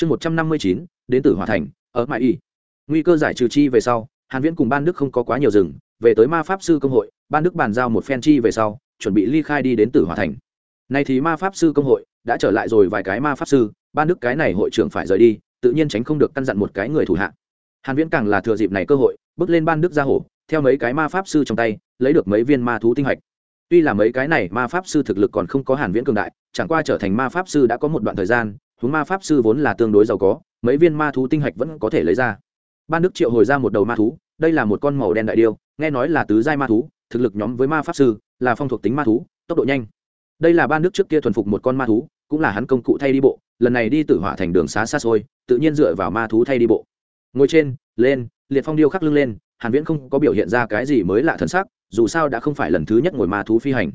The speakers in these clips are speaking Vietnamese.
chương một trăm năm mươi chín, đến từ hòa thành, ở mãi y. Nguy cơ giải trừ chi về sau, hàn viễn cùng ban đức không có quá nhiều rừng, về tới ma pháp sư công hội, ban đức bàn giao một phen chi về sau, chuẩn bị ly khai đi đến tử hòa thành. Nay thì ma pháp sư công hội đã trở lại rồi vài cái ma pháp sư, ban đức cái này hội trưởng phải rời đi, tự nhiên tránh không được căn dặn một cái người thủ hạ. Hàn viễn càng là thừa dịp này cơ hội, bước lên ban đức ra hổ, theo mấy cái ma pháp sư trong tay, lấy được mấy viên ma thú tinh hạch. Tuy là mấy cái này ma pháp sư thực lực còn không có hàn viễn cường đại, chẳng qua trở thành ma pháp sư đã có một đoạn thời gian huống ma pháp sư vốn là tương đối giàu có, mấy viên ma thú tinh hạch vẫn có thể lấy ra. Ban đức triệu hồi ra một đầu ma thú, đây là một con màu đen đại điêu, nghe nói là tứ giai ma thú, thực lực nhóm với ma pháp sư là phong thuộc tính ma thú, tốc độ nhanh. Đây là ban đức trước kia thuần phục một con ma thú, cũng là hắn công cụ thay đi bộ, lần này đi tử hỏa thành đường xá xa xôi, tự nhiên dựa vào ma thú thay đi bộ. Ngồi trên, lên, liệt phong điêu khắc lưng lên, hàn viễn không có biểu hiện ra cái gì mới lạ thân sắc, dù sao đã không phải lần thứ nhất ngồi ma thú phi hành.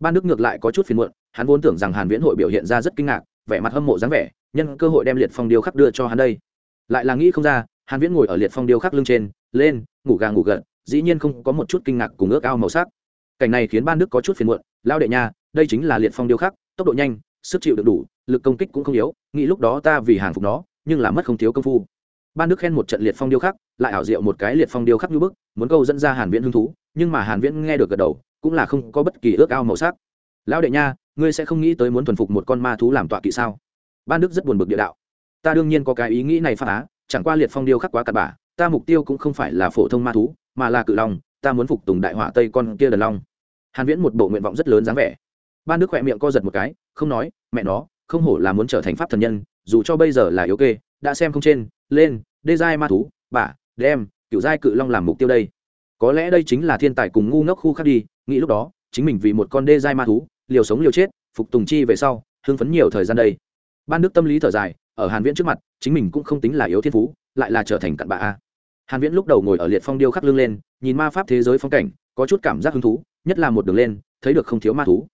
Ban đức ngược lại có chút phiền muộn, hắn vốn tưởng rằng hàn viễn hội biểu hiện ra rất kinh ngạc vẻ mặt hâm mộ dáng vẻ, nhân cơ hội đem liệt phong điêu khắc đưa cho hắn đây. Lại là nghĩ không ra, hàn viễn ngồi ở liệt phong điêu khắc lưng trên, lên, ngủ gà ngủ gật, dĩ nhiên không có một chút kinh ngạc cùng ước ao màu sắc. Cảnh này khiến ban đức có chút phiền muộn lao đệ nha, đây chính là liệt phong điêu khắc, tốc độ nhanh, sức chịu được đủ, lực công kích cũng không yếu, nghĩ lúc đó ta vì hàng phục nó, nhưng là mất không thiếu công phu. Ban đức khen một trận liệt phong điêu khắc, lại ảo diệu một cái liệt phong điêu khắc như bức, muốn câu dẫn ra hàn viễn hứng thú, nhưng mà hàn viễn nghe được gật đầu, cũng là không có bất kỳ ước ao màu sắc. Lão đệ nha ngươi sẽ không nghĩ tới muốn thuần phục một con ma thú làm tọa kỵ sao? Ban đức rất buồn bực địa đạo. Ta đương nhiên có cái ý nghĩ này phá á, chẳng qua liệt phong điêu khắc quá cặn bã, ta mục tiêu cũng không phải là phổ thông ma thú, mà là cự long, ta muốn phục tùng đại họa tây con kia đần long. Hàn viễn một bộ nguyện vọng rất lớn dáng vẻ. Ban đức khỏe miệng co giật một cái, không nói, mẹ nó, không hổ là muốn trở thành pháp thần nhân, dù cho bây giờ là yếu kê, đã xem không trên, lên, đê giai ma thú, bả, đem cựu giai cự long làm mục tiêu đây. Có lẽ đây chính là thiên tài cùng ngu ngốc khu khác đi, nghĩ lúc đó, chính mình vì một con đê giai ma thú liều sống liều chết, phục tùng chi về sau, hưng phấn nhiều thời gian đây. Ban đức tâm lý thở dài, ở hàn viễn trước mặt, chính mình cũng không tính là yếu thiên phú, lại là trở thành cặn bạ a. Hàn viễn lúc đầu ngồi ở liệt phong điêu khắc lưng lên, nhìn ma pháp thế giới phong cảnh, có chút cảm giác hứng thú, nhất là một đường lên, thấy được không thiếu ma thú.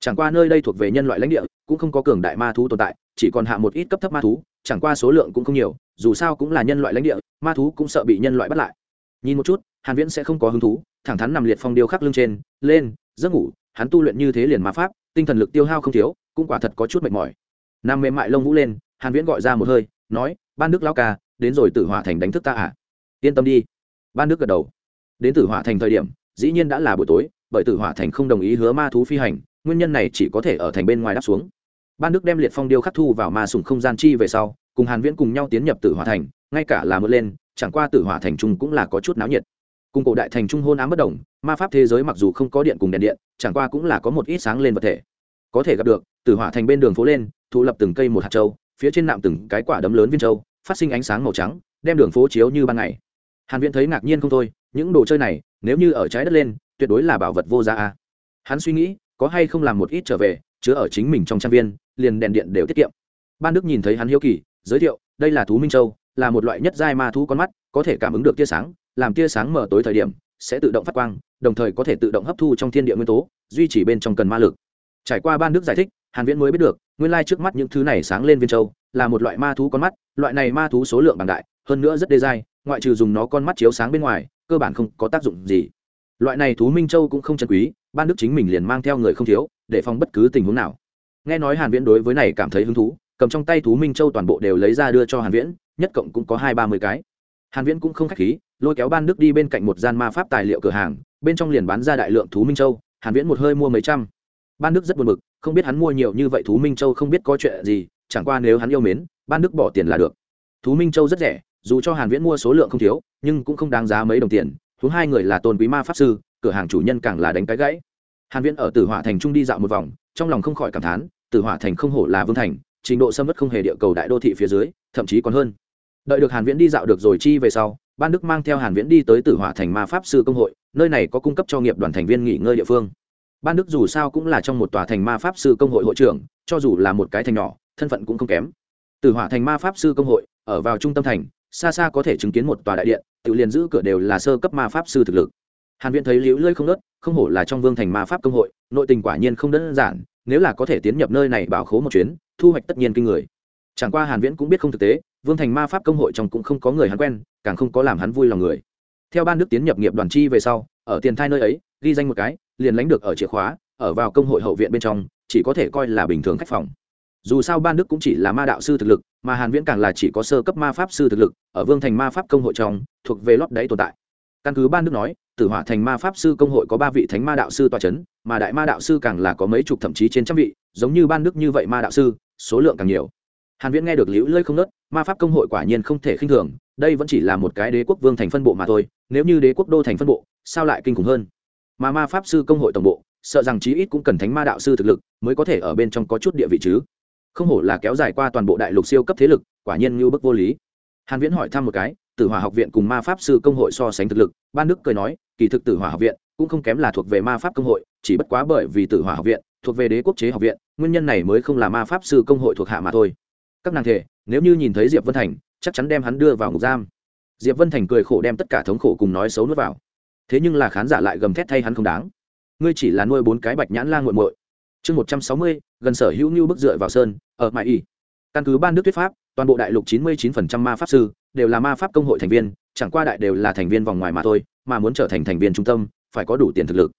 Chẳng qua nơi đây thuộc về nhân loại lãnh địa, cũng không có cường đại ma thú tồn tại, chỉ còn hạ một ít cấp thấp ma thú, chẳng qua số lượng cũng không nhiều, dù sao cũng là nhân loại lãnh địa, ma thú cũng sợ bị nhân loại bắt lại. Nhìn một chút, hàn viễn sẽ không có hứng thú, thẳng thắn nằm liệt phong điêu khắc lưng trên, lên, giấc ngủ hắn tu luyện như thế liền ma pháp, tinh thần lực tiêu hao không thiếu, cũng quả thật có chút mệt mỏi. Nam mềm mại lông vũ lên, hàn viễn gọi ra một hơi, nói, ban đức lão ca, đến rồi tử hỏa thành đánh thức ta à yên tâm đi. Ban đức gật đầu. Đến tử hỏa thành thời điểm, dĩ nhiên đã là buổi tối, bởi tử hỏa thành không đồng ý hứa ma thú phi hành, nguyên nhân này chỉ có thể ở thành bên ngoài đáp xuống. Ban đức đem liệt phong điêu khắc thu vào ma sùng không gian chi về sau, cùng hàn viễn cùng nhau tiến nhập tử hỏa thành, ngay cả là mưa lên, chẳng qua tử hỏa thành trung cũng là có chút náo nhiệt cùng cổ đại thành trung hôn ám bất đồng ma pháp thế giới mặc dù không có điện cùng đèn điện, chẳng qua cũng là có một ít sáng lên vật thể. Có thể gặp được Từ hỏa thành bên đường phố lên, thu lập từng cây một hạt châu, phía trên nạm từng cái quả đấm lớn viên châu, phát sinh ánh sáng màu trắng, đem đường phố chiếu như ban ngày. Hàn viễn thấy ngạc nhiên không thôi, những đồ chơi này, nếu như ở trái đất lên, tuyệt đối là bảo vật vô giá a. Hắn suy nghĩ, có hay không làm một ít trở về, chứa ở chính mình trong trang viên, liền đèn điện đều tiết kiệm. Ban đức nhìn thấy hắn hiếu kỳ, giới thiệu, đây là thú minh châu, là một loại nhất giai ma thú con mắt, có thể cảm ứng được tia sáng làm tia sáng mở tối thời điểm, sẽ tự động phát quang, đồng thời có thể tự động hấp thu trong thiên địa nguyên tố, duy trì bên trong cần ma lực. Trải qua ban đức giải thích, hàn viễn mới biết được, nguyên lai trước mắt những thứ này sáng lên viên châu, là một loại ma thú con mắt, loại này ma thú số lượng bằng đại, hơn nữa rất đê dai, ngoại trừ dùng nó con mắt chiếu sáng bên ngoài, cơ bản không có tác dụng gì. Loại này thú minh châu cũng không chân quý, ban đức chính mình liền mang theo người không thiếu, để phòng bất cứ tình huống nào. Nghe nói hàn viễn đối với này cảm thấy hứng thú, cầm trong tay thú minh châu toàn bộ đều lấy ra đưa cho hàn viễn, nhất cộng cũng có hai ba mươi cái. Hàn viễn cũng không khách khí lôi kéo ban đức đi bên cạnh một gian ma pháp tài liệu cửa hàng, bên trong liền bán ra đại lượng thú minh châu, hàn viễn một hơi mua mấy trăm. Ban đức rất buồn bực, không biết hắn mua nhiều như vậy thú minh châu không biết có chuyện gì, chẳng qua nếu hắn yêu mến, ban đức bỏ tiền là được. Thú minh châu rất rẻ, dù cho hàn viễn mua số lượng không thiếu, nhưng cũng không đáng giá mấy đồng tiền. Thứ hai người là tôn quý ma pháp sư, cửa hàng chủ nhân càng là đánh cái gãy. Hàn viễn ở tử hỏa thành trung đi dạo một vòng, trong lòng không khỏi cảm thán, tử hỏa thành không hổ là vương thành, trình độ xâm mất không hề địa cầu đại đô thị phía dưới, thậm chí còn hơn. Đợi được hàn viễn đi dạo được rồi chi về sau ban đức mang theo hàn viễn đi tới tử hỏa thành ma pháp sư công hội, nơi này có cung cấp cho nghiệp đoàn thành viên nghỉ ngơi địa phương. Ban đức dù sao cũng là trong một tòa thành ma pháp sư công hội hội trưởng, cho dù là một cái thành nhỏ, thân phận cũng không kém. Tử hỏa thành ma pháp sư công hội, ở vào trung tâm thành, xa xa có thể chứng kiến một tòa đại điện, tự liền giữ cửa đều là sơ cấp ma pháp sư thực lực. Hàn viễn thấy liễu lưỡi không nớt không hổ là trong vương thành ma pháp công hội, nội tình quả nhiên không đơn giản, nếu là có thể tiến nhập nơi này bảo khố một chuyến, thu hoạch tất nhiên kinh người. Chẳng qua hàn viễn cũng biết không thực tế vương thành ma pháp công hội trong cũng không có người hắn quen, càng không có làm hắn vui lòng người. Theo ban đức tiến nhập nghiệp đoàn chi về sau, ở tiền thai nơi ấy, ghi danh một cái, liền lánh được ở chìa khóa, ở vào công hội hậu viện bên trong, chỉ có thể coi là bình thường khách phòng. Dù sao ban đức cũng chỉ là ma đạo sư thực lực, mà hàn viễn càng là chỉ có sơ cấp ma pháp sư thực lực, ở vương thành ma pháp công hội trong, thuộc về lót đáy tồn tại. Căn cứ ban đức nói, tử hỏa thành ma pháp sư công hội có ba vị thánh ma đạo sư tòa chấn, mà đại ma đạo sư càng là có mấy chục thậm chí trên trăm vị, giống như ban đức như vậy ma đạo sư, số lượng càng nhiều hàn viễn nghe được liễu lơi không nớt, ma pháp công hội quả nhiên không thể khinh thường, đây vẫn chỉ là một cái đế quốc vương thành phân bộ mà thôi, nếu như đế quốc đô thành phân bộ, sao lại kinh khủng hơn? Mà ma pháp sư công hội tổng bộ, sợ rằng chí ít cũng cần thánh ma đạo sư thực lực mới có thể ở bên trong có chút địa vị chứ. Không hổ là kéo dài qua toàn bộ đại lục siêu cấp thế lực, quả nhiên như bức vô lý. Hàn viễn hỏi thăm một cái, tử hỏa học viện cùng ma pháp sư công hội so sánh thực lực, ban đức cười nói, kỳ thực tử hỏa học viện cũng không kém là thuộc về ma pháp công hội, chỉ bất quá bởi vì tử hỏa học viện thuộc về đế quốc chế học viện, nguyên nhân này mới không là ma pháp sư công hội thuộc hạ mà thôi các nàng thể nếu như nhìn thấy diệp vân thành, chắc chắn đem hắn đưa vào ngục giam. Diệp vân thành cười khổ đem tất cả thống khổ cùng nói xấu nuốt vào. Thế nhưng là khán giả lại gầm thét thay hắn không đáng. Ngươi chỉ là nuôi bốn cái bạch nhãn la nguội muội. Chương một trăm sáu mươi, gần sở hữu như bức dựa vào sơn, ở mãi y căn cứ ban nước thuyết pháp, toàn bộ đại lục chín mươi chín phần trăm ma pháp sư đều là ma pháp công hội thành viên, chẳng qua đại đều là thành viên vòng ngoài mà thôi, mà muốn trở thành thành viên trung tâm, phải có đủ tiền thực lực.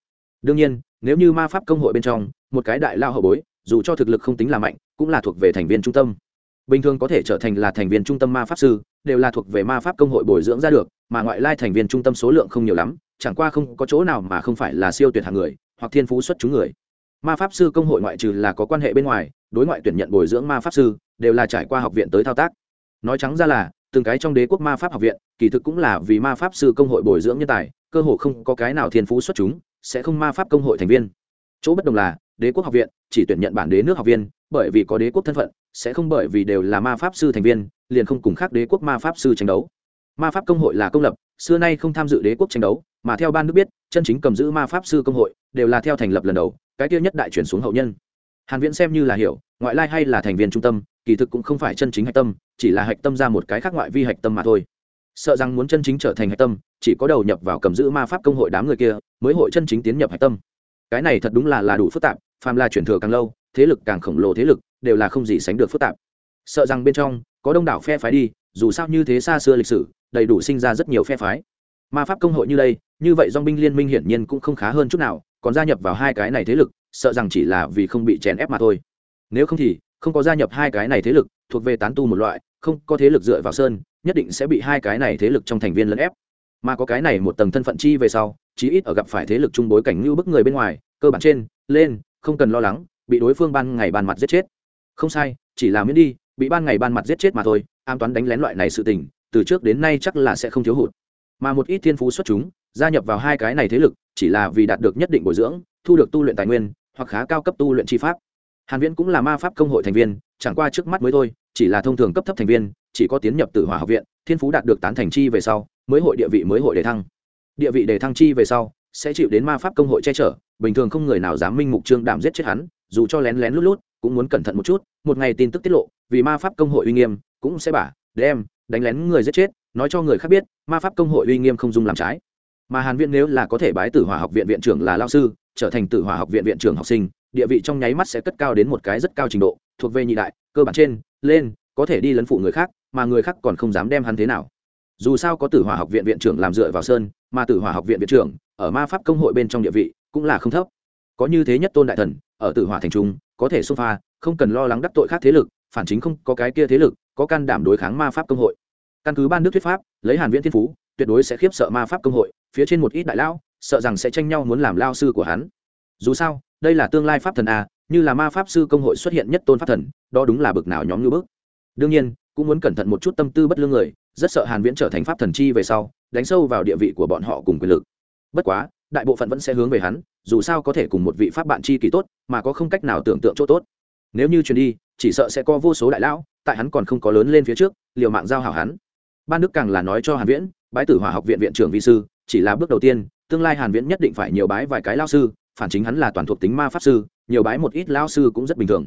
Đương nhiên, nếu như ma pháp công hội bên trong, một cái đại lao hậu bối, dù cho thực lực không tính là mạnh, cũng là thuộc về thành viên trung tâm bình thường có thể trở thành là thành viên trung tâm ma pháp sư, đều là thuộc về ma pháp công hội bồi dưỡng ra được, mà ngoại lai thành viên trung tâm số lượng không nhiều lắm, chẳng qua không có chỗ nào mà không phải là siêu tuyệt hạng người, hoặc thiên phú xuất chúng người. Ma pháp sư công hội ngoại trừ là có quan hệ bên ngoài, đối ngoại tuyển nhận bồi dưỡng ma pháp sư, đều là trải qua học viện tới thao tác. Nói trắng ra là, từng cái trong đế quốc ma pháp học viện, kỳ thực cũng là vì ma pháp sư công hội bồi dưỡng nhân tài, cơ hội không có cái nào thiên phú xuất chúng, sẽ không ma pháp công hội thành viên. Chỗ bất đồng là, đế quốc học viện chỉ tuyển nhận bản đế nước học viên, bởi vì có đế quốc thân phận sẽ không bởi vì đều là ma pháp sư thành viên, liền không cùng khác đế quốc ma pháp sư tranh đấu. Ma pháp công hội là công lập, xưa nay không tham dự đế quốc tranh đấu, mà theo ban nước biết, chân chính cầm giữ ma pháp sư công hội, đều là theo thành lập lần đầu, cái tiêu nhất đại chuyển xuống hậu nhân. Hàn viễn xem như là hiểu, ngoại lai hay là thành viên trung tâm, kỳ thực cũng không phải chân chính hạch tâm, chỉ là hạch tâm ra một cái khác ngoại vi hạch tâm mà thôi. Sợ rằng muốn chân chính trở thành hạch tâm, chỉ có đầu nhập vào cầm giữ ma pháp công hội đám người kia, mới hội chân chính tiến nhập hạch tâm. Cái này thật đúng là là đủ phức tạp phàm là chuyển thừa càng lâu, thế lực càng khổng lồ thế lực đều là không gì sánh được phức tạp. Sợ rằng bên trong có đông đảo phe phái đi, dù sao như thế xa xưa lịch sử, đầy đủ sinh ra rất nhiều phe phái. Ma pháp công hội như đây, như vậy dong binh liên minh hiển nhiên cũng không khá hơn chút nào, còn gia nhập vào hai cái này thế lực, sợ rằng chỉ là vì không bị chèn ép mà thôi. Nếu không thì, không có gia nhập hai cái này thế lực, thuộc về tán tu một loại, không có thế lực dựa vào sơn, nhất định sẽ bị hai cái này thế lực trong thành viên lấn ép. Mà có cái này một tầng thân phận chi về sau, chí ít ở gặp phải thế lực chung bối cảnh như bức người bên ngoài, cơ bản trên, lên không cần lo lắng, bị đối phương ban ngày ban mặt giết chết. Không sai, chỉ là miễn đi, bị ban ngày ban mặt giết chết mà thôi an toán đánh lén loại này sự tình, từ trước đến nay chắc là sẽ không thiếu hụt. Mà một ít thiên phú xuất chúng, gia nhập vào hai cái này thế lực, chỉ là vì đạt được nhất định bồi dưỡng, thu được tu luyện tài nguyên, hoặc khá cao cấp tu luyện chi pháp. Hàn viễn cũng là ma pháp công hội thành viên, chẳng qua trước mắt mới thôi, chỉ là thông thường cấp thấp thành viên, chỉ có tiến nhập tử hỏa học viện, thiên phú đạt được tán thành chi về sau, mới hội địa vị mới hội đề thăng. Địa vị đề thăng chi về sau sẽ chịu đến ma pháp công hội che chở, bình thường không người nào dám minh mục trương đảm giết chết hắn, dù cho lén lén lút lút, cũng muốn cẩn thận một chút, một ngày tin tức tiết lộ, vì ma pháp công hội uy nghiêm, cũng sẽ bả, đem, đánh lén người giết chết, nói cho người khác biết, ma pháp công hội uy nghiêm không dung làm trái. Mà hàn viện nếu là có thể bái tử hỏa học viện viện trưởng là lao sư, trở thành tử hỏa học viện viện trưởng học sinh, địa vị trong nháy mắt sẽ cất cao đến một cái rất cao trình độ, thuộc về nhị đại, cơ bản trên, lên, có thể đi lấn phụ người khác, mà người khác còn không dám đem hắn thế nào dù sao có tử hỏa học viện viện trưởng làm dựa vào sơn, mà tử hỏa học viện viện trưởng ở ma pháp công hội bên trong địa vị cũng là không thấp. Có như thế nhất tôn đại thần, ở tử hỏa thành trung, có thể xông pha, không cần lo lắng đắc tội khác thế lực, phản chính không có cái kia thế lực, có can đảm đối kháng ma pháp công hội. Căn cứ ban nước thuyết pháp, lấy hàn viễn thiên phú, tuyệt đối sẽ khiếp sợ ma pháp công hội, phía trên một ít đại lão, sợ rằng sẽ tranh nhau muốn làm lao sư của hắn. Dù sao, đây là tương lai pháp thần a, như là ma pháp sư công hội xuất hiện nhất tôn pháp thần, đó đúng là bực nào nhóm như bước đương nhiên, cũng muốn cẩn thận một chút tâm tư bất lương người rất sợ hàn viễn trở thành pháp thần chi về sau, đánh sâu vào địa vị của bọn họ cùng quyền lực. Bất quá, đại bộ phận vẫn sẽ hướng về hắn, dù sao có thể cùng một vị pháp bạn chi kỳ tốt, mà có không cách nào tưởng tượng chỗ tốt. Nếu như truyền đi, chỉ sợ sẽ có vô số đại lão, tại hắn còn không có lớn lên phía trước, liều mạng giao hảo hắn. Ban đức càng là nói cho hàn viễn, bái tử hỏa học viện viện trưởng vi sư, chỉ là bước đầu tiên, tương lai hàn viễn nhất định phải nhiều bái vài cái lao sư, phản chính hắn là toàn thuộc tính ma pháp sư, nhiều bái một ít lao sư cũng rất bình thường.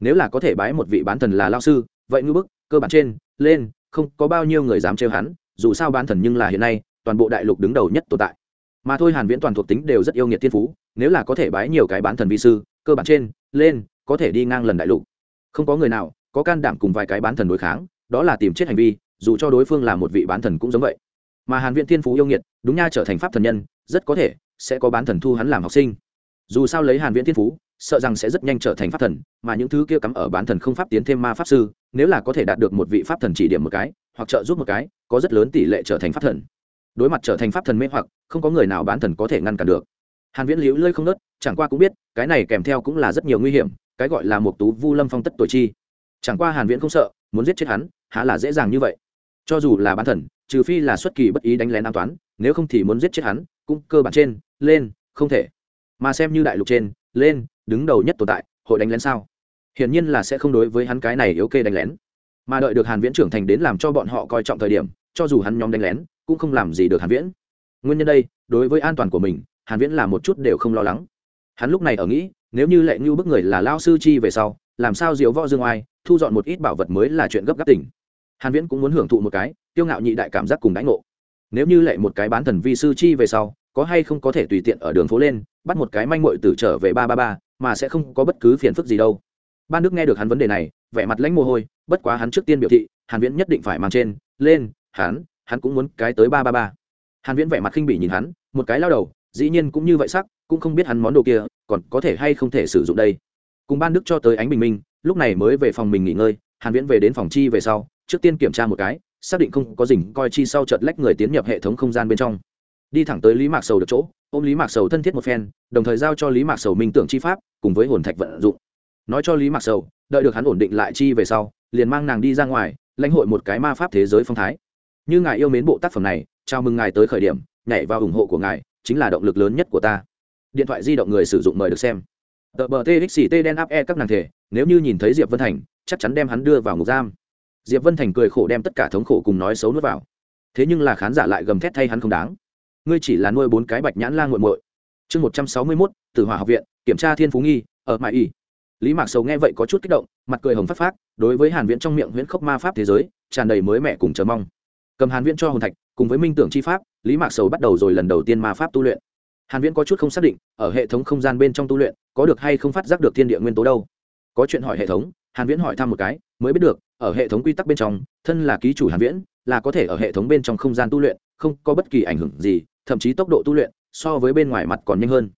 Nếu là có thể bái một vị bán thần là lao sư, vậy ngư bức, cơ bản trên, lên không có bao nhiêu người dám trêu hắn, dù sao bán thần nhưng là hiện nay, toàn bộ đại lục đứng đầu nhất tồn tại. Mà thôi hàn viễn toàn thuộc tính đều rất yêu nghiệt thiên phú, nếu là có thể bái nhiều cái bán thần vi sư, cơ bản trên, lên, có thể đi ngang lần đại lục. Không có người nào có can đảm cùng vài cái bán thần đối kháng, đó là tìm chết hành vi, dù cho đối phương là một vị bán thần cũng giống vậy. Mà hàn viễn thiên phú yêu nghiệt, đúng nha trở thành pháp thần nhân, rất có thể sẽ có bán thần thu hắn làm học sinh. Dù sao lấy hàn viễn thiên phú sợ rằng sẽ rất nhanh trở thành pháp thần, mà những thứ kia cắm ở bán thần không pháp tiến thêm ma pháp sư, nếu là có thể đạt được một vị pháp thần chỉ điểm một cái, hoặc trợ giúp một cái, có rất lớn tỷ lệ trở thành pháp thần. Đối mặt trở thành pháp thần mê hoặc, không có người nào bán thần có thể ngăn cản được. Hàn viễn liễu lơi không nớt, chẳng qua cũng biết, cái này kèm theo cũng là rất nhiều nguy hiểm, cái gọi là một tú vu lâm phong tất tuổi chi. Chẳng qua hàn viễn không sợ, muốn giết chết hắn, há là dễ dàng như vậy. Cho dù là bán thần, trừ phi là xuất kỳ bất ý đánh lén an toán, nếu không thì muốn giết chết hắn, cũng cơ bản trên, lên, không thể. Mà xem như đại lục trên, lên đứng đầu nhất tồn tại, hội đánh lén sao? Hiển nhiên là sẽ không đối với hắn cái này yếu kê đánh lén. Mà đợi được hàn viễn trưởng thành đến làm cho bọn họ coi trọng thời điểm, cho dù hắn nhóm đánh lén, cũng không làm gì được hàn viễn. Nguyên nhân đây, đối với an toàn của mình, hàn viễn là một chút đều không lo lắng. Hắn lúc này ở nghĩ, nếu như lệ như bức người là lao sư chi về sau, làm sao diếu võ dương oai thu dọn một ít bảo vật mới là chuyện gấp gáp tỉnh hàn viễn cũng muốn hưởng thụ một cái tiêu ngạo nhị đại cảm giác cùng đánh ngộ. Nếu như lệ một cái bán thần vi sư chi về sau, có hay không có thể tùy tiện ở đường phố lên, bắt một cái manh muội tử trở về ba ba ba mà sẽ không có bất cứ phiền phức gì đâu. Ban đức nghe được hắn vấn đề này, vẻ mặt lãnh mồ hôi, bất quá hắn trước tiên biểu thị, hàn viễn nhất định phải mang trên, lên, hắn hắn cũng muốn cái tới ba ba ba. Hàn viễn vẻ mặt khinh bỉ nhìn hắn, một cái lao đầu, dĩ nhiên cũng như vậy sắc, cũng không biết hắn món đồ kia, còn có thể hay không thể sử dụng đây. Cùng ban đức cho tới ánh bình minh, lúc này mới về phòng mình nghỉ ngơi, hàn viễn về đến phòng chi về sau, trước tiên kiểm tra một cái, xác định không có dình coi chi sau chợt lách người tiến nhập hệ thống không gian bên trong. Đi thẳng tới lý mạc sầu được chỗ ôm lý mạc sầu thân thiết một phen, đồng thời giao cho lý mạc sầu minh tưởng chi pháp, cùng với hồn thạch vận dụng. Nói cho lý mạc sầu, đợi được hắn ổn định lại chi về sau, liền mang nàng đi ra ngoài, lãnh hội một cái ma pháp thế giới phong thái. Như ngài yêu mến bộ tác phẩm này, chào mừng ngài tới khởi điểm, nhảy vào ủng hộ của ngài, chính là động lực lớn nhất của ta. Điện thoại di động người sử dụng mời được xem. Tờ bờ txt đen áp e các nàng thể, nếu như nhìn thấy diệp vân thành, chắc chắn đem hắn đưa vào ngục giam. Diệp vân thành cười khổ đem tất cả thống khổ cùng nói xấu nuốt vào. Thế nhưng là khán giả lại gầm thét thay hắn không đáng ngươi chỉ là nuôi bốn cái bạch nhãn lan g u muội. Chương một trăm sáu mươi mốt từ hỏa học viện, kiểm tra thiên phú nghi, ở mãi y lý mạc sầu nghe vậy có chút kích động, mặt cười hồng phát phát đối với hàn viễn trong miệng huyễn khốc ma pháp thế giới, tràn đầy mới mẹ cùng chờ mong. Cầm hàn viễn cho hồn thạch, cùng với minh tưởng chi pháp, lý mạc sầu bắt đầu rồi lần đầu tiên ma pháp tu luyện. Hàn viễn có chút không xác định, ở hệ thống không gian bên trong tu luyện, có được hay không phát giác được thiên địa nguyên tố đâu. Có chuyện hỏi hệ thống, hàn viễn hỏi thăm một cái, mới biết được, ở hệ thống quy tắc bên trong, thân là ký chủ hàn viễn, là có thể ở hệ thống bên trong không gian tu luyện, không có bất kỳ ảnh hưởng gì thậm chí tốc độ tu luyện so với bên ngoài mặt còn nhanh hơn.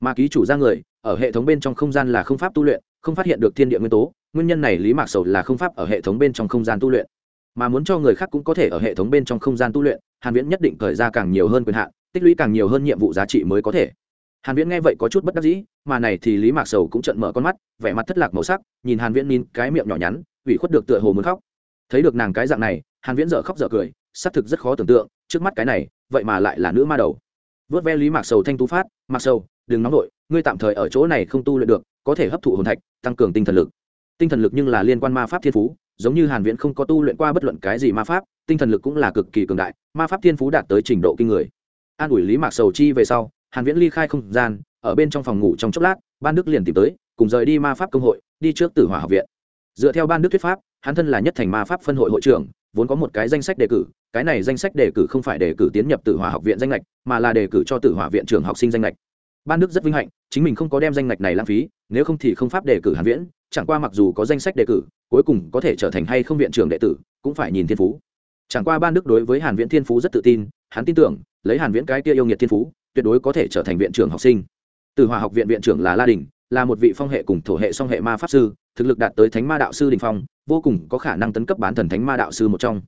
Mà ký chủ ra người, ở hệ thống bên trong không gian là không pháp tu luyện, không phát hiện được thiên địa nguyên tố, nguyên nhân này lý mạc sầu là không pháp ở hệ thống bên trong không gian tu luyện. Mà muốn cho người khác cũng có thể ở hệ thống bên trong không gian tu luyện, hàn viễn nhất định thời ra càng nhiều hơn quyền hạn, tích lũy càng nhiều hơn nhiệm vụ giá trị mới có thể. Hàn viễn nghe vậy có chút bất đắc dĩ, mà này thì lý mạc sầu cũng trợn mở con mắt, vẻ mặt thất lạc màu sắc, nhìn hàn viễn nín cái miệng nhỏ nhắn, ủy khuất được tựa hồ muốn khóc. Thấy được nàng cái dạng này, hàn viễn dở khóc dở cười, xác thực rất khó tưởng tượng, trước mắt cái này vậy mà lại là nữ ma đầu. Vớt ve lý mạc sầu thanh tú phát, mạc sầu, đừng nóng nổi ngươi tạm thời ở chỗ này không tu luyện được, có thể hấp thụ hồn thạch, tăng cường tinh thần lực. Tinh thần lực nhưng là liên quan ma pháp thiên phú, giống như hàn viễn không có tu luyện qua bất luận cái gì ma pháp, tinh thần lực cũng là cực kỳ cường đại, ma pháp thiên phú đạt tới trình độ kinh người. An ủi lý mạc sầu chi về sau, hàn viễn ly khai không gian, ở bên trong phòng ngủ trong chốc lát, ban đức liền tìm tới, cùng rời đi ma pháp công hội, đi trước tử hỏa học viện. Dựa theo ban đức thuyết pháp, hắn thân là nhất thành ma pháp phân hội hội trưởng vốn có một cái danh sách đề cử, cái này danh sách đề cử không phải đề cử tiến nhập tử hỏa học viện danh lệch mà là đề cử cho tử hỏa viện trưởng học sinh danh lệch ban đức rất vinh hạnh, chính mình không có đem danh lệch này lãng phí, nếu không thì không pháp đề cử hàn viễn, chẳng qua mặc dù có danh sách đề cử, cuối cùng có thể trở thành hay không viện trưởng đệ tử, cũng phải nhìn thiên phú. Chẳng qua ban đức đối với hàn viễn thiên phú rất tự tin, hắn tin tưởng, lấy hàn viễn cái kia yêu nghiệt thiên phú, tuyệt đối có thể trở thành viện trưởng học sinh. Tử hòa học viện viện trưởng là la đình, là một vị phong hệ cùng thổ hệ song hệ ma pháp sư thực lực đạt tới thánh ma đạo sư đình phong, vô cùng có khả năng tấn cấp bán thần thánh ma đạo sư một trong.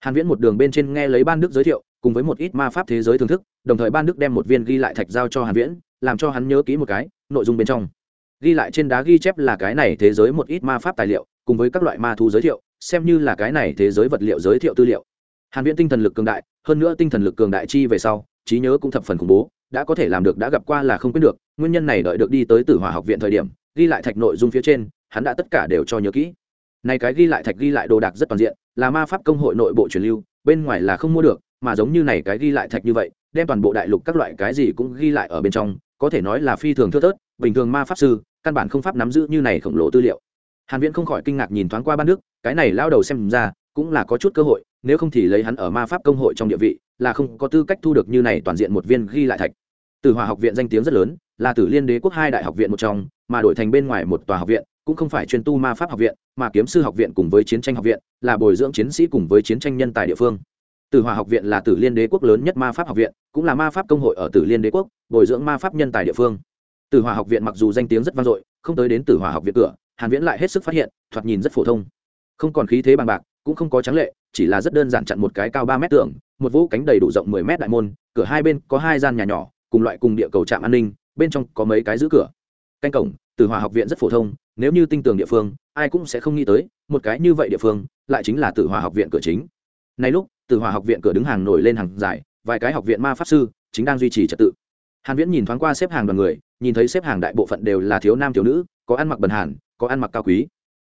Hàn viễn một đường bên trên nghe lấy ban đức giới thiệu, cùng với một ít ma pháp thế giới thưởng thức, đồng thời ban đức đem một viên ghi lại thạch giao cho hàn viễn, làm cho hắn nhớ kỹ một cái, nội dung bên trong. Ghi lại trên đá ghi chép là cái này thế giới một ít ma pháp tài liệu, cùng với các loại ma thú giới thiệu, xem như là cái này thế giới vật liệu giới thiệu tư liệu. Hàn viễn tinh thần lực cường đại, hơn nữa tinh thần lực cường đại chi về sau, trí nhớ cũng thập phần khủng bố, đã có thể làm được đã gặp qua là không biết được, nguyên nhân này đợi được đi tới tử hỏa học viện thời điểm, ghi lại thạch nội dung phía trên hắn đã tất cả đều cho nhớ kỹ. Này cái ghi lại thạch ghi lại đồ đạc rất toàn diện, là ma pháp công hội nội bộ truyền lưu, bên ngoài là không mua được, mà giống như này cái ghi lại thạch như vậy, đem toàn bộ đại lục các loại cái gì cũng ghi lại ở bên trong, có thể nói là phi thường thưa thớt, bình thường ma pháp sư, căn bản không pháp nắm giữ như này khổng lồ tư liệu. Hàn viễn không khỏi kinh ngạc nhìn thoáng qua ban nước, cái này lao đầu xem ra, cũng là có chút cơ hội, nếu không thì lấy hắn ở ma pháp công hội trong địa vị, là không có tư cách thu được như này toàn diện một viên ghi lại thạch. Từ hòa học viện danh tiếng rất lớn, là tử liên đế quốc hai đại học viện một trong, mà đổi thành bên ngoài một tòa học viện cũng không phải chuyên tu ma pháp học viện, mà kiếm sư học viện cùng với chiến tranh học viện, là bồi dưỡng chiến sĩ cùng với chiến tranh nhân tài địa phương. Tử hòa học viện là tử liên đế quốc lớn nhất ma pháp học viện, cũng là ma pháp công hội ở tử liên đế quốc, bồi dưỡng ma pháp nhân tài địa phương. Tử hòa học viện mặc dù danh tiếng rất vang dội, không tới đến tử hỏa học viện cửa, hàn viễn lại hết sức phát hiện, thoạt nhìn rất phổ thông. Không còn khí thế bằng bạc, cũng không có trắng lệ, chỉ là rất đơn giản chặn một cái cao ba mét tường, một vũ cánh đầy đủ rộng 10 mét đại môn, cửa hai bên có hai gian nhà nhỏ, cùng loại cùng địa cầu trạm an ninh, bên trong có mấy cái giữ cửa. Canh cổng tử hỏa học viện rất phổ thông, nếu như tinh tường địa phương, ai cũng sẽ không nghĩ tới, một cái như vậy địa phương, lại chính là tử hỏa học viện cửa chính. Nay lúc tử hỏa học viện cửa đứng hàng nổi lên hàng dài, vài cái học viện ma pháp sư, chính đang duy trì trật tự. Hàn viễn nhìn thoáng qua xếp hàng đoàn người, nhìn thấy xếp hàng đại bộ phận đều là thiếu nam thiếu nữ, có ăn mặc bần hàn, có ăn mặc cao quý.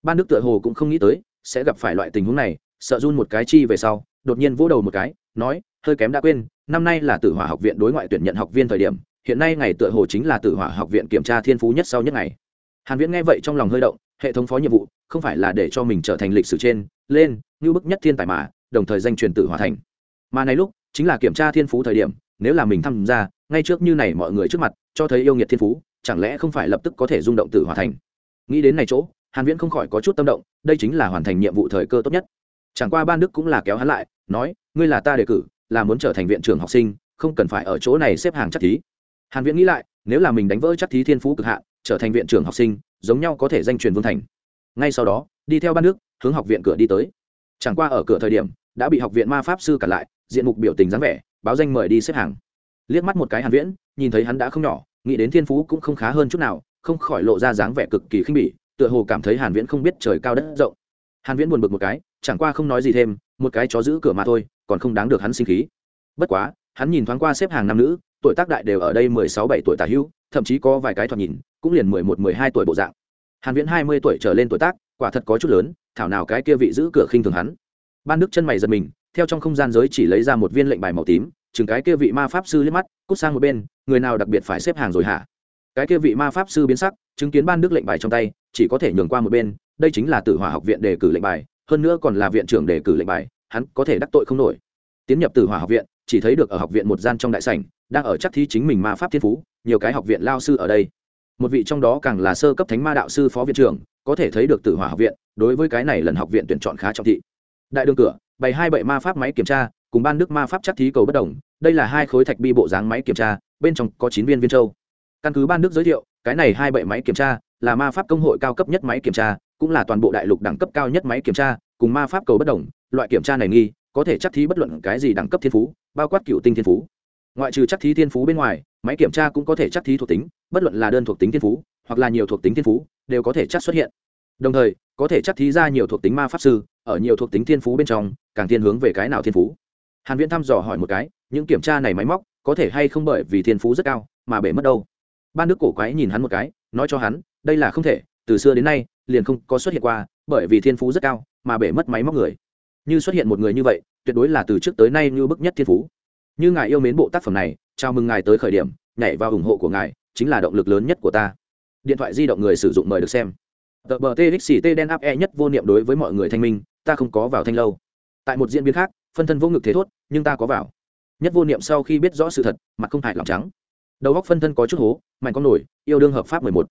Ban đức tựa hồ cũng không nghĩ tới, sẽ gặp phải loại tình huống này, sợ run một cái chi về sau, đột nhiên vỗ đầu một cái, nói, hơi kém đã quên, năm nay là tử hỏa học viện đối ngoại tuyển nhận học viên thời điểm hiện nay ngày tựa hồ chính là tự hỏa học viện kiểm tra thiên phú nhất sau nhất ngày. Hàn viễn nghe vậy trong lòng hơi động, hệ thống phó nhiệm vụ, không phải là để cho mình trở thành lịch sử trên, lên, như bức nhất thiên tài mà, đồng thời danh truyền tử hỏa thành. Mà này lúc, chính là kiểm tra thiên phú thời điểm, nếu là mình tham gia, ngay trước như này mọi người trước mặt, cho thấy yêu nghiệt thiên phú, chẳng lẽ không phải lập tức có thể rung động tử hỏa thành? Nghĩ đến này chỗ, hàn viễn không khỏi có chút tâm động, đây chính là hoàn thành nhiệm vụ thời cơ tốt nhất. Chẳng qua ban đức cũng là kéo hắn lại, nói, ngươi là ta đề cử, là muốn trở thành viện trưởng học sinh, không cần phải ở chỗ này xếp hàng chắc thí hàn viễn nghĩ lại nếu là mình đánh vỡ chắc thí thiên phú cực hạn trở thành viện trưởng học sinh giống nhau có thể danh truyền vương thành. Ngay sau đó đi theo ban nước, hướng học viện cửa đi tới. Chẳng qua ở cửa thời điểm đã bị học viện ma pháp sư cản lại diện mục biểu tình dáng vẻ báo danh mời đi xếp hàng. Liếc mắt một cái hàn viễn nhìn thấy hắn đã không nhỏ nghĩ đến thiên phú cũng không khá hơn chút nào không khỏi lộ ra dáng vẻ cực kỳ khinh bỉ tựa hồ cảm thấy hàn viễn không biết trời cao đất rộng. Hàn viễn buồn bực một cái chẳng qua không nói gì thêm một cái chó giữ cửa mà thôi còn không đáng được hắn sinh khí. Bất quá hắn nhìn thoáng qua xếp hàng nam nữ tuổi tác đại đều ở đây mười sáu bảy tuổi tả hữu, thậm chí có vài cái thoạt nhìn, cũng liền mười một, mười hai tuổi bộ dạng. Hàn viễn hai mươi tuổi trở lên tuổi tác, quả thật có chút lớn, thảo nào cái kia vị giữ cửa khinh thường hắn. Ban đức chân mày giật mình, theo trong không gian giới chỉ lấy ra một viên lệnh bài màu tím, chừng cái kia vị ma pháp sư liếc mắt, cút sang một bên, người nào đặc biệt phải xếp hàng rồi hả? Cái kia vị ma pháp sư biến sắc, chứng kiến ban đức lệnh bài trong tay, chỉ có thể nhường qua một bên, đây chính là tử hỏa học viện đề cử lệnh bài, hơn nữa còn là viện trưởng đề cử lệnh bài, hắn có thể đắc tội không nổi. Tiến nhập tử hỏa học viện, chỉ thấy được ở học viện một gian trong đại sảnh đang ở chắc thi chính mình ma pháp thiên phú, nhiều cái học viện lao sư ở đây. Một vị trong đó càng là sơ cấp thánh ma đạo sư phó viện trưởng, có thể thấy được tử hỏa học viện, đối với cái này lần học viện tuyển chọn khá trọng thị. Đại đường cửa, bày hai bệ ma pháp máy kiểm tra, cùng ban đức ma pháp chắc thí cầu bất đồng, đây là hai khối thạch bi bộ dáng máy kiểm tra, bên trong có chín viên viên châu. Căn cứ ban đức giới thiệu, cái này hai bệ máy kiểm tra, là ma pháp công hội cao cấp nhất máy kiểm tra, cũng là toàn bộ đại lục đẳng cấp cao nhất máy kiểm tra, cùng ma pháp cầu bất đồng, loại kiểm tra này nghi, có thể chắc thí bất luận cái gì đẳng cấp thiên phú, bao quát cựu tinh thiên phú ngoại trừ chắc thí thiên phú bên ngoài, máy kiểm tra cũng có thể chắc thí thuộc tính, bất luận là đơn thuộc tính thiên phú, hoặc là nhiều thuộc tính thiên phú, đều có thể chắc xuất hiện. Đồng thời, có thể chắc thí ra nhiều thuộc tính ma pháp sư, ở nhiều thuộc tính thiên phú bên trong, càng thiên hướng về cái nào thiên phú. Hàn viễn thăm dò hỏi một cái, những kiểm tra này máy móc, có thể hay không bởi vì thiên phú rất cao, mà bể mất đâu? Ban đức cổ quái nhìn hắn một cái, nói cho hắn, đây là không thể, từ xưa đến nay, liền không có xuất hiện qua, bởi vì thiên phú rất cao, mà bể mất máy móc người. Như xuất hiện một người như vậy, tuyệt đối là từ trước tới nay như bức nhất thiên phú như ngài yêu mến bộ tác phẩm này, chào mừng ngài tới khởi điểm, nhảy vào ủng hộ của ngài, chính là động lực lớn nhất của ta. Điện thoại di động người sử dụng mời được xem. Tờ bờ txt đen áp e nhất vô niệm đối với mọi người thanh minh, ta không có vào thanh lâu. Tại một diễn biến khác, phân thân vô ngực thế thốt, nhưng ta có vào. Nhất vô niệm sau khi biết rõ sự thật, mặt không hại lòng trắng. Đầu góc phân thân có chút hố, mạnh con nổi, yêu đương hợp pháp mười một.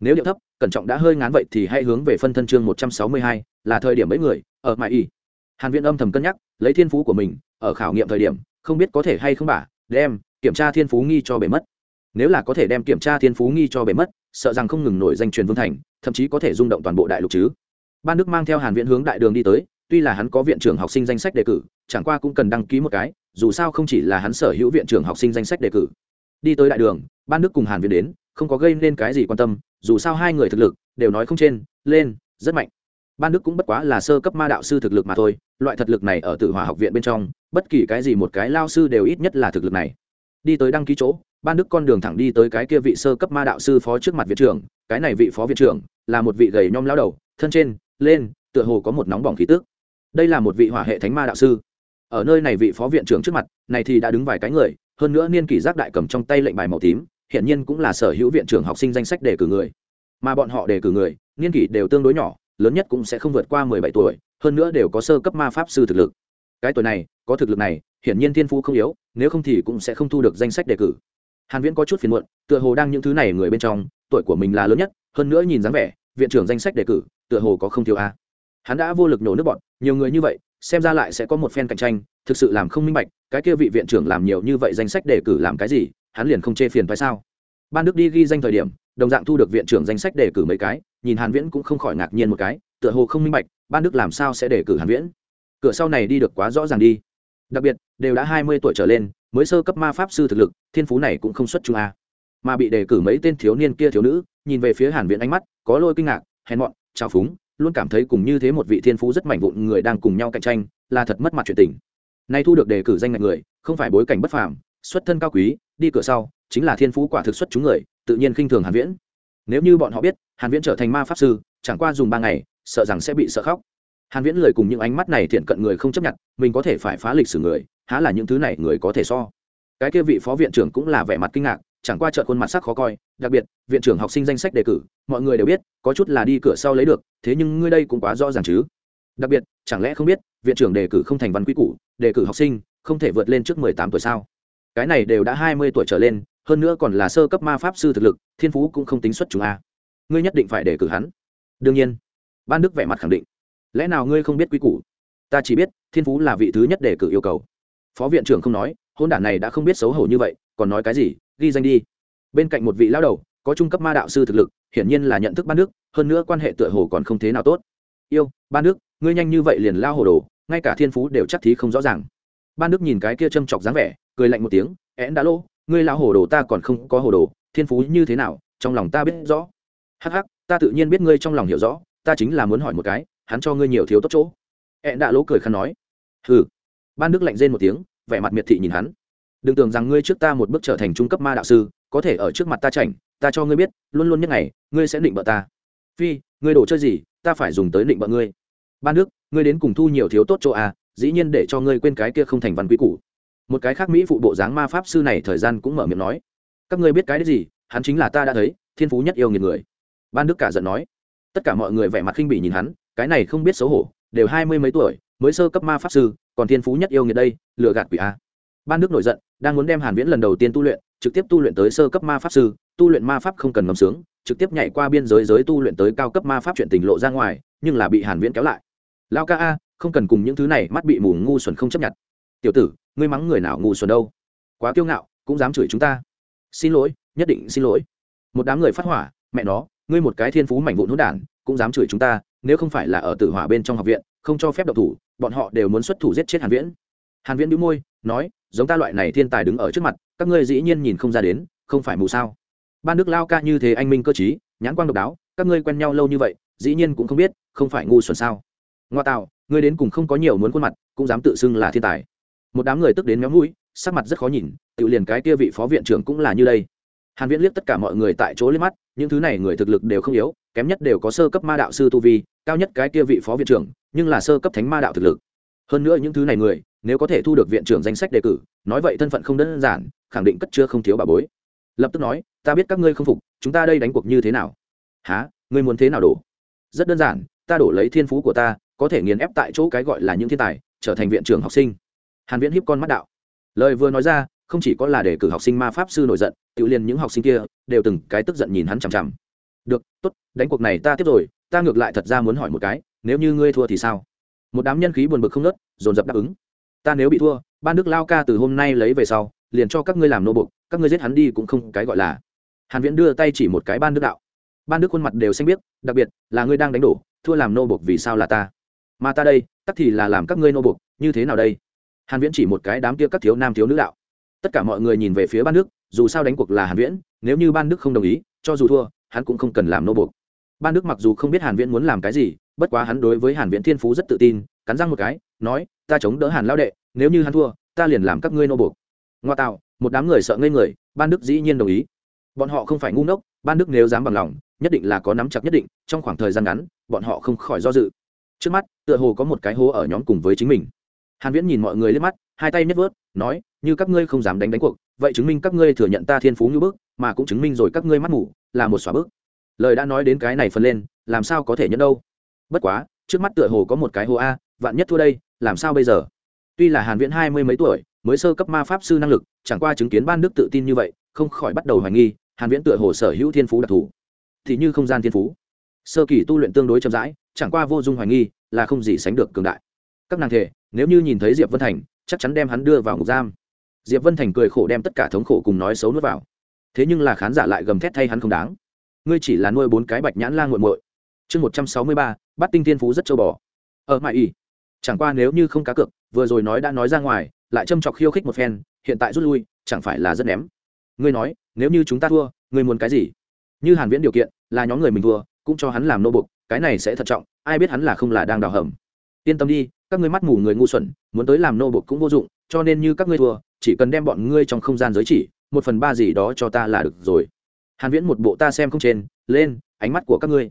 Nếu điệu thấp, cẩn trọng đã hơi ngán vậy thì hãy hướng về phân thân chương một trăm sáu mươi hai, là thời điểm mấy người, ở mãi y hàn viện âm thầm cân nhắc, lấy thiên phú của mình, ở khảo nghiệm thời điểm không biết có thể hay không bả đem kiểm tra thiên phú nghi cho bể mất. Nếu là có thể đem kiểm tra thiên phú nghi cho bể mất, sợ rằng không ngừng nổi danh truyền vương thành, thậm chí có thể rung động toàn bộ đại lục chứ. Ban đức mang theo hàn viễn hướng đại đường đi tới, tuy là hắn có viện trưởng học sinh danh sách đề cử, chẳng qua cũng cần đăng ký một cái, dù sao không chỉ là hắn sở hữu viện trưởng học sinh danh sách đề cử. Đi tới đại đường, ban đức cùng hàn viễn đến, không có gây nên cái gì quan tâm, dù sao hai người thực lực, đều nói không trên, lên, rất mạnh ban đức cũng bất quá là sơ cấp ma đạo sư thực lực mà thôi, loại thực lực này ở tử hỏa học viện bên trong, bất kỳ cái gì một cái lao sư đều ít nhất là thực lực này. Đi tới đăng ký chỗ, ban đức con đường thẳng đi tới cái kia vị sơ cấp ma đạo sư phó trước mặt viện trưởng, cái này vị phó viện trưởng là một vị gầy nhom lao đầu, thân trên, lên, tựa hồ có một nóng bỏng khí tức. Đây là một vị hỏa hệ thánh ma đạo sư. Ở nơi này vị phó viện trưởng trước mặt, này thì đã đứng vài cái người, hơn nữa niên kỷ giác đại cầm trong tay lệnh bài màu tím hiện nhiên cũng là sở hữu viện trưởng học sinh danh sách đề cử người. Mà bọn họ đề cử người, niên kỷ đều tương đối nhỏ lớn nhất cũng sẽ không vượt qua mười bảy tuổi, hơn nữa đều có sơ cấp ma pháp sư thực lực. Cái tuổi này, có thực lực này, hiển nhiên thiên phú không yếu, nếu không thì cũng sẽ không thu được danh sách đề cử. Hàn viễn có chút phiền muộn, tựa hồ đang những thứ này người bên trong, tuổi của mình là lớn nhất, hơn nữa nhìn dáng vẻ, viện trưởng danh sách đề cử, tựa hồ có không thiếu a. Hắn đã vô lực nổ nước bọn, nhiều người như vậy, xem ra lại sẽ có một phen cạnh tranh, thực sự làm không minh bạch, cái kia vị viện trưởng làm nhiều như vậy danh sách đề cử làm cái gì, hắn liền không chê phiền phải sao? Ban đức đi ghi danh thời điểm đồng dạng thu được viện trưởng danh sách đề cử mấy cái, nhìn hàn viễn cũng không khỏi ngạc nhiên một cái, tựa hồ không minh bạch, ban đức làm sao sẽ đề cử hàn viễn? Cửa sau này đi được quá rõ ràng đi. Đặc biệt, đều đã 20 tuổi trở lên, mới sơ cấp ma pháp sư thực lực, thiên phú này cũng không xuất chúng a. Mà bị đề cử mấy tên thiếu niên kia thiếu nữ, nhìn về phía hàn viễn ánh mắt, có lôi kinh ngạc, hèn mọn, trào phúng, luôn cảm thấy cùng như thế một vị thiên phú rất mạnh vụn người đang cùng nhau cạnh tranh, là thật mất mặt chuyện tình. Nay thu được đề cử danh ngạch người, không phải bối cảnh bất phàm, xuất thân cao quý, đi cửa sau, chính là thiên phú quả thực xuất chúng người tự nhiên khinh thường hàn viễn. Nếu như bọn họ biết, hàn viễn trở thành ma pháp sư, chẳng qua dùng ba ngày, sợ rằng sẽ bị sợ khóc. Hàn viễn lời cùng những ánh mắt này thiện cận người không chấp nhận, mình có thể phải phá lịch sử người, há là những thứ này người có thể so. Cái kia vị phó viện trưởng cũng là vẻ mặt kinh ngạc, chẳng qua chợt khuôn mặt sắc khó coi, đặc biệt, viện trưởng học sinh danh sách đề cử, mọi người đều biết, có chút là đi cửa sau lấy được, thế nhưng ngươi đây cũng quá rõ ràng chứ. Đặc biệt, chẳng lẽ không biết, viện trưởng đề cử không thành văn quy củ, đề cử học sinh, không thể vượt lên trước mười tám tuổi sao? Cái này đều đã hai mươi tuổi trở lên hơn nữa còn là sơ cấp ma pháp sư thực lực, thiên phú cũng không tính xuất chúng a. Ngươi nhất định phải đề cử hắn. Đương nhiên, ban đức vẻ mặt khẳng định. Lẽ nào ngươi không biết quy củ? Ta chỉ biết, thiên phú là vị thứ nhất đề cử yêu cầu. Phó viện trưởng không nói hôn đản này đã không biết xấu hổ như vậy, còn nói cái gì? Ghi danh đi. Bên cạnh một vị lao đầu, có trung cấp ma đạo sư thực lực, hiển nhiên là nhận thức ban đức, hơn nữa quan hệ tựa hồ còn không thế nào tốt. Yêu, ban đức, ngươi nhanh như vậy liền lao hồ đồ, ngay cả thiên phú đều chắc thí không rõ ràng. Ban đức nhìn cái kia châm chọc dáng vẻ, cười lạnh một tiếng, én đã lỗ ngươi lão hồ đồ ta còn không có hồ đồ, thiên phú như thế nào, trong lòng ta biết rõ. Hắc hắc, ta tự nhiên biết ngươi trong lòng hiểu rõ, ta chính là muốn hỏi một cái, hắn cho ngươi nhiều thiếu tốt chỗ. E Én đã lỗ cười khăn nói. Hừ. Ban đức lạnh rên một tiếng, vẻ mặt miệt thị nhìn hắn. Đừng tưởng rằng ngươi trước ta một bước trở thành trung cấp ma đạo sư, có thể ở trước mặt ta chảnh, ta cho ngươi biết, luôn luôn nhất ngày, ngươi sẽ định bợ ta. Phi, ngươi đồ chơi gì, ta phải dùng tới định bợ ngươi. Ban đức, ngươi đến cùng thu nhiều thiếu tốt chỗ à dĩ nhiên để cho ngươi quên cái kia không thành văn quý cũ một cái khác mỹ phụ bộ dáng ma pháp sư này thời gian cũng mở miệng nói, các ngươi biết cái gì, hắn chính là ta đã thấy, thiên phú nhất yêu nghiệt người. Ban đức cả giận nói, tất cả mọi người vẻ mặt khinh bỉ nhìn hắn, cái này không biết xấu hổ, đều hai mươi mấy tuổi, mới sơ cấp ma pháp sư, còn thiên phú nhất yêu nghiệt đây, lừa gạt quỷ a. Ban đức nổi giận, đang muốn đem hàn viễn lần đầu tiên tu luyện, trực tiếp tu luyện tới sơ cấp ma pháp sư, tu luyện ma pháp không cần ngầm sướng, trực tiếp nhảy qua biên giới giới tu luyện tới cao cấp ma pháp chuyện tình lộ ra ngoài, nhưng là bị hàn viễn kéo lại. Lao ca a, không cần cùng những thứ này, mắt bị mù ngu xuẩn không chấp nhận. Tiểu tử ngươi mắng người nào ngu xuẩn đâu. Quá kiêu ngạo, cũng dám chửi chúng ta. Xin lỗi, nhất định xin lỗi. Một đám người phát hỏa, mẹ nó, ngươi một cái thiên phú mảnh vụn hỗn đản, cũng dám chửi chúng ta, nếu không phải là ở tử hỏa bên trong học viện, không cho phép độc thủ, bọn họ đều muốn xuất thủ giết chết hàn viễn. Hàn viễn bĩu môi, nói, giống ta loại này thiên tài đứng ở trước mặt, các ngươi dĩ nhiên nhìn không ra đến, không phải mù sao. Ban đức lao ca như thế anh minh cơ trí, nhãn quang độc đáo, các ngươi quen nhau lâu như vậy, dĩ nhiên cũng không biết, không phải ngu xuẩn sao. Ngoa tạo, ngươi đến cùng không có nhiều muốn khuôn mặt, cũng dám tự xưng là thiên tài một đám người tức đến méo mũi, sắc mặt rất khó nhìn, tự liền cái kia vị phó viện trưởng cũng là như đây. Hàn viễn liếc tất cả mọi người tại chỗ liếc mắt, những thứ này người thực lực đều không yếu, kém nhất đều có sơ cấp ma đạo sư tu vi, cao nhất cái kia vị phó viện trưởng, nhưng là sơ cấp thánh ma đạo thực lực. Hơn nữa những thứ này người, nếu có thể thu được viện trưởng danh sách đề cử, nói vậy thân phận không đơn giản, khẳng định cất chưa không thiếu bà bối. Lập tức nói, ta biết các ngươi không phục, chúng ta đây đánh cuộc như thế nào? Há ngươi muốn thế nào đổ? Rất đơn giản, ta đổ lấy thiên phú của ta, có thể nghiền ép tại chỗ cái gọi là những thiên tài, trở thành viện trưởng học sinh hàn viễn hiếp con mắt đạo. Lời vừa nói ra, không chỉ có là để cử học sinh ma pháp sư nổi giận tự liền những học sinh kia đều từng cái tức giận nhìn hắn chằm chằm. Được, tốt, đánh cuộc này ta tiếp rồi, ta ngược lại thật ra muốn hỏi một cái, nếu như ngươi thua thì sao? Một đám nhân khí buồn bực không nớt dồn dập đáp ứng. Ta nếu bị thua, ban đức lao ca từ hôm nay lấy về sau, liền cho các ngươi làm nô bục, các ngươi giết hắn đi cũng không cái gọi là. Hàn viễn đưa tay chỉ một cái ban đức đạo. Ban đức khuôn mặt đều xanh biết đặc biệt là ngươi đang đánh đổ, thua làm nô bục vì sao là ta? Mà ta đây, tắc thì là làm các ngươi nô bục, như thế nào đây? Hàn viễn chỉ một cái đám kia các thiếu nam thiếu nữ đạo. Tất cả mọi người nhìn về phía ban đức, dù sao đánh cuộc là hàn viễn, nếu như ban đức không đồng ý, cho dù thua, hắn cũng không cần làm nô buộc. ban đức mặc dù không biết hàn viễn muốn làm cái gì, bất quá hắn đối với hàn viễn thiên phú rất tự tin, cắn răng một cái, nói, ta chống đỡ hàn lao đệ, nếu như hắn thua, ta liền làm các ngươi nô buộc. Ngoa tạo, một đám người sợ ngây người, ban đức dĩ nhiên đồng ý. Bọn họ không phải ngu ngốc, ban đức nếu dám bằng lòng, nhất định là có nắm chặt nhất định, trong khoảng thời gian ngắn, bọn họ không khỏi do dự. Trước mắt, tựa hồ có một cái hố ở nhóm cùng với chính mình hàn viễn nhìn mọi người lên mắt, hai tay nhất vớt, nói, như các ngươi không dám đánh đánh cuộc, vậy chứng minh các ngươi thừa nhận ta thiên phú như bước mà cũng chứng minh rồi các ngươi mắt mù, là một xóa bước lời đã nói đến cái này phần lên, làm sao có thể nhận đâu? Bất quá, trước mắt tựa hồ có một cái hồ a, vạn nhất thua đây, làm sao bây giờ? Tuy là hàn viễn hai mươi mấy tuổi, mới sơ cấp ma pháp sư năng lực, chẳng qua chứng kiến ban đức tự tin như vậy, không khỏi bắt đầu hoài nghi, hàn viễn tựa hồ sở hữu thiên phú đặc thù. Thì như không gian thiên phú. Sơ kỳ tu luyện tương đối chậm rãi, chẳng qua vô dung hoài nghi, là không gì sánh được cường đại các nàng thể nếu như nhìn thấy diệp vân thành, chắc chắn đem hắn đưa vào ngục giam. Diệp vân thành cười khổ đem tất cả thống khổ cùng nói xấu nuốt vào. Thế nhưng là khán giả lại gầm thét thay hắn không đáng. Ngươi chỉ là nuôi bốn cái bạch nhãn la nguội muội. Chương một trăm sáu mươi ba bắt tinh thiên phú rất châu bò. Ở mãi y. Chẳng qua nếu như không cá cược, vừa rồi nói đã nói ra ngoài, lại châm chọc khiêu khích một phen, hiện tại rút lui, chẳng phải là rất ném. Ngươi nói, nếu như chúng ta thua, ngươi muốn cái gì? Như hàn viễn điều kiện, là nhóm người mình thua, cũng cho hắn làm nô bục, cái này sẽ thận trọng, ai biết hắn là không là đang đào hầm yên tâm đi, các ngươi mắt mù người ngu xuẩn, muốn tới làm nô bột cũng vô dụng, cho nên như các ngươi thua, chỉ cần đem bọn ngươi trong không gian giới chỉ, một phần ba gì đó cho ta là được rồi. Hàn viễn một bộ ta xem không trên, lên, ánh mắt của các ngươi.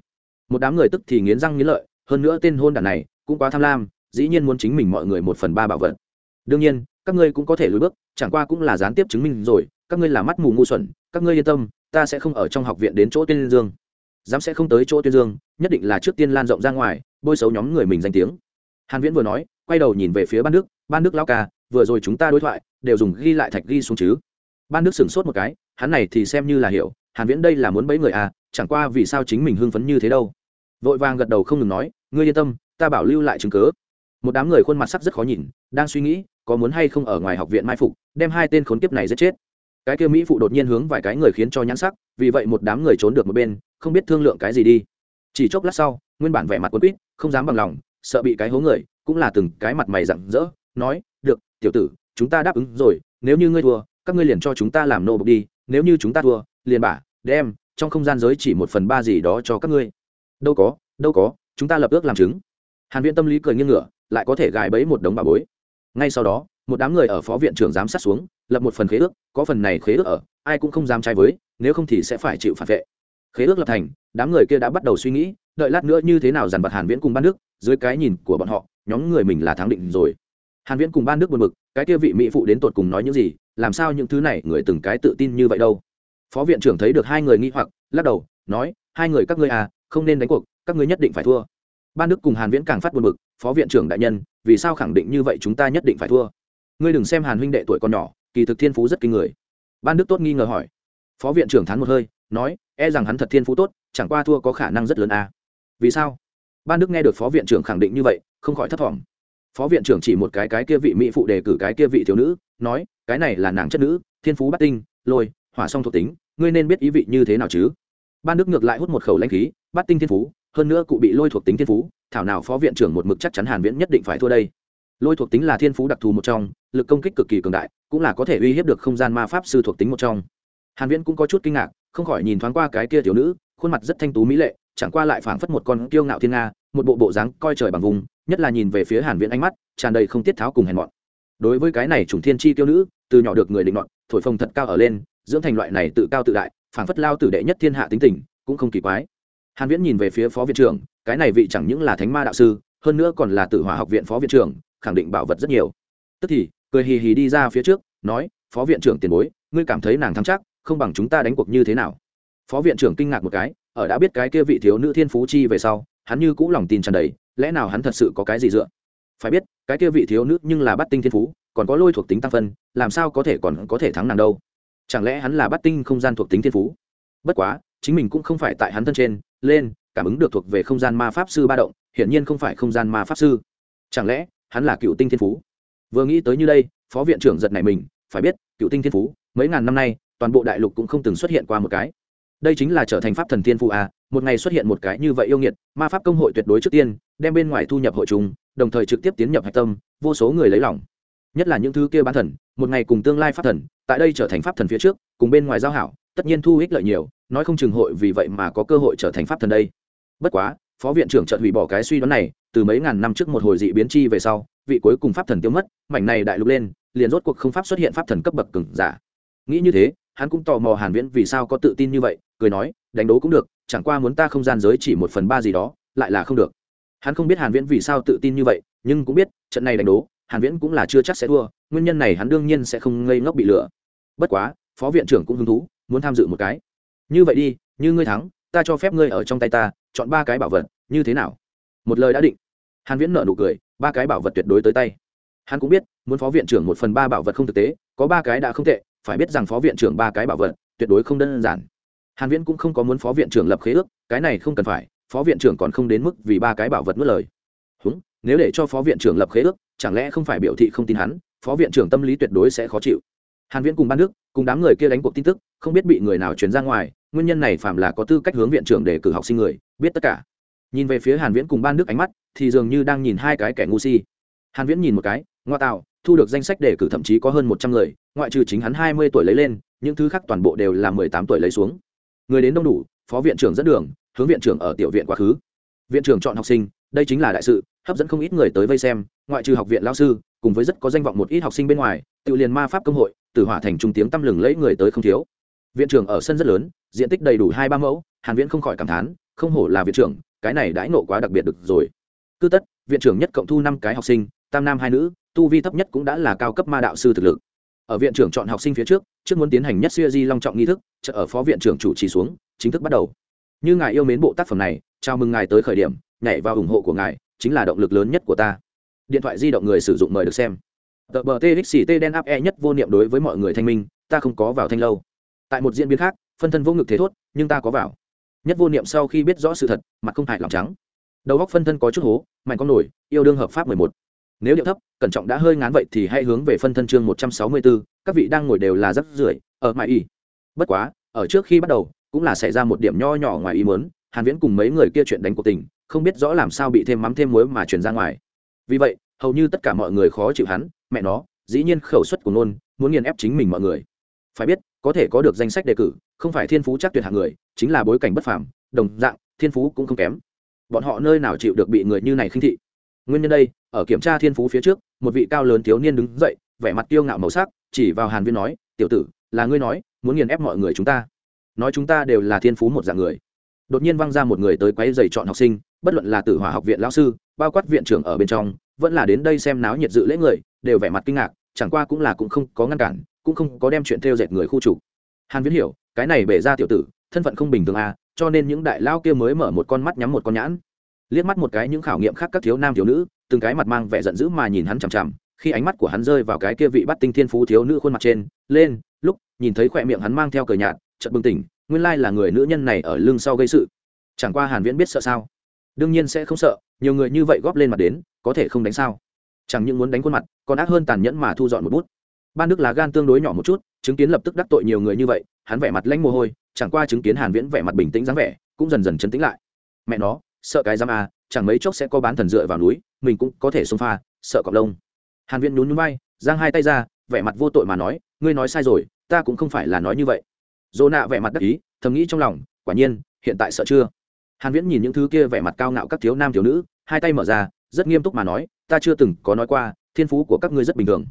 Một đám người tức thì nghiến răng nghiến lợi, hơn nữa tên hôn đản này cũng quá tham lam, dĩ nhiên muốn chính mình mọi người một phần ba bảo vật. Đương nhiên, các ngươi cũng có thể lùi bước, chẳng qua cũng là gián tiếp chứng minh rồi, các ngươi là mắt mù ngu xuẩn, các ngươi yên tâm, ta sẽ không ở trong học viện đến chỗ tuyên dương. Dám sẽ không tới chỗ tuyên dương, nhất định là trước tiên lan rộng ra ngoài, bôi xấu nhóm người mình danh tiếng hàn viễn vừa nói, quay đầu nhìn về phía ban đức ban đức lão ca, vừa rồi chúng ta đối thoại, đều dùng ghi lại thạch ghi xuống chứ? Ban đức sửng sốt một cái, hắn này thì xem như là hiểu, hàn viễn đây là muốn bẫy người à chẳng qua vì sao chính mình hưng phấn như thế đâu. Vội vàng gật đầu không ngừng nói, ngươi yên tâm, ta bảo lưu lại chứng cứ. Một đám người khuôn mặt sắc rất khó nhìn, đang suy nghĩ, có muốn hay không ở ngoài học viện mai phục, đem hai tên khốn kiếp này giết chết. Cái kia mỹ phụ đột nhiên hướng vài cái người khiến cho nhãn sắc, vì vậy một đám người trốn được một bên, không biết thương lượng cái gì đi. Chỉ chốc lát sau, nguyên bản vẻ mặt quân quýt, không dám bằng lòng sợ bị cái hố người, cũng là từng cái mặt mày rặng rỡ, nói, được, tiểu tử, chúng ta đáp ứng rồi, nếu như ngươi thua, các ngươi liền cho chúng ta làm nô bộc đi, nếu như chúng ta thua, liền bả, đem, trong không gian giới chỉ một phần ba gì đó cho các ngươi. Đâu có đâu có, chúng ta lập ước làm chứng. Hàn viện tâm lý cười nghiêng ngửa, lại có thể gài bẫy một đống bà bối. Ngay sau đó, một đám người ở phó viện trưởng giám sát xuống, lập một phần khế ước, có phần này khế ước ở, ai cũng không dám trái với, nếu không thì sẽ phải chịu phản vệ. Khế ước lập thành, đám người kia đã bắt đầu suy nghĩ, đợi lát nữa như thế nào dàn vật hàn viễn cùng ban đức dưới cái nhìn của bọn họ, nhóm người mình là thắng định rồi. Hàn viễn cùng ban đức buồn bực, cái kia vị mỹ phụ đến tột cùng nói những gì, làm sao những thứ này người từng cái tự tin như vậy đâu. Phó viện trưởng thấy được hai người nghi hoặc, lắc đầu, nói, hai người các ngươi à không nên đánh cuộc, các ngươi nhất định phải thua. Ban đức cùng hàn viễn càng phát buồn bực, phó viện trưởng đại nhân, vì sao khẳng định như vậy chúng ta nhất định phải thua? Ngươi đừng xem hàn huynh đệ tuổi còn nhỏ, kỳ thực thiên phú rất kinh người. Ban đức tốt nghi ngờ hỏi. Phó viện trưởng thán một hơi, nói e rằng hắn thật thiên phú tốt, chẳng qua thua có khả năng rất lớn à. vì sao? Ban đức nghe được phó viện trưởng khẳng định như vậy, không khỏi thất vọng phó viện trưởng chỉ một cái cái kia vị mỹ phụ đề cử cái kia vị thiếu nữ, nói, cái này là nàng chất nữ, thiên phú bắt tinh, lôi, hỏa song thuộc tính, ngươi nên biết ý vị như thế nào chứ? Ban đức ngược lại hút một khẩu lãnh khí bắt tinh thiên phú, hơn nữa cụ bị lôi thuộc tính thiên phú, thảo nào phó viện trưởng một mực chắc chắn hàn viễn nhất định phải thua đây. Lôi thuộc tính là thiên phú đặc thù một trong, lực công kích cực kỳ cường đại, cũng là có thể uy hiếp được không gian ma pháp sư thuộc tính một trong. Hàn viễn cũng có chút kinh ngạc, không khỏi nhìn thoáng qua cái kia thiếu nữ, khuôn mặt rất thanh tú mỹ lệ chẳng qua lại phảng phất một con kiêu ngạo thiên nga, một bộ bộ dáng coi trời bằng vùng, nhất là nhìn về phía hàn viễn ánh mắt, tràn đầy không tiết tháo cùng hèn mọn. Đối với cái này trùng thiên chi tiêu nữ, từ nhỏ được người định nọt, thổi phồng thật cao ở lên, dưỡng thành loại này tự cao tự đại, phảng phất lao tử đệ nhất thiên hạ tính tình, cũng không kỳ quái. Hàn viễn nhìn về phía phó viện trưởng, cái này vị chẳng những là thánh ma đạo sư, hơn nữa còn là tự hỏa học viện phó viện trưởng, khẳng định bảo vật rất nhiều. Tức thì, cười hì hì đi ra phía trước, nói, phó viện trưởng tiền bối, ngươi cảm thấy nàng thắng chắc, không bằng chúng ta đánh cuộc như thế nào? Phó viện trưởng kinh ngạc một cái ở đã biết cái kia vị thiếu nữ thiên phú chi về sau, hắn như cũ lòng tin tràn đầy, lẽ nào hắn thật sự có cái gì dựa? Phải biết, cái kia vị thiếu nữ nhưng là bắt tinh thiên phú, còn có lôi thuộc tính tăng phân, làm sao có thể còn có thể thắng nàng đâu? Chẳng lẽ hắn là bắt tinh không gian thuộc tính thiên phú? Bất quá, chính mình cũng không phải tại hắn thân trên, lên, cảm ứng được thuộc về không gian ma pháp sư ba động, hiển nhiên không phải không gian ma pháp sư. Chẳng lẽ, hắn là cựu tinh thiên phú? Vừa nghĩ tới như đây, phó viện trưởng giật này mình, phải biết, cựu tinh thiên phú, mấy ngàn năm nay, toàn bộ đại lục cũng không từng xuất hiện qua một cái đây chính là trở thành pháp thần tiên phú à một ngày xuất hiện một cái như vậy yêu nghiệt, ma pháp công hội tuyệt đối trước tiên, đem bên ngoài thu nhập hội chúng, đồng thời trực tiếp tiến nhập hạch tâm, vô số người lấy lòng. Nhất là những thứ kia bán thần, một ngày cùng tương lai pháp thần, tại đây trở thành pháp thần phía trước, cùng bên ngoài giao hảo, tất nhiên thu ích lợi nhiều, nói không chừng hội vì vậy mà có cơ hội trở thành pháp thần đây. Bất quá, phó viện trưởng chợt hủy bỏ cái suy đoán này, từ mấy ngàn năm trước một hồi dị biến chi về sau, vị cuối cùng pháp thần tiêu mất, mảnh này đại lục lên, liền rốt cuộc không pháp xuất hiện pháp thần cấp bậc cứng giả. Nghĩ như thế, hắn cũng tò mò hàn viễn vì sao có tự tin như vậy cười nói, đánh đố cũng được, chẳng qua muốn ta không gian giới chỉ một phần ba gì đó, lại là không được. Hắn không biết hàn viễn vì sao tự tin như vậy, nhưng cũng biết, trận này đánh đố, hàn viễn cũng là chưa chắc sẽ thua, nguyên nhân này hắn đương nhiên sẽ không ngây ngốc bị lừa. Bất quá, phó viện trưởng cũng hứng thú, muốn tham dự một cái. Như vậy đi, như ngươi thắng, ta cho phép ngươi ở trong tay ta, chọn ba cái bảo vật, như thế nào? Một lời đã định. Hàn viễn nở nụ cười, ba cái bảo vật tuyệt đối tới tay. Hắn cũng biết, muốn phó viện trưởng một phần ba bảo vật không thực tế, có ba cái đã không tệ, phải biết rằng phó viện trưởng ba cái bảo vật, tuyệt đối không đơn giản hàn viễn cũng không có muốn phó viện trưởng lập khế ước, cái này không cần phải, phó viện trưởng còn không đến mức vì ba cái bảo vật mất lời. Húng, nếu để cho phó viện trưởng lập khế ước, chẳng lẽ không phải biểu thị không tin hắn, phó viện trưởng tâm lý tuyệt đối sẽ khó chịu. Hàn viễn cùng ban đức cùng đám người kia đánh cuộc tin tức, không biết bị người nào truyền ra ngoài, nguyên nhân này phạm là có tư cách hướng viện trưởng để cử học sinh người, biết tất cả. Nhìn về phía hàn viễn cùng ban đức ánh mắt, thì dường như đang nhìn hai cái kẻ ngu si. Hàn viễn nhìn một cái, ngoa tạo, thu được danh sách đề cử thậm chí có hơn 100 người, ngoại trừ chính hắn 20 tuổi lấy lên, những thứ khác toàn bộ đều là 18 tuổi lấy xuống người đến đông đủ, phó viện trưởng dẫn đường, hướng viện trưởng ở tiểu viện quá khứ. Viện trưởng chọn học sinh, đây chính là đại sự, hấp dẫn không ít người tới vây xem, ngoại trừ học viện lao sư, cùng với rất có danh vọng một ít học sinh bên ngoài, tự liền ma pháp công hội từ hỏa thành trung tiếng tăm lừng lẫy người tới không thiếu. Viện trưởng ở sân rất lớn, diện tích đầy đủ hai ba mẫu, hàn viễn không khỏi cảm thán, không hổ là viện trưởng, cái này đãi nộ quá đặc biệt được rồi. Cứ tất, viện trưởng nhất cộng thu năm cái học sinh, tam nam hai nữ, tu vi thấp nhất cũng đã là cao cấp ma đạo sư thực lực ở viện trưởng chọn học sinh phía trước trước muốn tiến hành nhất siêu di long trọng nghi thức, chợ ở phó viện trưởng chủ trì xuống, chính thức bắt đầu. Như ngài yêu mến bộ tác phẩm này, chào mừng ngài tới khởi điểm, nhảy vào ủng hộ của ngài, chính là động lực lớn nhất của ta. Điện thoại di động người sử dụng mời được xem. Tờ bờ txt đen áp e nhất vô niệm đối với mọi người thanh minh, ta không có vào thanh lâu. Tại một diễn biến khác, phân thân vô ngực thế thốt, nhưng ta có vào. Nhất vô niệm sau khi biết rõ sự thật, mặt không hại lòng trắng. Đầu góc phân thân có chút hố, mạnh con nổi, yêu đương hợp pháp mười một nếu điệu thấp, cẩn trọng đã hơi ngán vậy thì hãy hướng về phân thân chương một trăm sáu mươi bốn các vị đang ngồi đều là rất rưởi, ở mãi y bất quá, ở trước khi bắt đầu, cũng là xảy ra một điểm nho nhỏ ngoài ý muốn, hàn viễn cùng mấy người kia chuyện đánh cuộc tình, không biết rõ làm sao bị thêm mắm thêm muối mà truyền ra ngoài. Vì vậy, hầu như tất cả mọi người khó chịu hắn, mẹ nó, dĩ nhiên khẩu suất của nôn muốn nghiền ép chính mình mọi người. Phải biết, có thể có được danh sách đề cử, không phải thiên phú chắc tuyệt hạng người, chính là bối cảnh bất phàm, đồng dạng, thiên phú cũng không kém. Bọn họ nơi nào chịu được bị người như này khinh thị? Nguyên nhân đây, ở kiểm tra thiên phú phía trước, một vị cao lớn thiếu niên đứng dậy, vẻ mặt kiêu ngạo màu sắc, chỉ vào hàn viên nói, tiểu tử, là ngươi nói, muốn nghiền ép mọi người chúng ta. Nói chúng ta đều là thiên phú một dạng người. Đột nhiên văng ra một người tới quấy giày chọn học sinh, bất luận là tử hỏa học viện lão sư, bao quát viện trưởng ở bên trong, vẫn là đến đây xem náo nhiệt dự lễ người, đều vẻ mặt kinh ngạc, chẳng qua cũng là cũng không có ngăn cản, cũng không có đem chuyện theo dệt người khu chủ hàn viễn hiểu, cái này bể ra tiểu tử, thân phận không bình thường à cho nên những đại lao kia mới mở một con mắt nhắm một con nhãn liếc mắt một cái những khảo nghiệm khác các thiếu nam thiếu nữ, từng cái mặt mang vẻ giận dữ mà nhìn hắn chằm chằm, khi ánh mắt của hắn rơi vào cái kia vị bắt tinh thiên phú thiếu nữ khuôn mặt trên, lên, lúc nhìn thấy khỏe miệng hắn mang theo cờ nhạt, chợt bừng tỉnh, nguyên lai là người nữ nhân này ở lưng sau gây sự. Chẳng qua hàn viễn biết sợ sao? Đương nhiên sẽ không sợ, nhiều người như vậy góp lên mặt đến, có thể không đánh sao? Chẳng những muốn đánh khuôn mặt, còn ác hơn tàn nhẫn mà thu dọn một bút. Ban đức là gan tương đối nhỏ một chút, chứng kiến lập tức đắc tội nhiều người như vậy, hắn vẻ mặt lanh mồ hôi, chẳng qua chứng kiến hàn viễn vẻ mặt bình tĩnh dáng vẻ, cũng dần dần chấn tĩnh lại. Mẹ nó sợ cái giám à chẳng mấy chốc sẽ có bán thần dựa vào núi, mình cũng có thể xông pha, sợ cọp lông. Hàn viễn nhún nhún vai, giang hai tay ra, vẻ mặt vô tội mà nói, ngươi nói sai rồi, ta cũng không phải là nói như vậy. Dô nạ vẻ mặt đắc ý, thầm nghĩ trong lòng, quả nhiên, hiện tại sợ chưa? Hàn viễn nhìn những thứ kia vẻ mặt cao ngạo các thiếu nam thiếu nữ, hai tay mở ra, rất nghiêm túc mà nói, ta chưa từng có nói qua, thiên phú của các ngươi rất bình thường.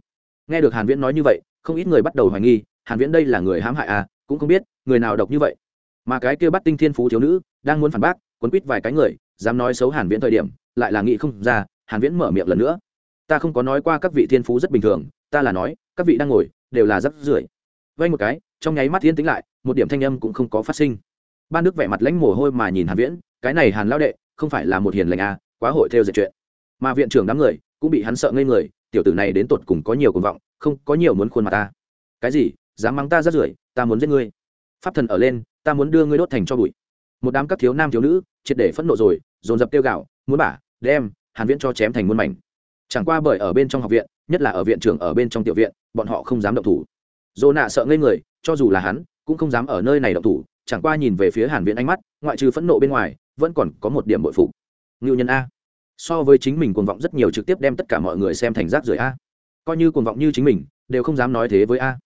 Nghe được hàn viễn nói như vậy, không ít người bắt đầu hoài nghi, hàn viễn đây là người hãm hại à cũng không biết, người nào độc như vậy. Mà cái kia bắt tinh thiên phú thiếu nữ, đang muốn phản bác quấn quýt vài cái người, dám nói xấu hàn viễn thời điểm, lại là nghĩ không ra, hàn viễn mở miệng lần nữa. Ta không có nói qua các vị thiên phú rất bình thường, ta là nói, các vị đang ngồi, đều là rất rưởi. Vay một cái, trong nháy mắt thiên tĩnh lại, một điểm thanh âm cũng không có phát sinh. Ban đức vẻ mặt lãnh mồ hôi mà nhìn hàn viễn, cái này hàn lão đệ, không phải là một hiền lành à quá hội theo dệt chuyện. Mà viện trưởng đám người, cũng bị hắn sợ ngây người, tiểu tử này đến tột cùng có nhiều cuồng vọng, không có nhiều muốn khuôn mặt ta. Cái gì, dám mắng ta rất rưởi, ta muốn giết ngươi. Pháp thần ở lên, ta muốn đưa ngươi đốt thành cho bụi một đám các thiếu nam thiếu nữ triệt để phẫn nộ rồi, dồn dập tiêu gạo, muốn bả, đem hàn viễn cho chém thành muôn mảnh. Chẳng qua bởi ở bên trong học viện, nhất là ở viện trưởng ở bên trong tiểu viện, bọn họ không dám động thủ. Dỗ nạ sợ ngây người, cho dù là hắn, cũng không dám ở nơi này động thủ, chẳng qua nhìn về phía hàn viễn ánh mắt, ngoại trừ phẫn nộ bên ngoài, vẫn còn có một điểm bội phục. Ngưu nhân a. So với chính mình cuồng vọng rất nhiều trực tiếp đem tất cả mọi người xem thành rác rưởi a. Coi như cuồng vọng như chính mình, đều không dám nói thế với a.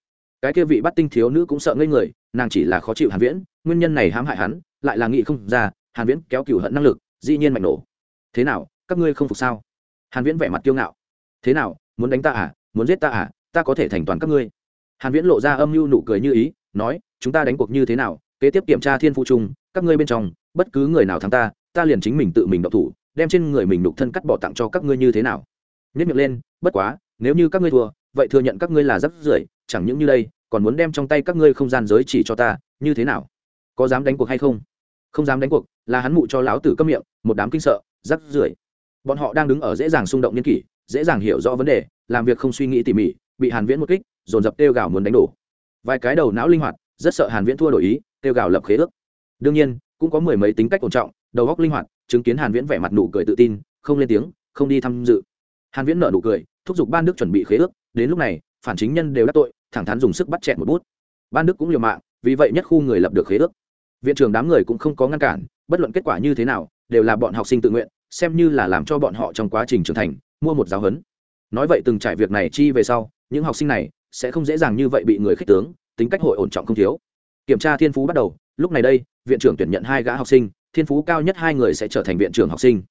Cái kia vị bắt tinh thiếu nữ cũng sợ ngây người, nàng chỉ là khó chịu hàn viễn nguyên nhân này hãm hại hắn, lại là nghị không ra, hàn viễn kéo cửu hận năng lực, dĩ nhiên mạnh nổ. Thế nào, các ngươi không phục sao? Hàn viễn vẻ mặt kiêu ngạo. Thế nào, muốn đánh ta à? Muốn giết ta à? Ta có thể thành toàn các ngươi. Hàn viễn lộ ra âm mưu nụ cười như ý, nói, chúng ta đánh cuộc như thế nào? Kế tiếp kiểm tra thiên phụ trung các ngươi bên trong, bất cứ người nào thắng ta ta liền chính mình tự mình động thủ, đem trên người mình nục thân cắt bỏ tặng cho các ngươi như thế nào? Nhất miệng lên, bất quá, nếu như các ngươi thua, vậy thừa nhận các ngươi là rất rưởi, chẳng những như đây, còn muốn đem trong tay các ngươi không gian giới chỉ cho ta, như thế nào? Có dám đánh cuộc hay không? Không dám đánh cuộc, là hắn mụ cho lão tử câm miệng, một đám kinh sợ, rắc rưởi. Bọn họ đang đứng ở dễ dàng xung động nhân kỷ, dễ dàng hiểu rõ vấn đề, làm việc không suy nghĩ tỉ mỉ, bị hàn viễn một kích, dồn dập tiêu gạo muốn đánh đổ. Vài cái đầu não linh hoạt, rất sợ hàn viễn thua đổi ý tiêu gạo lập khế ước. Đương nhiên, cũng có mười mấy tính cách ổn trọng, đầu óc linh hoạt, chứng kiến hàn viễn vẻ mặt nụ cười tự tin, không lên tiếng, không đi tham dự. Hàn viễn nở nụ cười, thúc giục ban đức chuẩn bị khế ước, đến lúc này, phản chính nhân đều đã tội, thẳng thắn dùng sức bắt chẹt một bút. Ban đức cũng liều mạng vì vậy nhất khu người lập được khế ước. Viện trưởng đám người cũng không có ngăn cản, bất luận kết quả như thế nào, đều là bọn học sinh tự nguyện, xem như là làm cho bọn họ trong quá trình trưởng thành, mua một giáo huấn. Nói vậy từng trải việc này chi về sau, những học sinh này sẽ không dễ dàng như vậy bị người khích tướng, tính cách hội ổn trọng không thiếu. Kiểm tra thiên phú bắt đầu, lúc này đây, viện trưởng tuyển nhận hai gã học sinh, thiên phú cao nhất hai người sẽ trở thành viện trưởng học sinh.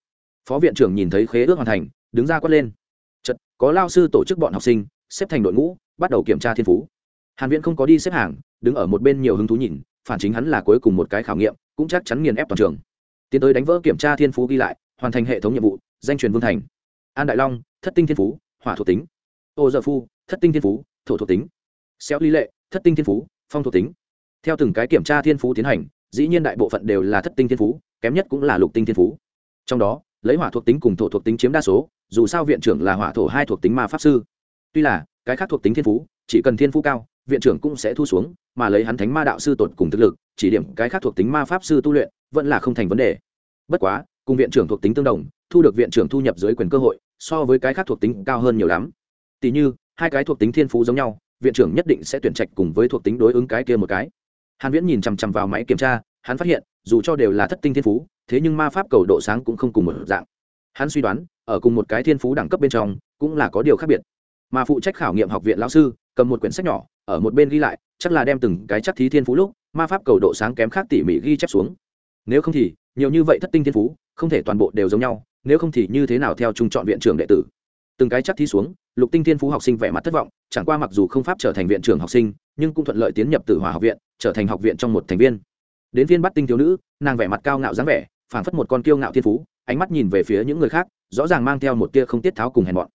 Phó viện trưởng nhìn thấy khế ước hoàn thành, đứng ra quát lên. Chật có lao sư tổ chức bọn học sinh, xếp thành đội ngũ, bắt đầu kiểm tra thiên phú. Hàn viễn không có đi xếp hàng đứng ở một bên nhiều hứng thú nhìn, phản chính hắn là cuối cùng một cái khảo nghiệm, cũng chắc chắn nghiền ép toàn trường. Tiến tới đánh vỡ kiểm tra thiên phú ghi lại, hoàn thành hệ thống nhiệm vụ, danh truyền vương thành. An đại long, thất tinh thiên phú, hỏa thuộc tính. Ô dợ phu, thất tinh thiên phú, thổ thuộc tính. Xéo lý lệ, thất tinh thiên phú, phong thuộc tính. Theo từng cái kiểm tra thiên phú tiến hành, dĩ nhiên đại bộ phận đều là thất tinh thiên phú, kém nhất cũng là lục tinh thiên phú. Trong đó, lấy hỏa thuộc tính cùng thổ thuộc tính chiếm đa số, dù sao viện trưởng là hỏa thổ hai thuộc tính ma pháp sư. Tuy là, cái khác thuộc tính thiên phú, chỉ cần thiên phú cao viện trưởng cũng sẽ thu xuống, mà lấy hắn thánh ma đạo sư tột cùng thực lực, chỉ điểm cái khác thuộc tính ma pháp sư tu luyện, vẫn là không thành vấn đề. Bất quá, cùng viện trưởng thuộc tính tương đồng, thu được viện trưởng thu nhập dưới quyền cơ hội, so với cái khác thuộc tính cao hơn nhiều lắm. Tỉ như, hai cái thuộc tính thiên phú giống nhau, viện trưởng nhất định sẽ tuyển trạch cùng với thuộc tính đối ứng cái kia một cái. Hàn viễn nhìn chằm chằm vào máy kiểm tra, hắn phát hiện, dù cho đều là thất tinh thiên phú, thế nhưng ma pháp cầu độ sáng cũng không cùng một dạng. Hắn suy đoán, ở cùng một cái thiên phú đẳng cấp bên trong, cũng là có điều khác biệt. Mà phụ trách khảo nghiệm học viện lão sư, cầm một quyển sách nhỏ ở một bên ghi lại chắc là đem từng cái chắc thí thiên phú lúc ma pháp cầu độ sáng kém khác tỉ mỉ ghi chép xuống. Nếu không thì nhiều như vậy thất tinh thiên phú không thể toàn bộ đều giống nhau nếu không thì như thế nào theo trung chọn viện trưởng đệ tử? Từng cái chắc thí xuống lục tinh thiên phú học sinh vẻ mặt thất vọng chẳng qua mặc dù không pháp trở thành viện trưởng học sinh nhưng cũng thuận lợi tiến nhập tử hòa học viện trở thành học viện trong một thành viên. Đến viên bắt tinh thiếu nữ nàng vẻ mặt cao ngạo dáng vẻ phảng phất một con kiêu ngạo thiên phú ánh mắt nhìn về phía những người khác rõ ràng mang theo một tia không tiết tháo cùng hèn bọn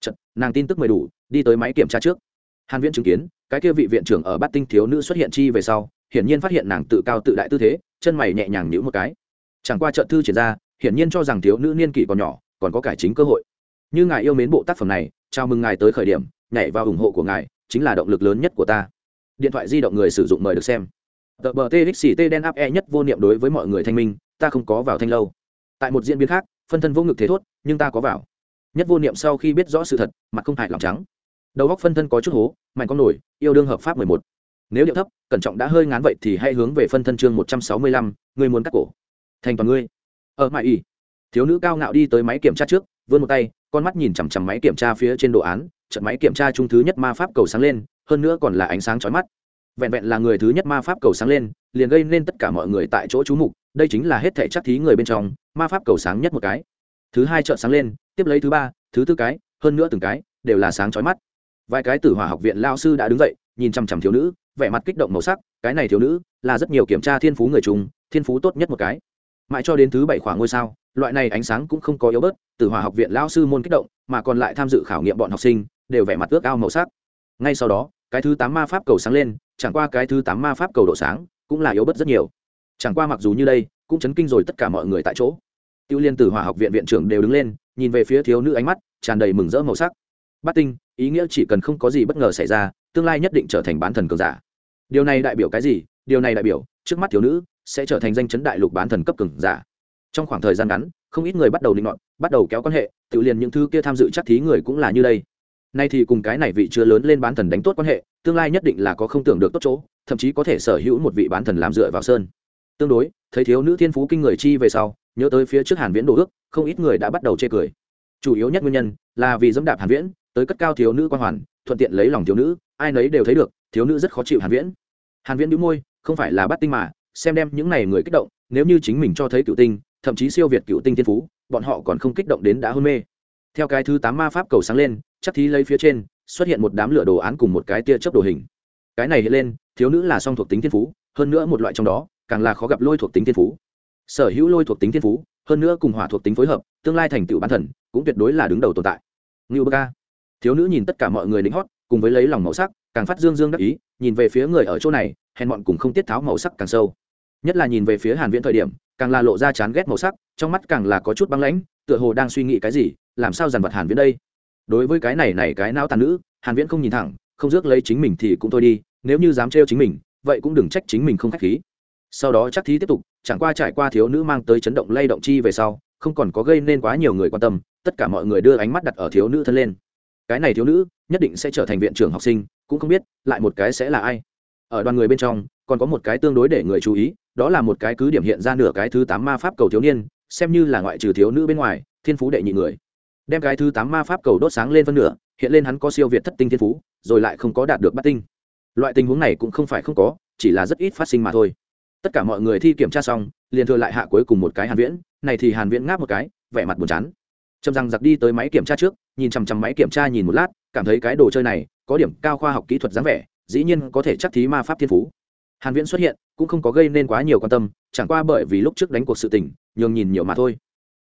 Chật, nàng tin tức mười đủ đi tới máy kiểm tra trước. Hàn viễn chứng kiến cái kia vị viện trưởng ở bát tinh thiếu nữ xuất hiện chi về sau, hiển nhiên phát hiện nàng tự cao tự đại tư thế, chân mày nhẹ nhàng nhíu một cái. Chẳng qua trợ thư triển ra, hiển nhiên cho rằng thiếu nữ niên kỷ còn nhỏ, còn có cải chính cơ hội. Như ngài yêu mến bộ tác phẩm này, chào mừng ngài tới khởi điểm, nhảy vào ủng hộ của ngài, chính là động lực lớn nhất của ta. Điện thoại di động người sử dụng mời được xem. Tờ bờ txt đen áp e nhất vô niệm đối với mọi người thanh minh, ta không có vào thanh lâu. Tại một diễn biến khác, phân thân vô ngực thế thốt, nhưng ta có vào. Nhất vô niệm sau khi biết rõ sự thật, mặt không hại lòng trắng đầu góc phân thân có chút hố, mạnh con nổi, yêu đương hợp pháp mười một. Nếu điệu thấp, cẩn trọng đã hơi ngán vậy thì hãy hướng về phân thân chương một trăm sáu mươi lăm, người muốn cắt cổ. Thành toàn ngươi. Ờ, Ở mãi y thiếu nữ cao ngạo đi tới máy kiểm tra trước, vươn một tay, con mắt nhìn chằm chằm máy kiểm tra phía trên đồ án trận máy kiểm tra trung thứ nhất ma pháp cầu sáng lên, hơn nữa còn là ánh sáng chói mắt. Vẹn vẹn là người thứ nhất ma pháp cầu sáng lên, liền gây nên tất cả mọi người tại chỗ chú mục, đây chính là hết thể chắc thí người bên trong, ma pháp cầu sáng nhất một cái. Thứ hai trợ sáng lên, tiếp lấy thứ ba, thứ tư cái, hơn nữa từng cái, đều là sáng chói mắt vài cái tử hỏa học viện lao sư đã đứng dậy, nhìn chằm chằm thiếu nữ, vẻ mặt kích động màu sắc, cái này thiếu nữ là rất nhiều kiểm tra thiên phú người chúng thiên phú tốt nhất một cái. Mãi cho đến thứ bảy khoảng ngôi sao, loại này ánh sáng cũng không có yếu bớt, tử hỏa học viện lao sư môn kích động, mà còn lại tham dự khảo nghiệm bọn học sinh, đều vẻ mặt ước ao màu sắc. Ngay sau đó, cái thứ tám ma pháp cầu sáng lên, chẳng qua cái thứ tám ma pháp cầu độ sáng cũng là yếu bớt rất nhiều. Chẳng qua mặc dù như đây, cũng chấn kinh rồi tất cả mọi người tại chỗ. Tiêu liên tử hỏa học viện viện trưởng đều đứng lên, nhìn về phía thiếu nữ ánh mắt tràn đầy mừng rỡ màu sắc bát tinh ý nghĩa chỉ cần không có gì bất ngờ xảy ra tương lai nhất định trở thành bán thần cường giả. Điều này đại biểu cái gì? Điều này đại biểu trước mắt thiếu nữ sẽ trở thành danh chấn đại lục bán thần cấp cường giả. Trong khoảng thời gian ngắn không ít người bắt đầu định ngọn, bắt đầu kéo quan hệ tự liền những thứ kia tham dự chắc thí người cũng là như đây. Nay thì cùng cái này vị chưa lớn lên bán thần đánh tốt quan hệ tương lai nhất định là có không tưởng được tốt chỗ thậm chí có thể sở hữu một vị bán thần làm dựa vào sơn. Tương đối thấy thiếu nữ thiên phú kinh người chi về sau nhớ tới phía trước hàn viễn đồ ước không ít người đã bắt đầu chê cười. Chủ yếu nhất nguyên nhân là vì dẫm đạp hàn viễn tới cất cao thiếu nữ quan hoàn, thuận tiện lấy lòng thiếu nữ, ai nấy đều thấy được, thiếu nữ rất khó chịu hàn viễn. Hàn viễn đĩu môi, không phải là bắt tinh mà, xem đem những này người kích động, nếu như chính mình cho thấy cựu tinh, thậm chí siêu việt cựu tinh thiên phú, bọn họ còn không kích động đến đã hôn mê. Theo cái thứ tám ma pháp cầu sáng lên, chắc thí lấy phía trên, xuất hiện một đám lửa đồ án cùng một cái tia chớp đồ hình. Cái này hiện lên, thiếu nữ là song thuộc tính thiên phú, hơn nữa một loại trong đó, càng là khó gặp lôi thuộc tính thiên phú. Sở hữu lôi thuộc tính thiên phú, hơn nữa cùng hỏa thuộc tính phối hợp, tương lai thành tựu bán thần, cũng tuyệt đối là đứng đầu tồn tại. Ngưu bơ ca thiếu nữ nhìn tất cả mọi người lính hót, cùng với lấy lòng màu sắc, càng phát dương dương đắc ý, nhìn về phía người ở chỗ này, hèn bọn cùng không tiết tháo màu sắc càng sâu. Nhất là nhìn về phía hàn viễn thời điểm, càng là lộ ra chán ghét màu sắc, trong mắt càng là có chút băng lãnh, tựa hồ đang suy nghĩ cái gì, làm sao dàn vật hàn viễn đây? Đối với cái này này cái não tàn nữ, hàn viễn không nhìn thẳng, không rước lấy chính mình thì cũng thôi đi, nếu như dám trêu chính mình, vậy cũng đừng trách chính mình không khách khí. Sau đó chắc thí tiếp tục, chẳng qua trải qua thiếu nữ mang tới chấn động lay động chi về sau, không còn có gây nên quá nhiều người quan tâm, tất cả mọi người đưa ánh mắt đặt ở thiếu nữ thân lên cái này thiếu nữ nhất định sẽ trở thành viện trưởng học sinh, cũng không biết lại một cái sẽ là ai. Ở đoàn người bên trong, còn có một cái tương đối để người chú ý, đó là một cái cứ điểm hiện ra nửa cái thứ tám ma pháp cầu thiếu niên, xem như là ngoại trừ thiếu nữ bên ngoài, thiên phú đệ nhị người. Đem cái thứ tám ma pháp cầu đốt sáng lên phân nửa, hiện lên hắn có siêu việt thất tinh thiên phú, rồi lại không có đạt được bắt tinh. Loại tình huống này cũng không phải không có, chỉ là rất ít phát sinh mà thôi. Tất cả mọi người thi kiểm tra xong, liền thừa lại hạ cuối cùng một cái hàn viễn, này thì hàn viễn ngáp một cái, vẻ mặt buồn chán trầm rằng giặc đi tới máy kiểm tra trước, nhìn chằm chằm máy kiểm tra nhìn một lát, cảm thấy cái đồ chơi này có điểm cao khoa học kỹ thuật dáng vẻ, dĩ nhiên có thể chắc thí ma pháp thiên phú. Hàn viễn xuất hiện, cũng không có gây nên quá nhiều quan tâm, chẳng qua bởi vì lúc trước đánh cuộc sự tình, nhường nhìn nhiều mà thôi.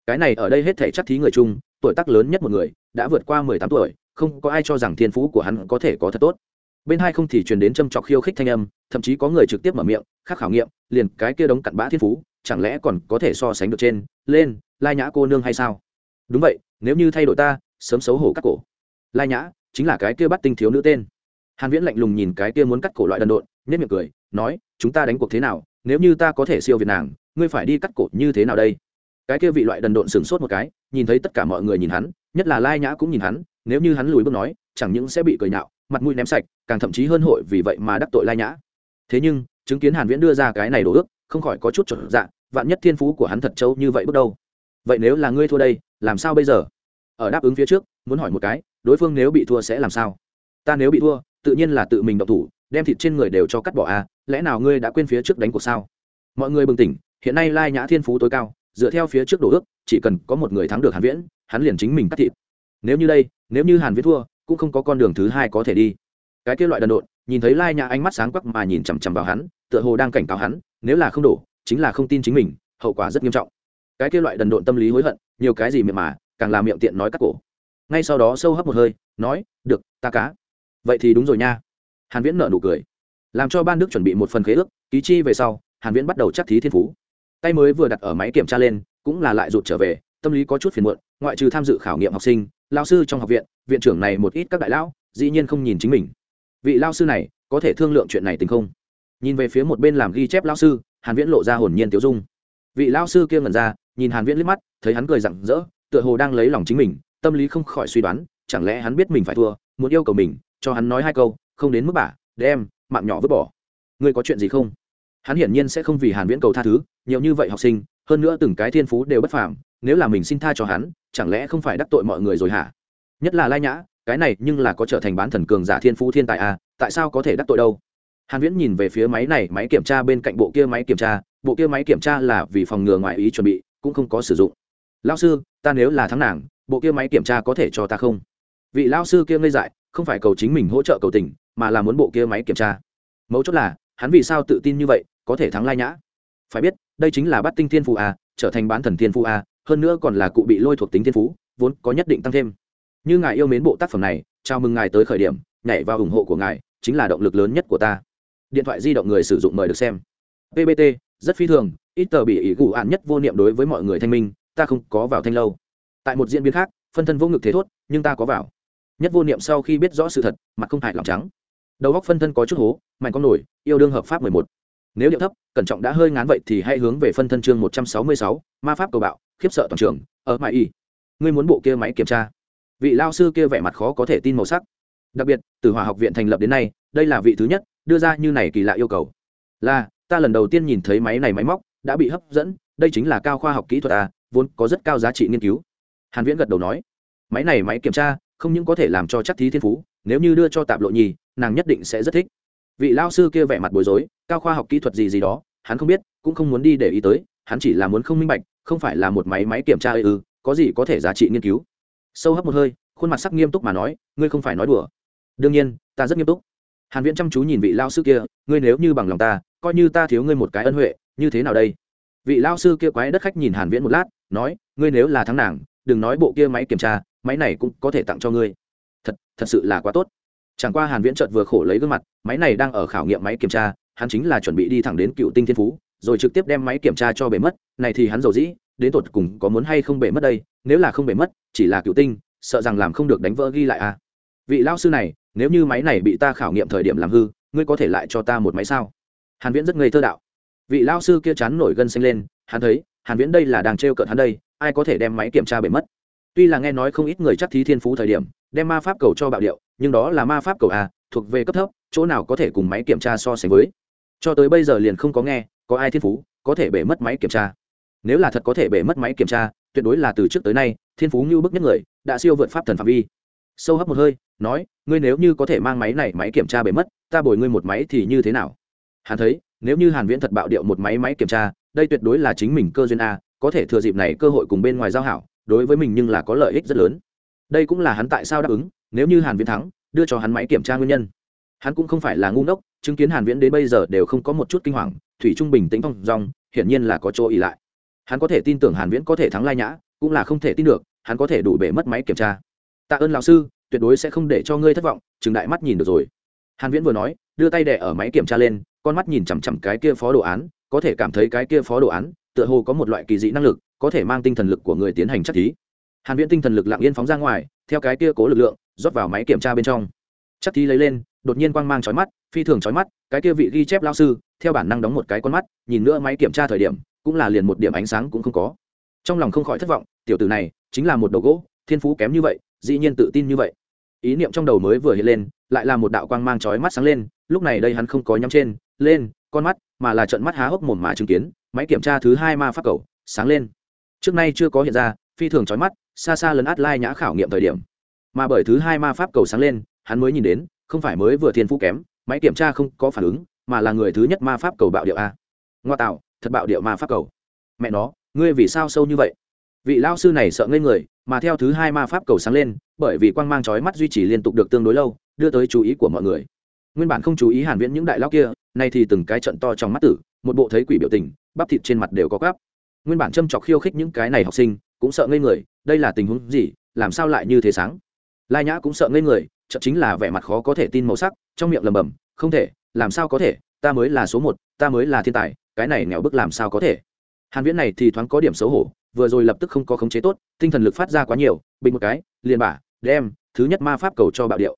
Cái này ở đây hết thể chắc thí người chung, tuổi tác lớn nhất một người, đã vượt qua 18 tuổi, không có ai cho rằng thiên phú của hắn có thể có thật tốt. Bên hai không thì truyền đến châm chọc khiêu khích thanh âm, thậm chí có người trực tiếp mở miệng, khác khảo nghiệm, liền cái kia đống cặn bã thiên phú, chẳng lẽ còn có thể so sánh được trên, lên, lai nhã cô nương hay sao? Đúng vậy, nếu như thay đổi ta, sớm xấu hổ cắt cổ. Lai nhã, chính là cái kia bắt tinh thiếu nữ tên. Hàn viễn lạnh lùng nhìn cái kia muốn cắt cổ loại đần độn nên miệng cười, nói, chúng ta đánh cuộc thế nào, nếu như ta có thể siêu việt nàng, ngươi phải đi cắt cổ như thế nào đây? Cái kia vị loại đần độn sừng sốt một cái, nhìn thấy tất cả mọi người nhìn hắn, nhất là lai nhã cũng nhìn hắn, nếu như hắn lùi bước nói, chẳng những sẽ bị cười nhạo, mặt mũi ném sạch, càng thậm chí hơn hội vì vậy mà đắc tội lai nhã. Thế nhưng, chứng kiến hàn viễn đưa ra cái này đổ ước, không khỏi có chút trở dạ vạn nhất thiên phú của hắn thật trâu như vậy bước đâu. Vậy nếu là ngươi thua đây làm sao bây giờ? Ở đáp ứng phía trước, muốn hỏi một cái, đối phương nếu bị thua sẽ làm sao? Ta nếu bị thua, tự nhiên là tự mình động thủ, đem thịt trên người đều cho cắt bỏ à lẽ nào ngươi đã quên phía trước đánh cuộc sao? Mọi người bừng tỉnh, hiện nay lai nhã thiên phú tối cao, dựa theo phía trước đổ ước, chỉ cần có một người thắng được hàn viễn, hắn liền chính mình cắt thịt. Nếu như đây, nếu như hàn viễn thua, cũng không có con đường thứ hai có thể đi. Cái kia loại đần độn, nhìn thấy lai nhã ánh mắt sáng quắc mà nhìn chằm chằm vào hắn, tựa hồ đang cảnh cáo hắn, nếu là không đổ, chính là không tin chính mình, hậu quả rất nghiêm trọng. Cái kia loại đần độn tâm lý hối hận nhiều cái gì miệng mà, càng làm miệng tiện nói cắt cổ. Ngay sau đó sâu hấp một hơi, nói, được, ta cá. Vậy thì đúng rồi nha. Hàn viễn nở nụ cười. Làm cho ban đức chuẩn bị một phần khế ước, ký chi về sau, hàn viễn bắt đầu chắc thí thiên phú. Tay mới vừa đặt ở máy kiểm tra lên, cũng là lại rụt trở về, tâm lý có chút phiền muộn, ngoại trừ tham dự khảo nghiệm học sinh lao sư trong học viện viện trưởng này một ít các đại lão, dĩ nhiên không nhìn chính mình. Vị lao sư này, có thể thương lượng chuyện này tình không? Nhìn về phía một bên làm ghi chép lao sư, hàn viễn lộ ra hồn nhiên tiêu dung. Vị lao sư kia ngẩn ra, nhìn hàn viễn liếc mắt thấy hắn cười rặng rỡ, tựa hồ đang lấy lòng chính mình, tâm lý không khỏi suy đoán, chẳng lẽ hắn biết mình phải thua, muốn yêu cầu mình, cho hắn nói hai câu, không đến mức bả, đem mạng nhỏ vứt bỏ. Ngươi có chuyện gì không? Hắn hiển nhiên sẽ không vì hàn viễn cầu tha thứ, nhiều như vậy học sinh, hơn nữa từng cái thiên phú đều bất phàm, nếu là mình xin tha cho hắn, chẳng lẽ không phải đắc tội mọi người rồi hả? Nhất là lai nhã, cái này nhưng là có trở thành bán thần cường giả thiên phú thiên tài à tại sao có thể đắc tội đâu? Hàn viễn nhìn về phía máy này, máy kiểm tra bên cạnh bộ kia máy kiểm tra, bộ kia máy kiểm tra là vì phòng ngừa ngoại ý chuẩn bị, cũng không có sử dụng lão sư, ta nếu là thắng nàng, bộ kia máy kiểm tra có thể cho ta không? Vị lão sư kia ngây dại, không phải cầu chính mình hỗ trợ cầu tình, mà là muốn bộ kia máy kiểm tra. Mấu chốt là, hắn vì sao tự tin như vậy, có thể thắng lai nhã? Phải biết, đây chính là bắt tinh thiên phú a, trở thành bán thần thiên phú a, hơn nữa còn là cụ bị lôi thuộc tính thiên phú, vốn có nhất định tăng thêm. Như ngài yêu mến bộ tác phẩm này, chào mừng ngài tới khởi điểm, nhảy vào ủng hộ của ngài, chính là động lực lớn nhất của ta. Điện thoại di động người sử dụng mời được xem. Ppt rất phi thường, ít tờ bị ý gù ạn nhất vô niệm đối với mọi người thanh minh ta không có vào thanh lâu. Tại một diễn biến khác, phân thân vô ngực thế thốt, nhưng ta có vào. Nhất vô niệm sau khi biết rõ sự thật, mặt không hại lòng trắng. Đầu góc phân thân có chút hố, mạnh con nổi, yêu đương hợp pháp mười một. Nếu điệu thấp, cẩn trọng đã hơi ngán vậy thì hãy hướng về phân thân chương một trăm sáu mươi sáu, ma pháp cầu bạo, khiếp sợ toàn trường, ở mãi y. Ngươi muốn bộ kia máy kiểm tra. Vị lao sư kia vẻ mặt khó có thể tin màu sắc. Đặc biệt, từ hòa học viện thành lập đến nay, đây là vị thứ nhất, đưa ra như này kỳ lạ yêu cầu. Là, ta lần đầu tiên nhìn thấy máy này máy móc đã bị hấp dẫn, đây chính là cao khoa học kỹ thuật à vốn có rất cao giá trị nghiên cứu. Hàn viễn gật đầu nói, máy này máy kiểm tra, không những có thể làm cho chắc thí thiên phú, nếu như đưa cho tạp lộ nhì, nàng nhất định sẽ rất thích. Vị lao sư kia vẻ mặt bối rối, cao khoa học kỹ thuật gì gì đó, hắn không biết, cũng không muốn đi để ý tới, hắn chỉ là muốn không minh bạch, không phải là một máy máy kiểm tra ư, có gì có thể giá trị nghiên cứu. Sâu hấp một hơi, khuôn mặt sắc nghiêm túc mà nói, ngươi không phải nói đùa. Đương nhiên, ta rất nghiêm túc. Hàn viễn chăm chú nhìn vị lao sư kia, ngươi nếu như bằng lòng ta, coi như ta thiếu ngươi một cái ân huệ như thế nào đây? Vị lao sư kia quái đất khách nhìn hàn viễn một lát, nói, ngươi nếu là thắng nàng, đừng nói bộ kia máy kiểm tra, máy này cũng có thể tặng cho ngươi. Thật thật sự là quá tốt. Chẳng qua hàn viễn chợt vừa khổ lấy gương mặt, máy này đang ở khảo nghiệm máy kiểm tra, hắn chính là chuẩn bị đi thẳng đến cựu tinh thiên phú, rồi trực tiếp đem máy kiểm tra cho bể mất, này thì hắn dầu dĩ, đến tột cùng có muốn hay không bể mất đây, nếu là không bể mất, chỉ là cựu tinh, sợ rằng làm không được đánh vỡ ghi lại à. Vị lao sư này, nếu như máy này bị ta khảo nghiệm thời điểm làm hư, ngươi có thể lại cho ta một máy sao? Hàn viễn rất ngây thơ đạo vị lao sư kia chán nổi gân xanh lên, hắn thấy, hàn viễn đây là đang trêu cợt hắn đây, ai có thể đem máy kiểm tra bể mất? Tuy là nghe nói không ít người chắc thí thiên phú thời điểm, đem ma pháp cầu cho bạo điệu, nhưng đó là ma pháp cầu a, thuộc về cấp thấp, chỗ nào có thể cùng máy kiểm tra so sánh với? Cho tới bây giờ liền không có nghe, có ai thiên phú có thể bể mất máy kiểm tra? Nếu là thật có thể bể mất máy kiểm tra, tuyệt đối là từ trước tới nay, thiên phú như bức nhất người, đã siêu vượt pháp thần phạm vi. Sâu hấp một hơi, nói, ngươi nếu như có thể mang máy này máy kiểm tra bể mất, ta bồi ngươi một máy thì như thế nào? Hắn thấy nếu như hàn viễn thật bạo điệu một máy máy kiểm tra, đây tuyệt đối là chính mình cơ duyên a, có thể thừa dịp này cơ hội cùng bên ngoài giao hảo, đối với mình nhưng là có lợi ích rất lớn. Đây cũng là hắn tại sao đáp ứng, nếu như hàn viễn thắng, đưa cho hắn máy kiểm tra nguyên nhân. Hắn cũng không phải là ngu ngốc, chứng kiến hàn viễn đến bây giờ đều không có một chút kinh hoàng, thủy trung bình tĩnh phong dong, hiển nhiên là có chỗ ỉ lại. Hắn có thể tin tưởng hàn viễn có thể thắng lai nhã, cũng là không thể tin được, hắn có thể đủ bể mất máy kiểm tra. Tạ ơn lão sư, tuyệt đối sẽ không để cho ngươi thất vọng, chừng đại mắt nhìn được rồi hàn viễn vừa nói, đưa tay đè ở máy kiểm tra lên, con mắt nhìn chằm chằm cái kia phó đồ án, có thể cảm thấy cái kia phó đồ án, tựa hồ có một loại kỳ dị năng lực, có thể mang tinh thần lực của người tiến hành chắc thí. Hàn viễn tinh thần lực lặng yên phóng ra ngoài, theo cái kia cố lực lượng, rót vào máy kiểm tra bên trong. Chắc thí lấy lên, đột nhiên quang mang chói mắt, phi thường chói mắt, cái kia vị ghi chép lao sư, theo bản năng đóng một cái con mắt, nhìn nữa máy kiểm tra thời điểm, cũng là liền một điểm ánh sáng cũng không có. Trong lòng không khỏi thất vọng, tiểu tử này, chính là một đầu gỗ, thiên phú kém như vậy, dĩ nhiên tự tin như vậy ý niệm trong đầu mới vừa hiện lên, lại là một đạo quang mang chói mắt sáng lên, lúc này đây hắn không có nhắm trên, lên, con mắt, mà là trận mắt há hốc mồm mà chứng kiến, máy kiểm tra thứ hai ma pháp cầu, sáng lên. Trước nay chưa có hiện ra, phi thường chói mắt, xa xa lấn át lai nhã khảo nghiệm thời điểm. Mà bởi thứ hai ma pháp cầu sáng lên, hắn mới nhìn đến, không phải mới vừa thiên phú kém, máy kiểm tra không có phản ứng, mà là người thứ nhất ma pháp cầu bạo điệu a. Ngoa tạo, thật bạo điệu ma pháp cầu. Mẹ nó, ngươi vì sao sâu như vậy? Vị lao sư này sợ ngây người, mà theo thứ hai ma pháp cầu sáng lên, bởi vì quang mang chói mắt duy trì liên tục được tương đối lâu, đưa tới chú ý của mọi người. Nguyên bản không chú ý hàn viễn những đại lao kia, nay thì từng cái trận to trong mắt tử, một bộ thấy quỷ biểu tình, bắp thịt trên mặt đều có gắp nguyên bản châm chọc khiêu khích những cái này học sinh, cũng sợ ngây người, đây là tình huống gì, làm sao lại như thế sáng? Lai nhã cũng sợ ngây người, chợt chính là vẻ mặt khó có thể tin màu sắc, trong miệng lầm bầm không thể, làm sao có thể, ta mới là số một, ta mới là thiên tài, cái này nghèo bức làm sao có thể? Hàn viễn này thì thoáng có điểm xấu hổ, vừa rồi lập tức không có khống chế tốt, tinh thần lực phát ra quá nhiều, bình một cái, liền bả, đem, thứ nhất ma pháp cầu cho bạo điệu.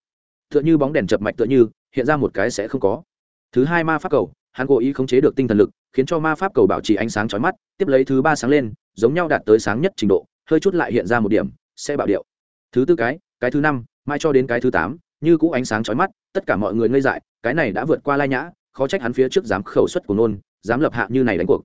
Tựa như bóng đèn chập mạch tựa như, hiện ra một cái sẽ không có. Thứ hai ma pháp cầu, hắn cố ý khống chế được tinh thần lực, khiến cho ma pháp cầu bảo trì ánh sáng chói mắt, tiếp lấy thứ ba sáng lên, giống nhau đạt tới sáng nhất trình độ, hơi chút lại hiện ra một điểm, sẽ bạo điệu. Thứ tư cái cái thứ năm, mai cho đến cái thứ tám, như cũ ánh sáng chói mắt, tất cả mọi người ngây dại, cái này đã vượt qua lai nhã, khó trách hắn phía trước dám khẩu suất của nôn, dám lập hạ như này đánh cuộc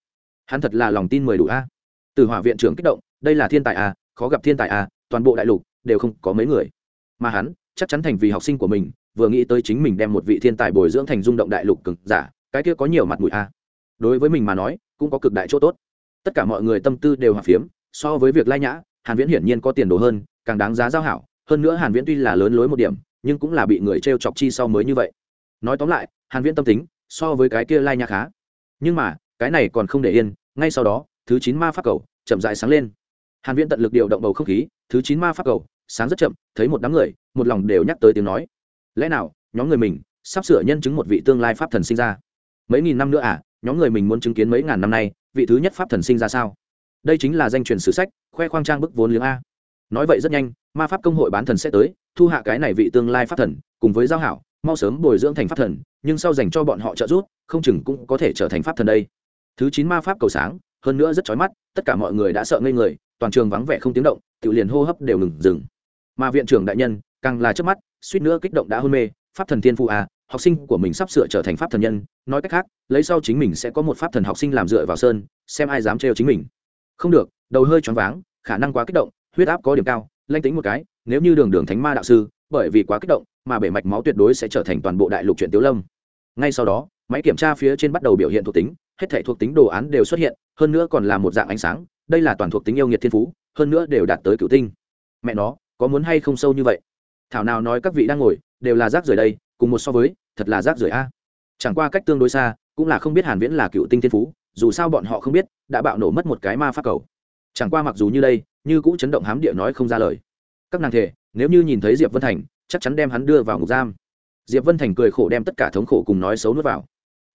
hắn thật là lòng tin mười đủ a. Từ hỏa viện trưởng kích động, đây là thiên tài a, khó gặp thiên tài a, toàn bộ đại lục đều không có mấy người. Mà hắn, chắc chắn thành vì học sinh của mình, vừa nghĩ tới chính mình đem một vị thiên tài bồi dưỡng thành rung động đại lục cực giả, cái kia có nhiều mặt mũi a. Đối với mình mà nói, cũng có cực đại chỗ tốt. Tất cả mọi người tâm tư đều hòa phiếm, so với việc lai nhã, hàn viễn hiển nhiên có tiền đồ hơn, càng đáng giá giao hảo, hơn nữa hàn viễn tuy là lớn lối một điểm, nhưng cũng là bị người treo chọc chi sau mới như vậy. Nói tóm lại, hàn viễn tâm tính, so với cái kia lai nhã khá. Nhưng mà cái này còn không để yên, ngay sau đó, thứ chín ma pháp cầu chậm rãi sáng lên. Hàn viễn tận lực điều động bầu không khí, thứ chín ma pháp cầu sáng rất chậm, thấy một đám người, một lòng đều nhắc tới tiếng nói. Lẽ nào, nhóm người mình sắp sửa nhân chứng một vị tương lai pháp thần sinh ra? Mấy nghìn năm nữa à nhóm người mình muốn chứng kiến mấy ngàn năm nay, vị thứ nhất pháp thần sinh ra sao? Đây chính là danh truyền sử sách, khoe khoang trang bức vốn liếng a. Nói vậy rất nhanh, ma pháp công hội bán thần sẽ tới, thu hạ cái này vị tương lai pháp thần, cùng với giao hảo, mau sớm bồi dưỡng thành pháp thần, nhưng sau dành cho bọn họ trợ giúp, không chừng cũng có thể trở thành pháp thần đây thứ chín ma pháp cầu sáng, hơn nữa rất chói mắt, tất cả mọi người đã sợ ngây người, toàn trường vắng vẻ không tiếng động, tự liền hô hấp đều ngừng dừng. Mà viện trưởng đại nhân, càng là trước mắt, suýt nữa kích động đã hôn mê, pháp thần thiên phụ à học sinh của mình sắp sửa trở thành pháp thần nhân, nói cách khác, lấy sau chính mình sẽ có một pháp thần học sinh làm dựa vào sơn, xem ai dám trêu chính mình. Không được, đầu hơi choáng váng, khả năng quá kích động, huyết áp có điểm cao, lanh tính một cái, nếu như đường đường thánh ma đạo sư, bởi vì quá kích động, mà bể mạch máu tuyệt đối sẽ trở thành toàn bộ đại lục truyện tiếu lâm. Ngay sau đó, máy kiểm tra phía trên bắt đầu biểu hiện thuộc tính hết thể thuộc tính đồ án đều xuất hiện, hơn nữa còn là một dạng ánh sáng, đây là toàn thuộc tính yêu nghiệt thiên phú, hơn nữa đều đạt tới cựu tinh. Mẹ nó, có muốn hay không sâu như vậy? Thảo nào nói các vị đang ngồi, đều là rác rưởi đây, cùng một so với, thật là rác rưởi a. Chẳng qua cách tương đối xa, cũng là không biết hàn viễn là cựu tinh thiên phú, dù sao bọn họ không biết, đã bạo nổ mất một cái ma pháp cầu. Chẳng qua mặc dù như đây, như cũ chấn động hám địa nói không ra lời. Các nàng thể, nếu như nhìn thấy diệp vân thành, chắc chắn đem hắn đưa vào ngục giam. Diệp vân thành cười khổ đem tất cả thống khổ cùng nói xấu nuốt vào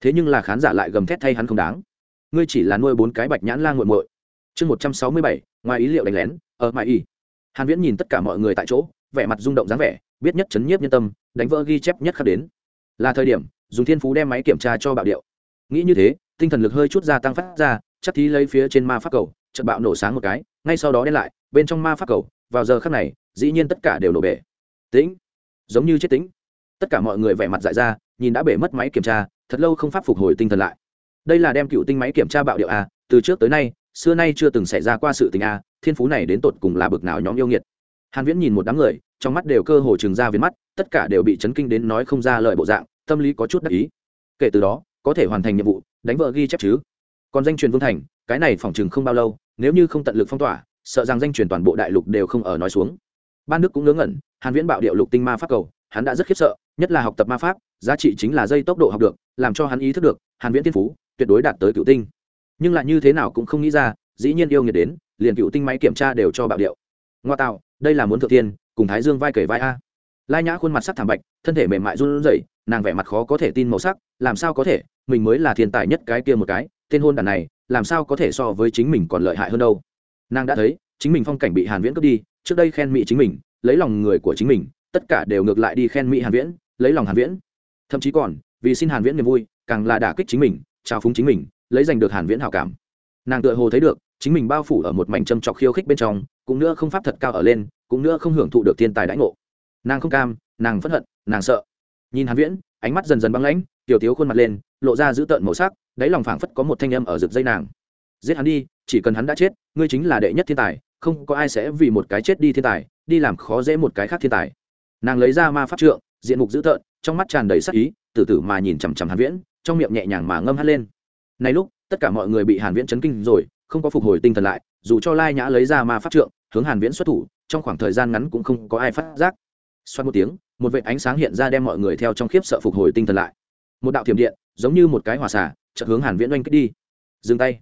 thế nhưng là khán giả lại gầm thét thay hắn không đáng. Ngươi chỉ là nuôi bốn cái bạch nhãn la nguội muội. Chương một trăm sáu mươi bảy, ngoài ý liệu đánh lén, ở mãi y hàn viễn nhìn tất cả mọi người tại chỗ, vẻ mặt rung động dáng vẻ, biết nhất chấn nhiếp nhân tâm, đánh vỡ ghi chép nhất khắc đến. Là thời điểm, dùng thiên phú đem máy kiểm tra cho bạo điệu. Nghĩ như thế, tinh thần lực hơi chút gia tăng phát ra, chắc thí lấy phía trên ma pháp cầu chợt bạo nổ sáng một cái, ngay sau đó đen lại, bên trong ma pháp cầu, vào giờ khắc này, dĩ nhiên tất cả đều nổ bể. Tĩnh. Giống như chết tĩnh. Tất cả mọi người vẻ mặt dại ra, nhìn đã bể mất máy kiểm tra thật lâu không pháp phục hồi tinh thần lại. Đây là đem cựu tinh máy kiểm tra bạo điệu a, từ trước tới nay, xưa nay chưa từng xảy ra qua sự tình a, thiên phú này đến tột cùng là bực nào nhóm yêu nghiệt. Hàn viễn nhìn một đám người, trong mắt đều cơ hồ trừng ra viền mắt, tất cả đều bị chấn kinh đến nói không ra lời bộ dạng, tâm lý có chút đắc ý. Kể từ đó, có thể hoàn thành nhiệm vụ, đánh vợ ghi chép chứ. Còn danh truyền vương thành, cái này phòng trường không bao lâu, nếu như không tận lực phong tỏa, sợ rằng danh truyền toàn bộ đại lục đều không ở nói xuống. Ban đức cũng ngớ ngẩn, hàn viễn bạo điệu lục tinh ma pháp cầu hắn đã rất khiếp sợ, nhất là học tập ma pháp, giá trị chính là dây tốc độ học được, làm cho hắn ý thức được, hàn viễn tiên phú tuyệt đối đạt tới cựu tinh. Nhưng lại như thế nào cũng không nghĩ ra, dĩ nhiên yêu nghiệt đến, liền cựu tinh máy kiểm tra đều cho bạo điệu. Ngoa tạo, đây là muốn thượng tiên, cùng thái dương vai kể vai a. Lai nhã khuôn mặt sắc thảm bạch, thân thể mềm mại run rẩy, nàng vẻ mặt khó có thể tin màu sắc, làm sao có thể, mình mới là thiên tài nhất cái kia một cái, tên hôn đàn này, làm sao có thể so với chính mình còn lợi hại hơn đâu. Nàng đã thấy, chính mình phong cảnh bị hàn viễn cướp đi, trước đây khen mỹ chính mình, lấy lòng người của chính mình tất cả đều ngược lại đi khen mỹ hàn viễn, lấy lòng hàn viễn. Thậm chí còn, vì xin hàn viễn niềm vui, càng là đả kích chính mình trao phúng chính mình, lấy giành được hàn viễn hảo cảm. Nàng tựa hồ thấy được, chính mình bao phủ ở một mảnh châm trọc khiêu khích bên trong, cũng nữa không pháp thật cao ở lên, cũng nữa không hưởng thụ được thiên tài đãi ngộ. Nàng không cam, nàng phẫn hận, nàng sợ. Nhìn hàn viễn, ánh mắt dần dần băng lãnh, tiểu thiếu khuôn mặt lên, lộ ra dữ tợn màu sắc, đáy lòng phảng phất có một thanh âm ở rực dây nàng. Giết hắn đi, chỉ cần hắn đã chết, ngươi chính là đệ nhất thiên tài, không có ai sẽ vì một cái chết đi thiên tài, đi làm khó dễ một cái khác thiên tài nàng lấy ra ma pháp trượng, diện mục dữ tợn, trong mắt tràn đầy sắc ý, từ từ mà nhìn chằm chằm hàn viễn, trong miệng nhẹ nhàng mà ngâm hát lên. Này lúc, tất cả mọi người bị hàn viễn chấn kinh rồi, không có phục hồi tinh thần lại, dù cho lai nhã lấy ra ma pháp trượng, hướng hàn viễn xuất thủ, trong khoảng thời gian ngắn cũng không có ai phát giác. Xoan một tiếng, một vệt ánh sáng hiện ra đem mọi người theo trong khiếp sợ phục hồi tinh thần lại. Một đạo thiểm điện, giống như một cái hỏa xả chợt hướng hàn viễn oanh kích đi. Dừng tay.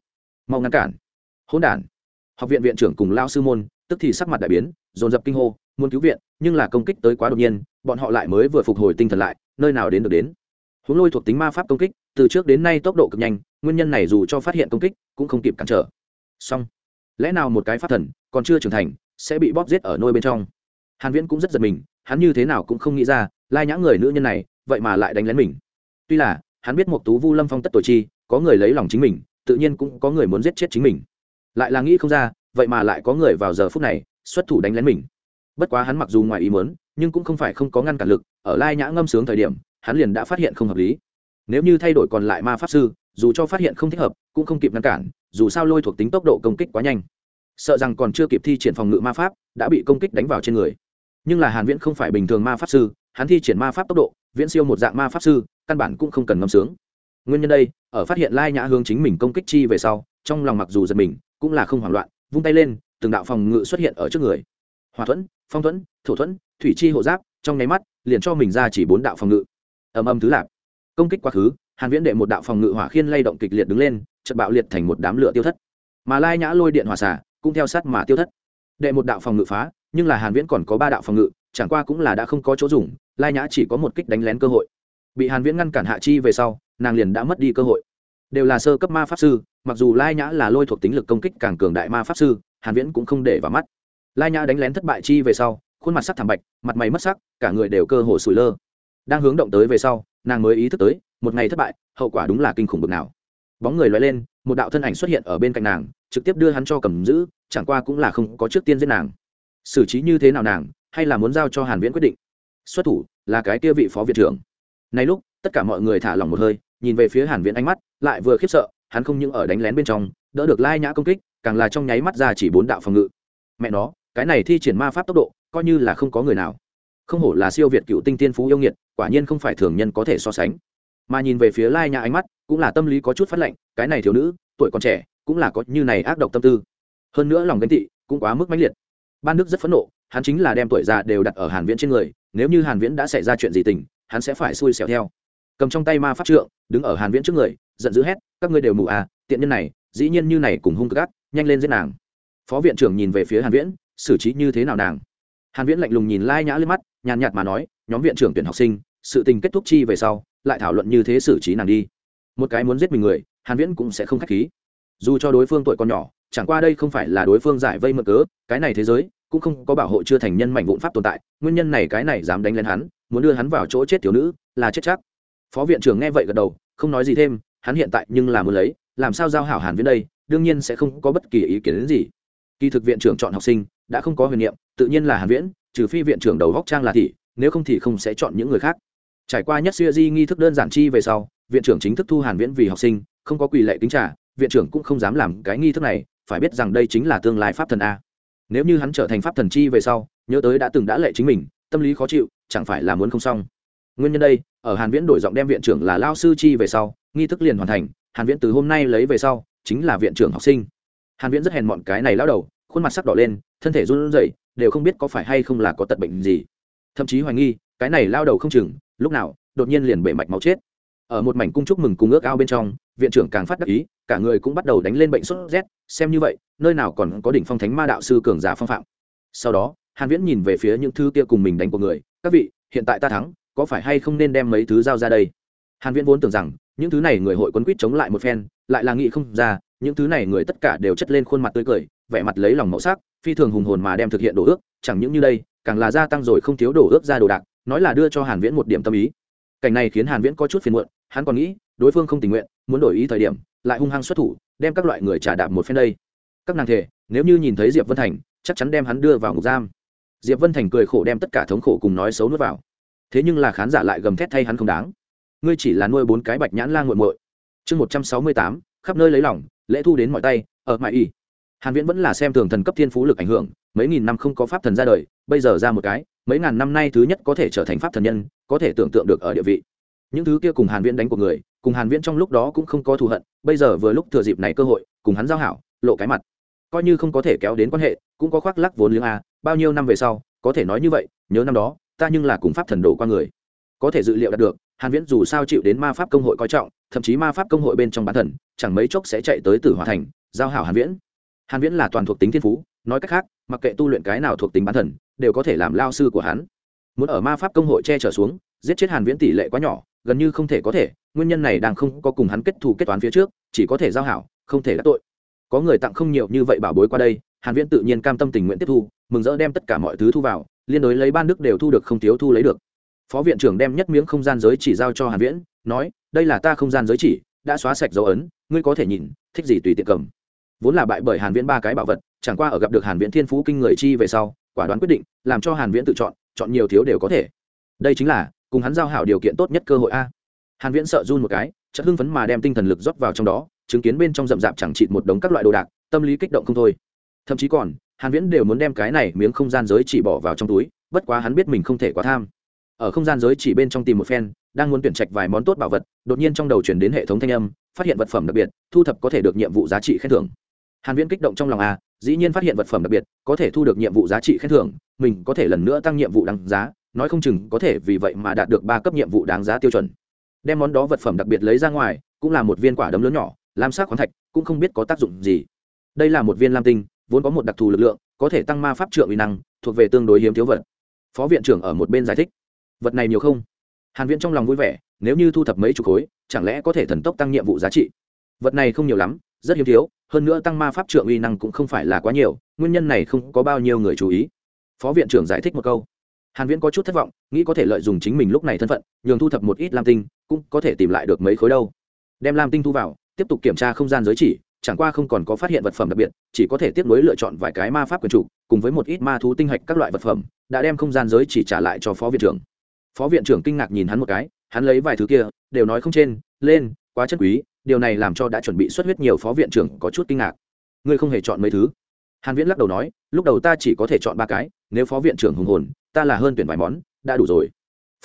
Mau ngăn cản. Hỗn đản. Học viện viện trưởng cùng lao sư môn tức thì sắc mặt đại biến, dồn dập kinh hô, muốn cứu viện, nhưng là công kích tới quá đột nhiên, bọn họ lại mới vừa phục hồi tinh thần lại, nơi nào đến được đến. Huống lôi thuộc tính ma pháp công kích, từ trước đến nay tốc độ cực nhanh, nguyên nhân này dù cho phát hiện công kích, cũng không kịp cản trở. Song lẽ nào một cái pháp thần, còn chưa trưởng thành, sẽ bị bóp giết ở nôi bên trong? Hàn viễn cũng rất giật mình, hắn như thế nào cũng không nghĩ ra, lai nhã người nữ nhân này, vậy mà lại đánh lén mình. Tuy là, hắn biết một tú vu lâm phong tất tội chi, có người lấy lòng chính mình, tự nhiên cũng có người muốn giết chết chính mình. Lại là nghĩ không ra vậy mà lại có người vào giờ phút này xuất thủ đánh lén mình. Bất quá hắn mặc dù ngoài ý muốn, nhưng cũng không phải không có ngăn cản lực, ở lai nhã ngâm sướng thời điểm, hắn liền đã phát hiện không hợp lý. Nếu như thay đổi còn lại ma pháp sư, dù cho phát hiện không thích hợp, cũng không kịp ngăn cản, dù sao lôi thuộc tính tốc độ công kích quá nhanh. Sợ rằng còn chưa kịp thi triển phòng ngự ma pháp, đã bị công kích đánh vào trên người. Nhưng là hàn viễn không phải bình thường ma pháp sư, hắn thi triển ma pháp tốc độ, viễn siêu một dạng ma pháp sư, căn bản cũng không cần ngâm sướng. Nguyên nhân đây, ở phát hiện lai nhã hướng chính mình công kích chi về sau, trong lòng mặc dù giật mình, cũng là không hoảng loạn vung tay lên, từng đạo phòng ngự xuất hiện ở trước người. Hòa thuẫn, phong thuẫn, thổ thuẫn, thủy chi hộ giáp, trong nháy mắt, liền cho mình ra chỉ bốn đạo phòng ngự. Ầm ầm thứ lạc. Công kích quá khứ, hàn viễn đệ một đạo phòng ngự hỏa khiên lay động kịch liệt đứng lên, chợt bạo liệt thành một đám lửa tiêu thất. Mà lai nhã lôi điện hỏa xả cũng theo sát mà tiêu thất. Đệ một đạo phòng ngự phá, nhưng là hàn viễn còn có ba đạo phòng ngự, chẳng qua cũng là đã không có chỗ dùng, lai nhã chỉ có một kích đánh lén cơ hội. Bị hàn viễn ngăn cản hạ chi về sau, nàng liền đã mất đi cơ hội đều là sơ cấp ma pháp sư, mặc dù lai nhã là lôi thuộc tính lực công kích càng cường đại ma pháp sư, hàn viễn cũng không để vào mắt. Lai nhã đánh lén thất bại chi về sau, khuôn mặt sắc thảm bạch, mặt mày mất sắc, cả người đều cơ hồ sủi lơ. Đang hướng động tới về sau, nàng mới ý thức tới, một ngày thất bại, hậu quả đúng là kinh khủng bực nào. Bóng người lóe lên, một đạo thân ảnh xuất hiện ở bên cạnh nàng, trực tiếp đưa hắn cho cầm giữ, chẳng qua cũng là không có trước tiên giết nàng. Xử trí như thế nào nàng, hay là muốn giao cho hàn viễn quyết định? Xuất thủ, là cái kia vị phó viện trưởng. Này lúc tất cả mọi người thả lỏng một hơi, nhìn về phía hàn viễn ánh mắt, lại vừa khiếp sợ, hắn không những ở đánh lén bên trong, đỡ được lai nhã công kích, càng là trong nháy mắt ra chỉ bốn đạo phòng ngự. Mẹ nó, cái này thi triển ma pháp tốc độ, coi như là không có người nào. Không hổ là siêu việt cựu tinh tiên phú yêu nghiệt, quả nhiên không phải thường nhân có thể so sánh. Mà nhìn về phía lai nhã ánh mắt, cũng là tâm lý có chút phát lệnh cái này thiếu nữ, tuổi còn trẻ, cũng là có như này ác độc tâm tư. Hơn nữa lòng ganh tị, cũng quá mức mãnh liệt. Ban đức rất phẫn nộ, hắn chính là đem tuổi già đều đặt ở hàn viễn trên người, nếu như hàn viễn đã xảy ra chuyện gì tình, hắn sẽ phải xui xẻo theo cầm trong tay ma pháp trượng, đứng ở hàn viễn trước người, giận dữ hét, các ngươi đều mù à tiện nhân này, dĩ nhiên như này cùng hung cực ác, nhanh lên giết nàng. Phó viện trưởng nhìn về phía hàn viễn, xử trí như thế nào nàng? Hàn viễn lạnh lùng nhìn lai nhã lên mắt, nhàn nhạt mà nói, nhóm viện trưởng tuyển học sinh, sự tình kết thúc chi về sau, lại thảo luận như thế xử trí nàng đi. Một cái muốn giết mình người, hàn viễn cũng sẽ không khách khí. Dù cho đối phương tuổi còn nhỏ, chẳng qua đây không phải là đối phương giải vây mượn cớ, cái này thế giới cũng không có bảo hộ chưa thành nhân mảnh vụn pháp tồn tại, nguyên nhân này cái này dám đánh lên hắn, muốn đưa hắn vào chỗ chết thiếu nữ, là chết chắc phó viện trưởng nghe vậy gật đầu, không nói gì thêm, hắn hiện tại nhưng là muốn lấy, làm sao giao hảo hàn viễn đây, đương nhiên sẽ không có bất kỳ ý kiến đến gì. Kỳ thực viện trưởng chọn học sinh, đã không có huyền niệm, tự nhiên là hàn viễn, trừ phi viện trưởng đầu góc trang là thị, nếu không thì không sẽ chọn những người khác. Trải qua nhất siêu di nghi thức đơn giản chi về sau, viện trưởng chính thức thu hàn viễn vì học sinh, không có quỳ lệ kính trả viện trưởng cũng không dám làm cái nghi thức này, phải biết rằng đây chính là tương lai pháp thần a. Nếu như hắn trở thành pháp thần chi về sau, nhớ tới đã từng đã lệ chính mình, tâm lý khó chịu, chẳng phải là muốn không xong nguyên nhân đây, ở hàn viễn đổi giọng đem viện trưởng là lao sư chi về sau, nghi thức liền hoàn thành, hàn viễn từ hôm nay lấy về sau, chính là viện trưởng học sinh. Hàn viễn rất hèn mọn cái này lão đầu, khuôn mặt sắc đỏ lên, thân thể run rẩy, đều không biết có phải hay không là có tật bệnh gì. Thậm chí hoài nghi, cái này lao đầu không chừng, lúc nào, đột nhiên liền bể mạch máu chết. Ở một mảnh cung chúc mừng cùng ước ao bên trong, viện trưởng càng phát đắc ý, cả người cũng bắt đầu đánh lên bệnh sốt rét, xem như vậy, nơi nào còn có đỉnh phong thánh ma đạo sư cường giả phong phạm. Sau đó, hàn viễn nhìn về phía những thứ kia cùng mình đánh của người, các vị, hiện tại ta thắng có phải hay không nên đem mấy thứ giao ra đây? Hàn viễn vốn tưởng rằng, những thứ này người hội quấn quýt chống lại một phen, lại là nghĩ không ra, những thứ này người tất cả đều chất lên khuôn mặt tươi cười, vẻ mặt lấy lòng mẫu sắc, phi thường hùng hồn mà đem thực hiện đổ ước, chẳng những như đây, càng là gia tăng rồi không thiếu đổ ước ra đồ đạc, nói là đưa cho hàn viễn một điểm tâm ý. Cảnh này khiến hàn viễn có chút phiền muộn, hắn còn nghĩ, đối phương không tình nguyện, muốn đổi ý thời điểm, lại hung hăng xuất thủ, đem các loại người trả đạp một phen đây. Các nàng thể nếu như nhìn thấy diệp vân thành, chắc chắn đem hắn đưa vào ngục giam. Diệp vân thành cười khổ đem tất cả thống khổ cùng nói xấu nuốt vào thế nhưng là khán giả lại gầm thét thay hắn không đáng. Ngươi chỉ là nuôi bốn cái bạch nhãn lan g u muội. Chương một trăm sáu mươi tám, khắp nơi lấy lỏng lễ thu đến mọi tay, ở mãi y hàn viễn vẫn là xem thường thần cấp thiên phú lực ảnh hưởng, mấy nghìn năm không có pháp thần ra đời, bây giờ ra một cái, mấy ngàn năm nay thứ nhất có thể trở thành pháp thần nhân, có thể tưởng tượng được ở địa vị. Những thứ kia cùng hàn viễn đánh của người, cùng hàn viễn trong lúc đó cũng không có thù hận, bây giờ vừa lúc thừa dịp này cơ hội, cùng hắn giao hảo, lộ cái mặt. Coi như không có thể kéo đến quan hệ, cũng có khoác lắc vốn liếng a, bao nhiêu năm về sau, có thể nói như vậy, nhớ năm đó ta nhưng là cùng pháp thần đổ qua người. Có thể dự liệu đạt được, hàn viễn dù sao chịu đến ma pháp công hội coi trọng, thậm chí ma pháp công hội bên trong bán thần, chẳng mấy chốc sẽ chạy tới tử hòa thành, giao hảo hàn viễn. Hàn viễn là toàn thuộc tính thiên phú, nói cách khác, mặc kệ tu luyện cái nào thuộc tính bán thần, đều có thể làm lao sư của hắn. Muốn ở ma pháp công hội che chở xuống, giết chết hàn viễn tỷ lệ quá nhỏ, gần như không thể có thể, nguyên nhân này đang không có cùng hắn kết thù kết toán phía trước, chỉ có thể giao hảo, không thể đắc tội. Có người tặng không nhiều như vậy bảo bối qua đây, hàn viễn tự nhiên cam tâm tình nguyện tiếp thu, mừng rỡ đem tất cả mọi thứ thu vào liên đối lấy ban đức đều thu được không thiếu thu lấy được. Phó viện trưởng đem nhất miếng không gian giới chỉ giao cho hàn viễn, nói, đây là ta không gian giới chỉ, đã xóa sạch dấu ấn, ngươi có thể nhìn, thích gì tùy tiện cầm. Vốn là bại bởi hàn viễn ba cái bảo vật, chẳng qua ở gặp được hàn viễn thiên phú kinh người chi về sau, quả đoán quyết định, làm cho hàn viễn tự chọn chọn nhiều thiếu đều có thể. Đây chính là, cùng hắn giao hảo điều kiện tốt nhất cơ hội a. Hàn viễn sợ run một cái, chợt hưng phấn mà đem tinh thần lực rót vào trong đó, chứng kiến bên trong rậm rạp chẳng chịt một đống các loại đồ đạc, tâm lý kích động không thôi. Thậm chí còn hàn viễn đều muốn đem cái này miếng không gian giới chỉ bỏ vào trong túi, bất quá hắn biết mình không thể quá tham. Ở không gian giới chỉ bên trong tìm một phen, đang muốn tuyển trạch vài món tốt bảo vật, đột nhiên trong đầu chuyển đến hệ thống thanh âm, phát hiện vật phẩm đặc biệt, thu thập có thể được nhiệm vụ giá trị khen thưởng. Hàn viễn kích động trong lòng a dĩ nhiên phát hiện vật phẩm đặc biệt, có thể thu được nhiệm vụ giá trị khen thưởng, mình có thể lần nữa tăng nhiệm vụ đáng giá, nói không chừng có thể vì vậy mà đạt được ba cấp nhiệm vụ đáng giá tiêu chuẩn. Đem món đó vật phẩm đặc biệt lấy ra ngoài, cũng là một viên quả đấm lớn nhỏ lam sắc khoáng thạch, cũng không biết có tác dụng gì. Đây là một viên lam tinh vốn có một đặc thù lực lượng, có thể tăng ma pháp trượng uy năng, thuộc về tương đối hiếm thiếu vật. Phó viện trưởng ở một bên giải thích. Vật này nhiều không? Hàn viễn trong lòng vui vẻ, nếu như thu thập mấy chục khối, chẳng lẽ có thể thần tốc tăng nhiệm vụ giá trị? Vật này không nhiều lắm, rất hiếm thiếu, hơn nữa tăng ma pháp trượng uy năng cũng không phải là quá nhiều, nguyên nhân này không có bao nhiêu người chú ý. Phó viện trưởng giải thích một câu. Hàn viễn có chút thất vọng, nghĩ có thể lợi dụng chính mình lúc này thân phận, nhường thu thập một ít lam tinh, cũng có thể tìm lại được mấy khối đâu. Đem lam tinh thu vào, tiếp tục kiểm tra không gian giới chỉ chẳng qua không còn có phát hiện vật phẩm đặc biệt, chỉ có thể tiếp nối lựa chọn vài cái ma pháp quyền chủ, cùng với một ít ma thú tinh hạch các loại vật phẩm, đã đem không gian giới chỉ trả lại cho phó viện trưởng. Phó viện trưởng kinh ngạc nhìn hắn một cái, hắn lấy vài thứ kia, đều nói không trên, lên, quá chất quý, điều này làm cho đã chuẩn bị xuất huyết nhiều phó viện trưởng có chút kinh ngạc. Ngươi không hề chọn mấy thứ. Hàn viễn lắc đầu nói, lúc đầu ta chỉ có thể chọn ba cái, nếu phó viện trưởng hùng hồn, ta là hơn tuyển vài món, đã đủ rồi.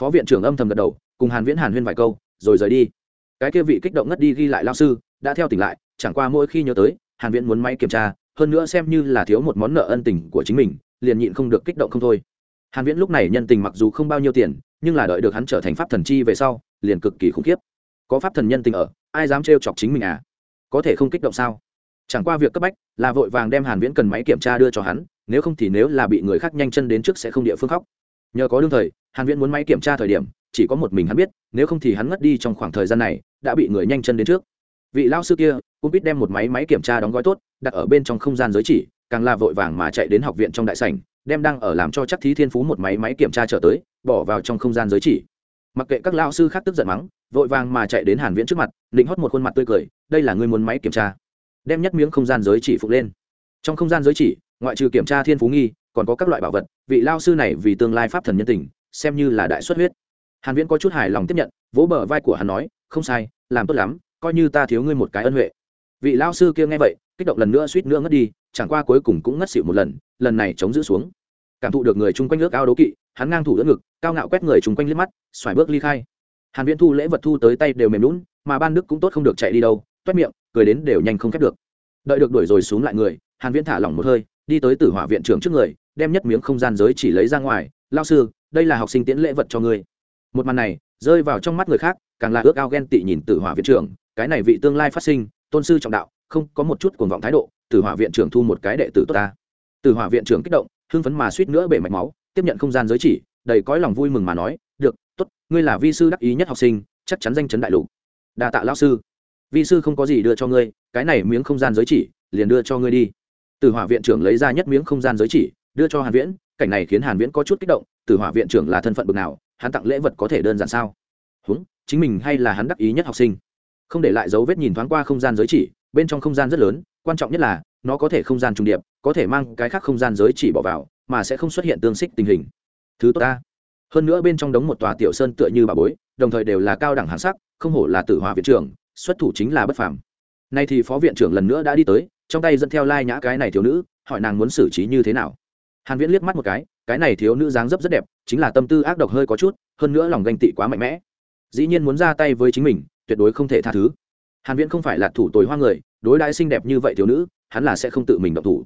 Phó viện trưởng âm thầm gật đầu, cùng hàn viễn hàn huyên vài câu, rồi rời đi. Cái kia vị kích động ngất đi ghi lại lao sư, đã theo tỉnh lại chẳng qua mỗi khi nhớ tới, hàn viễn muốn máy kiểm tra, hơn nữa xem như là thiếu một món nợ ân tình của chính mình, liền nhịn không được kích động không thôi. Hàn viễn lúc này nhân tình mặc dù không bao nhiêu tiền, nhưng là đợi được hắn trở thành pháp thần chi về sau, liền cực kỳ khủng khiếp. Có pháp thần nhân tình ở, ai dám trêu chọc chính mình à? Có thể không kích động sao? Chẳng qua việc cấp bách là vội vàng đem hàn viễn cần máy kiểm tra đưa cho hắn, nếu không thì nếu là bị người khác nhanh chân đến trước sẽ không địa phương khóc. Nhờ có đương thời, hàn viễn muốn máy kiểm tra thời điểm, chỉ có một mình hắn biết, nếu không thì hắn ngất đi trong khoảng thời gian này, đã bị người nhanh chân đến trước vị lao sư kia, cũng biết đem một máy máy kiểm tra đóng gói tốt, đặt ở bên trong không gian giới chỉ, càng là vội vàng mà chạy đến học viện trong đại sảnh, đem đang ở làm cho chắc thí thiên phú một máy máy kiểm tra trở tới, bỏ vào trong không gian giới chỉ. Mặc kệ các lao sư khác tức giận mắng, vội vàng mà chạy đến hàn viễn trước mặt, định hót một khuôn mặt tươi cười, đây là người muốn máy kiểm tra. Đem nhất miếng không gian giới chỉ phục lên. Trong không gian giới chỉ, ngoại trừ kiểm tra thiên phú nghi, còn có các loại bảo vật, vị lao sư này vì tương lai pháp thần nhân tình, xem như là đại xuất huyết. Hàn viễn có chút hài lòng tiếp nhận, vỗ bờ vai của hắn nói, không sai, làm tốt lắm coi như ta thiếu ngươi một cái ân huệ. Vị lao sư kia nghe vậy, kích động lần nữa suýt nữa ngất đi, chẳng qua cuối cùng cũng ngất xỉu một lần lần này chống giữ xuống. Cảm thụ được người chung quanh nước ao đố kỵ, hắn ngang thủ đỡ ngực, cao ngạo quét người chung quanh liếc mắt, xoài bước ly khai. Hàn viễn thu lễ vật thu tới tay đều mềm lún mà ban đức cũng tốt không được chạy đi đâu, toét miệng, cười đến đều nhanh không khép được. Đợi được đuổi rồi xuống lại người, hàn viễn thả lỏng một hơi, đi tới tử hỏa viện trưởng trước người, đem nhất miếng không gian giới chỉ lấy ra ngoài lao sư, đây là học sinh tiễn lễ vật cho ngươi. Một màn này, rơi vào trong mắt người khác, càng là ước ao ghen tị nhìn tử hỏa viện trưởng cái này vị tương lai phát sinh, tôn sư trọng đạo, không có một chút cuồng vọng thái độ, tử hỏa viện trưởng thu một cái đệ tử tốt ta. Tử hỏa viện trưởng kích động, hưng phấn mà suýt nữa bể mạch máu, tiếp nhận không gian giới chỉ, đầy cõi lòng vui mừng mà nói, được, tốt, ngươi là vi sư đắc ý nhất học sinh, chắc chắn danh chấn đại lục. Đa tạ lao sư. Vi sư không có gì đưa cho ngươi, cái này miếng không gian giới chỉ, liền đưa cho ngươi đi. Từ hỏa viện trưởng lấy ra nhất miếng không gian giới chỉ, đưa cho hàn viễn, cảnh này khiến hàn viễn có chút kích động từ hỏa viện trưởng là thân phận bậc nào, hắn tặng lễ vật có thể đơn giản sao? Húng, chính mình hay là hắn đắc ý nhất học sinh không để lại dấu vết nhìn thoáng qua không gian giới chỉ, bên trong không gian rất lớn, quan trọng nhất là, nó có thể không gian trùng điệp, có thể mang cái khác không gian giới chỉ bỏ vào, mà sẽ không xuất hiện tương xích tình hình. Thứ tốt ta. Hơn nữa bên trong đống một tòa tiểu sơn tựa như bà bối, đồng thời đều là cao đẳng hạng sắc, không hổ là tử hòa viện trưởng, xuất thủ chính là bất phàm. Nay thì phó viện trưởng lần nữa đã đi tới, trong tay dẫn theo lai nhã cái này thiếu nữ, hỏi nàng muốn xử trí như thế nào. Hàn viễn liếc mắt một cái cái này thiếu nữ dáng dấp rất đẹp, chính là tâm tư ác độc hơi có chút, hơn nữa lòng ganh tị quá mạnh mẽ. Dĩ nhiên muốn ra tay với chính mình tuyệt đối không thể tha thứ. Hàn viễn không phải là thủ tồi hoa người, đối đãi xinh đẹp như vậy thiếu nữ, hắn là sẽ không tự mình động thủ.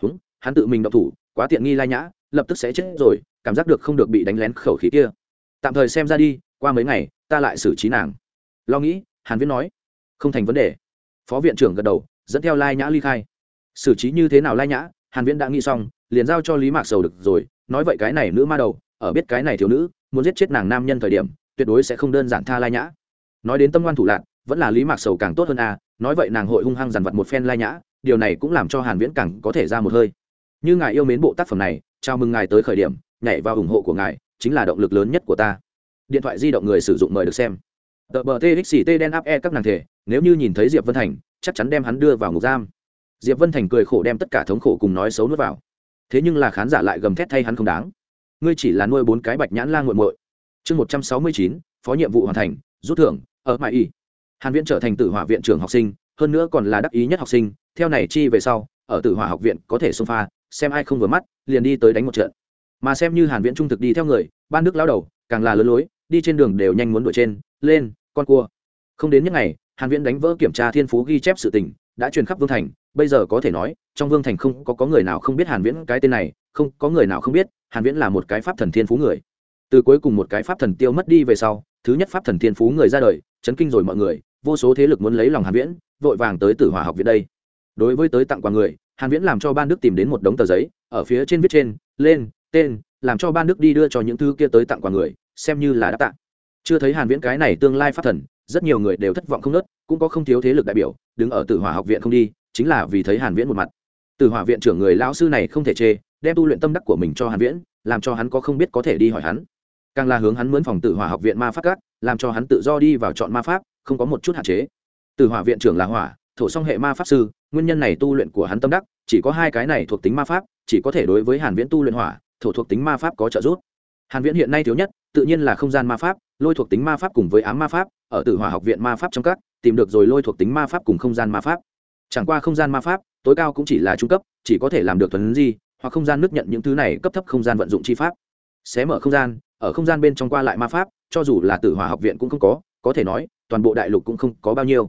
Húng, hắn tự mình động thủ, quá tiện nghi lai nhã, lập tức sẽ chết rồi, cảm giác được không được bị đánh lén khẩu khí kia. Tạm thời xem ra đi, qua mấy ngày, ta lại xử trí nàng. Lo nghĩ, hàn viễn nói, không thành vấn đề. Phó viện trưởng gật đầu, dẫn theo lai nhã ly khai. Xử trí như thế nào lai nhã, hàn viễn đã nghĩ xong, liền giao cho lý mạc sầu được rồi, nói vậy cái này nữ ma đầu, ở biết cái này thiếu nữ, muốn giết chết nàng nam nhân thời điểm, tuyệt đối sẽ không đơn giản tha lai nhã nói đến tâm ngoan thủ lạc, vẫn là lý mạc sầu càng tốt hơn à nói vậy nàng hội hung hăng dằn vặt một phen lai nhã, điều này cũng làm cho hàn viễn càng có thể ra một hơi. Như ngài yêu mến bộ tác phẩm này, chào mừng ngài tới khởi điểm, nhảy vào ủng hộ của ngài, chính là động lực lớn nhất của ta. Điện thoại di động người sử dụng mời được xem. Tờ bờ txt đen áp e các nàng thể, nếu như nhìn thấy diệp vân thành, chắc chắn đem hắn đưa vào ngục giam. Diệp vân thành cười khổ đem tất cả thống khổ cùng nói xấu nuốt vào. Thế nhưng là khán giả lại gầm thét thay hắn không đáng. Ngươi chỉ là nuôi bốn cái bạch nhãn lan nguội muội. Chương một trăm sáu mươi chín, phó nhiệm vụ hoàn thành rút thưởng, ở mãi y. Hàn viễn trở thành tử hỏa viện trưởng học sinh, hơn nữa còn là đắc ý nhất học sinh, theo này chi về sau, ở tử hỏa học viện có thể xông pha, xem ai không vừa mắt, liền đi tới đánh một trận. Mà xem như hàn viễn trung thực đi theo người, ban đức lao đầu, càng là lớn lối, đi trên đường đều nhanh muốn đuổi trên, lên, con cua. Không đến những ngày, hàn viễn đánh vỡ kiểm tra thiên phú ghi chép sự tình, đã truyền khắp vương thành, bây giờ có thể nói, trong vương thành không có có người nào không biết hàn viễn cái tên này, không, có người nào không biết, hàn viễn là một cái pháp thần thiên phú người từ cuối cùng một cái pháp thần tiêu mất đi về sau, thứ nhất pháp thần thiên phú người ra đời, chấn kinh rồi mọi người, vô số thế lực muốn lấy lòng hàn viễn, vội vàng tới tử Hòa học viện đây. Đối với tới tặng quà người, hàn viễn làm cho ban đức tìm đến một đống tờ giấy, ở phía trên viết trên, lên, tên, làm cho ban đức đi đưa cho những thứ kia tới tặng quà người, xem như là đã tặng chưa thấy hàn viễn cái này tương lai pháp thần, rất nhiều người đều thất vọng không nớt cũng có không thiếu thế lực đại biểu, đứng ở tử Hòa học viện không đi, chính là vì thấy hàn viễn một mặt. Tử Hòa viện trưởng người lão sư này không thể chê, đem tu luyện tâm đắc của mình cho hàn viễn, làm cho hắn có không biết có thể đi hỏi hắn càng là hướng hắn mướn phòng tự hỏa học viện ma pháp các, làm cho hắn tự do đi vào chọn ma pháp, không có một chút hạn chế. Tự hỏa viện trưởng là hỏa, thổ song hệ ma pháp sư, nguyên nhân này tu luyện của hắn tâm đắc, chỉ có hai cái này thuộc tính ma pháp, chỉ có thể đối với hàn viễn tu luyện hỏa, thổ thuộc tính ma pháp có trợ giúp. Hàn viễn hiện nay thiếu nhất, tự nhiên là không gian ma pháp, lôi thuộc tính ma pháp cùng với ám ma pháp, ở tử hỏa học viện ma pháp trong các, tìm được rồi lôi thuộc tính ma pháp cùng không gian ma pháp. Chẳng qua không gian ma pháp, tối cao cũng chỉ là trung cấp, chỉ có thể làm được thuần di, hoặc không gian nước nhận những thứ này cấp thấp không gian vận dụng chi pháp. Xé mở không gian ở không gian bên trong qua lại ma pháp, cho dù là tử Hòa học viện cũng không có có thể nói, toàn bộ đại lục cũng không có bao nhiêu.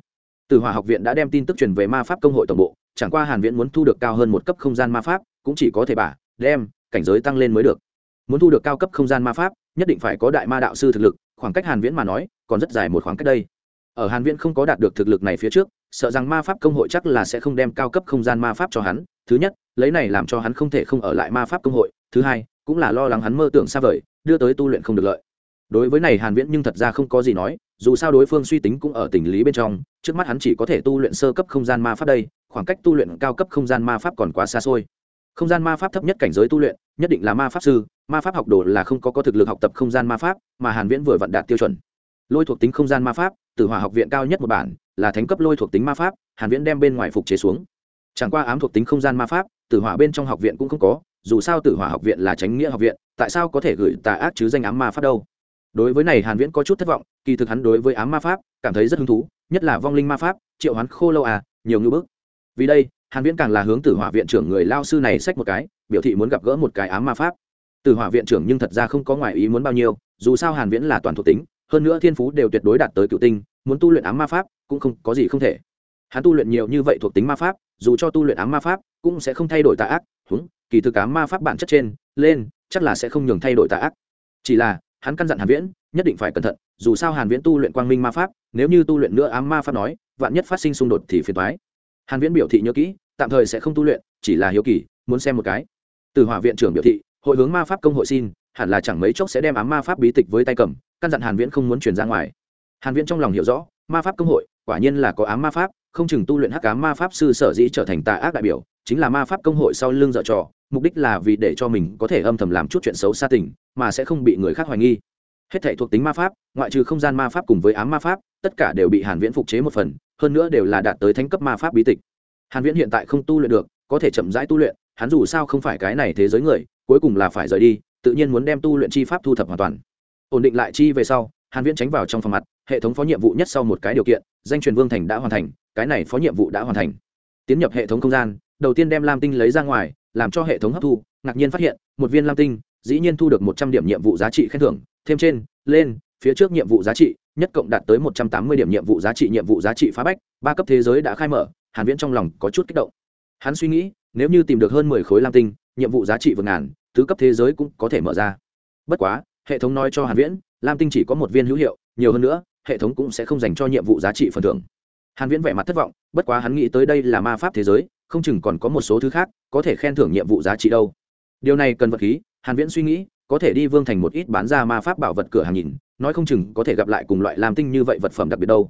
Tử Hòa học viện đã đem tin tức truyền về ma pháp công hội tổng bộ, chẳng qua hàn viễn muốn thu được cao hơn một cấp không gian ma pháp, cũng chỉ có thể bả đem, cảnh giới tăng lên mới được. Muốn thu được cao cấp không gian ma pháp, nhất định phải có đại ma đạo sư thực lực, khoảng cách hàn viễn mà nói, còn rất dài một khoảng cách đây. Ở hàn viễn không có đạt được thực lực này phía trước, sợ rằng ma pháp công hội chắc là sẽ không đem cao cấp không gian ma pháp cho hắn. Thứ nhất, lấy này làm cho hắn không thể không ở lại ma pháp công hội. Thứ hai cũng là lo lắng hắn mơ tưởng xa vời, đưa tới tu luyện không được lợi. Đối với này hàn viễn nhưng thật ra không có gì nói, dù sao đối phương suy tính cũng ở tình lý bên trong, trước mắt hắn chỉ có thể tu luyện sơ cấp không gian ma pháp đây, khoảng cách tu luyện cao cấp không gian ma pháp còn quá xa xôi. Không gian ma pháp thấp nhất cảnh giới tu luyện, nhất định là ma pháp sư, ma pháp học đồ là không có có thực lực học tập không gian ma pháp, mà hàn viễn vừa vận đạt tiêu chuẩn. Lôi thuộc tính không gian ma pháp, từ hỏa học viện cao nhất một bản, là thánh cấp lôi thuộc tính ma pháp, hàn viễn đem bên ngoài phục chế xuống. Chẳng qua ám thuộc tính không gian ma pháp tử hỏa bên trong học viện cũng không có dù sao tử hỏa học viện là tránh nghĩa học viện, tại sao có thể gửi tà ác chứ danh ám ma pháp đâu? Đối với này hàn viễn có chút thất vọng, kỳ thực hắn đối với ám ma pháp cảm thấy rất hứng thú, nhất là vong linh ma pháp, triệu hoán khô lâu à nhiều ngưỡng bức. Vì đây, hàn viễn càng là hướng tử hỏa viện trưởng người lao sư này xách một cái, biểu thị muốn gặp gỡ một cái ám ma pháp. Tử hỏa viện trưởng nhưng thật ra không có ngoại ý muốn bao nhiêu, dù sao hàn viễn là toàn thuộc tính, hơn nữa thiên phú đều tuyệt đối đạt tới cựu tinh, muốn tu luyện ám ma pháp cũng không, có gì không thể. Hắn tu luyện nhiều như vậy thuộc tính ma pháp, dù cho tu luyện ám ma pháp cũng sẽ không thay đổi tà ác húng kỳ thực ám ma pháp bản chất trên, lên, chắc là sẽ không nhường thay đổi tà ác. Chỉ là, hắn căn dặn hàn viễn, nhất định phải cẩn thận, dù sao hàn viễn tu luyện quang minh ma pháp, nếu như tu luyện nữa ám ma pháp nói, vạn nhất phát sinh xung đột thì phiền toái. Hàn viễn biểu thị nhớ kỹ, tạm thời sẽ không tu luyện, chỉ là hiếu kỳ, muốn xem một cái. Từ hỏa viện trưởng biểu thị, hội hướng ma pháp công hội xin, hẳn là chẳng mấy chốc sẽ đem ám ma pháp bí tịch với tay cầm, căn dặn hàn viễn không muốn truyền ra ngoài. Hàn viễn trong lòng hiểu rõ, ma pháp công hội, quả nhiên là có ám ma pháp, không chừng tu luyện hắc ám ma pháp sư sở dĩ trở thành tà ác đại biểu chính là ma pháp công hội sau lưng dở trò, mục đích là vì để cho mình có thể âm thầm làm chút chuyện xấu xa tình, mà sẽ không bị người khác hoài nghi. Hết thể thuộc tính ma pháp, ngoại trừ không gian ma pháp cùng với ám ma pháp, tất cả đều bị hàn viễn phục chế một phần, hơn nữa đều là đạt tới thánh cấp ma pháp bí tịch. Hàn viễn hiện tại không tu luyện được, có thể chậm rãi tu luyện, hắn dù sao không phải cái này thế giới người, cuối cùng là phải rời đi, tự nhiên muốn đem tu luyện chi pháp thu thập hoàn toàn. Ổn định lại chi về sau, hàn viễn tránh vào trong phòng mặt, hệ thống phó nhiệm vụ nhất sau một cái điều kiện, danh truyền vương thành đã hoàn thành, cái này phó nhiệm vụ đã hoàn thành. Tiến nhập hệ thống không gian đầu tiên đem lam tinh lấy ra ngoài, làm cho hệ thống hấp thu, ngạc nhiên phát hiện, một viên lam tinh, dĩ nhiên thu được một trăm điểm nhiệm vụ giá trị khen thưởng, thêm trên, lên, phía trước nhiệm vụ giá trị, nhất cộng đạt tới một trăm tám mươi điểm nhiệm vụ giá trị nhiệm vụ giá trị phá bách, ba cấp thế giới đã khai mở, hàn viễn trong lòng có chút kích động. Hắn suy nghĩ, nếu như tìm được hơn mười khối lam tinh, nhiệm vụ giá trị vượt ngàn thứ cấp thế giới cũng có thể mở ra. Bất quá, hệ thống nói cho hàn viễn, lam tinh chỉ có một viên hữu hiệu, nhiều hơn nữa, hệ thống cũng sẽ không dành cho nhiệm vụ giá trị phần thưởng. Hàn viễn vẻ mặt thất vọng, bất quá hắn nghĩ tới đây là ma pháp thế giới không chừng còn có một số thứ khác có thể khen thưởng nhiệm vụ giá trị đâu. Điều này cần vật khí, hàn viễn suy nghĩ, có thể đi vương thành một ít bán ra ma pháp bảo vật cửa hàng nhìn, nói không chừng có thể gặp lại cùng loại làm tinh như vậy vật phẩm đặc biệt đâu.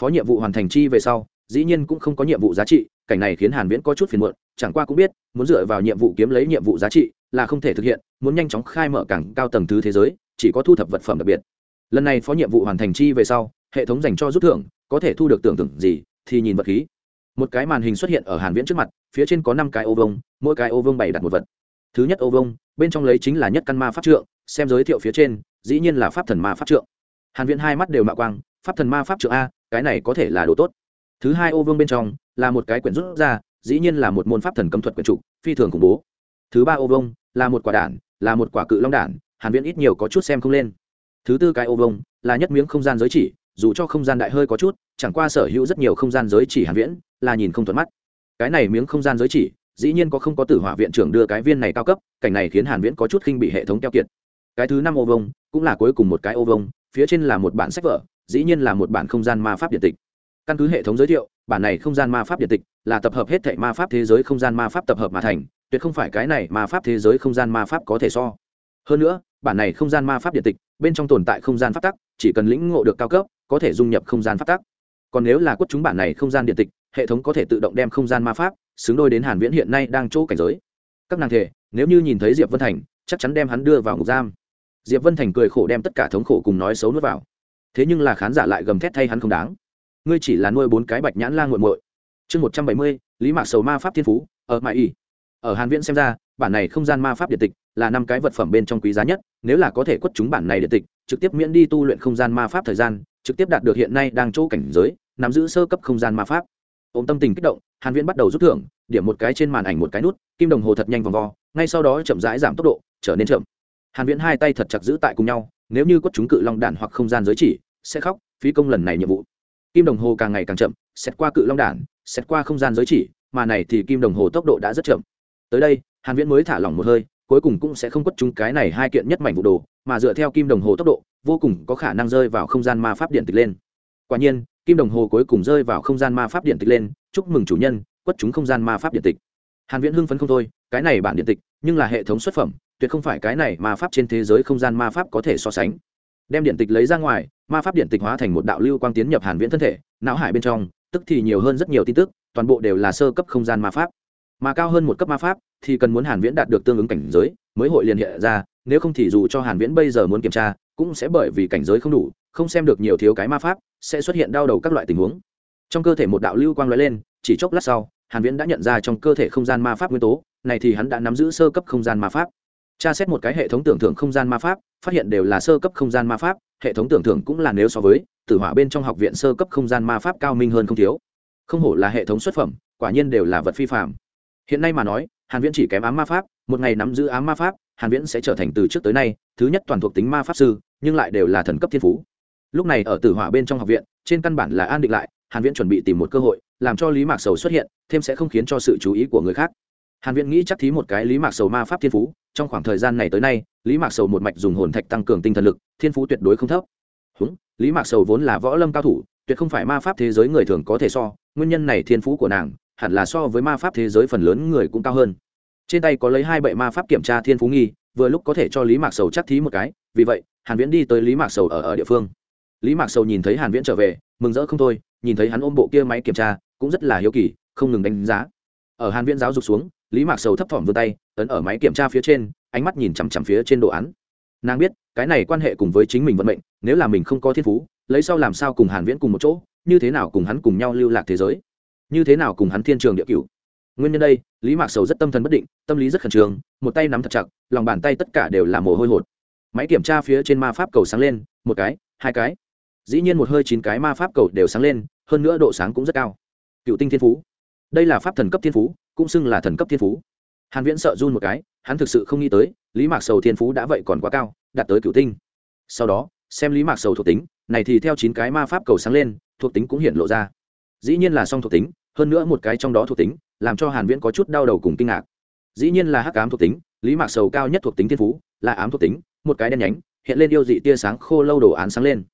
Phó nhiệm vụ hoàn thành chi về sau, dĩ nhiên cũng không có nhiệm vụ giá trị, cảnh này khiến hàn viễn có chút phiền muộn, chẳng qua cũng biết, muốn dựa vào nhiệm vụ kiếm lấy nhiệm vụ giá trị là không thể thực hiện, muốn nhanh chóng khai mở càng cao tầng thứ thế giới, chỉ có thu thập vật phẩm đặc biệt. Lần này phó nhiệm vụ hoàn thành chi về sau, hệ thống dành cho rút thưởng, có thể thu được tưởng tượng gì, thì nhìn vật khí một cái màn hình xuất hiện ở hàn viễn trước mặt, phía trên có năm cái ô vông mỗi cái ô vông bày đặt một vật. Thứ nhất ô vông bên trong lấy chính là nhất căn ma pháp trượng, xem giới thiệu phía trên, dĩ nhiên là pháp thần ma pháp trượng. Hàn viễn hai mắt đều mạo quang, pháp thần ma pháp trượng a, cái này có thể là đồ tốt. Thứ hai ô vương bên trong, là một cái quyển rút ra, dĩ nhiên là một môn pháp thần cấm thuật quyển trục phi thường khủng bố. Thứ ba ô vông là một quả đản là một quả cự long đản hàn viễn ít nhiều có chút xem không lên. Thứ tư cái ô vông là nhất miếng không gian giới chỉ dù cho không gian đại hơi có chút, chẳng qua sở hữu rất nhiều không gian giới chỉ hàn viễn là nhìn không thuận mắt. Cái này miếng không gian giới chỉ, dĩ nhiên có không có tử hỏa viện trưởng đưa cái viên này cao cấp, cảnh này khiến hàn viễn có chút khinh bị hệ thống keo kiệt. Cái thứ năm ô vông cũng là cuối cùng một cái ô vông phía trên là một bản sách vở, dĩ nhiên là một bản không gian ma pháp điện tịch. Căn cứ hệ thống giới thiệu, bản này không gian ma pháp điện tịch là tập hợp hết thảy ma pháp thế giới không gian ma pháp tập hợp mà thành, tuyệt không phải cái này ma pháp thế giới không gian ma pháp có thể so. Hơn nữa, bản này không gian ma pháp điện tịch, bên trong tồn tại không gian pháp tắc, chỉ cần lĩnh ngộ được cao cấp có thể dung nhập không gian pháp tắc. Còn nếu là quất chúng bản này không gian điện tịch, hệ thống có thể tự động đem không gian ma pháp xứng đôi đến hàn viễn hiện nay đang chỗ cảnh giới. Các nàng thể, nếu như nhìn thấy diệp vân thành, chắc chắn đem hắn đưa vào ngục giam. Diệp vân thành cười khổ đem tất cả thống khổ cùng nói xấu nuốt vào. Thế nhưng là khán giả lại gầm thét thay hắn không đáng. Ngươi chỉ là nuôi bốn cái bạch nhãn la nguội muội. Chương một trăm bảy mươi, lý mạc sầu ma pháp thiên phú, ở mại y. Ở hàn viễn xem ra, bản này không gian ma pháp điện tịch là năm cái vật phẩm bên trong quý giá nhất, nếu là có thể quất chúng bản này điện tịch, trực tiếp miễn đi tu luyện không gian ma pháp thời gian trực tiếp đạt được hiện nay đang chỗ cảnh giới, nắm giữ sơ cấp không gian ma pháp. Ôm tâm tình kích động, hàn viễn bắt đầu rút thưởng, điểm một cái trên màn ảnh một cái nút, kim đồng hồ thật nhanh vòng vo, ngay sau đó chậm rãi giảm tốc độ, trở nên chậm. Hàn viễn hai tay thật chặt giữ tại cùng nhau, nếu như quất chúng cự long đản hoặc không gian giới chỉ, sẽ khóc, phí công lần này nhiệm vụ. Kim đồng hồ càng ngày càng chậm, xét qua cự long đản, xét qua không gian giới chỉ, mà này thì kim đồng hồ tốc độ đã rất chậm. Tới đây, hàn viễn mới thả lỏng một hơi, cuối cùng cũng sẽ không quất chúng cái này hai kiện nhất mảnh vụ đồ, mà dựa theo kim đồng hồ tốc độ vô cùng có khả năng rơi vào không gian ma pháp điện tịch lên. Quả nhiên, kim đồng hồ cuối cùng rơi vào không gian ma pháp điện tịch lên, chúc mừng chủ nhân, quất chúng không gian ma pháp điện tịch. Hàn viễn hưng phấn không thôi, cái này bản điện tịch, nhưng là hệ thống xuất phẩm, tuyệt không phải cái này ma pháp trên thế giới không gian ma pháp có thể so sánh. Đem điện tịch lấy ra ngoài, ma pháp điện tịch hóa thành một đạo lưu quang tiến nhập hàn viễn thân thể, não hải bên trong, tức thì nhiều hơn rất nhiều tin tức, toàn bộ đều là sơ cấp không gian ma pháp. Mà cao hơn một cấp ma pháp, thì cần muốn hàn viễn đạt được tương ứng cảnh giới, mới hội liền hiện ra, nếu không thì dù cho hàn viễn bây giờ muốn kiểm tra cũng sẽ bởi vì cảnh giới không đủ, không xem được nhiều thiếu cái ma pháp, sẽ xuất hiện đau đầu các loại tình huống. Trong cơ thể một đạo lưu quang lóe lên, chỉ chốc lát sau, hàn viễn đã nhận ra trong cơ thể không gian ma pháp nguyên tố, này thì hắn đã nắm giữ sơ cấp không gian ma pháp. Tra xét một cái hệ thống tưởng thưởng không gian ma pháp, phát hiện đều là sơ cấp không gian ma pháp, hệ thống tưởng thưởng cũng là nếu so với, tử hỏa bên trong học viện sơ cấp không gian ma pháp cao minh hơn không thiếu. Không hổ là hệ thống xuất phẩm, quả nhiên đều là vật phi phạm hiện nay mà nói, hàn viễn chỉ kém ám ma pháp, một ngày nắm giữ ám ma pháp, hàn viễn sẽ trở thành từ trước tới nay, thứ nhất toàn thuộc tính ma pháp sư nhưng lại đều là thần cấp thiên phú. Lúc này ở tử hỏa bên trong học viện trên căn bản là an định lại hàn viễn chuẩn bị tìm một cơ hội làm cho lý mạc sầu xuất hiện thêm sẽ không khiến cho sự chú ý của người khác. Hàn viễn nghĩ chắc thí một cái lý mạc sầu ma pháp thiên phú trong khoảng thời gian này tới nay lý mạc sầu một mạch dùng hồn thạch tăng cường tinh thần lực thiên phú tuyệt đối không thấp. Húng, lý mạc sầu vốn là võ lâm cao thủ tuyệt không phải ma pháp thế giới người thường có thể so nguyên nhân này thiên phú của nàng hẳn là so với ma pháp thế giới phần lớn người cũng cao hơn. Trên tay có lấy hai bệ ma pháp kiểm tra thiên phú nghi vừa lúc có thể cho lý mạc sầu chắc thí một cái vì vậy hàn viễn đi tới lý mạc sầu ở ở địa phương. Lý mạc sầu nhìn thấy hàn viễn trở về, mừng rỡ không thôi, nhìn thấy hắn ôm bộ kia máy kiểm tra, cũng rất là hiếu kỳ, không ngừng đánh giá. Ở hàn viễn giáo dục xuống, lý mạc sầu thấp thỏm vươn tay, ấn ở máy kiểm tra phía trên, ánh mắt nhìn chằm chằm phía trên đồ án. Nàng biết, cái này quan hệ cùng với chính mình vận mệnh, nếu là mình không có thiên phú, lấy sau làm sao cùng hàn viễn cùng một chỗ, như thế nào cùng hắn cùng nhau lưu lạc thế giới? Như thế nào cùng hắn thiên trường địa cửu? Nguyên nhân đây, lý mạc sầu rất tâm thần bất định, tâm lý rất khẩn trương, một tay nắm thật chặt, lòng bàn tay tất cả đều là mồ hôi hột máy kiểm tra phía trên ma pháp cầu sáng lên, một cái, hai cái. Dĩ nhiên một hơi chín cái ma pháp cầu đều sáng lên, hơn nữa độ sáng cũng rất cao. Cựu tinh thiên phú. Đây là pháp thần cấp thiên phú, cũng xưng là thần cấp thiên phú. Hàn viễn sợ run một cái, hắn thực sự không nghĩ tới, lý mạc sầu thiên phú đã vậy còn quá cao, đạt tới cựu tinh. Sau đó, xem lý mạc sầu thuộc tính, này thì theo chín cái ma pháp cầu sáng lên, thuộc tính cũng hiện lộ ra. Dĩ nhiên là song thuộc tính, hơn nữa một cái trong đó thuộc tính, làm cho hàn viễn có chút đau đầu cùng kinh ngạc. Dĩ nhiên là hắc ám thuộc tính, lý mạc sầu cao nhất thuộc tính thiên phú, là ám thuộc tính một cái đen nhánh, hiện lên yêu dị tia sáng khô lâu đồ án sáng lên.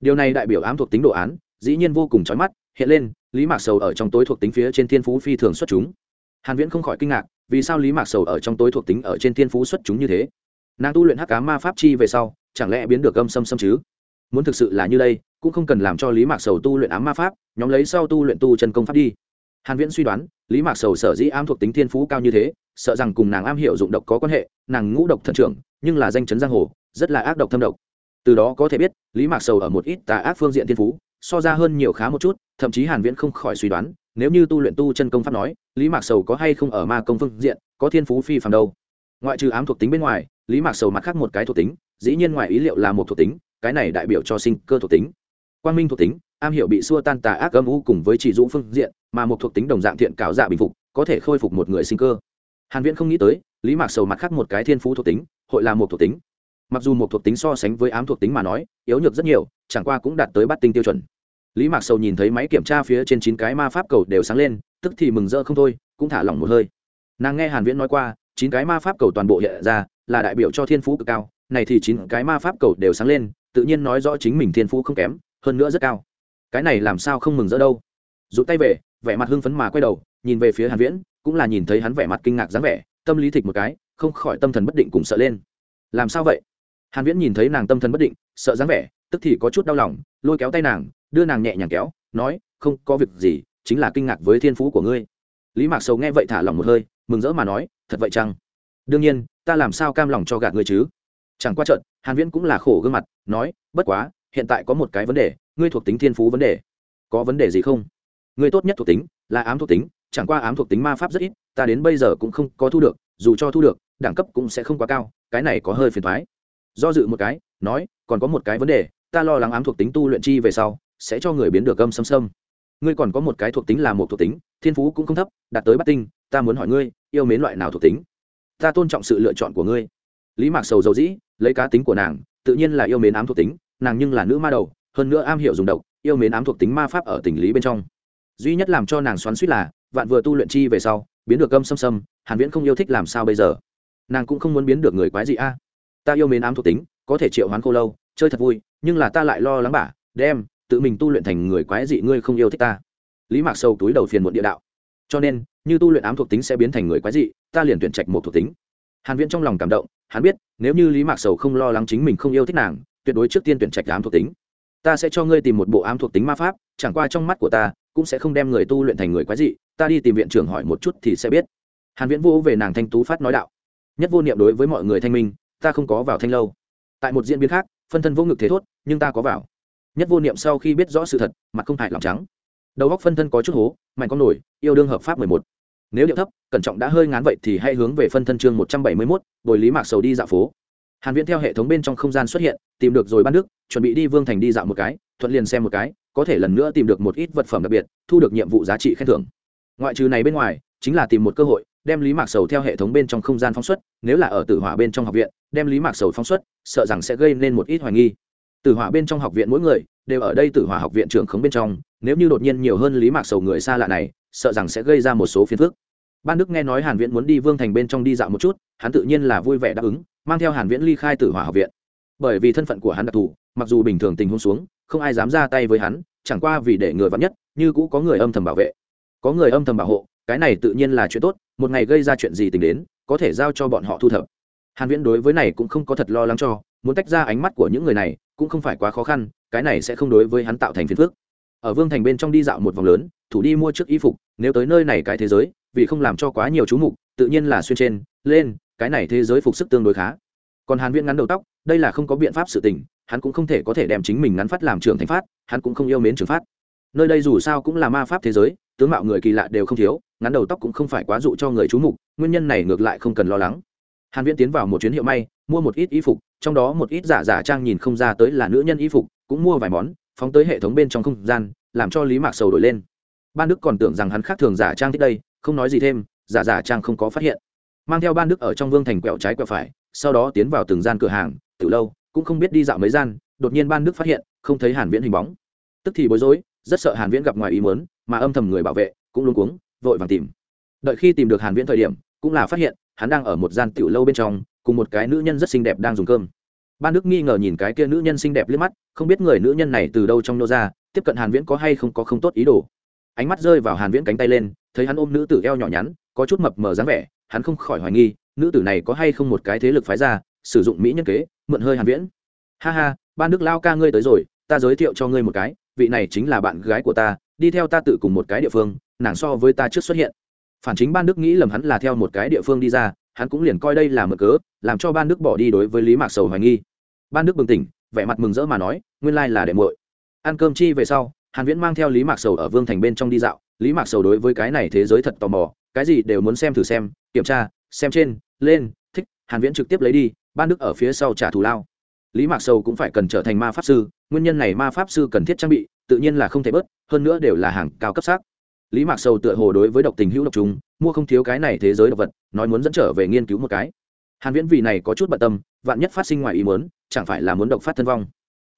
Điều này đại biểu ám thuộc tính đồ án, dĩ nhiên vô cùng chói mắt, hiện lên, lý mạc sầu ở trong tối thuộc tính phía trên thiên phú phi thường xuất chúng. Hàn viễn không khỏi kinh ngạc, vì sao lý mạc sầu ở trong tối thuộc tính ở trên thiên phú xuất chúng như thế? Nàng tu luyện hắc ám ma pháp chi về sau, chẳng lẽ biến được âm xâm xâm chứ? Muốn thực sự là như đây, cũng không cần làm cho lý mạc sầu tu luyện ám ma pháp, nhóm lấy sau tu luyện tu chân công pháp đi. Hàn viễn suy đoán, lý mạc sầu sở dĩ ám thuộc tính thiên phú cao như thế, sợ rằng cùng nàng am hiểu dụng độc có quan hệ, nàng ngũ độc thần trưởng nhưng là danh chấn giang hồ, rất là ác độc thâm độc. Từ đó có thể biết, lý mạc sầu ở một ít tà ác phương diện thiên phú, so ra hơn nhiều khá một chút, thậm chí hàn viễn không khỏi suy đoán, nếu như tu luyện tu chân công pháp nói, lý mạc sầu có hay không ở ma công phương diện, có thiên phú phi phàm đâu. Ngoại trừ ám thuộc tính bên ngoài, lý mạc sầu mặt khác một cái thuộc tính, dĩ nhiên ngoài ý liệu là một thuộc tính, cái này đại biểu cho sinh cơ thuộc tính. Quang minh thuộc tính, am hiểu bị xua tan tà ác âm u cùng với chỉ dũng phương diện, mà một thuộc tính đồng dạng thiện cảo dạ bình phục, có thể khôi phục một người sinh cơ. Hàn viễn không nghĩ tới, lý mạc sầu mặt khác một cái thiên phú thuộc tính hội là một thuộc tính. Mặc dù một thuộc tính so sánh với ám thuộc tính mà nói, yếu nhược rất nhiều, chẳng qua cũng đạt tới bát tinh tiêu chuẩn. Lý mạc sầu nhìn thấy máy kiểm tra phía trên chín cái ma pháp cầu đều sáng lên, tức thì mừng rỡ không thôi, cũng thả lỏng một hơi. Nàng nghe hàn viễn nói qua, chín cái ma pháp cầu toàn bộ hiện ra, là đại biểu cho thiên phú cực cao, này thì chín cái ma pháp cầu đều sáng lên, tự nhiên nói rõ chính mình thiên phú không kém, hơn nữa rất cao. Cái này làm sao không mừng rỡ đâu? Rụt tay về, vẻ mặt hưng phấn mà quay đầu, nhìn về phía hàn viễn, cũng là nhìn thấy hắn vẻ mặt kinh ngạc dáng vẻ tâm lý thịch một cái, không khỏi tâm thần bất định cùng sợ lên. Làm sao vậy? Hàn viễn nhìn thấy nàng tâm thần bất định, sợ dáng vẻ, tức thì có chút đau lòng, lôi kéo tay nàng, đưa nàng nhẹ nhàng kéo, nói, không có việc gì, chính là kinh ngạc với thiên phú của ngươi. Lý mạc sầu nghe vậy thả lòng một hơi, mừng rỡ mà nói, thật vậy chăng? Đương nhiên, ta làm sao cam lòng cho gạt ngươi chứ? Chẳng qua trận hàn viễn cũng là khổ gương mặt, nói, bất quá, hiện tại có một cái vấn đề, ngươi thuộc tính thiên phú vấn đề. Có vấn đề gì không? Ngươi tốt nhất thuộc tính là ám thuộc tính chẳng qua ám thuộc tính ma pháp rất ít, ta đến bây giờ cũng không có thu được, dù cho thu được, đẳng cấp cũng sẽ không quá cao, cái này có hơi phiền thoái. Do dự một cái, nói, còn có một cái vấn đề, ta lo lắng ám thuộc tính tu luyện chi về sau, sẽ cho người biến được âm xâm xâm. Ngươi còn có một cái thuộc tính là một thuộc tính, thiên phú cũng không thấp, đạt tới bắt tinh, ta muốn hỏi ngươi, yêu mến loại nào thuộc tính? Ta tôn trọng sự lựa chọn của ngươi. Lý mạc sầu dầu dĩ, lấy cá tính của nàng, tự nhiên là yêu mến ám thuộc tính, nàng nhưng là nữ ma đầu, hơn nữa am hiểu dùng độc, yêu mến ám thuộc tính ma pháp ở tình lý bên trong. Duy nhất làm cho nàng xoắn suýt là vạn vừa tu luyện chi về sau, biến được âm xâm xâm, hàn viễn không yêu thích làm sao bây giờ? Nàng cũng không muốn biến được người quái gì a. Ta yêu mến ám thuộc tính, có thể triệu hoán cô lâu, chơi thật vui, nhưng là ta lại lo lắng bả đem, tự mình tu luyện thành người quái dị ngươi không yêu thích ta. Lý mạc sâu túi đầu phiền muộn địa đạo. Cho nên, như tu luyện ám thuộc tính sẽ biến thành người quái dị, ta liền tuyển trạch một thuộc tính. Hàn viễn trong lòng cảm động, hắn biết, nếu như lý mạc sầu không lo lắng chính mình không yêu thích nàng, tuyệt đối trước tiên tuyển trạch ám thuộc tính. Ta sẽ cho ngươi tìm một bộ ám thuộc tính ma pháp, chẳng qua trong mắt của ta cũng sẽ không đem người tu luyện thành người quái dị, ta đi tìm viện trưởng hỏi một chút thì sẽ biết. Hàn viễn vô về nàng thanh tú phát nói đạo. Nhất vô niệm đối với mọi người thanh minh, ta không có vào thanh lâu. Tại một diễn biến khác, phân thân vô ngực thế thốt, nhưng ta có vào. Nhất vô niệm sau khi biết rõ sự thật, mặt không hại lòng trắng. Đầu góc phân thân có chút hố, mạnh con nổi, yêu đương hợp pháp mười một. Nếu điệu thấp, cẩn trọng đã hơi ngán vậy thì hãy hướng về phân thân chương một trăm bảy mươi mốt, bồi lý mạc sầu đi dạo phố. Hàn viễn theo hệ thống bên trong không gian xuất hiện, tìm được rồi ban đức, chuẩn bị đi vương thành đi dạo một cái, thuận liền xem một cái có thể lần nữa tìm được một ít vật phẩm đặc biệt, thu được nhiệm vụ giá trị khen thưởng. Ngoại trừ này bên ngoài, chính là tìm một cơ hội, đem lý mạc sầu theo hệ thống bên trong không gian phóng xuất, nếu là ở tử hỏa bên trong học viện, đem lý mạc sầu phóng xuất, sợ rằng sẽ gây nên một ít hoài nghi. Tử hỏa bên trong học viện mỗi người, đều ở đây tử hỏa học viện trưởng khống bên trong, nếu như đột nhiên nhiều hơn lý mạc sầu người xa lạ này, sợ rằng sẽ gây ra một số phiền phức. Ban đức nghe nói hàn viễn muốn đi vương thành bên trong đi dạo một chút, hắn tự nhiên là vui vẻ đáp ứng, mang theo hàn viễn ly khai tử hỏa học viện. Bởi vì thân phận của hắn đặc thù, mặc dù bình thường tình huống xuống, không ai dám ra tay với hắn chẳng qua vì để người vắn nhất, như cũ có người âm thầm bảo vệ. Có người âm thầm bảo hộ, cái này tự nhiên là chuyện tốt, một ngày gây ra chuyện gì tình đến, có thể giao cho bọn họ thu thập. Hàn viễn đối với này cũng không có thật lo lắng cho, muốn tách ra ánh mắt của những người này cũng không phải quá khó khăn, cái này sẽ không đối với hắn tạo thành phiền phức. Ở vương thành bên trong đi dạo một vòng lớn, thủ đi mua trước y phục, nếu tới nơi này cái thế giới, vì không làm cho quá nhiều chú mục, tự nhiên là xuyên trên, lên, cái này thế giới phục sức tương đối khá còn hàn viễn ngắn đầu tóc, đây là không có biện pháp sự tình, hắn cũng không thể có thể đem chính mình ngắn phát làm trưởng thành phát, hắn cũng không yêu mến trường phát. Nơi đây dù sao cũng là ma pháp thế giới, tướng mạo người kỳ lạ đều không thiếu, ngắn đầu tóc cũng không phải quá dụ cho người chú mục, nguyên nhân này ngược lại không cần lo lắng. Hàn viễn tiến vào một chuyến hiệu may, mua một ít y phục, trong đó một ít giả giả trang nhìn không ra tới là nữ nhân y phục, cũng mua vài món, phóng tới hệ thống bên trong không gian, làm cho lý mạc sầu đổi lên. Ban đức còn tưởng rằng hắn khác thường giả trang thích đây, không nói gì thêm, giả giả trang không có phát hiện. Mang theo ban đức ở trong vương thành quẹo trái quẹo phải sau đó tiến vào từng gian cửa hàng từ lâu, cũng không biết đi dạo mấy gian, đột nhiên ban đức phát hiện, không thấy hàn viễn hình bóng. Tức thì bối rối, rất sợ hàn viễn gặp ngoài ý muốn, mà âm thầm người bảo vệ, cũng luống cuống, vội vàng tìm. Đợi khi tìm được hàn viễn thời điểm, cũng là phát hiện, hắn đang ở một gian tiểu lâu bên trong, cùng một cái nữ nhân rất xinh đẹp đang dùng cơm. Ban đức nghi ngờ nhìn cái kia nữ nhân xinh đẹp liếc mắt, không biết người nữ nhân này từ đâu trong nô ra, tiếp cận hàn viễn có hay không có không tốt ý đồ. Ánh mắt rơi vào hàn viễn cánh tay lên, thấy hắn ôm nữ tử eo nhỏ nhắn, có chút mập mờ dáng vẻ, hắn không khỏi hoài nghi nữ tử này có hay không một cái thế lực phái ra, sử dụng mỹ nhân kế, mượn hơi hàn viễn. Ha ha, ban đức lao ca ngươi tới rồi, ta giới thiệu cho ngươi một cái, vị này chính là bạn gái của ta, đi theo ta tự cùng một cái địa phương, nàng so với ta trước xuất hiện. Phản chính ban đức nghĩ lầm hắn là theo một cái địa phương đi ra, hắn cũng liền coi đây là mở cớ, làm cho ban đức bỏ đi đối với lý mạc sầu hoài nghi. Ban đức bừng tỉnh, vẻ mặt mừng rỡ mà nói, nguyên lai là để muội. Ăn cơm chi về sau, hàn viễn mang theo lý mạc sầu ở vương thành bên trong đi dạo. Lý mạc sầu đối với cái này thế giới thật tò mò, cái gì đều muốn xem thử xem, kiểm tra xem trên, lên, thích, hàn viễn trực tiếp lấy đi, ban đức ở phía sau trả thù lao. Lý mạc sầu cũng phải cần trở thành ma pháp sư, nguyên nhân này ma pháp sư cần thiết trang bị, tự nhiên là không thể bớt, hơn nữa đều là hàng cao cấp sắc. lý mạc sầu tựa hồ đối với độc tình hữu độc chúng mua không thiếu cái này thế giới độc vật, nói muốn dẫn trở về nghiên cứu một cái. Hàn viễn vì này có chút bận tâm, vạn nhất phát sinh ngoài ý muốn, chẳng phải là muốn độc phát thân vong.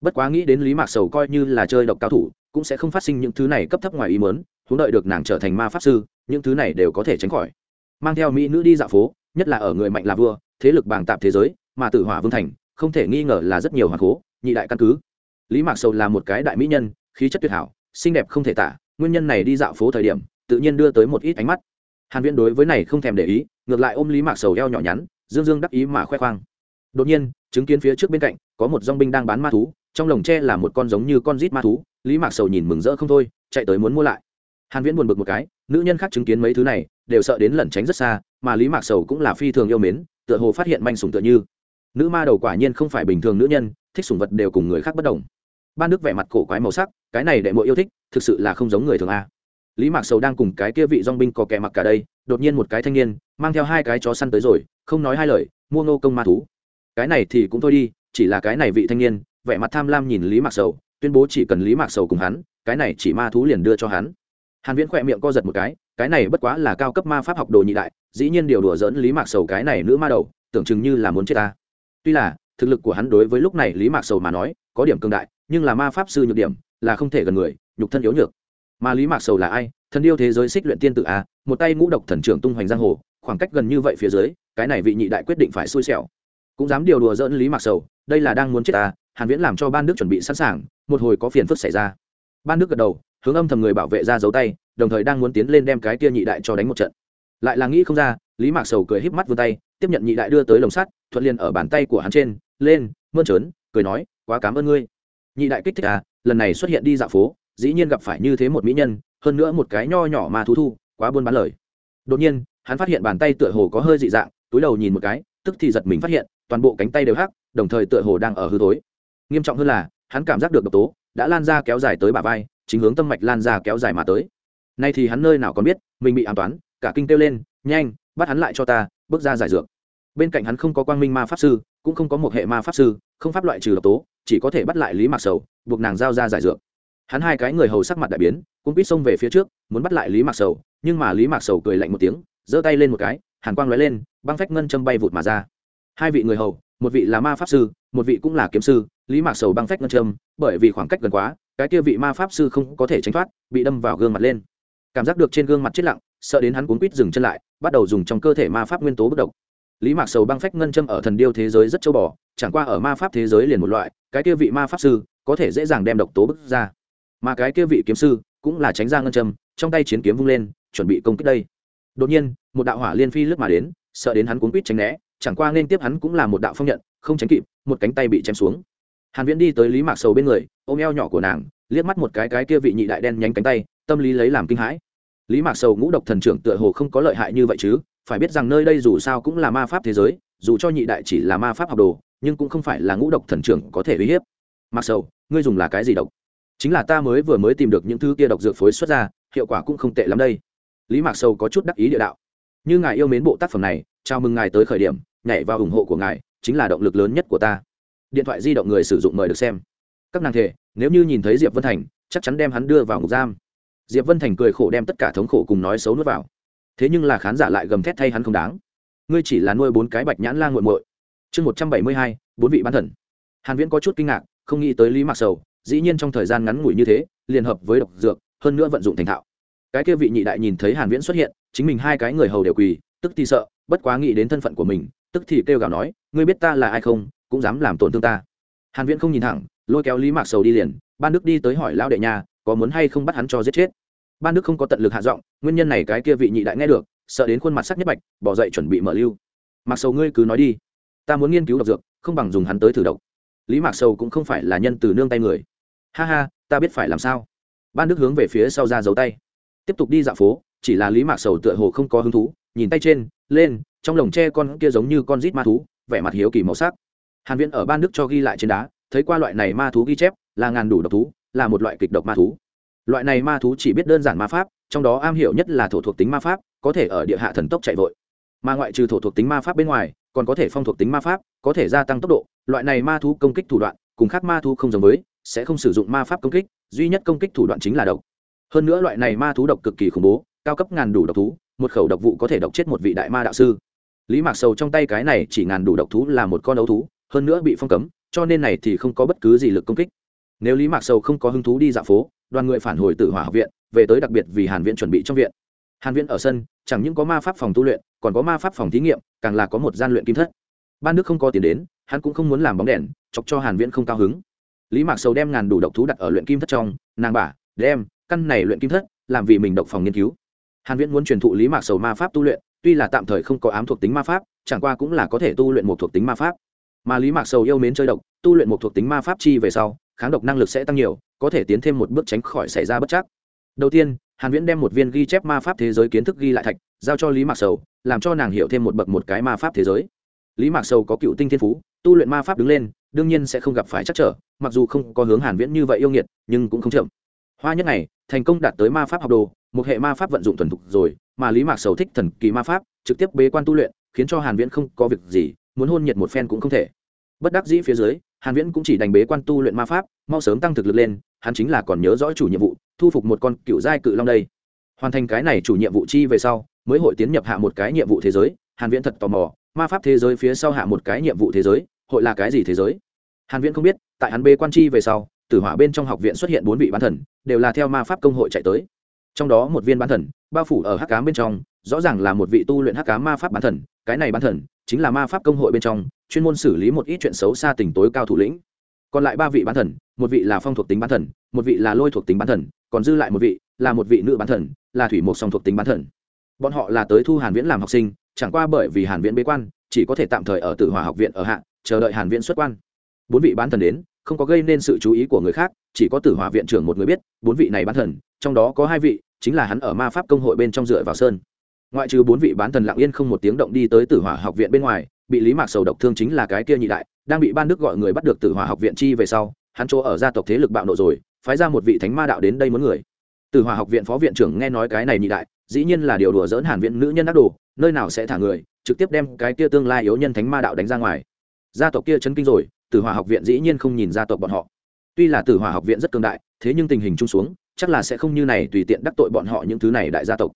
Bất quá nghĩ đến lý mạc sầu coi như là chơi độc cao thủ, cũng sẽ không phát sinh những thứ này cấp thấp ngoài ý muốn, huống đợi được nàng trở thành ma pháp sư, những thứ này đều có thể tránh khỏi mang theo mỹ nữ đi dạo phố, nhất là ở người mạnh là vua, thế lực bàng tạp thế giới, mà tử hỏa vương thành, không thể nghi ngờ là rất nhiều hoàng cố, nhị đại căn cứ. Lý mạc sầu là một cái đại mỹ nhân, khí chất tuyệt hảo, xinh đẹp không thể tả, nguyên nhân này đi dạo phố thời điểm, tự nhiên đưa tới một ít ánh mắt. Hàn viễn đối với này không thèm để ý, ngược lại ôm lý mạc sầu eo nhỏ nhắn, dương dương đắc ý mà khoe khoang. Đột nhiên, chứng kiến phía trước bên cạnh, có một dòng binh đang bán ma thú, trong lồng tre là một con giống như con rít ma thú, lý mạc sầu nhìn mừng rỡ không thôi, chạy tới muốn mua lại. Hàn viễn buồn bực một cái, nữ nhân khác chứng kiến mấy thứ này đều sợ đến lẩn tránh rất xa, mà lý mạc sầu cũng là phi thường yêu mến, tựa hồ phát hiện manh sùng tựa như. Nữ ma đầu quả nhiên không phải bình thường nữ nhân, thích sùng vật đều cùng người khác bất đồng. Ban đức vẻ mặt cổ quái màu sắc, cái này đệ muội yêu thích, thực sự là không giống người thường a. Lý mạc sầu đang cùng cái kia vị dong binh có kẻ mặc cả đây, đột nhiên một cái thanh niên, mang theo hai cái chó săn tới rồi, không nói hai lời, mua ngô công ma thú. Cái này thì cũng thôi đi, chỉ là cái này vị thanh niên, vẻ mặt tham lam nhìn lý mạc sầu, tuyên bố chỉ cần lý mạc sầu cùng hắn, cái này chỉ ma thú liền đưa cho hắn. Hàn viễn khỏe miệng co giật một cái cái này bất quá là cao cấp ma pháp học đồ nhị đại, dĩ nhiên điều đùa dỡn lý mạc sầu cái này nữ ma đầu, tưởng chừng như là muốn chết ta. Tuy là, thực lực của hắn đối với lúc này lý mạc sầu mà nói, có điểm cường đại, nhưng là ma pháp sư nhược điểm, là không thể gần người, nhục thân yếu nhược. Mà lý mạc sầu là ai? Thần yêu thế giới xích luyện tiên tự a, một tay ngũ độc thần trưởng tung hoành giang hồ, khoảng cách gần như vậy phía dưới, cái này vị nhị đại quyết định phải xui xẻo. Cũng dám điều đùa dỡn lý mạc sầu, đây là đang muốn chết ta, hàn viễn làm cho ban đức chuẩn bị sẵn sàng, một hồi có phiền phức xảy ra. Ban đức gật đầu, hướng âm thầm người bảo vệ ra giấu tay đồng thời đang muốn tiến lên đem cái kia nhị đại cho đánh một trận. Lại là nghĩ không ra, lý mạc sầu cười híp mắt vươn tay, tiếp nhận nhị đại đưa tới lồng sắt, thuận liền ở bàn tay của hắn trên, lên, mơn trớn, cười nói, quá cảm ơn ngươi. Nhị đại kích thích à lần này xuất hiện đi dạo phố, dĩ nhiên gặp phải như thế một mỹ nhân, hơn nữa một cái nho nhỏ mà thú thu, quá buôn bán lời. Đột nhiên, hắn phát hiện bàn tay tựa hồ có hơi dị dạng, túi đầu nhìn một cái, tức thì giật mình phát hiện, toàn bộ cánh tay đều hắc, đồng thời tựa hồ đang ở hư tối nghiêm trọng hơn là, hắn cảm giác được độc tố, đã lan ra kéo dài tới bả vai, chính hướng tâm mạch lan ra kéo dài mà tới nay thì hắn nơi nào còn biết, mình bị an toán, cả kinh kêu lên, nhanh, bắt hắn lại cho ta, bước ra giải dược. Bên cạnh hắn không có quang minh ma pháp sư, cũng không có một hệ ma pháp sư, không pháp loại trừ độc tố, chỉ có thể bắt lại lý mạc sầu, buộc nàng giao ra giải dược. Hắn hai cái người hầu sắc mặt đại biến cũng biết xông về phía trước, muốn bắt lại lý mạc sầu, nhưng mà lý mạc sầu cười lạnh một tiếng, giơ tay lên một cái, hàn quang lóe lên, băng phách ngân châm bay vụt mà ra. Hai vị người hầu, một vị là ma pháp sư, một vị cũng là kiếm sư, lý mạc sầu băng phách ngân châm, bởi vì khoảng cách gần quá, cái kia vị ma pháp sư không có thể tránh thoát, bị đâm vào gương mặt lên cảm giác được trên gương mặt chết lặng, sợ đến hắn cuốn quýt dừng chân lại, bắt đầu dùng trong cơ thể ma pháp nguyên tố bất động. Lý mạc sầu băng phách ngân châm ở thần điêu thế giới rất châu bò, chẳng qua ở ma pháp thế giới liền một loại, cái kia vị ma pháp sư, có thể dễ dàng đem độc tố bức ra. Mà cái kia vị kiếm sư, cũng là tránh ra ngân châm, trong tay chiến kiếm vung lên, chuẩn bị công kích đây. Đột nhiên, một đạo hỏa liên phi lướt mà đến, sợ đến hắn cuốn quýt tránh né, chẳng qua nên tiếp hắn cũng là một đạo phong nhận, không tránh kịp, một cánh tay bị chém xuống hàn viễn đi tới lý mạc sầu bên người, ôm eo nhỏ của nàng, liếc mắt một cái cái kia vị nhị đại đen nhánh cánh tay, tâm lý lấy làm kinh hãi. Lý mạc sầu ngũ độc thần trưởng tựa hồ không có lợi hại như vậy chứ, phải biết rằng nơi đây dù sao cũng là ma pháp thế giới, dù cho nhị đại chỉ là ma pháp học đồ, nhưng cũng không phải là ngũ độc thần trưởng có thể uy hiếp. Mặc sầu, ngươi dùng là cái gì độc? Chính là ta mới vừa mới tìm được những thứ kia độc dược phối xuất ra, hiệu quả cũng không tệ lắm đây. Lý mạc sầu có chút đắc ý địa đạo. Như ngài yêu mến bộ tác phẩm này, chào mừng ngài tới khởi điểm, nhảy vào ủng hộ của ngài, chính là động lực lớn nhất của ta điện thoại di động người sử dụng mời được xem. Các nàng thể nếu như nhìn thấy diệp vân thành, chắc chắn đem hắn đưa vào ngục giam. Diệp vân thành cười khổ đem tất cả thống khổ cùng nói xấu nuốt vào. Thế nhưng là khán giả lại gầm thét thay hắn không đáng. Ngươi chỉ là nuôi bốn cái bạch nhãn la nguội muội. Chương một trăm bảy mươi hai, bốn vị bán thần. Hàn viễn có chút kinh ngạc, không nghĩ tới lý mạc sầu, dĩ nhiên trong thời gian ngắn ngủi như thế liên hợp với độc dược, hơn nữa vận dụng thành thạo. Cái kia vị nhị đại nhìn thấy hàn viễn xuất hiện, chính mình hai cái người hầu đều quỳ, tức thì sợ, bất quá nghĩ đến thân phận của mình, tức thì kêu gào nói, ngươi biết ta là ai không? Cũng dám làm tổn thương ta. Hàn viễn không nhìn thẳng, lôi kéo lý mạc sầu đi liền, ban đức đi tới hỏi lão đệ nhà có muốn hay không bắt hắn cho giết chết. Ban đức không có tận lực hạ giọng, nguyên nhân này cái kia vị nhị đại nghe được, sợ đến khuôn mặt sắc nhất bạch, bỏ dậy chuẩn bị mở lưu. Mặc sầu ngươi cứ nói đi, ta muốn nghiên cứu độc dược, không bằng dùng hắn tới thử độc. Lý mạc sầu cũng không phải là nhân từ nương tay người. Ha ha, ta biết phải làm sao. Ban đức hướng về phía sau ra giấu tay. Tiếp tục đi dạo phố, chỉ là lý mạc sầu tựa hồ không có hứng thú, nhìn tay trên, lên, trong lồng tre con kia giống như con rít ma thú, vẻ mặt hiếu kỳ màu sắc hàn viễn ở ban đức cho ghi lại trên đá, thấy qua loại này ma thú ghi chép, là ngàn đủ độc thú, là một loại kịch độc ma thú. Loại này ma thú chỉ biết đơn giản ma pháp, trong đó am hiểu nhất là thổ thuộc tính ma pháp, có thể ở địa hạ thần tốc chạy vội. Mà ngoại trừ thổ thuộc tính ma pháp bên ngoài, còn có thể phong thuộc tính ma pháp, có thể gia tăng tốc độ. Loại này ma thú công kích thủ đoạn, cùng khác ma thú không giống với, sẽ không sử dụng ma pháp công kích, duy nhất công kích thủ đoạn chính là độc. Hơn nữa loại này ma thú độc cực kỳ khủng bố, cao cấp ngàn đủ độc thú, một khẩu độc vụ có thể độc chết một vị đại ma đạo sư. Lý mạc sầu trong tay cái này chỉ ngàn đủ độc thú là một con đấu thú hơn nữa bị phong cấm, cho nên này thì không có bất cứ gì lực công kích. Nếu lý mạc sầu không có hứng thú đi dạo phố, đoàn người phản hồi từ hỏa học viện, về tới đặc biệt vì hàn viện chuẩn bị trong viện. Hàn viện ở sân, chẳng những có ma pháp phòng tu luyện, còn có ma pháp phòng thí nghiệm, càng là có một gian luyện kim thất. Ban đức không có tiền đến, hắn cũng không muốn làm bóng đèn, chọc cho hàn viễn không cao hứng. Lý mạc sầu đem ngàn đủ độc thú đặt ở luyện kim thất trong, nàng bà đem, căn này luyện kim thất, làm vì mình độc phòng nghiên cứu. Hàn viễn muốn truyền thụ lý mạc sầu ma pháp tu luyện, tuy là tạm thời không có ám thuộc tính ma pháp, chẳng qua cũng là có thể tu luyện một thuộc tính ma pháp mà lý mạc sầu yêu mến chơi độc, tu luyện một thuộc tính ma pháp chi về sau, kháng độc năng lực sẽ tăng nhiều, có thể tiến thêm một bước tránh khỏi xảy ra bất chắc. Đầu tiên, hàn viễn đem một viên ghi chép ma pháp thế giới kiến thức ghi lại thạch, giao cho lý mạc sầu, làm cho nàng hiểu thêm một bậc một cái ma pháp thế giới. Lý mạc sầu có cựu tinh thiên phú, tu luyện ma pháp đứng lên, đương nhiên sẽ không gặp phải chắc trở, mặc dù không có hướng hàn viễn như vậy yêu nghiệt, nhưng cũng không chậm. Hoa nhất ngày, thành công đạt tới ma pháp học đồ, một hệ ma pháp vận dụng thuần thục rồi, mà lý mạc sầu thích thần kỳ ma pháp, trực tiếp bế quan tu luyện, khiến cho hàn viễn không có việc gì muốn hôn nhiệt một phen cũng không thể. Bất đắc dĩ phía dưới, hàn viễn cũng chỉ đành bế quan tu luyện ma pháp, mau sớm tăng thực lực lên, hắn chính là còn nhớ rõ chủ nhiệm vụ, thu phục một con cựu giai cự long đây. Hoàn thành cái này chủ nhiệm vụ chi về sau, mới hội tiến nhập hạ một cái nhiệm vụ thế giới, hàn viễn thật tò mò, ma pháp thế giới phía sau hạ một cái nhiệm vụ thế giới, hội là cái gì thế giới? Hàn viễn không biết, tại hắn bế quan chi về sau, tử hỏa bên trong học viện xuất hiện bốn vị bán thần, đều là theo ma pháp công hội chạy tới. Trong đó một viên bán thần, bao phủ ở hắc ám bên trong rõ ràng là một vị tu luyện hắc cá ma pháp bán thần, cái này bán thần chính là ma pháp công hội bên trong chuyên môn xử lý một ít chuyện xấu xa tình tối cao thủ lĩnh. Còn lại ba vị bán thần, một vị là phong thuộc tính bán thần, một vị là lôi thuộc tính bán thần, còn dư lại một vị là một vị nữ bán thần, là thủy mộc song thuộc tính bán thần. Bọn họ là tới thu hàn viễn làm học sinh, chẳng qua bởi vì hàn viễn bế quan, chỉ có thể tạm thời ở tử hòa học viện ở hạ, chờ đợi hàn viễn xuất quan. Bốn vị bán thần đến, không có gây nên sự chú ý của người khác, chỉ có tử hòa viện trưởng một người biết, bốn vị này bán thần, trong đó có hai vị, chính là hắn ở ma pháp công hội bên trong dựa vào sơn ngoại trừ bốn vị bán thần lặng yên không một tiếng động đi tới tử hỏa học viện bên ngoài, bị lý mạc sầu độc thương chính là cái kia nhị đại, đang bị ban đức gọi người bắt được tử hỏa học viện chi về sau, hắn chỗ ở gia tộc thế lực bạo nộ rồi, phái ra một vị thánh ma đạo đến đây muốn người. Tử hỏa học viện phó viện trưởng nghe nói cái này nhị đại, dĩ nhiên là điều đùa dỡn hàn viện nữ nhân đắc đồ, nơi nào sẽ thả người, trực tiếp đem cái kia tương lai yếu nhân thánh ma đạo đánh ra ngoài. Gia tộc kia chấn kinh rồi, tử hỏa học viện dĩ nhiên không nhìn gia tộc bọn họ. Tuy là tử hỏa học viện rất cường đại, thế nhưng tình hình chung xuống, chắc là sẽ không như này tùy tiện đắc tội bọn họ những thứ này đại gia tộc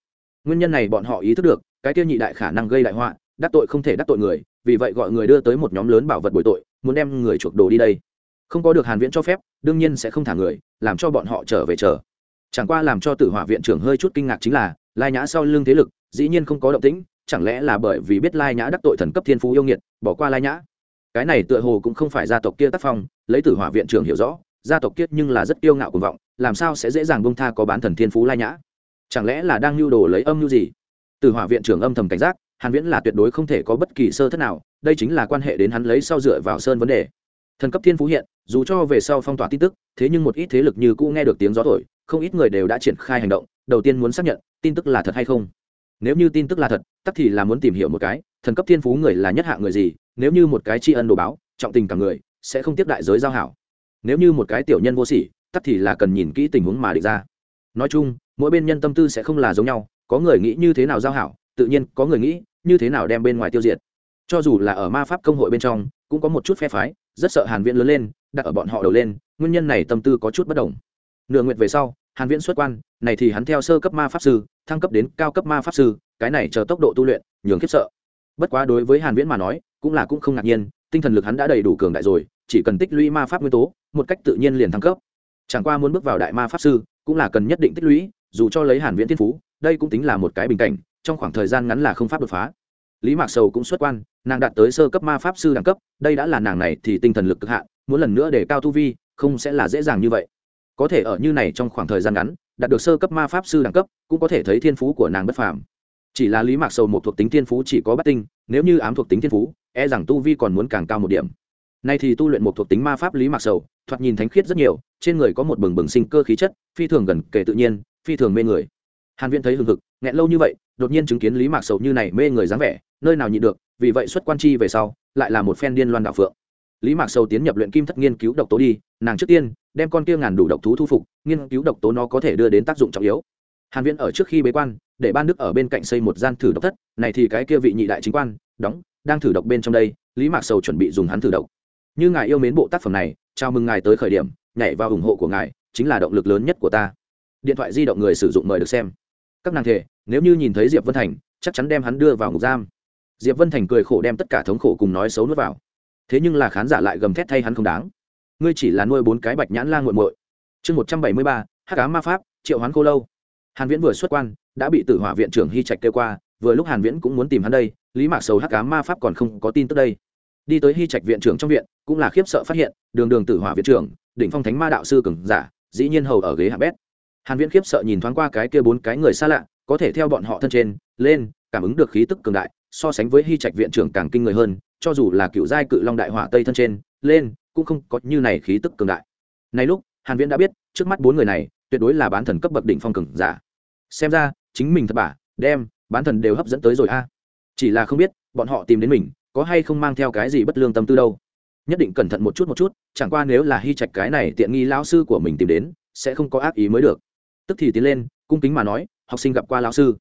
nguyên nhân này bọn họ ý thức được, cái kia nhị đại khả năng gây đại họa, đắc tội không thể đắc tội người, vì vậy gọi người đưa tới một nhóm lớn bảo vật bồi tội, muốn đem người chuộc đồ đi đây. Không có được hàn viễn cho phép, đương nhiên sẽ không thả người, làm cho bọn họ trở về chờ. Chẳng qua làm cho tử hỏa viện trưởng hơi chút kinh ngạc chính là, lai nhã sau lưng thế lực, dĩ nhiên không có động tĩnh, chẳng lẽ là bởi vì biết lai nhã đắc tội thần cấp thiên phú yêu nghiệt, bỏ qua lai nhã? Cái này tựa hồ cũng không phải gia tộc kia tác phong, lấy tử hỏa viện trưởng hiểu rõ, gia tộc kia nhưng là rất yêu ngạo cuồng vọng, làm sao sẽ dễ dàng bông tha có bán thần thiên phú lai nhã? Chẳng lẽ là đang lưu đồ lấy âm mưu gì? Từ hỏa viện trưởng âm thầm cảnh giác, hàn viễn là tuyệt đối không thể có bất kỳ sơ thất nào, đây chính là quan hệ đến hắn lấy sau dựa vào sơn vấn đề. Thần cấp thiên phú hiện, dù cho về sau phong tỏa tin tức, thế nhưng một ít thế lực như cũ nghe được tiếng gió thổi, không ít người đều đã triển khai hành động, đầu tiên muốn xác nhận, tin tức là thật hay không. Nếu như tin tức là thật, tắc thì là muốn tìm hiểu một cái, thần cấp thiên phú người là nhất hạng người gì, nếu như một cái tri ân đồ báo, trọng tình cả người, sẽ không tiếp đại giới giao hảo. Nếu như một cái tiểu nhân vô sỉ, tắc thì là cần nhìn kỹ tình huống mà định ra. Nói chung mỗi bên nhân tâm tư sẽ không là giống nhau, có người nghĩ như thế nào giao hảo, tự nhiên có người nghĩ như thế nào đem bên ngoài tiêu diệt. Cho dù là ở ma pháp công hội bên trong, cũng có một chút phe phái, rất sợ hàn viễn lớn lên, đặt ở bọn họ đầu lên, nguyên nhân này tâm tư có chút bất đồng. Nửa nguyệt về sau, hàn viễn xuất quan, này thì hắn theo sơ cấp ma pháp sư, thăng cấp đến cao cấp ma pháp sư, cái này chờ tốc độ tu luyện, nhường khiếp sợ. Bất quá đối với hàn viễn mà nói, cũng là cũng không ngạc nhiên, tinh thần lực hắn đã đầy đủ cường đại rồi, chỉ cần tích lũy ma pháp nguyên tố, một cách tự nhiên liền thăng cấp. Chẳng qua muốn bước vào đại ma pháp sư, cũng là cần nhất định tích lũy dù cho lấy hàn viễn thiên phú, đây cũng tính là một cái bình cảnh, trong khoảng thời gian ngắn là không pháp đột phá. Lý mạc sầu cũng xuất quan, nàng đạt tới sơ cấp ma pháp sư đẳng cấp, đây đã là nàng này thì tinh thần lực cực hạn, muốn lần nữa để cao tu vi, không sẽ là dễ dàng như vậy. Có thể ở như này trong khoảng thời gian ngắn, đạt được sơ cấp ma pháp sư đẳng cấp, cũng có thể thấy thiên phú của nàng bất phàm. Chỉ là lý mạc sầu một thuộc tính thiên phú chỉ có bát tinh, nếu như ám thuộc tính thiên phú e rằng tu vi còn muốn càng cao một điểm. Nay thì tu luyện một thuộc tính ma pháp lý mạc sầu, thoạt nhìn thánh khiết rất nhiều, trên người có một bừng bừng sinh cơ khí chất, phi thường gần kể tự nhiên phi thường mê người. Hàn viễn thấy hừng hực, nghẹn lâu như vậy, đột nhiên chứng kiến lý mạc sầu như này mê người dáng vẻ, nơi nào nhịn được, vì vậy xuất quan chi về sau, lại là một phen điên loan đạo phượng. Lý mạc sầu tiến nhập luyện kim thất nghiên cứu độc tố đi, nàng trước tiên đem con kia ngàn đủ độc thú thu phục, nghiên cứu độc tố nó có thể đưa đến tác dụng trọng yếu. Hàn viễn ở trước khi bế quan, để ban đức ở bên cạnh xây một gian thử độc thất, này thì cái kia vị nhị đại chính quan, đóng, đang thử độc bên trong đây, lý mạc sầu chuẩn bị dùng hắn thử độc. Như ngài yêu mến bộ tác phẩm này, chào mừng ngài tới khởi điểm, nhảy vào ủng hộ của ngài, chính là động lực lớn nhất của ta điện thoại di động người sử dụng mời được xem. Các nàng thể nếu như nhìn thấy diệp vân thành, chắc chắn đem hắn đưa vào ngục giam. Diệp vân thành cười khổ đem tất cả thống khổ cùng nói xấu nuốt vào. Thế nhưng là khán giả lại gầm thét thay hắn không đáng. Ngươi chỉ là nuôi bốn cái bạch nhãn la g u muội. Chương một trăm bảy mươi ba, hắc cá ma pháp, triệu hoán cô lâu. Hàn viễn vừa xuất quan, đã bị tử hỏa viện trưởng hy trạch kêu qua, vừa lúc hàn viễn cũng muốn tìm hắn đây, lý mạc sầu hắc cá ma pháp còn không có tin tức đây. Đi tới hy trạch viện trưởng trong viện, cũng là khiếp sợ phát hiện, đường đường tử hỏa viện trưởng, đỉnh phong thánh ma đạo sư cường giả, dĩ nhiên hầu ở ghế hạ bét hàn viễn khiếp sợ nhìn thoáng qua cái kia bốn cái người xa lạ, có thể theo bọn họ thân trên, lên, cảm ứng được khí tức cường đại, so sánh với hy trạch viện trưởng càng kinh người hơn, cho dù là cựu giai cự long đại hỏa tây thân trên, lên, cũng không có như này khí tức cường đại. Này lúc, hàn viễn đã biết, trước mắt bốn người này, tuyệt đối là bán thần cấp bậc đỉnh phong cường giả. Xem ra, chính mình thật bả đem, bán thần đều hấp dẫn tới rồi a. Chỉ là không biết, bọn họ tìm đến mình, có hay không mang theo cái gì bất lương tâm tư đâu. Nhất định cẩn thận một chút một chút, chẳng qua nếu là hy trạch cái này tiện nghi lão sư của mình tìm đến, sẽ không có ác ý mới được tức thì tiến lên, cung kính mà nói, học sinh gặp qua lão sư.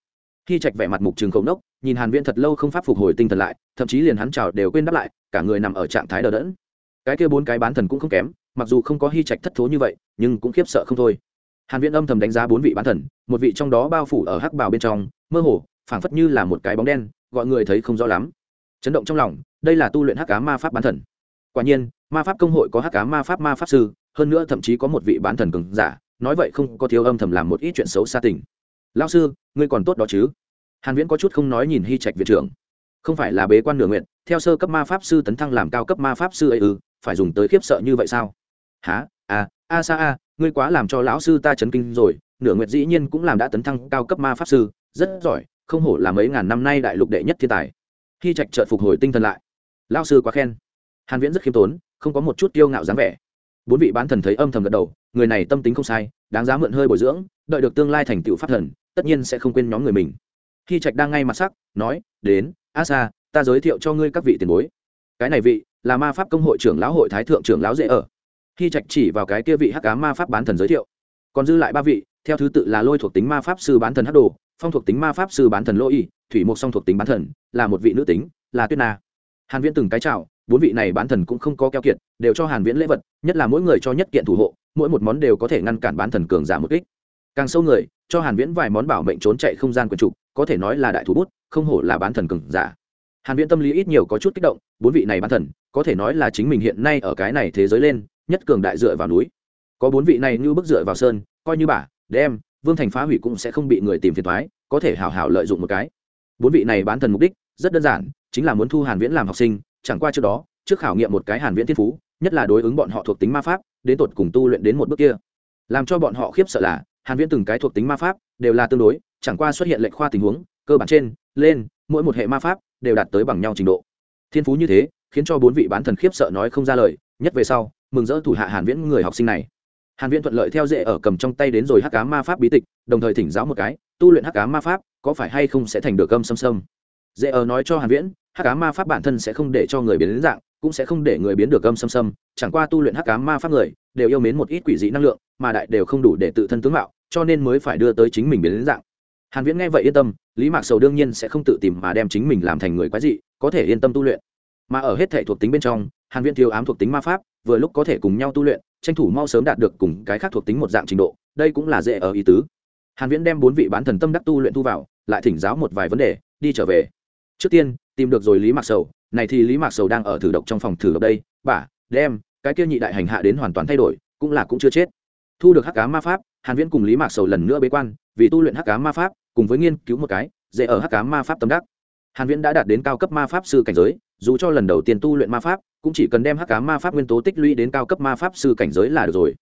Khi trạch vẻ mặt mục trường khẩu nốc, nhìn hàn viễn thật lâu không pháp phục hồi tinh thần lại, thậm chí liền hắn chào đều quên đáp lại, cả người nằm ở trạng thái đờ đẫn. Cái kia bốn cái bán thần cũng không kém, mặc dù không có hy trạch thất thố như vậy, nhưng cũng khiếp sợ không thôi. Hàn viễn âm thầm đánh giá bốn vị bán thần, một vị trong đó bao phủ ở hắc bào bên trong, mơ hồ, phảng phất như là một cái bóng đen, gọi người thấy không rõ lắm. Chấn động trong lòng, đây là tu luyện hắc ám ma pháp bán thần. Quả nhiên, ma pháp công hội có hắc ám ma pháp ma pháp sư, hơn nữa thậm chí có một vị bán thần cường giả nói vậy không có thiếu âm thầm làm một ít chuyện xấu xa tình. Lão sư, ngươi còn tốt đó chứ? Hàn viễn có chút không nói nhìn hy trạch viện trưởng. Không phải là bế quan nửa nguyện, theo sơ cấp ma pháp sư tấn thăng làm cao cấp ma pháp sư ấy ư, phải dùng tới khiếp sợ như vậy sao? Há à a sa a, ngươi quá làm cho lão sư ta chấn kinh rồi, nửa nguyệt dĩ nhiên cũng làm đã tấn thăng cao cấp ma pháp sư, rất giỏi, không hổ là mấy ngàn năm nay đại lục đệ nhất thiên tài. Khi trạch chợt phục hồi tinh thần lại. Lão sư quá khen. Hàn viễn rất khiêm tốn, không có một chút kiêu ngạo dáng vẻ bốn vị bán thần thấy âm thầm gật đầu, người này tâm tính không sai, đáng giá mượn hơi bồi dưỡng, đợi được tương lai thành tựu pháp thần, tất nhiên sẽ không quên nhóm người mình. Khi trạch đang ngay mặt sắc, nói, đến, a sa, ta giới thiệu cho ngươi các vị tiền bối. Cái này vị là ma pháp công hội trưởng lão hội thái thượng trưởng lão dễ ở. Khi trạch chỉ vào cái kia vị hắc cá ma pháp bán thần giới thiệu, còn dư lại ba vị, theo thứ tự là lôi thuộc tính ma pháp sư bán thần hắc đồ, phong thuộc tính ma pháp sư bán thần lô y thủy mục song thuộc tính bán thần, là một vị nữ tính, là tuyết na. Hàn viễn từng cái chào bốn vị này bán thần cũng không có keo kiệt, đều cho hàn viễn lễ vật, nhất là mỗi người cho nhất kiện thủ hộ, mỗi một món đều có thể ngăn cản bán thần cường giả một kích. Càng sâu người, cho hàn viễn vài món bảo mệnh trốn chạy không gian quyền trụ có thể nói là đại thủ bút, không hổ là bán thần cường giả. Hàn viễn tâm lý ít nhiều có chút kích động, bốn vị này bán thần, có thể nói là chính mình hiện nay ở cái này thế giới lên, nhất cường đại dựa vào núi. Có bốn vị này như bức dựa vào sơn, coi như bà, đem, vương thành phá hủy cũng sẽ không bị người tìm phiền toái, có thể hảo hảo lợi dụng một cái. Bốn vị này bán thần mục đích rất đơn giản, chính là muốn thu hàn viễn làm học sinh chẳng qua trước đó, trước khảo nghiệm một cái hàn viễn thiên phú, nhất là đối ứng bọn họ thuộc tính ma pháp, đến tột cùng tu luyện đến một bước kia. Làm cho bọn họ khiếp sợ là, hàn viễn từng cái thuộc tính ma pháp đều là tương đối, chẳng qua xuất hiện lệnh khoa tình huống, cơ bản trên, lên, mỗi một hệ ma pháp đều đạt tới bằng nhau trình độ. Thiên phú như thế, khiến cho bốn vị bán thần khiếp sợ nói không ra lời, nhất về sau, mừng rỡ thủ hạ hàn viễn người học sinh này. Hàn viễn thuận lợi theo dễ ở cầm trong tay đến rồi hắc ám ma pháp bí tịch, đồng thời thỉnh giáo một cái, tu luyện hắc ám ma pháp có phải hay không sẽ thành được âm xâm xâm dễ ở nói cho hàn viễn hắc ám ma pháp bản thân sẽ không để cho người biến đến dạng, cũng sẽ không để người biến được âm xâm xâm. Chẳng qua tu luyện hắc ám ma pháp người đều yêu mến một ít quỷ dị năng lượng, mà đại đều không đủ để tự thân tướng mạo, cho nên mới phải đưa tới chính mình biến đến dạng. Hàn viễn nghe vậy yên tâm, lý mạc sầu đương nhiên sẽ không tự tìm mà đem chính mình làm thành người quái dị, có thể yên tâm tu luyện. Mà ở hết thể thuộc tính bên trong, hàn viễn thiếu ám thuộc tính ma pháp, vừa lúc có thể cùng nhau tu luyện, tranh thủ mau sớm đạt được cùng cái khác thuộc tính một dạng trình độ, đây cũng là dễ ở ý tứ. Hàn viễn đem bốn vị bán thần tâm đắc tu luyện thu vào, lại thỉnh giáo một vài vấn đề, đi trở về trước tiên, tìm được rồi lý mạc sầu. Này thì lý mạc sầu đang ở thử độc trong phòng thử độc đây. Bà, đem, cái kia nhị đại hành hạ đến hoàn toàn thay đổi, cũng là cũng chưa chết. Thu được hắc cá ma pháp, hàn viễn cùng lý mạc sầu lần nữa bế quan, vì tu luyện hắc cá ma pháp, cùng với nghiên cứu một cái, dễ ở hắc cá ma pháp tâm đắc. Hàn viễn đã đạt đến cao cấp ma pháp sư cảnh giới, dù cho lần đầu tiên tu luyện ma pháp, cũng chỉ cần đem hắc cá ma pháp nguyên tố tích lũy đến cao cấp ma pháp sư cảnh giới là được rồi.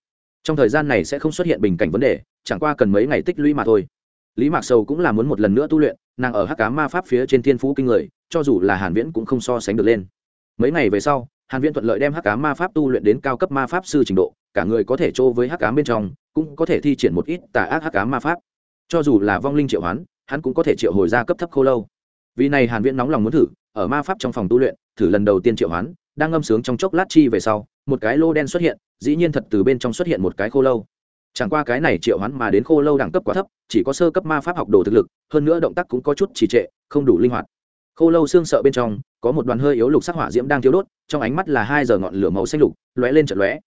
Trong thời gian này sẽ không xuất hiện bình cảnh vấn đề, chẳng qua cần mấy ngày tích lũy mà thôi lý mạc sầu cũng là muốn một lần nữa tu luyện, nàng ở hắc ám ma pháp phía trên thiên phú kinh người, cho dù là hàn viễn cũng không so sánh được lên. Mấy ngày về sau, hàn viễn thuận lợi đem hắc ám ma pháp tu luyện đến cao cấp ma pháp sư trình độ, cả người có thể trô với hắc ám bên trong, cũng có thể thi triển một ít tà ác hắc ám ma pháp. Cho dù là vong linh triệu hoán, hắn cũng có thể triệu hồi ra cấp thấp khô lâu. Vì này hàn viễn nóng lòng muốn thử, ở ma pháp trong phòng tu luyện, thử lần đầu tiên triệu hoán, đang ngâm sướng trong chốc lát chi về sau, một cái lô đen xuất hiện, dĩ nhiên thật từ bên trong xuất hiện một cái khô lâu chẳng qua cái này triệu hoán mà đến khô lâu đẳng cấp quá thấp, chỉ có sơ cấp ma pháp học đồ thực lực, hơn nữa động tác cũng có chút trì trệ, không đủ linh hoạt. Khô lâu xương sợ bên trong, có một đoàn hơi yếu lục sắc hỏa diễm đang thiếu đốt, trong ánh mắt là hai giờ ngọn lửa màu xanh lục, lóe lên trận lóe.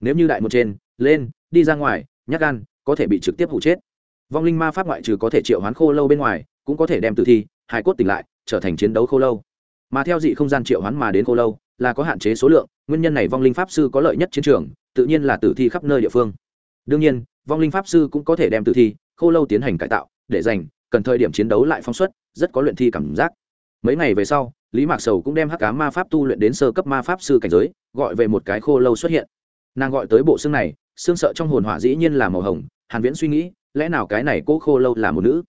Nếu như đại một trên, lên, đi ra ngoài, nhát gan, có thể bị trực tiếp hụ chết. Vong linh ma pháp ngoại trừ có thể triệu hoán khô lâu bên ngoài, cũng có thể đem tử thi, hải cốt tỉnh lại, trở thành chiến đấu khô lâu. Mà theo dị không gian triệu hoán mà đến khô lâu, là có hạn chế số lượng, nguyên nhân này vong linh pháp sư có lợi nhất chiến trường, tự nhiên là tử thi khắp nơi địa phương đương nhiên, vong linh pháp sư cũng có thể đem tử thi, khô lâu tiến hành cải tạo, để dành, cần thời điểm chiến đấu lại phóng xuất, rất có luyện thi cảm giác. Mấy ngày về sau, lý mạc sầu cũng đem hắc cá ma pháp tu luyện đến sơ cấp ma pháp sư cảnh giới, gọi về một cái khô lâu xuất hiện. Nàng gọi tới bộ xương này, xương sợ trong hồn hỏa dĩ nhiên là màu hồng, hàn viễn suy nghĩ, lẽ nào cái này cô khô lâu là một nữ?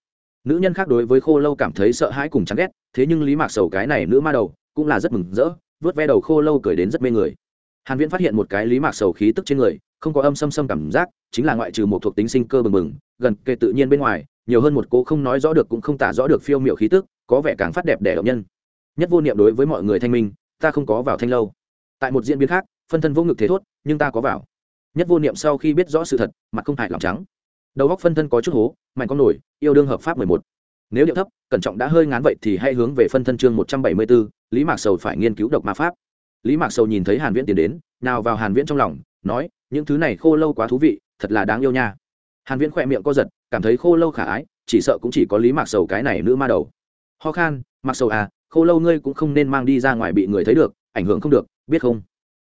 Nữ nhân khác đối với khô lâu cảm thấy sợ hãi cùng chán ghét, thế nhưng lý mạc sầu cái này nữ ma đầu, cũng là rất mừng rỡ, vớt ve đầu khô lâu cười đến rất mê người. Hàn viễn phát hiện một cái lý mạc sầu khí tức trên người không có âm xâm xâm cảm giác chính là ngoại trừ một thuộc tính sinh cơ bừng bừng gần kề tự nhiên bên ngoài nhiều hơn một cô không nói rõ được cũng không tả rõ được phiêu miệu khí tức có vẻ càng phát đẹp đẻ động nhân. Nhất vô niệm đối với mọi người thanh minh ta không có vào thanh lâu. Tại một diễn biến khác phân thân vô ngực thế thốt nhưng ta có vào. Nhất vô niệm sau khi biết rõ sự thật mặt không hại lòng trắng. Đầu góc phân thân có chút hố mạnh con nổi yêu đương hợp pháp mười một. Nếu điệu thấp cẩn trọng đã hơi ngán vậy thì hãy hướng về phân thân chương một trăm bảy mươi 174, lý mạc sầu phải nghiên cứu độc ma pháp. Lý mạc sầu nhìn thấy hàn viễn tiến đến nào vào hàn viễn trong lòng nói những thứ này khô lâu quá thú vị, thật là đáng yêu nha. Hàn viễn khỏe miệng co giật, cảm thấy khô lâu khả ái, chỉ sợ cũng chỉ có lý mạc sầu cái này nữ ma đầu. Ho khan, mạc sầu à khô lâu ngươi cũng không nên mang đi ra ngoài bị người thấy được, ảnh hưởng không được, biết không?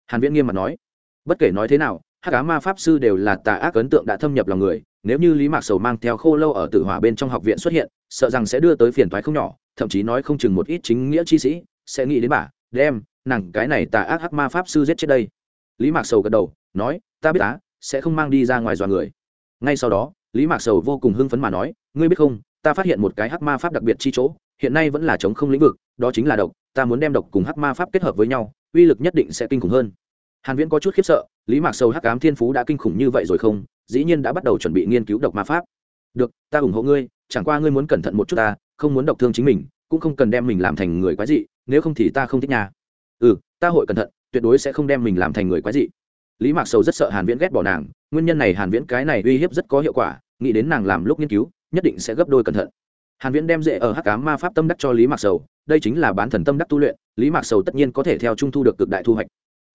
Hàn viễn nghiêm mặt nói. Bất kể nói thế nào, hắc ám ma pháp sư đều là tà ác ấn tượng đã thâm nhập lòng người, nếu như lý mạc sầu mang theo khô lâu ở tử hỏa bên trong học viện xuất hiện, sợ rằng sẽ đưa tới phiền toái không nhỏ, thậm chí nói không chừng một ít chính nghĩa chi sĩ sẽ nghĩ đến bà, đem, nàng, cái này tà ác hắc ma pháp sư giết chết đây lý mạc sầu gật đầu, nói, ta biết á, sẽ không mang đi ra ngoài dọa người. Ngay sau đó, lý mạc sầu vô cùng hưng phấn mà nói, ngươi biết không, ta phát hiện một cái hắc ma pháp đặc biệt chi chỗ, hiện nay vẫn là chống không lĩnh vực, đó chính là độc, ta muốn đem độc cùng hắc ma pháp kết hợp với nhau, uy lực nhất định sẽ kinh khủng hơn. Hàn viễn có chút khiếp sợ, lý mạc sầu hắc ám thiên phú đã kinh khủng như vậy rồi không? Dĩ nhiên đã bắt đầu chuẩn bị nghiên cứu độc ma pháp. Được, ta ủng hộ ngươi, chẳng qua ngươi muốn cẩn thận một chút ta, không muốn độc thương chính mình, cũng không cần đem mình làm thành người quái dị, nếu không thì ta không thích nhà ta hội cẩn thận, tuyệt đối sẽ không đem mình làm thành người quái dị. Lý mạc sầu rất sợ hàn viễn ghét bỏ nàng, nguyên nhân này hàn viễn cái này uy hiếp rất có hiệu quả, nghĩ đến nàng làm lúc nghiên cứu, nhất định sẽ gấp đôi cẩn thận. Hàn viễn đem dễ ở hắc ám ma pháp tâm đắc cho lý mạc sầu, đây chính là bán thần tâm đắc tu luyện, lý mạc sầu tất nhiên có thể theo trung thu được cực đại thu hoạch.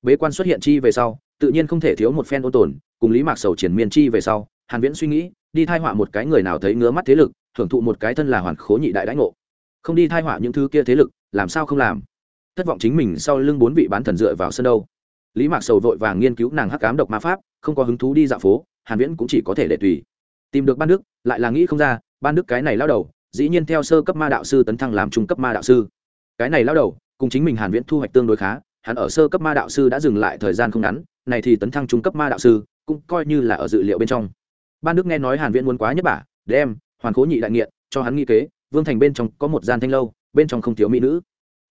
Bế quan xuất hiện chi về sau, tự nhiên không thể thiếu một phen ôn tồn, cùng lý mạc sầu triển miên chi về sau, hàn viễn suy nghĩ, đi thai họa một cái người nào thấy ngứa mắt thế lực, thưởng thụ một cái thân là hoàn khố nhị đại đãi ngộ. Không đi thai họa những thứ kia thế lực, làm sao không làm? Thất vọng chính mình sau lưng bốn vị bán thần dựa vào sân đâu. Lý mạc sầu vội vàng nghiên cứu nàng hắc ám độc ma pháp, không có hứng thú đi dạo phố, hàn viễn cũng chỉ có thể để tùy. Tìm được ban đức, lại là nghĩ không ra, ban đức cái này lao đầu, dĩ nhiên theo sơ cấp ma đạo sư tấn thăng làm trung cấp ma đạo sư. Cái này lao đầu, cùng chính mình hàn viễn thu hoạch tương đối khá, hắn ở sơ cấp ma đạo sư đã dừng lại thời gian không ngắn, này thì tấn thăng trung cấp ma đạo sư, cũng coi như là ở dự liệu bên trong. Ban đức nghe nói hàn viễn muốn quá nhất bả đem hoàn cố nhị đại nghiện, cho hắn nghi kế, vương thành bên trong có một gian thanh lâu, bên trong không thiếu mỹ nữ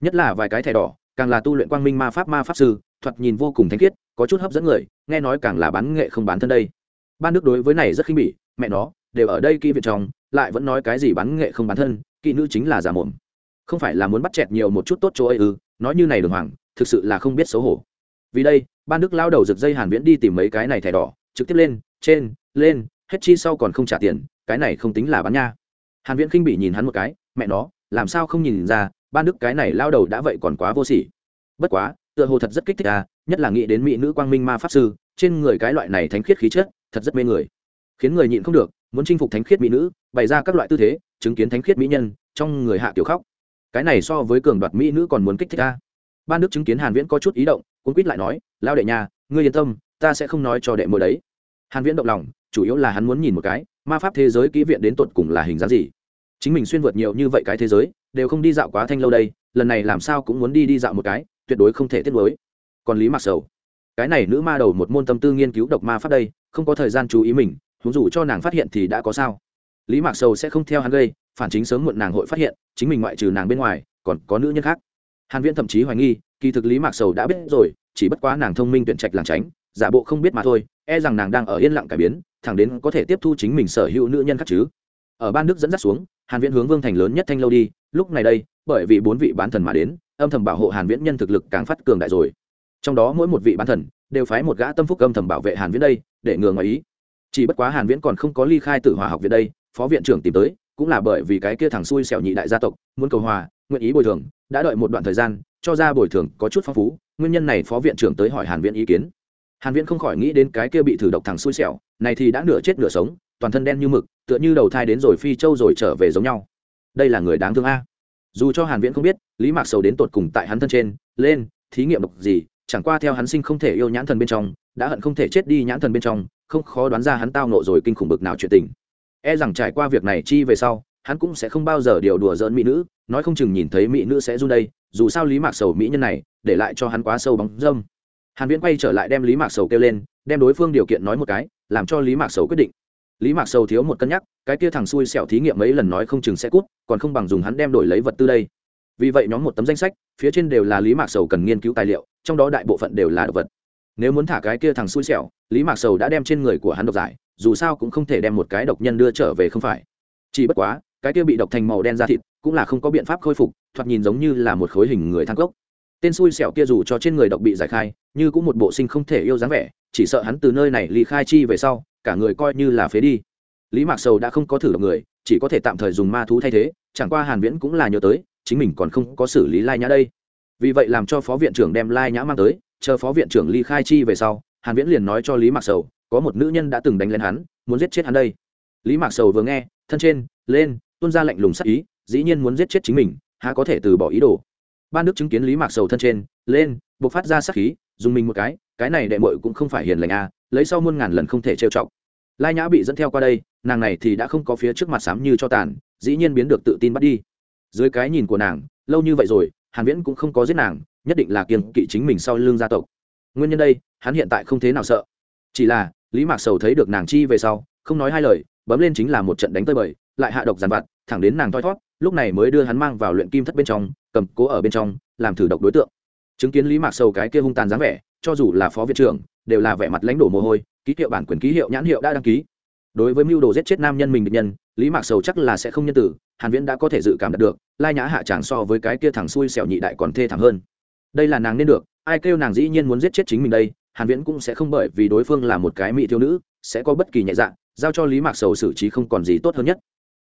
nhất là vài cái thẻ đỏ, càng là tu luyện quang minh ma pháp ma pháp sư, thoạt nhìn vô cùng thanh khiết, có chút hấp dẫn người, nghe nói càng là bán nghệ không bán thân đây. Ban đức đối với này rất khinh bỉ, mẹ nó, đều ở đây kỹ viện trong, lại vẫn nói cái gì bán nghệ không bán thân, kỹ nữ chính là giả mồm. Không phải là muốn bắt chẹt nhiều một chút tốt chỗ ấy ư, nói như này đường hoàng, thực sự là không biết xấu hổ. Vì đây ban đức lao đầu giật dây hàn viễn đi tìm mấy cái này thẻ đỏ, trực tiếp lên, trên, lên, hết chi sau còn không trả tiền, cái này không tính là bán nha. Hàn viễn khinh bị nhìn hắn một cái, mẹ nó, làm sao không nhìn ra ban đức cái này lao đầu đã vậy còn quá vô sỉ. Bất quá, tựa hồ thật rất kích thích à nhất là nghĩ đến mỹ nữ quang minh ma pháp sư, trên người cái loại này thánh khiết khí chất, thật rất mê người. Khiến người nhịn không được, muốn chinh phục thánh khiết mỹ nữ, bày ra các loại tư thế, chứng kiến thánh khiết mỹ nhân, trong người hạ tiểu khóc. Cái này so với cường đoạt mỹ nữ còn muốn kích thích à. a ban đức chứng kiến hàn viễn có chút ý động cũng quýt lại nói, lao đệ nhà ngươi yên tâm, ta sẽ không nói cho đệ mồi đấy. Hàn viễn động lòng, chủ yếu là hắn muốn nhìn một cái, ma pháp thế giới kỹ viện đến tột cùng là hình dáng gì? Chính mình xuyên vượt nhiều như vậy cái thế giới đều không đi dạo quá thanh lâu đây, lần này làm sao cũng muốn đi đi dạo một cái, tuyệt đối không thể tiết mới còn lý mặc sầu, cái này nữ ma đầu một môn tâm tư nghiên cứu độc ma pháp đây, không có thời gian chú ý mình, huống dù cho nàng phát hiện thì đã có sao. Lý mạc sầu sẽ không theo hắn gây, phản chính sớm muộn nàng hội phát hiện, chính mình ngoại trừ nàng bên ngoài, còn có nữ nhân khác. Hàn viễn thậm chí hoài nghi, kỳ thực lý mạc sầu đã biết rồi, chỉ bất quá nàng thông minh tuyển trạch làng tránh, giả bộ không biết mà thôi e rằng nàng đang ở yên lặng cải biến, thẳng đến có thể tiếp thu chính mình sở hữu nữ nhân khác chứ. Ở ban đức dẫn dắt xuống, hàn viễn hướng vương thành lớn nhất thanh lâu đi lúc này đây, bởi vì bốn vị bán thần mà đến, âm thầm bảo hộ hàn viễn nhân thực lực càng phát cường đại rồi. Trong đó mỗi một vị bán thần đều phái một gã tâm phúc âm thầm bảo vệ hàn viễn đây, để ngừa ngoài ý. Chỉ bất quá hàn viễn còn không có ly khai tử hòa học viện đây, phó viện trưởng tìm tới, cũng là bởi vì cái kia thằng xui xẻo nhị đại gia tộc, muốn cầu hòa, nguyện ý bồi thường, đã đợi một đoạn thời gian, cho ra bồi thường có chút phong phú, nguyên nhân này phó viện trưởng tới hỏi hàn viễn ý kiến. Hàn viễn không khỏi nghĩ đến cái kia bị thử độc thằng xui xẻo, này thì đã nửa chết nửa sống, toàn thân đen như mực, tựa như đầu thai đến rồi phi châu rồi trở về giống nhau đây là người đáng thương a. Dù cho hàn viễn không biết, lý mạc sầu đến tột cùng tại hắn thân trên, lên, thí nghiệm độc gì, chẳng qua theo hắn sinh không thể yêu nhãn thần bên trong, đã hận không thể chết đi nhãn thần bên trong, không khó đoán ra hắn tao nộ rồi kinh khủng bực nào chuyện tình. E rằng trải qua việc này chi về sau, hắn cũng sẽ không bao giờ điều đùa giỡn mỹ nữ, nói không chừng nhìn thấy mỹ nữ sẽ run đây, dù sao lý mạc sầu mỹ nhân này, để lại cho hắn quá sâu bóng dâm. Hàn viễn quay trở lại đem lý mạc sầu kêu lên, đem đối phương điều kiện nói một cái, làm cho lý mạc sầu quyết định lý mạc sầu thiếu một cân nhắc, cái kia thằng xui xẻo thí nghiệm mấy lần nói không chừng sẽ cút, còn không bằng dùng hắn đem đổi lấy vật tư đây. Vì vậy nhóm một tấm danh sách, phía trên đều là lý mạc sầu cần nghiên cứu tài liệu, trong đó đại bộ phận đều là độc vật. Nếu muốn thả cái kia thằng xui xẻo, lý mạc sầu đã đem trên người của hắn độc giải, dù sao cũng không thể đem một cái độc nhân đưa trở về không phải. Chỉ bất quá, cái kia bị độc thành màu đen da thịt, cũng là không có biện pháp khôi phục, thoạt nhìn giống như là một khối hình người thang cốc. Tên xui xẻo kia dù cho trên người độc bị giải khai, như cũng một bộ sinh không thể yêu dáng vẻ, chỉ sợ hắn từ nơi này ly khai chi về sau cả người coi như là phế đi. Lý mạc sầu đã không có thử độc người chỉ có thể tạm thời dùng ma thú thay thế chẳng qua hàn viễn cũng là nhớ tới chính mình còn không có xử lý lai nhã đây. Vì vậy làm cho phó viện trưởng đem lai nhã mang tới chờ phó viện trưởng ly khai chi về sau hàn viễn liền nói cho lý mạc sầu có một nữ nhân đã từng đánh lên hắn muốn giết chết hắn đây. Lý mạc sầu vừa nghe thân trên lên tuôn ra lạnh lùng sắc ý dĩ nhiên muốn giết chết chính mình há có thể từ bỏ ý đồ. Ban đức chứng kiến lý mạc sầu thân trên lên buộc phát ra sắc khí dùng mình một cái cái này đệ muội cũng không phải hiền lành a à, lấy sau muôn ngàn lần không thể trêu chọc. Lai nhã bị dẫn theo qua đây, nàng này thì đã không có phía trước mặt sám như cho tàn, dĩ nhiên biến được tự tin bắt đi. Dưới cái nhìn của nàng, lâu như vậy rồi, hàn viễn cũng không có giết nàng, nhất định là kiêng kỵ chính mình sau lưng gia tộc. Nguyên nhân đây, hắn hiện tại không thế nào sợ. Chỉ là, lý mạc sầu thấy được nàng chi về sau, không nói hai lời, bấm lên chính là một trận đánh tơi bời, lại hạ độc giàn vặt, thẳng đến nàng thoi thoát. lúc này mới đưa hắn mang vào luyện kim thất bên trong, cầm cố ở bên trong, làm thử độc đối tượng. Chứng kiến lý mạc sầu cái kia hung tàn dáng vẻ, cho dù là phó viện trưởng đều là vẻ mặt lãnh đổ mồ hôi, ký hiệu bản quyền ký hiệu nhãn hiệu đã đăng ký. Đối với mưu đồ giết chết nam nhân mình địch nhân, lý mạc sầu chắc là sẽ không nhân tử, hàn viễn đã có thể dự cảm được, lai nhã hạ tràng so với cái kia thằng xui xẻo nhị đại còn thê thảm hơn. Đây là nàng nên được, ai kêu nàng dĩ nhiên muốn giết chết chính mình đây, hàn viễn cũng sẽ không bởi vì đối phương là một cái mỹ thiếu nữ, sẽ có bất kỳ nhẹ dạ giao cho lý mạc sầu xử trí không còn gì tốt hơn nhất.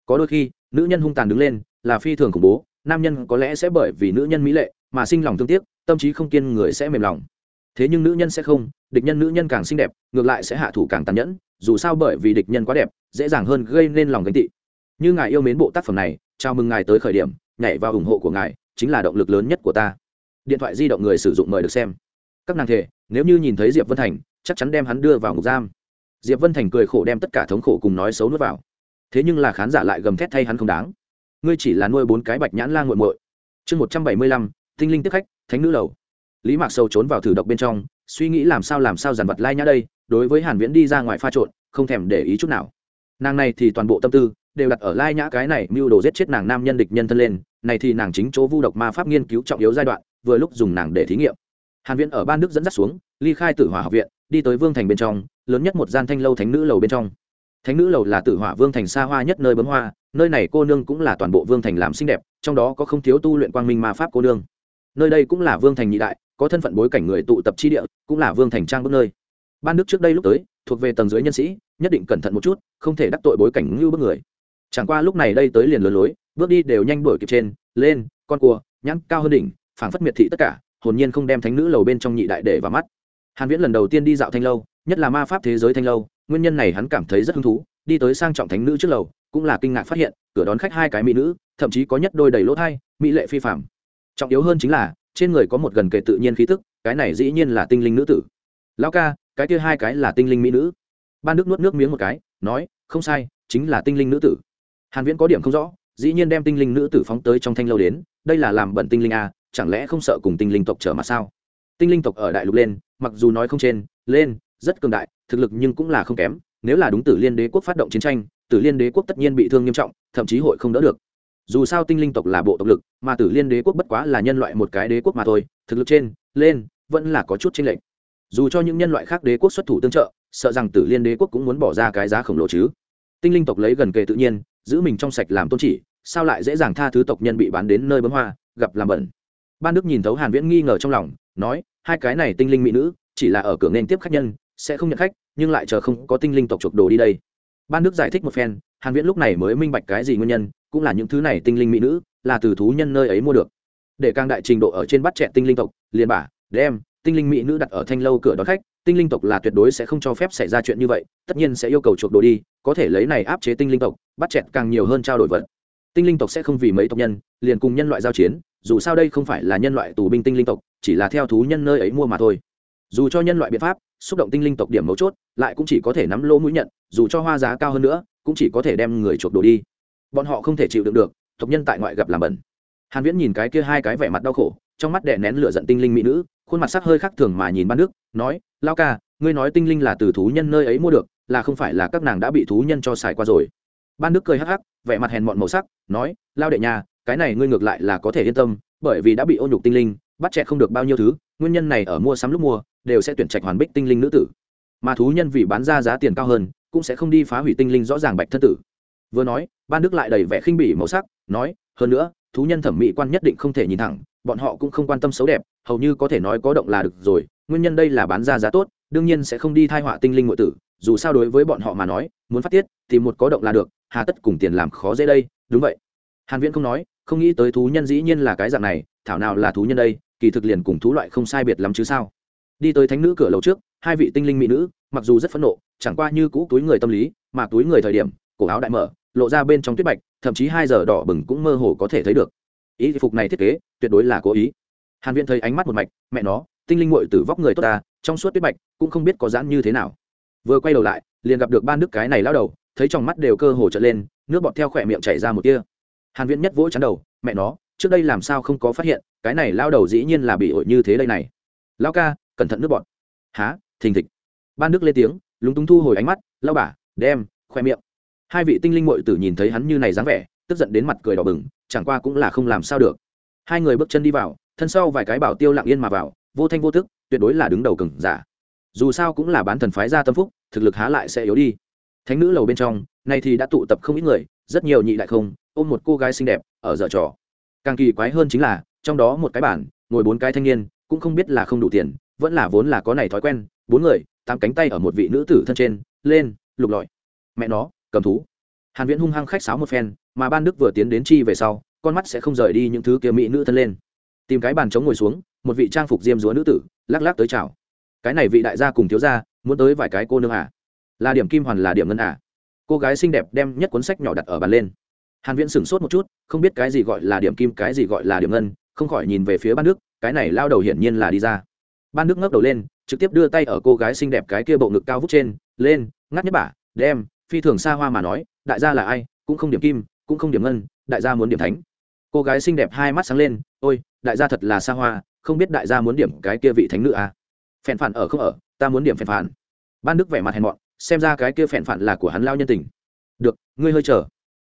Có đôi khi, nữ nhân hung tàn đứng lên, là phi thường khủng bố, nam nhân có lẽ sẽ bởi vì nữ nhân mỹ lệ mà sinh lòng thương tiếc, tâm trí không kiên người sẽ mềm lòng thế nhưng nữ nhân sẽ không, địch nhân nữ nhân càng xinh đẹp, ngược lại sẽ hạ thủ càng tàn nhẫn, dù sao bởi vì địch nhân quá đẹp, dễ dàng hơn gây nên lòng ganh tị. Như ngài yêu mến bộ tác phẩm này, chào mừng ngài tới khởi điểm, nhảy vào ủng hộ của ngài, chính là động lực lớn nhất của ta. Điện thoại di động người sử dụng mời được xem. Các nàng thể nếu như nhìn thấy diệp vân thành, chắc chắn đem hắn đưa vào ngục giam. Diệp vân thành cười khổ đem tất cả thống khổ cùng nói xấu nuốt vào. Thế nhưng là khán giả lại gầm thét thay hắn không đáng. Ngươi chỉ là nuôi bốn cái bạch nhãn lan g u muội. Chương một trăm bảy mươi lăm, tinh linh tiếp khách, thánh nữ lầu lý mạc sâu trốn vào thử độc bên trong, suy nghĩ làm sao làm sao dàn vật lai nhã đây, đối với hàn viễn đi ra ngoài pha trộn, không thèm để ý chút nào. Nàng này thì toàn bộ tâm tư đều đặt ở lai nhã cái này mưu đồ giết chết nàng nam nhân địch nhân thân lên, này thì nàng chính chỗ vu độc ma pháp nghiên cứu trọng yếu giai đoạn, vừa lúc dùng nàng để thí nghiệm. Hàn viễn ở ban đức dẫn dắt xuống, ly khai tử hỏa học viện, đi tới vương thành bên trong, lớn nhất một gian thanh lâu thánh nữ lầu bên trong. Thánh nữ lầu là tử hỏa vương thành xa hoa nhất nơi bấm hoa, nơi này cô nương cũng là toàn bộ vương thành làm xinh đẹp, trong đó có không thiếu tu luyện quang minh ma pháp cô nương. Nơi đây cũng là vương thành nhị đại có thân phận bối cảnh người tụ tập chi địa, cũng là vương thành trang bước nơi. Ban đức trước đây lúc tới, thuộc về tầng dưới nhân sĩ, nhất định cẩn thận một chút, không thể đắc tội bối cảnh như bước người. Chẳng qua lúc này đây tới liền lớn lối, bước đi đều nhanh đuổi kịp trên, lên, con cua, nhãn cao hơn đỉnh, phảng phất miệt thị tất cả, hồn nhiên không đem thánh nữ lầu bên trong nhị đại để vào mắt. Hàn viễn lần đầu tiên đi dạo thanh lâu, nhất là ma pháp thế giới thanh lâu, nguyên nhân này hắn cảm thấy rất hứng thú, đi tới sang trọng thánh nữ trước lầu, cũng là kinh ngạc phát hiện, cửa đón khách hai cái mỹ nữ, thậm chí có nhất đôi đầy lỗ thai, mỹ lệ phi phạm trọng yếu hơn chính là trên người có một gần kề tự nhiên khí tức, cái này dĩ nhiên là tinh linh nữ tử. Lão ca, cái kia hai cái là tinh linh mỹ nữ. Ban đức nuốt nước miếng một cái, nói, không sai, chính là tinh linh nữ tử. Hàn viễn có điểm không rõ, dĩ nhiên đem tinh linh nữ tử phóng tới trong thanh lâu đến, đây là làm bẩn tinh linh a chẳng lẽ không sợ cùng tinh linh tộc trở mặt sao? Tinh linh tộc ở đại lục lên, mặc dù nói không trên, lên, rất cường đại, thực lực nhưng cũng là không kém, nếu là đúng tử liên đế quốc phát động chiến tranh, tử liên đế quốc tất nhiên bị thương nghiêm trọng, thậm chí hội không đỡ được dù sao tinh linh tộc là bộ tộc lực, mà tử liên đế quốc bất quá là nhân loại một cái đế quốc mà thôi, thực lực trên, lên, vẫn là có chút chênh lệch. Dù cho những nhân loại khác đế quốc xuất thủ tương trợ, sợ rằng tử liên đế quốc cũng muốn bỏ ra cái giá khổng lồ chứ. Tinh linh tộc lấy gần kề tự nhiên, giữ mình trong sạch làm tôn chỉ, sao lại dễ dàng tha thứ tộc nhân bị bán đến nơi bấm hoa, gặp làm bẩn. Ban đức nhìn thấu hàn viễn nghi ngờ trong lòng, nói, hai cái này tinh linh mỹ nữ, chỉ là ở cửa nên tiếp khách nhân, sẽ không nhận khách, nhưng lại chờ không có tinh linh tộc chuộc đồ đi đây. Ban đức giải thích một phen hàn viễn lúc này mới minh bạch cái gì nguyên nhân, cũng là những thứ này tinh linh mỹ nữ, là từ thú nhân nơi ấy mua được. Để càng đại trình độ ở trên bắt chẹt tinh linh tộc, liền bả đem, tinh linh mỹ nữ đặt ở thanh lâu cửa đón khách, tinh linh tộc là tuyệt đối sẽ không cho phép xảy ra chuyện như vậy, tất nhiên sẽ yêu cầu chuộc đồ đi, có thể lấy này áp chế tinh linh tộc, bắt chẹt càng nhiều hơn trao đổi vật. Tinh linh tộc sẽ không vì mấy tộc nhân, liền cùng nhân loại giao chiến, dù sao đây không phải là nhân loại tù binh tinh linh tộc, chỉ là theo thú nhân nơi ấy mua mà thôi. Dù cho nhân loại biện pháp, xúc động tinh linh tộc điểm mấu chốt, lại cũng chỉ có thể nắm lỗ mũi nhận, dù cho hoa giá cao hơn nữa cũng chỉ có thể đem người chuộc đồ đi. Bọn họ không thể chịu đựng được, tộc nhân tại ngoại gặp làm bẩn. Hàn viễn nhìn cái kia hai cái vẻ mặt đau khổ, trong mắt đè nén lửa giận tinh linh mỹ nữ, khuôn mặt sắc hơi khác thường mà nhìn ban đức, nói lao ca, ngươi nói tinh linh là từ thú nhân nơi ấy mua được, là không phải là các nàng đã bị thú nhân cho xài qua rồi. Ban đức cười hắc hắc, vẻ mặt hèn mọn màu sắc, nói lao đệ nhà cái này ngươi ngược lại là có thể yên tâm, bởi vì đã bị ô nhục tinh linh, bắt chẹt không được bao nhiêu thứ, nguyên nhân này ở mua sắm lúc mua, đều sẽ tuyển trạch hoàn bích tinh linh nữ tử. Mà thú nhân vì bán ra giá tiền cao hơn cũng sẽ không đi phá hủy tinh linh rõ ràng bạch thân tử. Vừa nói, ban đức lại đầy vẻ khinh bỉ màu sắc, nói, hơn nữa, thú nhân thẩm mỹ quan nhất định không thể nhìn thẳng, bọn họ cũng không quan tâm xấu đẹp, hầu như có thể nói có động là được rồi, nguyên nhân đây là bán ra giá tốt, đương nhiên sẽ không đi thai họa tinh linh ngụy tử, dù sao đối với bọn họ mà nói, muốn phát tiết, thì một có động là được, hà tất cùng tiền làm khó dễ đây. Đúng vậy. Hàn viễn không nói, không nghĩ tới thú nhân dĩ nhiên là cái dạng này, thảo nào là thú nhân đây, kỳ thực liền cùng thú loại không sai biệt lắm chứ sao. Đi tới thánh nữ cửa lầu trước, hai vị tinh linh mỹ nữ mặc dù rất phẫn nộ, chẳng qua như cũ túi người tâm lý, mà túi người thời điểm, cổ áo đại mở, lộ ra bên trong tuyết bạch, thậm chí hai giờ đỏ bừng cũng mơ hồ có thể thấy được. Ý phục này thiết kế, tuyệt đối là cố ý. Hàn viễn thấy ánh mắt một mạch, mẹ nó, tinh linh muội tử vóc người tốt ta, trong suốt tuyết bạch cũng không biết có giãn như thế nào. Vừa quay đầu lại, liền gặp được ban nước cái này lao đầu, thấy trong mắt đều cơ hồ trợn lên, nước bọt theo khỏe miệng chảy ra một tia. Hàn viễn nhất vỗ chắn đầu, mẹ nó, trước đây làm sao không có phát hiện, cái này lao đầu dĩ nhiên là bị ổi như thế đây này. Lao ca, cẩn thận nước bọt. Há thình thịch ban đức lên tiếng, lúng túng thu hồi ánh mắt lao bả đem, khoe miệng. Hai vị tinh linh muội tử nhìn thấy hắn như này dáng vẻ, tức giận đến mặt cười đỏ bừng, chẳng qua cũng là không làm sao được. Hai người bước chân đi vào, thân sau vài cái bảo tiêu lặng yên mà vào, vô thanh vô thức tuyệt đối là đứng đầu cừng giả. Dù sao cũng là bán thần phái ra tâm phúc, thực lực há lại sẽ yếu đi. Thánh nữ lầu bên trong, nay thì đã tụ tập không ít người, rất nhiều nhị đại không, ôm một cô gái xinh đẹp, ở dở trò. Càng kỳ quái hơn chính là, trong đó một cái bản, ngồi bốn cái thanh niên, cũng không biết là không đủ tiền, vẫn là vốn là có này thói quen, bốn người tám cánh tay ở một vị nữ tử thân trên, lên, lục lọi. Mẹ nó, cầm thú. Hàn viễn hung hăng khách sáo một phen, mà ban đức vừa tiến đến chi về sau, con mắt sẽ không rời đi những thứ kia mỹ nữ thân lên. Tìm cái bàn trống ngồi xuống, một vị trang phục diêm dúa nữ tử, lắc lắc tới chào. Cái này vị đại gia cùng thiếu gia, muốn tới vài cái cô nương à? Là điểm kim hoàn là điểm ngân à? Cô gái xinh đẹp đem nhất cuốn sách nhỏ đặt ở bàn lên. Hàn viễn sửng sốt một chút, không biết cái gì gọi là điểm kim, cái gì gọi là điểm ngân, không khỏi nhìn về phía ban đức, cái này lao đầu hiển nhiên là đi ra ban nước ngước đầu lên, trực tiếp đưa tay ở cô gái xinh đẹp cái kia bộ ngực cao vút trên, lên, ngắt nhất bả đem, phi thường xa hoa mà nói, đại gia là ai, cũng không điểm kim, cũng không điểm ngân, đại gia muốn điểm thánh. Cô gái xinh đẹp hai mắt sáng lên, ôi, đại gia thật là xa hoa, không biết đại gia muốn điểm cái kia vị thánh nữ à. phèn phản ở không ở, ta muốn điểm phèn phản. Ban đức vẻ mặt hèn mọn, xem ra cái kia phèn phản là của hắn lao nhân tình. Được, ngươi hơi chờ.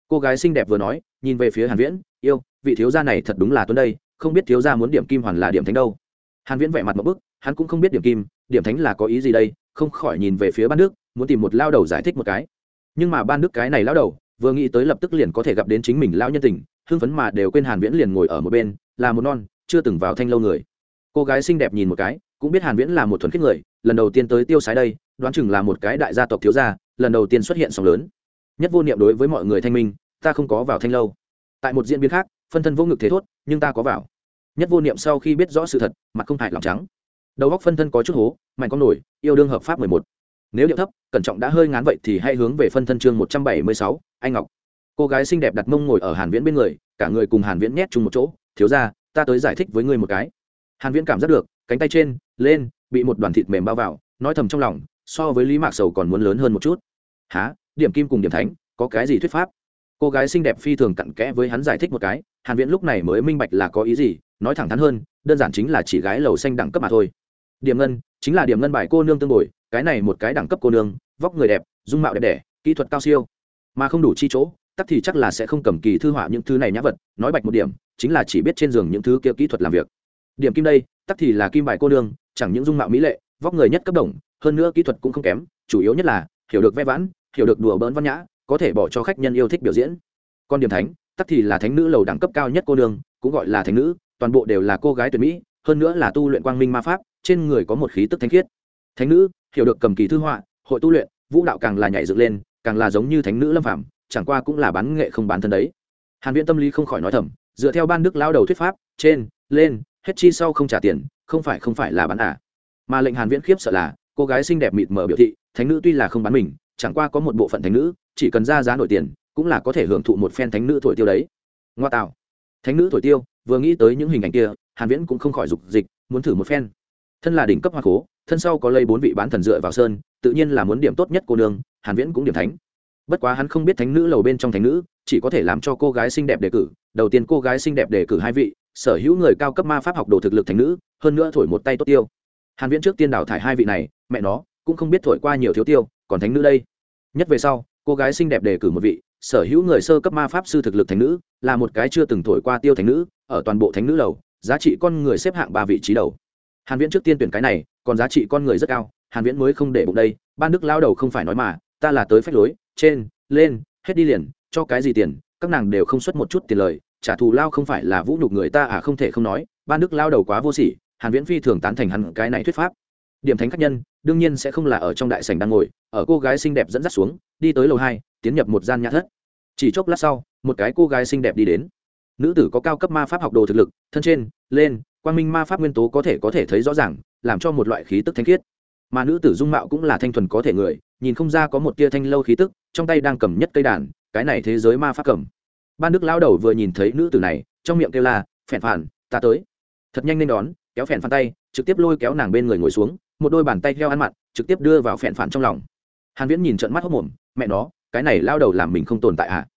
Cô gái xinh đẹp vừa nói, nhìn về phía hàn viễn, yêu, vị thiếu gia này thật đúng là tuấn đây, không biết thiếu gia muốn điểm kim hoàn là điểm thánh đâu. Hàn viễn vẻ mặt một bức hắn cũng không biết điểm kim, điểm thánh là có ý gì đây, không khỏi nhìn về phía ban đức, muốn tìm một lao đầu giải thích một cái. Nhưng mà ban đức cái này lao đầu, vừa nghĩ tới lập tức liền có thể gặp đến chính mình lao nhân tình, hưng phấn mà đều quên hàn viễn liền ngồi ở một bên, là một non, chưa từng vào thanh lâu người. Cô gái xinh đẹp nhìn một cái, cũng biết hàn viễn là một thuần khiết người, lần đầu tiên tới tiêu sái đây, đoán chừng là một cái đại gia tộc thiếu gia, lần đầu tiên xuất hiện sóng lớn. Nhất vô niệm đối với mọi người thanh minh, ta không có vào thanh lâu. Tại một diễn biến khác, phân thân vô ngực thế thốt, nhưng ta có vào. Nhất vô niệm sau khi biết rõ sự thật, mặt không hại lòng trắng đầu góc phân thân có chút hố, mạnh con nổi, yêu đương hợp pháp mười một. Nếu điệu thấp, cẩn trọng đã hơi ngán vậy thì hãy hướng về phân thân chương một trăm bảy mươi sáu, anh ngọc. Cô gái xinh đẹp đặt mông ngồi ở hàn viễn bên người, cả người cùng hàn viễn nhét chung một chỗ, thiếu ra ta tới giải thích với ngươi một cái. Hàn viễn cảm giác được, cánh tay trên, lên, bị một đoàn thịt mềm bao vào, nói thầm trong lòng, so với lý mạc sầu còn muốn lớn hơn một chút. Há điểm kim cùng điểm thánh, có cái gì thuyết pháp? Cô gái xinh đẹp phi thường cặn kẽ với hắn giải thích một cái, hàn viễn lúc này mới minh bạch là có ý gì, nói thẳng thắn hơn, đơn giản chính là chỉ gái lầu xanh đẳng cấp mà thôi điểm ngân, chính là điểm ngân bài cô nương tương bồi, cái này một cái đẳng cấp cô nương, vóc người đẹp, dung mạo đẹp đẽ, kỹ thuật cao siêu. Mà không đủ chi chỗ, tắc thì chắc là sẽ không cầm kỳ thư họa những thứ này nhã vật, nói bạch một điểm, chính là chỉ biết trên giường những thứ kia kỹ thuật làm việc. Điểm kim đây, tắc thì là kim bài cô nương, chẳng những dung mạo mỹ lệ, vóc người nhất cấp đồng, hơn nữa kỹ thuật cũng không kém, chủ yếu nhất là, hiểu được ve vãn, hiểu được đùa bỡn văn nhã, có thể bỏ cho khách nhân yêu thích biểu diễn. Còn điểm thánh, tắc thì là thánh nữ lầu đẳng cấp cao nhất cô nương, cũng gọi là thánh nữ, toàn bộ đều là cô gái tuyệt mỹ hơn nữa là tu luyện quang minh ma pháp, trên người có một khí tức thánh khiết. Thánh nữ, hiểu được cầm kỳ thư họa, hội tu luyện, vũ đạo càng là nhảy dựng lên, càng là giống như thánh nữ lâm phạm chẳng qua cũng là bán nghệ không bán thân đấy. Hàn viễn tâm lý không khỏi nói thầm, dựa theo ban đức lao đầu thuyết pháp, trên, lên, hết chi sau không trả tiền, không phải không phải là bán à. Mà lệnh hàn viễn khiếp sợ là, cô gái xinh đẹp mịt mờ biểu thị, thánh nữ tuy là không bán mình, chẳng qua có một bộ phận thánh nữ, chỉ cần ra giá nổi tiền, cũng là có thể hưởng thụ một phen thánh nữ thổi tiêu đấy. Ngoa tạo. Thánh nữ thổi tiêu, vừa nghĩ tới những hình ảnh kia hàn viễn cũng không khỏi dục dịch muốn thử một phen. Thân là đỉnh cấp hoa cố, thân sau có lây bốn vị bán thần dựa vào sơn tự nhiên là muốn điểm tốt nhất cô nương hàn viễn cũng điểm thánh. Bất quá hắn không biết thánh nữ lầu bên trong thánh nữ chỉ có thể làm cho cô gái xinh đẹp đề cử. Đầu tiên cô gái xinh đẹp đề cử hai vị sở hữu người cao cấp ma pháp học đồ thực lực thánh nữ hơn nữa thổi một tay tốt tiêu. Hàn viễn trước tiên đào thải hai vị này mẹ nó cũng không biết thổi qua nhiều thiếu tiêu còn thánh nữ đây. Nhất về sau cô gái xinh đẹp đề cử một vị sở hữu người sơ cấp ma pháp sư thực lực thánh nữ là một cái chưa từng thổi qua tiêu thánh nữ ở toàn bộ thánh nữ lầu giá trị con người xếp hạng ba vị trí đầu. Hàn viễn trước tiên tuyển cái này, còn giá trị con người rất cao, hàn viễn mới không để bụng đây, ban đức lao đầu không phải nói mà, ta là tới phép lối, trên, lên, hết đi liền, cho cái gì tiền, các nàng đều không xuất một chút tiền lời, trả thù lao không phải là vũ nhục người ta à không thể không nói, ban đức lao đầu quá vô sỉ, hàn viễn phi thường tán thành hắn cái này thuyết pháp. Điểm thánh khách nhân, đương nhiên sẽ không là ở trong đại sảnh đang ngồi, ở cô gái xinh đẹp dẫn dắt xuống, đi tới lầu hai, tiến nhập một gian nhà thất. Chỉ chốc lát sau, một cái cô gái xinh đẹp đi đến nữ tử có cao cấp ma pháp học đồ thực lực, thân trên, lên, quang minh ma pháp nguyên tố có thể có thể thấy rõ ràng, làm cho một loại khí tức thanh khiết. Mà nữ tử dung mạo cũng là thanh thuần có thể người, nhìn không ra có một tia thanh lâu khí tức, trong tay đang cầm nhất cây đàn, cái này thế giới ma pháp cầm. Ban đức lao đầu vừa nhìn thấy nữ tử này, trong miệng kêu là, phèn phản ta tới. Thật nhanh nên đón, kéo phèn phản tay, trực tiếp lôi kéo nàng bên người ngồi xuống, một đôi bàn tay theo ăn mặn, trực tiếp đưa vào phèn phản trong lòng. Hàn viễn nhìn trận mắt hốc mồm, mẹ nó, cái này lao đầu làm mình không tồn tại à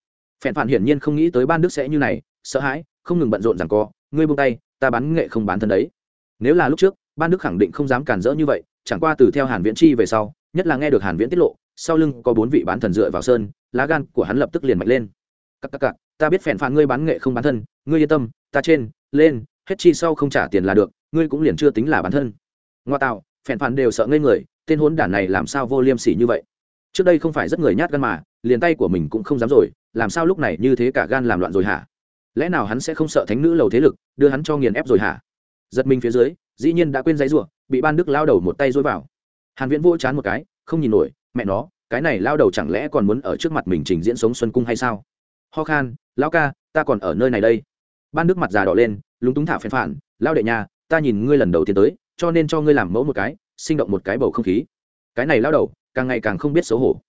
phèn phản hiển nhiên không nghĩ tới ban đức sẽ như này sợ hãi, không ngừng bận rộn rằng co, ngươi buông tay, ta bán nghệ không bán thân đấy. Nếu là lúc trước, ban đức khẳng định không dám cản rỡ như vậy, chẳng qua từ theo hàn viễn chi về sau, nhất là nghe được hàn viễn tiết lộ, sau lưng có bốn vị bán thần dựa vào sơn, lá gan của hắn lập tức liền mạnh lên. Các các các ta biết phèn phản ngươi bán nghệ không bán thân, ngươi yên tâm, ta trên, lên, hết chi sau không trả tiền là được, ngươi cũng liền chưa tính là bán thân. Ngoa tạo, phèn phản đều sợ ngây người, tên hốn đản này làm sao vô liêm sỉ như vậy? Trước đây không phải rất người nhát gan mà, liền tay của mình cũng không dám rồi, làm sao lúc này như thế cả gan làm loạn rồi hả? Lẽ nào hắn sẽ không sợ thánh nữ lầu thế lực, đưa hắn cho nghiền ép rồi hả? Giật mình phía dưới, dĩ nhiên đã quên giấy ruộng bị ban đức lao đầu một tay dối vào. Hàn viễn vỗ chán một cái, không nhìn nổi, mẹ nó, cái này lao đầu chẳng lẽ còn muốn ở trước mặt mình trình diễn sống xuân cung hay sao? Ho khan, lão ca, ta còn ở nơi này đây. Ban đức mặt già đỏ lên, lúng túng thả phèn phản, lao đệ nhà ta nhìn ngươi lần đầu tiên tới, cho nên cho ngươi làm mẫu một cái, sinh động một cái bầu không khí. Cái này lao đầu, càng ngày càng không biết xấu hổ.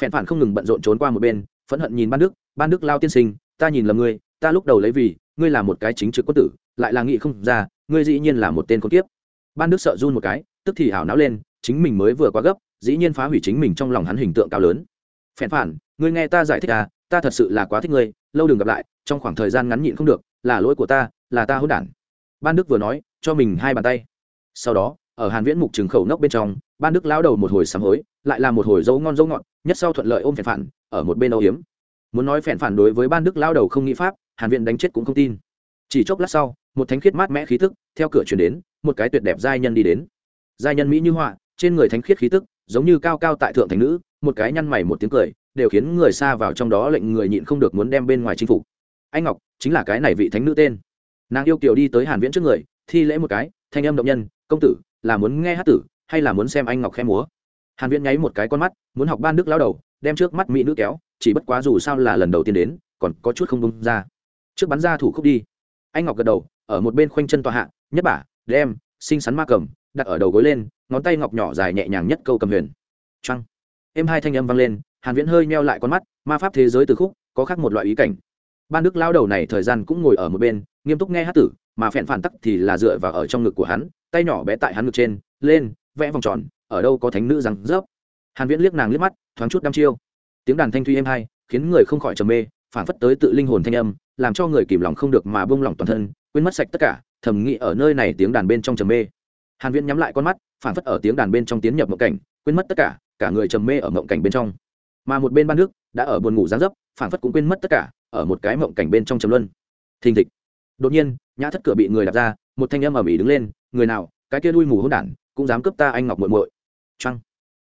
Phèn phản không ngừng bận rộn trốn qua một bên, phẫn hận nhìn ban đức ban đức, lao tiên sinh, ta nhìn lầm ngươi ta lúc đầu lấy vì, ngươi là một cái chính trực quân tử, lại là nghị không ra, ngươi dĩ nhiên là một tên con kiếp. Ban đức sợ run một cái, tức thì hảo não lên, chính mình mới vừa quá gấp, dĩ nhiên phá hủy chính mình trong lòng hắn hình tượng cao lớn. Phèn phản, ngươi nghe ta giải thích à ta thật sự là quá thích ngươi, lâu đừng gặp lại, trong khoảng thời gian ngắn nhịn không được, là lỗi của ta, là ta hỗn đản. Ban đức vừa nói, cho mình hai bàn tay. Sau đó, ở hàn viễn mục trường khẩu nốc bên trong, ban đức lao đầu một hồi sám hối, lại là một hồi dấu ngon dấu ngọt, nhất sau thuận lợi ôm phèn phản, ở một bên âu hiếm muốn nói phèn phản đối với ban đức lao đầu không nghĩ pháp hàn viễn đánh chết cũng không tin. Chỉ chốc lát sau, một thánh khiết mát mẽ khí tức theo cửa truyền đến, một cái tuyệt đẹp giai nhân đi đến. Giai nhân mỹ như họa, trên người thánh khiết khí tức, giống như cao cao tại thượng thành nữ, một cái nhăn mày một tiếng cười, đều khiến người xa vào trong đó lệnh người nhịn không được muốn đem bên ngoài chinh phục. Anh ngọc, chính là cái này vị thánh nữ tên. Nàng yêu kiều đi tới hàn viễn trước người, thi lễ một cái, thanh âm động nhân, công tử, là muốn nghe hát tử, hay là muốn xem anh ngọc khẽ múa? Hàn viễn nháy một cái con mắt, muốn học ban đức lão đầu, đem trước mắt mỹ nữ kéo, chỉ bất quá dù sao là lần đầu tiên đến, còn có chút không bung ra trước bắn ra thủ khúc đi. Anh ngọc gật đầu, ở một bên khoanh chân tòa hạ, nhất bả đem xinh xắn ma cầm đặt ở đầu gối lên, ngón tay ngọc nhỏ dài nhẹ nhàng nhất câu cầm huyền. Trăng em hai thanh âm vang lên, hàn viễn hơi meo lại con mắt, ma pháp thế giới từ khúc, có khác một loại ý cảnh. Ban đức lao đầu này thời gian cũng ngồi ở một bên, nghiêm túc nghe hát tử, mà phèn phản tắc thì là dựa vào ở trong ngực của hắn, tay nhỏ bé tại hắn ngực trên, lên, vẽ vòng tròn, ở đâu có thánh nữ răng rớp. Hàn viễn liếc nàng liếc mắt, thoáng chút đăm chiêu. Tiếng đàn thanh thuy êm hai, khiến người không khỏi trầm mê, phản phất tới tự linh hồn thanh âm làm cho người kìm lòng không được mà buông lỏng toàn thân, quên mất sạch tất cả, thầm nghĩ ở nơi này tiếng đàn bên trong trầm mê. Hàn viễn nhắm lại con mắt, phản phất ở tiếng đàn bên trong tiến nhập mộng cảnh, quên mất tất cả cả người trầm mê ở mộng cảnh bên trong. Mà một bên ban nước đã ở buồn ngủ giáng dấp, phản phất cũng quên mất tất cả, ở một cái mộng cảnh bên trong trầm luân. Thình thịch. Đột nhiên, nhã thất cửa bị người đạp ra, một thanh âm ở bị đứng lên, người nào, cái kia đuôi ngủ hỗn đản, cũng dám cướp ta anh ngọc muội muội. Trăng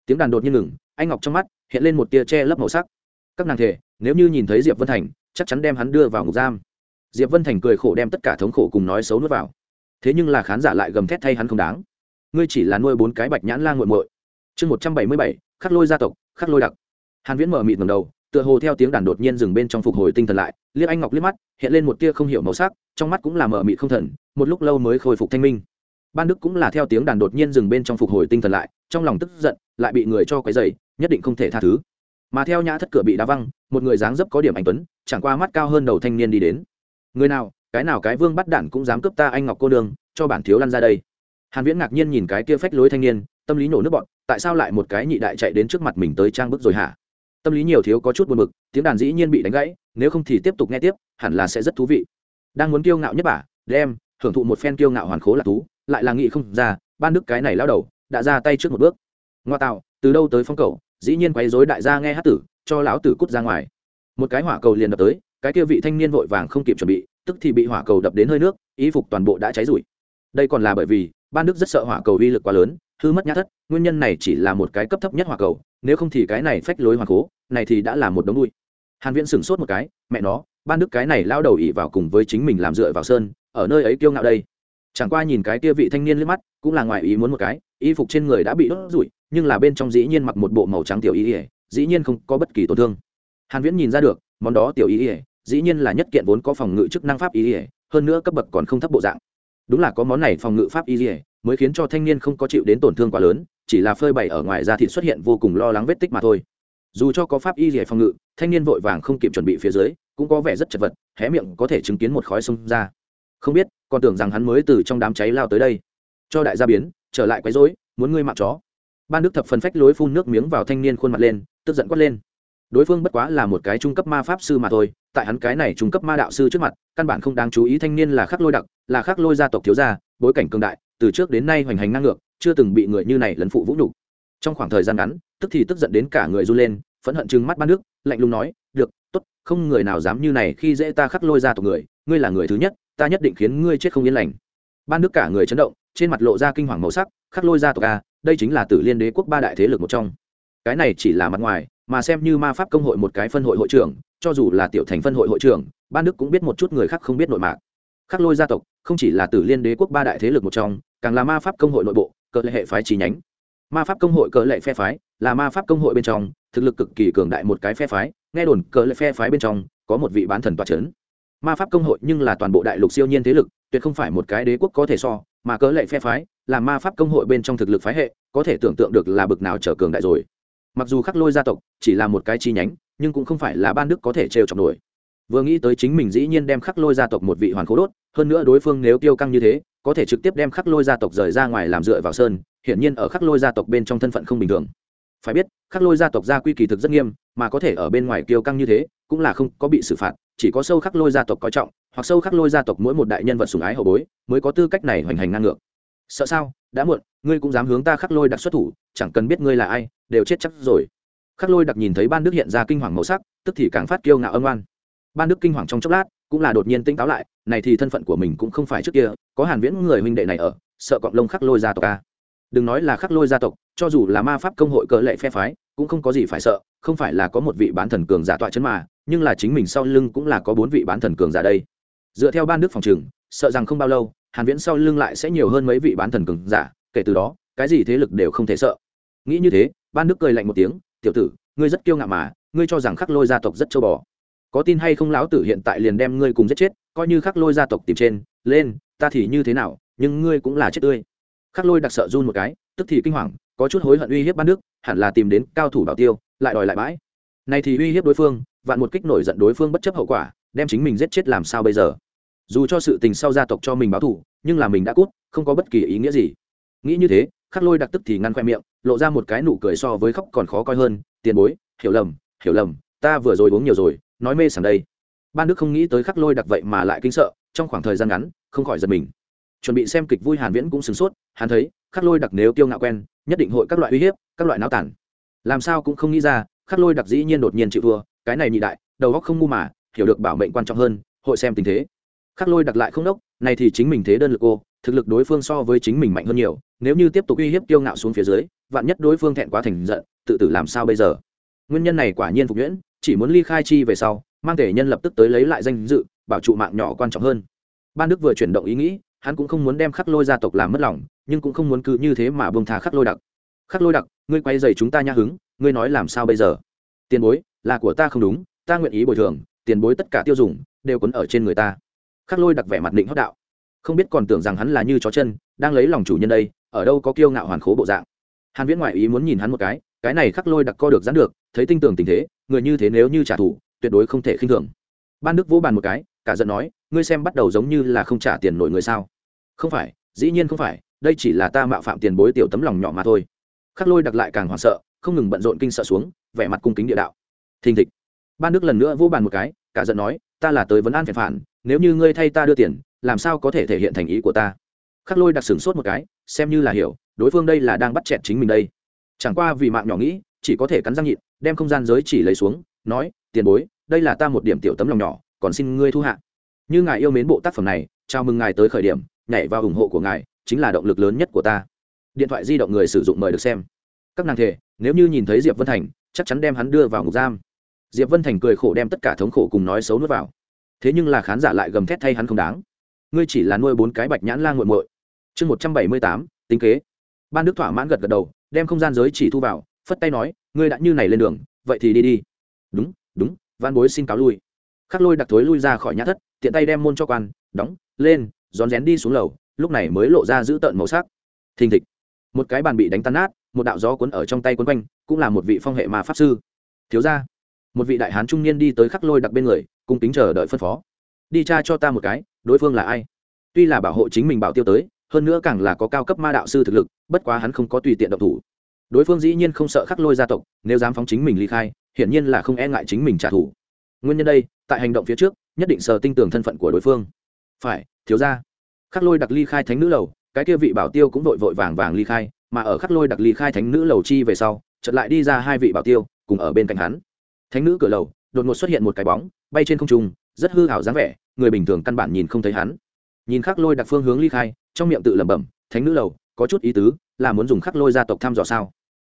tiếng đàn đột nhiên ngừng, anh ngọc trong mắt hiện lên một tia che lấp màu sắc. Các nàng thể, nếu như nhìn thấy diệp vân thành chắc chắn đem hắn đưa vào ngục giam. Diệp vân thành cười khổ đem tất cả thống khổ cùng nói xấu nuốt vào. Thế nhưng là khán giả lại gầm thét thay hắn không đáng. Ngươi chỉ là nuôi bốn cái bạch nhãn la nguội muội. Chương một trăm bảy mươi bảy, khắc lôi gia tộc, khắc lôi đặc. Hàn viễn mở mịt ngầm đầu, tựa hồ theo tiếng đàn đột nhiên dừng bên trong phục hồi tinh thần lại, liếc anh ngọc liếc mắt, hiện lên một tia không hiểu màu sắc, trong mắt cũng là mở mịt không thần, một lúc lâu mới khôi phục thanh minh. Ban đức cũng là theo tiếng đàn đột nhiên dừng bên trong phục hồi tinh thần lại, trong lòng tức giận, lại bị người cho quấy dày nhất định không thể tha thứ mà theo nhã thất cửa bị đá văng, một người dáng dấp có điểm anh tuấn, chẳng qua mắt cao hơn đầu thanh niên đi đến. Người nào, cái nào cái vương bắt đản cũng dám cướp ta anh ngọc cô đường cho bản thiếu lăn ra đây. Hàn viễn ngạc nhiên nhìn cái kia phách lối thanh niên, tâm lý nổ nước bọn tại sao lại một cái nhị đại chạy đến trước mặt mình tới trang bức rồi hả? Tâm lý nhiều thiếu có chút buồn bực, tiếng đàn dĩ nhiên bị đánh gãy, nếu không thì tiếp tục nghe tiếp, hẳn là sẽ rất thú vị. Đang muốn kiêu ngạo nhất bả đem, hưởng thụ một phen kiêu ngạo hoàn khố là thú, lại là nghị không ra, ban đức cái này lao đầu, đã ra tay trước một bước. Ngoa tạo, từ đâu tới phong cầu? Dĩ nhiên quấy rối đại gia nghe hát tử, cho lão tử cút ra ngoài. Một cái hỏa cầu liền đập tới, cái kia vị thanh niên vội vàng không kịp chuẩn bị, tức thì bị hỏa cầu đập đến hơi nước, y phục toàn bộ đã cháy rụi. Đây còn là bởi vì, ban đức rất sợ hỏa cầu uy lực quá lớn, hư mất nhát thất, nguyên nhân này chỉ là một cái cấp thấp nhất hỏa cầu, nếu không thì cái này phách lối hoàng cố, này thì đã là một đống đuôi hàn viễn sửng sốt một cái, mẹ nó, ban đức cái này lao đầu ỉ vào cùng với chính mình làm dựa vào sơn, ở nơi ấy kiêu ngạo đây. Chẳng qua nhìn cái kia vị thanh niên liếc mắt, cũng là ngoài ý muốn một cái, y phục trên người đã bị đốt rủi nhưng là bên trong dĩ nhiên mặc một bộ màu trắng tiểu y ỉa dĩ nhiên không có bất kỳ tổn thương. Hàn viễn nhìn ra được, món đó tiểu y ỉa dĩ nhiên là nhất kiện vốn có phòng ngự chức năng pháp y ỉa hơn nữa cấp bậc còn không thấp bộ dạng. Đúng là có món này phòng ngự pháp y ỉa mới khiến cho thanh niên không có chịu đến tổn thương quá lớn, chỉ là phơi bày ở ngoài da thịt xuất hiện vô cùng lo lắng vết tích mà thôi. Dù cho có pháp y ỉa phòng ngự, thanh niên vội vàng không kịp chuẩn bị phía dưới, cũng có vẻ rất chật vật, hé miệng có thể chứng kiến một khói xông ra. Không biết, còn tưởng rằng hắn mới từ trong đám cháy lao tới đây. Cho đại gia biến, trở lại quấy rối, muốn ngươi mạng chó ban đức thập phần phách lối phun nước miếng vào thanh niên khuôn mặt lên, tức giận quát lên. Đối phương bất quá là một cái trung cấp ma pháp sư mà thôi, tại hắn cái này trung cấp ma đạo sư trước mặt, căn bản không đáng chú ý thanh niên là khắc lôi đặc, là khắc lôi gia tộc thiếu gia, bối cảnh cường đại, từ trước đến nay hoành hành ngang ngược, chưa từng bị người như này lấn phụ vũ nhục. Trong khoảng thời gian ngắn, tức thì tức giận đến cả người run lên, phẫn hận chừng mắt ban đức, lạnh lùng nói, được, tốt, không người nào dám như này khi dễ ta khắc lôi gia tộc người, ngươi là người thứ nhất, ta nhất định khiến ngươi chết không yên lành. Ban đức cả người chấn động trên mặt lộ ra kinh hoàng màu sắc, khắc lôi ra tộc a, đây chính là tử liên đế quốc ba đại thế lực một trong. Cái này chỉ là mặt ngoài, mà xem như ma pháp công hội một cái phân hội hội trưởng, cho dù là tiểu thành phân hội hội trưởng ban đức cũng biết một chút người khác không biết nội mạc. Khắc lôi gia tộc, không chỉ là tử liên đế quốc ba đại thế lực một trong, càng là ma pháp công hội nội bộ, cỡ hệ phái trí nhánh. Ma pháp công hội cờ lệ phe phái, là ma pháp công hội bên trong, thực lực cực kỳ cường đại một cái phe phái, nghe đồn cờ lệ phe phái bên trong, có một vị bán thần toa c h ấ n ma pháp công hội nhưng là toàn bộ đại lục siêu nhiên thế lực, tuyệt không phải một cái đế quốc có thể so mà cớ lệ phe phái, là ma pháp công hội bên trong thực lực phái hệ, có thể tưởng tượng được là bực nào trở cường đại rồi. Mặc dù khắc lôi gia tộc chỉ là một cái chi nhánh, nhưng cũng không phải là ban đức có thể trêu chọc nổi. Vừa nghĩ tới chính mình dĩ nhiên đem khắc lôi gia tộc một vị hoàn khố đốt, hơn nữa đối phương nếu tiêu căng như thế, có thể trực tiếp đem khắc lôi gia tộc rời ra ngoài làm dựa vào sơn, hiển nhiên ở khắc lôi gia tộc bên trong thân phận không bình thường. Phải biết, khắc lôi gia tộc gia quy kỳ thực rất nghiêm, mà có thể ở bên ngoài kiêu căng như thế cũng là không có bị xử phạt, chỉ có sâu khắc lôi gia tộc coi trọng, hoặc sâu khắc lôi gia tộc mỗi một đại nhân vật sùng ái hậu bối, mới có tư cách này hoành hành ngang ngược. Sợ sao? Đã muộn, ngươi cũng dám hướng ta khắc lôi đặc xuất thủ, chẳng cần biết ngươi là ai, đều chết chắc rồi. Khắc lôi đặc nhìn thấy ban đức hiện ra kinh hoàng màu sắc, tức thì càng phát kiêu ngạo âm oan. Ban đức kinh hoàng trong chốc lát, cũng là đột nhiên tỉnh táo lại, này thì thân phận của mình cũng không phải trước kia, có hàn viễn người huynh đệ này ở, sợ cọp lông khắc lôi gia tộc a đừng nói là khắc lôi gia tộc, cho dù là ma pháp công hội cỡ lệ phe phái, cũng không có gì phải sợ, không phải là có một vị bán thần cường giả tọa chấn mà nhưng là chính mình sau lưng cũng là có bốn vị bán thần cường giả đây. Dựa theo ban đức phòng trường, sợ rằng không bao lâu, hàn viễn sau lưng lại sẽ nhiều hơn mấy vị bán thần cường giả, kể từ đó, cái gì thế lực đều không thể sợ. Nghĩ như thế, ban đức cười lạnh một tiếng, tiểu tử, ngươi rất kiêu ngạo mà, ngươi cho rằng khắc lôi gia tộc rất châu bò. Có tin hay không lão tử hiện tại liền đem ngươi cùng giết chết, coi như khắc lôi gia tộc tìm trên, lên, ta thì như thế nào, nhưng ngươi cũng là chết tươi. Khắc lôi đặc sợ run một cái, tức thì kinh hoàng, có chút hối hận uy hiếp ban đức, hẳn là tìm đến cao thủ bảo tiêu, lại đòi lại bãi. Này thì uy hiếp đối phương vạn một kích nổi giận đối phương bất chấp hậu quả, đem chính mình giết chết làm sao bây giờ? Dù cho sự tình sau gia tộc cho mình báo thù, nhưng là mình đã cút, không có bất kỳ ý nghĩa gì. Nghĩ như thế, khắc lôi đặc tức thì ngăn khoe miệng, lộ ra một cái nụ cười so với khóc còn khó coi hơn, tiền bối, hiểu lầm hiểu lầm, ta vừa rồi uống nhiều rồi, nói mê sảng đây. Ban đức không nghĩ tới khắc lôi đặc vậy mà lại kinh sợ, trong khoảng thời gian ngắn, không khỏi giật mình. Chuẩn bị xem kịch vui hàn viễn cũng sửng sốt, hắn thấy, khắc lôi đặc nếu tiêu ngạo quen, nhất định hội các loại uy hiếp, các loại náo tản. Làm sao cũng không nghĩ ra, khắc lôi đặc dĩ nhiên đột nhiên chịu thua cái này nhị đại, đầu góc không ngu mà, hiểu được bảo mệnh quan trọng hơn, hội xem tình thế. Khắc lôi đặt lại không đốc, này thì chính mình thế đơn lực cô thực lực đối phương so với chính mình mạnh hơn nhiều, nếu như tiếp tục uy hiếp tiêu ngạo xuống phía dưới, vạn nhất đối phương thẹn quá thành giận, tự tử làm sao bây giờ? Nguyên nhân này quả nhiên phục nhuyễn, chỉ muốn ly khai chi về sau, mang thể nhân lập tức tới lấy lại danh dự, bảo trụ mạng nhỏ quan trọng hơn. Ban đức vừa chuyển động ý nghĩ, hắn cũng không muốn đem khắc lôi gia tộc làm mất lòng, nhưng cũng không muốn cứ như thế mà bông thà khắc lôi đặc. Khắc lôi đặc, ngươi quay dày chúng ta nha hứng, ngươi nói làm sao bây giờ? Tiền bối là của ta không đúng, ta nguyện ý bồi thường, tiền bối tất cả tiêu dùng, đều quấn ở trên người ta. Khắc lôi đặc vẻ mặt định hót đạo. Không biết còn tưởng rằng hắn là như chó chân, đang lấy lòng chủ nhân đây, ở đâu có kiêu ngạo hoàn khố bộ dạng. Hàn viễn ngoại ý muốn nhìn hắn một cái cái này khắc lôi đặc co được dán được, thấy tinh tường tình thế, người như thế nếu như trả thù, tuyệt đối không thể khinh thường. Ban đức vỗ bàn một cái, cả giận nói, ngươi xem bắt đầu giống như là không trả tiền nổi người sao? Không phải, dĩ nhiên không phải, đây chỉ là ta mạo phạm tiền bối tiểu tấm lòng nhỏ mà thôi. Khắc lôi đặc lại càng hoảng sợ, không ngừng bận rộn kinh sợ xuống, vẻ mặt cung kính địa đạo thình thịch. Ban đức lần nữa vô bàn một cái, cả giận nói, ta là tới vấn an phản phản, nếu như ngươi thay ta đưa tiền, làm sao có thể thể hiện thành ý của ta? Khắc lôi đặc sửng sốt một cái, xem như là hiểu, đối phương đây là đang bắt chẹt chính mình đây. Chẳng qua vì mạng nhỏ nghĩ, chỉ có thể cắn răng nhịn, đem không gian giới chỉ lấy xuống, nói, tiền bối, đây là ta một điểm tiểu tấm lòng nhỏ, còn xin ngươi thu hạ. Như ngài yêu mến bộ tác phẩm này, chào mừng ngài tới khởi điểm, nhảy vào ủng hộ của ngài, chính là động lực lớn nhất của ta. Điện thoại di động người sử dụng mời được xem. Các nàng thể nếu như nhìn thấy diệp vân thành chắc chắn đem hắn đưa vào ngục giam. Diệp vân thành cười khổ đem tất cả thống khổ cùng nói xấu nuốt vào. Thế nhưng là khán giả lại gầm thét thay hắn không đáng. Ngươi chỉ là nuôi bốn cái bạch nhãn la nguội muội. Chương một trăm bảy mươi tám, tính kế. Ban đức thỏa mãn gật gật đầu, đem không gian giới chỉ thu vào, phất tay nói, ngươi đã như này lên đường, vậy thì đi đi. Đúng đúng, văn bối xin cáo lui. Khắc lôi đặc thối lui ra khỏi nhã thất, tiện tay đem môn cho quan, đóng, lên, rón rén đi xuống lầu, lúc này mới lộ ra giữ tợn màu sắc. Thình thịch. Một cái bàn bị đánh tan nát một đạo gió cuốn ở trong tay quấn quanh, cũng là một vị phong hệ mà pháp sư. Thiếu ra một vị đại hán trung niên đi tới khắc lôi đặc bên người, cung kính chờ đợi phân phó. Đi tra cho ta một cái, đối phương là ai? Tuy là bảo hộ chính mình bảo tiêu tới, hơn nữa càng là có cao cấp ma đạo sư thực lực, bất quá hắn không có tùy tiện động thủ. Đối phương dĩ nhiên không sợ khắc lôi gia tộc, nếu dám phóng chính mình ly khai, hiển nhiên là không e ngại chính mình trả thù. Nguyên nhân đây, tại hành động phía trước, nhất định sờ tinh tường thân phận của đối phương. Phải, thiếu ra khắc lôi đặc ly khai thánh nữ lầu, cái kia vị bảo tiêu cũng vội vội vàng vàng ly khai mà ở khắc lôi đặc ly khai thánh nữ lầu chi về sau, chợt lại đi ra hai vị bảo tiêu, cùng ở bên cạnh hắn. Thánh nữ cửa lầu, đột ngột xuất hiện một cái bóng, bay trên không trung, rất hư hảo dáng vẻ, người bình thường căn bản nhìn không thấy hắn. Nhìn khắc lôi đặc phương hướng ly khai, trong miệng tự lẩm bẩm, thánh nữ lầu, có chút ý tứ, là muốn dùng khắc lôi gia tộc thăm dò sao?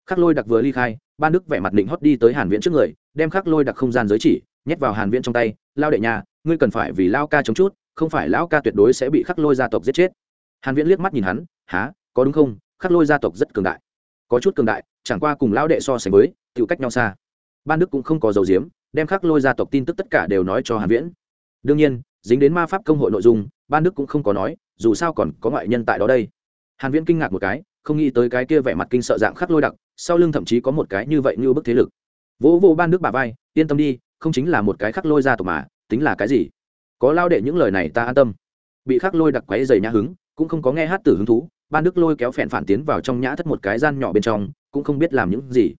Khắc lôi đặc vừa ly khai ban đức vẻ mặt định hót đi tới hàn viễn trước người, đem khắc lôi đặc không gian giới chỉ, nhét vào hàn viễn trong tay, lao đệ nhà, ngươi cần phải vì lao ca chống chút, không phải lão ca tuyệt đối sẽ bị khắc lôi gia tộc giết chết. Hàn viễn liếc mắt nhìn hắn há có đúng không? Khắc lôi gia tộc rất cường đại. Có chút cường đại, chẳng qua cùng lão đệ so sánh với tự cách nhau xa. Ban đức cũng không có dầu diếm đem khắc lôi gia tộc tin tức tất cả đều nói cho hàn viễn. Đương nhiên, dính đến ma pháp công hội nội dung, ban đức cũng không có nói, dù sao còn có ngoại nhân tại đó đây. Hàn viễn kinh ngạc một cái, không nghĩ tới cái kia vẻ mặt kinh sợ dạng khắc lôi đặc, sau lưng thậm chí có một cái như vậy như bức thế lực. Vỗ vỗ ban đức bà vai, yên tâm đi, không chính là một cái khắc lôi gia tộc mà, tính là cái gì? Có lao đệ những lời này ta an tâm. Bị khắc lôi đặc quấy dày nhã hứng, cũng không có nghe hát tử hứng thú ban đức lôi kéo phèn phản tiến vào trong nhã thất một cái gian nhỏ bên trong, cũng không biết làm những gì.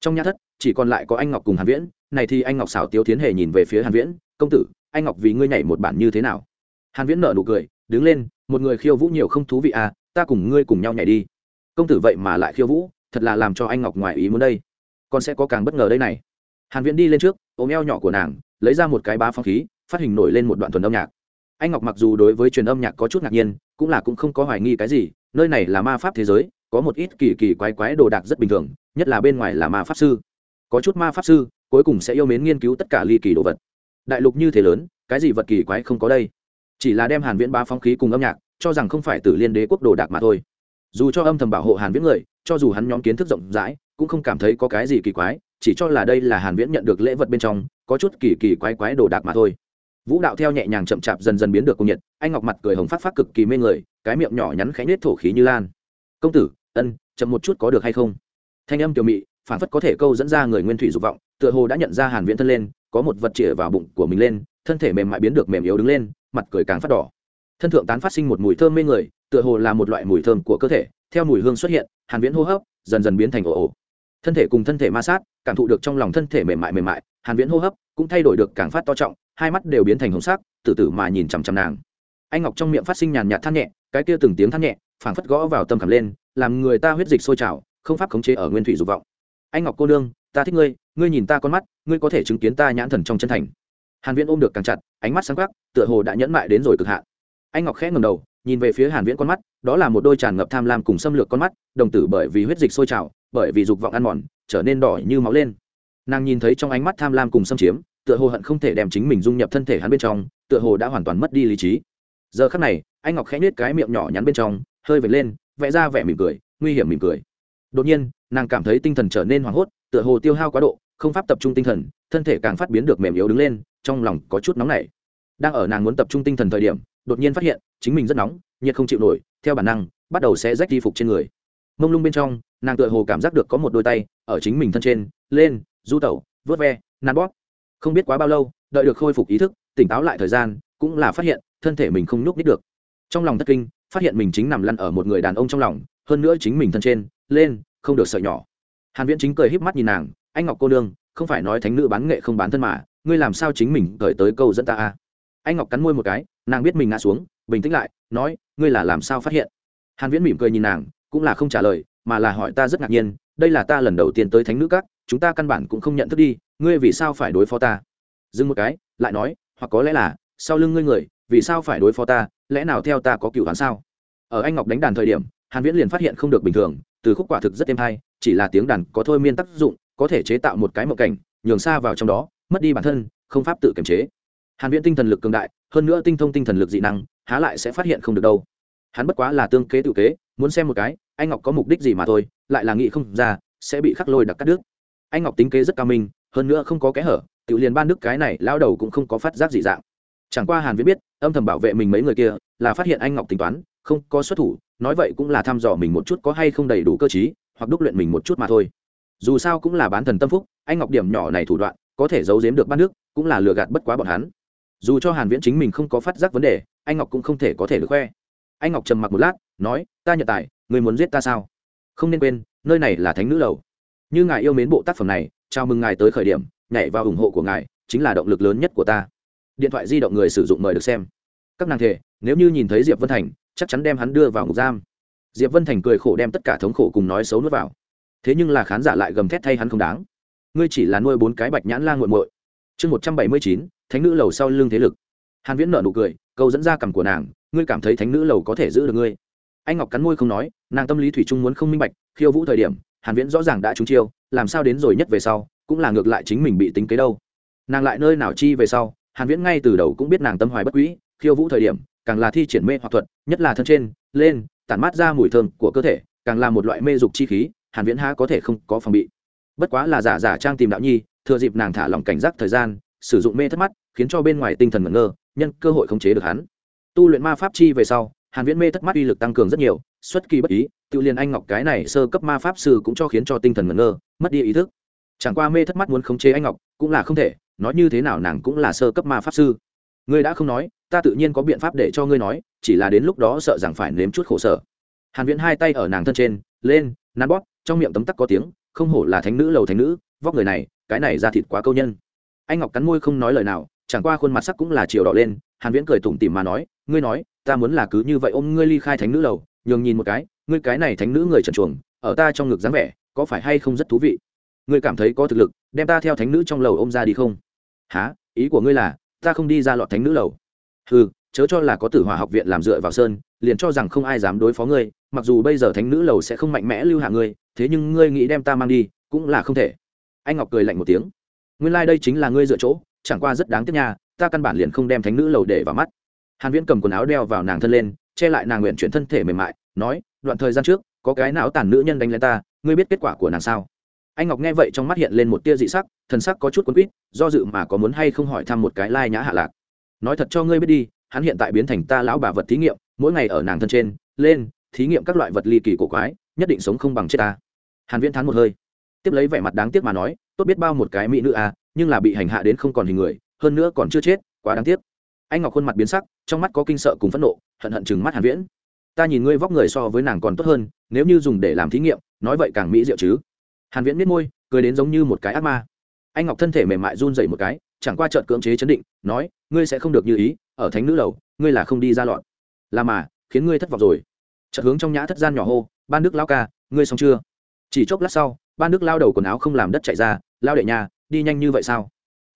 Trong nhã thất, chỉ còn lại có anh ngọc cùng hàn viễn. Này thì anh ngọc xảo tiếu tiến hề nhìn về phía hàn viễn, công tử, anh ngọc vì ngươi nhảy một bản như thế nào? Hàn viễn nở nụ cười, đứng lên, một người khiêu vũ nhiều không thú vị à ta cùng ngươi cùng nhau nhảy đi. Công tử vậy mà lại khiêu vũ, thật là làm cho anh ngọc ngoài ý muốn đây. Còn sẽ có càng bất ngờ đây này. Hàn viễn đi lên trước, ôm eo nhỏ của nàng, lấy ra một cái bá phong khí, phát hình nổi lên một đoạn thuần âm nhạc. Anh ngọc mặc dù đối với truyền âm nhạc có chút ngạc nhiên cũng là cũng không có hoài nghi cái gì, nơi này là ma pháp thế giới, có một ít kỳ kỳ quái quái đồ đạc rất bình thường, nhất là bên ngoài là ma pháp sư. Có chút ma pháp sư, cuối cùng sẽ yêu mến nghiên cứu tất cả ly kỳ đồ vật. Đại lục như thế lớn, cái gì vật kỳ quái không có đây? Chỉ là đem hàn viễn ba phong khí cùng âm nhạc, cho rằng không phải từ liên đế quốc đồ đạc mà thôi. Dù cho âm thầm bảo hộ hàn viễn người, cho dù hắn nhóm kiến thức rộng rãi, cũng không cảm thấy có cái gì kỳ quái, chỉ cho là đây là hàn viễn nhận được lễ vật bên trong, có chút kỳ kỳ quái quái đồ đạc mà thôi vũ đạo theo nhẹ nhàng chậm chạp dần dần biến được cung nhiệt, anh ngọc mặt cười hồng phát phát cực kỳ mê người, cái miệng nhỏ nhắn khẽ nết thổ khí như lan. Công tử, ân, chậm một chút có được hay không? Thanh âm tiểu mị, phản phất có thể câu dẫn ra người nguyên thủy dục vọng, tựa hồ đã nhận ra hàn viễn thân lên, có một vật chĩa vào bụng của mình lên, thân thể mềm mại biến được mềm yếu đứng lên, mặt cười càng phát đỏ. Thân thượng tán phát sinh một mùi thơm mê người, tựa hồ là một loại mùi thơm của cơ thể, theo mùi hương xuất hiện, hàn viễn hô hấp dần dần biến thành ồ ồ. Thân thể cùng thân thể ma sát, cảm thụ được trong lòng thân thể mềm mại mềm mại, hàn viễn hô hấp cũng thay đổi được càng phát to trọng hai mắt đều biến thành hồng sắc, từ từ mà nhìn chằm chằm nàng. Anh ngọc trong miệng phát sinh nhàn nhạt than nhẹ, cái kia từng tiếng than nhẹ, phảng phất gõ vào tâm khảm lên, làm người ta huyết dịch sôi trào, không pháp khống chế ở nguyên thủy dục vọng. Anh ngọc cô nương, ta thích ngươi ngươi nhìn ta con mắt, ngươi có thể chứng kiến ta nhãn thần trong chân thành. Hàn viễn ôm được càng chặt, ánh mắt sáng quắc, tựa hồ đã nhẫn mại đến rồi cực hạn. Anh ngọc khẽ ngẩng đầu, nhìn về phía hàn viễn con mắt, đó là một đôi tràn ngập tham lam cùng xâm lược con mắt, đồng tử bởi vì huyết dịch sôi trào, bởi vì dục vọng ăn mòn, trở nên đỏ như máu lên. Nàng nhìn thấy trong ánh mắt tham lam cùng xâm chiếm tựa hồ hận không thể đem chính mình dung nhập thân thể hắn bên trong, tựa hồ đã hoàn toàn mất đi lý trí. Giờ khắc này, anh ngọc khẽ nhếch cái miệng nhỏ nhắn bên trong, hơi vệt lên, vẽ ra vẻ mỉm cười, nguy hiểm mỉm cười. Đột nhiên, nàng cảm thấy tinh thần trở nên hoảng hốt, tựa hồ tiêu hao quá độ, không pháp tập trung tinh thần, thân thể càng phát biến được mềm yếu đứng lên, trong lòng có chút nóng nảy. Đang ở nàng muốn tập trung tinh thần thời điểm, đột nhiên phát hiện, chính mình rất nóng, nhiệt không chịu nổi, theo bản năng, bắt đầu sẽ rách y phục trên người. Mông lung bên trong, nàng tựa hồ cảm giác được có một đôi tay, ở chính mình thân trên, lên, du tẩu vớt ve, nắn bóp không biết quá bao lâu, đợi được khôi phục ý thức, tỉnh táo lại thời gian, cũng là phát hiện, thân thể mình không nhúc nít được. Trong lòng thất kinh, phát hiện mình chính nằm lăn ở một người đàn ông trong lòng, hơn nữa chính mình thân trên, lên, không được sợi nhỏ. Hàn viễn chính cười híp mắt nhìn nàng, anh ngọc cô nương, không phải nói thánh nữ bán nghệ không bán thân mà, ngươi làm sao chính mình cởi tới câu dẫn ta à? Anh ngọc cắn môi một cái, nàng biết mình ngã xuống, bình tĩnh lại, nói, ngươi là làm sao phát hiện? Hàn viễn mỉm cười nhìn nàng, cũng là không trả lời, mà là hỏi ta rất ngạc nhiên, đây là ta lần đầu tiên tới thánh nữ các, chúng ta căn bản cũng không nhận thức đi ngươi vì sao phải đối phó ta? Dừng một cái, lại nói, hoặc có lẽ là, sau lưng ngươi người, vì sao phải đối phó ta? Lẽ nào theo ta có cựu hắn sao? Ở anh ngọc đánh đàn thời điểm, hàn viễn liền phát hiện không được bình thường, từ khúc quả thực rất êm hay, chỉ là tiếng đàn có thôi miên tác dụng, có thể chế tạo một cái mộng cảnh, nhường xa vào trong đó, mất đi bản thân, không pháp tự kiềm chế. Hàn viễn tinh thần lực cường đại, hơn nữa tinh thông tinh thần lực dị năng, há lại sẽ phát hiện không được đâu. Hắn bất quá là tương kế tự kế, muốn xem một cái, anh ngọc có mục đích gì mà thôi, lại là nghĩ không ra, sẽ bị khắc lôi đặc cắt đứt. Anh ngọc tính kế rất cao minh hơn nữa không có kẽ hở tự liền ban đức cái này lao đầu cũng không có phát giác dị dạng. Chẳng qua hàn viễn biết, âm thầm bảo vệ mình mấy người kia, là phát hiện anh ngọc tính toán, không có xuất thủ, nói vậy cũng là thăm dò mình một chút có hay không đầy đủ cơ trí, hoặc đúc luyện mình một chút mà thôi. Dù sao cũng là bán thần tâm phúc, anh ngọc điểm nhỏ này thủ đoạn, có thể giấu giếm được ban đức, cũng là lừa gạt bất quá bọn hắn. Dù cho hàn viễn chính mình không có phát giác vấn đề, anh ngọc cũng không thể có thể được khoe. Anh ngọc trầm mặc một lát, nói, ta nhận tài, người muốn giết ta sao? Không nên quên, nơi này là thánh nữ lầu. Như ngài yêu mến bộ tác phẩm này chào mừng ngài tới khởi điểm, nhảy vào ủng hộ của ngài, chính là động lực lớn nhất của ta. Điện thoại di động người sử dụng mời được xem. Các nàng thể nếu như nhìn thấy diệp vân thành, chắc chắn đem hắn đưa vào ngục giam. Diệp vân thành cười khổ đem tất cả thống khổ cùng nói xấu nuốt vào. Thế nhưng là khán giả lại gầm thét thay hắn không đáng. Ngươi chỉ là nuôi bốn cái bạch nhãn la nguội muội. Chương một trăm bảy mươi chín, thánh nữ lầu sau lưng thế lực. Hàn viễn nở nụ cười, câu dẫn ra cằm của nàng, ngươi cảm thấy thánh nữ lầu có thể giữ được ngươi. Anh ngọc cắn môi không nói, nàng tâm lý thủy chung muốn không minh bạch, khiêu vũ thời điểm, hàn viễn rõ ràng đã trúng chiêu làm sao đến rồi nhất về sau, cũng là ngược lại chính mình bị tính kế đâu. Nàng lại nơi nào chi về sau, hàn viễn ngay từ đầu cũng biết nàng tâm hoài bất quý, khiêu vũ thời điểm, càng là thi triển mê hoặc thuật, nhất là thân trên, lên, tản mát ra mùi thơm của cơ thể, càng là một loại mê dục chi khí, hàn viễn há có thể không có phòng bị. Bất quá là giả giả trang tìm đạo nhi, thừa dịp nàng thả lỏng cảnh giác thời gian, sử dụng mê thất mắt, khiến cho bên ngoài tinh thần ngẩn ngơ, nhân cơ hội khống chế được hắn. Tu luyện ma pháp chi về sau, hàn viễn mê thất mắt uy lực tăng cường rất nhiều xuất kỳ bất ý, tự liền anh ngọc cái này sơ cấp ma pháp sư cũng cho khiến cho tinh thần ngẩn ngơ, mất đi ý thức. Chẳng qua mê thất mắt muốn khống chế anh ngọc, cũng là không thể, nói như thế nào nàng cũng là sơ cấp ma pháp sư. Ngươi đã không nói, ta tự nhiên có biện pháp để cho ngươi nói, chỉ là đến lúc đó sợ rằng phải nếm chút khổ sở. Hàn viễn hai tay ở nàng thân trên, lên, nắn bóp, trong miệng tấm tắc có tiếng, không hổ là thánh nữ lầu thánh nữ, vóc người này, cái này ra thịt quá câu nhân. Anh ngọc cắn môi không nói lời nào, chẳng qua khuôn mặt sắc cũng là chiều đỏ lên, hàn viễn cười tủm tỉm mà nói, ngươi nói, ta muốn là cứ như vậy ôm ngươi ly khai thánh nữ lầu nhường nhìn một cái, ngươi cái này thánh nữ người trần chuồng, ở ta trong ngực dáng vẻ, có phải hay không rất thú vị? Ngươi cảm thấy có thực lực, đem ta theo thánh nữ trong lầu ôm ra đi không? Há ý của ngươi là, ta không đi ra lọt thánh nữ lầu? Ừ chớ cho là có tử hỏa học viện làm dựa vào sơn, liền cho rằng không ai dám đối phó ngươi, mặc dù bây giờ thánh nữ lầu sẽ không mạnh mẽ lưu hạ ngươi, thế nhưng ngươi nghĩ đem ta mang đi, cũng là không thể. Anh ngọc cười lạnh một tiếng. Nguyên lai、like、đây chính là ngươi dựa chỗ, chẳng qua rất đáng tiếc nha, ta căn bản liền không đem thánh nữ lầu để vào mắt. Hàn viễn cầm quần áo đeo vào nàng thân lên che lại nàng nguyện chuyển thân thể mềm mại, nói, đoạn thời gian trước, có cái não tàn nữ nhân đánh lên ta, ngươi biết kết quả của nàng sao? Anh ngọc nghe vậy trong mắt hiện lên một tia dị sắc, thần sắc có chút quấn quýt, do dự mà có muốn hay không hỏi thăm một cái lai nhã hạ lạc. Nói thật cho ngươi biết đi, hắn hiện tại biến thành ta lão bà vật thí nghiệm, mỗi ngày ở nàng thân trên, lên, thí nghiệm các loại vật ly kỳ cổ quái, nhất định sống không bằng chết ta. Hàn viễn thán một hơi. Tiếp lấy vẻ mặt đáng tiếc mà nói, tốt biết bao một cái mỹ nữ à nhưng là bị hành hạ đến không còn hình người, hơn nữa còn chưa chết, quá đáng tiếc anh ngọc khuôn mặt biến sắc, trong mắt có kinh sợ cùng phẫn nộ, hận hận chừng mắt hàn viễn. Ta nhìn ngươi vóc người so với nàng còn tốt hơn, nếu như dùng để làm thí nghiệm, nói vậy càng mỹ diệu chứ. Hàn viễn biết môi, cười đến giống như một cái ác ma. Anh ngọc thân thể mềm mại run rẩy một cái, chẳng qua trợn cưỡng chế chấn định, nói, ngươi sẽ không được như ý, ở thánh nữ lầu, ngươi là không đi ra loạn. Là mà, khiến ngươi thất vọng rồi. Chợt hướng trong nhã thất gian nhỏ hô, ban đức lao ca, ngươi xong chưa? Chỉ chốc lát sau, ban đức lao đầu quần áo không làm đất chạy ra, lao đệ nhà, đi nhanh như vậy sao?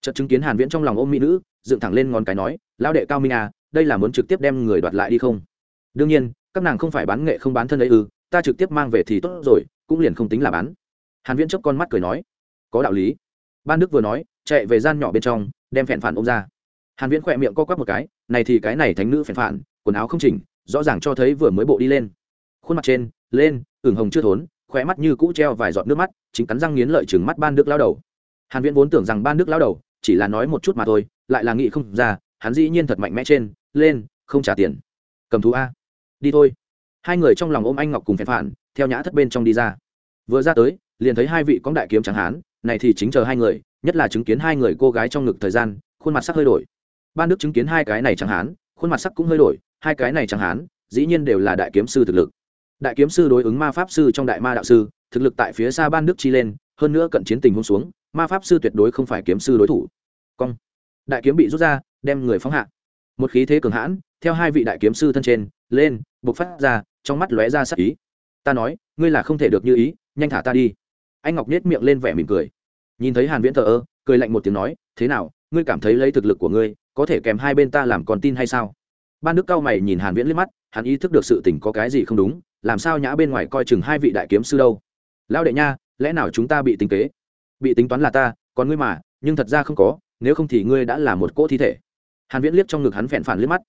Chợt chứng kiến hàn viễn trong lòng ôm mỹ nữ, dựng thẳng lên ngón cái nói, Lão đệ cao minh à đây là muốn trực tiếp đem người đoạt lại đi không? Đương nhiên, các nàng không phải bán nghệ không bán thân ấy ư, ta trực tiếp mang về thì tốt rồi, cũng liền không tính là bán. Hàn viễn chớp con mắt cười nói, có đạo lý. Ban đức vừa nói, chạy về gian nhỏ bên trong, đem phèn phản ôm ra. Hàn viễn khỏe miệng co quắp một cái, này thì cái này thánh nữ phèn phản, quần áo không chỉnh, rõ ràng cho thấy vừa mới bộ đi lên. Khuôn mặt trên, lên, ửng hồng chưa thốn khỏe mắt như cũ treo vài giọt nước mắt, chính cắn răng nghiến lợi chừng mắt ban đức lao đầu. Hàn viễn vốn tưởng rằng ban đức lao đầu chỉ là nói một chút mà thôi, lại là nghĩ không ra, hắn dĩ nhiên thật mạnh mẽ trên, lên, không trả tiền. Cầm thú a. Đi thôi. Hai người trong lòng ôm anh ngọc cùng phèn phản, theo nhã thất bên trong đi ra. Vừa ra tới, liền thấy hai vị có đại kiếm tráng hán, này thì chính chờ hai người, nhất là chứng kiến hai người cô gái trong ngực thời gian, khuôn mặt sắc hơi đổi. Ban đức chứng kiến hai cái này chẳng hán, khuôn mặt sắc cũng hơi đổi, hai cái này chẳng hán, dĩ nhiên đều là đại kiếm sư thực lực. Đại kiếm sư đối ứng ma pháp sư trong đại ma đạo sư, thực lực tại phía xa ban đức chi lên, hơn nữa cận chiến tình huống xuống ma pháp sư tuyệt đối không phải kiếm sư đối thủ. Cong. Đại kiếm bị rút ra, đem người phóng hạ. Một khí thế cường hãn, theo hai vị đại kiếm sư thân trên, lên, bộc phát ra, trong mắt lóe ra sắc ý. Ta nói, ngươi là không thể được như ý, nhanh thả ta đi. Anh ngọc nhét miệng lên vẻ mỉm cười. Nhìn thấy hàn viễn thờ ơ, cười lạnh một tiếng nói, thế nào, ngươi cảm thấy lấy thực lực của ngươi, có thể kèm hai bên ta làm còn tin hay sao? Ban đức cao mày nhìn hàn viễn liếc mắt, hắn ý thức được sự tình có cái gì không đúng, làm sao nhã bên ngoài coi chừng hai vị đại kiếm sư đâu? Lão đệ nha, lẽ nào chúng ta bị tính kế? Bị tính toán là ta, còn ngươi mà, nhưng thật ra không có, nếu không thì ngươi đã là một cỗ thi thể. Hàn viễn liếc trong ngực hắn phèn phản liếc mắt.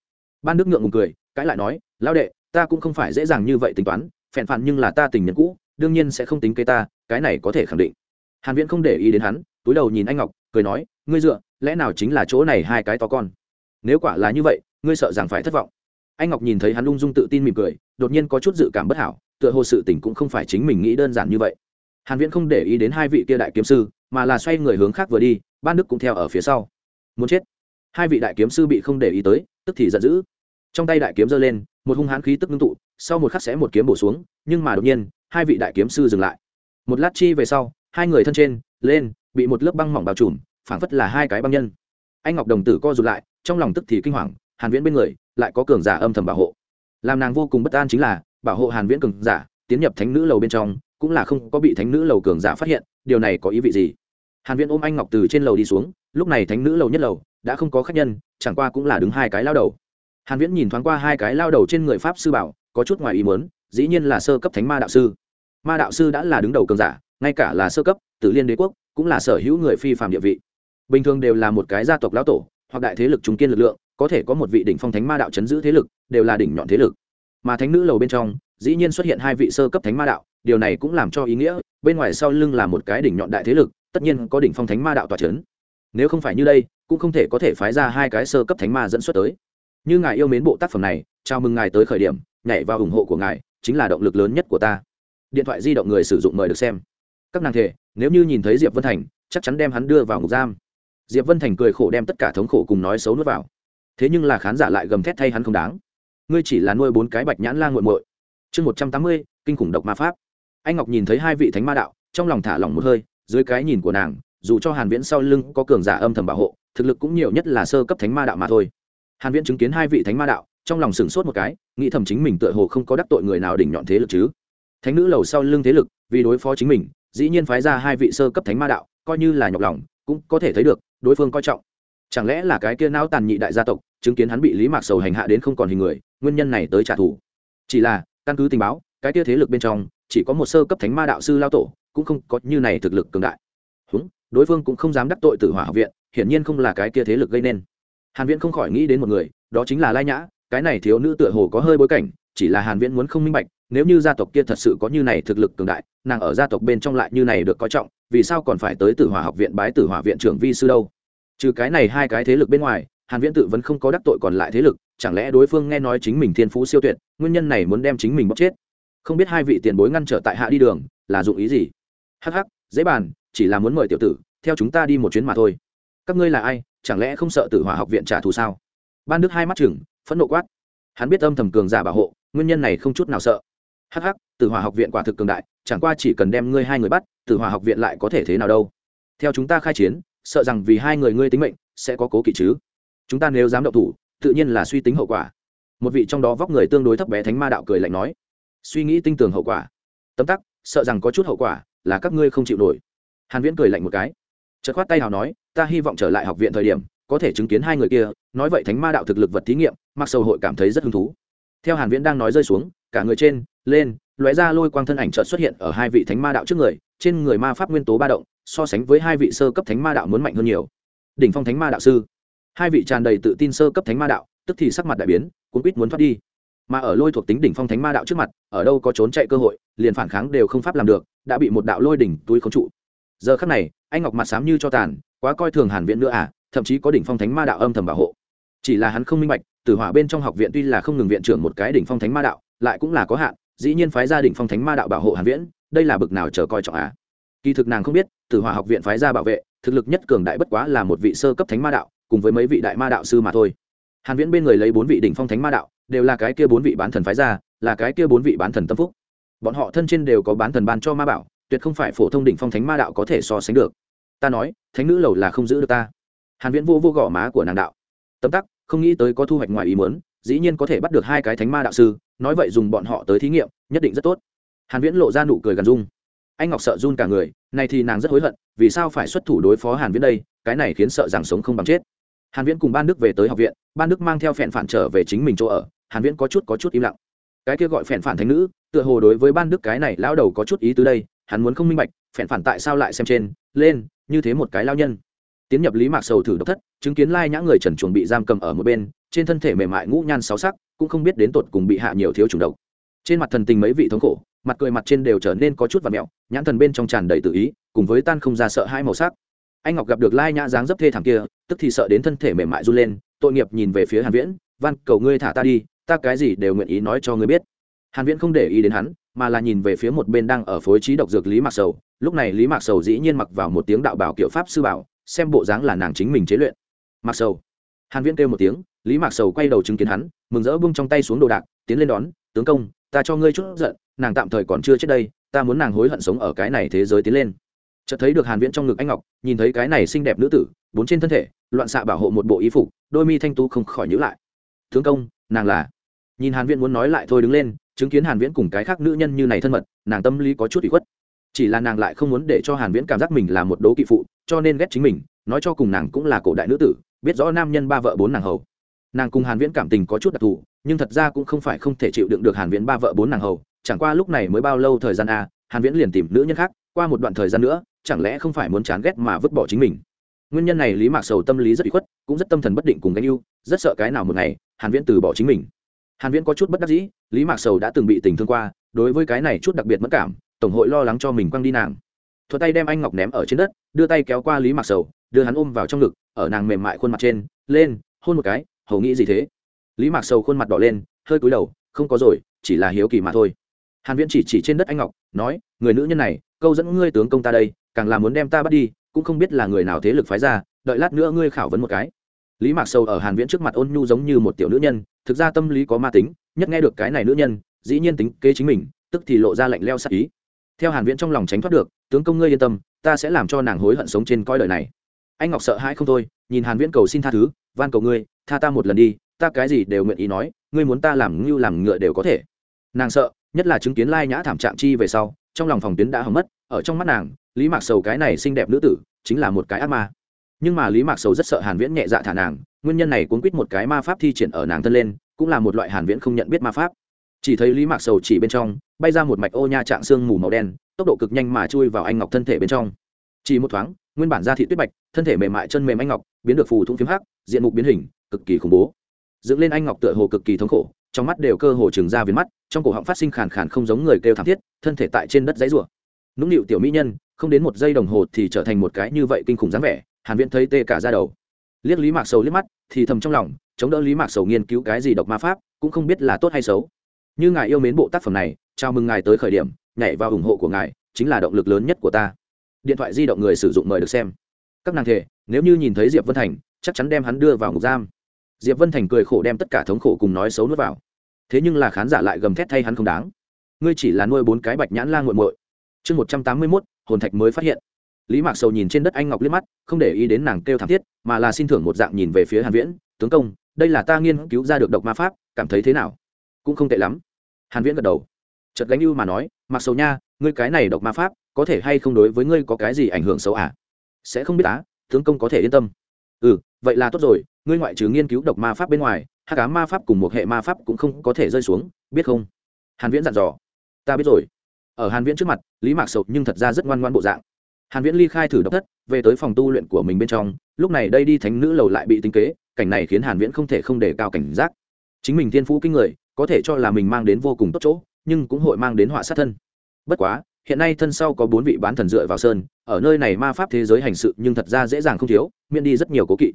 Ban đức ngượng ngùng cười, cãi lại nói, lão đệ, ta cũng không phải dễ dàng như vậy tính toán phèn phản nhưng là ta tình nhân cũ, đương nhiên sẽ không tính kế ta, cái này có thể khẳng định. Hàn viễn không để ý đến hắn, túi đầu nhìn anh ngọc, cười nói, ngươi dựa, lẽ nào chính là chỗ này hai cái to con? Nếu quả là như vậy, ngươi sợ rằng phải thất vọng. Anh ngọc nhìn thấy hắn lung dung tự tin mỉm cười, đột nhiên có chút dự cảm bất hảo, tựa hồ sự tình cũng không phải chính mình nghĩ đơn giản như vậy hàn viễn không để ý đến hai vị kia đại kiếm sư, mà là xoay người hướng khác vừa đi ban đức cũng theo ở phía sau. Muốn chết. Hai vị đại kiếm sư bị không để ý tới, tức thì giận dữ. Trong tay đại kiếm giơ lên, một hung hãn khí tức ngưng tụ, sau một khắc sẽ một kiếm bổ xuống, nhưng mà đột nhiên, hai vị đại kiếm sư dừng lại. Một lát chi về sau, hai người thân trên, lên, bị một lớp băng mỏng bao trùm, phảng phất là hai cái băng nhân. Anh ngọc đồng tử co rụt lại, trong lòng tức thì kinh hoàng, hàn viễn bên người, lại có cường giả âm thầm bảo hộ. Làm nàng vô cùng bất an chính là, bảo hộ hàn viễn cường giả, tiến nhập thánh nữ lầu bên trong cũng là không có bị thánh nữ lầu cường giả phát hiện, điều này có ý vị gì? Hàn viễn ôm anh ngọc từ trên lầu đi xuống, lúc này thánh nữ lầu nhất lầu, đã không có khách nhân, chẳng qua cũng là đứng hai cái lao đầu. Hàn viễn nhìn thoáng qua hai cái lao đầu trên người pháp sư bảo, có chút ngoài ý muốn, dĩ nhiên là sơ cấp thánh ma đạo sư. Ma đạo sư đã là đứng đầu cường giả, ngay cả là sơ cấp tự liên đế quốc, cũng là sở hữu người phi phạm địa vị. Bình thường đều là một cái gia tộc lão tổ, hoặc đại thế lực trung kiên lực lượng, có thể có một vị đỉnh phong thánh ma đạo chấn giữ thế lực, đều là đỉnh nhọn thế lực. Mà thánh nữ lầu bên trong dĩ nhiên xuất hiện hai vị sơ cấp thánh ma đạo, điều này cũng làm cho ý nghĩa, bên ngoài sau lưng là một cái đỉnh nhọn đại thế lực, tất nhiên có đỉnh phong thánh ma đạo tòa c h ấ n nếu không phải như đây, cũng không thể có thể phái ra hai cái sơ cấp thánh ma dẫn xuất tới. Như ngài yêu mến bộ tác phẩm này, chào mừng ngài tới khởi điểm, nhảy vào ủng hộ của ngài, chính là động lực lớn nhất của ta. Điện thoại di động người sử dụng mời được xem. Các nàng thể nếu như nhìn thấy diệp vân thành, chắc chắn đem hắn đưa vào ngục giam. Diệp vân thành cười khổ đem tất cả thống khổ cùng nói xấu nuốt vào. Thế nhưng là khán giả lại gầm thét thay hắn không đáng. Ngươi chỉ là nuôi bốn cái bạch nhãn la nguội muội chương một trăm tám mươi, kinh khủng độc ma pháp. Anh ngọc nhìn thấy hai vị thánh ma đạo, trong lòng thả lỏng một hơi, dưới cái nhìn của nàng, dù cho hàn viễn sau lưng có cường giả âm thầm bảo hộ, thực lực cũng nhiều nhất là sơ cấp thánh ma đạo mà thôi. Hàn viễn chứng kiến hai vị thánh ma đạo, trong lòng sửng sốt một cái, nghĩ thầm chính mình tựa hồ không có đắc tội người nào đỉnh nhọn thế lực chứ. Thánh nữ lầu sau lưng thế lực, vì đối phó chính mình, dĩ nhiên phái ra hai vị sơ cấp thánh ma đạo, coi như là nhọc lòng, cũng có thể thấy được, đối phương coi trọng. Chẳng lẽ là cái kia não tàn nhị đại gia tộc, chứng kiến hắn bị lý mạc sầu hành hạ đến không còn hình người, nguyên nhân này tới trả thù? Chỉ là căn cứ tình báo, cái kia thế lực bên trong, chỉ có một sơ cấp thánh ma đạo sư lao tổ, cũng không có như này thực lực cường đại. Húng, đối phương cũng không dám đắc tội tử hỏa học viện, hiển nhiên không là cái kia thế lực gây nên. Hàn viễn không khỏi nghĩ đến một người, đó chính là lai nhã, cái này thiếu nữ tựa hồ có hơi bối cảnh, chỉ là hàn viễn muốn không minh bạch, nếu như gia tộc kia thật sự có như này thực lực cường đại, nàng ở gia tộc bên trong lại như này được coi trọng, vì sao còn phải tới tử hỏa học viện bái tử hỏa viện trưởng vi sư đâu? Trừ cái này hai cái thế lực bên ngoài, hàn viễn tự vẫn không có đắc tội còn lại thế lực chẳng lẽ đối phương nghe nói chính mình thiên phú siêu tuyệt, nguyên nhân này muốn đem chính mình bóc chết? Không biết hai vị tiền bối ngăn trở tại hạ đi đường, là dụng ý gì? Hắc hắc, dễ bàn, chỉ là muốn mời tiểu tử, theo chúng ta đi một chuyến mà thôi. Các ngươi là ai, chẳng lẽ không sợ tử hỏa học viện trả thù sao? Ban đức hai mắt chừng, phẫn nộ quát. Hắn biết âm thầm cường giả bảo hộ, nguyên nhân này không chút nào sợ. Hắc hắc, tử hỏa học viện quả thực cường đại, chẳng qua chỉ cần đem ngươi hai người bắt, tử hỏa học viện lại có thể thế nào đâu? Theo chúng ta khai chiến, sợ rằng vì hai người ngươi tính mệnh, sẽ có cố kỵ chứ. Chúng ta nếu dám động thủ tự nhiên là suy tính hậu quả. Một vị trong đó vóc người tương đối thấp bé thánh ma đạo cười lạnh nói, suy nghĩ tinh tường hậu quả. Tấm tắc, sợ rằng có chút hậu quả, là các ngươi không chịu nổi. Hàn viễn cười lạnh một cái, chợt khoát tay hào nói, ta hy vọng trở lại học viện thời điểm, có thể chứng kiến hai người kia, nói vậy thánh ma đạo thực lực vật thí nghiệm, mặc sầu hội cảm thấy rất hứng thú. Theo hàn viễn đang nói rơi xuống, cả người trên, lên, lóe ra lôi quang thân ảnh chợt xuất hiện ở hai vị thánh ma đạo trước người, trên người ma pháp nguyên tố ba động, so sánh với hai vị sơ cấp thánh ma đạo muốn mạnh hơn nhiều. Đỉnh phong thánh ma đạo sư hai vị tràn đầy tự tin sơ cấp thánh ma đạo, tức thì sắc mặt đại biến, cuốn quýt muốn thoát đi. Mà ở lôi thuộc tính đỉnh phong thánh ma đạo trước mặt, ở đâu có trốn chạy cơ hội, liền phản kháng đều không pháp làm được, đã bị một đạo lôi đỉnh túi khống trụ. Giờ khắc này, anh ngọc mặt xám như cho tàn, quá coi thường hàn viện nữa à thậm chí có đỉnh phong thánh ma đạo âm thầm bảo hộ. Chỉ là hắn không minh bạch, tử hỏa bên trong học viện tuy là không ngừng viện trưởng một cái đỉnh phong thánh ma đạo, lại cũng là có hạn, dĩ nhiên phái ra đỉnh phong thánh ma đạo bảo hộ hàn viễn, đây là bực nào chờ coi trọng à. Kỳ thực nàng không biết, tử hỏa học viện phái ra bảo vệ, thực lực nhất cường đại bất quá là một vị sơ cấp thánh ma đạo cùng với mấy vị đại ma đạo sư mà thôi. Hàn viễn bên người lấy bốn vị đỉnh phong thánh ma đạo, đều là cái kia bốn vị bán thần phái ra, là cái kia bốn vị bán thần tâm phúc. Bọn họ thân trên đều có bán thần ban cho ma bảo, tuyệt không phải phổ thông đỉnh phong thánh ma đạo có thể so sánh được. Ta nói, thánh nữ lầu là không giữ được ta. Hàn viễn vô vô gõ má của nàng đạo. Tấm tắc, không nghĩ tới có thu hoạch ngoài ý muốn, dĩ nhiên có thể bắt được hai cái thánh ma đạo sư, nói vậy dùng bọn họ tới thí nghiệm, nhất định rất tốt. Hàn viễn lộ ra nụ cười gần dung anh ngọc sợ run cả người này thì nàng rất hối hận, vì sao phải xuất thủ đối phó hàn viễn đây, cái này khiến sợ rằng sống không bằng chết hàn viễn cùng ban đức về tới học viện, ban đức mang theo phèn phản trở về chính mình chỗ ở, hàn viễn có chút có chút im lặng. Cái kia gọi phèn phản thánh nữ tựa hồ đối với ban đức cái này lão đầu có chút ý tứ đây, hắn muốn không minh bạch, phèn phản tại sao lại xem trên, lên, như thế một cái lao nhân. Tiến nhập lý mạc sầu thử độc thất, chứng kiến lai nhã người trần chuồng bị giam cầm ở một bên, trên thân thể mềm mại ngũ nhan sáu sắc, cũng không biết đến tột cùng bị hạ nhiều thiếu trùng độc. Trên mặt thần tình mấy vị thống khổ, mặt cười mặt trên đều trở nên có chút và mẹo, nhãn thần bên trong tràn đầy tự ý, cùng với tan không ra sợ hai màu sắc. Anh ngọc gặp được lai nhã dáng dấp thê thảm kia tức thì sợ đến thân thể mềm mại run lên, tội nghiệp nhìn về phía hàn viễn, van, cầu ngươi thả ta đi, ta cái gì đều nguyện ý nói cho ngươi biết. Hàn viễn không để ý đến hắn, mà là nhìn về phía một bên đang ở phối trí độc dược lý mạc sầu. Lúc này lý mạc sầu dĩ nhiên mặc vào một tiếng đạo bảo kiểu pháp sư bảo, xem bộ dáng là nàng chính mình chế luyện. Mạc sầu. Hàn viễn kêu một tiếng, lý mạc sầu quay đầu chứng kiến hắn, mừng rỡ bung trong tay xuống đồ đạc, tiến lên đón, tướng công, ta cho ngươi chút giận, nàng tạm thời còn chưa chết đây, ta muốn nàng hối hận sống ở cái này thế giới tiến lên. Chợt thấy được hàn viễn trong ngực anh ngọc, nhìn thấy cái này xinh đẹp nữ tử bốn trên thân thể loạn xạ bảo hộ một bộ y phục đôi mi thanh tú không khỏi nhíu lại. Tướng công nàng là nhìn hàn viễn muốn nói lại thôi đứng lên chứng kiến hàn viễn cùng cái khác nữ nhân như này thân mật nàng tâm lý có chút ủy khuất. Chỉ là nàng lại không muốn để cho hàn viễn cảm giác mình là một đố kỵ phụ cho nên ghét chính mình nói cho cùng nàng cũng là cổ đại nữ tử biết rõ nam nhân ba vợ bốn nàng hầu. Nàng cùng hàn viễn cảm tình có chút đặc thù nhưng thật ra cũng không phải không thể chịu đựng được hàn viễn ba vợ bốn nàng hầu chẳng qua lúc này mới bao lâu thời gian a à, hàn viễn liền tìm nữ nhân khác qua một đoạn thời gian nữa chẳng lẽ không phải muốn chán ghét mà vứt bỏ chính mình nguyên nhân này lý mạc sầu tâm lý rất bị khuất, cũng rất tâm thần bất định cùng gánh yêu rất sợ cái nào một ngày, hàn viễn từ bỏ chính mình. Hàn viễn có chút bất đắc dĩ, lý mạc sầu đã từng bị tình thương qua, đối với cái này chút đặc biệt mất cảm, tổng hội lo lắng cho mình quăng đi nàng. Thuật tay đem anh ngọc ném ở trên đất, đưa tay kéo qua lý mạc sầu, đưa hắn ôm vào trong ngực, ở nàng mềm mại khuôn mặt trên, lên, hôn một cái, hầu nghĩ gì thế? Lý mạc sầu khuôn mặt đỏ lên, hơi cúi đầu, không có rồi, chỉ là hiếu kỳ mà thôi. Hàn viễn chỉ chỉ trên đất anh ngọc, nói, người nữ nhân này, câu dẫn ngươi tướng công ta đây, càng là muốn đem ta bắt đi cũng không biết là người nào thế lực phái ra, đợi lát nữa ngươi khảo vấn một cái. Lý mạc sầu ở hàn viễn trước mặt ôn nhu giống như một tiểu nữ nhân, thực ra tâm lý có ma tính, nhất nghe được cái này nữ nhân, dĩ nhiên tính kế chính mình, tức thì lộ ra lạnh leo sắc ý. Theo hàn viễn trong lòng tránh thoát được, tướng công ngươi yên tâm, ta sẽ làm cho nàng hối hận sống trên coi đời này. Anh ngọc sợ hãi không thôi, nhìn hàn viễn cầu xin tha thứ, van cầu ngươi, tha ta một lần đi, ta cái gì đều nguyện ý nói, ngươi muốn ta làm ngưu làm ngựa đều có thể. Nàng sợ, nhất là chứng kiến lai nhã thảm trạng chi về sau, trong lòng phòng tuyến đã hỏng mất, ở trong mắt nàng lý mạc sầu cái này xinh đẹp nữ tử, chính là một cái ác ma. Nhưng mà lý mạc sầu rất sợ hàn viễn nhẹ dạ thả nàng, nguyên nhân này cuốn quýt một cái ma pháp thi triển ở nàng thân lên, cũng là một loại hàn viễn không nhận biết ma pháp. Chỉ thấy lý mạc sầu chỉ bên trong, bay ra một mạch ô nha trạng xương mù màu đen, tốc độ cực nhanh mà chui vào anh ngọc thân thể bên trong. Chỉ một thoáng, nguyên bản da thị tuyết bạch, thân thể mềm mại chân mềm anh ngọc, biến được phù thủng phiếm hắc, diện mục biến hình, cực kỳ khủng bố. Dựng lên anh ngọc tựa hồ cực kỳ thống khổ, trong mắt đều cơ hồ trừng ra viền mắt, trong cổ họng phát sinh khàn khàn không giống người kêu thảm thiết, thân thể tại trên đất dãy rủa. Nũng nịu tiểu mỹ nhân không đến một giây đồng hồ thì trở thành một cái như vậy kinh khủng dáng vẻ, hàn viễn thấy tê cả da đầu. Liếc lý mạc sầu liếc mắt, thì thầm trong lòng, chống đỡ lý mạc sầu nghiên cứu cái gì độc ma pháp, cũng không biết là tốt hay xấu. Như ngài yêu mến bộ tác phẩm này, chào mừng ngài tới khởi điểm, nhảy vào ủng hộ của ngài, chính là động lực lớn nhất của ta. Điện thoại di động người sử dụng mời được xem. Các nàng thể nếu như nhìn thấy diệp vân thành, chắc chắn đem hắn đưa vào ngục giam. Diệp vân thành cười khổ đem tất cả thống khổ cùng nói xấu nuốt vào. Thế nhưng là khán giả lại gầm thét thay hắn không đáng. Ngươi chỉ là nuôi bốn cái bạch nhãn la nguội muội. Chương một trăm tám mươi mốt hồn thạch mới phát hiện. Lý mạc sầu nhìn trên đất anh ngọc liếc mắt, không để ý đến nàng kêu thảm thiết, mà là xin thưởng một dạng nhìn về phía hàn viễn, tướng công, đây là ta nghiên cứu ra được độc ma pháp, cảm thấy thế nào? Cũng không tệ lắm. Hàn viễn gật đầu. Chợt gánh ưu mà nói mặc sầu nha, ngươi cái này độc ma pháp, có thể hay không đối với ngươi có cái gì ảnh hưởng xấu à? Sẽ không biết á, tướng công có thể yên tâm. Ừ vậy là tốt rồi, ngươi ngoại trừ nghiên cứu độc ma pháp bên ngoài, hắc cá ma pháp cùng một hệ ma pháp cũng không có thể rơi xuống, biết không? Hàn viễn dặn dò. Ta biết rồi ở hàn viễn trước mặt, lý mạc sầu nhưng thật ra rất ngoan ngoan bộ dạng. Hàn viễn ly khai thử độc thất, về tới phòng tu luyện của mình bên trong, lúc này đây đi thánh nữ lầu lại bị tính kế, cảnh này khiến hàn viễn không thể không đề cao cảnh giác. Chính mình thiên phú kinh người, có thể cho là mình mang đến vô cùng tốt chỗ, nhưng cũng hội mang đến họa sát thân. Bất quá, hiện nay thân sau có bốn vị bán thần dựa vào sơn, ở nơi này ma pháp thế giới hành sự nhưng thật ra dễ dàng không thiếu, miễn đi rất nhiều cố kỵ.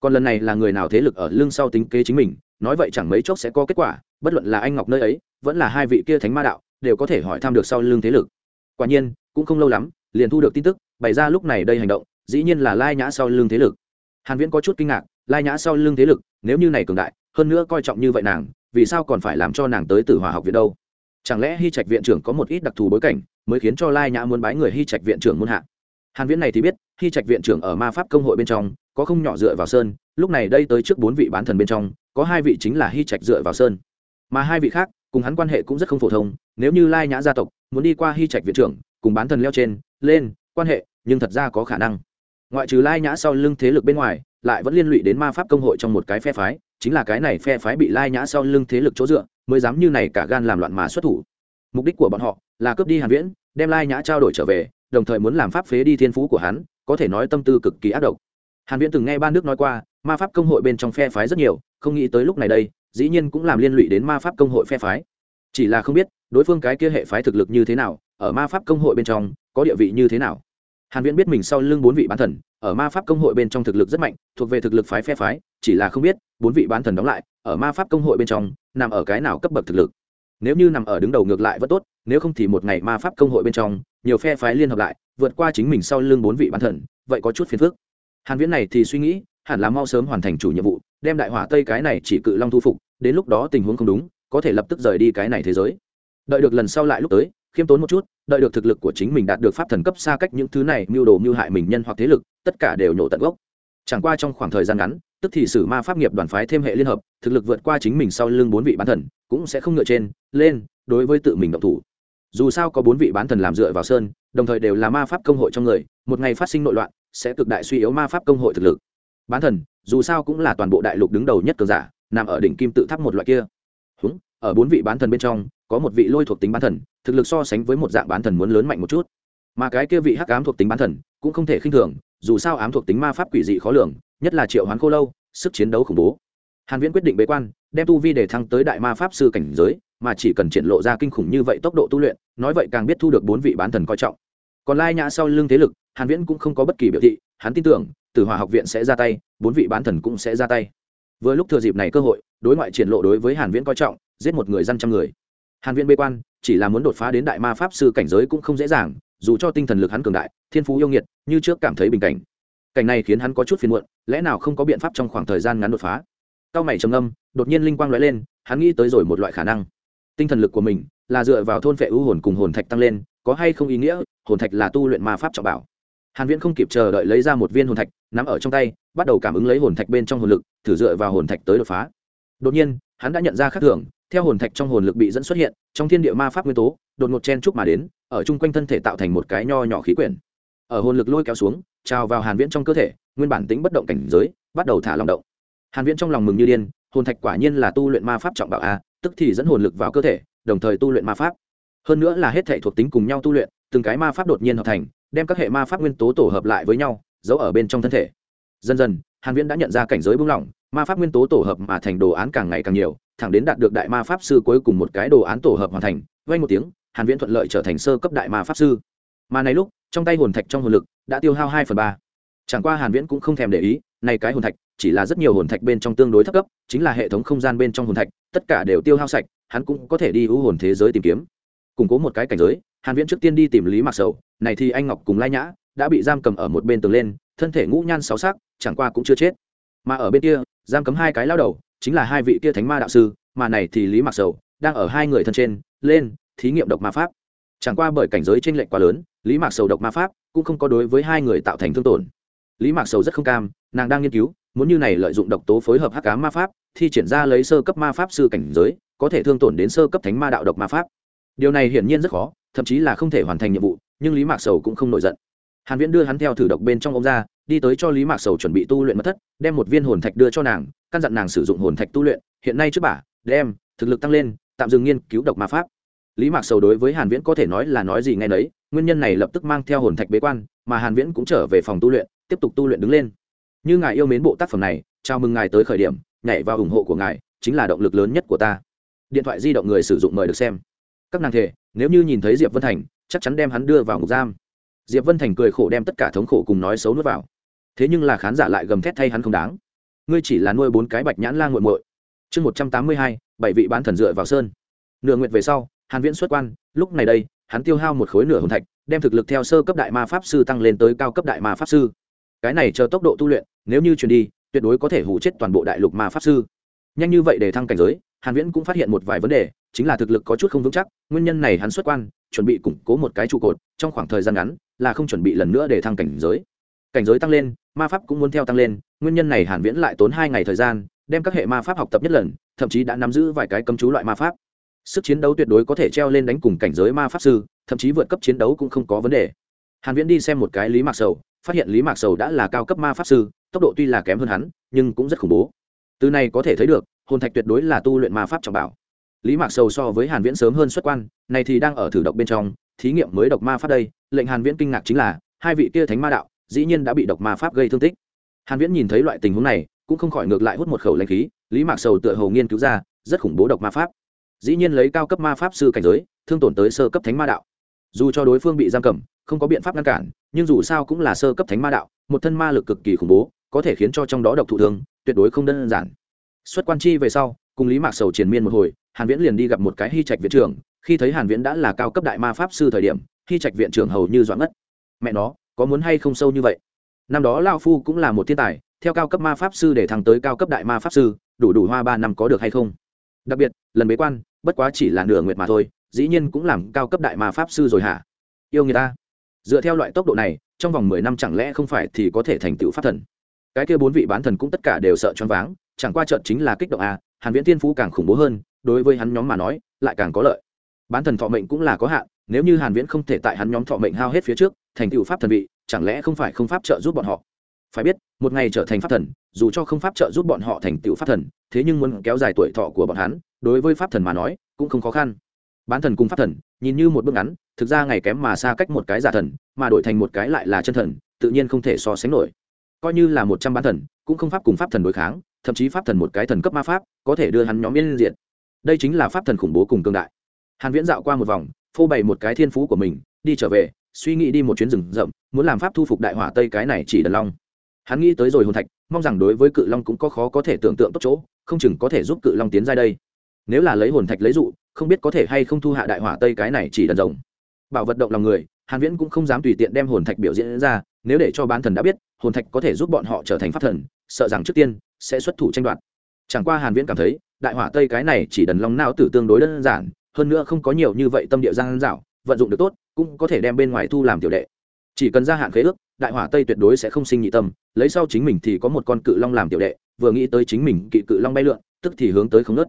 Còn lần này là người nào thế lực ở lưng sau tính kế chính mình, nói vậy chẳng mấy chốc sẽ có kết quả, bất luận là anh ngọc nơi ấy, vẫn là hai vị kia thánh ma đạo đều có thể hỏi thăm được sau lưng thế lực. Quả nhiên, cũng không lâu lắm, liền thu được tin tức, bày ra lúc này đây hành động, dĩ nhiên là lai nhã sau lưng thế lực. Hàn viễn có chút kinh ngạc, lai nhã sau lưng thế lực, nếu như này cường đại, hơn nữa coi trọng như vậy nàng, vì sao còn phải làm cho nàng tới tử hòa học viện đâu? Chẳng lẽ hy trạch viện trưởng có một ít đặc thù bối cảnh, mới khiến cho lai nhã muốn bái người hy trạch viện trưởng muôn hạ? Hàn viễn này thì biết, hy trạch viện trưởng ở ma pháp công hội bên trong, có không nhỏ dựa vào sơn, lúc này đây tới trước bốn vị bán thần bên trong, có hai vị chính là hy trạch dựa vào sơn. Mà hai vị khác, cùng hắn quan hệ cũng rất không phổ thông nếu như lai nhã gia tộc muốn đi qua hy trạch viện trưởng, cùng bán thần leo trên, lên, quan hệ, nhưng thật ra có khả năng. Ngoại trừ lai nhã sau lưng thế lực bên ngoài, lại vẫn liên lụy đến ma pháp công hội trong một cái phe phái, chính là cái này phe phái bị lai nhã sau lưng thế lực chỗ dựa, mới dám như này cả gan làm loạn mà xuất thủ. Mục đích của bọn họ là cướp đi hàn viễn, đem lai nhã trao đổi trở về, đồng thời muốn làm pháp phế đi thiên phú của hắn, có thể nói tâm tư cực kỳ ác độc. Hàn viễn từng nghe ban nước nói qua, ma pháp công hội bên trong phe phái rất nhiều, không nghĩ tới lúc này đây, dĩ nhiên cũng làm liên lụy đến ma pháp công hội phe phái. Chỉ là không biết đối phương cái kia hệ phái thực lực như thế nào, ở ma pháp công hội bên trong, có địa vị như thế nào? Hàn viễn biết mình sau lưng bốn vị bán thần, ở ma pháp công hội bên trong thực lực rất mạnh, thuộc về thực lực phái phe phái, chỉ là không biết, bốn vị bán thần đóng lại, ở ma pháp công hội bên trong, nằm ở cái nào cấp bậc thực lực? Nếu như nằm ở đứng đầu ngược lại vẫn tốt, nếu không thì một ngày ma pháp công hội bên trong, nhiều phe phái liên hợp lại, vượt qua chính mình sau lưng bốn vị bán thần, vậy có chút phiền phức. Hàn viễn này thì suy nghĩ, hẳn là mau sớm hoàn thành chủ nhiệm vụ, đem đại hỏa tây cái này chỉ cự long thu phục, đến lúc đó tình huống không đúng, có thể lập tức rời đi cái này thế giới đợi được lần sau lại lúc tới, khiêm tốn một chút, đợi được thực lực của chính mình đạt được pháp thần cấp xa cách những thứ này, mưu đồ mưu hại mình nhân hoặc thế lực, tất cả đều nhổ tận gốc. Chẳng qua trong khoảng thời gian ngắn, tức thì sử ma pháp nghiệp đoàn phái thêm hệ liên hợp, thực lực vượt qua chính mình sau lưng bốn vị bán thần, cũng sẽ không ngựa trên, lên, đối với tự mình động thủ. Dù sao có bốn vị bán thần làm dựa vào sơn, đồng thời đều là ma pháp công hội trong người, một ngày phát sinh nội loạn, sẽ cực đại suy yếu ma pháp công hội thực lực. Bán thần, dù sao cũng là toàn bộ đại lục đứng đầu nhất cờ giả, nằm ở đỉnh kim tự tháp một loại kia. Húng, ở bốn vị bán thần bên trong có một vị lôi thuộc tính bán thần, thực lực so sánh với một dạng bán thần muốn lớn mạnh một chút. Mà cái kia vị hắc ám thuộc tính bán thần cũng không thể khinh thường, dù sao ám thuộc tính ma pháp quỷ dị khó lường, nhất là triệu hoán khô lâu, sức chiến đấu khủng bố. Hàn viễn quyết định bế quan, đem tu vi để thăng tới đại ma pháp sư cảnh giới, mà chỉ cần triển lộ ra kinh khủng như vậy tốc độ tu luyện, nói vậy càng biết thu được bốn vị bán thần coi trọng. Còn lai nhã sau lưng thế lực, hàn viễn cũng không có bất kỳ biểu thị, hắn tin tưởng, tử hỏa học viện sẽ ra tay, bốn vị bán thần cũng sẽ ra tay. Vừa lúc thừa dịp này cơ hội, đối ngoại triển lộ đối với hàn viễn coi trọng, giết một người dân trăm người hàn viễn bê quan, chỉ là muốn đột phá đến đại ma pháp sư cảnh giới cũng không dễ dàng, dù cho tinh thần lực hắn cường đại, thiên phú yêu nghiệt, như trước cảm thấy bình cảnh. Cảnh này khiến hắn có chút phiền muộn, lẽ nào không có biện pháp trong khoảng thời gian ngắn đột phá? Cao mày trầm âm đột nhiên linh quang lóe lên, hắn nghĩ tới rồi một loại khả năng. Tinh thần lực của mình là dựa vào thôn phệ ưu hồn cùng hồn thạch tăng lên, có hay không ý nghĩa? Hồn thạch là tu luyện ma pháp trọng bảo. Hàn viễn không kịp chờ đợi lấy ra một viên hồn thạch, nắm ở trong tay, bắt đầu cảm ứng lấy hồn thạch bên trong hồn lực, thử dựa vào hồn thạch tới đột phá. Đột nhiên, hắn đã nhận ra khác thường theo hồn thạch trong hồn lực bị dẫn xuất hiện, trong thiên địa ma pháp nguyên tố, đột ngột chen chúc mà đến, ở chung quanh thân thể tạo thành một cái nho nhỏ khí quyển. Ở hồn lực lôi kéo xuống, trào vào hàn viễn trong cơ thể, nguyên bản tính bất động cảnh giới, bắt đầu thả lòng động. Hàn viễn trong lòng mừng như điên, hồn thạch quả nhiên là tu luyện ma pháp trọng bảo a, tức thì dẫn hồn lực vào cơ thể, đồng thời tu luyện ma pháp. Hơn nữa là hết thể thuộc tính cùng nhau tu luyện, từng cái ma pháp đột nhiên hợp thành, đem các hệ ma pháp nguyên tố tổ hợp lại với nhau, giấu ở bên trong thân thể. Dần dần, hàn viễn đã nhận ra cảnh giới buông lỏng, ma pháp nguyên tố tổ hợp mà thành đồ án càng ngày càng nhiều thẳng đến đạt được đại ma pháp sư cuối cùng một cái đồ án tổ hợp hoàn thành vay một tiếng, hàn viễn thuận lợi trở thành sơ cấp đại ma pháp sư. Mà này lúc, trong tay hồn thạch trong hồn lực đã tiêu hao 2 phần 3. chẳng qua hàn viễn cũng không thèm để ý, này cái hồn thạch chỉ là rất nhiều hồn thạch bên trong tương đối thấp cấp, chính là hệ thống không gian bên trong hồn thạch, tất cả đều tiêu hao sạch, hắn cũng có thể đi u hồn thế giới tìm kiếm. Củng cố một cái cảnh giới, hàn viễn trước tiên đi tìm lý mạc sầu, này thì anh ngọc cùng lai nhã đã bị giam cầm ở một bên tường lên, thân thể ngũ nhan sáu sắc, chẳng qua cũng chưa chết. Mà ở bên kia, giam cấm hai cái lao đầu chính là hai vị kia thánh ma đạo sư, mà này thì lý mạc sầu, đang ở hai người thân trên, lên, thí nghiệm độc ma pháp. Chẳng qua bởi cảnh giới t r ê n lệch quá lớn, lý mạc sầu độc ma pháp cũng không có đối với hai người tạo thành thương tổn. Lý mạc sầu rất không cam, nàng đang nghiên cứu, muốn như này lợi dụng độc tố phối hợp hắc cá ma pháp thì triển ra lấy sơ cấp ma pháp sư cảnh giới, có thể thương tổn đến sơ cấp thánh ma đạo độc ma pháp. Điều này hiển nhiên rất khó, thậm chí là không thể hoàn thành nhiệm vụ, nhưng lý mạc sầu cũng không nổi giận hàn viễn đưa hắn theo thử độc bên trong ông ra, đi tới cho lý mạc sầu chuẩn bị tu luyện mất thất, đem một viên hồn thạch đưa cho nàng, căn dặn nàng sử dụng hồn thạch tu luyện. Hiện nay trước bả đem, thực lực tăng lên, tạm dừng nghiên cứu độc ma pháp. Lý mạc sầu đối với hàn viễn có thể nói là nói gì ngay nấy, nguyên nhân này lập tức mang theo hồn thạch bế quan, mà hàn viễn cũng trở về phòng tu luyện, tiếp tục tu luyện đứng lên. Như ngài yêu mến bộ tác phẩm này, chào mừng ngài tới khởi điểm, nhảy vào ủng hộ của ngài, chính là động lực lớn nhất của ta. Điện thoại di động người sử dụng mời được xem. Các nàng thể nếu như nhìn thấy diệp vân thành, chắc chắn đem hắn đưa vào ngục giam diệp vân thành cười khổ đem tất cả thống khổ cùng nói xấu nuốt vào. Thế nhưng là khán giả lại gầm thét thay hắn không đáng. Ngươi chỉ là nuôi bốn cái bạch nhãn la nguội muội. Chương một trăm tám mươi hai, bảy vị bán thần dựa vào sơn. Nửa nguyệt về sau, hàn viễn xuất quan, lúc này đây, hắn tiêu hao một khối nửa hồn thạch, đem thực lực theo sơ cấp đại ma pháp sư tăng lên tới cao cấp đại ma pháp sư. Cái này chờ tốc độ tu luyện, nếu như truyền đi, tuyệt đối có thể hủ chết toàn bộ đại lục ma pháp sư. Nhanh như vậy để thăng cảnh giới hàn viễn cũng phát hiện một vài vấn đề, chính là thực lực có chút không vững chắc, nguyên nhân này hắn xuất quan, chuẩn bị củng cố một cái trụ cột, trong khoảng thời gian ngắn, là không chuẩn bị lần nữa để thăng cảnh giới. Cảnh giới tăng lên, ma pháp cũng muốn theo tăng lên, nguyên nhân này hàn viễn lại tốn hai ngày thời gian, đem các hệ ma pháp học tập nhất lần, thậm chí đã nắm giữ vài cái cấm chú loại ma pháp. Sức chiến đấu tuyệt đối có thể treo lên đánh cùng cảnh giới ma pháp sư, thậm chí vượt cấp chiến đấu cũng không có vấn đề. Hàn viễn đi xem một cái lý mạc sầu, phát hiện lý mạc sầu đã là cao cấp ma pháp sư, tốc độ tuy là kém hơn hắn, nhưng cũng rất khủng bố. Từ này có thể thấy được hồn thạch tuyệt đối là tu luyện ma pháp trọng bảo. Lý mạc sầu so với hàn viễn sớm hơn xuất quan, này thì đang ở thử độc bên trong, thí nghiệm mới độc ma pháp đây, lệnh hàn viễn kinh ngạc chính là, hai vị kia thánh ma đạo, dĩ nhiên đã bị độc ma pháp gây thương tích. Hàn viễn nhìn thấy loại tình huống này, cũng không khỏi ngược lại hút một khẩu lãnh khí, lý mạc sầu tựa hồ nghiên cứu ra, rất khủng bố độc ma pháp. Dĩ nhiên lấy cao cấp ma pháp sư cảnh giới, thương tổn tới sơ cấp thánh ma đạo. Dù cho đối phương bị giam cầm, không có biện pháp ngăn cản, nhưng dù sao cũng là sơ cấp thánh ma đạo, một thân ma lực cực kỳ khủng bố, có thể khiến cho trong đó độc thụ thương, tuyệt đối không đơn giản xuất quan chi về sau, cùng lý mạc sầu triền miên một hồi, hàn viễn liền đi gặp một cái hy trạch viện trưởng. Khi thấy hàn viễn đã là cao cấp đại ma pháp sư thời điểm, hy trạch viện trưởng hầu như doãn ngất. Mẹ nó, có muốn hay không sâu như vậy? Năm đó lao phu cũng là một thiên tài, theo cao cấp ma pháp sư để thăng tới cao cấp đại ma pháp sư, đủ đủ hoa ba năm có được hay không? Đặc biệt, lần bế quan, bất quá chỉ là nửa nguyệt mà thôi, dĩ nhiên cũng làm cao cấp đại ma pháp sư rồi hả? Yêu người ta. Dựa theo loại tốc độ này, trong vòng mười năm chẳng lẽ không phải thì có thể thành tựu pháp thần? Cái kia bốn vị bán thần cũng tất cả đều sợ choáng váng chẳng qua trận chính là kích động a, hàn viễn tiên phú càng khủng bố hơn, đối với hắn nhóm mà nói, lại càng có lợi. Bán thần thọ mệnh cũng là có hạn, nếu như hàn viễn không thể tại hắn nhóm thọ mệnh hao hết phía trước, thành tựu pháp thần vị, chẳng lẽ không phải không pháp trợ giúp bọn họ? Phải biết, một ngày trở thành pháp thần, dù cho không pháp trợ giúp bọn họ thành tựu pháp thần, thế nhưng muốn kéo dài tuổi thọ của bọn hắn, đối với pháp thần mà nói, cũng không khó khăn. Bán thần cùng pháp thần, nhìn như một bước ngắn, thực ra ngày kém mà xa cách một cái giả thần, mà đổi thành một cái lại là chân thần, tự nhiên không thể so sánh nổi. Coi như là một trăm bán thần, cũng không pháp cùng pháp thần đối kháng thậm chí pháp thần một cái thần cấp ma pháp, có thể đưa hắn nhóm yên diện đây chính là pháp thần khủng bố cùng cương đại. Hàn viễn dạo qua một vòng, phô bày một cái thiên phú của mình, đi trở về, suy nghĩ đi một chuyến rừng rậm, muốn làm pháp thu phục đại hỏa tây cái này chỉ đần long. Hắn nghĩ tới rồi hồn thạch, mong rằng đối với cự long cũng có khó có thể tưởng tượng tốt chỗ, không chừng có thể giúp cự long tiến ra đây. Nếu là lấy hồn thạch lấy dụ, không biết có thể hay không thu hạ đại hỏa tây cái này chỉ đần rồng bảo vật động lòng người, hàn viễn cũng không dám tùy tiện đem hồn thạch biểu diễn ra, nếu để cho bán thần đã biết, hồn thạch có thể giúp bọn họ trở thành pháp thần, sợ rằng trước tiên sẽ xuất thủ tranh đoạt. Chẳng qua hàn viễn cảm thấy, đại hỏa tây cái này chỉ đần long não tử tương đối đơn giản, hơn nữa không có nhiều như vậy tâm địa giang dảo, vận dụng được tốt, cũng có thể đem bên ngoài thu làm tiểu đệ. Chỉ cần gia hạn khế ước, đại hỏa tây tuyệt đối sẽ không sinh nhị tâm, lấy sau chính mình thì có một con cự long làm tiểu đệ, vừa nghĩ tới chính mình kỵ cự long bay lượn, tức thì hướng tới không nớt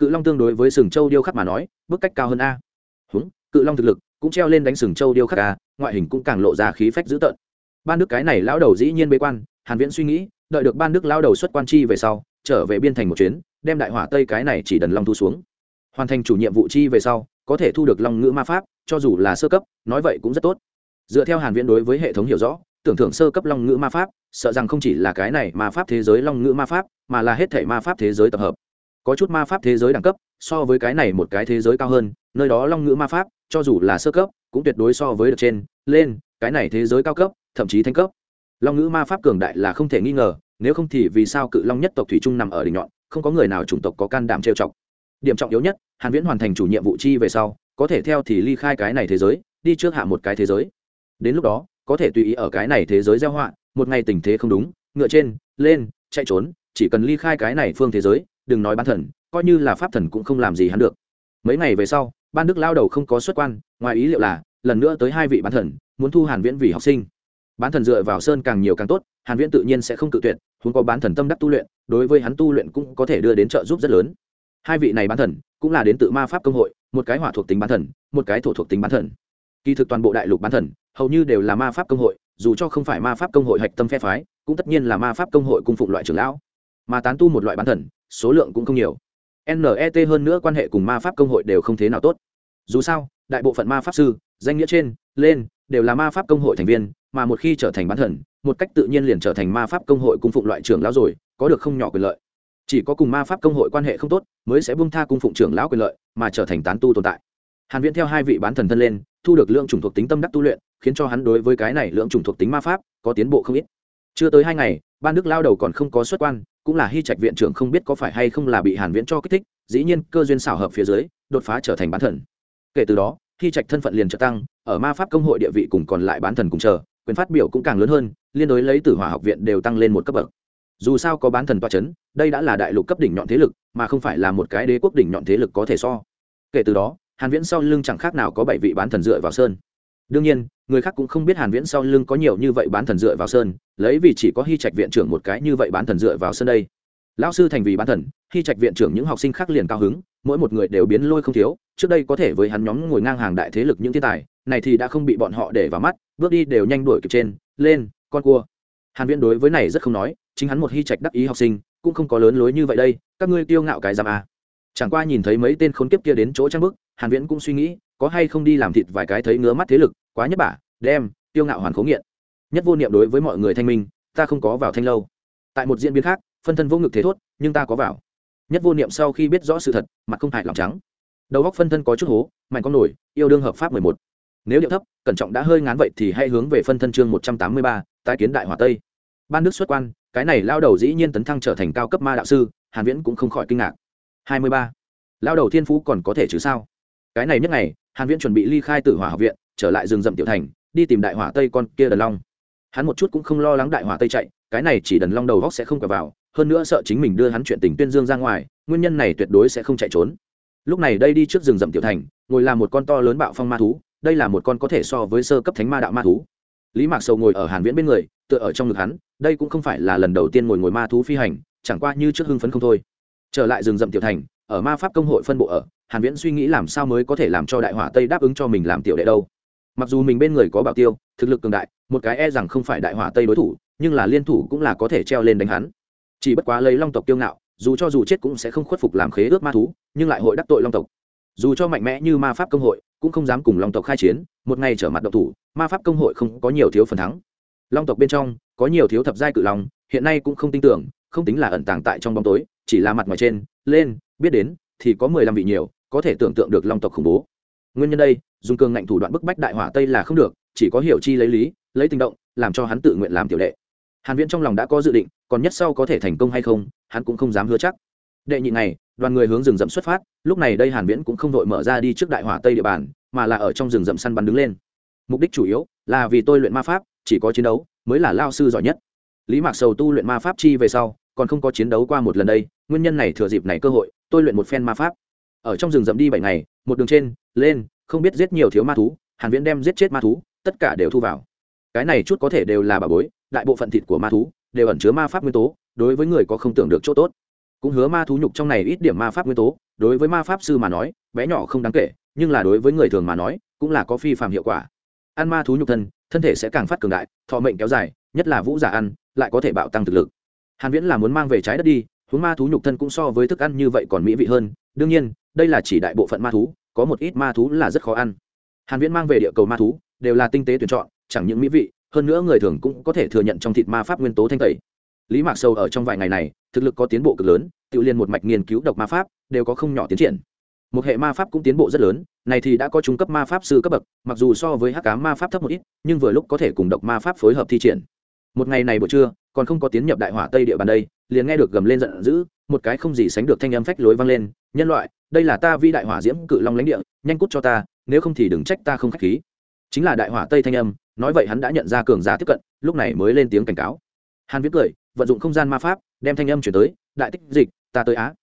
cự long tương đối với sừng châu điêu khắc mà nói bước cách cao hơn a. Húng, cự long thực lực cũng treo lên đánh sừng châu điêu khắc a ngoại hình cũng càng lộ ra khí phách dữ tợn. Ban đức cái này lão đầu dĩ nhiên bế quan, hàn viễn suy nghĩ, đợi được ban đức lão đầu xuất quan chi về sau, trở về biên thành một chuyến, đem đại hỏa tây cái này chỉ đần long thu xuống. Hoàn thành chủ nhiệm vụ chi về sau, có thể thu được long ngữ ma pháp, cho dù là sơ cấp, nói vậy cũng rất tốt. Dựa theo hàn viễn đối với hệ thống hiểu rõ, tưởng thưởng sơ cấp long ngữ ma pháp, sợ rằng không chỉ là cái này ma pháp thế giới long ngữ ma pháp, mà là hết thể ma pháp thế giới tập hợp. Có chút ma pháp thế giới đẳng cấp so với cái này một cái thế giới cao hơn, nơi đó long ngữ ma pháp, cho dù là sơ cấp, cũng tuyệt đối so với được trên, lên, cái này thế giới cao cấp, thậm chí thanh cấp. Long ngữ ma pháp cường đại là không thể nghi ngờ, nếu không thì vì sao cự long nhất tộc thủy trung nằm ở đỉnh nhọn, không có người nào chủng tộc có can đảm trêu chọc. Điểm trọng yếu nhất, hàn viễn hoàn thành chủ nhiệm vụ chi về sau, có thể theo thì ly khai cái này thế giới, đi trước hạ một cái thế giới. Đến lúc đó, có thể tùy ý ở cái này thế giới gieo họa, một ngày tình thế không đúng, ngựa trên, lên, chạy trốn, chỉ cần ly khai cái này phương thế giới, đừng nói bán thần coi như là pháp thần cũng không làm gì hắn được. Mấy ngày về sau, ban đức lao đầu không có xuất quan, ngoài ý liệu là, lần nữa tới hai vị bán thần, muốn thu hàn viễn vì học sinh. Bán thần dựa vào sơn càng nhiều càng tốt, hàn viễn tự nhiên sẽ không cự tuyệt, huống có bán thần tâm đắc tu luyện, đối với hắn tu luyện cũng có thể đưa đến trợ giúp rất lớn. Hai vị này bán thần, cũng là đến tự ma pháp công hội, một cái hỏa thuộc tính bán thần, một cái thổ thuộc tính bán thần. Kỳ thực toàn bộ đại lục bán thần, hầu như đều là ma pháp công hội, dù cho không phải ma pháp công hội hạch tâm phe phái, cũng tất nhiên là ma pháp công hội cung phụng loại trưởng lão. Mà tán tu một loại bán thần, số lượng cũng không nhiều net hơn nữa quan hệ cùng ma pháp công hội đều không thế nào tốt. Dù sao, đại bộ phận ma pháp sư, danh nghĩa trên, lên, đều là ma pháp công hội thành viên, mà một khi trở thành bán thần, một cách tự nhiên liền trở thành ma pháp công hội cung phụng loại trưởng lão rồi, có được không nhỏ quyền lợi. Chỉ có cùng ma pháp công hội quan hệ không tốt, mới sẽ buông tha cung phụng trưởng lão quyền lợi, mà trở thành tán tu tồn tại. Hàn viễn theo hai vị bán thần thân lên, thu được lượng chủng thuộc tính tâm đắc tu luyện, khiến cho hắn đối với cái này lượng chủng thuộc tính ma pháp có tiến bộ không ít. Chưa tới hai ngày, ban đức lao đầu còn không có xuất quan cũng là hy trạch viện trưởng không biết có phải hay không là bị hàn viễn cho kích thích, dĩ nhiên cơ duyên xảo hợp phía dưới, đột phá trở thành bán thần. Kể từ đó, hy trạch thân phận liền trợ tăng, ở ma pháp công hội địa vị cùng còn lại bán thần cùng chờ, quyền phát biểu cũng càng lớn hơn, liên đối lấy tử hỏa học viện đều tăng lên một cấp bậc. Dù sao có bán thần toa chấn, đây đã là đại lục cấp đỉnh nhọn thế lực, mà không phải là một cái đế quốc đỉnh nhọn thế lực có thể so. Kể từ đó, hàn viễn sau lưng chẳng khác nào có bảy vị bán thần dựa vào sơn đương nhiên, người khác cũng không biết hàn viễn sau lưng có nhiều như vậy bán thần dựa vào sơn, lấy vì chỉ có hy trạch viện trưởng một cái như vậy bán thần dựa vào sơn đây lão sư thành vì bán thần, hy trạch viện trưởng những học sinh khác liền cao hứng, mỗi một người đều biến lôi không thiếu, trước đây có thể với hắn nhóm ngồi ngang hàng đại thế lực những thiên tài, này thì đã không bị bọn họ để vào mắt, bước đi đều nhanh đuổi kịp trên, lên, con cua hàn viễn đối với này rất không nói, chính hắn một hy trạch đắc ý học sinh, cũng không có lớn lối như vậy đây, các ngươi tiêu ngạo cái giam à. chẳng qua nhìn thấy mấy tên khốn kiếp kia đến chỗ trang bức, hàn viễn cũng suy nghĩ có hay không đi làm thịt vài cái thấy ngứa mắt thế lực quá nhất bả đem tiêu ngạo hoàn khố nghiện. Nhất vô niệm đối với mọi người thanh minh ta không có vào thanh lâu. Tại một diễn biến khác phân thân vô ngực thế thốt nhưng ta có vào. Nhất vô niệm sau khi biết rõ sự thật mặt không hại lòng trắng. Đầu góc phân thân có chút hố mạnh con nổi yêu đương hợp pháp 11. nếu điệu thấp cẩn trọng đã hơi ngán vậy thì hãy hướng về phân thân chương 183, tái kiến đại hỏa tây. Ban đức xuất quan cái này lao đầu dĩ nhiên tấn thăng trở thành cao cấp ma đạo sư hàn viễn cũng không khỏi kinh ngạc. 23. lao đầu thiên phú còn có thể chứ sao? Cái này nhất ngày hàn viễn chuẩn bị ly khai tử hỏa học viện, trở lại rừng rậm tiểu thành, đi tìm đại hỏa tây con kia đần long. Hắn một chút cũng không lo lắng đại hỏa tây chạy, cái này chỉ đần long đầu góc sẽ không quẹo vào, hơn nữa sợ chính mình đưa hắn chuyện tình tuyên dương ra ngoài, nguyên nhân này tuyệt đối sẽ không chạy trốn. Lúc này đây đi trước rừng rậm tiểu thành, ngồi là một con to lớn bạo phong ma thú, đây là một con có thể so với sơ cấp thánh ma đạo ma thú. Lý mạc sầu ngồi ở hàn viễn bên người, tựa ở trong ngực hắn, đây cũng không phải là lần đầu tiên ngồi ngồi ma thú phi hành, chẳng qua như trước hưng phấn không thôi. Trở lại rừng rậm tiểu thành, ở ma pháp công hội phân bộ ở hàn viễn suy nghĩ làm sao mới có thể làm cho đại hỏa tây đáp ứng cho mình làm tiểu đệ đâu. Mặc dù mình bên người có bảo tiêu, thực lực cường đại, một cái e rằng không phải đại hỏa tây đối thủ, nhưng là liên thủ cũng là có thể treo lên đánh hắn. Chỉ bất quá lấy long tộc tiêu ngạo, dù cho dù chết cũng sẽ không khuất phục làm khế ước ma thú, nhưng lại hội đắc tội long tộc. Dù cho mạnh mẽ như ma pháp công hội, cũng không dám cùng long tộc khai chiến, một ngày trở mặt độc thủ, ma pháp công hội không có nhiều thiếu phần thắng. Long tộc bên trong, có nhiều thiếu thập giai cự long, hiện nay cũng không tin tưởng, không tính là ẩn tàng tại trong bóng tối, chỉ là mặt ngoài trên, lên, biết đến, thì có mười lăm vị nhiều có thể tưởng tượng được long tộc khủng bố. Nguyên nhân đây, dùng cường ngạnh thủ đoạn bức bách đại hỏa tây là không được, chỉ có hiểu chi lấy lý, lấy tình động, làm cho hắn tự nguyện làm tiểu đệ. Hàn viễn trong lòng đã có dự định, còn nhất sau có thể thành công hay không, hắn cũng không dám hứa chắc. Đệ nhị này đoàn người hướng rừng rậm xuất phát, lúc này đây hàn viễn cũng không đội mở ra đi trước đại hỏa tây địa bàn, mà là ở trong rừng rậm săn bắn đứng lên. Mục đích chủ yếu là vì tôi luyện ma pháp, chỉ có chiến đấu mới là lao sư giỏi nhất. Lý mạc sầu tu luyện ma pháp chi về sau, còn không có chiến đấu qua một lần đây, nguyên nhân này thừa dịp này cơ hội, tôi luyện một phen ma pháp ở trong rừng rậm đi bảy ngày, một đường trên, lên, không biết giết nhiều thiếu ma thú, hàn viễn đem giết chết ma thú, tất cả đều thu vào. Cái này chút có thể đều là bà bối, đại bộ phận thịt của ma thú đều ẩn chứa ma pháp nguyên tố, đối với người có không tưởng được chỗ tốt. Cũng hứa ma thú nhục trong này ít điểm ma pháp nguyên tố, đối với ma pháp sư mà nói, bé nhỏ không đáng kể, nhưng là đối với người thường mà nói, cũng là có phi phạm hiệu quả. Ăn ma thú nhục thân thân thể sẽ càng phát cường đại, thọ mệnh kéo dài, nhất là vũ giả ăn, lại có thể bạo tăng thực lực. Hàn viễn là muốn mang về trái đất đi, huống ma thú nhục thân cũng so với thức ăn như vậy còn mỹ vị hơn đương nhiên, đây là chỉ đại bộ phận ma thú, có một ít ma thú là rất khó ăn. Hàn viễn mang về địa cầu ma thú, đều là tinh tế tuyển chọn, chẳng những mỹ vị, hơn nữa người thường cũng có thể thừa nhận trong thịt ma pháp nguyên tố thanh tẩy. Lý mạc sâu ở trong vài ngày này, thực lực có tiến bộ cực lớn, tự liên một mạch nghiên cứu độc ma pháp, đều có không nhỏ tiến triển. Một hệ ma pháp cũng tiến bộ rất lớn, này thì đã có trung cấp ma pháp sư cấp bậc, mặc dù so với hắc cá ma pháp thấp một ít, nhưng vừa lúc có thể cùng độc ma pháp phối hợp thi triển. Một ngày này buổi trưa, còn không có tiến nhập đại hỏa tây địa bàn đây liền nghe được gầm lên giận dữ, một cái không gì sánh được thanh âm phách lối vang lên, nhân loại, đây là ta vi đại hỏa diễm cự long lãnh địa, nhanh cút cho ta, nếu không thì đừng trách ta không khách khí. Chính là đại hỏa tây thanh âm, nói vậy hắn đã nhận ra cường giả tiếp cận, lúc này mới lên tiếng cảnh cáo. Hàn viết cười, vận dụng không gian ma pháp, đem thanh âm chuyển tới, đại tích dịch, ta tới á.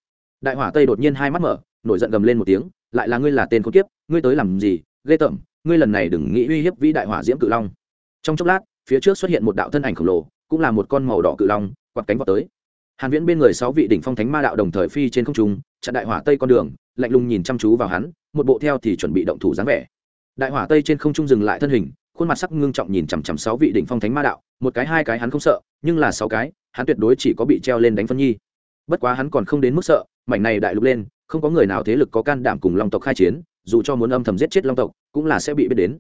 Đại hỏa tây đột nhiên hai mắt mở, nổi giận gầm lên một tiếng, lại là ngươi là tên khốn kiếp, ngươi tới làm gì? Ghê tởm, ngươi lần này đừng nghĩ uy hiếp vĩ đại hỏa diễm cự long. Trong chốc lát, phía trước xuất hiện một đạo thân ảnh khổng lồ, cũng là một con màu đỏ cự long, quạt cánh vào tới hàn viễn bên người sáu vị đỉnh phong thánh ma đạo đồng thời phi trên không trung, chặn đại hỏa tây con đường, lạnh lùng nhìn chăm chú vào hắn, một bộ theo thì chuẩn bị động thủ dáng vẻ. Đại hỏa tây trên không trung dừng lại thân hình, khuôn mặt sắc ngưng trọng nhìn chằm chằm sáu vị đỉnh phong thánh ma đạo, một cái hai cái hắn không sợ, nhưng là sáu cái, hắn tuyệt đối chỉ có bị treo lên đánh phân nhi. Bất quá hắn còn không đến mức sợ, mảnh này đại lục lên, không có người nào thế lực có can đảm cùng long tộc khai chiến, dù cho muốn âm thầm giết chết long tộc, cũng là sẽ bị biết đến.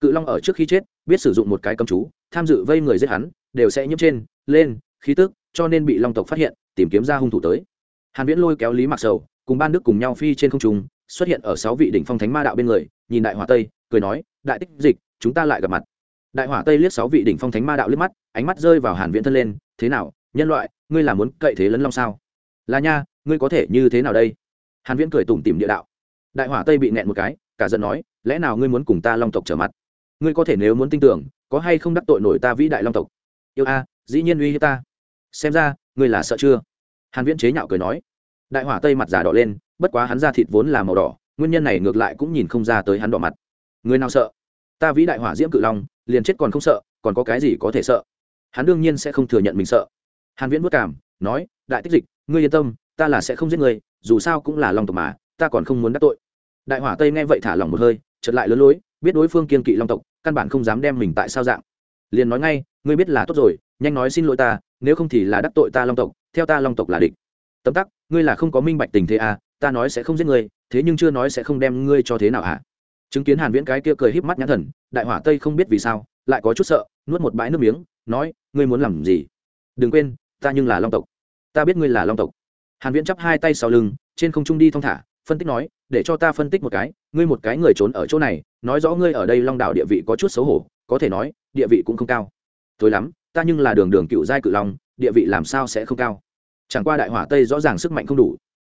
Cự long ở trước khi chết, biết sử dụng một cái cấm chú, tham dự vây người giết hắn, đều sẽ nhiễm trên, lên, khí tức cho nên bị long tộc phát hiện, tìm kiếm ra hung thủ tới. Hàn viễn lôi kéo lý mặc sầu, cùng ban đức cùng nhau phi trên không trung, xuất hiện ở sáu vị đỉnh phong thánh ma đạo bên người, nhìn đại hỏa tây, cười nói, đại tích dịch, chúng ta lại gặp mặt. Đại hỏa tây liếc sáu vị đỉnh phong thánh ma đạo liếc mắt, ánh mắt rơi vào hàn viễn thân lên, thế nào, nhân loại, ngươi là muốn cậy thế lấn long sao? Là nha, ngươi có thể như thế nào đây? Hàn viễn cười tủm tỉm địa đạo. Đại hỏa tây bị nẹn một cái, cả giận nói, lẽ nào ngươi muốn cùng ta long tộc trở mặt? Ngươi có thể nếu muốn tin tưởng, có hay không đắc tội nổi ta vĩ đại long tộc? Yêu a, dĩ nhiên uy hiếp ta xem ra, ngươi là sợ chưa? Hàn viễn chế nhạo cười nói. Đại hỏa tây mặt giả đỏ lên, bất quá hắn da thịt vốn là màu đỏ, nguyên nhân này ngược lại cũng nhìn không ra tới hắn đỏ mặt. Người nào sợ? Ta vĩ đại hỏa diễm cự long, liền chết còn không sợ, còn có cái gì có thể sợ? Hắn đương nhiên sẽ không thừa nhận mình sợ. Hàn viễn bất cảm nói, đại tích dịch, ngươi yên tâm, ta là sẽ không giết ngươi, dù sao cũng là long tộc mà, ta còn không muốn đắc tội. Đại hỏa tây nghe vậy thả lòng một hơi, chợt lại lớn lối, biết đối phương kiên kỵ long tộc, căn bản không dám đem mình tại sao dạng. Liền nói ngay, ngươi biết là tốt rồi, nhanh nói xin lỗi ta nếu không thì là đắc tội ta long tộc, theo ta long tộc là địch. Tấm tắc, ngươi là không có minh bạch tình thế à ta nói sẽ không giết ngươi, thế nhưng chưa nói sẽ không đem ngươi cho thế nào hả à? chứng kiến hàn viễn cái kia cười híp mắt nhãn thần, đại hỏa tây không biết vì sao, lại có chút sợ, nuốt một bãi nước miếng, nói, ngươi muốn làm gì? Đừng quên, ta nhưng là long tộc. Ta biết ngươi là long tộc. Hàn viễn chắp hai tay sau lưng, trên không trung đi thong thả, phân tích nói, để cho ta phân tích một cái, ngươi một cái người trốn ở chỗ này, nói rõ ngươi ở đây long đảo địa vị có chút xấu hổ, có thể nói, địa vị cũng không cao. Thôi lắm ta nhưng là đường đường cựu giai cự long, địa vị làm sao sẽ không cao? Chẳng qua đại hỏa tây rõ ràng sức mạnh không đủ.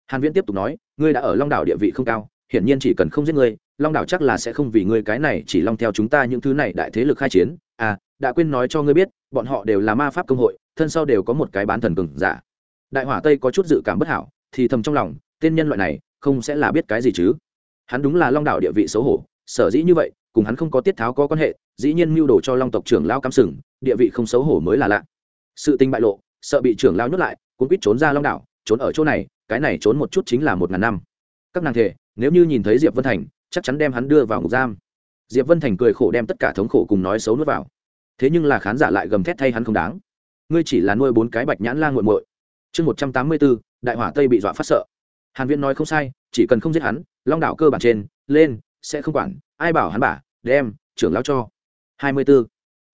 Hàn viễn tiếp tục nói, ngươi đã ở long đảo địa vị không cao, hiển nhiên chỉ cần không giết ngươi, long đảo chắc là sẽ không vì ngươi cái này chỉ long theo chúng ta những thứ này đại thế lực khai chiến. À đã quên nói cho ngươi biết, bọn họ đều là ma pháp công hội, thân sau đều có một cái bán thần cường giả. Đại hỏa tây có chút dự cảm bất hảo, thì thầm trong lòng, tên nhân loại này, không sẽ là biết cái gì chứ? Hắn đúng là long đảo địa vị xấu hổ, sở dĩ như vậy, cùng hắn không có tiết tháo có quan hệ, dĩ nhiên mưu đồ cho long tộc trưởng lao cắm sừng địa vị không xấu hổ mới là lạ. Sự tình bại lộ, sợ bị trưởng lao nhốt lại, cuốn quýt trốn ra long đảo, trốn ở chỗ này, cái này trốn một chút chính là một ngàn năm. Các nàng thể nếu như nhìn thấy diệp vân thành, chắc chắn đem hắn đưa vào ngục giam. Diệp vân thành cười khổ đem tất cả thống khổ cùng nói xấu nuốt vào. Thế nhưng là khán giả lại gầm thét thay hắn không đáng. Ngươi chỉ là nuôi bốn cái bạch nhãn lan nguội muội. Chương một trăm tám mươi bốn, đại hỏa tây bị dọa phát sợ. Hàn viễn nói không sai, chỉ cần không giết hắn, long đảo cơ bản trên, lên, sẽ không quản, ai bảo hắn bả, đem, trưởng lão cho. Hai mươi 24.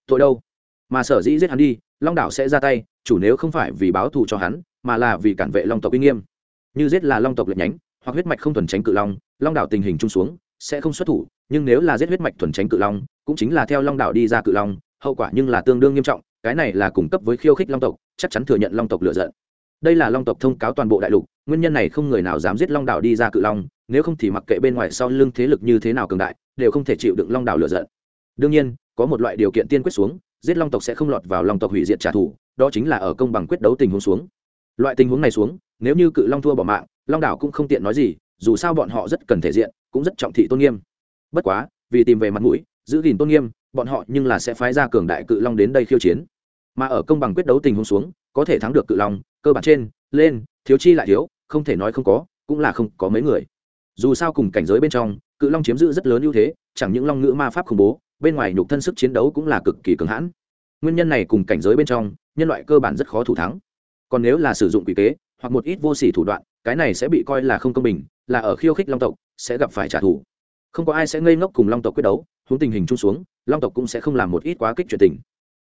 tội đâu? Mà sở dĩ giết hắn đi, long đảo sẽ ra tay, chủ nếu không phải vì báo thù cho hắn, mà là vì cản vệ long tộc uy nghiêm. Như giết là long tộc lệch nhánh, hoặc huyết mạch không thuần tránh cự long long đảo tình hình chung xuống, sẽ không xuất thủ, nhưng nếu là giết huyết mạch thuần tránh cự long, cũng chính là theo long đảo đi ra cự long, hậu quả nhưng là tương đương nghiêm trọng, cái này là cung cấp với khiêu khích long tộc, chắc chắn thừa nhận long tộc lựa giận. Đây là long tộc thông cáo toàn bộ đại lục, nguyên nhân này không người nào dám giết long đảo đi ra cự long, nếu không thì mặc kệ bên ngoài sau lưng thế lực như thế nào cường đại, đều không thể chịu đựng long đảo lựa giận. Đương nhiên, có một loại điều kiện tiên quyết xuống giết long tộc sẽ không lọt vào long tộc hủy diệt trả thù, đó chính là ở công bằng quyết đấu tình huống xuống. Loại tình huống này xuống, nếu như cự long thua bỏ mạng, long đảo cũng không tiện nói gì, dù sao bọn họ rất cần thể diện, cũng rất trọng thị tôn nghiêm. Bất quá, vì tìm về mặt mũi, giữ gìn tôn nghiêm, bọn họ nhưng là sẽ phái ra cường đại cự long đến đây khiêu chiến. Mà ở công bằng quyết đấu tình huống xuống, có thể thắng được cự long, cơ bản trên, lên, thiếu chi lại thiếu, không thể nói không có, cũng là không có mấy người. Dù sao cùng cảnh giới bên trong, cự long chiếm giữ rất lớn ưu thế, chẳng những long ngữ ma pháp khủng bố bên ngoài nhục thân sức chiến đấu cũng là cực kỳ cường hãn. Nguyên nhân này cùng cảnh giới bên trong, nhân loại cơ bản rất khó thủ thắng. Còn nếu là sử dụng quỷ kế, hoặc một ít vô sỉ thủ đoạn, cái này sẽ bị coi là không công bình, là ở khiêu khích long tộc, sẽ gặp phải trả thù. Không có ai sẽ ngây ngốc cùng long tộc quyết đấu hướng tình hình chung xuống, long tộc cũng sẽ không làm một ít quá kích chuyện tình.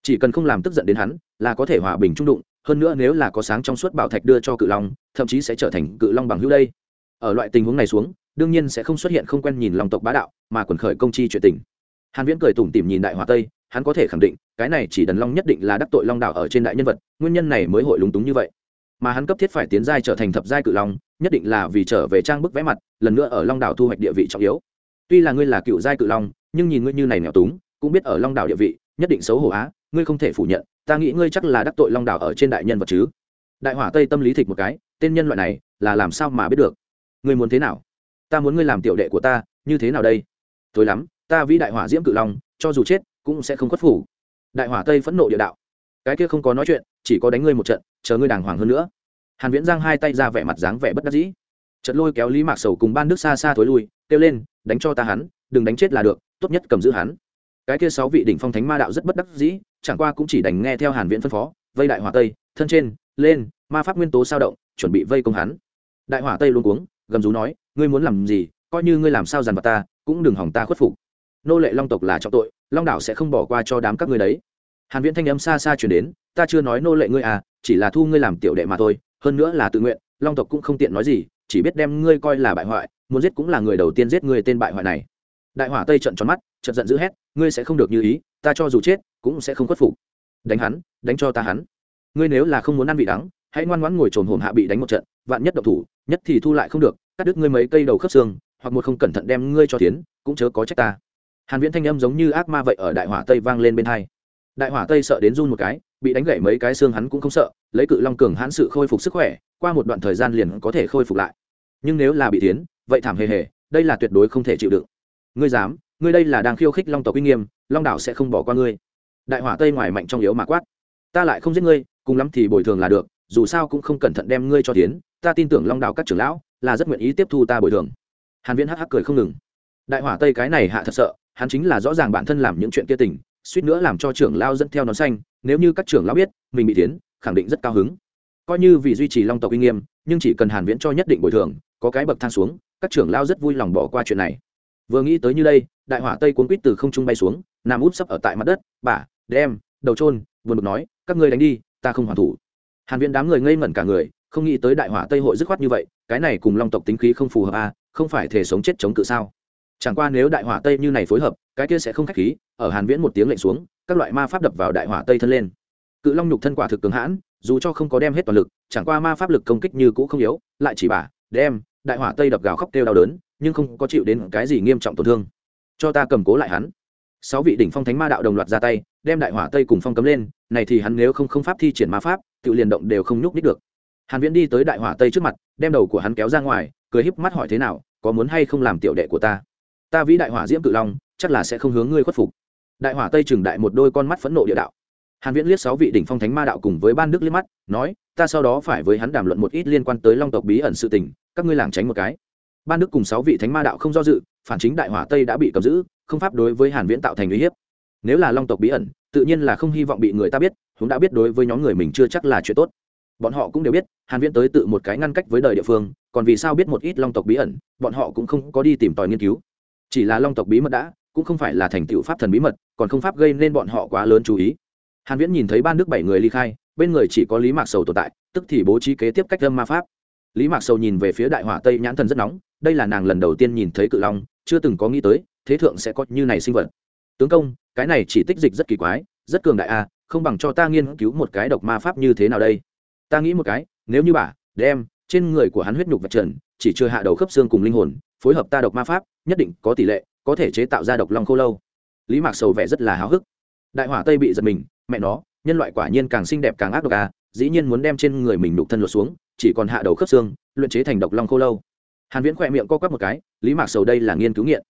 Chỉ cần không làm tức giận đến hắn, là có thể hòa bình trung đụng, hơn nữa nếu là có sáng trong suốt bảo thạch đưa cho cự long, thậm chí sẽ trở thành cự long bằng hữu đây. Ở loại tình huống này xuống, đương nhiên sẽ không xuất hiện không quen nhìn long tộc bá đạo, mà quần khởi công chi chuyện tình hàn viễn cười tủm tỉm nhìn đại hòa tây, hắn có thể khẳng định, cái này chỉ đần long nhất định là đắc tội long đảo ở trên đại nhân vật, nguyên nhân này mới hội lúng túng như vậy. Mà hắn cấp thiết phải tiến giai trở thành thập giai cự long, nhất định là vì trở về trang bức vẽ mặt, lần nữa ở long đảo thu hoạch địa vị trọng yếu. Tuy là ngươi là cựu giai cự long, nhưng nhìn ngươi như này nghèo túng, cũng biết ở long đảo địa vị, nhất định xấu hổ á, ngươi không thể phủ nhận, ta nghĩ ngươi chắc là đắc tội long đảo ở trên đại nhân vật chứ. Đại hỏa tây tâm lý thịt một cái, tên nhân loại này là làm sao mà biết được? Ngươi muốn thế nào? Ta muốn ngươi làm tiểu đệ của ta, như thế nào đây? Tối lắm ta vĩ đại hỏa diễm cự long, cho dù chết, cũng sẽ không khuất phủ đại hỏa tây phẫn nộ địa đạo. Cái kia không có nói chuyện, chỉ có đánh ngươi một trận, chờ ngươi đàng hoàng hơn nữa. Hàn viễn giang hai tay ra vẻ mặt dáng vẻ bất đắc dĩ. Trận lôi kéo lý mạc sầu cùng ban đức xa xa thối lui, kêu lên, đánh cho ta hắn, đừng đánh chết là được, tốt nhất cầm giữ hắn. Cái kia sáu vị đỉnh phong thánh ma đạo rất bất đắc dĩ, chẳng qua cũng chỉ đành nghe theo hàn viễn phân phó, vây đại hỏa tây, thân trên, lên, ma pháp nguyên tố sao động, chuẩn bị vây công hắn. Đại hỏa tây luôn cuống, gầm rú nói, ngươi muốn làm gì, coi như ngươi làm sao dàn vào ta, cũng đừng hỏng ta khuất phục nô lệ long tộc là trọng tội, long đảo sẽ không bỏ qua cho đám các ngươi đấy. Hàn viễn thanh âm xa xa truyền đến, ta chưa nói nô lệ ngươi à chỉ là thu ngươi làm tiểu đệ mà thôi, hơn nữa là tự nguyện, long tộc cũng không tiện nói gì, chỉ biết đem ngươi coi là bại hoại, muốn giết cũng là người đầu tiên giết ngươi tên bại hoại này. Đại hỏa tây trận tròn mắt trận giận dữ hét, ngươi sẽ không được như ý, ta cho dù chết, cũng sẽ không khuất phục. Đánh hắn, đánh cho ta hắn. Ngươi nếu là không muốn ăn vị đắng, hãy ngoan ngoãn ngồi trồn hổm hạ bị đánh một trận, vạn nhất độc thủ, nhất thì thu lại không được, cắt đứt ngươi mấy cây đầu khớp xương, hoặc một không cẩn thận đem ngươi cho tiến, cũng chớ có trách ta hàn viễn thanh âm giống như ác ma vậy ở đại hỏa tây vang lên bên hai. Đại hỏa tây sợ đến run một cái, bị đánh gãy mấy cái xương hắn cũng không sợ, lấy cự long cường hãn sự khôi phục sức khỏe, qua một đoạn thời gian liền có thể khôi phục lại. Nhưng nếu là bị tiến, vậy thảm hề hề, đây là tuyệt đối không thể chịu đựng. Ngươi dám, ngươi đây là đang khiêu khích long tộc uy nghiêm, long đảo sẽ không bỏ qua ngươi. Đại hỏa tây ngoài mạnh trong yếu mà quát. Ta lại không giết ngươi, cùng lắm thì bồi thường là được, dù sao cũng không cẩn thận đem ngươi cho tiến, ta tin tưởng long đảo các trưởng lão là rất nguyện ý tiếp thu ta bồi thường. Hàn viễn hắc hắc cười không ngừng. Đại hỏa tây cái này hạ thật sợ hắn chính là rõ ràng bản thân làm những chuyện kia tình, suýt nữa làm cho trưởng lao dẫn theo nó xanh, nếu như các trưởng lão biết, mình bị tiến khẳng định rất cao hứng. Coi như vì duy trì long tộc uy nghiêm, nhưng chỉ cần hàn viễn cho nhất định bồi thường, có cái bậc thang xuống, các trưởng lao rất vui lòng bỏ qua chuyện này. Vừa nghĩ tới như đây, đại hỏa tây cuốn quýt từ không trung bay xuống, nam út sắp ở tại mặt đất bả đem, đầu trôn buồn bực nói, các ngươi đánh đi, ta không hoàn thủ. Hàn viễn đám người ngây ngẩn cả người, không nghĩ tới đại hỏa tây hội dứt khoát như vậy, cái này cùng long tộc tính khí không phù hợp à không phải thể sống chết chống cự sao? Chẳng qua nếu đại hỏa tây như này phối hợp, cái kia sẽ không khách khí, ở hàn viễn một tiếng lệnh xuống, các loại ma pháp đập vào đại hỏa tây thân lên. Cự long nhục thân quả thực cường hãn, dù cho không có đem hết toàn lực, chẳng qua ma pháp lực công kích như cũ không yếu, lại chỉ bà đem, đại hỏa tây đập gào khóc kêu đau đớn, nhưng không có chịu đến cái gì nghiêm trọng tổn thương. Cho ta cầm cố lại hắn. Sáu vị đỉnh phong thánh ma đạo đồng loạt ra tay, đem đại hỏa tây cùng phong cấm lên, này thì hắn nếu không không pháp thi triển ma pháp, tự liền động đều không nhúc nít được. Hàn viễn đi tới đại hỏa tây trước mặt, đem đầu của hắn kéo ra ngoài, cười híp mắt hỏi thế nào, có muốn hay không làm tiểu đệ của ta? Ta vĩ đại hỏa diễm cự long, chắc là sẽ không hướng ngươi khuất phục. Đại hỏa tây trừng đại một đôi con mắt phẫn nộ địa đạo. Hàn viễn liếc sáu vị đỉnh phong thánh ma đạo cùng với ban đức liếc mắt, nói, ta sau đó phải với hắn đàm luận một ít liên quan tới long tộc bí ẩn sự tình, các ngươi làng tránh một cái. Ban đức cùng sáu vị thánh ma đạo không do dự, phản chính đại hỏa tây đã bị cầm giữ, không pháp đối với hàn viễn tạo thành uy hiếp. Nếu là long tộc bí ẩn, tự nhiên là không hy vọng bị người ta biết, chúng đã biết đối với nhóm người mình chưa chắc là chuyện tốt. Bọn họ cũng đều biết, hàn viễn tới tự một cái ngăn cách với đời địa phương, còn vì sao biết một ít long tộc bí ẩn, bọn họ cũng không có đi tìm tòi nghiên cứu chỉ là long tộc bí mật đã, cũng không phải là thành tựu pháp thần bí mật, còn không pháp gây nên bọn họ quá lớn chú ý. Hàn viễn nhìn thấy ban nước bảy người ly khai, bên người chỉ có lý mạc sầu tồn tại, tức thì bố trí kế tiếp cách âm ma pháp. Lý mạc sầu nhìn về phía đại hỏa tây nhãn thần rất nóng, đây là nàng lần đầu tiên nhìn thấy cự long, chưa từng có nghĩ tới, thế thượng sẽ có như này sinh vật. Tướng công, cái này chỉ tích dịch rất kỳ quái, rất cường đại a không bằng cho ta nghiên cứu một cái độc ma pháp như thế nào đây? Ta nghĩ một cái, nếu như bà, đem, trên người của hắn huyết nhục vật trần, chỉ chưa hạ đầu khớp xương cùng linh hồn phối hợp ta độc ma pháp, nhất định có tỷ lệ, có thể chế tạo ra độc long khô lâu. Lý mạc sầu vẻ rất là háo hức. Đại hỏa tây bị giật mình, mẹ nó, nhân loại quả nhiên càng xinh đẹp càng ác độc à dĩ nhiên muốn đem trên người mình đục thân lột xuống, chỉ còn hạ đầu khớp xương, luyện chế thành độc long khô lâu. Hàn viễn khỏe miệng co quắp một cái, lý mạc sầu đây là nghiên cứu nghiện.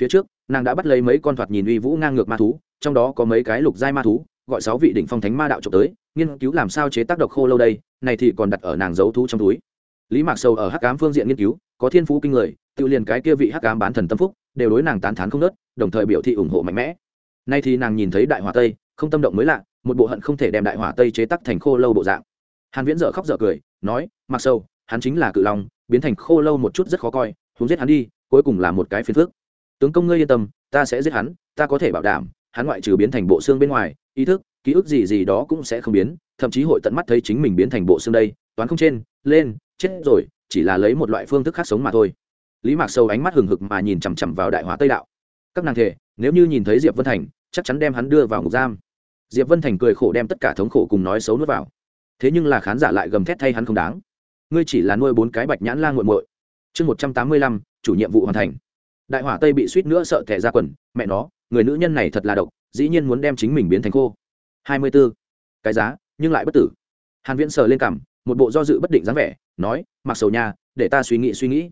Phía trước, nàng đã bắt lấy mấy con thoạt nhìn uy vũ ngang ngược ma thú, trong đó có mấy cái lục giai ma thú, gọi sáu vị đỉnh phong thánh ma đạo trộm tới, nghiên cứu làm sao chế tác độc khô lâu đây, này thì còn đặt ở nàng giấu thú trong túi. Lý mạc sầu ở hắc ám phương diện nghiên cứu, có thiên phú kinh người tự liền cái kia vị hắc ám bán thần tâm phúc, đều đối nàng tán thán không nớt, đồng thời biểu thị ủng hộ mạnh mẽ. Nay thì nàng nhìn thấy đại hỏa tây, không tâm động mới lạ, một bộ hận không thể đem đại hỏa tây chế tắc thành khô lâu bộ dạng. Hàn viễn dở khóc dở cười, nói, mặc sâu hắn chính là cự long, biến thành khô lâu một chút rất khó coi chúng giết hắn đi, cuối cùng là một cái phiền phức. Tướng công ngươi yên tâm, ta sẽ giết hắn, ta có thể bảo đảm, hắn ngoại trừ biến thành bộ xương bên ngoài, ý thức, ký ức gì gì đó cũng sẽ không biến, thậm chí hội tận mắt thấy chính mình biến thành bộ xương đây, toán không trên, lên, chết rồi, chỉ là lấy một loại phương thức khác sống mà thôi lý mạc sâu ánh mắt hừng hực mà nhìn chằm chằm vào đại hóa tây đạo. Các nàng thể nếu như nhìn thấy diệp vân thành, chắc chắn đem hắn đưa vào ngục giam. Diệp vân thành cười khổ đem tất cả thống khổ cùng nói xấu nuốt vào. Thế nhưng là khán giả lại gầm thét thay hắn không đáng. Ngươi chỉ là nuôi bốn cái bạch nhãn lan g u muội. Chương một trăm tám mươi lăm, chủ nhiệm vụ hoàn thành. Đại hỏa tây bị suýt nữa sợ thẻ ra quần, mẹ nó, người nữ nhân này thật là độc, dĩ nhiên muốn đem chính mình biến thành khô. Hai mươi b ố cái giá, nhưng lại bất tử. Hàn viễn sờ lên cằm, một bộ do dự bất định dáng vẻ, nói mặc sầu nha, để ta suy nghĩ suy nghĩ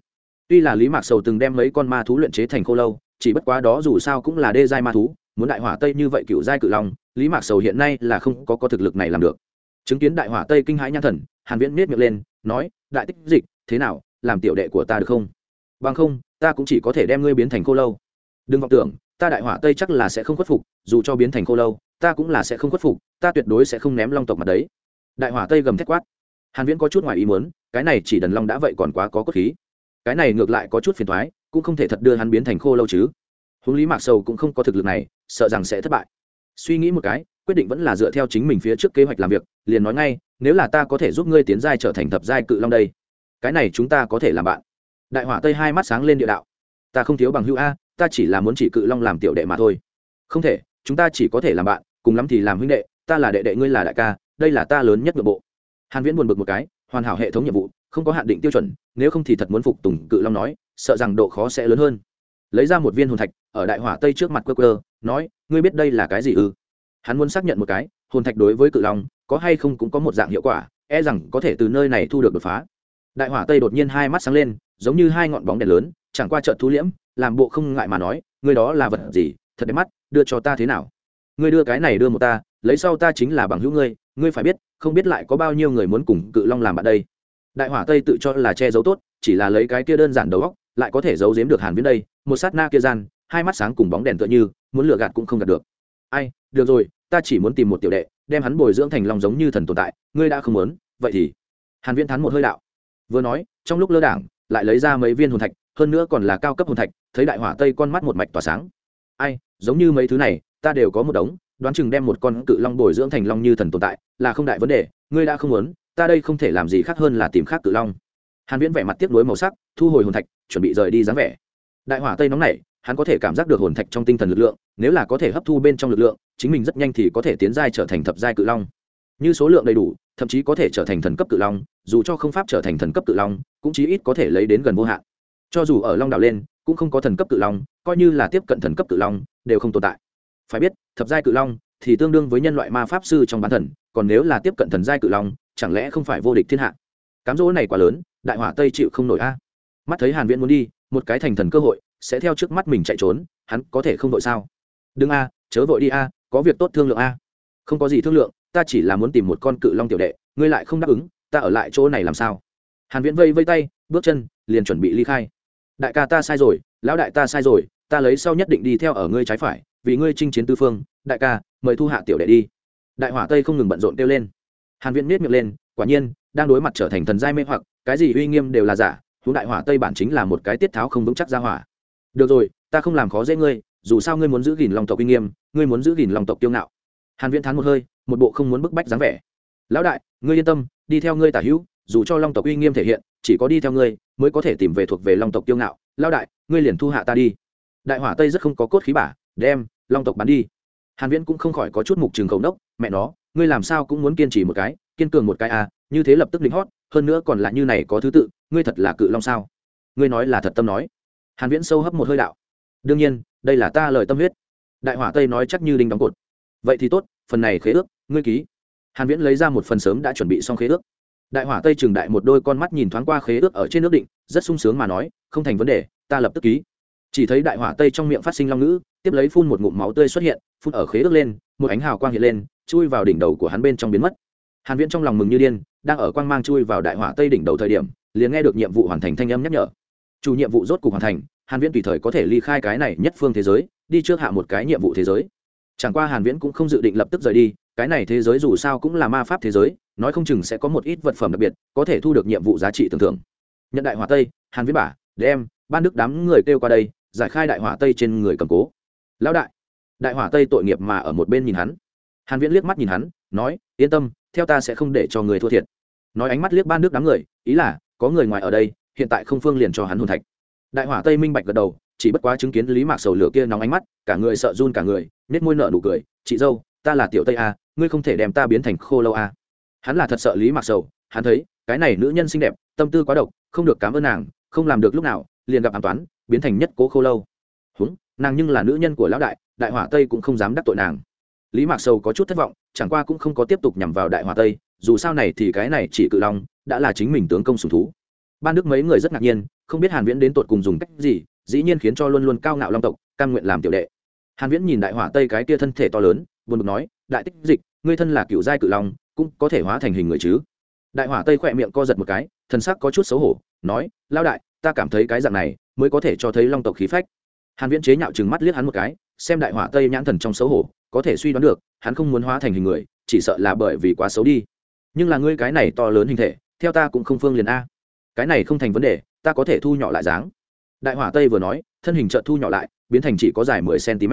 tuy là lý mạc sầu từng đem mấy con ma thú luyện chế thành khô lâu, chỉ bất quá đó dù sao cũng là đê giai ma thú, muốn đại hỏa tây như vậy cựu giai cự long, lý mạc sầu hiện nay là không có có thực lực này làm được. Chứng kiến đại hỏa tây kinh hãi nhan thần, hàn viễn miết miệng lên, nói, đại tích dịch, thế nào, làm tiểu đệ của ta được không? Bằng không, ta cũng chỉ có thể đem ngươi biến thành khô lâu. Đừng vọng tưởng, ta đại hỏa tây chắc là sẽ không khuất phục, dù cho biến thành khô lâu, ta cũng là sẽ không khuất phục, ta tuyệt đối sẽ không ném long tộc mặt đấy. Đại hỏa tây gầm thét quát. Hàn viễn có chút ngoài ý muốn, cái này chỉ đần long đã vậy còn quá có cốt khí cái này ngược lại có chút phiền toái cũng không thể thật đưa hắn biến thành khô lâu chứ. Huống lý mạc sầu cũng không có thực lực này, sợ rằng sẽ thất bại. Suy nghĩ một cái, quyết định vẫn là dựa theo chính mình phía trước kế hoạch làm việc, liền nói ngay, nếu là ta có thể giúp ngươi tiến giai trở thành thập giai cự long đây, cái này chúng ta có thể làm bạn. Đại hỏa tây hai mắt sáng lên địa đạo. Ta không thiếu bằng hữu a, ta chỉ là muốn chỉ cự long làm tiểu đệ mà thôi. Không thể, chúng ta chỉ có thể làm bạn, cùng lắm thì làm huynh đệ, ta là đệ đệ ngươi là đại ca, đây là ta lớn nhất nội bộ. Hàn viễn buồn bực một cái, hoàn hảo hệ thống nhiệm vụ không có hạn định tiêu chuẩn, nếu không thì thật muốn phục tùng cự long nói, sợ rằng độ khó sẽ lớn hơn. Lấy ra một viên hồn thạch, ở đại hỏa tây trước mặt quơ quơ, nói, ngươi biết đây là cái gì ư? Hắn muốn xác nhận một cái, hồn thạch đối với cự long, có hay không cũng có một dạng hiệu quả e rằng có thể từ nơi này thu được đột phá. Đại hỏa tây đột nhiên hai mắt sáng lên, giống như hai ngọn bóng đèn lớn, chẳng qua chợ thu liễm, làm bộ không ngại mà nói, ngươi đó là vật gì? Thật đẹp mắt, đưa cho ta thế nào? Ngươi đưa cái này đưa một ta, lấy sau ta chính là bằng hữu ngươi ngươi phải biết, không biết lại có bao nhiêu người muốn cùng cự long làm bạn đây đại hỏa tây tự cho là che giấu tốt, chỉ là lấy cái kia đơn giản đầu góc lại có thể giấu giếm được hàn viễn đây, một sát na kia gian, hai mắt sáng cùng bóng đèn tựa như, muốn lừa gạt cũng không gạt được. Ai, được rồi, ta chỉ muốn tìm một tiểu đệ, đem hắn bồi dưỡng thành long giống như thần tồn tại, ngươi đã không muốn, vậy thì. Hàn viễn thán một hơi đạo. Vừa nói, trong lúc lơ đảng, lại lấy ra mấy viên hồn thạch, hơn nữa còn là cao cấp hồn thạch, thấy đại hỏa tây con mắt một mạch tỏa sáng. Ai, giống như mấy thứ này, ta đều có một đống, đoán chừng đem một con cự long bồi dưỡng thành long như thần tồn tại, là không đại vấn đề, ngươi đã không muốn ta đây không thể làm gì khác hơn là tìm khác cự long. Hàn viễn vẻ mặt tiếp nối màu sắc, thu hồi hồn thạch, chuẩn bị rời đi dáng vẻ. Đại hỏa tây nóng nảy, hắn có thể cảm giác được hồn thạch trong tinh thần lực lượng, nếu là có thể hấp thu bên trong lực lượng, chính mình rất nhanh thì có thể tiến giai trở thành thập giai cự long. Như số lượng đầy đủ, thậm chí có thể trở thành thần cấp cự long, dù cho không pháp trở thành thần cấp cự long, cũng chí ít có thể lấy đến gần vô hạn. Cho dù ở long đảo lên, cũng không có thần cấp cự long, coi như là tiếp cận thần cấp cự long, đều không tồn tại. Phải biết, thập giai cự long thì tương đương với nhân loại ma pháp sư trong bán thần, còn nếu là tiếp cận thần giai cự long chẳng lẽ không phải vô địch thiên hạ? Cám dỗ này quá lớn, đại hỏa tây chịu không nổi a. Mắt thấy hàn viễn muốn đi, một cái thành thần cơ hội, sẽ theo trước mắt mình chạy trốn, hắn có thể không vội sao? Đừng a, chớ vội đi a, có việc tốt thương lượng a. Không có gì thương lượng, ta chỉ là muốn tìm một con cự long tiểu đệ, ngươi lại không đáp ứng, ta ở lại chỗ này làm sao? Hàn viễn vây vây tay, bước chân, liền chuẩn bị ly khai. Đại ca ta sai rồi, lão đại ta sai rồi, ta lấy sau nhất định đi theo ở ngươi trái phải, vì ngươi chinh chiến tư phương. Đại ca, mời thu hạ tiểu đệ đi. Đại hỏa tây không ngừng bận rộn kêu lên hàn viễn miết miệng lên, quả nhiên, đang đối mặt trở thành thần giai mê hoặc, cái gì uy nghiêm đều là giả, huống đại hỏa tây bản chính là một cái tiết tháo không vững chắc ra hỏa. Được rồi, ta không làm khó dễ ngươi, dù sao ngươi muốn giữ gìn lòng tộc uy nghiêm, ngươi muốn giữ gìn lòng tộc tiêu ngạo. Hàn viễn thán một hơi, một bộ không muốn bức bách dáng vẻ. Lão đại, ngươi yên tâm, đi theo ngươi tả hữu, dù cho long tộc uy nghiêm thể hiện, chỉ có đi theo ngươi, mới có thể tìm về thuộc về long tộc tiêu ngạo. Lão đại, ngươi liền thu hạ ta đi. Đại hỏa tây rất không có cốt khí bả, đem long tộc bắn đi. Hàn viễn cũng không khỏi có chút mục trường khẩu nốc, mẹ nó ngươi làm sao cũng muốn kiên trì một cái, kiên cường một cái à như thế lập tức lính hót, hơn nữa còn là như này có thứ tự, ngươi thật là cự long sao? Ngươi nói là thật tâm nói. Hàn viễn sâu hấp một hơi đạo. Đương nhiên, đây là ta lời tâm huyết. Đại hỏa tây nói chắc như đinh đóng cột. Vậy thì tốt, phần này khế ước, ngươi ký. Hàn viễn lấy ra một phần sớm đã chuẩn bị xong khế ước. Đại hỏa tây trường đại một đôi con mắt nhìn thoáng qua khế ước ở trên nước định, rất sung sướng mà nói, không thành vấn đề, ta lập tức ký. Chỉ thấy đại hỏa tây trong miệng phát sinh long ngữ tiếp lấy phun một ngụm máu tươi xuất hiện, phun ở khế ước lên, một ánh hào quang hiện lên, chui vào đỉnh đầu của hắn bên trong biến mất. Hàn viễn trong lòng mừng như điên, đang ở quang mang chui vào đại hỏa tây đỉnh đầu thời điểm, liền nghe được nhiệm vụ hoàn thành thanh âm nhắc nhở. Chủ nhiệm vụ rốt cục hoàn thành, hàn viễn tùy thời có thể ly khai cái này nhất phương thế giới, đi trước hạ một cái nhiệm vụ thế giới. Chẳng qua hàn viễn cũng không dự định lập tức rời đi, cái này thế giới dù sao cũng là ma pháp thế giới, nói không chừng sẽ có một ít vật phẩm đặc biệt, có thể thu được nhiệm vụ giá trị tưởng thưởng. Nhận đại hỏa tây, hàn viễn bả đem, ban đức đám người kêu qua đây, giải khai đại hỏa tây trên người cầm cố lão đại đại hỏa tây tội nghiệp mà ở một bên nhìn hắn. Hàn viễn liếc mắt nhìn hắn, nói, yên tâm, theo ta sẽ không để cho người thua thiệt. Nói ánh mắt liếc ban nước đám người, ý là, có người ngoài ở đây, hiện tại không phương liền cho hắn hồn thạch. Đại hỏa tây minh bạch gật đầu, chỉ bất quá chứng kiến lý mạc sầu lửa kia nóng ánh mắt, cả người sợ run cả người nết môi nợ nụ cười, chị dâu, ta là tiểu tây a, ngươi không thể đem ta biến thành khô lâu a. Hắn là thật sợ lý mạc sầu, hắn thấy, cái này nữ nhân xinh đẹp, tâm tư quá độc, không được cảm ơn nàng, không làm được lúc nào, liền gặp an toán, biến thành nhất cố khô lâu. Húng nàng nhưng là nữ nhân của lão đại đại hỏa tây cũng không dám đắc tội nàng. Lý mạc sầu có chút thất vọng, chẳng qua cũng không có tiếp tục nhằm vào đại hỏa tây, dù sao này thì cái này chỉ cự long, đã là chính mình tướng công sùng thú. Ban đức mấy người rất ngạc nhiên, không biết hàn viễn đến tột cùng dùng cách gì, dĩ nhiên khiến cho luôn luôn cao ngạo long tộc, cam nguyện làm tiểu đệ. Hàn viễn nhìn đại hỏa tây cái kia thân thể to lớn, buồn bực nói, đại tích dịch, ngươi thân là cựu giai cự long, cũng có thể hóa thành hình người chứ? Đại hỏa tây khỏe miệng co giật một cái, thần sắc có chút xấu hổ, nói lao đại, ta cảm thấy cái dạng này mới có thể cho thấy long tộc khí phách hàn viễn chế nhạo chừng mắt liếc hắn một cái, xem đại hỏa tây nhãn thần trong xấu hổ, có thể suy đoán được, hắn không muốn hóa thành hình người, chỉ sợ là bởi vì quá xấu đi. Nhưng là ngươi cái này to lớn hình thể, theo ta cũng không phương liền a. Cái này không thành vấn đề, ta có thể thu nhỏ lại dáng. Đại hỏa tây vừa nói, thân hình chợt thu nhỏ lại, biến thành chỉ có dài mười cm.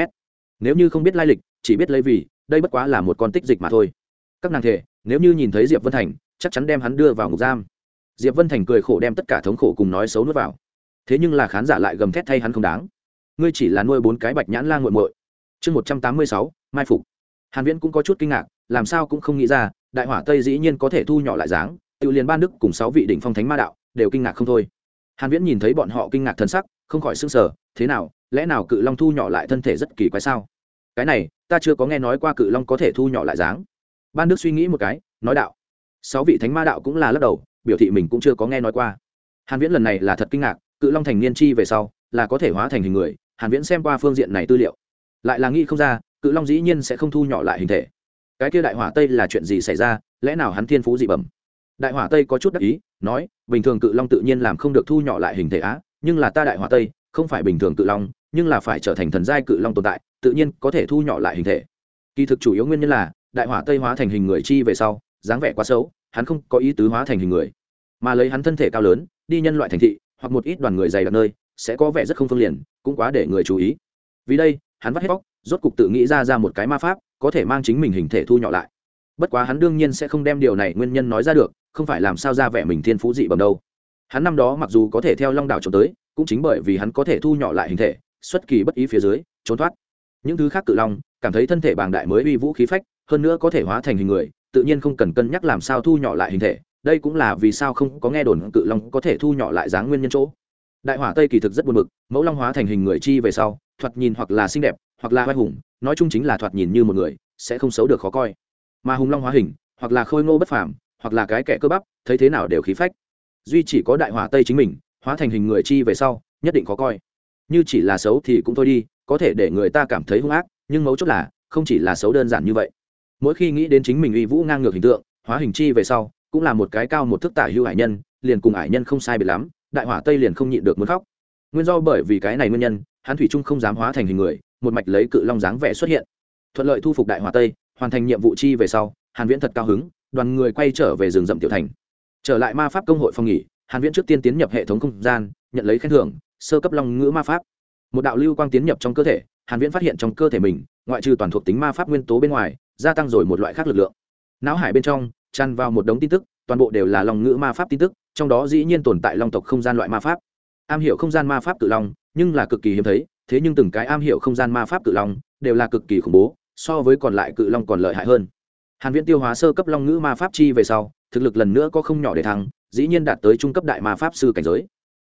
Nếu như không biết lai lịch, chỉ biết lấy vì, đây bất quá là một con tích dịch mà thôi. Các nàng thể, nếu như nhìn thấy diệp vân thành, chắc chắn đem hắn đưa vào ngục giam. Diệp vân thành cười khổ đem tất cả thống khổ cùng nói xấu nuốt vào. Thế nhưng là khán giả lại gầm thét thay hắn không đáng ngươi chỉ là nuôi bốn cái bạch nhãn lan g u muội. Chương một trăm tám mươi sáu, mai phục. Hàn viễn cũng có chút kinh ngạc, làm sao cũng không nghĩ ra, đại hỏa tây dĩ nhiên có thể thu nhỏ lại dáng, tự liền ban đức cùng sáu vị đỉnh phong thánh ma đạo, đều kinh ngạc không thôi. Hàn viễn nhìn thấy bọn họ kinh ngạc thân sắc, không khỏi sưng sờ, thế nào, lẽ nào cự long thu nhỏ lại thân thể rất kỳ quái sao? Cái này, ta chưa có nghe nói qua cự long có thể thu nhỏ lại dáng. Ban đức suy nghĩ một cái, nói đạo. Sáu vị thánh ma đạo cũng là lắc đầu, biểu thị mình cũng chưa có nghe nói qua. Hàn viễn lần này là thật kinh ngạc, cự long thành niên chi về sau, là có thể hóa thành hình người hàn viễn xem qua phương diện này tư liệu, lại là nghĩ không ra, cự long dĩ nhiên sẽ không thu nhỏ lại hình thể. Cái kia đại hỏa tây là chuyện gì xảy ra, lẽ nào hắn thiên phú dị bẩm? Đại hỏa tây có chút đắc ý, nói, bình thường cự long tự nhiên làm không được thu nhỏ lại hình thể á, nhưng là ta đại hỏa tây, không phải bình thường cự long, nhưng là phải trở thành thần giai cự long tồn tại, tự nhiên có thể thu nhỏ lại hình thể. Kỳ thực chủ yếu nguyên nhân là, đại hỏa tây hóa thành hình người chi về sau, dáng vẻ quá xấu, hắn không có ý tứ hóa thành hình người, mà lấy hắn thân thể cao lớn, đi nhân loại thành thị, hoặc một ít đoàn người dày đặc nơi sẽ có vẻ rất không phương liền, cũng quá để người chú ý. Vì đây, hắn vắt hết bóc, rốt cục tự nghĩ ra ra một cái ma pháp, có thể mang chính mình hình thể thu nhỏ lại. Bất quá hắn đương nhiên sẽ không đem điều này nguyên nhân nói ra được, không phải làm sao ra vẻ mình thiên phú dị bẩm đâu. Hắn năm đó mặc dù có thể theo long đảo trốn tới, cũng chính bởi vì hắn có thể thu nhỏ lại hình thể, xuất kỳ bất ý phía dưới, trốn thoát. Những thứ khác cự long, cảm thấy thân thể bàng đại mới uy vũ khí phách, hơn nữa có thể hóa thành hình người, tự nhiên không cần cân nhắc làm sao thu nhỏ lại hình thể, đây cũng là vì sao không có nghe đồn cự long có thể thu nhỏ lại dáng nguyên nhân chỗ đại hỏa tây kỳ thực rất buồn bực, mẫu long hóa thành hình người chi về sau, thoạt nhìn hoặc là xinh đẹp, hoặc là vai hùng, nói chung chính là thoạt nhìn như một người, sẽ không xấu được khó coi. Mà hùng long hóa hình, hoặc là khôi ngô bất phàm, hoặc là cái kẻ cơ bắp, thấy thế nào đều khí phách. Duy chỉ có đại hỏa tây chính mình, hóa thành hình người chi về sau, nhất định khó coi. Như chỉ là xấu thì cũng thôi đi, có thể để người ta cảm thấy hung ác, nhưng mấu chốt là, không chỉ là xấu đơn giản như vậy. Mỗi khi nghĩ đến chính mình uy vũ ngang ngược hình tượng, hóa hình chi về sau, cũng là một cái cao một thức tả hưu hải nhân, liền cùng hải nhân không sai biệt lắm đại hỏa tây liền không nhịn được muốn khóc. Nguyên do bởi vì cái này nguyên nhân, hắn thủy trung không dám hóa thành hình người, một mạch lấy cự long dáng vẻ xuất hiện. Thuận lợi thu phục đại hỏa tây, hoàn thành nhiệm vụ chi về sau, hàn viễn thật cao hứng, đoàn người quay trở về rừng rậm tiểu thành. Trở lại ma pháp công hội phòng nghỉ, hàn viễn trước tiên tiến nhập hệ thống không gian, nhận lấy khen thưởng, sơ cấp long ngữ ma pháp. Một đạo lưu quang tiến nhập trong cơ thể, hàn viễn phát hiện trong cơ thể mình, ngoại trừ toàn thuộc tính ma pháp nguyên tố bên ngoài, gia tăng rồi một loại khác lực lượng. Não hải bên trong, tràn vào một đống tin tức, toàn bộ đều là long ngữ ma pháp tin tức trong đó dĩ nhiên tồn tại long tộc không gian loại ma pháp. Am hiểu không gian ma pháp cự long, nhưng là cực kỳ hiếm thấy, thế nhưng từng cái am hiểu không gian ma pháp cự long đều là cực kỳ khủng bố, so với còn lại cự long còn lợi hại hơn. Hàn viễn tiêu hóa sơ cấp long ngữ ma pháp chi về sau, thực lực lần nữa có không nhỏ để thăng, dĩ nhiên đạt tới trung cấp đại ma pháp sư cảnh giới.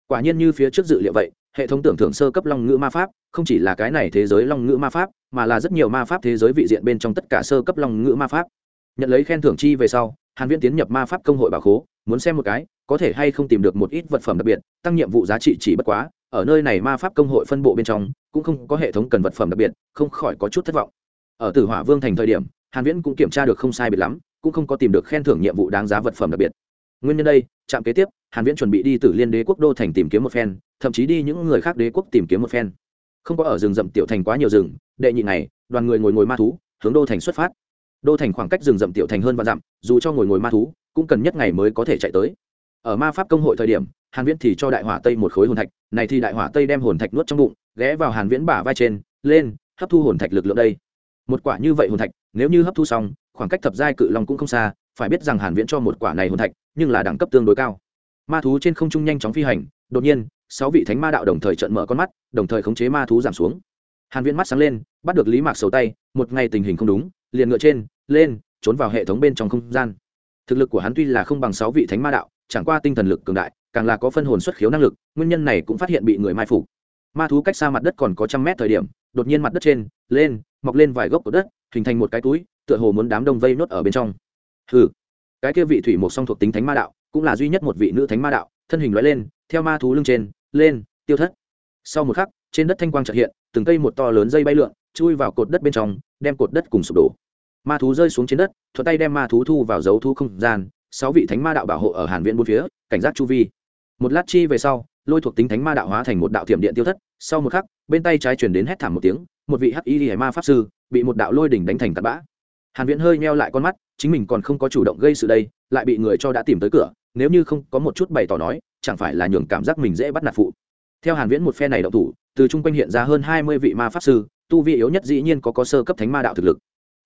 Quả nhiên như phía trước dự liệu vậy, hệ thống tưởng thưởng sơ cấp long ngữ ma pháp không chỉ là cái này thế giới long ngữ ma pháp, mà là rất nhiều ma pháp thế giới vị diện bên trong tất cả sơ cấp long ngữ ma pháp. Nhận lấy khen thưởng chi về sau, hàn viễn tiến nhập ma pháp công hội bảo khố muốn xem một cái, có thể hay không tìm được một ít vật phẩm đặc biệt, tăng nhiệm vụ giá trị chỉ bất quá, ở nơi này ma pháp công hội phân bộ bên trong, cũng không có hệ thống cần vật phẩm đặc biệt, không khỏi có chút thất vọng. Ở tử hỏa vương thành thời điểm, hàn viễn cũng kiểm tra được không sai biệt lắm, cũng không có tìm được khen thưởng nhiệm vụ đáng giá vật phẩm đặc biệt. Nguyên nhân đây, trạm kế tiếp, hàn viễn chuẩn bị đi từ liên đế quốc đô thành tìm kiếm một phen, thậm chí đi những người khác đế quốc tìm kiếm một phen. Không có ở rừng rậm tiểu thành quá nhiều rừng, đệ nhị này đoàn người ngồi ngồi ma thú, hướng đô thành xuất phát. Đô thành khoảng cách rừng rậm tiểu thành hơn vạn dặm, dù cho ngồi ngồi ma thú cũng cần nhất ngày mới có thể chạy tới. Ở ma pháp công hội thời điểm, hàn viễn thì cho đại hỏa tây một khối hồn thạch, này thì đại hỏa tây đem hồn thạch nuốt trong bụng, ghé vào hàn viễn bả vai trên, lên, hấp thu hồn thạch lực lượng đây. Một quả như vậy hồn thạch, nếu như hấp thu xong, khoảng cách thập giai cự long cũng không xa, phải biết rằng hàn viễn cho một quả này hồn thạch, nhưng là đẳng cấp tương đối cao. Ma thú trên không trung nhanh chóng phi hành, đột nhiên, sáu vị thánh ma đạo đồng thời trợn mở con mắt, đồng thời khống chế ma thú giảm xuống. Hàn viễn mắt sáng lên, bắt được lý mạc sầu tay, một ngày tình hình không đúng, liền ngựa trên, lên, trốn vào hệ thống bên trong không gian thực lực của hắn tuy là không bằng sáu vị thánh ma đạo, chẳng qua tinh thần lực cường đại, càng là có phân hồn xuất khiếu năng lực, nguyên nhân này cũng phát hiện bị người mai phục. Ma thú cách xa mặt đất còn có trăm mét thời điểm, đột nhiên mặt đất trên, lên, mọc lên vài gốc của đất, hình thành một cái túi, tựa hồ muốn đám đông vây nốt ở bên trong. Hừ, cái kia vị thủy một song thuộc tính thánh ma đạo, cũng là duy nhất một vị nữ thánh ma đạo, thân hình loại lên, theo ma thú lưng trên, lên, tiêu thất. Sau một khắc, trên đất thanh quang trợ hiện, từng cây một to lớn dây bay lượn, chui vào cột đất bên trong, đem cột đất cùng sụp đổ ma thú rơi xuống trên đất, thuận tay đem ma thú thu vào dấu thu không gian, sáu vị thánh ma đạo bảo hộ ở hàn viện bốn phía, cảnh giác chu vi. Một lát chi về sau, lôi thuộc tính thánh ma đạo hóa thành một đạo thiểm điện tiêu thất, sau một khắc, bên tay trái chuyển đến hét thảm một tiếng, một vị hắc y hải ma pháp sư bị một đạo lôi đỉnh đánh thành tạt bã. Hàn viễn hơi meo lại con mắt, chính mình còn không có chủ động gây sự đây, lại bị người cho đã tìm tới cửa, nếu như không có một chút bày tỏ nói, chẳng phải là nhường cảm giác mình dễ bắt nạt phụ. Theo hàn viễn một phe này động thủ, từ trung quanh hiện ra hơn 20 vị ma pháp sư, tu vi yếu nhất dĩ nhiên có có sơ cấp thánh ma đạo thực lực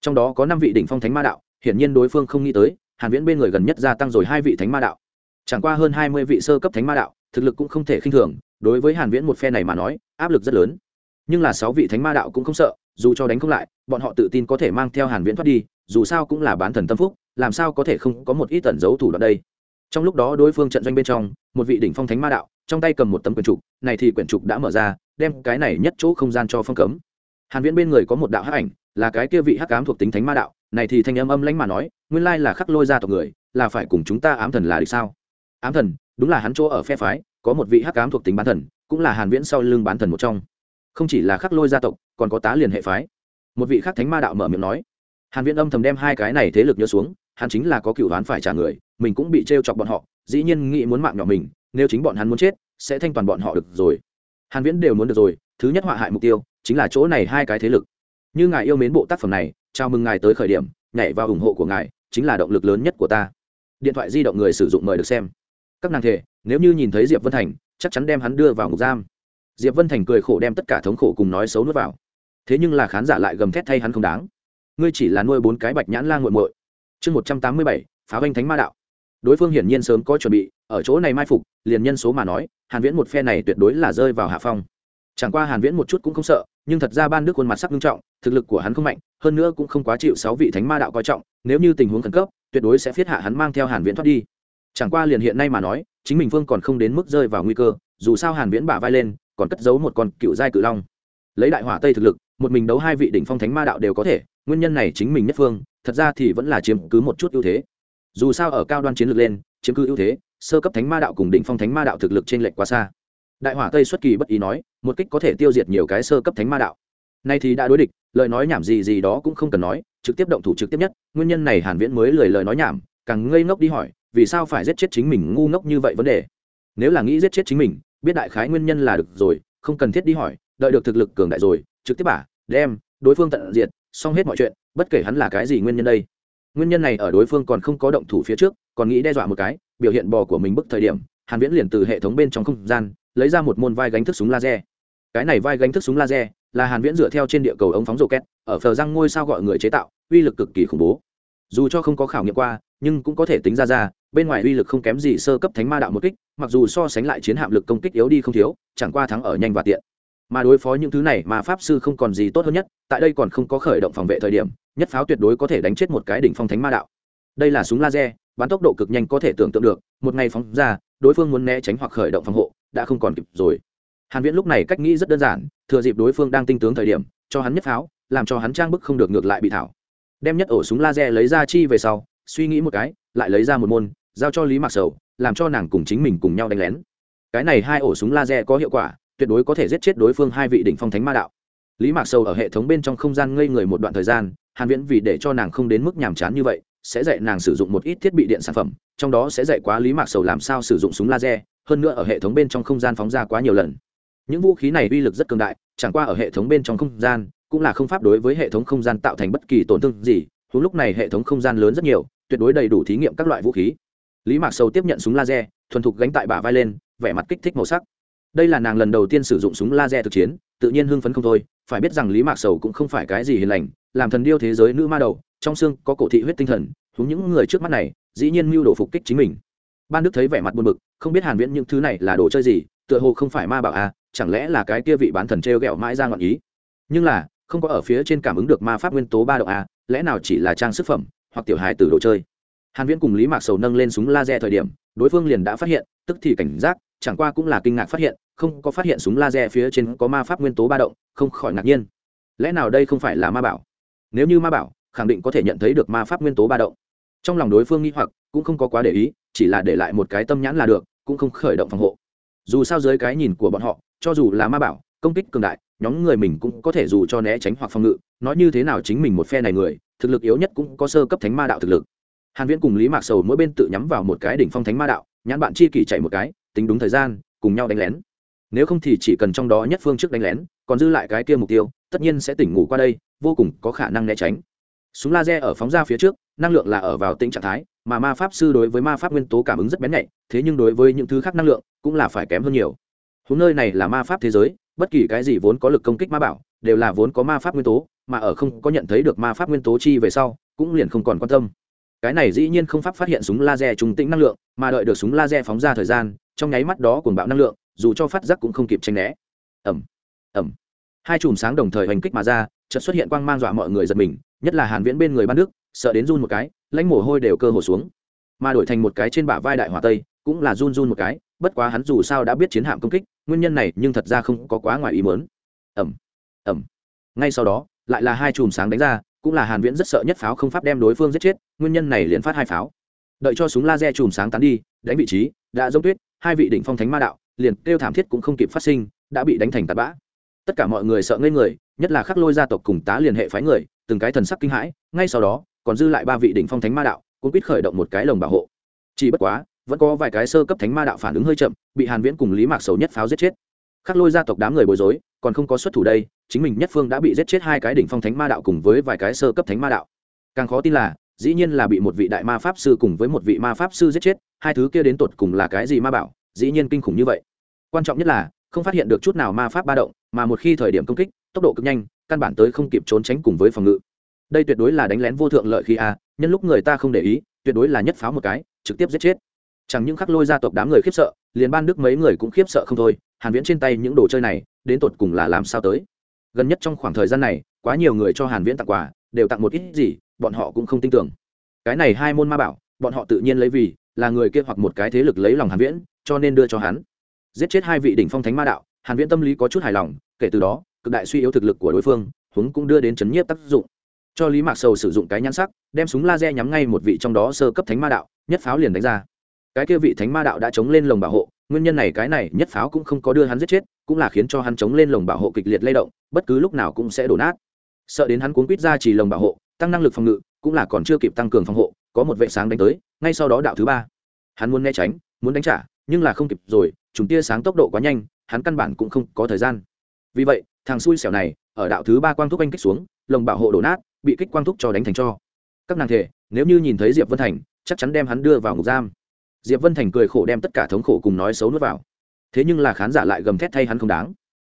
trong đó có năm vị đỉnh phong thánh ma đạo, hiển nhiên đối phương không nghĩ tới, hàn viễn bên người gần nhất gia tăng rồi hai vị thánh ma đạo. Chẳng qua hơn 20 vị sơ cấp thánh ma đạo, thực lực cũng không thể khinh thường, đối với hàn viễn một phe này mà nói, áp lực rất lớn. Nhưng là sáu vị thánh ma đạo cũng không sợ, dù cho đánh không lại, bọn họ tự tin có thể mang theo hàn viễn thoát đi, dù sao cũng là bán thần tâm phúc, làm sao có thể không có một ít tẩn giấu thủ đoạn đây? Trong lúc đó đối phương trận doanh bên trong, một vị đỉnh phong thánh ma đạo, trong tay cầm một tấm quyển trục, này thì quyển trục đã mở ra, đem cái này nhất chỗ không gian cho phong cấm. Hàn viễn bên người có một đạo hắc ảnh là cái kia vị hắc ám thuộc tính thánh ma đạo, này thì thanh âm âm lãnh mà nói, nguyên lai là khắc lôi ra tộc người, là phải cùng chúng ta ám thần là được sao? Ám thần, đúng là hắn chỗ ở phe phái, có một vị hắc ám thuộc tính bán thần, cũng là hàn viễn sau lưng bán thần một trong. Không chỉ là khắc lôi gia tộc, còn có tá liền hệ phái. Một vị khắc thánh ma đạo mở miệng nói. Hàn viễn âm thầm đem hai cái này thế lực nhớ xuống, hắn chính là có cựu đoán phải trả người, mình cũng bị treo chọc bọn họ, dĩ nhiên nghĩ muốn mạng nhỏ mình, nếu chính bọn hắn muốn chết, sẽ thanh toàn bọn họ được rồi. Hàn viễn đều muốn được rồi, thứ nhất họa hại mục tiêu, chính là chỗ này hai cái thế lực như ngài yêu mến bộ tác phẩm này, chào mừng ngài tới khởi điểm, nhảy vào ủng hộ của ngài, chính là động lực lớn nhất của ta. Điện thoại di động người sử dụng mời được xem. Các nàng thể nếu như nhìn thấy diệp vân thành, chắc chắn đem hắn đưa vào ngục giam. Diệp vân thành cười khổ đem tất cả thống khổ cùng nói xấu nuốt vào. Thế nhưng là khán giả lại gầm thét thay hắn không đáng. Ngươi chỉ là nuôi bốn cái bạch nhãn la nguội muội. Chương một trăm tám mươi bảy, phá banh thánh ma đạo. Đối phương hiển nhiên sớm có chuẩn bị, ở chỗ này mai phục, liền nhân số mà nói, hàn viễn một phe này tuyệt đối là rơi vào hạ phong. Chẳng qua hàn viễn một chút cũng không sợ nhưng thật ra ban đức khuôn mặt sắc nghiêm trọng, thực lực của hắn không mạnh, hơn nữa cũng không quá chịu sáu vị thánh ma đạo coi trọng, nếu như tình huống khẩn cấp, tuyệt đối sẽ phiết hạ hắn mang theo hàn viễn thoát đi. Chẳng qua liền hiện nay mà nói, chính mình Vương còn không đến mức rơi vào nguy cơ, dù sao hàn viễn bả vai lên, còn cất giấu một con cựu giai cự long. Lấy đại hỏa tây thực lực, một mình đấu hai vị đỉnh phong thánh ma đạo đều có thể, nguyên nhân này chính mình nhất phương, thật ra thì vẫn là chiếm cứ một chút ưu thế. Dù sao ở cao đoan chiến lược lên, chiếm cứ ưu thế, sơ cấp thánh ma đạo cùng đỉnh phong thánh ma đạo thực lực trên lệch quá xa đại hỏa tây xuất kỳ bất ý nói, một kích có thể tiêu diệt nhiều cái sơ cấp thánh ma đạo. Nay thì đã đối địch, lời nói nhảm gì gì đó cũng không cần nói, trực tiếp động thủ trực tiếp nhất, nguyên nhân này hàn viễn mới lời lời nói nhảm, càng ngây ngốc đi hỏi, vì sao phải giết chết chính mình ngu ngốc như vậy vấn đề? Nếu là nghĩ giết chết chính mình, biết đại khái nguyên nhân là được rồi, không cần thiết đi hỏi, đợi được thực lực cường đại rồi, trực tiếp bả, đem, đối phương tận diệt, xong hết mọi chuyện, bất kể hắn là cái gì nguyên nhân đây. Nguyên nhân này ở đối phương còn không có động thủ phía trước, còn nghĩ đe dọa một cái, biểu hiện bò của mình bức thời điểm, hàn viễn liền từ hệ thống bên trong không gian lấy ra một môn vai gánh thức súng laser. Cái này vai gánh thức súng laser là hàn viễn dựa theo trên địa cầu ống phóng rocket, ở phờ răng ngôi sao gọi người chế tạo, uy lực cực kỳ khủng bố. Dù cho không có khảo nghiệm qua, nhưng cũng có thể tính ra ra, bên ngoài uy lực không kém gì sơ cấp thánh ma đạo một kích, mặc dù so sánh lại chiến hạm lực công kích yếu đi không thiếu, chẳng qua thắng ở nhanh và tiện. Mà đối phó những thứ này mà pháp sư không còn gì tốt hơn nhất, tại đây còn không có khởi động phòng vệ thời điểm, nhất pháo tuyệt đối có thể đánh chết một cái đỉnh phong thánh ma đạo. Đây là súng laser, bắn tốc độ cực nhanh có thể tưởng tượng được, một ngày phóng ra, đối phương muốn né tránh hoặc khởi động phòng hộ đã không còn kịp rồi. Hàn viễn lúc này cách nghĩ rất đơn giản, thừa dịp đối phương đang tinh tướng thời điểm, cho hắn nhất pháo, làm cho hắn trang bức không được ngược lại bị thảo. Đem nhất ổ súng laser lấy ra chi về sau, suy nghĩ một cái, lại lấy ra một môn, giao cho lý mạc sầu, làm cho nàng cùng chính mình cùng nhau đánh lén. Cái này hai ổ súng laser có hiệu quả, tuyệt đối có thể giết chết đối phương hai vị đỉnh phong thánh ma đạo. Lý mạc sầu ở hệ thống bên trong không gian ngây người một đoạn thời gian, hàn viễn vì để cho nàng không đến mức nhàm chán như vậy, sẽ dạy nàng sử dụng một ít thiết bị điện sản phẩm, trong đó sẽ dạy quá lý mạc sầu làm sao sử dụng súng laser hơn nữa ở hệ thống bên trong không gian phóng ra quá nhiều lần. Những vũ khí này uy lực rất cường đại, chẳng qua ở hệ thống bên trong không gian, cũng là không pháp đối với hệ thống không gian tạo thành bất kỳ tổn thương gì huống lúc này hệ thống không gian lớn rất nhiều, tuyệt đối đầy đủ thí nghiệm các loại vũ khí. Lý mạc sầu tiếp nhận súng laser, thuần thục gánh tại bả vai lên, vẻ mặt kích thích màu sắc. Đây là nàng lần đầu tiên sử dụng súng laser thực chiến, tự nhiên hưng phấn không thôi, phải biết rằng lý mạc sầu cũng không phải cái gì hiền lành, làm thần điêu thế giới nữ ma đầu, trong xương có cổ thị huyết tinh thần húng những người trước mắt này, dĩ nhiên mưu đồ phục kích chính mình ban đức thấy vẻ mặt buồn bực, không biết hàn viễn những thứ này là đồ chơi gì, tựa hồ không phải ma bảo à chẳng lẽ là cái kia vị bán thần treo gẹo mãi ra ngọn ý? Nhưng là, không có ở phía trên cảm ứng được ma pháp nguyên tố ba độ à lẽ nào chỉ là trang sức phẩm, hoặc tiểu hài từ đồ chơi? Hàn viễn cùng lý mạc sầu nâng lên súng laser thời điểm, đối phương liền đã phát hiện, tức thì cảnh giác, chẳng qua cũng là kinh ngạc phát hiện, không có phát hiện súng laser phía trên có ma pháp nguyên tố ba động, không khỏi ngạc nhiên. Lẽ nào đây không phải là ma bảo? Nếu như ma bảo, khẳng định có thể nhận thấy được ma pháp nguyên tố ba động. Trong lòng đối phương nghi hoặc, cũng không có quá để ý chỉ là để lại một cái tâm nhãn là được, cũng không khởi động phòng hộ. Dù sao dưới cái nhìn của bọn họ, cho dù là ma bảo, công kích cường đại, nhóm người mình cũng có thể dù cho né tránh hoặc phòng ngự, nói như thế nào chính mình một phe này người, thực lực yếu nhất cũng có sơ cấp thánh ma đạo thực lực. Hàn viễn cùng lý mạc sầu mỗi bên tự nhắm vào một cái đỉnh phong thánh ma đạo, nhãn bạn chi kỷ chạy một cái, tính đúng thời gian, cùng nhau đánh lén. Nếu không thì chỉ cần trong đó nhất phương trước đánh lén, còn dư lại cái kia mục tiêu, tất nhiên sẽ tỉnh ngủ qua đây, vô cùng có khả năng né tránh. Súng laser ở phóng ra phía trước năng lượng là ở vào tinh trạng thái, mà ma pháp sư đối với ma pháp nguyên tố cảm ứng rất bén nhạy, thế nhưng đối với những thứ khác năng lượng cũng là phải kém hơn nhiều. Hướng nơi này là ma pháp thế giới, bất kỳ cái gì vốn có lực công kích ma bảo đều là vốn có ma pháp nguyên tố, mà ở không có nhận thấy được ma pháp nguyên tố chi về sau, cũng liền không còn quan tâm. Cái này dĩ nhiên không pháp phát hiện súng laser trung tĩnh năng lượng, mà đợi được súng laser phóng ra thời gian, trong nháy mắt đó cuồng bạo năng lượng, dù cho phát giác cũng không kịp tranh né. Ẩm ẩm hai chùm sáng đồng thời hành kích mà ra, chợt xuất hiện quang mang dọa mọi người giật mình nhất là hàn viễn bên người ban đức, sợ đến run một cái, lãnh mồ hôi đều cơ hồ xuống. Mà đổi thành một cái trên bả vai đại hỏa tây, cũng là run run một cái, bất quá hắn dù sao đã biết chiến hạm công kích, nguyên nhân này nhưng thật ra không có quá ngoài ý muốn. Ẩm ẩm ngay sau đó, lại là hai chùm sáng đánh ra, cũng là hàn viễn rất sợ nhất pháo không pháp đem đối phương giết chết, nguyên nhân này liền phát hai pháo. Đợi cho súng laser chùm sáng tán đi, đánh vị trí, đã giống tuyết, hai vị đỉnh phong thánh ma đạo, liền kêu thảm thiết cũng không kịp phát sinh, đã bị đánh thành tạt bã. Tất cả mọi người sợ ngây người, nhất là khắc lôi gia tộc cùng tá liền hệ phái người từng cái thần sắc kinh hãi, ngay sau đó, còn dư lại ba vị đỉnh phong thánh ma đạo cũng quyết khởi động một cái lồng bảo hộ. Chỉ bất quá, vẫn có vài cái sơ cấp thánh ma đạo phản ứng hơi chậm, bị hàn viễn cùng lý mạc sầu nhất pháo giết chết. Khắc lôi gia tộc đám người bối rối, còn không có xuất thủ đây, chính mình nhất phương đã bị giết chết hai cái đỉnh phong thánh ma đạo cùng với vài cái sơ cấp thánh ma đạo. Càng khó tin là, dĩ nhiên là bị một vị đại ma pháp sư cùng với một vị ma pháp sư giết chết, hai thứ kia đến tột cùng là cái gì ma bảo, dĩ nhiên kinh khủng như vậy. Quan trọng nhất là, không phát hiện được chút nào ma pháp ba động, mà một khi thời điểm công kích, tốc độ cực nhanh căn bản tới không kịp trốn tránh cùng với phòng ngự. Đây tuyệt đối là đánh lén vô thượng lợi khi a, nhân lúc người ta không để ý, tuyệt đối là nhất pháo một cái, trực tiếp giết chết. Chẳng những khắc lôi gia tộc đám người khiếp sợ, liền ban đức mấy người cũng khiếp sợ không thôi, hàn viễn trên tay những đồ chơi này, đến tột cùng là làm sao tới? Gần nhất trong khoảng thời gian này, quá nhiều người cho hàn viễn tặng quà, đều tặng một ít gì, bọn họ cũng không tin tưởng. Cái này hai môn ma bảo, bọn họ tự nhiên lấy vì, là người kia hoặc một cái thế lực lấy lòng hàn viễn, cho nên đưa cho hắn. Giết chết hai vị đỉnh phong thánh ma đạo, hàn viễn tâm lý có chút hài lòng, kể từ đó cực đại suy yếu thực lực của đối phương, huống cũng đưa đến chấn nhiếp tác dụng. Cho lý mạc sầu sử dụng cái nhãn sắc, đem súng laser nhắm ngay một vị trong đó sơ cấp thánh ma đạo, nhất pháo liền đánh ra. Cái kia vị thánh ma đạo đã chống lên lồng bảo hộ, nguyên nhân này cái này, nhất pháo cũng không có đưa hắn giết chết, cũng là khiến cho hắn chống lên lồng bảo hộ kịch liệt lay động, bất cứ lúc nào cũng sẽ đổ nát. Sợ đến hắn cuốn quýt ra chỉ lồng bảo hộ, tăng năng lực phòng ngự, cũng là còn chưa kịp tăng cường phòng hộ, có một vệ sáng đánh tới, ngay sau đó đạo thứ ba. Hắn muốn né tránh, muốn đánh trả, nhưng là không kịp rồi chúng tia sáng tốc độ quá nhanh, hắn căn bản cũng không có thời gian. Vì vậy thằng xui xẻo này, ở đạo thứ ba quang thúc anh kích xuống, lồng bảo hộ đổ nát, bị kích quang thúc cho đánh thành cho. Các nàng thể, nếu như nhìn thấy diệp vân thành, chắc chắn đem hắn đưa vào ngục giam. Diệp vân thành cười khổ đem tất cả thống khổ cùng nói xấu nuốt vào. Thế nhưng là khán giả lại gầm thét thay hắn không đáng.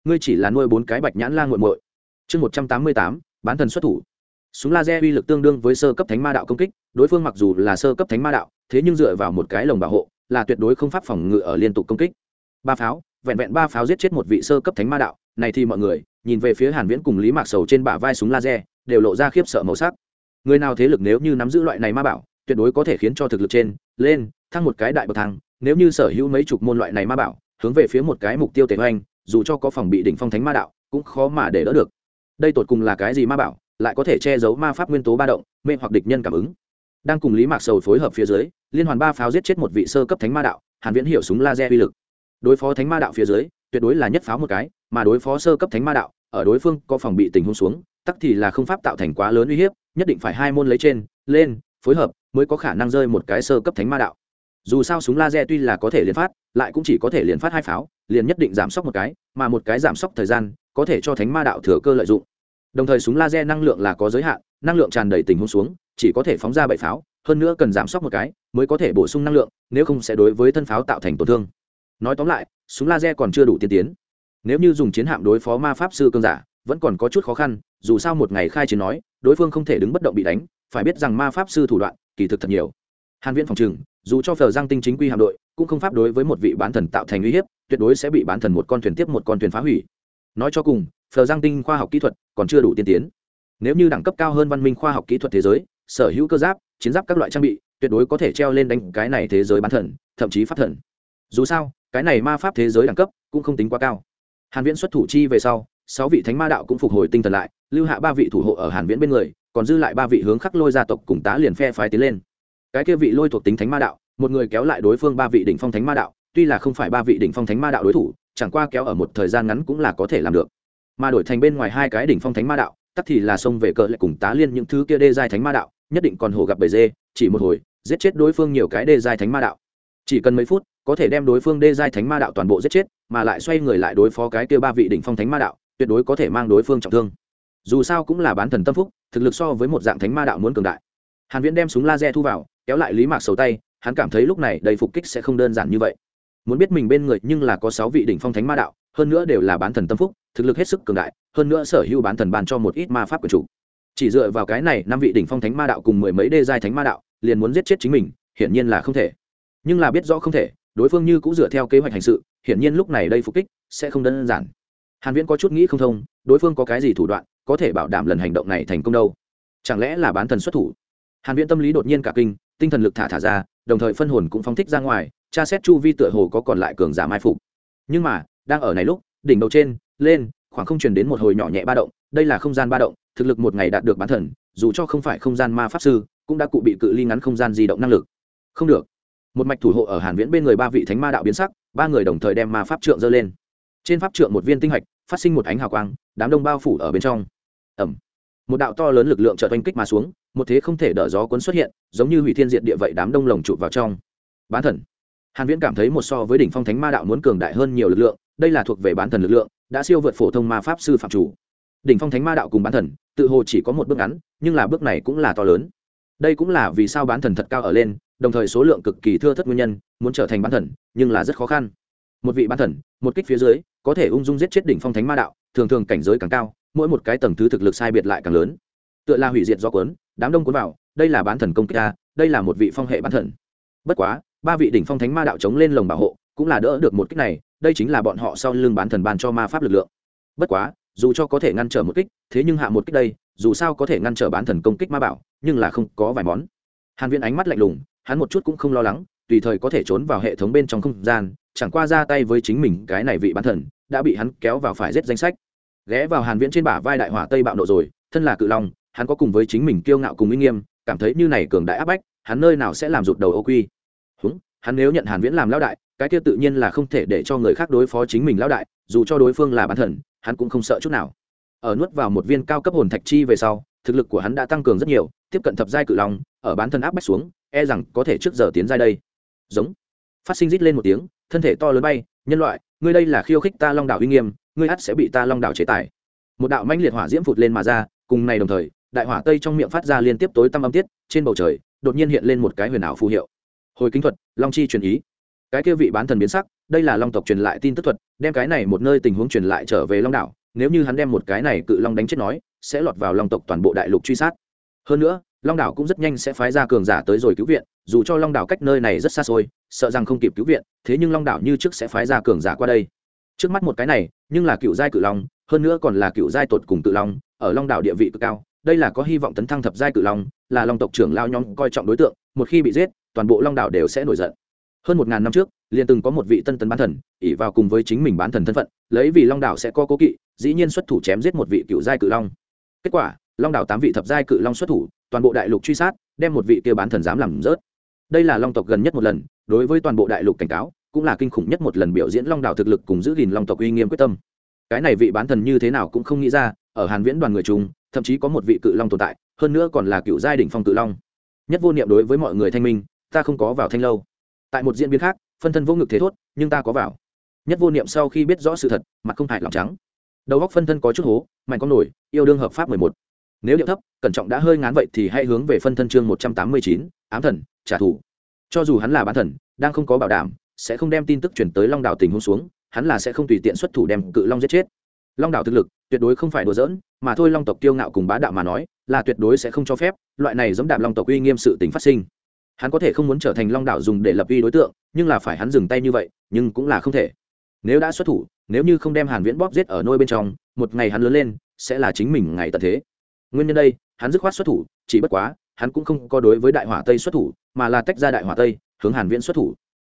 Ngươi chỉ là nuôi bốn cái bạch nhãn lan g u muội. Chương một trăm tám mươi tám, bán thần xuất thủ. Súng laser uy lực tương đương với sơ cấp thánh ma đạo công kích, đối phương mặc dù là sơ cấp thánh ma đạo, thế nhưng dựa vào một cái lồng bảo hộ, là tuyệt đối không pháp phòng ngự ở liên tục công kích. Ba pháo, vẹn vẹn ba pháo giết chết một vị sơ cấp thánh ma đạo này thì mọi người, nhìn về phía hàn viễn cùng lý mạc sầu trên bả vai súng laser, đều lộ ra khiếp sợ màu sắc. Người nào thế lực nếu như nắm giữ loại này ma bảo, tuyệt đối có thể khiến cho thực lực trên, lên, thăng một cái đại bậc thang. Nếu như sở hữu mấy chục môn loại này ma bảo, hướng về phía một cái mục tiêu tề hoành, dù cho có phòng bị đỉnh phong thánh ma đạo, cũng khó mà để đỡ được. Đây tột cùng là cái gì ma bảo, lại có thể che giấu ma pháp nguyên tố ba động, mê hoặc địch nhân cảm ứng. Đang cùng lý mạc sầu phối hợp phía dưới, liên hoàn ba pháo giết chết một vị sơ cấp thánh ma đạo, hàn viễn hiểu súng laser uy lực. Đối phó thánh ma đạo phía dưới tuyệt đối là nhất pháo một cái, mà đối phó sơ cấp thánh ma đạo, ở đối phương có phòng bị tình huống xuống, tắc thì là không pháp tạo thành quá lớn uy hiếp, nhất định phải hai môn lấy trên, lên, phối hợp mới có khả năng rơi một cái sơ cấp thánh ma đạo. Dù sao súng laser tuy là có thể liên phát, lại cũng chỉ có thể liên phát hai pháo, liền nhất định giảm sốc một cái, mà một cái giảm sốc thời gian, có thể cho thánh ma đạo thừa cơ lợi dụng. Đồng thời súng laser năng lượng là có giới hạn, năng lượng tràn đầy tình huống xuống, chỉ có thể phóng ra bảy pháo, hơn nữa cần giảm sốc một cái, mới có thể bổ sung năng lượng, nếu không sẽ đối với thân pháo tạo thành tổn thương. Nói tóm lại súng laser còn chưa đủ tiên tiến. Nếu như dùng chiến hạm đối phó ma pháp sư cương giả, vẫn còn có chút khó khăn, dù sao một ngày khai chiến nói, đối phương không thể đứng bất động bị đánh, phải biết rằng ma pháp sư thủ đoạn, kỳ thực thật nhiều. Hàn viễn phòng trừng dù cho phờ giang tinh chính quy hạm đội, cũng không pháp đối với một vị bán thần tạo thành uy hiếp, tuyệt đối sẽ bị bán thần một con thuyền tiếp một con thuyền phá hủy. Nói cho cùng phờ giang tinh khoa học kỹ thuật còn chưa đủ tiên tiến. Nếu như đẳng cấp cao hơn văn minh khoa học kỹ thuật thế giới, sở hữu cơ giáp, chiến giáp các loại trang bị, tuyệt đối có thể treo lên đánh cái này thế giới bán thần, thậm chí pháp thần. Dù sao cái này ma pháp thế giới đẳng cấp cũng không tính quá cao. Hàn viễn xuất thủ chi về sau, sáu vị thánh ma đạo cũng phục hồi tinh thần lại, lưu hạ ba vị thủ hộ ở hàn viễn bên người, còn dư lại ba vị hướng khắc lôi gia tộc cùng tá liền phe phái tiến lên. Cái kia vị lôi thuộc tính thánh ma đạo, một người kéo lại đối phương ba vị đỉnh phong thánh ma đạo, tuy là không phải ba vị đỉnh phong thánh ma đạo đối thủ, chẳng qua kéo ở một thời gian ngắn cũng là có thể làm được. Mà đổi thành bên ngoài hai cái đỉnh phong thánh ma đạo, tắc thì là xông về cờ lại cùng tá liên những thứ kia đê giai thánh ma đạo, nhất định còn hồ gặp bầy dê, chỉ một hồi, giết chết đối phương nhiều cái đê giai thánh ma đạo chỉ cần mấy phút, có thể đem đối phương đê giai thánh ma đạo toàn bộ giết chết, mà lại xoay người lại đối phó cái kia ba vị đỉnh phong thánh ma đạo, tuyệt đối có thể mang đối phương trọng thương. Dù sao cũng là bán thần tâm phúc, thực lực so với một dạng thánh ma đạo muốn cường đại. Hàn viễn đem súng laser thu vào, kéo lại lý mạc sầu tay, hắn cảm thấy lúc này đầy phục kích sẽ không đơn giản như vậy. Muốn biết mình bên người nhưng là có sáu vị đỉnh phong thánh ma đạo, hơn nữa đều là bán thần tâm phúc, thực lực hết sức cường đại, hơn nữa sở hữu bán thần ban cho một ít ma pháp của chủ. Chỉ dựa vào cái này năm vị đỉnh phong thánh ma đạo cùng mười mấy đê giai thánh ma đạo, liền muốn giết chết chính mình, hiển nhiên là không thể nhưng là biết rõ không thể, đối phương như cũng dựa theo kế hoạch hành sự, hiển nhiên lúc này đây phục kích sẽ không đơn giản. Hàn viễn có chút nghĩ không thông, đối phương có cái gì thủ đoạn có thể bảo đảm lần hành động này thành công đâu? Chẳng lẽ là bán thần xuất thủ? Hàn viễn tâm lý đột nhiên cả kinh, tinh thần lực thả thả ra, đồng thời phân hồn cũng phóng thích ra ngoài, tra xét chu vi tựa hồ có còn lại cường giả mai phục. Nhưng mà, đang ở này lúc, đỉnh đầu trên, lên, khoảng không truyền đến một hồi nhỏ nhẹ ba động, đây là không gian ba động, thực lực một ngày đạt được bán thần, dù cho không phải không gian ma pháp sư, cũng đã cụ bị cự ly ngắn không gian di động năng lực. Không được một mạch thủ hộ ở hàn viễn bên người ba vị thánh ma đạo biến sắc, ba người đồng thời đem ma pháp trượng dơ lên. Trên pháp trượng một viên tinh hạch, phát sinh một ánh hào quang, đám đông bao phủ ở bên trong. Ẩm một đạo to lớn lực lượng chợt oanh kích mà xuống, một thế không thể đỡ gió cuốn xuất hiện, giống như hủy thiên diệt địa vậy đám đông lồng trụ vào trong. Bán thần. Hàn viễn cảm thấy một so với đỉnh phong thánh ma đạo muốn cường đại hơn nhiều lực lượng, đây là thuộc về bán thần lực lượng, đã siêu vượt phổ thông ma pháp sư phạm chủ. Đỉnh phong thánh ma đạo cùng bán thần, tự hồ chỉ có một bước ngắn, nhưng là bước này cũng là to lớn. Đây cũng là vì sao bán thần thật cao ở lên đồng thời số lượng cực kỳ thưa thất nguyên nhân, muốn trở thành bán thần, nhưng là rất khó khăn. Một vị bán thần, một kích phía dưới, có thể ung dung giết chết đỉnh phong thánh ma đạo, thường thường cảnh giới càng cao, mỗi một cái tầng thứ thực lực sai biệt lại càng lớn. Tựa là hủy diệt do cuốn, đám đông cuốn vào, đây là bán thần công kích ta, đây là một vị phong hệ bán thần. Bất quá, ba vị đỉnh phong thánh ma đạo chống lên lồng bảo hộ, cũng là đỡ được một kích này, đây chính là bọn họ sau lưng bán thần ban cho ma pháp lực lượng. Bất quá, dù cho có thể ngăn trở một kích, thế nhưng hạ một kích đây, dù sao có thể ngăn trở bán thần công kích ma bảo, nhưng là không có vài món. Hàn viên ánh mắt lạnh lùng hắn một chút cũng không lo lắng, tùy thời có thể trốn vào hệ thống bên trong không gian, chẳng qua ra tay với chính mình, cái này vị bán thần, đã bị hắn kéo vào phải giết danh sách. Ghé vào hàn viễn trên bả vai đại hỏa tây bạo nộ rồi, thân là cự long, hắn có cùng với chính mình kiêu ngạo cùng uy nghiêm, cảm thấy như này cường đại áp bách, hắn nơi nào sẽ làm rụt đầu ô quy. Húng, hắn nếu nhận hàn viễn làm lão đại, cái kia tự nhiên là không thể để cho người khác đối phó chính mình lão đại, dù cho đối phương là bán thần, hắn cũng không sợ chút nào. Ở nuốt vào một viên cao cấp hồn thạch chi về sau, thực lực của hắn đã tăng cường rất nhiều, tiếp cận thập giai cự long, ở bán thần áp bách xuống e rằng có thể trước giờ tiến ra đây. Giống. Phát sinh rít lên một tiếng, thân thể to lớn bay, nhân loại, ngươi đây là khiêu khích ta long đảo uy nghiêm, ngươi ắt sẽ bị ta long đảo chế tài một đạo mãnh liệt hỏa diễm phụt lên mà ra, cùng này đồng thời, đại hỏa tây trong miệng phát ra liên tiếp tối tăm âm tiết, trên bầu trời, đột nhiên hiện lên một cái huyền ảo phù hiệu. Hồi kính thuật, long chi truyền ý. Cái kia vị bán thần biến sắc, đây là long tộc truyền lại tin tức thuật, đem cái này một nơi tình huống truyền lại trở về long đảo, nếu như hắn đem một cái này cự long đánh chết nói, sẽ lọt vào long tộc toàn bộ đại lục truy sát. Hơn nữa long đảo cũng rất nhanh sẽ phái ra cường giả tới rồi cứu viện, dù cho long đảo cách nơi này rất xa xôi, sợ rằng không kịp cứu viện, thế nhưng long đảo như trước sẽ phái ra cường giả qua đây. Trước mắt một cái này, nhưng là cựu giai cự long, hơn nữa còn là cựu giai tột cùng cự long, ở long đảo địa vị cực cao, đây là có hy vọng tấn thăng thập giai cự long, là long tộc trưởng lao nhóm coi trọng đối tượng, một khi bị giết, toàn bộ long đảo đều sẽ nổi giận. Hơn một ngàn năm trước, liền từng có một vị tân tấn bán thần ỉ vào cùng với chính mình bán thần thân phận, lấy vì long đảo sẽ có cố kỵ, dĩ nhiên xuất thủ chém giết một vị cựu giai cự long. Kết quả, long đảo tám vị thập giai cự long xuất thủ toàn bộ đại lục truy sát, đem một vị kia bán thần dám làm rớt. Đây là long tộc gần nhất một lần, đối với toàn bộ đại lục cảnh cáo, cũng là kinh khủng nhất một lần biểu diễn long đảo thực lực cùng giữ gìn long tộc uy nghiêm quyết tâm. Cái này vị bán thần như thế nào cũng không nghĩ ra, ở hàn viễn đoàn người chúng thậm chí có một vị cự long tồn tại, hơn nữa còn là cựu giai đỉnh phong cự long. Nhất vô niệm đối với mọi người thanh minh, ta không có vào thanh lâu. Tại một diễn biến khác, phân thân vô ngực thế thốt, nhưng ta có vào. Nhất vô niệm sau khi biết rõ sự thật, mặt không hại lòng trắng. Đầu góc phân thân có chút hố, mạnh con nổi, yêu đương hợp pháp mười một nếu điệu thấp, cẩn trọng đã hơi ngán vậy thì hãy hướng về phân thân chương một trăm tám mươi chín, ám thần, trả thù. Cho dù hắn là bán thần, đang không có bảo đảm, sẽ không đem tin tức chuyển tới long đảo tình huống xuống, hắn là sẽ không tùy tiện xuất thủ đem cự long giết chết. Long đảo thực lực, tuyệt đối không phải đùa giỡn, mà thôi long tộc kiêu ngạo cùng bá đạo mà nói, là tuyệt đối sẽ không cho phép loại này giống đạp long tộc uy nghiêm sự tính phát sinh. Hắn có thể không muốn trở thành long đảo dùng để lập uy đối tượng, nhưng là phải hắn dừng tay như vậy, nhưng cũng là không thể. Nếu đã xuất thủ, nếu như không đem hàn viễn bóp giết ở nôi bên trong, một ngày hắn lớn lên, sẽ là chính mình ngày tận thế nguyên nhân đây, hắn dứt khoát xuất thủ, chỉ bất quá, hắn cũng không có đối với đại hỏa tây xuất thủ, mà là tách ra đại hỏa tây, hướng hàn viễn xuất thủ.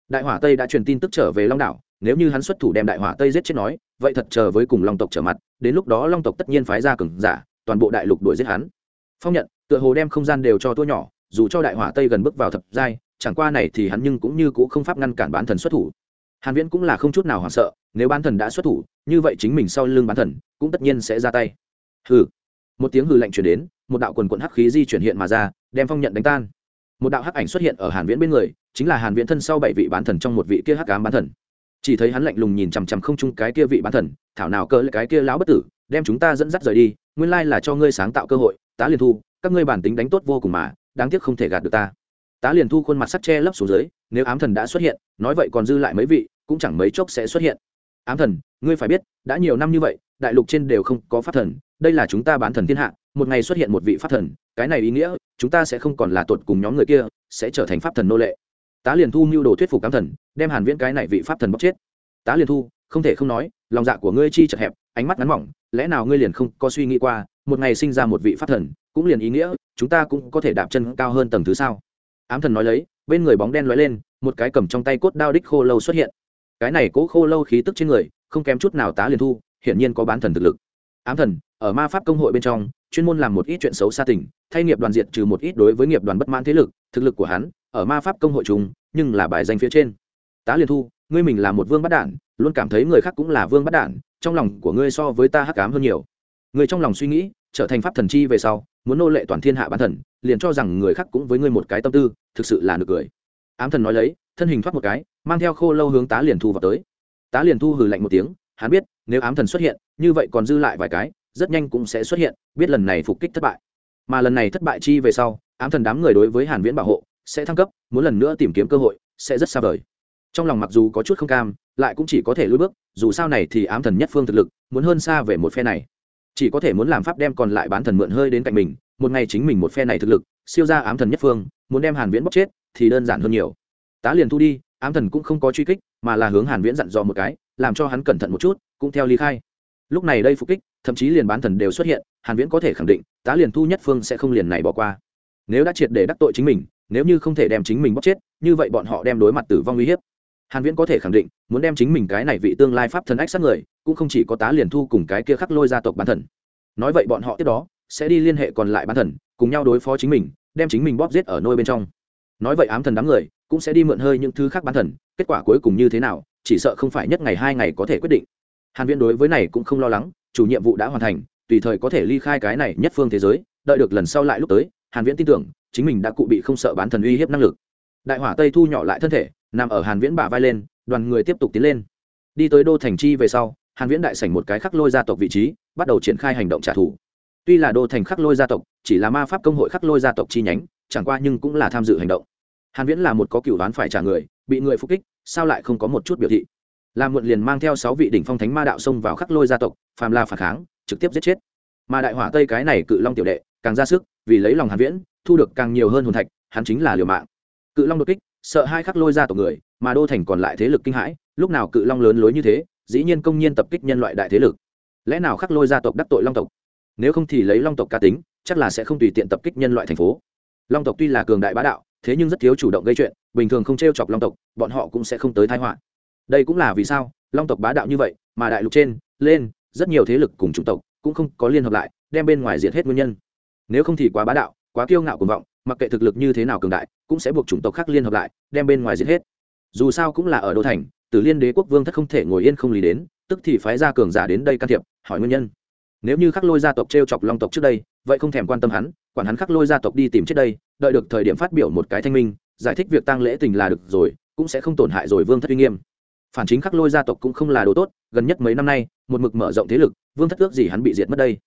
Đại hỏa tây đã truyền tin tức trở về long đảo, nếu như hắn xuất thủ đem đại hỏa tây giết chết nói, vậy thật chờ với cùng long tộc trở mặt, đến lúc đó long tộc tất nhiên phái ra cường giả, toàn bộ đại lục đuổi giết hắn. Phong nhận, tựa hồ đem không gian đều cho tua nhỏ, dù cho đại hỏa tây gần bước vào thập giai, chẳng qua này thì hắn nhưng cũng như cũng không pháp ngăn cản bán thần xuất thủ. Hàn viễn cũng là không chút nào hoảng sợ, nếu bán thần đã xuất thủ, như vậy chính mình sau lưng bán thần cũng tất nhiên sẽ ra tay. Hừ một tiếng hừ lạnh truyền đến, một đạo quần quận hắc khí di chuyển hiện mà ra, đem phong nhận đánh tan. Một đạo hắc ảnh xuất hiện ở hàn viễn bên người, chính là hàn viễn thân sau bảy vị bán thần trong một vị kia hắc ám bán thần. Chỉ thấy hắn lạnh lùng nhìn chằm chằm không chung cái kia vị bán thần, thảo nào cơ, cái kia lão bất tử, đem chúng ta dẫn dắt rời đi, nguyên lai là cho ngươi sáng tạo cơ hội, tá liền thu, các ngươi bản tính đánh tốt vô cùng mà, đáng tiếc không thể gạt được ta. Tá liền thu khuôn mặt sắt che lấp xuống dưới, nếu ám thần đã xuất hiện, nói vậy còn dư lại mấy vị, cũng chẳng mấy chốc sẽ xuất hiện. Ám thần, ngươi phải biết, đã nhiều năm như vậy, đại lục trên đều không có pháp thần đây là chúng ta bán thần thiên hạ, một ngày xuất hiện một vị pháp thần, cái này ý nghĩa, chúng ta sẽ không còn là tuột cùng nhóm người kia, sẽ trở thành pháp thần nô lệ. Tá liền thu mưu đồ thuyết phục ám thần, đem hàn viễn cái này vị pháp thần bóc chết. Tá liền thu, không thể không nói, lòng dạ của ngươi chi chật hẹp, ánh mắt ngắn mỏng, lẽ nào ngươi liền không có suy nghĩ qua, một ngày sinh ra một vị pháp thần, cũng liền ý nghĩa, chúng ta cũng có thể đạp chân cao hơn tầng thứ sao? Ám thần nói lấy, bên người bóng đen lóe lên, một cái cầm trong tay cốt đao đích khô lâu xuất hiện. Cái này cố khô lâu khí tức trên người, không kém chút nào tá liền thu, hiển nhiên có bán thần thực lực ám thần, ở ma pháp công hội bên trong, chuyên môn làm một ít chuyện xấu xa tình, thay nghiệp đoàn diện trừ một ít đối với nghiệp đoàn bất mãn thế lực, thực lực của hắn, ở ma pháp công hội chúng nhưng là bài danh phía trên. Tá liền thu, ngươi mình là một vương bắt đản, luôn cảm thấy người khác cũng là vương bắt đản, trong lòng của ngươi so với ta hắc ám hơn nhiều. Người trong lòng suy nghĩ, trở thành pháp thần chi về sau, muốn nô lệ toàn thiên hạ bán thần, liền cho rằng người khác cũng với ngươi một cái tâm tư, thực sự là nực cười. Ám thần nói lấy, thân hình thoát một cái, mang theo khô lâu hướng tá liền thu vào tới. Tá liền thu hừ lạnh một tiếng, hắn biết, nếu ám thần xuất hiện như vậy còn dư lại vài cái, rất nhanh cũng sẽ xuất hiện, biết lần này phục kích thất bại. Mà lần này thất bại chi về sau, ám thần đám người đối với hàn viễn bảo hộ sẽ thăng cấp, muốn lần nữa tìm kiếm cơ hội sẽ rất xa vời. Trong lòng mặc dù có chút không cam, lại cũng chỉ có thể lùi bước, dù sao này thì ám thần nhất phương thực lực, muốn hơn xa về một phe này. Chỉ có thể muốn làm pháp đem còn lại bán thần mượn hơi đến cạnh mình, một ngày chính mình một phe này thực lực, siêu ra ám thần nhất phương, muốn đem hàn viễn bóc chết thì đơn giản hơn nhiều. Tá liền thu đi, ám thần cũng không có truy kích, mà là hướng hàn viễn dặn dò một cái, làm cho hắn cẩn thận một chút, cũng theo ly khai lúc này đây phục kích, thậm chí liền bán thần đều xuất hiện, hàn viễn có thể khẳng định, tá liền thu nhất phương sẽ không liền này bỏ qua. Nếu đã triệt để đắc tội chính mình, nếu như không thể đem chính mình bóc chết, như vậy bọn họ đem đối mặt tử vong uy hiếp. Hàn viễn có thể khẳng định, muốn đem chính mình cái này vị tương lai pháp thần ách sát người, cũng không chỉ có tá liền thu cùng cái kia khắc lôi gia tộc bán thần. Nói vậy bọn họ tiếp đó, sẽ đi liên hệ còn lại bán thần, cùng nhau đối phó chính mình, đem chính mình bóp giết ở nôi bên trong. Nói vậy ám thần đám người, cũng sẽ đi mượn hơi những thứ khác bán thần, kết quả cuối cùng như thế nào, chỉ sợ không phải nhất ngày hai ngày có thể quyết định hàn viễn đối với này cũng không lo lắng, chủ nhiệm vụ đã hoàn thành, tùy thời có thể ly khai cái này nhất phương thế giới, đợi được lần sau lại lúc tới, hàn viễn tin tưởng, chính mình đã cụ bị không sợ bán thần uy hiếp năng lực. Đại hỏa tây thu nhỏ lại thân thể, nằm ở hàn viễn bả vai lên, đoàn người tiếp tục tiến lên. Đi tới đô thành chi về sau, hàn viễn đại sảnh một cái khắc lôi gia tộc vị trí, bắt đầu triển khai hành động trả thù. Tuy là đô thành khắc lôi gia tộc, chỉ là ma pháp công hội khắc lôi gia tộc chi nhánh, chẳng qua nhưng cũng là tham dự hành động. Hàn viễn là một có cửu đoán phải trả người, bị người phục kích, sao lại không có một chút biểu thị? Làm muộn liền mang theo sáu vị đỉnh phong thánh ma đạo xông vào khắc lôi gia tộc, phàm la phản kháng, trực tiếp giết chết. Mà đại hỏa tây cái này cự long tiểu đệ, càng ra sức, vì lấy lòng hàn viễn, thu được càng nhiều hơn hồn thạch, hắn chính là liều mạng. Cự long đột kích, sợ hai khắc lôi gia tộc người, mà đô thành còn lại thế lực kinh hãi, lúc nào cự long lớn lối như thế, dĩ nhiên công nhiên tập kích nhân loại đại thế lực. Lẽ nào khắc lôi gia tộc đắc tội long tộc? Nếu không thì lấy long tộc cá tính, chắc là sẽ không tùy tiện tập kích nhân loại thành phố. Long tộc tuy là cường đại bá đạo, thế nhưng rất thiếu chủ động gây chuyện, bình thường không t r e o chọc long tộc, bọn họ cũng sẽ không tới thái họa đây cũng là vì sao long tộc bá đạo như vậy mà đại lục trên lên rất nhiều thế lực cùng chủng tộc cũng không có liên hợp lại, đem bên ngoài diệt hết nguyên nhân. Nếu không thì quá bá đạo, quá kiêu ngạo cuồng vọng, mặc kệ thực lực như thế nào cường đại, cũng sẽ buộc chủng tộc khác liên hợp lại, đem bên ngoài diệt hết. Dù sao cũng là ở đô thành tử liên đế quốc vương thất không thể ngồi yên không lý đến, tức thì phái ra cường giả đến đây can thiệp, hỏi nguyên nhân. Nếu như khắc lôi gia tộc t r e o chọc long tộc trước đây, vậy không thèm quan tâm hắn, quản hắn khắc lôi gia tộc đi tìm trước đây, đợi được thời điểm phát biểu một cái thanh minh, giải thích việc tăng lễ tình là được rồi, cũng sẽ không tổn hại rồi vương thất uy nghiêm phản chính khắc lôi gia tộc cũng không là đồ tốt, gần nhất mấy năm nay, một mực mở rộng thế lực, vương thất ước gì hắn bị diệt mất đây.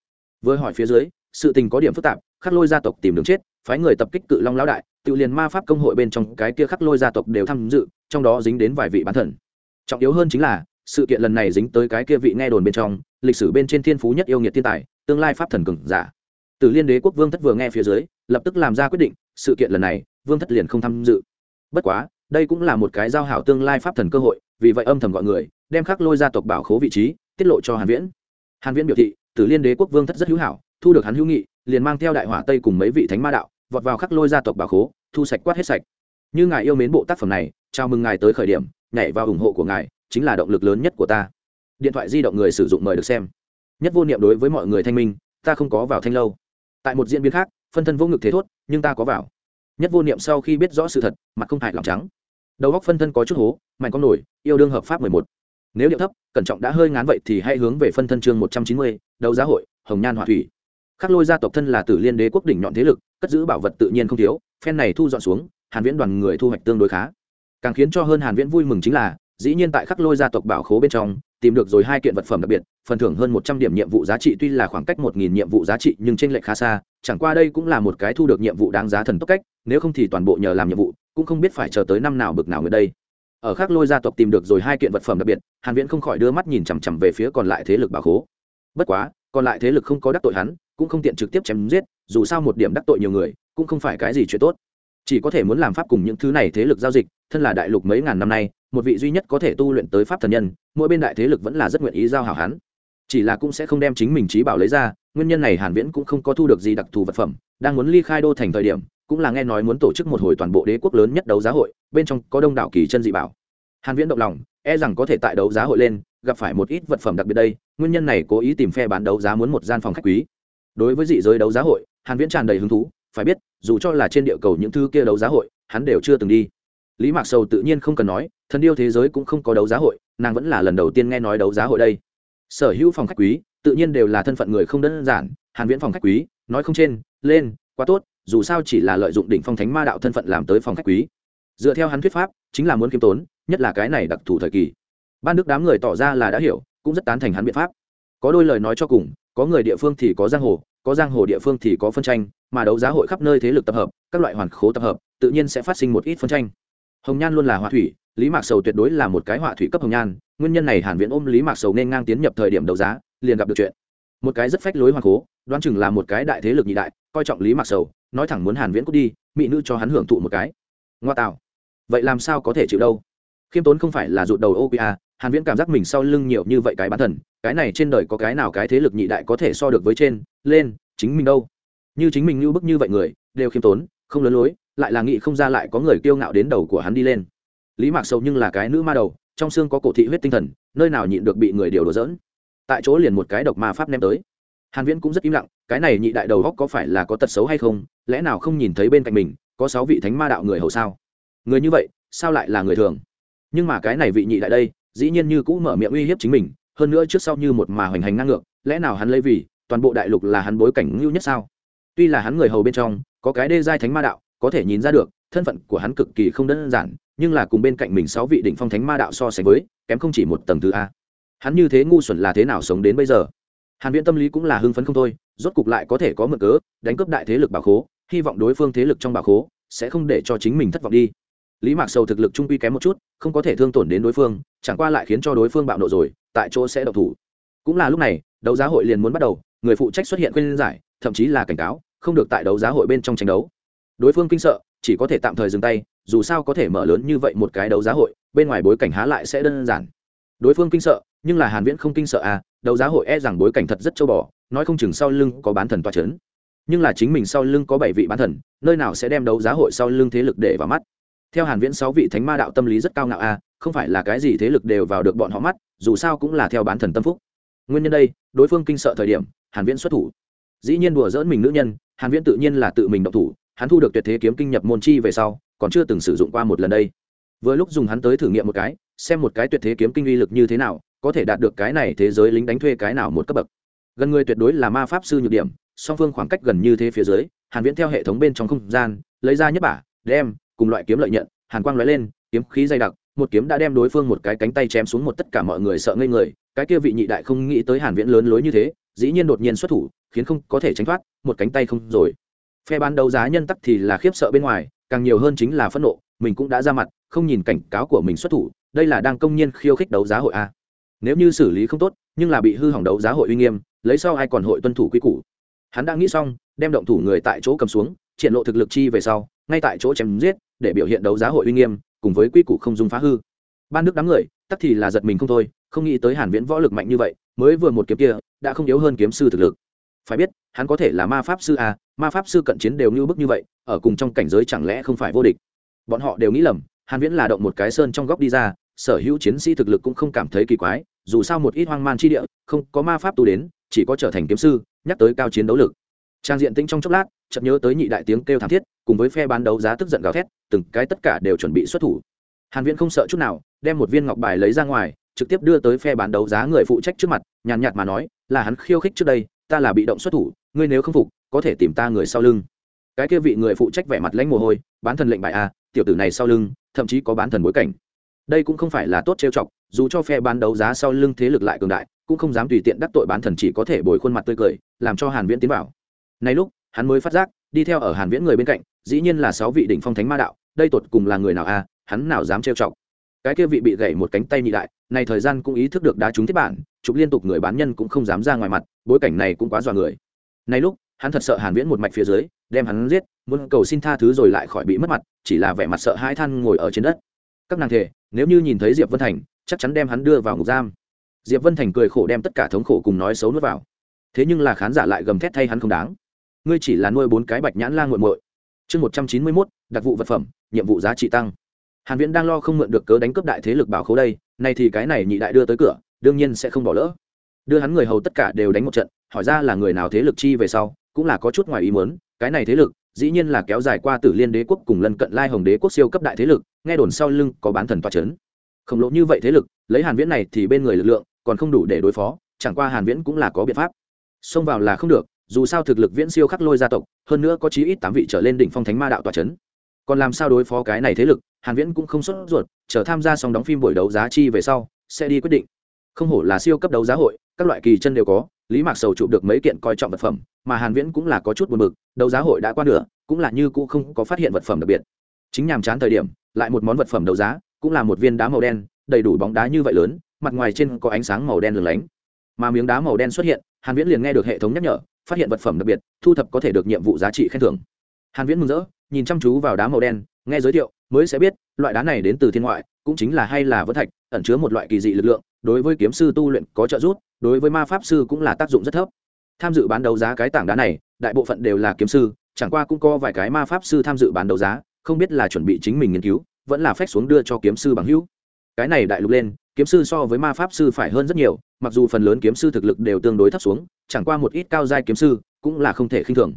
Với hỏi phía dưới, sự tình có điểm phức tạp, khắc lôi gia tộc tìm đường chết, phái người tập kích cự long lão đại, tự liền ma pháp công hội bên trong cái kia khắc lôi gia tộc đều tham dự, trong đó dính đến vài vị bán thần. Trọng yếu hơn chính là, sự kiện lần này dính tới cái kia vị nghe đồn bên trong, lịch sử bên trên thiên phú nhất yêu nghiệt thiên tài, tương lai pháp thần cường giả. Từ liên đế quốc vương thất vừa nghe phía dưới, lập tức làm ra quyết định, sự kiện lần này, vương thất liền không tham dự. Bất quá đây cũng là một cái giao hảo tương lai pháp thần cơ hội, vì vậy âm thầm gọi người, đem khắc lôi gia tộc bảo khố vị trí, tiết lộ cho hàn viễn. Hàn viễn biểu thị, tử liên đế quốc vương thất rất hữu hảo, thu được hắn hữu nghị, liền mang theo đại hỏa tây cùng mấy vị thánh ma đạo, vọt vào khắc lôi gia tộc bảo khố, thu sạch quát hết sạch. Như ngài yêu mến bộ tác phẩm này, chào mừng ngài tới khởi điểm, nhảy vào ủng hộ của ngài, chính là động lực lớn nhất của ta. Điện thoại di động người sử dụng mời được xem. Nhất vô niệm đối với mọi người thanh minh, ta không có vào thanh lâu. Tại một diễn biến khác, phân thân vô ngực thế thốt, nhưng ta có vào nhất vô niệm sau khi biết rõ sự thật, mặt không hại lòng trắng. Đầu góc phân thân có chút hố mạnh con nổi, yêu đương hợp pháp mười một. Nếu điệu thấp, cẩn trọng đã hơi ngán vậy thì hãy hướng về phân thân chương một trăm chín mươi, đấu giá hội, hồng nhan hỏa thủy. Khắc lôi gia tộc thân là tử liên đế quốc đỉnh nhọn thế lực, cất giữ bảo vật tự nhiên không thiếu, phen này thu dọn xuống, hàn viễn đoàn người thu hoạch tương đối khá. Càng khiến cho hơn hàn viễn vui mừng chính là dĩ nhiên tại khắc lôi gia tộc bảo khố bên trong, tìm được rồi hai kiện vật phẩm đặc biệt, phần thưởng hơn một trăm điểm nhiệm vụ giá trị tuy là khoảng cách một nghìn nhiệm vụ giá trị nhưng trên lệch khá xa, chẳng qua đây cũng là một cái thu được nhiệm vụ đáng giá thần tốc cách, nếu không thì toàn bộ nhờ làm nhiệm vụ, cũng không biết phải chờ tới năm nào bực nào người đây. Ở khắc lôi gia tộc tìm được rồi hai kiện vật phẩm đặc biệt, hàn viễn không khỏi đưa mắt nhìn chằm chằm về phía còn lại thế lực bảo khố. Bất quá, còn lại thế lực không có đắc tội hắn, cũng không tiện trực tiếp chém giết, dù sao một điểm đắc tội nhiều người, cũng không phải cái gì chuyện tốt. Chỉ có thể muốn làm pháp cùng những thứ này thế lực giao dịch, thân là đại lục mấy ngàn năm nay một vị duy nhất có thể tu luyện tới pháp thần nhân, mỗi bên đại thế lực vẫn là rất nguyện ý giao hảo hắn. Chỉ là cũng sẽ không đem chính mình trí bảo lấy ra, nguyên nhân này hàn viễn cũng không có thu được gì đặc thù vật phẩm, đang muốn ly khai đô thành thời điểm, cũng là nghe nói muốn tổ chức một hồi toàn bộ đế quốc lớn nhất đấu giá hội, bên trong có đông đảo kỳ chân dị bảo. Hàn viễn động lòng e rằng có thể tại đấu giá hội lên, gặp phải một ít vật phẩm đặc biệt đây, nguyên nhân này cố ý tìm phe bán đấu giá muốn một gian phòng khách quý. Đối với dị giới đấu giá hội, hàn viễn tràn đầy hứng thú, phải biết, dù cho là trên địa cầu những thứ kia đấu giá hội, hắn đều chưa từng đi lý mạc sầu tự nhiên không cần nói, thần điêu thế giới cũng không có đấu giá hội, nàng vẫn là lần đầu tiên nghe nói đấu giá hội đây. Sở hữu phòng khách quý, tự nhiên đều là thân phận người không đơn giản, hàn viễn phòng khách quý, nói không trên, lên, quá tốt, dù sao chỉ là lợi dụng đỉnh phong thánh ma đạo thân phận làm tới phòng khách quý. Dựa theo hắn thuyết pháp, chính là muốn kiêm tốn, nhất là cái này đặc thù thời kỳ. Ban đức đám người tỏ ra là đã hiểu, cũng rất tán thành hắn biện pháp. Có đôi lời nói cho cùng, có người địa phương thì có giang hồ, có giang hồ địa phương thì có phân tranh, mà đấu giá hội khắp nơi thế lực tập hợp, các loại hoàn khố tập hợp, tự nhiên sẽ phát sinh một ít phân tranh hồng nhan luôn là họa thủy, lý mạc sầu tuyệt đối là một cái họa thủy cấp hồng nhan, nguyên nhân này hàn viễn ôm lý mạc sầu nên ngang tiến nhập thời điểm đấu giá, liền gặp được chuyện. Một cái rất phách lối hoàng cố, đoán chừng là một cái đại thế lực nhị đại, coi trọng lý mạc sầu, nói thẳng muốn hàn viễn cút đi, mỹ nữ cho hắn hưởng thụ một cái. Ngoa tạo. Vậy làm sao có thể chịu đâu? Khiêm tốn không phải là rụt đầu opa hàn viễn cảm giác mình sau lưng nhiều như vậy cái bán thần, cái này trên đời có cái nào cái thế lực nhị đại có thể so được với trên, lên, chính mình đâu? Như chính mình như bức như vậy người, đều khiêm tốn, không lớn lối lại là nghĩ không ra lại có người kiêu ngạo đến đầu của hắn đi lên. Lý mạc sầu nhưng là cái nữ ma đầu, trong xương có cổ thị huyết tinh thần, nơi nào nhịn được bị người điều đồ dỡn tại chỗ liền một cái độc ma pháp ném tới. Hàn viễn cũng rất im lặng, cái này nhị đại đầu góc có phải là có tật xấu hay không, lẽ nào không nhìn thấy bên cạnh mình, có sáu vị thánh ma đạo người hầu sao? Người như vậy, sao lại là người thường? Nhưng mà cái này vị nhị đại đây, dĩ nhiên như cũ mở miệng uy hiếp chính mình, hơn nữa trước sau như một mà hoành hành ngang ngược, lẽ nào hắn lấy vì, toàn bộ đại lục là hắn bối cảnh ngưu nhất sao? Tuy là hắn người hầu bên trong, có cái đê giai thánh ma đạo có thể nhìn ra được, thân phận của hắn cực kỳ không đơn giản, nhưng là cùng bên cạnh mình sáu vị đỉnh phong thánh ma đạo so sánh với, kém không chỉ một tầng thứ a. Hắn như thế ngu xuẩn là thế nào sống đến bây giờ? Hàn viễn tâm lý cũng là hưng phấn không thôi, rốt cục lại có thể có mượn cớ, đánh cướp đại thế lực bảo khố, hy vọng đối phương thế lực trong bảo khố sẽ không để cho chính mình thất vọng đi. Lý mạc sầu thực lực trung quy kém một chút, không có thể thương tổn đến đối phương, chẳng qua lại khiến cho đối phương bạo nộ rồi, tại chỗ sẽ độc thủ. Cũng là lúc này, đấu giá hội liền muốn bắt đầu, người phụ trách xuất hiện khuyên giải, thậm chí là cảnh cáo, không được tại đấu giá hội bên trong tranh đấu đối phương kinh sợ chỉ có thể tạm thời dừng tay dù sao có thể mở lớn như vậy một cái đấu giá hội bên ngoài bối cảnh há lại sẽ đơn giản. Đối phương kinh sợ nhưng là hàn viễn không kinh sợ à đấu giá hội e rằng bối cảnh thật rất châu bò nói không chừng sau lưng có bán thần toa chấn. Nhưng là chính mình sau lưng có bảy vị bán thần nơi nào sẽ đem đấu giá hội sau lưng thế lực để vào mắt? Theo hàn viễn sáu vị thánh ma đạo tâm lý rất cao ngạo à, không phải là cái gì thế lực đều vào được bọn họ mắt dù sao cũng là theo bán thần tâm phúc. Nguyên nhân đây đối phương kinh sợ thời điểm hàn viễn xuất thủ. Dĩ nhiên đùa dỡn mình nữ nhân hàn viễn tự nhiên là tự mình động thủ hắn thu được tuyệt thế kiếm kinh nhập môn chi về sau, còn chưa từng sử dụng qua một lần đây. Vừa lúc dùng hắn tới thử nghiệm một cái, xem một cái tuyệt thế kiếm kinh uy lực như thế nào, có thể đạt được cái này thế giới lính đánh thuê cái nào một cấp bậc. Gần người tuyệt đối là ma pháp sư nhược điểm, song phương khoảng cách gần như thế phía dưới, hàn viễn theo hệ thống bên trong không gian, lấy ra nhất bả, đem, cùng loại kiếm lợi nhận, hàn quang lóe lên, kiếm khí dày đặc, một kiếm đã đem đối phương một cái cánh tay chém xuống một tất cả mọi người sợ ngây người, cái kia vị nhị đại không nghĩ tới hàn viễn lớn lối như thế, dĩ nhiên đột nhiên xuất thủ, khiến không có thể tránh thoát, một cánh tay không rồi phe bán đấu giá nhân tắc thì là khiếp sợ bên ngoài, càng nhiều hơn chính là phẫn nộ, mình cũng đã ra mặt, không nhìn cảnh cáo của mình xuất thủ, đây là đang công nhiên khiêu khích đấu giá hội a. Nếu như xử lý không tốt, nhưng là bị hư hỏng đấu giá hội uy nghiêm, lấy sau ai còn hội tuân thủ quy củ. Hắn đã nghĩ xong, đem động thủ người tại chỗ cầm xuống, triển lộ thực lực chi về sau, ngay tại chỗ chém giết, để biểu hiện đấu giá hội uy nghiêm, cùng với quy củ không dung phá hư. Ban nước đám người, tắc thì là giật mình không thôi, không nghĩ tới hàn viễn võ lực mạnh như vậy, mới vừa một kiếm kia, đã không yếu hơn kiếm sư thực lực. Phải biết, hắn có thể là ma pháp sư à ma pháp sư cận chiến đều như bức như vậy, ở cùng trong cảnh giới chẳng lẽ không phải vô địch? Bọn họ đều nghĩ lầm, hàn viễn là động một cái sơn trong góc đi ra, sở hữu chiến sĩ thực lực cũng không cảm thấy kỳ quái, dù sao một ít hoang man chi địa, không có ma pháp tu đến, chỉ có trở thành kiếm sư, nhắc tới cao chiến đấu lực. Trang diện tĩnh trong chốc lát, chợt nhớ tới nhị đại tiếng kêu thảm thiết, cùng với phe bán đấu giá tức giận gào thét, từng cái tất cả đều chuẩn bị xuất thủ. Hàn viễn không sợ chút nào, đem một viên ngọc bài lấy ra ngoài, trực tiếp đưa tới phe bán đấu giá người phụ trách trước mặt, nhàn nhạt mà nói, là hắn khiêu khích trước đây, ta là bị động xuất thủ, ngươi nếu không phục có thể tìm ta người sau lưng. Cái kia vị người phụ trách vẻ mặt lãnh mồ hôi, bán thần lệnh bài a tiểu tử này sau lưng, thậm chí có bán thần bối cảnh. Đây cũng không phải là tốt trêu chọc, dù cho phe bán đấu giá sau lưng thế lực lại cường đại, cũng không dám tùy tiện đắc tội bán thần chỉ có thể bồi khuôn mặt tươi cười, làm cho hàn viễn tiến vào. Nay lúc, hắn mới phát giác, đi theo ở hàn viễn người bên cạnh, dĩ nhiên là sáu vị đỉnh phong thánh ma đạo, đây tột cùng là người nào a hắn nào dám trêu chọc. Cái kia vị bị gãy một cánh tay nhị đại, này thời gian cũng ý thức được đá trúng thiết bản, chụp liên tục người bán nhân cũng không dám ra ngoài mặt, bối cảnh này cũng quá dọa người. Nay lúc hắn thật sợ hàn viễn một mạch phía dưới, đem hắn giết, muốn cầu xin tha thứ rồi lại khỏi bị mất mặt, chỉ là vẻ mặt sợ hãi than ngồi ở trên đất. Các nàng thề, nếu như nhìn thấy diệp vân thành, chắc chắn đem hắn đưa vào ngục giam. Diệp vân thành cười khổ đem tất cả thống khổ cùng nói xấu nuốt vào. Thế nhưng là khán giả lại gầm thét thay hắn không đáng. Ngươi chỉ là nuôi bốn cái bạch nhãn la nguội muội. Chương một trăm chín mươi mốt, đặc vụ vật phẩm, nhiệm vụ giá trị tăng. Hàn viễn đang lo không mượn được cớ đánh cướp đại thế lực bảo khố đây, nay thì cái này nhị đại đưa tới cửa, đương nhiên sẽ không bỏ lỡ. Đưa hắn người hầu tất cả đều đánh một trận, hỏi ra là người nào thế lực chi về sau cũng là có chút ngoài ý muốn, cái này thế lực, dĩ nhiên là kéo dài qua tử liên đế quốc cùng lân cận lai hồng đế quốc siêu cấp đại thế lực, nghe đồn sau lưng có bán thần toa chấn. Khổng lồ như vậy thế lực, lấy hàn viễn này thì bên người lực lượng, còn không đủ để đối phó, chẳng qua hàn viễn cũng là có biện pháp. Xông vào là không được, dù sao thực lực viễn siêu khắc lôi gia tộc, hơn nữa có chí ít tám vị trở lên đỉnh phong thánh ma đạo tòa chấn. Còn làm sao đối phó cái này thế lực, hàn viễn cũng không xuất ruột, chờ tham gia xong đóng phim buổi đấu giá chi về sau, sẽ đi quyết định. Không hổ là siêu cấp đấu giá hội, các loại kỳ chân đều có lý mạc sầu chụp được mấy kiện coi trọng vật phẩm, mà hàn viễn cũng là có chút buồn bực, đấu giá hội đã qua nửa, cũng là như cũ không có phát hiện vật phẩm đặc biệt. Chính nhàm chán thời điểm, lại một món vật phẩm đấu giá, cũng là một viên đá màu đen, đầy đủ bóng đá như vậy lớn, mặt ngoài trên có ánh sáng màu đen lửng lánh. Mà miếng đá màu đen xuất hiện, hàn viễn liền nghe được hệ thống nhắc nhở, phát hiện vật phẩm đặc biệt, thu thập có thể được nhiệm vụ giá trị khen thưởng. Hàn viễn mừng rỡ, nhìn chăm chú vào đá màu đen, nghe giới thiệu, mới sẽ biết, loại đá này đến từ thiên ngoại, cũng chính là hay là vỡ thạch, ẩn chứa một loại kỳ dị lực lượng đối với kiếm sư tu luyện có trợ giúp, đối với ma pháp sư cũng là tác dụng rất thấp. Tham dự bán đấu giá cái tảng đá này, đại bộ phận đều là kiếm sư, chẳng qua cũng có vài cái ma pháp sư tham dự bán đấu giá, không biết là chuẩn bị chính mình nghiên cứu, vẫn là phép xuống đưa cho kiếm sư bằng hữu. Cái này đại lục lên, kiếm sư so với ma pháp sư phải hơn rất nhiều, mặc dù phần lớn kiếm sư thực lực đều tương đối thấp xuống, chẳng qua một ít cao giai kiếm sư cũng là không thể khinh thường.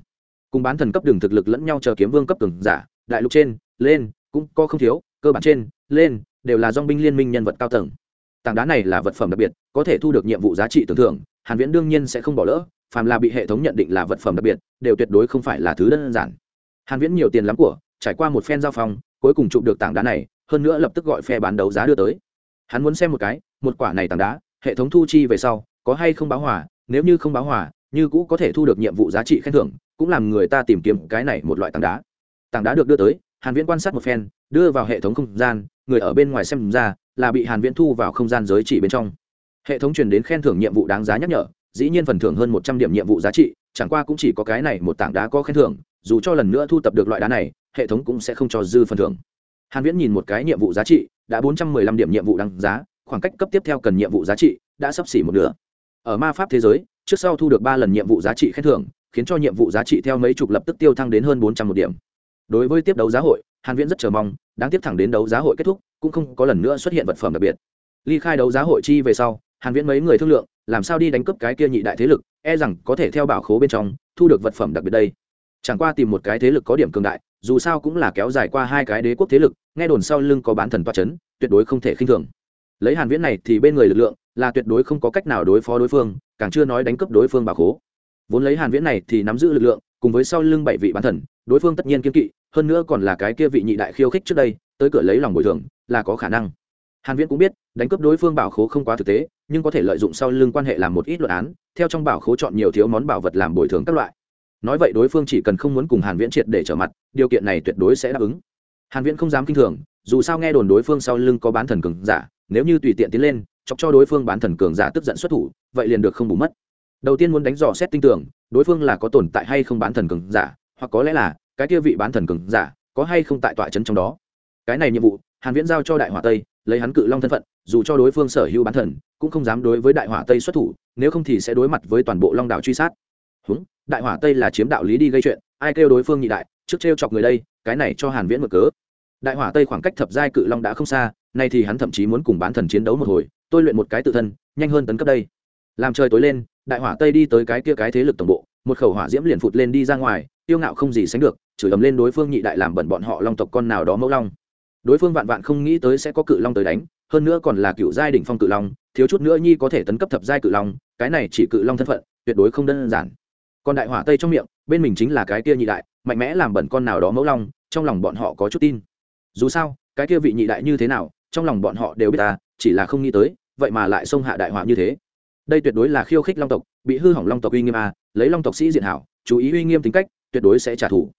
Cùng bán thần cấp đường thực lực lẫn nhau chờ kiếm vương cấp cường giả, đại lục trên, lên, cũng có không thiếu, cơ bản trên, lên, đều là dong binh liên minh nhân vật cao tầng tảng đá này là vật phẩm đặc biệt có thể thu được nhiệm vụ giá trị tưởng thưởng hàn viễn đương nhiên sẽ không bỏ lỡ phàm là bị hệ thống nhận định là vật phẩm đặc biệt đều tuyệt đối không phải là thứ đơn giản. Hàn viễn nhiều tiền lắm của trải qua một phen giao phong cuối cùng chụp được tảng đá này hơn nữa lập tức gọi phe bán đấu giá đưa tới. Hắn muốn xem một cái một quả này tảng đá hệ thống thu chi về sau có hay không báo hòa, nếu như không báo hòa, như cũ có thể thu được nhiệm vụ giá trị khen thưởng cũng làm người ta tìm kiếm cái này một loại tảng đá. Tảng đá được đưa tới hàn viễn quan sát một phen đưa vào hệ thống không gian người ở bên ngoài xem ra là bị hàn viễn thu vào không gian giới chỉ bên trong. Hệ thống truyền đến khen thưởng nhiệm vụ đáng giá nhắc nhở, dĩ nhiên phần thưởng hơn 100 điểm nhiệm vụ giá trị, chẳng qua cũng chỉ có cái này một tảng đá có khen thưởng, dù cho lần nữa thu tập được loại đá này, hệ thống cũng sẽ không cho dư phần thưởng. Hàn viễn nhìn một cái nhiệm vụ giá trị, đã 415 điểm nhiệm vụ đáng giá, khoảng cách cấp tiếp theo cần nhiệm vụ giá trị đã sắp xỉ một nửa. Ở ma pháp thế giới, trước sau thu được ba lần nhiệm vụ giá trị khen thưởng, khiến cho nhiệm vụ giá trị theo mấy chục lập tức tiêu thăng đến hơn 400 một điểm. Đối với tiếp đấu giá hội hàn viễn rất chờ mong, đáng tiếp thẳng đến đấu giá hội kết thúc, cũng không có lần nữa xuất hiện vật phẩm đặc biệt. Ly khai đấu giá hội chi về sau, hàn viễn mấy người thương lượng, làm sao đi đánh cướp cái kia nhị đại thế lực e rằng có thể theo bảo khố bên trong, thu được vật phẩm đặc biệt đây. Chẳng qua tìm một cái thế lực có điểm cường đại, dù sao cũng là kéo dài qua hai cái đế quốc thế lực, nghe đồn sau lưng có bán thần toa chấn, tuyệt đối không thể khinh thường. Lấy hàn viễn này thì bên người lực lượng, là tuyệt đối không có cách nào đối phó đối phương, càng chưa nói đánh cướp đối phương bảo khố. Vốn lấy hàn viễn này thì nắm giữ lực lượng, cùng với sau lưng bảy vị bán thần, đối phương tất nhiên kiên kỵ hơn nữa còn là cái kia vị nhị đại khiêu khích trước đây, tới cửa lấy lòng bồi thường, là có khả năng. Hàn viễn cũng biết, đánh cướp đối phương bảo khố không quá thực tế, nhưng có thể lợi dụng sau lưng quan hệ làm một ít luận án, theo trong bảo khố chọn nhiều thiếu món bảo vật làm bồi thường các loại. Nói vậy đối phương chỉ cần không muốn cùng hàn viễn triệt để trở mặt, điều kiện này tuyệt đối sẽ đáp ứng. Hàn viễn không dám kinh thường, dù sao nghe đồn đối phương sau lưng có bán thần cường giả, nếu như tùy tiện tiến lên, chọc cho đối phương bán thần cường giả tức giận xuất thủ, vậy liền được không bù mất. Đầu tiên muốn đánh dò xét tinh tưởng, đối phương là có tồn tại hay không bán thần cường giả, hoặc có lẽ là cái kia vị bán thần cường giả, có hay không tại tọa trấn trong đó? Cái này nhiệm vụ, hàn viễn giao cho đại hỏa tây, lấy hắn cự long thân phận, dù cho đối phương sở hữu bán thần, cũng không dám đối với đại hỏa tây xuất thủ, nếu không thì sẽ đối mặt với toàn bộ long đảo truy sát. Húng, đại hỏa tây là chiếm đạo lý đi gây chuyện, ai kêu đối phương nhị đại, trước treo chọc người đây, cái này cho hàn viễn mở cớ. Đại hỏa tây khoảng cách thập giai cự long đã không xa, nay thì hắn thậm chí muốn cùng bán thần chiến đấu một hồi, tôi luyện một cái tự thân, nhanh hơn tấn cấp đây. Làm trời tối lên, đại hỏa tây đi tới cái kia cái thế lực tổng bộ, một khẩu hỏa diễm liền phụt lên đi ra ngoài tiêu ngạo không gì sánh được, chửi ấm lên đối phương nhị đại làm bẩn bọn họ long tộc con nào đó mẫu long. Đối phương vạn vạn không nghĩ tới sẽ có cự long tới đánh, hơn nữa còn là cựu giai đỉnh phong cự long, thiếu chút nữa nhi có thể tấn cấp thập giai cự long, cái này chỉ cự long thân phận, tuyệt đối không đơn giản. Còn đại hỏa tây trong miệng, bên mình chính là cái kia nhị đại, mạnh mẽ làm bẩn con nào đó mẫu long, trong lòng bọn họ có chút tin. Dù sao, cái kia vị nhị đại như thế nào, trong lòng bọn họ đều biết ta, chỉ là không nghĩ tới, vậy mà lại xông hạ đại hỏa như thế. Đây tuyệt đối là khiêu khích long tộc, bị hư hỏng long tộc uy nghiêm a lấy long tộc sĩ diện hảo, chú ý uy nghiêm tính cách tuyệt đối sẽ trả thù.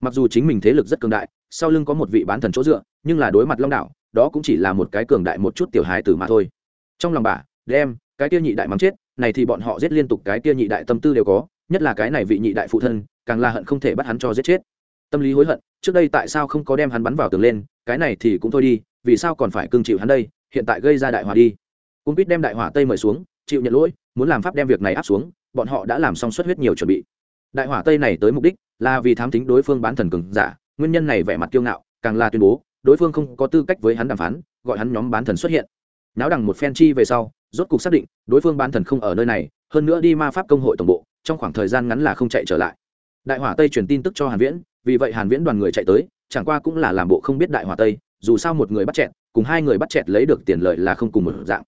Mặc dù chính mình thế lực rất cường đại, sau lưng có một vị bán thần chỗ dựa, nhưng là đối mặt long đạo đó cũng chỉ là một cái cường đại một chút tiểu hài tử mà thôi. Trong lòng bà, đem, cái kia nhị đại mắng chết, này thì bọn họ giết liên tục cái kia nhị đại tâm tư đều có, nhất là cái này vị nhị đại phụ thân, càng là hận không thể bắt hắn cho giết chết. Tâm lý hối hận, trước đây tại sao không có đem hắn bắn vào tường lên, cái này thì cũng thôi đi, vì sao còn phải cương chịu hắn đây, hiện tại gây ra đại hỏa đi. Cung quýt đem đại hỏa tây mời xuống, chịu nhận lỗi, muốn làm pháp đem việc này áp xuống, bọn họ đã làm xong xuất huyết nhiều chuẩn bị đại hỏa tây này tới mục đích là vì thám tính đối phương bán thần cường giả, nguyên nhân này vẻ mặt kiêu ngạo, càng là tuyên bố, đối phương không có tư cách với hắn đàm phán, gọi hắn nhóm bán thần xuất hiện. Náo đằng một phen chi về sau, rốt cục xác định, đối phương bán thần không ở nơi này, hơn nữa đi ma pháp công hội tổng bộ, trong khoảng thời gian ngắn là không chạy trở lại. Đại hỏa tây truyền tin tức cho hàn viễn, vì vậy hàn viễn đoàn người chạy tới, chẳng qua cũng là làm bộ không biết đại hỏa tây, dù sao một người bắt chẹt, cùng hai người bắt chẹt lấy được tiền lợi là không cùng một dạng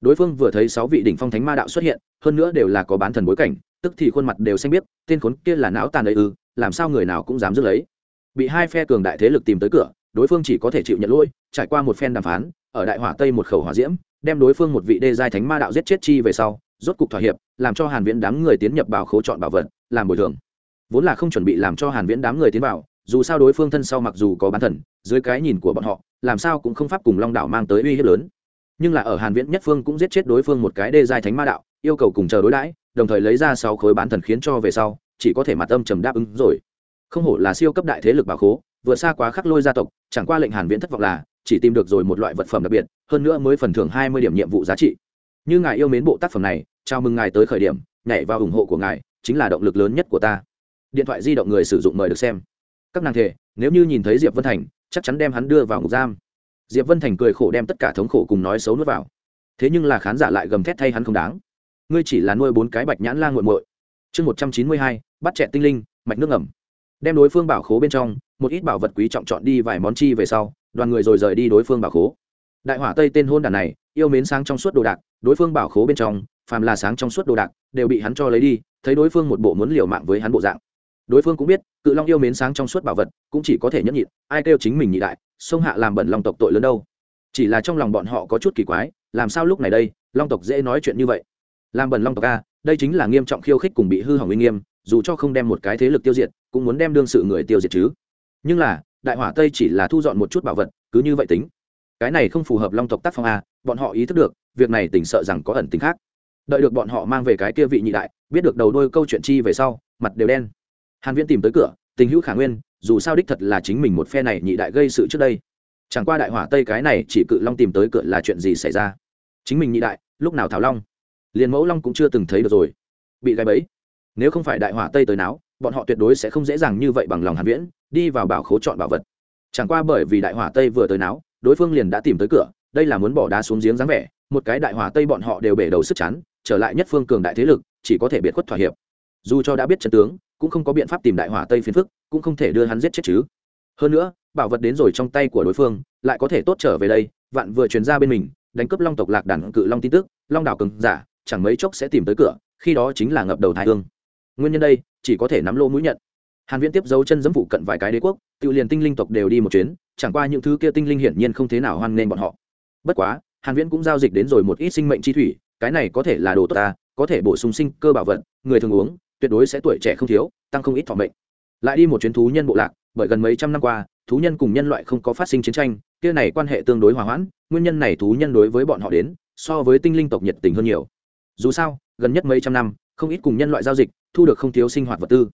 đối phương vừa thấy sáu vị đỉnh phong thánh ma đạo xuất hiện, hơn nữa đều là có bán thần bối cảnh, tức thì khuôn mặt đều xanh biết tên khốn kia là não tàn ấy ư, làm sao người nào cũng dám giữ lấy. Bị hai phe cường đại thế lực tìm tới cửa, đối phương chỉ có thể chịu nhận lỗi, trải qua một phen đàm phán, ở đại hỏa tây một khẩu hỏa diễm, đem đối phương một vị đê giai thánh ma đạo giết chết chi về sau, rốt cục thỏa hiệp, làm cho hàn viễn đám người tiến nhập bảo khố chọn bảo vật, làm bồi thường. Vốn là không chuẩn bị làm cho hàn viễn đám người tiến vào, dù sao đối phương thân sau mặc dù có bán thần, dưới cái nhìn của bọn họ, làm sao cũng không pháp cùng long đảo mang tới uy hiếp lớn nhưng là ở hàn viễn nhất phương cũng giết chết đối phương một cái đê giai thánh ma đạo, yêu cầu cùng chờ đối đãi, đồng thời lấy ra sáu khối bán thần khiến cho về sau, chỉ có thể mặt âm trầm đáp ứng rồi. Không hổ là siêu cấp đại thế lực bảo khố, vừa xa quá khắc lôi gia tộc, chẳng qua lệnh hàn viễn thất vọng là, chỉ tìm được rồi một loại vật phẩm đặc biệt, hơn nữa mới phần thưởng 20 điểm nhiệm vụ giá trị. Như ngài yêu mến bộ tác phẩm này, chào mừng ngài tới khởi điểm, nhảy vào ủng hộ của ngài, chính là động lực lớn nhất của ta. Điện thoại di động người sử dụng mời được xem. Các nàng thể nếu như nhìn thấy diệp vân thành, chắc chắn đem hắn đưa vào ngục giam diệp vân thành cười khổ đem tất cả thống khổ cùng nói xấu nuốt vào. Thế nhưng là khán giả lại gầm thét thay hắn không đáng. Ngươi chỉ là nuôi bốn cái bạch nhãn la nguội muội. Chương một trăm chín mươi hai, bắt trẻ tinh linh, mạch nước ngầm. Đem đối phương bảo khố bên trong, một ít bảo vật quý trọng chọn đi vài món chi về sau, đoàn người rồi rời đi đối phương bảo khố. Đại hỏa tây tên hôn đàn này, yêu mến sáng trong suốt đồ đạc, đối phương bảo khố bên trong, phàm là sáng trong suốt đồ đạc, đều bị hắn cho lấy đi, thấy đối phương một bộ muốn liều mạng với hắn bộ dạng. Đối phương cũng biết, cự long yêu mến sáng trong suốt bảo vật, cũng chỉ có thể nhẫn nhịn, ai kêu chính mình nhị đại sông hạ làm bẩn long tộc tội lớn đâu? Chỉ là trong lòng bọn họ có chút kỳ quái, làm sao lúc này đây, long tộc dễ nói chuyện như vậy? Làm bẩn long tộc a, đây chính là nghiêm trọng khiêu khích cùng bị hư hỏng uy nghiêm, dù cho không đem một cái thế lực tiêu diệt, cũng muốn đem đương sự người tiêu diệt chứ. Nhưng là, đại hỏa tây chỉ là thu dọn một chút bảo vật, cứ như vậy tính. Cái này không phù hợp long tộc tác phong a, bọn họ ý thức được, việc này tỉnh sợ rằng có ẩn tính khác. Đợi được bọn họ mang về cái kia vị nhị đại, biết được đầu đôi câu chuyện chi về sau, mặt đều đen. Hàn viễn tìm tới cửa, tình hữu khả nguyên dù sao đích thật là chính mình một phe này nhị đại gây sự trước đây. Chẳng qua đại hỏa tây cái này chỉ cự long tìm tới cửa là chuyện gì xảy ra? Chính mình nhị đại, lúc nào thảo long? Liền mẫu long cũng chưa từng thấy được rồi. Bị gai bẫy. Nếu không phải đại hỏa tây tới náo, bọn họ tuyệt đối sẽ không dễ dàng như vậy bằng lòng hàn viễn, đi vào bảo khố chọn bảo vật. Chẳng qua bởi vì đại hỏa tây vừa tới náo, đối phương liền đã tìm tới cửa, đây là muốn bỏ đá xuống giếng dáng vẻ, một cái đại hỏa tây bọn họ đều bể đầu sức chán, trở lại nhất phương cường đại thế lực, chỉ có thể biệt khuất thỏa hiệp. Dù cho đã biết trận tướng cũng không có biện pháp tìm đại hỏa tây phiền phức cũng không thể đưa hắn giết chết chứ. Hơn nữa, bảo vật đến rồi trong tay của đối phương, lại có thể tốt trở về đây, vạn vừa truyền ra bên mình, đánh cướp long tộc lạc đàn cự long tin tức, long đảo cường giả, chẳng mấy chốc sẽ tìm tới cửa, khi đó chính là ngập đầu thái hương. Nguyên nhân đây, chỉ có thể nắm lô mũi nhận. Hàn viễn tiếp dấu chân dẫm phụ cận vài cái đế quốc, tự liền tinh linh tộc đều đi một chuyến, chẳng qua những thứ kia tinh linh hiển nhiên không thế nào hoan nên bọn họ. Bất quá, hàn viễn cũng giao dịch đến rồi một ít sinh mệnh chi thủy, cái này có thể là đồ tốt ta, có thể bổ sung sinh cơ bảo vật, người thường uống tuyệt đối sẽ tuổi trẻ không thiếu, tăng không ít thọ mệnh. Lại đi một chuyến thú nhân bộ lạc, bởi gần mấy trăm năm qua, thú nhân cùng nhân loại không có phát sinh chiến tranh, kia này quan hệ tương đối hòa hoãn, nguyên nhân này thú nhân đối với bọn họ đến, so với tinh linh tộc nhiệt tình hơn nhiều. Dù sao, gần nhất mấy trăm năm, không ít cùng nhân loại giao dịch, thu được không thiếu sinh hoạt vật tư.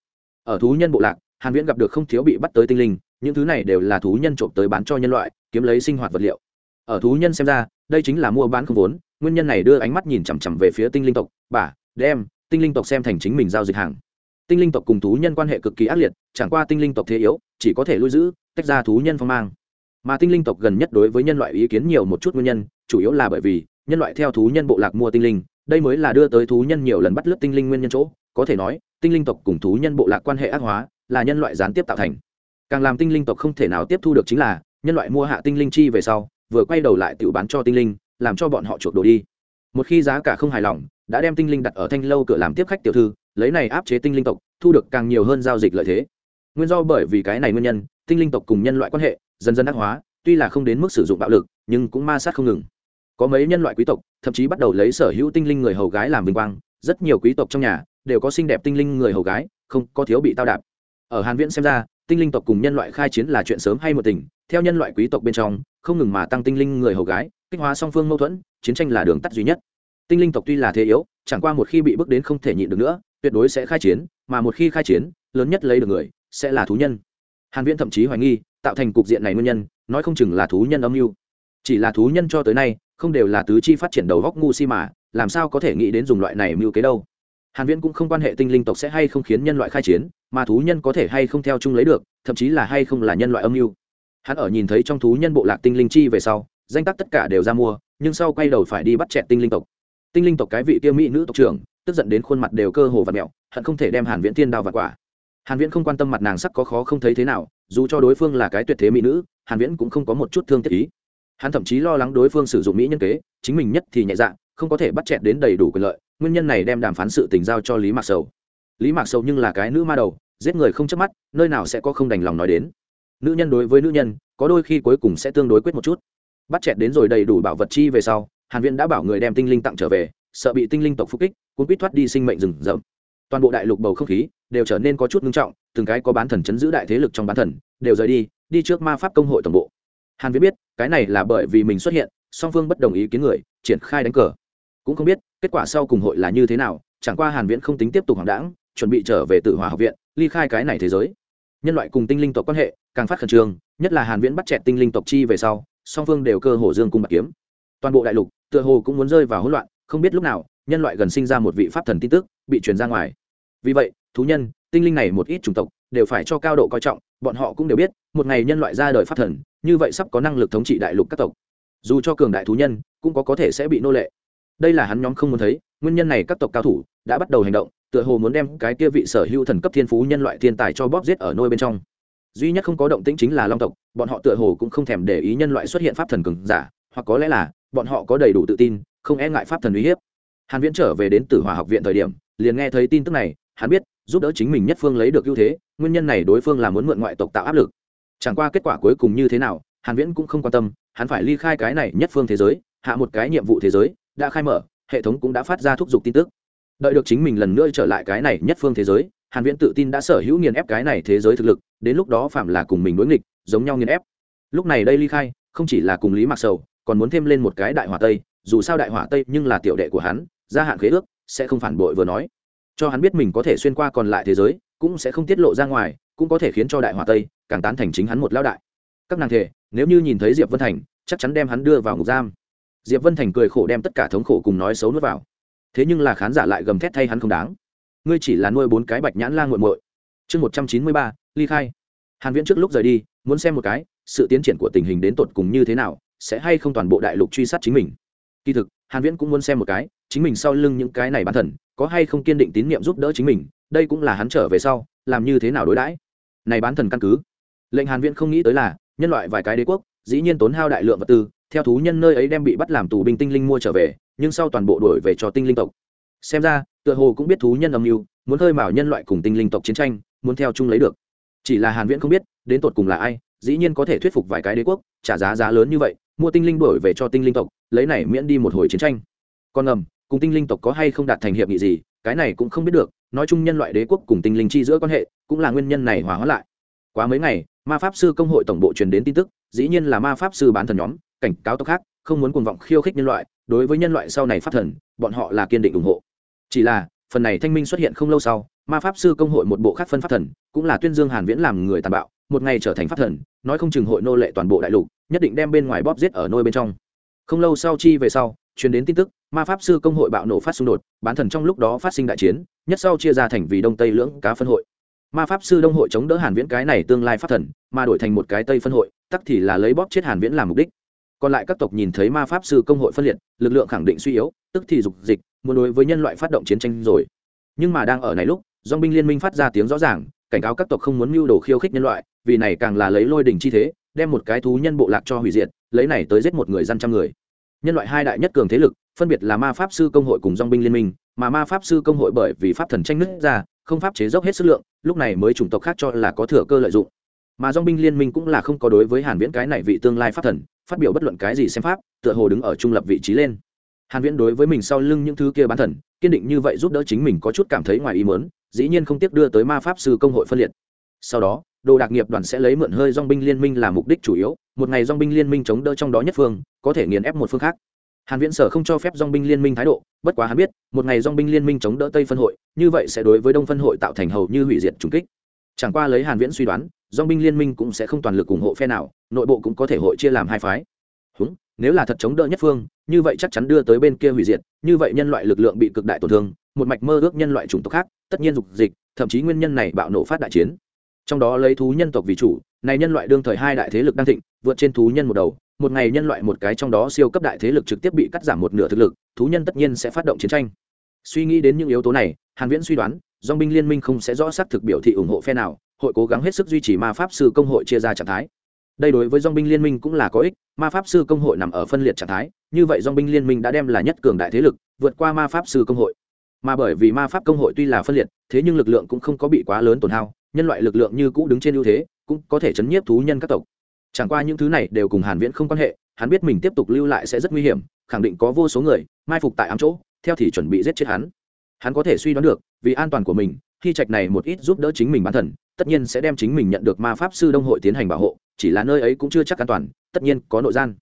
Ở thú nhân bộ lạc, hàn viễn gặp được không thiếu bị bắt tới tinh linh, những thứ này đều là thú nhân trộm tới bán cho nhân loại, kiếm lấy sinh hoạt vật liệu. Ở thú nhân xem ra, đây chính là mua bán không vốn, nguyên nhân này đưa ánh mắt nhìn chằm chằm về phía tinh linh tộc, bà, đem tinh linh tộc xem thành chính mình giao dịch hàng. Tinh linh tộc cùng thú nhân quan hệ cực kỳ ác liệt, chẳng qua tinh linh tộc thế yếu, chỉ có thể lui giữ, tách ra thú nhân phong mang. Mà tinh linh tộc gần nhất đối với nhân loại ý kiến nhiều một chút nguyên nhân, chủ yếu là bởi vì, nhân loại theo thú nhân bộ lạc mua tinh linh, đây mới là đưa tới thú nhân nhiều lần bắt lướt tinh linh nguyên nhân chỗ, có thể nói, tinh linh tộc cùng thú nhân bộ lạc quan hệ ác hóa, là nhân loại gián tiếp tạo thành. Càng làm tinh linh tộc không thể nào tiếp thu được chính là, nhân loại mua hạ tinh linh chi về sau, vừa quay đầu lại tự bán cho tinh linh, làm cho bọn họ chuộc đồ đi. Một khi giá cả không hài lòng đã đem tinh linh đặt ở thanh lâu cửa làm tiếp khách tiểu thư, lấy này áp chế tinh linh tộc, thu được càng nhiều hơn giao dịch lợi thế. Nguyên do bởi vì cái này nguyên nhân, tinh linh tộc cùng nhân loại quan hệ dần dần ác hóa, tuy là không đến mức sử dụng bạo lực, nhưng cũng ma sát không ngừng. Có mấy nhân loại quý tộc, thậm chí bắt đầu lấy sở hữu tinh linh người hầu gái làm vinh quang, rất nhiều quý tộc trong nhà đều có xinh đẹp tinh linh người hầu gái, không có thiếu bị tao đạp. Ở hàn viễn xem ra, tinh linh tộc cùng nhân loại khai chiến là chuyện sớm hay một tình, theo nhân loại quý tộc bên trong, không ngừng mà tăng tinh linh người hầu gái, kích hóa song phương mâu thuẫn, chiến tranh là đường tắt duy nhất tinh linh tộc tuy là thế yếu, chẳng qua một khi bị bước đến không thể nhịn được nữa, tuyệt đối sẽ khai chiến, mà một khi khai chiến, lớn nhất lấy được người, sẽ là thú nhân. Hàn viễn thậm chí hoài nghi, tạo thành cục diện này nguyên nhân, nói không chừng là thú nhân âm mưu. Chỉ là thú nhân cho tới nay, không đều là tứ chi phát triển đầu góc ngu si mà, làm sao có thể nghĩ đến dùng loại này mưu kế đâu. Hàn viễn cũng không quan hệ tinh linh tộc sẽ hay không khiến nhân loại khai chiến, mà thú nhân có thể hay không theo chung lấy được, thậm chí là hay không là nhân loại âm mưu. Hắn ở nhìn thấy trong thú nhân bộ lạc tinh linh chi về sau, danh tác tất cả đều ra mua, nhưng sau quay đầu phải đi bắt chẹt tinh linh tộc tinh linh tộc cái vị kia mỹ nữ tộc trưởng, tức giận đến khuôn mặt đều cơ hồ và mẹo, hận không thể đem hàn viễn thiên đao và quả. Hàn viễn không quan tâm mặt nàng sắc có khó không thấy thế nào, dù cho đối phương là cái tuyệt thế mỹ nữ, hàn viễn cũng không có một chút thương tiếc ý. Hắn thậm chí lo lắng đối phương sử dụng mỹ nhân kế, chính mình nhất thì nhẹ dạ không có thể bắt chẹt đến đầy đủ quyền lợi, nguyên nhân này đem đàm phán sự tình giao cho lý mạc sầu. Lý mạc sầu nhưng là cái nữ ma đầu, giết người không chớp mắt, nơi nào sẽ có không đành lòng nói đến. Nữ nhân đối với nữ nhân, có đôi khi cuối cùng sẽ tương đối quyết một chút. Bắt chẹt đến rồi đầy đủ bảo vật chi về sau hàn viễn đã bảo người đem tinh linh tặng trở về sợ bị tinh linh tộc phục kích cuốn quýt thoát đi sinh mệnh rừng rậm. Toàn bộ đại lục bầu không khí đều trở nên có chút nghiêm trọng từng cái có bán thần chấn giữ đại thế lực trong bán thần đều rời đi đi trước ma pháp công hội tổng bộ. Hàn viễn biết cái này là bởi vì mình xuất hiện song phương bất đồng ý kiến người triển khai đánh cờ. Cũng không biết kết quả sau cùng hội là như thế nào chẳng qua hàn viễn không tính tiếp tục hoàng đảng, chuẩn bị trở về tự hòa học viện ly khai cái này thế giới. Nhân loại cùng tinh linh tộc quan hệ càng phát khẩn trương nhất là hàn viễn bắt chẹt tinh linh tộc chi về sau song phương đều cơ hồ dương cung bạc kiếm. Toàn bộ đại lục tựa hồ cũng muốn rơi vào hỗn loạn, không biết lúc nào, nhân loại gần sinh ra một vị pháp thần tin tức bị truyền ra ngoài. Vì vậy, thú nhân, tinh linh này một ít chủng tộc đều phải cho cao độ coi trọng, bọn họ cũng đều biết, một ngày nhân loại ra đời pháp thần, như vậy sắp có năng lực thống trị đại lục các tộc. Dù cho cường đại thú nhân, cũng có có thể sẽ bị nô lệ. Đây là hắn nhóm không muốn thấy, nguyên nhân này các tộc cao thủ đã bắt đầu hành động, tựa hồ muốn đem cái kia vị sở hữu thần cấp thiên phú nhân loại thiên tài cho bóp giết ở nôi bên trong. Duy nhất không có động tĩnh chính là long tộc, bọn họ tựa hồ cũng không thèm để ý nhân loại xuất hiện pháp thần cường giả, hoặc có lẽ là bọn họ có đầy đủ tự tin, không e ngại pháp thần uy hiếp. Hàn viễn trở về đến tử hòa học viện thời điểm, liền nghe thấy tin tức này, hắn biết, giúp đỡ chính mình nhất phương lấy được ưu thế, nguyên nhân này đối phương là muốn mượn ngoại tộc tạo áp lực. Chẳng qua kết quả cuối cùng như thế nào, hàn viễn cũng không quan tâm, hắn phải ly khai cái này nhất phương thế giới, hạ một cái nhiệm vụ thế giới, đã khai mở, hệ thống cũng đã phát ra thúc giục tin tức. Đợi được chính mình lần nữa trở lại cái này nhất phương thế giới, hàn viễn tự tin đã sở hữu nghiền ép cái này thế giới thực lực, đến lúc đó phạm là cùng mình đối nghịch, giống nhau nghiền ép. Lúc này đây ly khai, không chỉ là cùng lý mặc sầu còn muốn thêm lên một cái đại hỏa tây, dù sao đại hỏa tây nhưng là tiểu đệ của hắn, gia hạn khế ước, sẽ không phản bội vừa nói. Cho hắn biết mình có thể xuyên qua còn lại thế giới, cũng sẽ không tiết lộ ra ngoài, cũng có thể khiến cho đại hỏa tây càng tán thành chính hắn một lao đại. Các nàng thể, nếu như nhìn thấy diệp vân thành, chắc chắn đem hắn đưa vào ngục giam. Diệp vân thành cười khổ đem tất cả thống khổ cùng nói xấu nuốt vào. Thế nhưng là khán giả lại gầm thét thay hắn không đáng. Ngươi chỉ là nuôi bốn cái bạch nhãn la nguội muội. Chương một trăm chín mươi ba, ly khai. Hàn viễn trước lúc rời đi, muốn xem một cái, sự tiến triển của tình hình đến tột cùng như thế nào sẽ hay không toàn bộ đại lục truy sát chính mình. Kỳ thực, hàn viễn cũng muốn xem một cái, chính mình sau lưng những cái này bán thần, có hay không kiên định tín nhiệm giúp đỡ chính mình, đây cũng là hắn trở về sau, làm như thế nào đối đãi. Này bán thần căn cứ. Lệnh hàn viễn không nghĩ tới là, nhân loại vài cái đế quốc, dĩ nhiên tốn hao đại lượng vật tư, theo thú nhân nơi ấy đem bị bắt làm tù binh tinh linh mua trở về, nhưng sau toàn bộ đổi về cho tinh linh tộc. Xem ra, tựa hồ cũng biết thú nhân âm mưu, muốn hơi mào nhân loại cùng tinh linh tộc chiến tranh, muốn theo chung lấy được. Chỉ là hàn viễn không biết, đến tột cùng là ai, dĩ nhiên có thể thuyết phục vài cái đế quốc, trả giá giá lớn như vậy mua tinh linh đổi về cho tinh linh tộc, lấy này miễn đi một hồi chiến tranh. Còn ngầm, cùng tinh linh tộc có hay không đạt thành hiệp nghị gì, cái này cũng không biết được, nói chung nhân loại đế quốc cùng tinh linh chi giữa quan hệ, cũng là nguyên nhân này hòa hóa lại. Quá mấy ngày, ma pháp sư công hội tổng bộ truyền đến tin tức, dĩ nhiên là ma pháp sư bán thần nhóm, cảnh cáo tộc khác, không muốn cuồng vọng khiêu khích nhân loại, đối với nhân loại sau này pháp thần, bọn họ là kiên định ủng hộ. Chỉ là, phần này thanh minh xuất hiện không lâu sau, ma pháp sư công hội một bộ khác phân pháp thần, cũng là tuyên dương hàn viễn làm người tàn bạo, một ngày trở thành pháp thần, nói không chừng hội nô lệ toàn bộ đại lục nhất định đem bên ngoài bóp giết ở nôi bên trong. Không lâu sau chi về sau, truyền đến tin tức, ma pháp sư công hội bạo nổ phát xung đột, bán thần trong lúc đó phát sinh đại chiến, nhất sau chia ra thành vì đông tây lưỡng cá phân hội. Ma pháp sư đông hội chống đỡ hàn viễn cái này tương lai pháp thần, mà đổi thành một cái tây phân hội, tắc thì là lấy bóp chết hàn viễn làm mục đích. Còn lại các tộc nhìn thấy ma pháp sư công hội phân liệt, lực lượng khẳng định suy yếu, tức thì dục dịch, muốn đối với nhân loại phát động chiến tranh rồi. Nhưng mà đang ở này lúc, dòng binh liên minh phát ra tiếng rõ ràng, cảnh cáo các tộc không muốn mưu đồ khiêu khích nhân loại, vì này càng là lấy lôi đỉnh chi thế đem một cái thú nhân bộ lạc cho hủy diệt, lấy này tới giết một người dân trăm người. Nhân loại hai đại nhất cường thế lực, phân biệt là ma pháp sư công hội cùng dong binh liên minh, mà ma pháp sư công hội bởi vì pháp thần tranh nứt ra, không pháp chế dốc hết sức lượng, lúc này mới chủng tộc khác cho là có thừa cơ lợi dụng. Mà dong binh liên minh cũng là không có đối với hàn viễn cái này vị tương lai pháp thần, phát biểu bất luận cái gì xem pháp, tựa hồ đứng ở trung lập vị trí lên. Hàn viễn đối với mình sau lưng những thứ kia bán thần, kiên định như vậy giúp đỡ chính mình có chút cảm thấy ngoài ý muốn, dĩ nhiên không tiếc đưa tới ma pháp sư công hội phân liệt. Sau đó đồ đạc nghiệp đoàn sẽ lấy mượn hơi dong binh liên minh là mục đích chủ yếu một ngày dong binh liên minh chống đỡ trong đó nhất phương có thể nghiền ép một phương khác. Hàn viễn sở không cho phép dong binh liên minh thái độ bất quá hắn biết một ngày dong binh liên minh chống đỡ tây phân hội như vậy sẽ đối với đông phân hội tạo thành hầu như hủy diệt trùng kích. Chẳng qua lấy hàn viễn suy đoán dong binh liên minh cũng sẽ không toàn lực ủng hộ phe nào nội bộ cũng có thể hội chia làm hai phái. Húng, nếu là thật chống đỡ nhất phương như vậy chắc chắn đưa tới bên kia hủy diệt như vậy nhân loại lực lượng bị cực đại tổn thương một mạch mơ ước nhân loại chủng tộc khác tất nhiên dục dịch thậm chí nguyên nhân này bạo nổ phát đại chiến trong đó lấy thú nhân tộc vì chủ, này nhân loại đương thời hai đại thế lực đang thịnh, vượt trên thú nhân một đầu. Một ngày nhân loại một cái trong đó siêu cấp đại thế lực trực tiếp bị cắt giảm một nửa thực lực, thú nhân tất nhiên sẽ phát động chiến tranh. Suy nghĩ đến những yếu tố này, hàn viễn suy đoán, dòng binh liên minh không sẽ rõ xác thực biểu thị ủng hộ phe nào, hội cố gắng hết sức duy trì ma pháp sư công hội chia ra trạng thái. Đây đối với dòng binh liên minh cũng là có ích, ma pháp sư công hội nằm ở phân liệt trạng thái, như vậy dòng binh liên minh đã đem là nhất cường đại thế lực, vượt qua ma pháp sư công hội. Mà bởi vì ma pháp công hội tuy là phân liệt, thế nhưng lực lượng cũng không có bị quá lớn tổn hao nhân loại lực lượng như cũ đứng trên ưu thế, cũng có thể chấn nhiếp thú nhân các tộc. Chẳng qua những thứ này đều cùng hàn viễn không quan hệ, hắn biết mình tiếp tục lưu lại sẽ rất nguy hiểm, khẳng định có vô số người mai phục tại ám chỗ, theo thì chuẩn bị giết chết hắn. Hắn có thể suy đoán được, vì an toàn của mình, khi trạch này một ít giúp đỡ chính mình bản thần tất nhiên sẽ đem chính mình nhận được ma pháp sư đông hội tiến hành bảo hộ, chỉ là nơi ấy cũng chưa chắc an toàn, tất nhiên có nội gian.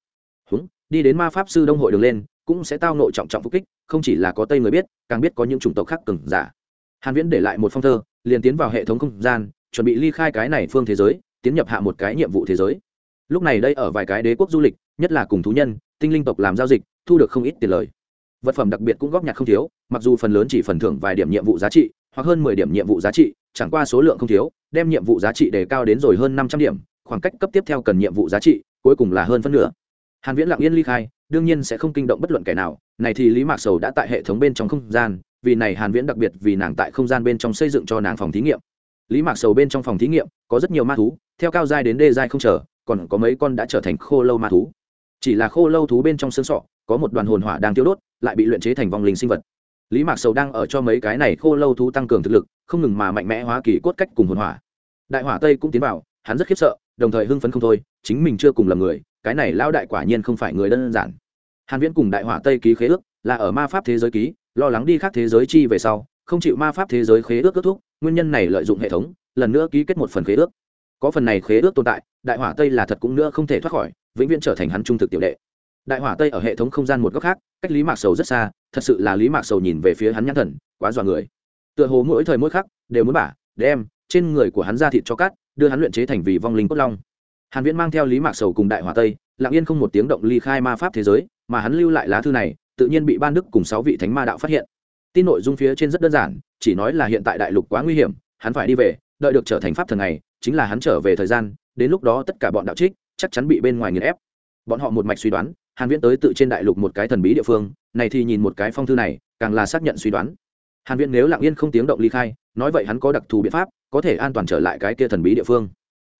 Húng, đi đến ma pháp sư đông hội đường lên, cũng sẽ tao nội trọng trọng phục kích, không chỉ là có tây người biết, càng biết có những chủng tộc khác cừng giả. Hàn viễn để lại một phong thơ liền tiến vào hệ thống không gian, chuẩn bị ly khai cái này phương thế giới, tiến nhập hạ một cái nhiệm vụ thế giới. Lúc này đây ở vài cái đế quốc du lịch, nhất là cùng thú nhân, tinh linh tộc làm giao dịch, thu được không ít tiền lời. Vật phẩm đặc biệt cũng góp nhặt không thiếu, mặc dù phần lớn chỉ phần thưởng vài điểm nhiệm vụ giá trị, hoặc hơn mười điểm nhiệm vụ giá trị, chẳng qua số lượng không thiếu, đem nhiệm vụ giá trị đề cao đến rồi hơn năm trăm điểm, khoảng cách cấp tiếp theo cần nhiệm vụ giá trị, cuối cùng là hơn phân nửa. Hàn viễn lặng yên ly khai, đương nhiên sẽ không kinh động bất luận kẻ nào, này thì lý mạc sầu đã tại hệ thống bên trong không gian vì này hàn viễn đặc biệt vì nàng tại không gian bên trong xây dựng cho nàng phòng thí nghiệm. Lý mạc sầu bên trong phòng thí nghiệm có rất nhiều ma thú, theo cao giai đến đê giai không chờ, còn có mấy con đã trở thành khô lâu ma thú. Chỉ là khô lâu thú bên trong xương sọ, có một đoàn hồn hỏa đang tiêu đốt, lại bị luyện chế thành vong linh sinh vật. Lý mạc sầu đang ở cho mấy cái này khô lâu thú tăng cường thực lực, không ngừng mà mạnh mẽ hóa kỳ cốt cách cùng hồn hỏa. Đại hỏa tây cũng tiến vào, hắn rất khiếp sợ, đồng thời hưng phấn không thôi, chính mình chưa cùng là người, cái này lao đại quả nhiên không phải người đơn giản. Hàn viễn cùng đại hỏa tây ký khế ước, là ở ma pháp thế giới ký lo lắng đi khác thế giới chi về sau, không chịu ma pháp thế giới khế ước kết thúc, nguyên nhân này lợi dụng hệ thống, lần nữa ký kết một phần khế ước. Có phần này khế ước tồn tại, đại hỏa tây là thật cũng nữa không thể thoát khỏi, vĩnh viễn trở thành hắn trung thực tiểu đệ. Đại hỏa tây ở hệ thống không gian một góc khác, cách lý mạc sầu rất xa, thật sự là lý mạc sầu nhìn về phía hắn nhãn thần, quá dọa người. Tựa hồ mỗi thời mỗi khắc, đều muốn bả, đem, trên người của hắn ra thịt cho cát, đưa hắn luyện chế thành vì vong linh cốt long. Hàn viễn mang theo lý mạc sầu cùng đại hỏa tây, lặng yên không một tiếng động ly khai ma pháp thế giới, mà hắn lưu lại lá thư này tự nhiên bị ban đức cùng sáu vị thánh ma đạo phát hiện. Tin nội dung phía trên rất đơn giản, chỉ nói là hiện tại đại lục quá nguy hiểm, hắn phải đi về, đợi được trở thành pháp thần này, chính là hắn trở về thời gian, đến lúc đó tất cả bọn đạo trích chắc chắn bị bên ngoài nghiền ép. Bọn họ một mạch suy đoán, hàn viễn tới tự trên đại lục một cái thần bí địa phương, này thì nhìn một cái phong thư này, càng là xác nhận suy đoán. Hàn viễn nếu lặng yên không tiếng động ly khai, nói vậy hắn có đặc thù biện pháp, có thể an toàn trở lại cái kia thần bí địa phương.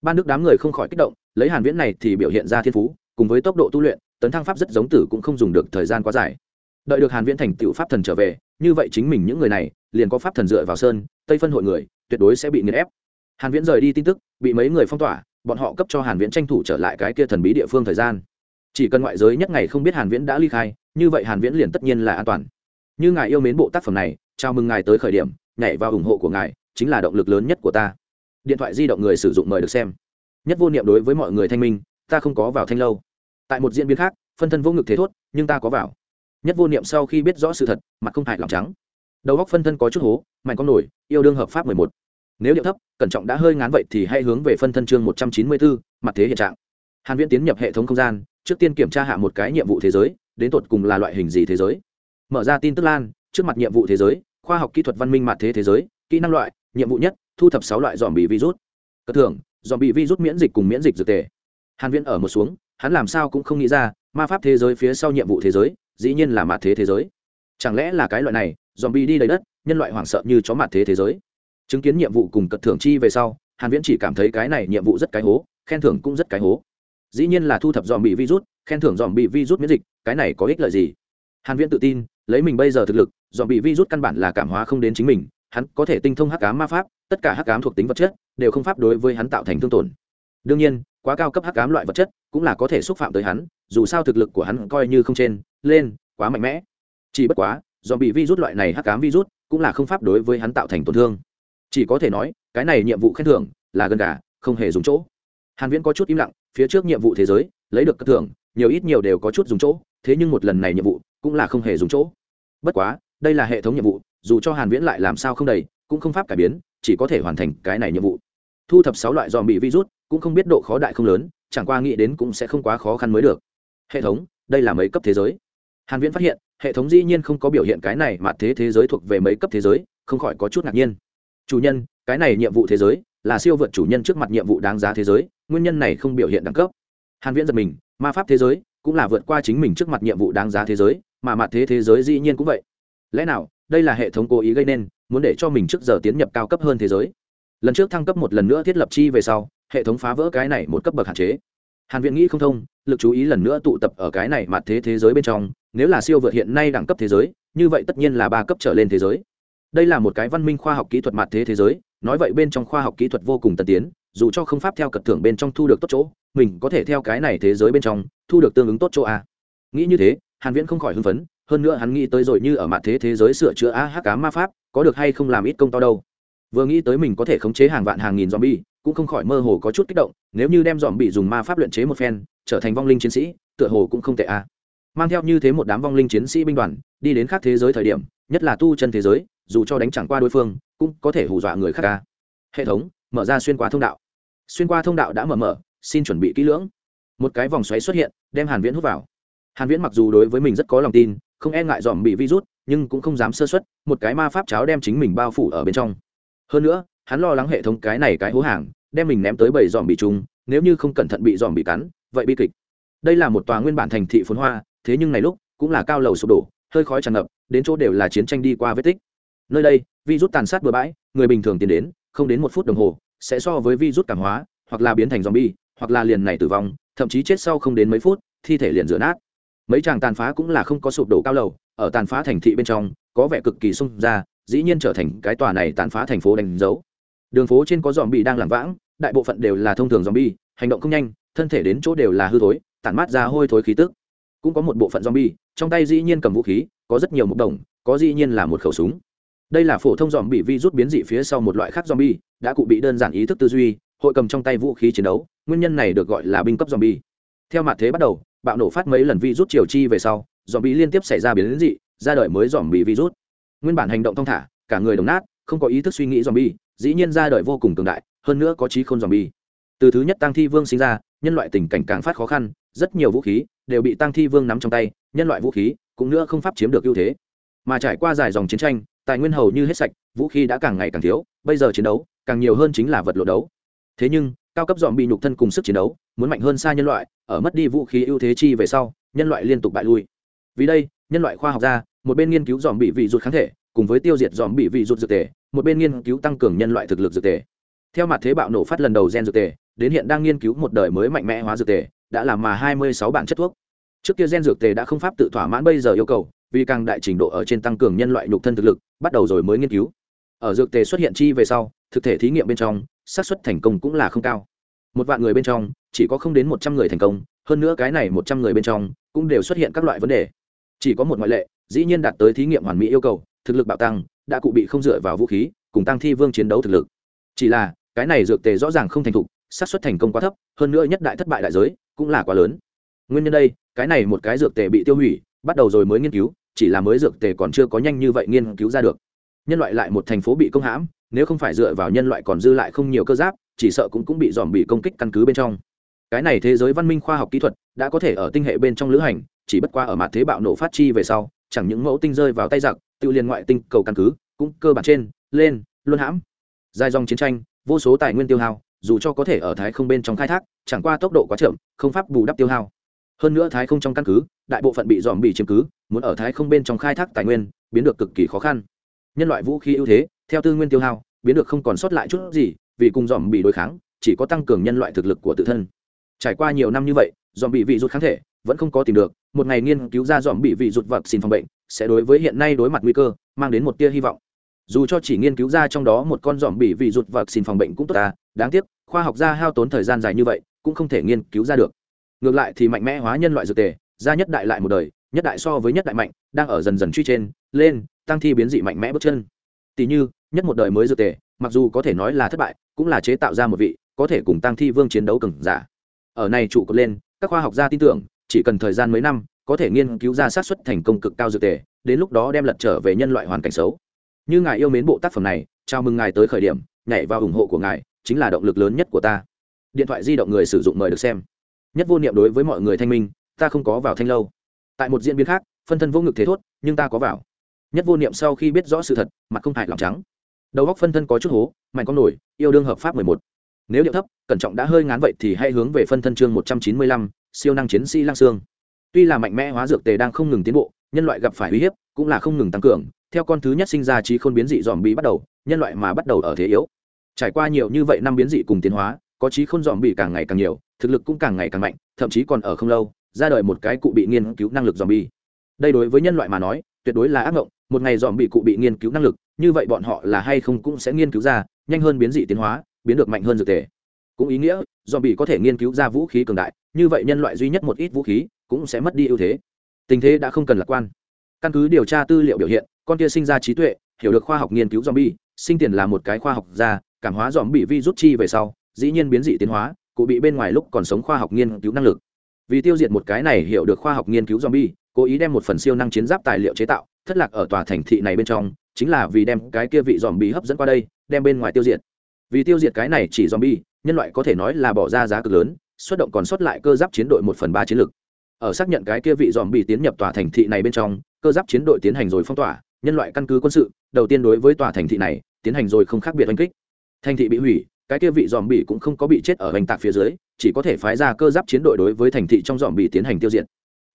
Ban đức đám người không khỏi kích động, lấy hàn viễn này thì biểu hiện ra thiên phú, cùng với tốc độ tu luyện, tấn thăng pháp rất giống tử cũng không dùng được thời gian quá dài đợi được hàn viễn thành tựu pháp thần trở về, như vậy chính mình những người này, liền có pháp thần dựa vào sơn, tây phân hội người, tuyệt đối sẽ bị nghiền ép. Hàn viễn rời đi tin tức, bị mấy người phong tỏa, bọn họ cấp cho hàn viễn tranh thủ trở lại cái kia thần bí địa phương thời gian. Chỉ cần ngoại giới nhất ngày không biết hàn viễn đã ly khai, như vậy hàn viễn liền tất nhiên là an toàn. Như ngài yêu mến bộ tác phẩm này, chào mừng ngài tới khởi điểm, nhảy vào ủng hộ của ngài, chính là động lực lớn nhất của ta. Điện thoại di động người sử dụng mời được xem. Nhất vô niệm đối với mọi người thanh minh, ta không có vào thanh lâu. Tại một diễn biến khác, phân thân vô ngực thế thốt, nhưng ta có vào nhất vô niệm sau khi biết rõ sự thật, mặt không hại lòng trắng. Đầu góc phân thân có chút hố mạnh con nổi, yêu đương hợp pháp mười một. Nếu điệu thấp, cẩn trọng đã hơi ngán vậy thì hãy hướng về phân thân chương một trăm chín mươi bốn, mặt thế hiện trạng. Hàn viễn tiến nhập hệ thống không gian, trước tiên kiểm tra hạ một cái nhiệm vụ thế giới, đến tột cùng là loại hình gì thế giới. Mở ra tin tức lan, trước mặt nhiệm vụ thế giới, khoa học kỹ thuật văn minh mặt thế thế giới, kỹ năng loại, nhiệm vụ nhất, thu thập sáu loại dòm bị virus. Cất thường dòm bị virus miễn dịch cùng miễn dịch dược tề. Hàn viễn ở một xuống, hắn làm sao cũng không nghĩ ra, ma pháp thế giới phía sau nhiệm vụ thế giới dĩ nhiên là mặt thế thế giới. Chẳng lẽ là cái loại này dòm bị đi đầy đất, nhân loại hoảng sợ như chó mặt thế thế giới? Chứng kiến nhiệm vụ cùng cật thưởng chi về sau, hàn viễn chỉ cảm thấy cái này nhiệm vụ rất cái hố, khen thưởng cũng rất cái hố. Dĩ nhiên là thu thập dòm bị virus, khen thưởng dòm bị virus miễn dịch, cái này có ích lợi gì? Hàn viễn tự tin, lấy mình bây giờ thực lực dòm bị virus căn bản là cảm hóa không đến chính mình, hắn có thể tinh thông hắc ám ma pháp, tất cả hắc ám thuộc tính vật chất, đều không pháp đối với hắn tạo thành thương tổn. Đương nhiên, quá cao cấp hắc ám loại vật chất cũng là có thể xúc phạm tới hắn dù sao thực lực của hắn coi như không trên, lên, quá mạnh mẽ. Chỉ bất quá dòm bị virus loại này hắc ám virus cũng là không pháp đối với hắn tạo thành tổn thương. Chỉ có thể nói, cái này nhiệm vụ khen thưởng là gần cả, không hề dùng chỗ. Hàn viễn có chút im lặng, phía trước nhiệm vụ thế giới, lấy được các thưởng, nhiều ít nhiều đều có chút dùng chỗ, thế nhưng một lần này nhiệm vụ cũng là không hề dùng chỗ. Bất quá, đây là hệ thống nhiệm vụ, dù cho hàn viễn lại làm sao không đầy, cũng không pháp cải biến, chỉ có thể hoàn thành cái này nhiệm vụ. Thu thập sáu loại dòm bị virus cũng không biết độ khó đại không lớn, chẳng qua nghĩ đến cũng sẽ không quá khó khăn mới được hệ thống, đây là mấy cấp thế giới. Hàn viễn phát hiện, hệ thống dĩ nhiên không có biểu hiện cái này mà thế thế giới thuộc về mấy cấp thế giới, không khỏi có chút ngạc nhiên. Chủ nhân, cái này nhiệm vụ thế giới, là siêu vượt chủ nhân trước mặt nhiệm vụ đáng giá thế giới, nguyên nhân này không biểu hiện đẳng cấp. Hàn viễn giật mình, ma pháp thế giới cũng là vượt qua chính mình trước mặt nhiệm vụ đáng giá thế giới, mà mặt thế thế giới dĩ nhiên cũng vậy. Lẽ nào, đây là hệ thống cố ý gây nên, muốn để cho mình trước giờ tiến nhập cao cấp hơn thế giới? Lần trước thăng cấp một lần nữa thiết lập chi về sau, hệ thống phá vỡ cái này một cấp bậc hạn chế. Hàn viện nghĩ không thông lực chú ý lần nữa tụ tập ở cái này mặt thế thế giới bên trong, nếu là siêu vượt hiện nay đẳng cấp thế giới, như vậy tất nhiên là ba cấp trở lên thế giới. Đây là một cái văn minh khoa học kỹ thuật mặt thế thế giới, nói vậy bên trong khoa học kỹ thuật vô cùng tân tiến, dù cho không pháp theo cật thưởng bên trong thu được tốt chỗ, mình có thể theo cái này thế giới bên trong, thu được tương ứng tốt chỗ a. Nghĩ như thế, hàn viễn không khỏi hưng phấn, hơn nữa hắn nghĩ tới rồi như ở mặt thế thế giới sửa chữa a hắc cá ma pháp, có được hay không làm ít công to đâu. Vừa nghĩ tới mình có thể khống chế hàng vạn hàng nghìn zombie, cũng không khỏi mơ hồ có chút kích động, nếu như đem zombie dùng ma pháp luyện chế một phen trở thành vong linh chiến sĩ, tựa hồ cũng không tệ a mang theo như thế một đám vong linh chiến sĩ binh đoàn, đi đến khác thế giới thời điểm, nhất là tu chân thế giới, dù cho đánh chẳng qua đối phương, cũng có thể hù dọa người khác a hệ thống, mở ra xuyên qua thông đạo. Xuyên qua thông đạo đã mở mở, xin chuẩn bị kỹ lưỡng. Một cái vòng xoáy xuất hiện, đem hàn viễn hút vào. Hàn viễn mặc dù đối với mình rất có lòng tin, không e ngại dòm bị virus, nhưng cũng không dám sơ suất, một cái ma pháp cháo đem chính mình bao phủ ở bên trong. Hơn nữa, hắn lo lắng hệ thống cái này cái hố hàng, đem mình ném tới bảy dòm bị trùng, nếu như không cẩn thận bị dòm bị cắn vậy bi kịch. Đây là một tòa nguyên bản thành thị phồn hoa, thế nhưng này lúc cũng là cao lầu sụp đổ, hơi khói tràn ngập, đến chỗ đều là chiến tranh đi qua vết tích. Nơi đây, virus tàn sát bừa bãi, người bình thường tiến đến, không đến một phút đồng hồ, sẽ so với virus cảm hóa, hoặc là biến thành zombie, hoặc là liền này tử vong, thậm chí chết sau không đến mấy phút, thi thể liền rửa nát. Mấy chàng tàn phá cũng là không có sụp đổ cao lầu, ở tàn phá thành thị bên trong, có vẻ cực kỳ sung ra, dĩ nhiên trở thành cái tòa này tàn phá thành phố đánh dấu. Đường phố trên có dòm bị đang làm vãng, đại bộ phận đều là thông thường dòm bi hành động không nhanh thân thể đến chỗ đều là hư thối, tản mát ra hôi thối khí tức. Cũng có một bộ phận zombie bi trong tay dĩ nhiên cầm vũ khí, có rất nhiều mục đồng, có dĩ nhiên là một khẩu súng. Đây là phổ thông dòm bị vi rút biến dị phía sau một loại khác zombie bi đã cụ bị đơn giản ý thức tư duy, hội cầm trong tay vũ khí chiến đấu, nguyên nhân này được gọi là binh cấp zombie. bi theo mặt thế bắt đầu, bạo nổ phát mấy lần vi rút chiều chi về sau dòm bị liên tiếp xảy ra biến dị, ra đời mới dòm bị virus nguyên bản hành động thong thả, cả người đồng nát, không có ý thức suy nghĩ zombie, dĩ nhiên ra đời vô cùng cường đại, hơn nữa có trí không zombie từ thứ nhất tăng thi vương sinh ra, nhân loại tình cảnh càng phát khó khăn, rất nhiều vũ khí đều bị tăng thi vương nắm trong tay, nhân loại vũ khí cũng nữa không pháp chiếm được ưu thế. Mà trải qua dài dòng chiến tranh, tài nguyên hầu như hết sạch, vũ khí đã càng ngày càng thiếu, bây giờ chiến đấu càng nhiều hơn chính là vật lộ đấu. Thế nhưng, cao cấp dọn bị nhục thân cùng sức chiến đấu muốn mạnh hơn xa nhân loại, ở mất đi vũ khí ưu thế chi về sau, nhân loại liên tục bại lui. Vì đây, nhân loại khoa học gia, một bên nghiên cứu dòm bị vị rụt kháng thể, cùng với tiêu diệt dòm bị vị rụt dược tề, một bên nghiên cứu tăng cường nhân loại thực lực dược tề. Theo mặt thế bạo nổ phát lần đầu gen dược tề đến hiện đang nghiên cứu một đời mới mạnh mẽ hóa dược tề, đã làm mà hai mươi sáu bản chất thuốc. Trước kia gen dược tề đã không pháp tự thỏa mãn bây giờ yêu cầu, vì càng đại trình độ ở trên tăng cường nhân loại nhục thân thực lực, bắt đầu rồi mới nghiên cứu. Ở dược tề xuất hiện chi về sau, thực thể thí nghiệm bên trong, xác suất thành công cũng là không cao. Một vạn người bên trong, chỉ có không đến một trăm người thành công, hơn nữa cái này một trăm người bên trong, cũng đều xuất hiện các loại vấn đề. Chỉ có một ngoại lệ, dĩ nhiên đạt tới thí nghiệm hoàn mỹ yêu cầu, thực lực bạo tăng, đã cụ bị không dựa vào vũ khí, cùng tăng thi vương chiến đấu thực lực. Chỉ là, cái này dược tề rõ ràng không thành thục xác suất thành công quá thấp, hơn nữa nhất đại thất bại đại giới cũng là quá lớn. Nguyên nhân đây, cái này một cái dược tề bị tiêu hủy, bắt đầu rồi mới nghiên cứu, chỉ là mới dược tề còn chưa có nhanh như vậy nghiên cứu ra được. Nhân loại lại một thành phố bị công hãm, nếu không phải dựa vào nhân loại còn dư lại không nhiều cơ giáp, chỉ sợ cũng cũng bị dòm bị công kích căn cứ bên trong. Cái này thế giới văn minh khoa học kỹ thuật đã có thể ở tinh hệ bên trong lữ hành, chỉ bất qua ở mặt thế bạo nổ phát chi về sau, chẳng những mẫu tinh rơi vào tay giặc, tự liên ngoại tinh cầu căn cứ cũng cơ bản trên, lên luôn hãm. Dài dòng chiến tranh, vô số tài nguyên tiêu hao dù cho có thể ở thái không bên trong khai thác, chẳng qua tốc độ quá chậm, không pháp bù đắp tiêu hao. Hơn nữa thái không trong căn cứ, đại bộ phận bị dòm bị chiếm cứ, muốn ở thái không bên trong khai thác tài nguyên, biến được cực kỳ khó khăn. Nhân loại vũ khí ưu thế, theo tư nguyên tiêu hao, biến được không còn sót lại chút gì, vì cùng dòm bị đối kháng, chỉ có tăng cường nhân loại thực lực của tự thân. Trải qua nhiều năm như vậy, dòm bị vị rút kháng thể, vẫn không có tìm được, một ngày nghiên cứu ra dòm bị vị rụt vật xin phòng bệnh, sẽ đối với hiện nay đối mặt nguy cơ, mang đến một tia hy vọng. Dù cho chỉ nghiên cứu ra trong đó một con dòm bị vị rụt vật xin phòng bệnh cũng tốt ta đáng tiếc, khoa học gia hao tốn thời gian dài như vậy, cũng không thể nghiên cứu ra được. Ngược lại thì mạnh mẽ hóa nhân loại dược tề ra nhất đại lại một đời, nhất đại so với nhất đại mạnh, đang ở dần dần truy trên, lên, tăng thi biến dị mạnh mẽ bước chân. Tỷ như, nhất một đời mới dược tề, mặc dù có thể nói là thất bại, cũng là chế tạo ra một vị, có thể cùng tăng thi vương chiến đấu cường giả. Ở này trụ cột lên, các khoa học gia tin tưởng, chỉ cần thời gian mấy năm, có thể nghiên cứu ra xác suất thành công cực cao dược tề, đến lúc đó đem lật trở về nhân loại hoàn cảnh xấu. Như ngài yêu mến bộ tác phẩm này, chào mừng ngài tới khởi điểm, nhảy vào ủng hộ của ngài chính là động lực lớn nhất của ta. Điện thoại di động người sử dụng mời được xem. Nhất vô niệm đối với mọi người thanh minh, ta không có vào thanh lâu. Tại một diễn biến khác, phân thân vô ngực thế thốt, nhưng ta có vào. Nhất vô niệm sau khi biết rõ sự thật, mặt không hại lòng trắng. Đầu góc phân thân có chút hố, mạnh con nổi, yêu đương hợp pháp mười một. Nếu điệu thấp, cẩn trọng đã hơi ngán vậy thì hãy hướng về phân thân chương một trăm chín mươi lăm, siêu năng chiến sĩ lang xương. Tuy là mạnh mẽ hóa dược tề đang không ngừng tiến bộ, nhân loại gặp phải uy hiếp, cũng là không ngừng tăng cường, theo con thứ nhất sinh ra trí khôn biến dị dòm bị bắt đầu, nhân loại mà bắt đầu ở thế yếu trải qua nhiều như vậy năm biến dị cùng tiến hóa, có trí khôn dòm bị càng ngày càng nhiều, thực lực cũng càng ngày càng mạnh, thậm chí còn ở không lâu, ra đời một cái cụ bị nghiên cứu năng lực dòm bi đây đối với nhân loại mà nói, tuyệt đối là ác mộng một ngày dòm bị cụ bị nghiên cứu năng lực, như vậy bọn họ là hay không cũng sẽ nghiên cứu ra, nhanh hơn biến dị tiến hóa, biến được mạnh hơn dược thể. Cũng ý nghĩa dòm bị có thể nghiên cứu ra vũ khí cường đại, như vậy nhân loại duy nhất một ít vũ khí cũng sẽ mất đi ưu thế. Tình thế đã không cần lạc quan. Căn cứ điều tra tư liệu biểu hiện, con kia sinh ra trí tuệ, hiểu được khoa học nghiên cứu zombie, sinh tiền là một cái khoa học gia cảm hóa dòm bị vi rút chi về sau, dĩ nhiên biến dị tiến hóa, cụ bị bên ngoài lúc còn sống khoa học nghiên cứu năng lực. Vì tiêu diệt một cái này hiểu được khoa học nghiên cứu zombie, cố ý đem một phần siêu năng chiến giáp tài liệu chế tạo, thất lạc ở tòa thành thị này bên trong, chính là vì đem cái kia vị dòm bị hấp dẫn qua đây, đem bên ngoài tiêu diệt. Vì tiêu diệt cái này chỉ dòm bi nhân loại có thể nói là bỏ ra giá cực lớn, xuất động còn sót lại cơ giáp chiến đội một phần ba chiến lược ở xác nhận cái kia vị dòm bị tiến nhập tòa thành thị này bên trong, cơ giáp chiến đội tiến hành rồi phong tỏa, nhân loại căn cứ quân sự, đầu tiên đối với tòa thành thị này, tiến hành rồi không khác biệt oanh kích thành thị bị hủy, cái kia vị dòm bị cũng không có bị chết ở hành tạc phía dưới, chỉ có thể phái ra cơ giáp chiến đội đối với thành thị trong dòm bị tiến hành tiêu diệt.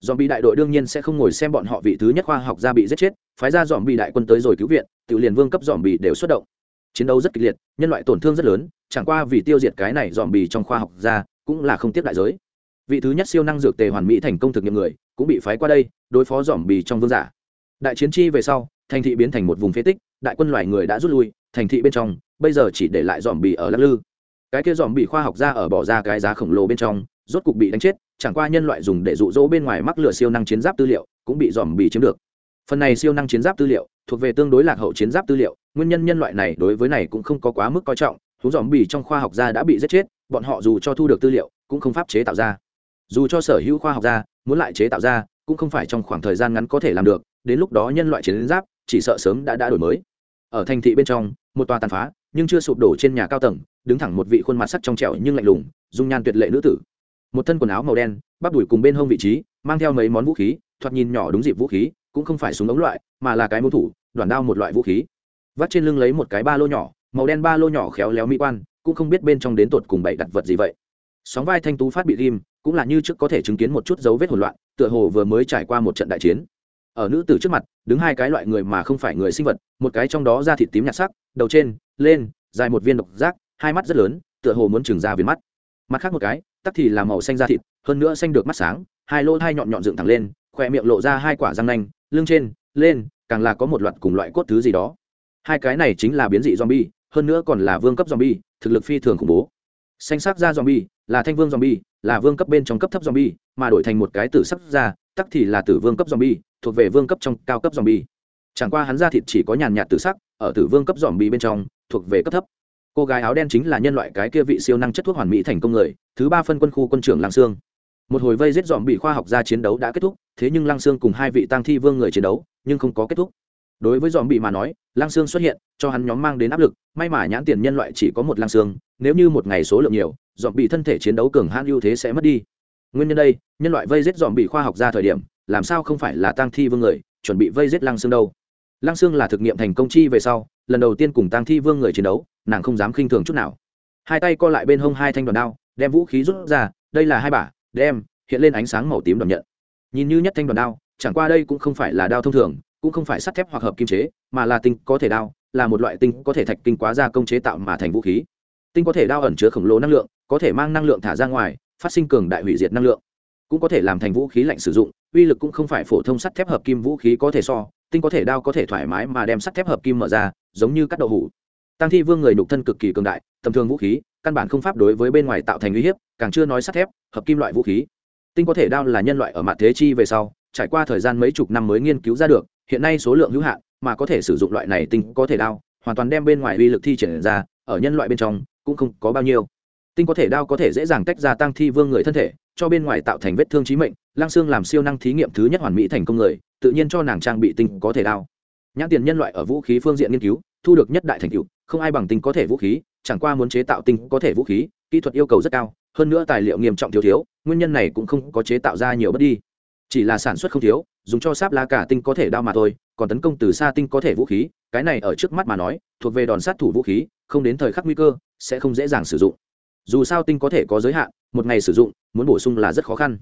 Dòm bị đại đội đương nhiên sẽ không ngồi xem bọn họ vị thứ nhất khoa học gia bị giết chết, phái ra dòm bị đại quân tới rồi cứu viện tự liền vương cấp dòm bị đều xuất động. Chiến đấu rất kịch liệt, nhân loại tổn thương rất lớn, chẳng qua vì tiêu diệt cái này dòm bỉ trong khoa học gia, cũng là không tiếp đại giới. Vị thứ nhất siêu năng dược tề hoàn mỹ thành công thực nghiệm người, cũng bị phái qua đây, đối phó dòm bì trong vương giả. Đại chiến chi về sau, thành thị biến thành một vùng phế tích, đại quân loài người đã rút lui, thành thị bên trong bây giờ chỉ để lại dòm bì ở lắc lư. Cái kia dòm bị khoa học ra ở bỏ ra cái giá khổng lồ bên trong, rốt cục bị đánh chết, chẳng qua nhân loại dùng để dụ dỗ bên ngoài mắc lửa siêu năng chiến giáp tư liệu, cũng bị dòm bì chiếm được. Phần này siêu năng chiến giáp tư liệu, thuộc về tương đối lạc hậu chiến giáp tư liệu, nguyên nhân nhân loại này đối với này cũng không có quá mức coi trọng, thú dòm bì trong khoa học gia đã bị giết chết, bọn họ dù cho thu được tư liệu, cũng không pháp chế tạo ra. Dù cho sở hữu khoa học gia muốn lại chế tạo ra, cũng không phải trong khoảng thời gian ngắn có thể làm được, đến lúc đó nhân loại chiến giáp, chỉ sợ sớm đã đã đổi mới. Ở thành thị bên trong, một tòa tàn phá nhưng chưa sụp đổ trên nhà cao tầng, đứng thẳng một vị khuôn mặt sắc trong trẻo nhưng lạnh lùng, dung nhan tuyệt lệ nữ tử. Một thân quần áo màu đen, bắp đùi cùng bên hông vị trí, mang theo mấy món vũ khí, thoạt nhìn nhỏ đúng dịp vũ khí, cũng không phải súng ống loại, mà là cái môn thủ, đoàn đao một loại vũ khí. Vắt trên lưng lấy một cái ba lô nhỏ, màu đen ba lô nhỏ khéo léo mỹ quan, cũng không biết bên trong đến tột cùng bảy đặt vật gì vậy. Sóng vai thanh tú phát bị ghim, cũng là như trước có thể chứng kiến một chút dấu vết hỗn loạn, tựa hồ vừa mới trải qua một trận đại chiến ở nữ tử trước mặt, đứng hai cái loại người mà không phải người sinh vật, một cái trong đó da thịt tím nhạt sắc, đầu trên, lên, dài một viên độc giác, hai mắt rất lớn, tựa hồ muốn trừng ra viền mắt. Mặt khác một cái, tắc thì là màu xanh da thịt, hơn nữa xanh được mắt sáng, hai lỗ hai nhọn nhọn dựng thẳng lên khoe miệng lộ ra hai quả răng nanh, lưng trên, lên, càng là có một loạt cùng loại cốt thứ gì đó. Hai cái này chính là biến dị zombie, hơn nữa còn là vương cấp zombie, thực lực phi thường khủng bố. Xanh sắc da zombie, là thanh vương zombie, là vương cấp bên trong cấp thấp zombie, mà đổi thành một cái tử sắc da, tắc thì là tử vương cấp zombie thuộc về vương cấp trong, cao cấp zombie. Chẳng qua hắn da thịt chỉ có nhàn nhạt tử sắc, ở tử vương cấp zombie bên trong, thuộc về cấp thấp. Cô gái áo đen chính là nhân loại cái kia vị siêu năng chất thuốc hoàn mỹ thành công người, thứ ba phân quân khu quân trưởng lăng sương. Một hồi vây giết dòm bị khoa học gia chiến đấu đã kết thúc, thế nhưng lăng sương cùng hai vị tăng thi vương người chiến đấu, nhưng không có kết thúc. Đối với dòm bị mà nói, lăng sương xuất hiện, cho hắn nhóm mang đến áp lực, may mà nhãn tiền nhân loại chỉ có một lăng sương, nếu như một ngày số lượng nhiều dòm bị thân thể chiến đấu cường hãn ưu thế sẽ mất đi. Nguyên nhân đây, nhân loại vây giết dòm bị khoa học gia thời điểm làm sao không phải là Tang thi vương người, chuẩn bị vây giết lăng sương đâu? Lăng sương là thực nghiệm thành công chi về sau, lần đầu tiên cùng Tang thi vương người chiến đấu, nàng không dám khinh thường chút nào. Hai tay co lại bên hông hai thanh đoàn đao, đem vũ khí rút ra, đây là hai bả, đem, hiện lên ánh sáng màu tím đòn nhận. Nhìn như nhất thanh đoàn đao, chẳng qua đây cũng không phải là đao thông thường, cũng không phải sắt thép hoặc hợp kim chế, mà là tinh có thể đao, là một loại tinh có thể thạch kinh quá gia công chế tạo mà thành vũ khí. Tinh có thể đao ẩn chứa khổng lồ năng lượng, có thể mang năng lượng thả ra ngoài, phát sinh cường đại hủy diệt năng lượng, cũng có thể làm thành vũ khí lạnh sử dụng uy lực cũng không phải phổ thông sắt thép hợp kim vũ khí có thể so, tinh có thể đao có thể thoải mái mà đem sắt thép hợp kim mở ra, giống như cắt đậu hủ. Tăng thi vương người nhục thân cực kỳ cường đại, tầm thường vũ khí, căn bản không pháp đối với bên ngoài tạo thành uy hiếp, càng chưa nói sắt thép, hợp kim loại vũ khí. Tinh có thể đao là nhân loại ở mặt thế chi về sau, trải qua thời gian mấy chục năm mới nghiên cứu ra được, hiện nay số lượng hữu hạn, mà có thể sử dụng loại này tinh có thể đao, hoàn toàn đem bên ngoài uy lực thi triển ra, ở nhân loại bên trong, cũng không có bao nhiêu. Tinh có thể đao có thể dễ dàng tách ra tăng thi vương người thân thể, cho bên ngoài tạo thành vết thương trí mệnh lang xương làm siêu năng thí nghiệm thứ nhất hoàn mỹ thành công người, tự nhiên cho nàng trang bị tinh có thể đao. Nhãn tiền nhân loại ở vũ khí phương diện nghiên cứu, thu được nhất đại thành tựu, không ai bằng tinh có thể vũ khí, chẳng qua muốn chế tạo tinh có thể vũ khí, kỹ thuật yêu cầu rất cao, hơn nữa tài liệu nghiêm trọng thiếu thiếu, nguyên nhân này cũng không có chế tạo ra nhiều bất đi. Chỉ là sản xuất không thiếu, dùng cho sáp lá cả tinh có thể đao mà thôi, còn tấn công từ xa tinh có thể vũ khí, cái này ở trước mắt mà nói, thuộc về đòn sát thủ vũ khí, không đến thời khắc nguy cơ, sẽ không dễ dàng sử dụng. Dù sao tinh có thể có giới hạn, một ngày sử dụng, muốn bổ sung là rất khó khăn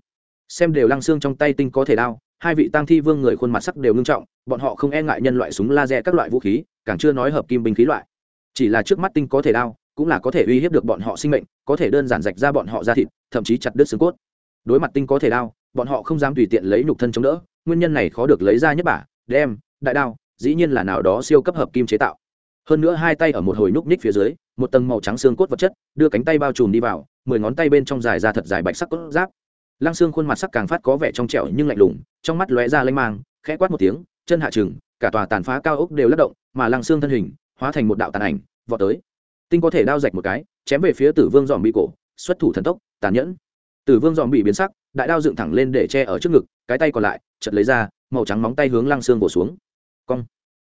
xem đều lăng xương trong tay tinh có thể đao, hai vị tăng thi vương người khuôn mặt sắc đều ngưng trọng, bọn họ không e ngại nhân loại súng laser các loại vũ khí, càng chưa nói hợp kim binh khí loại. Chỉ là trước mắt tinh có thể đao, cũng là có thể uy hiếp được bọn họ sinh mệnh, có thể đơn giản rạch ra bọn họ ra thịt, thậm chí chặt đứt xương cốt. Đối mặt tinh có thể đao, bọn họ không dám tùy tiện lấy nhục thân chống đỡ, nguyên nhân này khó được lấy ra nhất bả, đem, đại đao, dĩ nhiên là nào đó siêu cấp hợp kim chế tạo. Hơn nữa hai tay ở một hồi núc ních phía dưới, một tầng màu trắng xương cốt vật chất, đưa cánh tay bao trùm đi vào, mười ngón tay bên trong dài ra thật dài bạch sắc cốt giáp lăng xương khuôn mặt sắc càng phát có vẻ trong trẻo nhưng lạnh lùng, trong mắt lóe ra lanh mang, khẽ quát một tiếng, chân hạ trừng, cả tòa tàn phá cao ốc đều lắc động, mà lăng xương thân hình hóa thành một đạo tàn ảnh, vọt tới. Tinh có thể đao rạch một cái, chém về phía tử vương dòm bị cổ, xuất thủ thần tốc, tàn nhẫn. Tử vương dòm bị biến sắc, đại đao dựng thẳng lên để che ở trước ngực, cái tay còn lại chật lấy ra, màu trắng móng tay hướng lăng xương bổ xuống. Cong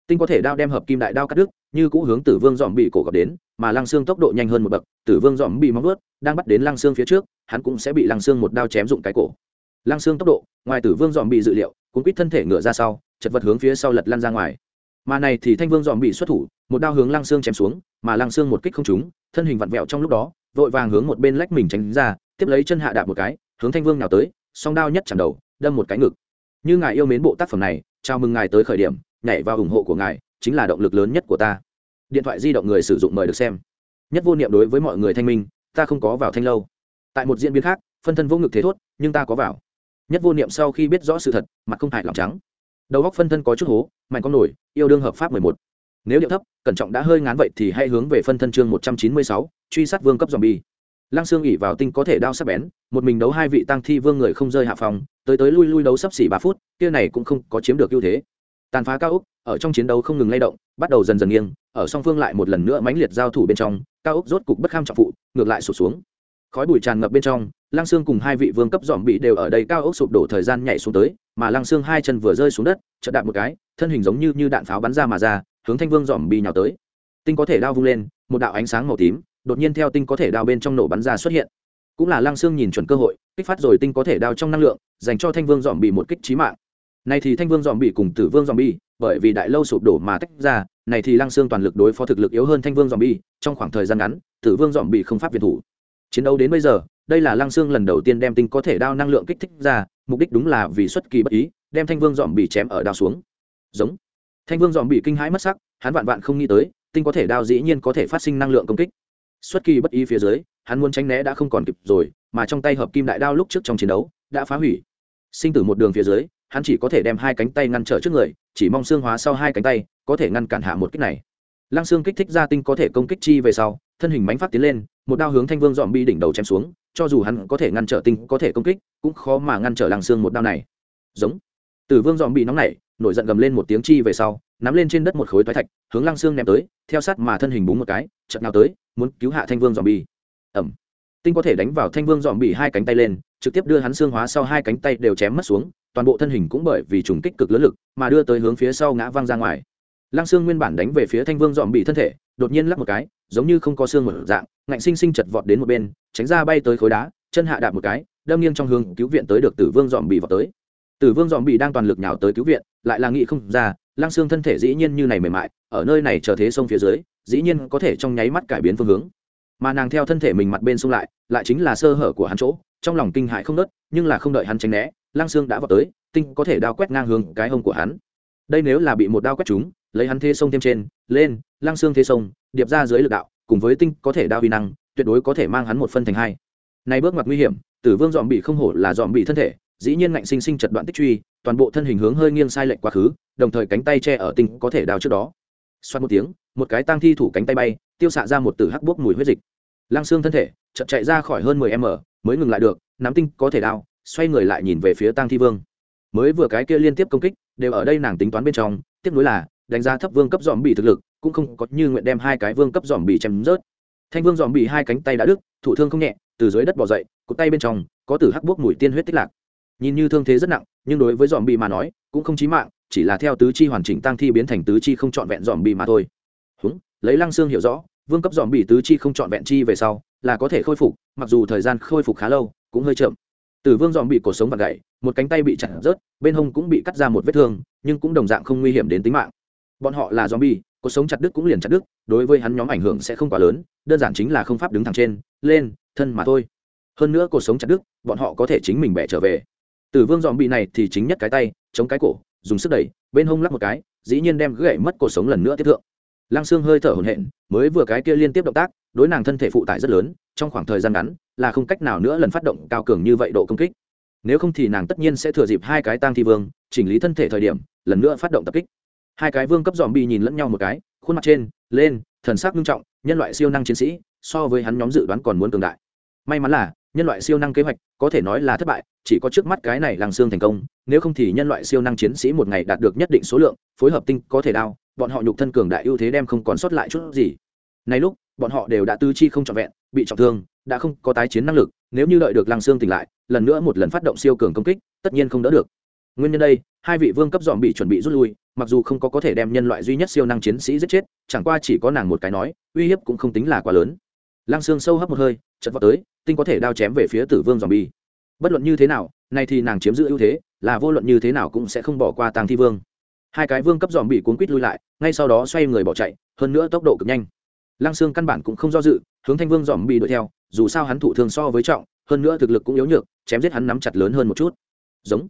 tinh có thể đao đem hợp kim đại đao cắt đứt, như cũ hướng tử vương dòm bị cổ gặp đến, mà lăng xương tốc độ nhanh hơn một bậc, tử vương dòm bị móng ướt đang bắt đến lăng xương phía trước, hắn cũng sẽ bị lăng xương một đao chém dụng cái cổ. Lăng xương tốc độ, ngoài tử vương dòm bị dự liệu cũng quýt thân thể ngựa ra sau, chật vật hướng phía sau lật lăn ra ngoài. Mà này thì thanh vương dòm bị xuất thủ, một đao hướng lăng xương chém xuống, mà lăng xương một kích không trúng, thân hình vặn vẹo trong lúc đó, vội vàng hướng một bên lách mình tránh ra, tiếp lấy chân hạ đạp một cái, hướng thanh vương nào tới, song đao nhất chạm đầu, đâm một cái ngực. Như ngài yêu mến bộ tác phẩm này, chào mừng ngài tới khởi điểm nhảy vào ủng hộ của ngài, chính là động lực lớn nhất của ta. Điện thoại di động người sử dụng mời được xem. Nhất vô niệm đối với mọi người thanh minh, ta không có vào thanh lâu. Tại một diễn biến khác, phân thân vô ngực thế thốt, nhưng ta có vào. Nhất vô niệm sau khi biết rõ sự thật, mặt không hại lòng trắng. Đầu góc phân thân có chút hố, mạnh con nổi, yêu đương hợp pháp mười một. Nếu điệu thấp, cẩn trọng đã hơi ngán vậy thì hãy hướng về phân thân chương một trăm chín mươi sáu, truy sát vương cấp dòm bi lăng xương ỉ vào tinh có thể đao sắc bén, một mình đấu hai vị tăng thi vương người không rơi hạ phòng, tới tới lui lui đấu sắp xỉ ba phút, kia này cũng không có chiếm được ưu thế tàn phá cao úc, ở trong chiến đấu không ngừng lay động, bắt đầu dần dần nghiêng, ở song phương lại một lần nữa mãnh liệt giao thủ bên trong, cao úc rốt cục bất kham trọng phụ, ngược lại sụp xuống. Khói bụi tràn ngập bên trong, lăng xương cùng hai vị vương cấp dòm bị đều ở đây cao ốc sụp đổ thời gian nhảy xuống tới, mà lăng xương hai chân vừa rơi xuống đất, chợt đạp một cái, thân hình giống như như đạn pháo bắn ra mà ra, hướng thanh vương dòm bị nhào tới. Tinh có thể đao vung lên, một đạo ánh sáng màu tím, đột nhiên theo tinh có thể đao bên trong nổ bắn ra xuất hiện. Cũng là lăng xương nhìn chuẩn cơ hội, kích phát rồi tinh có thể đao trong năng lượng, dành cho thanh vương dòm bị một kích trí mạng này thì thanh vương dòm bị cùng tử vương dòm bi bởi vì đại lâu sụp đổ mà tách ra, này thì lăng xương toàn lực đối phó thực lực yếu hơn thanh vương dòm bi trong khoảng thời gian ngắn, tử vương dòm bị không pháp việt thủ. Chiến đấu đến bây giờ, đây là lăng xương lần đầu tiên đem tinh có thể đao năng lượng kích thích ra, mục đích đúng là vì xuất kỳ bất ý, đem thanh vương dòm bị chém ở đao xuống. Giống. Thanh vương dòm bị kinh hãi mất sắc, hắn vạn vạn không nghĩ tới, tinh có thể đao dĩ nhiên có thể phát sinh năng lượng công kích. Xuất kỳ bất ý phía dưới, hắn muốn tránh né đã không còn kịp rồi, mà trong tay hợp kim đại đao lúc trước trong chiến đấu, đã phá hủy. Sinh tử một đường phía dưới hắn chỉ có thể đem hai cánh tay ngăn trở trước người, chỉ mong xương hóa sau hai cánh tay, có thể ngăn cản hạ một kích này. Lăng xương kích thích gia tinh có thể công kích chi về sau, thân hình mánh phát tiến lên, một đao hướng thanh vương dọn bi đỉnh đầu chém xuống, cho dù hắn có thể ngăn trở tinh có thể công kích, cũng khó mà ngăn trở lăng xương một đao này. Giống. Tử vương dọn bị nóng nảy, nổi giận gầm lên một tiếng chi về sau, nắm lên trên đất một khối thoái thạch, hướng lăng xương ném tới, theo sát mà thân hình búng một cái, chợt nào tới, muốn cứu hạ thanh vương dọn bi ẩm tinh có thể đánh vào thanh vương dọn bị hai cánh tay lên, trực tiếp đưa hắn xương hóa sau hai cánh tay đều chém mất xuống toàn bộ thân hình cũng bởi vì trùng kích cực lớn lực mà đưa tới hướng phía sau ngã văng ra ngoài. Lăng xương nguyên bản đánh về phía thanh vương dọn bị thân thể, đột nhiên lắc một cái, giống như không có xương một dạng, ngạnh sinh sinh chật vọt đến một bên, tránh ra bay tới khối đá, chân hạ đạp một cái, đâm nghiêng trong hướng cứu viện tới được tử vương dọn bị vào tới. Tử vương dọn bị đang toàn lực nhào tới cứu viện, lại là nghị không ra, lăng xương thân thể dĩ nhiên như này mềm mại, ở nơi này chờ thế sông phía dưới, dĩ nhiên có thể trong nháy mắt cải biến phương hướng. Mà nàng theo thân thể mình mặt bên xung lại lại chính là sơ hở của hắn chỗ, trong lòng kinh hại không nớt nhưng là không đợi hắn tránh né lang xương đã vào tới, tinh có thể đao quét ngang hướng cái hông của hắn. Đây nếu là bị một đao quét trúng, lấy hắn thế sông thêm trên, lên lang xương thế sông, điệp ra dưới lực đạo, cùng với tinh có thể đao vi năng, tuyệt đối có thể mang hắn một phân thành hai. Này bước ngoặt nguy hiểm, tử vương dòm bị không hổ là dòm bị thân thể, dĩ nhiên ngạnh sinh sinh chật đoạn tích truy, toàn bộ thân hình hướng hơi nghiêng sai lệch quá khứ, đồng thời cánh tay che ở tinh có thể đao trước đó. Xoát một tiếng, một cái tang thi thủ cánh tay bay, tiêu xạ ra một từ hắc bốc mùi huyết dịch. Lăng xương thân thể, chợt chạy ra khỏi hơn mười m, mới ngừng lại được, nắm tinh có thể đao xoay người lại nhìn về phía tang thi vương. Mới vừa cái kia liên tiếp công kích, đều ở đây nàng tính toán bên trong, tiếp nối là, đánh giá thấp vương cấp dòm bị thực lực, cũng không có như nguyện đem hai cái vương cấp dòm bị chém rớt. Thanh vương dòm bị hai cánh tay đã đứt, thủ thương không nhẹ, từ dưới đất bỏ dậy, cụt tay bên trong, có từ hắc bốc mùi tiên huyết tích lạc. Nhìn như thương thế rất nặng, nhưng đối với dòm bị mà nói, cũng không chí mạng, chỉ là theo tứ chi hoàn chỉnh tăng thi biến thành tứ chi không trọn vẹn dòm bị mà thôi. Húng, lấy lăng xương hiểu rõ, vương cấp dòm bị tứ chi không trọn vẹn chi về sau, là có thể khôi phục, mặc dù thời gian khôi phục khá lâu, cũng hơi chậm tử vương dòm bị cổ sống và gãy, một cánh tay bị chặt rớt, bên hông cũng bị cắt ra một vết thương, nhưng cũng đồng dạng không nguy hiểm đến tính mạng. Bọn họ là dòm bi cuộc sống chặt đứt cũng liền chặt đứt, đối với hắn nhóm ảnh hưởng sẽ không quá lớn, đơn giản chính là không pháp đứng thẳng trên, lên, thân mà thôi. Hơn nữa cuộc sống chặt đứt, bọn họ có thể chính mình bẻ trở về. Tử vương dòm bị này thì chính nhất cái tay, chống cái cổ, dùng sức đẩy, bên hông lắc một cái, dĩ nhiên đem gãy mất cuộc sống lần nữa tiếp thượng. Lăng xương hơi thở hổn hển, mới vừa cái kia liên tiếp động tác, đối nàng thân thể phụ tải rất lớn, trong khoảng thời gian ngắn là không cách nào nữa lần phát động cao cường như vậy độ công kích. Nếu không thì nàng tất nhiên sẽ thừa dịp hai cái tang thi vương, chỉnh lý thân thể thời điểm, lần nữa phát động tập kích. Hai cái vương cấp dòm bi nhìn lẫn nhau một cái, khuôn mặt trên, lên, thần sắc nghiêm trọng, nhân loại siêu năng chiến sĩ, so với hắn nhóm dự đoán còn muốn cường đại. May mắn là, nhân loại siêu năng kế hoạch, có thể nói là thất bại, chỉ có trước mắt cái này làng xương thành công, nếu không thì nhân loại siêu năng chiến sĩ một ngày đạt được nhất định số lượng, phối hợp tinh có thể đao, bọn họ nhục thân cường đại ưu thế đem không còn sót lại chút gì nay lúc, bọn họ đều đã tư chi không trọn vẹn, bị trọng thương, đã không có tái chiến năng lực, nếu như đợi được lăng xương tỉnh lại, lần nữa một lần phát động siêu cường công kích, tất nhiên không đỡ được. Nguyên nhân đây, hai vị vương cấp dòm bị chuẩn bị rút lui, mặc dù không có có thể đem nhân loại duy nhất siêu năng chiến sĩ giết chết, chẳng qua chỉ có nàng một cái nói, uy hiếp cũng không tính là quá lớn. Lăng xương sâu hấp một hơi chật vào tới, tinh có thể đao chém về phía tử vương dòm bi bất luận như thế nào, nay thì nàng chiếm giữ ưu thế, là vô luận như thế nào cũng sẽ không bỏ qua tàng thi vương. Hai cái vương cấp dòm bị cuốn quít lui lại, ngay sau đó xoay người bỏ chạy, hơn nữa tốc độ cực nhanh lăng xương căn bản cũng không do dự, hướng thanh vương dòm bị đuổi theo, dù sao hắn thụ thương so với trọng, hơn nữa thực lực cũng yếu nhược, chém giết hắn nắm chặt lớn hơn một chút. Giống.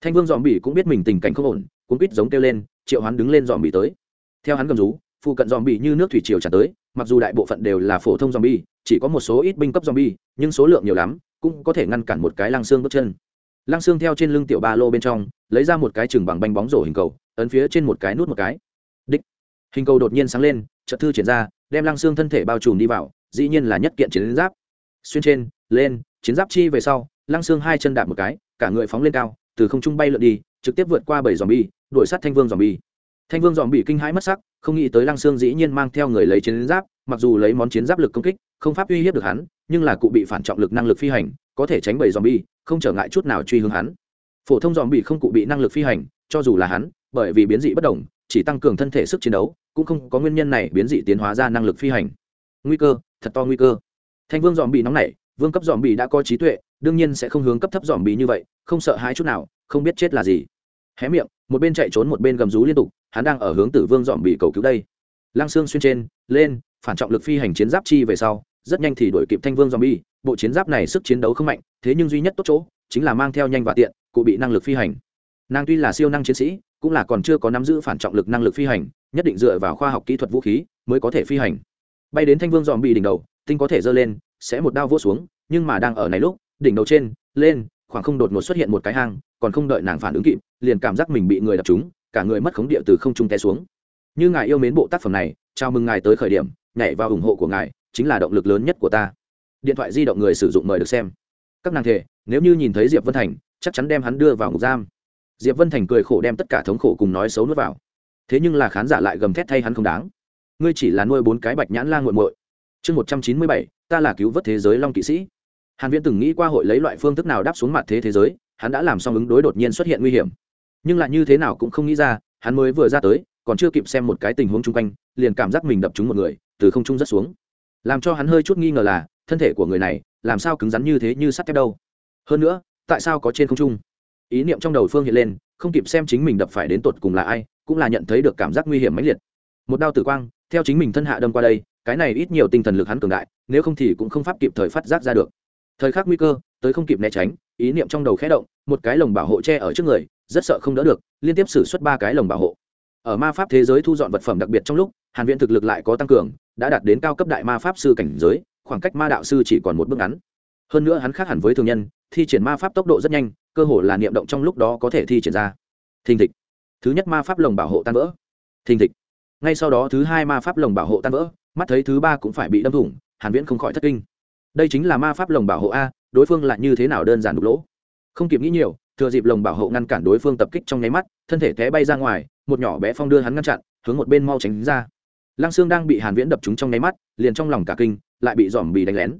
Thanh vương dòm bị cũng biết mình tình cảnh không ổn, cuốn quýt giống kêu lên, triệu hắn đứng lên dòm bị tới. Theo hắn gầm rú, phụ cận dòm bị như nước thủy triều tràn tới, mặc dù đại bộ phận đều là phổ thông dòm bị chỉ có một số ít binh cấp dòm bị nhưng số lượng nhiều lắm, cũng có thể ngăn cản một cái lăng xương bước chân. Lăng xương theo trên lưng tiểu ba lô bên trong, lấy ra một cái chừng bằng banh bóng rổ hình cầu, ấn phía trên một cái nút một cái. Đích. Hình cầu đột nhiên sáng lên, chợt thư triển ra đem lăng xương thân thể bao trùm đi vào, dĩ nhiên là nhất kiện chiến giáp. Xuyên trên, lên, chiến giáp chi về sau, lăng xương hai chân đạp một cái, cả người phóng lên cao, từ không trung bay lượn đi, trực tiếp vượt qua bảy dòm bi, đuổi sát thanh vương dòm bi. Thanh vương dòm bị kinh hãi mất sắc, không nghĩ tới lăng xương dĩ nhiên mang theo người lấy chiến giáp, mặc dù lấy món chiến giáp lực công kích, không pháp uy hiếp được hắn, nhưng là cụ bị phản trọng lực năng lực phi hành, có thể tránh bảy dòm bi, không trở ngại chút nào truy hướng hắn. Phổ thông dòm bị không cụ bị năng lực phi hành, cho dù là hắn, bởi vì biến dị bất đồng, chỉ tăng cường thân thể sức chiến đấu cũng không có nguyên nhân này biến dị tiến hóa ra năng lực phi hành. Nguy cơ, thật to nguy cơ. Thanh vương dòm bị nóng nảy, vương cấp dòm bị đã có trí tuệ, đương nhiên sẽ không hướng cấp thấp dòm bị như vậy, không sợ hãi chút nào, không biết chết là gì. Hé miệng, một bên chạy trốn một bên gầm rú liên tục, hắn đang ở hướng tử vương dòm bị cầu cứu đây. Lăng xương xuyên trên, lên, phản trọng lực phi hành chiến giáp chi về sau, rất nhanh thì đuổi kịp thanh vương dòm bị bộ chiến giáp này sức chiến đấu không mạnh, thế nhưng duy nhất tốt chỗ, chính là mang theo nhanh và tiện, cụ bị năng lực phi hành. Nàng tuy là siêu năng chiến sĩ, cũng là còn chưa có nắm giữ phản trọng lực năng lực phi hành nhất định dựa vào khoa học kỹ thuật vũ khí mới có thể phi hành. Bay đến thanh vương dòm bị đỉnh đầu, tinh có thể giơ lên, sẽ một đao vỗ xuống, nhưng mà đang ở này lúc, đỉnh đầu trên, lên, khoảng không đột ngột xuất hiện một cái hang, còn không đợi nàng phản ứng kịp, liền cảm giác mình bị người đập trúng, cả người mất khống địa từ không trung té xuống. Như ngài yêu mến bộ tác phẩm này, chào mừng ngài tới khởi điểm, nhảy vào ủng hộ của ngài, chính là động lực lớn nhất của ta. Điện thoại di động người sử dụng mời được xem. Các nàng thể nếu như nhìn thấy diệp vân thành, chắc chắn đem hắn đưa vào ngục giam. Diệp vân thành cười khổ đem tất cả thống khổ cùng nói xấu nuốt vào thế nhưng là khán giả lại gầm thét thay hắn không đáng. Ngươi chỉ là nuôi bốn cái bạch nhãn la nguội muội. Chương một trăm chín mươi bảy, ta là cứu vớt thế giới long kỵ sĩ. Hàn viễn từng nghĩ qua hội lấy loại phương thức nào đáp xuống mặt thế thế giới, hắn đã làm xong ứng đối đột nhiên xuất hiện nguy hiểm. Nhưng lại như thế nào cũng không nghĩ ra, hắn mới vừa ra tới, còn chưa kịp xem một cái tình huống chung quanh, liền cảm giác mình đập trúng một người, từ không trung rất xuống. Làm cho hắn hơi chút nghi ngờ là, thân thể của người này, làm sao cứng rắn như thế như sắt thép đâu? Hơn nữa, tại sao có trên không trung? Ý niệm trong đầu phương hiện lên, không kịp xem chính mình đập phải đến tột cùng là ai cũng là nhận thấy được cảm giác nguy hiểm mãnh liệt. Một đao tử quang, theo chính mình thân hạ đâm qua đây, cái này ít nhiều tinh thần lực hắn cường đại, nếu không thì cũng không pháp kịp thời phát giác ra được. Thời khắc nguy cơ, tới không kịp né tránh, ý niệm trong đầu khẽ động, một cái lồng bảo hộ che ở trước người, rất sợ không đỡ được, liên tiếp xử suất ba cái lồng bảo hộ. Ở ma pháp thế giới thu dọn vật phẩm đặc biệt trong lúc, hàn viện thực lực lại có tăng cường, đã đạt đến cao cấp đại ma pháp sư cảnh giới, khoảng cách ma đạo sư chỉ còn một bước ngắn. Hơn nữa hắn khác hẳn với thường nhân, thi triển ma pháp tốc độ rất nhanh, cơ hồ là niệm động trong lúc đó có thể thi triển ra. Thình thịch thứ nhất ma pháp lồng bảo hộ tan vỡ. Thình thịch. Ngay sau đó thứ hai ma pháp lồng bảo hộ tan vỡ, mắt thấy thứ ba cũng phải bị đâm thủng, hàn viễn không khỏi thất kinh. Đây chính là ma pháp lồng bảo hộ a, đối phương lại như thế nào đơn giản đục lỗ? Không kịp nghĩ nhiều, thừa dịp lồng bảo hộ ngăn cản đối phương tập kích trong nháy mắt, thân thể té bay ra ngoài, một nhỏ bé phong đưa hắn ngăn chặn, hướng một bên mau tránh ra. Lăng xương đang bị hàn viễn đập trúng trong nháy mắt, liền trong lòng cả kinh, lại bị dòm bị đánh lén.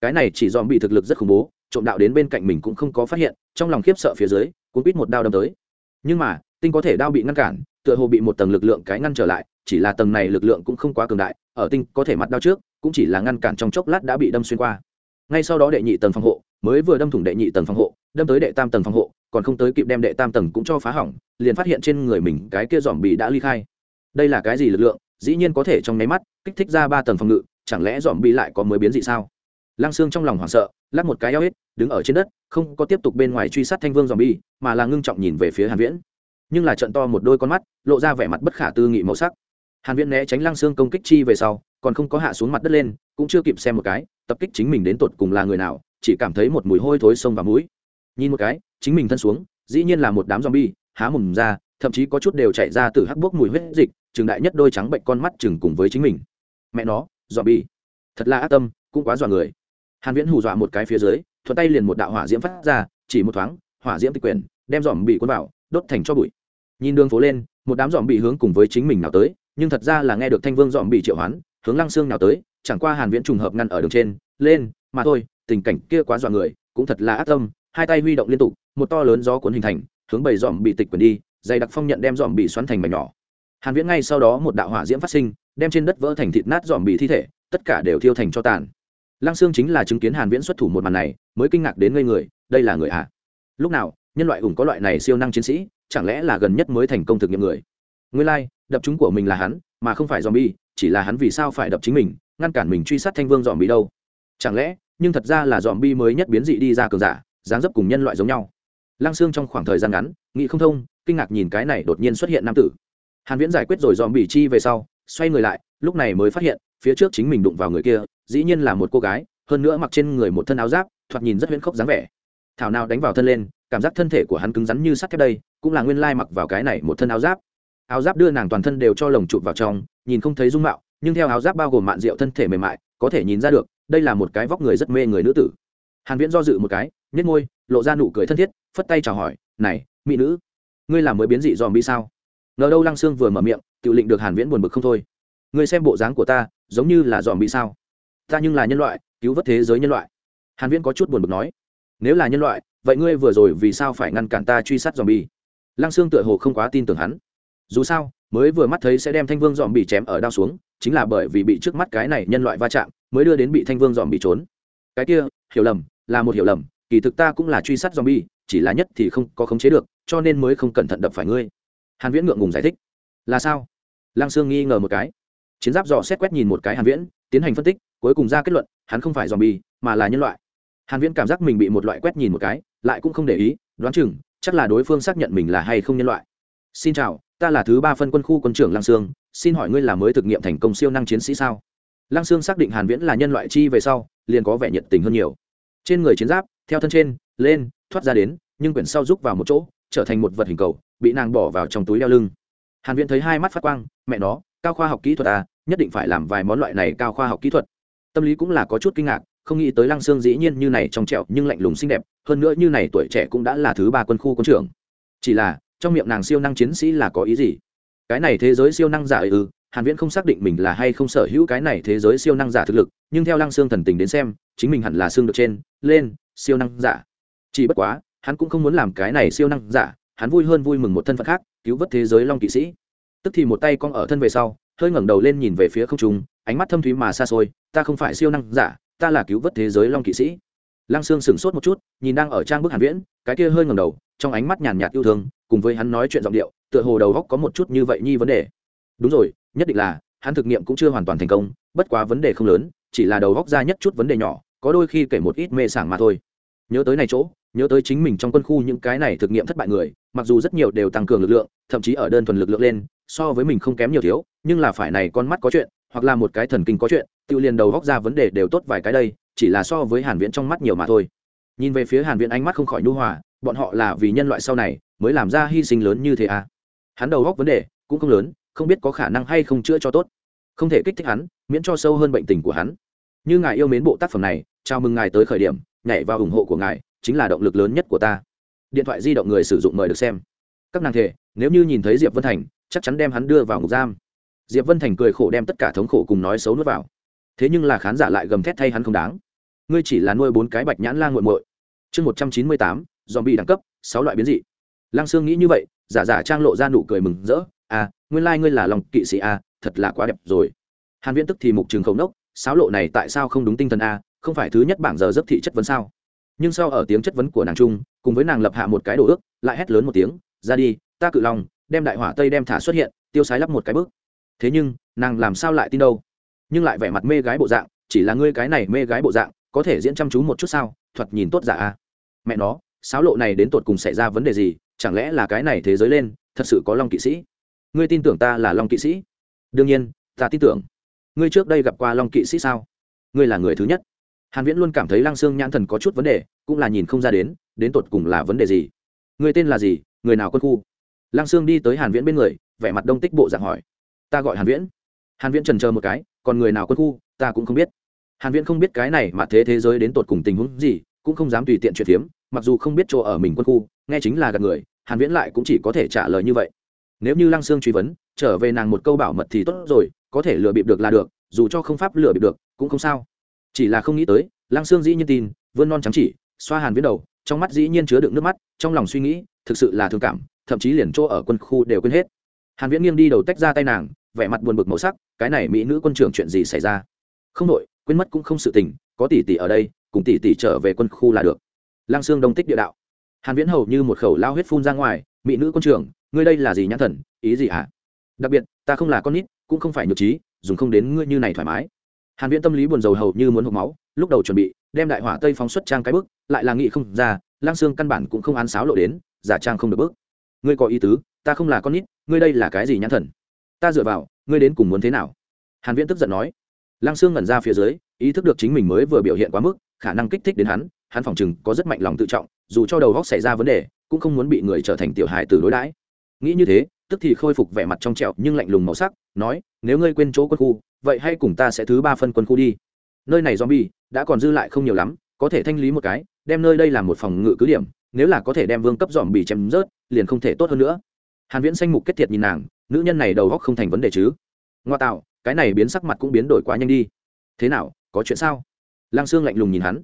Cái này chỉ dòm bị thực lực rất khủng bố, trộm đạo đến bên cạnh mình cũng không có phát hiện, trong lòng khiếp sợ phía dưới, cuốn quít một đao đâm tới. Nhưng mà tinh có thể đao bị ngăn cản, tựa hồ bị một tầng lực lượng cái ngăn trở lại, chỉ là tầng này lực lượng cũng không quá cường đại, ở tinh có thể mặt đao trước, cũng chỉ là ngăn cản trong chốc lát đã bị đâm xuyên qua. Ngay sau đó đệ nhị tầng phòng hộ, mới vừa đâm thủng đệ nhị tầng phòng hộ, đâm tới đệ tam tầng phòng hộ, còn không tới kịp đem đệ tam tầng cũng cho phá hỏng, liền phát hiện trên người mình cái kia dòm bị đã ly khai. Đây là cái gì lực lượng? Dĩ nhiên có thể trong nháy mắt kích thích ra ba tầng phòng ngự, chẳng lẽ dòm bị lại có mới biến dị sao? Lăng xương trong lòng hoảng sợ, lắc một cái eo hết, đứng ở trên đất, không có tiếp tục bên ngoài truy sát thanh vương dòm bi mà là ngưng trọng nhìn về phía hàn viễn nhưng là trận to một đôi con mắt, lộ ra vẻ mặt bất khả tư nghị màu sắc. Hàn viễn né tránh lăng xương công kích chi về sau, còn không có hạ xuống mặt đất lên, cũng chưa kịp xem một cái, tập kích chính mình đến tột cùng là người nào, chỉ cảm thấy một mùi hôi thối sông vào mũi. Nhìn một cái, chính mình thân xuống, dĩ nhiên là một đám zombie, há mồm ra, thậm chí có chút đều chạy ra từ hắc bốc mùi huyết dịch trường đại nhất đôi trắng bệnh con mắt chừng cùng với chính mình. Mẹ nó, zombie. Thật là ác tâm, cũng quá dọa người. Hàn viễn hù dọa một cái phía dưới, thuận tay liền một đạo hỏa diễm phát ra, chỉ một thoáng, hỏa diễm tịch quyền đem dòm bị cuốn vào, đốt thành cho bụi nhìn đường phố lên, một đám dòm bị hướng cùng với chính mình nào tới, nhưng thật ra là nghe được thanh vương dòm bị triệu hoán, hướng lăng xương nào tới, chẳng qua hàn viễn trùng hợp ngăn ở đường trên, lên, mà thôi, tình cảnh kia quá dọa người, cũng thật là ác tâm. Hai tay huy động liên tục, một to lớn gió cuốn hình thành, hướng bầy dòm bị tịch quyền đi, dày đặc phong nhận đem dòm bị xoắn thành mảnh nhỏ. Hàn viễn ngay sau đó một đạo hỏa diễm phát sinh, đem trên đất vỡ thành thịt nát dòm bị thi thể, tất cả đều thiêu thành cho tàn. Lăng xương chính là chứng kiến hàn viễn xuất thủ một màn này, mới kinh ngạc đến ngây người, đây là người ạ à? lúc nào, nhân loại ủng có loại này siêu năng chiến sĩ chẳng lẽ là gần nhất mới thành công thực nghiệm người? Nguyên lai like, đập chúng của mình là hắn mà không phải zombie chỉ là hắn vì sao phải đập chính mình ngăn cản mình truy sát thanh vương zombie đâu? Chẳng lẽ nhưng thật ra là zombie mới nhất biến dị đi ra cường giả dáng dấp cùng nhân loại giống nhau. Lăng xương trong khoảng thời gian ngắn nghĩ không thông kinh ngạc nhìn cái này đột nhiên xuất hiện nam tử. Hàn viễn giải quyết rồi dòm bỉ chi về sau xoay người lại lúc này mới phát hiện phía trước chính mình đụng vào người kia dĩ nhiên là một cô gái hơn nữa mặc trên người một thân áo giáp thoạt nhìn rất huyễn khốc dáng vẻ. Thảo nào đánh vào thân lên cảm giác thân thể của hắn cứng rắn như sắt thép đây cũng là nguyên lai mặc vào cái này một thân áo giáp. Áo giáp đưa nàng toàn thân đều cho lồng chụp vào trong, nhìn không thấy dung mạo, nhưng theo áo giáp bao gồm mạn rượu thân thể mềm mại, có thể nhìn ra được, đây là một cái vóc người rất mê người nữ tử. Hàn viễn do dự một cái, nhếch môi, lộ ra nụ cười thân thiết, phất tay chào hỏi, này, mỹ nữ, ngươi là mới biến dị dòm bi sao? Ngờ đâu lăng xương vừa mở miệng tự lệnh được hàn viễn buồn bực không thôi. Ngươi xem bộ dáng của ta, giống như là dòm bi sao? Ta nhưng là nhân loại, cứu vớt thế giới nhân loại. Hàn viễn có chút buồn bực nói, nếu là nhân loại, vậy ngươi vừa rồi vì sao phải ngăn cản ta truy sát dòm bi lăng xương tựa hồ không quá tin tưởng hắn. Dù sao, mới vừa mắt thấy sẽ đem thanh vương dòm bị chém ở đao xuống, chính là bởi vì bị trước mắt cái này nhân loại va chạm, mới đưa đến bị thanh vương dòm bị trốn. Cái kia, hiểu lầm, là một hiểu lầm, kỳ thực ta cũng là truy sát zombie, chỉ là nhất thì không có khống chế được, cho nên mới không cẩn thận đập phải ngươi. Hàn viễn ngượng ngùng giải thích. Là sao? Lăng sương nghi ngờ một cái. Chiến giáp dò xét quét nhìn một cái hàn viễn, tiến hành phân tích, cuối cùng ra kết luận, hắn không phải zombie, mà là nhân loại. Hàn viễn cảm giác mình bị một loại quét nhìn một cái, lại cũng không để ý, đoán chừng chắc là đối phương xác nhận mình là hay không nhân loại. Xin chào, ta là thứ ba phân quân khu quân trưởng lăng sương, xin hỏi ngươi là mới thực nghiệm thành công siêu năng chiến sĩ sao? Lăng sương xác định hàn viễn là nhân loại chi về sau, liền có vẻ nhiệt tình hơn nhiều. Trên người chiến giáp, theo thân trên, lên, thoát ra đến, nhưng quyển sau rút vào một chỗ, trở thành một vật hình cầu, bị nàng bỏ vào trong túi đeo lưng. Hàn viễn thấy hai mắt phát quang, mẹ nó, cao khoa học kỹ thuật à nhất định phải làm vài món loại này cao khoa học kỹ thuật. Tâm lý cũng là có chút kinh ngạc, không nghĩ tới lăng xương dĩ nhiên như này trong trẹo nhưng lạnh lùng xinh đẹp hơn nữa như này tuổi trẻ cũng đã là thứ ba quân khu quân trưởng. Chỉ là, trong miệng nàng siêu năng chiến sĩ là có ý gì? Cái này thế giới siêu năng giả ư, hàn viễn không xác định mình là hay không sở hữu cái này thế giới siêu năng giả thực lực, nhưng theo lăng xương thần tình đến xem, chính mình hẳn là xương được trên, lên, siêu năng giả. Chỉ bất quá, hắn cũng không muốn làm cái này siêu năng giả, hắn vui hơn vui mừng một thân phận khác, cứu vớt thế giới long kỵ sĩ. Tức thì một tay cong ở thân về sau, hơi ngẩng đầu lên nhìn về phía không trung, ánh mắt thâm thúy mà xa xôi, ta không phải siêu năng giả, ta là cứu vớt thế giới long kỵ sĩ. Lăng sương sửng sốt một chút nhìn đang ở trang bức hàn viễn, cái kia hơi ngẩng đầu, trong ánh mắt nhàn nhạt yêu thương, cùng với hắn nói chuyện giọng điệu, tựa hồ đầu góc có một chút như vậy nhi vấn đề. Đúng rồi, nhất định là, hắn thực nghiệm cũng chưa hoàn toàn thành công, bất quá vấn đề không lớn, chỉ là đầu góc ra nhất chút vấn đề nhỏ, có đôi khi kể một ít mê sảng mà thôi. Nhớ tới này chỗ, nhớ tới chính mình trong quân khu những cái này thực nghiệm thất bại người, mặc dù rất nhiều đều tăng cường lực lượng, thậm chí ở đơn thuần lực lượng lên, so với mình không kém nhiều thiếu, nhưng là phải này con mắt có chuyện, hoặc là một cái thần kinh có chuyện, tự liền đầu góc ra vấn đề đều tốt vài cái đây, chỉ là so với hàn viễn trong mắt nhiều mà thôi nhìn về phía hàn viễn ánh mắt không khỏi nhu hòa, bọn họ là vì nhân loại sau này mới làm ra hy sinh lớn như thế à? Hắn đầu góc vấn đề cũng không lớn, không biết có khả năng hay không chữa cho tốt. Không thể kích thích hắn, miễn cho sâu hơn bệnh tình của hắn. Như ngài yêu mến bộ tác phẩm này, chào mừng ngài tới khởi điểm, nhảy vào ủng hộ của ngài, chính là động lực lớn nhất của ta. Điện thoại di động người sử dụng mời được xem. Các nàng thể nếu như nhìn thấy diệp vân thành, chắc chắn đem hắn đưa vào ngục giam. Diệp vân thành cười khổ đem tất cả thống khổ cùng nói xấu nuốt vào. Thế nhưng là khán giả lại gầm thét thay hắn không đáng ngươi chỉ là nuôi bốn cái bạch nhãn lan g u muội. Chương một trăm chín mươi tám dòm bị đẳng cấp, sáu loại biến dị. Lăng sương nghĩ như vậy, giả giả trang lộ ra nụ cười mừng rỡ. À nguyên lai、like、ngươi là lòng kỵ sĩ à thật là quá đẹp rồi. Hàn viễn tức thì mục trường khẩu nốc, sáo lộ này tại sao không đúng tinh thần a không phải thứ nhất bảng giờ giấc thị chất vấn sao? Nhưng sau ở tiếng chất vấn của nàng trung, cùng với nàng lập hạ một cái đồ ước, lại hét lớn một tiếng, ra đi, ta cự lòng, đem đại hỏa tây đem thả xuất hiện, tiêu sái lắp một cái bước. Thế nhưng, nàng làm sao lại tin đâu? Nhưng lại vẻ mặt mê gái bộ dạng, chỉ là ngươi cái này mê gái bộ dạng có thể diễn chăm chú một chút sao? Thoạt nhìn tốt giả a. Mẹ nó, sáo lộ này đến tột cùng xảy ra vấn đề gì? Chẳng lẽ là cái này thế giới lên, thật sự có long kỵ sĩ? Ngươi tin tưởng ta là long kỵ sĩ? Đương nhiên, ta tin tưởng. Ngươi trước đây gặp qua long kỵ sĩ sao? Ngươi là người thứ nhất. Hàn viễn luôn cảm thấy lăng xương nhãn thần có chút vấn đề, cũng là nhìn không ra đến đến tột cùng là vấn đề gì? Ngươi tên là gì? Người nào quân khu? Lăng xương đi tới hàn viễn bên người, vẻ mặt đông tích bộ dạng hỏi. Ta gọi hàn viễn. Hàn viễn trần chờ một cái, còn người nào quân khu, ta cũng không biết hàn viễn không biết cái này mà thế thế giới đến tột cùng tình huống gì, cũng không dám tùy tiện chuyện phiếm, mặc dù không biết chỗ ở mình quân khu, nghe chính là gạt người, hàn viễn lại cũng chỉ có thể trả lời như vậy. Nếu như lăng xương truy vấn, trở về nàng một câu bảo mật thì tốt rồi, có thể lừa bịp được là được, dù cho không pháp lừa bịp được, cũng không sao. Chỉ là không nghĩ tới, lăng xương dĩ nhiên tin, vươn non trắng chỉ, xoa hàn viễn đầu, trong mắt dĩ nhiên chứa đựng nước mắt, trong lòng suy nghĩ, thực sự là thương cảm, thậm chí liền chỗ ở quân khu đều quên hết. Hàn viễn nghiêng đi đầu tách ra tay nàng, vẻ mặt buồn bực màu sắc, cái này mỹ nữ quân trưởng chuyện gì xảy ra? Không đổi quên mất cũng không sự tình, có tỷ tỷ ở đây, cùng tỷ tỷ trở về quân khu là được. Lăng xương đông tích địa đạo. Hàn viễn hầu như một khẩu lao huyết phun ra ngoài, mỹ nữ quân trưởng, ngươi đây là gì nhãn thần, ý gì hả đặc biệt, ta không là con nít, cũng không phải nhược trí, dùng không đến ngươi như này thoải mái. Hàn viễn tâm lý buồn rầu hầu như muốn hộc máu, lúc đầu chuẩn bị đem đại hỏa tây phóng xuất trang cái bước, lại là nghị không ra lang xương căn bản cũng không án sáo lộ đến, giả trang không được bước. Ngươi có ý tứ, ta không là con nít, ngươi đây là cái gì nhãn thần? Ta dựa vào, ngươi đến cùng muốn thế nào? Hàn viễn tức giận nói lang xương ngẩn ra phía dưới, ý thức được chính mình mới vừa biểu hiện quá mức, khả năng kích thích đến hắn hắn phỏng chừng có rất mạnh lòng tự trọng, dù cho đầu óc xảy ra vấn đề, cũng không muốn bị người trở thành tiểu hài tử đối đãi. Nghĩ như thế, tức thì khôi phục vẻ mặt trong trẹo nhưng lạnh lùng màu sắc, nói, nếu ngươi quên chỗ quân khu, vậy hay cùng ta sẽ thứ ba phân quân khu đi. Nơi này zombie đã còn dư lại không nhiều lắm, có thể thanh lý một cái, đem nơi đây làm một phòng ngự cứ điểm, nếu là có thể đem vương cấp dòm bị chém rớt, liền không thể tốt hơn nữa. Hàn viễn xanh mục kết thiệt nhìn nàng, nữ nhân này đầu óc không thành vấn đề chứ. Ngoa tạo cái này biến sắc mặt cũng biến đổi quá nhanh đi. Thế nào, có chuyện sao? Lang Sương lạnh lùng nhìn hắn.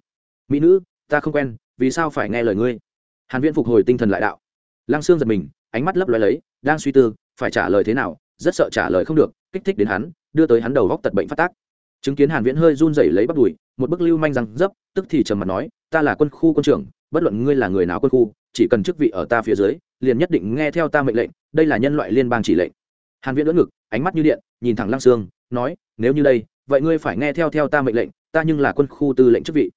Mỹ nữ, ta không quen, vì sao phải nghe lời ngươi? Hàn viễn phục hồi tinh thần lại đạo. Lang Sương giật mình, ánh mắt lấp lóe lấy, đang suy tư, phải trả lời thế nào, rất sợ trả lời không được, kích thích đến hắn, đưa tới hắn đầu góc tật bệnh phát tác. Chứng kiến hàn viễn hơi run rẩy lấy bắt đùi, một bức lưu manh răng dấp, tức thì trầm mặt nói, ta là quân khu quân trưởng, bất luận ngươi là người nào quân khu, chỉ cần chức vị ở ta phía dưới, liền nhất định nghe theo ta mệnh lệnh, đây là nhân loại liên bang chỉ lệnh. Hàn viễn đỡ ngực ánh mắt như điện nhìn thẳng lăng Sương, nói nếu như đây vậy ngươi phải nghe theo theo ta mệnh lệnh ta nhưng là quân khu tư lệnh chức vị.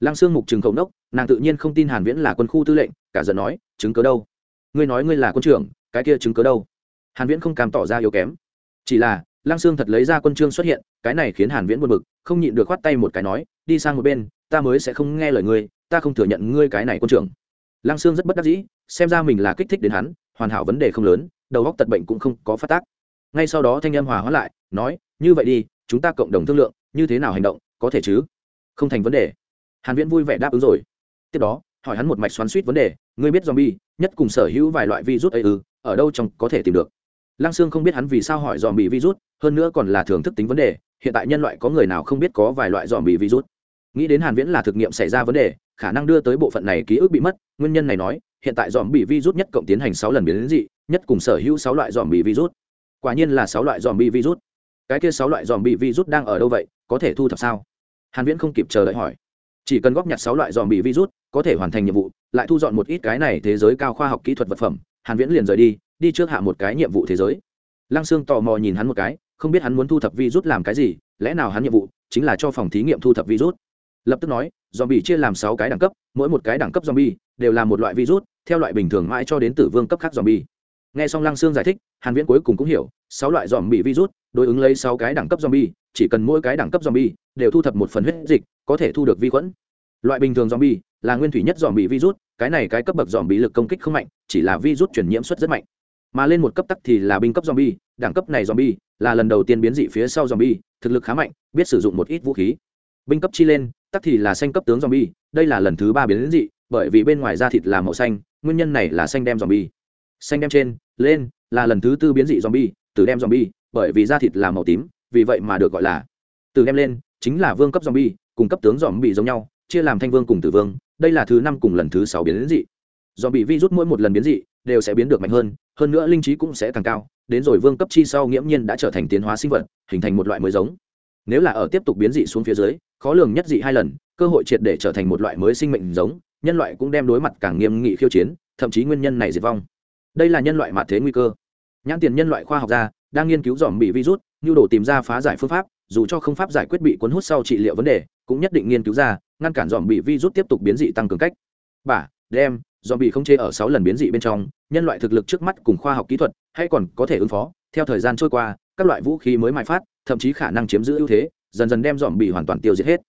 Lăng Sương mục trừng khẩu đốc nàng tự nhiên không tin hàn viễn là quân khu tư lệnh cả giận nói chứng cứ đâu? Ngươi nói ngươi là quân trưởng cái kia chứng cứ đâu? Hàn viễn không cam tỏ ra yếu kém. Chỉ là lăng Sương thật lấy ra quân trương xuất hiện cái này khiến hàn viễn buồn bực không nhịn được khoát tay một cái nói đi sang một bên ta mới sẽ không nghe lời ngươi ta không thừa nhận ngươi cái này quân trưởng. Lăng Sương rất bất đắc dĩ xem ra mình là kích thích đến hắn hoàn hảo vấn đề không lớn đầu óc tật bệnh cũng không có phát tác ngay sau đó thanh âm hòa hóa lại, nói, như vậy đi, chúng ta cộng đồng thương lượng, như thế nào hành động, có thể chứ? Không thành vấn đề. Hàn viễn vui vẻ đáp ứng rồi. Tiếp đó, hỏi hắn một mạch xoắn suýt vấn đề, ngươi biết zombie, nhất cùng sở hữu vài loại virus ấy ư, ở đâu trong có thể tìm được? Lăng xương không biết hắn vì sao hỏi zombie virus, hơn nữa còn là thưởng thức tính vấn đề, hiện tại nhân loại có người nào không biết có vài loại zombie virus? Nghĩ đến hàn viễn là thực nghiệm xảy ra vấn đề, khả năng đưa tới bộ phận này ký ức bị mất, nguyên nhân này nói, hiện tại dòm bị virus nhất cộng tiến hành sáu lần biến dị, nhất cùng sở hữu sáu loại dòm bị virus quả nhiên là sáu loại zombie virus. Cái kia sáu loại zombie virus đang ở đâu vậy? Có thể thu thập sao? Hàn viễn không kịp chờ đợi hỏi. Chỉ cần góp nhặt sáu loại zombie virus, có thể hoàn thành nhiệm vụ, lại thu dọn một ít cái này thế giới cao khoa học kỹ thuật vật phẩm, hàn viễn liền rời đi đi trước hạ một cái nhiệm vụ thế giới. Lăng xương tò mò nhìn hắn một cái, không biết hắn muốn thu thập virus làm cái gì, lẽ nào hắn nhiệm vụ chính là cho phòng thí nghiệm thu thập virus? Lập tức nói, zombie chia làm sáu cái đẳng cấp, mỗi một cái đẳng cấp zombie đều là một loại virus, theo loại bình thường mãi cho đến tử vương cấp khác zombie nghe xong lăng xương giải thích, hàn viễn cuối cùng cũng hiểu, sáu loại zombie virus, đối ứng lấy sáu cái đẳng cấp zombie, chỉ cần mỗi cái đẳng cấp zombie đều thu thập một phần huyết dịch, có thể thu được vi khuẩn. Loại bình thường zombie là nguyên thủy nhất zombie virus, cái này cái cấp bậc zombie lực công kích không mạnh, chỉ là virus truyền nhiễm suất rất mạnh. Mà lên một cấp tắc thì là binh cấp zombie, đẳng cấp này zombie là lần đầu tiên biến dị phía sau zombie, thực lực khá mạnh, biết sử dụng một ít vũ khí. Binh cấp chi lên, tắc thì là xanh cấp tướng zombie, đây là lần thứ ba biến dị, bởi vì bên ngoài da thịt là màu xanh, nguyên nhân này là xanh đem zombie xanh đem trên, lên, là lần thứ tư biến dị zombie từ đem zombie, bởi vì da thịt là màu tím, vì vậy mà được gọi là từ đem lên, chính là vương cấp zombie, cùng cấp tướng zombie giống nhau, chia làm thanh vương cùng tử vương, đây là thứ năm cùng lần thứ sáu biến dị. Zombie virus mỗi một lần biến dị, đều sẽ biến được mạnh hơn hơn nữa linh trí cũng sẽ càng cao, đến rồi vương cấp chi sau nghiễm nhiên đã trở thành tiến hóa sinh vật, hình thành một loại mới giống. Nếu là ở tiếp tục biến dị xuống phía dưới, khó lường nhất dị hai lần, cơ hội triệt để trở thành một loại mới sinh mệnh giống, nhân loại cũng đem đối mặt càng nghiêm nghị khiêu chiến, thậm chí nguyên nhân này diệt vong đây là nhân loại mạt thế nguy cơ. Nhãn tiền nhân loại khoa học gia, đang nghiên cứu dòm bị virus, nhu đồ tìm ra phá giải phương pháp, dù cho không pháp giải quyết bị cuốn hút sau trị liệu vấn đề, cũng nhất định nghiên cứu ra, ngăn cản dòm bị virus tiếp tục biến dị tăng cường cách. Bả đem, dòm bị không chê ở sáu lần biến dị bên trong, nhân loại thực lực trước mắt cùng khoa học kỹ thuật, hay còn có thể ứng phó, theo thời gian trôi qua, các loại vũ khí mới mãi phát, thậm chí khả năng chiếm giữ ưu thế, dần dần đem dòm bị hoàn toàn tiêu diệt hết.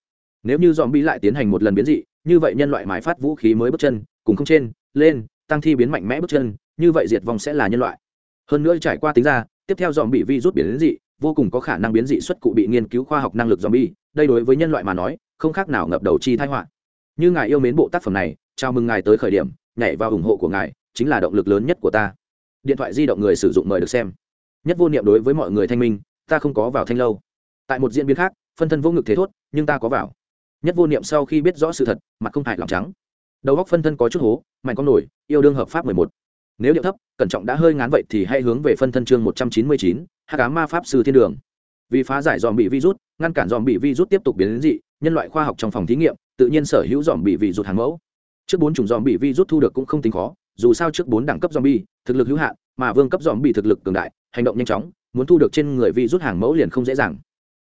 Nếu như dòm bị lại tiến hành một lần biến dị, như vậy nhân loại mãi phát vũ khí mới bước chân, cùng không trên lên, tăng thi biến mạnh mẽ bước chân như vậy diệt vong sẽ là nhân loại. Hơn nữa trải qua tính ra, tiếp theo dòm bị vi rút biến dị, vô cùng có khả năng biến dị xuất cụ bị nghiên cứu khoa học năng lực dòm bi đây đối với nhân loại mà nói, không khác nào ngập đầu chi thái họa. Như ngài yêu mến bộ tác phẩm này, chào mừng ngài tới khởi điểm, nhảy vào ủng hộ của ngài, chính là động lực lớn nhất của ta. Điện thoại di động người sử dụng mời được xem. Nhất vô niệm đối với mọi người thanh minh, ta không có vào thanh lâu. Tại một diễn biến khác, phân thân vô ngực thế thốt, nhưng ta có vào. Nhất vô niệm sau khi biết rõ sự thật, mặt không hại lòng trắng. Đầu góc phân thân có chút hố, mạnh con nổi, yêu đương hợp pháp mười một nếu điệu thấp, cẩn trọng đã hơi ngán vậy thì hãy hướng về phân thân chương một trăm chín mươi chín hát cá ma pháp sư thiên đường. Vì phá giải dòm bị virus, ngăn cản dòm bị virus tiếp tục biến đến dị, nhân loại khoa học trong phòng thí nghiệm, tự nhiên sở hữu dòm bị virus hàng mẫu. Trước bốn chủng dòm bị virus thu được cũng không tính khó, dù sao trước bốn đẳng cấp dòm bị thực lực hữu hạn, mà vương cấp dòm bị thực lực cường đại, hành động nhanh chóng, muốn thu được trên người virus hàng mẫu liền không dễ dàng.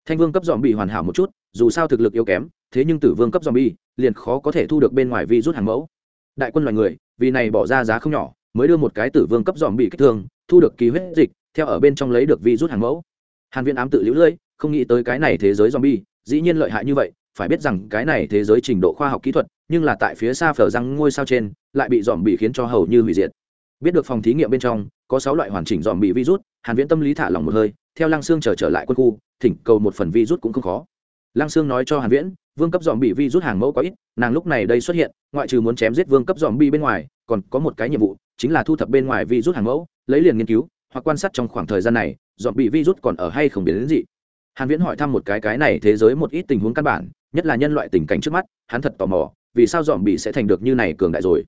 Thanh vương cấp dòm bị hoàn hảo một chút, dù sao thực lực yếu kém, thế nhưng tử vương cấp dòm bị liền khó có thể thu được bên ngoài virus hàng mẫu. Đại quân loài người, vì này bỏ ra giá không nhỏ mới đưa một cái tử vương cấp dòm bị kích thương, thu được kỳ huyết dịch, theo ở bên trong lấy được vi rút hàng mẫu. Hàn viên ám tự lũ lưỡi không nghĩ tới cái này thế giới dòm bi dĩ nhiên lợi hại như vậy, phải biết rằng cái này thế giới trình độ khoa học kỹ thuật, nhưng là tại phía xa phở răng ngôi sao trên, lại bị dòm bị khiến cho hầu như hủy diệt. Biết được phòng thí nghiệm bên trong, có sáu loại hoàn chỉnh dòm bị virus, hàn viễn tâm lý thả lỏng một hơi, theo lăng xương trở trở lại quân khu, thỉnh cầu một phần virus cũng không khó lăng xương nói cho hàn viễn vương cấp dòm bị vi rút hàng mẫu có ít nàng lúc này đây xuất hiện ngoại trừ muốn chém giết vương cấp dòm bị bên ngoài còn có một cái nhiệm vụ chính là thu thập bên ngoài vi rút hàng mẫu lấy liền nghiên cứu hoặc quan sát trong khoảng thời gian này dòm bị vi rút còn ở hay không biến đến gì hàn viễn hỏi thăm một cái cái này thế giới một ít tình huống căn bản nhất là nhân loại tình cảnh trước mắt hắn thật tò mò vì sao dòm bị sẽ thành được như này cường đại rồi?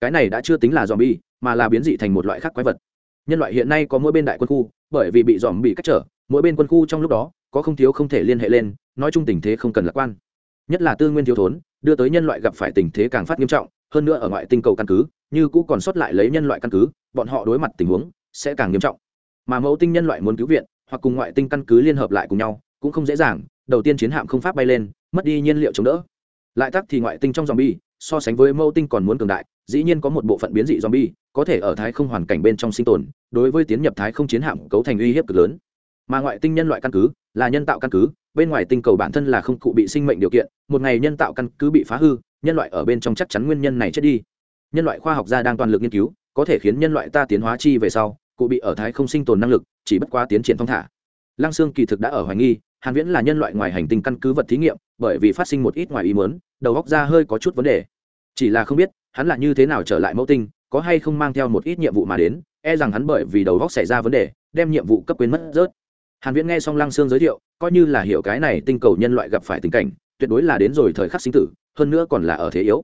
Cái này đã chưa tính là dòm bị, mà là biến dị thành một loại khác quái vật. Nhân loại hiện nay có mỗi bên đại quân khu bởi vì bị dòm bị cách trở mỗi bên quân khu trong lúc đó có không thiếu không thể liên hệ lên, nói chung tình thế không cần lạc quan. Nhất là tư nguyên thiếu thốn, đưa tới nhân loại gặp phải tình thế càng phát nghiêm trọng, hơn nữa ở ngoại tinh cầu căn cứ, như cũ còn sót lại lấy nhân loại căn cứ, bọn họ đối mặt tình huống sẽ càng nghiêm trọng. Mà mẫu tinh nhân loại muốn cứu viện, hoặc cùng ngoại tinh căn cứ liên hợp lại cùng nhau, cũng không dễ dàng, đầu tiên chiến hạm không pháp bay lên, mất đi nhiên liệu chống đỡ. Lại tắc thì ngoại tinh trong zombie, so sánh với mẫu tinh còn muốn cường đại, dĩ nhiên có một bộ phận biến dị zombie, có thể ở thái không hoàn cảnh bên trong sinh tồn, đối với tiến nhập thái không chiến hạm cấu thành uy hiếp cực lớn mà ngoại tinh nhân loại căn cứ là nhân tạo căn cứ, bên ngoài tinh cầu bản thân là không cụ bị sinh mệnh điều kiện, một ngày nhân tạo căn cứ bị phá hư, nhân loại ở bên trong chắc chắn nguyên nhân này chết đi. Nhân loại khoa học gia đang toàn lực nghiên cứu, có thể khiến nhân loại ta tiến hóa chi về sau, cụ bị ở thái không sinh tồn năng lực, chỉ bất quá tiến triển thong thả. Lăng xương kỳ thực đã ở hoài nghi, hàn viễn là nhân loại ngoài hành tinh căn cứ vật thí nghiệm, bởi vì phát sinh một ít ngoài ý muốn, đầu góc ra hơi có chút vấn đề. Chỉ là không biết, hắn là như thế nào trở lại mẫu tinh, có hay không mang theo một ít nhiệm vụ mà đến e rằng hắn bởi vì đầu góc xảy ra vấn đề, đem nhiệm vụ cấp quên mất rớt hàn viễn nghe xong lăng xương giới thiệu, coi như là hiểu cái này tinh cầu nhân loại gặp phải tình cảnh, tuyệt đối là đến rồi thời khắc sinh tử, hơn nữa còn là ở thế yếu.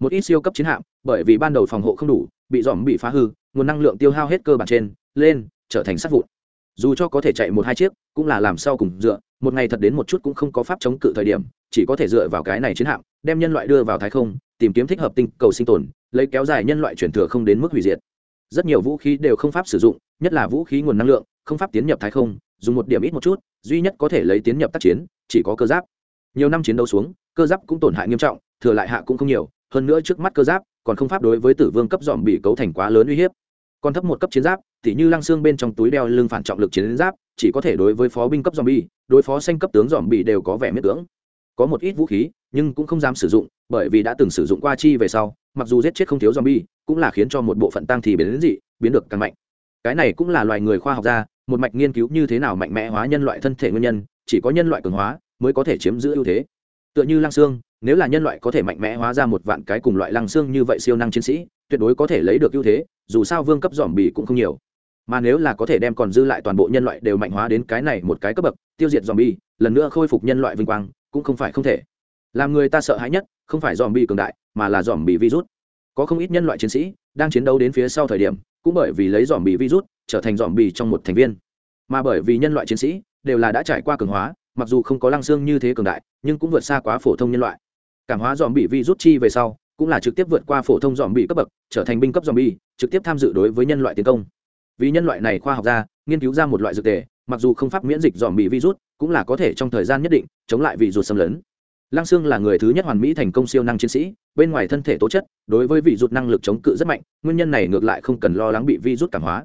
Một ít siêu cấp chiến hạm, bởi vì ban đầu phòng hộ không đủ, bị dòm bị phá hư, nguồn năng lượng tiêu hao hết cơ bản trên, lên, trở thành sát vụn. Dù cho có thể chạy một hai chiếc, cũng là làm sao cùng dựa, một ngày thật đến một chút cũng không có pháp chống cự thời điểm, chỉ có thể dựa vào cái này chiến hạm, đem nhân loại đưa vào thái không, tìm kiếm thích hợp tinh cầu sinh tồn, lấy kéo dài nhân loại chuyển thừa không đến mức hủy diệt. Rất nhiều vũ khí đều không pháp sử dụng, nhất là vũ khí nguồn năng lượng, không pháp tiến nhập thái không dùng một điểm ít một chút, duy nhất có thể lấy tiến nhập tác chiến, chỉ có cơ giáp. Nhiều năm chiến đấu xuống, cơ giáp cũng tổn hại nghiêm trọng, thừa lại hạ cũng không nhiều, hơn nữa trước mắt cơ giáp còn không pháp đối với tử vương cấp dòm bị cấu thành quá lớn uy hiếp. Còn thấp một cấp chiến giáp thì như lăng xương bên trong túi đeo lưng phản trọng lực chiến giáp, chỉ có thể đối với phó binh cấp dòm bi đối phó xanh cấp tướng dòm bị đều có vẻ miết tướng có một ít vũ khí, nhưng cũng không dám sử dụng, bởi vì đã từng sử dụng qua chi về sau, mặc dù giết chết không thiếu dòm bi cũng là khiến cho một bộ phận tăng thì biến đến dị, biến được càng mạnh. Cái này cũng là loài người khoa học gia một mạch nghiên cứu như thế nào mạnh mẽ hóa nhân loại thân thể nguyên nhân chỉ có nhân loại cường hóa mới có thể chiếm giữ ưu thế. Tựa như lăng xương nếu là nhân loại có thể mạnh mẽ hóa ra một vạn cái cùng loại lăng xương như vậy siêu năng chiến sĩ tuyệt đối có thể lấy được ưu thế dù sao vương cấp dòm bì cũng không nhiều. Mà nếu là có thể đem còn dư lại toàn bộ nhân loại đều mạnh hóa đến cái này một cái cấp bậc tiêu diệt dòm bì, lần nữa khôi phục nhân loại vinh quang cũng không phải không thể. Làm người ta sợ hãi nhất không phải dòm bì cường đại mà là dòm bì virus. Có không ít nhân loại chiến sĩ đang chiến đấu đến phía sau thời điểm cũng bởi vì lấy dòm bì virus trở thành dòm bì trong một thành viên. Mà bởi vì nhân loại chiến sĩ đều là đã trải qua cường hóa, mặc dù không có lăng xương như thế cường đại, nhưng cũng vượt xa quá phổ thông nhân loại. Cảm hóa dòm bị vi rút chi về sau, cũng là trực tiếp vượt qua phổ thông dòm bị cấp bậc, trở thành binh cấp dòm bi trực tiếp tham dự đối với nhân loại tiến công. Vì nhân loại này khoa học gia, nghiên cứu ra một loại dược tề, mặc dù không pháp miễn dịch dòm bị virus, cũng là có thể trong thời gian nhất định chống lại vị ruột xâm lấn. Lăng xương là người thứ nhất hoàn mỹ thành công siêu năng chiến sĩ, bên ngoài thân thể tố chất, đối với vị ruột năng lực chống cự rất mạnh, nguyên nhân này ngược lại không cần lo lắng bị virus cảm hóa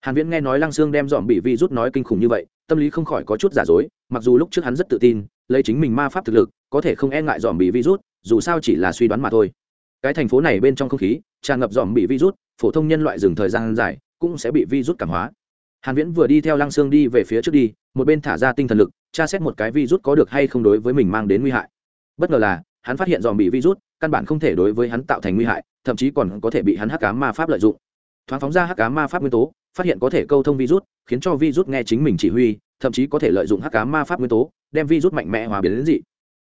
hàn viễn nghe nói lăng xương đem dòm bị virus nói kinh khủng như vậy, tâm lý không khỏi có chút giả dối, mặc dù lúc trước hắn rất tự tin, lấy chính mình ma pháp thực lực, có thể không e ngại dòm bị virus, dù sao chỉ là suy đoán mà thôi. Cái thành phố này bên trong không khí, tràn ngập dòm bị virus, phổ thông nhân loại dừng thời gian dài, cũng sẽ bị virus cảm hóa. Hàn viễn vừa đi theo lăng xương đi về phía trước đi, một bên thả ra tinh thần lực, tra xét một cái virus có được hay không đối với mình mang đến nguy hại. Bất ngờ là, hắn phát hiện dòm bị virus, căn bản không thể đối với hắn tạo thành nguy hại, thậm chí còn có thể bị hắn hắc ám ma pháp lợi dụng. Thoáng phóng ra hắc ám ma pháp nguyên tố phát hiện có thể câu thông virus, khiến cho virus nghe chính mình chỉ huy, thậm chí có thể lợi dụng hắc ám ma pháp nguyên tố, đem virus mạnh mẽ hòa biến đến dị.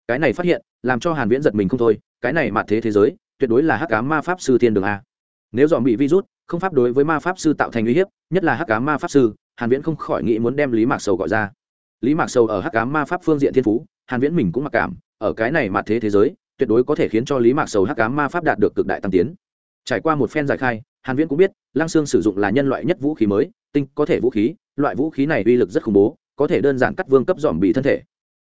Cái này phát hiện, làm cho hàn viễn giật mình không thôi, cái này mặt thế thế giới, tuyệt đối là hắc ám ma pháp sư thiên đường a. Nếu dòm bị virus, không pháp đối với ma pháp sư tạo thành uy hiếp, nhất là hắc ám ma pháp sư, hàn viễn không khỏi nghĩ muốn đem lý mạc sầu gọi ra. Lý mạc sầu ở hắc ám ma pháp phương diện thiên phú, hàn viễn mình cũng mặc cảm, ở cái này mặt thế thế giới, tuyệt đối có thể khiến cho lý mạc sầu hắc ám ma pháp đạt được cực đại tăng tiến. Trải qua một phen giải khai hàn viễn cũng biết, lăng xương sử dụng là nhân loại nhất vũ khí mới, tinh có thể vũ khí, loại vũ khí này uy lực rất khủng bố, có thể đơn giản cắt vương cấp dòm bị thân thể.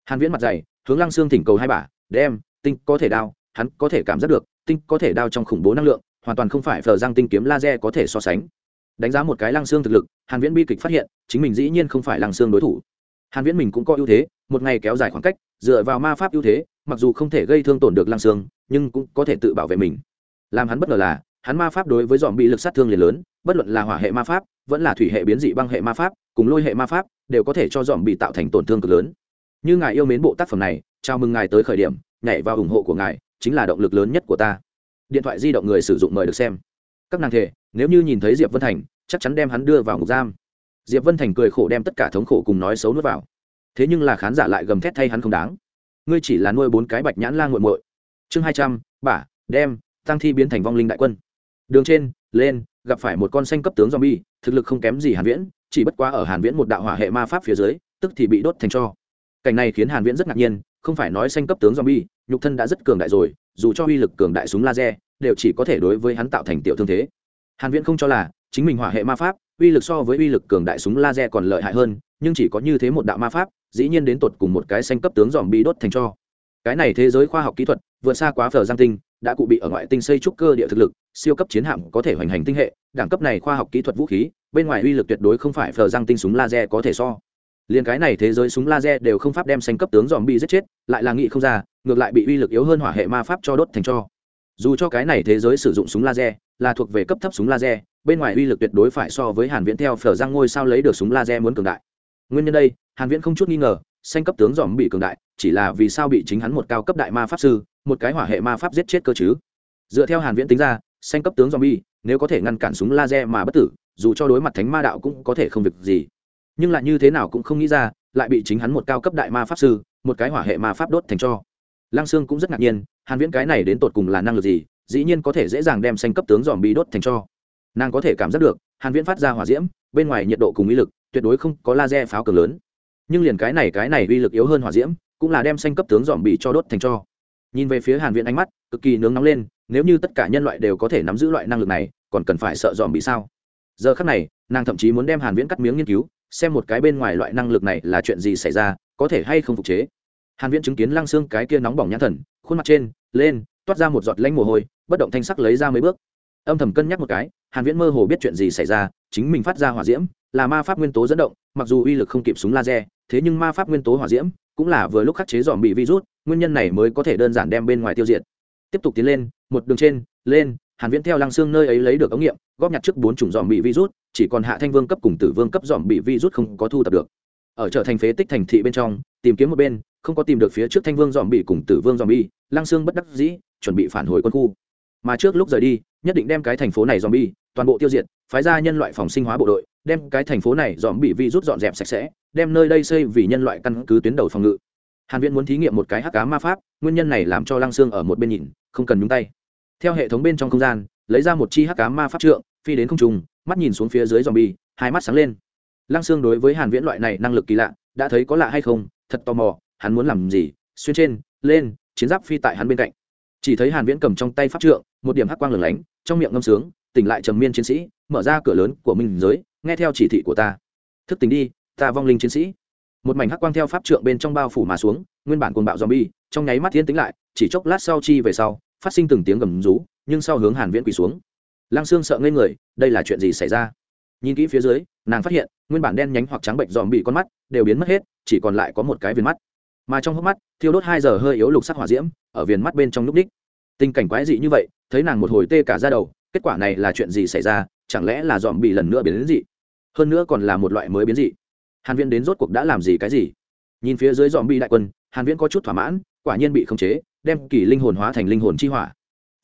Hàn viễn mặt dày, hướng lăng xương thỉnh cầu hai bả đem, tinh có thể đao, hắn có thể cảm giác được, tinh có thể đao trong khủng bố năng lượng, hoàn toàn không phải phờ giang tinh kiếm laser có thể so sánh. Đánh giá một cái lăng xương thực lực, hàn viễn bi kịch phát hiện, chính mình dĩ nhiên không phải lăng xương đối thủ. Hàn viễn mình cũng có ưu thế, một ngày kéo dài khoảng cách, dựa vào ma pháp ưu thế, mặc dù không thể gây thương tổn được lăng xương nhưng cũng có thể tự bảo vệ mình. Làm hắn bất ngờ là hắn ma pháp đối với dòm bị lực sát thương liền lớn, bất luận là hỏa hệ ma pháp, vẫn là thủy hệ biến dị băng hệ ma pháp, cùng lôi hệ ma pháp, đều có thể cho dòm bị tạo thành tổn thương cực lớn. Như ngài yêu mến bộ tác phẩm này, chào mừng ngài tới khởi điểm, nhảy vào ủng hộ của ngài, chính là động lực lớn nhất của ta. Điện thoại di động người sử dụng mời được xem. Các nàng thể nếu như nhìn thấy diệp vân thành, chắc chắn đem hắn đưa vào ngục giam. Diệp vân thành cười khổ đem tất cả thống khổ cùng nói xấu nuốt vào. Thế nhưng là khán giả lại gầm thét thay hắn không đáng. Ngươi chỉ là nuôi bốn cái bạch nhãn la nguội muội. Chương hai trăm, bả, đem, tăng thi biến thành vong linh đại quân đường trên, lên, gặp phải một con xanh cấp tướng zombie, thực lực không kém gì hàn viễn, chỉ bất quá ở hàn viễn một đạo hỏa hệ ma pháp phía dưới, tức thì bị đốt thành tro cảnh này khiến hàn viễn rất ngạc nhiên, không phải nói xanh cấp tướng zombie, nhục thân đã rất cường đại rồi, dù cho uy lực cường đại súng laser, đều chỉ có thể đối với hắn tạo thành tiểu thương thế. Hàn viễn không cho là, chính mình hỏa hệ ma pháp, uy lực so với uy lực cường đại súng laser còn lợi hại hơn, nhưng chỉ có như thế một đạo ma pháp, dĩ nhiên đến tột cùng một cái xanh cấp tướng zombie đốt thành tro cái này thế giới khoa học kỹ thuật, vượt xa quá phở giang tinh đã cụ bị ở ngoại tinh xây trúc cơ địa thực lực, siêu cấp chiến hạm có thể hoành hành tinh hệ, đẳng cấp này khoa học kỹ thuật vũ khí, bên ngoài uy lực tuyệt đối không phải phở giang tinh súng laser có thể so. Liền cái này thế giới súng laser đều không pháp đem xanh cấp tướng dòm bị giết chết, lại là nghị không ra, ngược lại bị uy lực yếu hơn hỏa hệ ma pháp cho đốt thành cho. Dù cho cái này thế giới sử dụng súng laser, là thuộc về cấp thấp súng laser, bên ngoài uy lực tuyệt đối phải so với hàn viễn theo phở giang ngôi sao lấy được súng laser muốn cường đại. Nguyên nhân đây, hàn viễn không chút nghi ngờ xanh cấp tướng dòm bị cường đại, chỉ là vì sao bị chính hắn một cao cấp đại ma pháp sư một cái hỏa hệ ma pháp giết chết cơ chứ. Dựa theo hàn viễn tính ra xanh cấp tướng zombie, nếu có thể ngăn cản súng laser mà bất tử, dù cho đối mặt thánh ma đạo cũng có thể không việc gì. Nhưng lại như thế nào cũng không nghĩ ra, lại bị chính hắn một cao cấp đại ma pháp sư, một cái hỏa hệ ma pháp đốt thành cho. Lăng xương cũng rất ngạc nhiên, hàn viễn cái này đến tột cùng là năng lực gì, dĩ nhiên có thể dễ dàng đem xanh cấp tướng dòm bị đốt thành cho. Nàng có thể cảm giác được, hàn viễn phát ra hỏa diễm, bên ngoài nhiệt độ cùng uy lực, tuyệt đối không có laser pháo cường lớn. Nhưng liền cái này cái này uy lực yếu hơn hỏa diễm, cũng là đem xanh cấp tướng dòm bị cho đốt thành cho nhìn về phía hàn viễn ánh mắt, cực kỳ nướng nóng lên, nếu như tất cả nhân loại đều có thể nắm giữ loại năng lực này, còn cần phải sợ dòm bị sao? Giờ khắc này, nàng thậm chí muốn đem hàn viễn cắt miếng nghiên cứu, xem một cái bên ngoài loại năng lực này là chuyện gì xảy ra, có thể hay không phục chế. Hàn viễn chứng kiến lăng xương cái kia nóng bỏng nhãn thần, khuôn mặt trên, lên, toát ra một giọt lanh mồ hôi, bất động thanh sắc lấy ra mấy bước. Âm thầm cân nhắc một cái, hàn viễn mơ hồ biết chuyện gì xảy ra, chính mình phát ra hỏa diễm, là ma pháp nguyên tố dẫn động, mặc dù uy lực không kịp súng laser, thế nhưng ma pháp nguyên tố hỏa diễm cũng là vừa lúc khắc chế dòm bị virus nguyên nhân này mới có thể đơn giản đem bên ngoài tiêu diệt. Tiếp tục tiến lên, một đường trên, lên, hàn viễn theo lăng xương nơi ấy lấy được ống nghiệm, góp nhặt trước bốn chủng dòm bị virus, chỉ còn hạ thanh vương cấp cùng tử vương cấp dòm bị virus không có thu thập được. Ở trở thành phế tích thành thị bên trong, tìm kiếm một bên, không có tìm được phía trước thanh vương dòm bị cùng tử vương dòm bị lăng xương bất đắc dĩ, chuẩn bị phản hồi quân khu. Mà trước lúc rời đi, nhất định đem cái thành phố này dòm bị toàn bộ tiêu diệt, phái ra nhân loại phòng sinh hóa bộ đội, đem cái thành phố này dòm bị virus dọn dẹp sạch sẽ, đem nơi đây xây vì nhân loại căn cứ tuyến đầu phòng ngự hàn viễn muốn thí nghiệm một cái hắc cá ma pháp, nguyên nhân này làm cho lăng xương ở một bên nhìn, không cần nhúng tay. Theo hệ thống bên trong không gian, lấy ra một chi hắc cá ma pháp trượng, phi đến không trung, mắt nhìn xuống phía dưới zombie, hai mắt sáng lên. Lăng xương đối với hàn viễn loại này năng lực kỳ lạ, đã thấy có lạ hay không, thật tò mò, hắn muốn làm gì, xuyên trên, lên, chiến giáp phi tại hắn bên cạnh. Chỉ thấy hàn viễn cầm trong tay pháp trượng, một điểm hắc quang lửng lánh, trong miệng ngâm sướng, tỉnh lại trầm miên chiến sĩ, mở ra cửa lớn của mình giới, nghe theo chỉ thị của ta. Thức tỉnh đi, ta vong linh chiến sĩ một mảnh hắc quang theo pháp trượng bên trong bao phủ mà xuống, nguyên bản cuồng bạo zombie, trong nháy mắt thiên tính lại, chỉ chốc lát sau chi về sau, phát sinh từng tiếng gầm rú, nhưng sau hướng hàn viễn quỳ xuống. Lăng xương sợ ngây người, đây là chuyện gì xảy ra? Nhìn kỹ phía dưới, nàng phát hiện, nguyên bản đen nhánh hoặc trắng bệnh dòm bị con mắt đều biến mất hết, chỉ còn lại có một cái viên mắt. Mà trong hốc mắt, thiêu đốt hai giờ hơi yếu lục sắc hỏa diễm, ở viền mắt bên trong núp đích. Tình cảnh quái dị như vậy, thấy nàng một hồi tê cả ra đầu, kết quả này là chuyện gì xảy ra? Chẳng lẽ là dòm bị lần nữa biến dị? Hơn nữa còn là một loại mới biến dị hàn viễn đến rốt cuộc đã làm gì cái gì? Nhìn phía dưới dòm bị đại quân, hàn viễn có chút thỏa mãn, quả nhiên bị khống chế, đem kỳ linh hồn hóa thành linh hồn chi hỏa.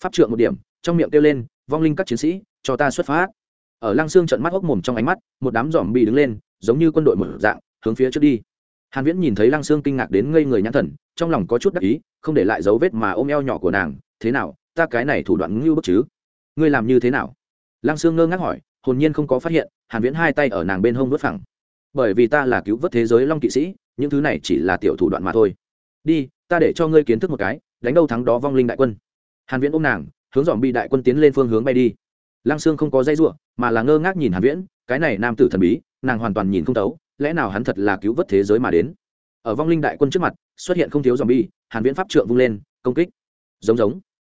Pháp trượng một điểm, trong miệng kêu lên, vong linh các chiến sĩ, cho ta xuất phát. Ở lăng xương trận mắt hốc mồm trong ánh mắt, một đám dòm bị đứng lên, giống như quân đội một dạng, hướng phía trước đi. Hàn viễn nhìn thấy lăng xương kinh ngạc đến ngây người nhãn thần, trong lòng có chút đắc ý, không để lại dấu vết mà ôm eo nhỏ của nàng, thế nào, ta cái này thủ đoạn ngưu bức chứ? Ngươi làm như thế nào? Lăng sương ngơ ngác hỏi, hồn nhiên không có phát hiện, hàn viễn hai tay ở nàng bên hông vớt phẳng bởi vì ta là cứu vớt thế giới long kỵ sĩ, những thứ này chỉ là tiểu thủ đoạn mà thôi. Đi, ta để cho ngươi kiến thức một cái, đánh đâu thắng đó vong linh đại quân. Hàn viễn ôm nàng, hướng dòm bị đại quân tiến lên phương hướng bay đi. Lăng sương không có dây ruộng mà là ngơ ngác nhìn hàn viễn, cái này nam tử thần bí, nàng hoàn toàn nhìn không tấu lẽ nào hắn thật là cứu vớt thế giới mà đến? Ở vong linh đại quân trước mặt, xuất hiện không thiếu dòm bi hàn viễn pháp trượng vung lên, công kích. Giống giống.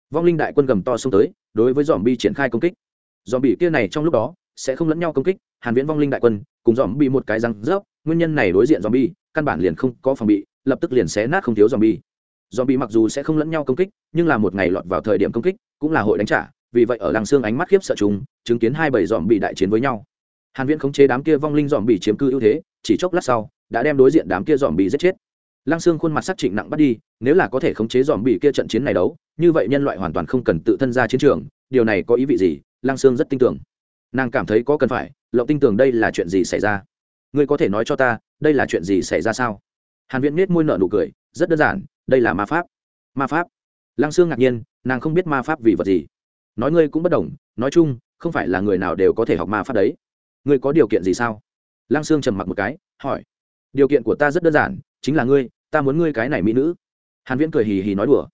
Vong linh đại quân gầm to xông tới, đối với dòm bi triển khai công kích. Dòm bị kia này trong lúc đó sẽ không lẫn nhau công kích, hàn viễn vong linh đại quân, cùng dòm bị một cái răng rớp, nguyên nhân này đối diện dòm bi, căn bản liền không có phòng bị, lập tức liền xé nát không thiếu dòm bi. Dòm bị mặc dù sẽ không lẫn nhau công kích, nhưng là một ngày lọt vào thời điểm công kích, cũng là hội đánh trả, vì vậy ở làng xương ánh mắt khiếp sợ chúng chứng kiến hai bảy dòm bị đại chiến với nhau. Hàn viễn khống chế đám kia vong linh dòm bị chiếm cư ưu thế, chỉ chốc lát sau, đã đem đối diện đám kia dòm bị giết chết. Lăng xương khuôn mặt sắc trịnh nặng bắt đi, nếu là có thể khống chế dòm bị kia trận chiến này đấu, như vậy nhân loại hoàn toàn không cần tự thân ra chiến trường, điều này có ý vị gì? Lăng sương rất tin tưởng nàng cảm thấy có cần phải, lộng tin tưởng đây là chuyện gì xảy ra? Ngươi có thể nói cho ta, đây là chuyện gì xảy ra sao? Hàn viễn nết môi nở nụ cười, rất đơn giản, đây là ma pháp. Ma pháp? Lăng sương ngạc nhiên, nàng không biết ma pháp vì vật gì. Nói ngươi cũng bất đồng, nói chung, không phải là người nào đều có thể học ma pháp đấy. Ngươi có điều kiện gì sao? Lăng sương trầm mặc một cái, hỏi. Điều kiện của ta rất đơn giản, chính là ngươi, ta muốn ngươi cái này mỹ nữ. Hàn viễn cười hì hì nói đùa.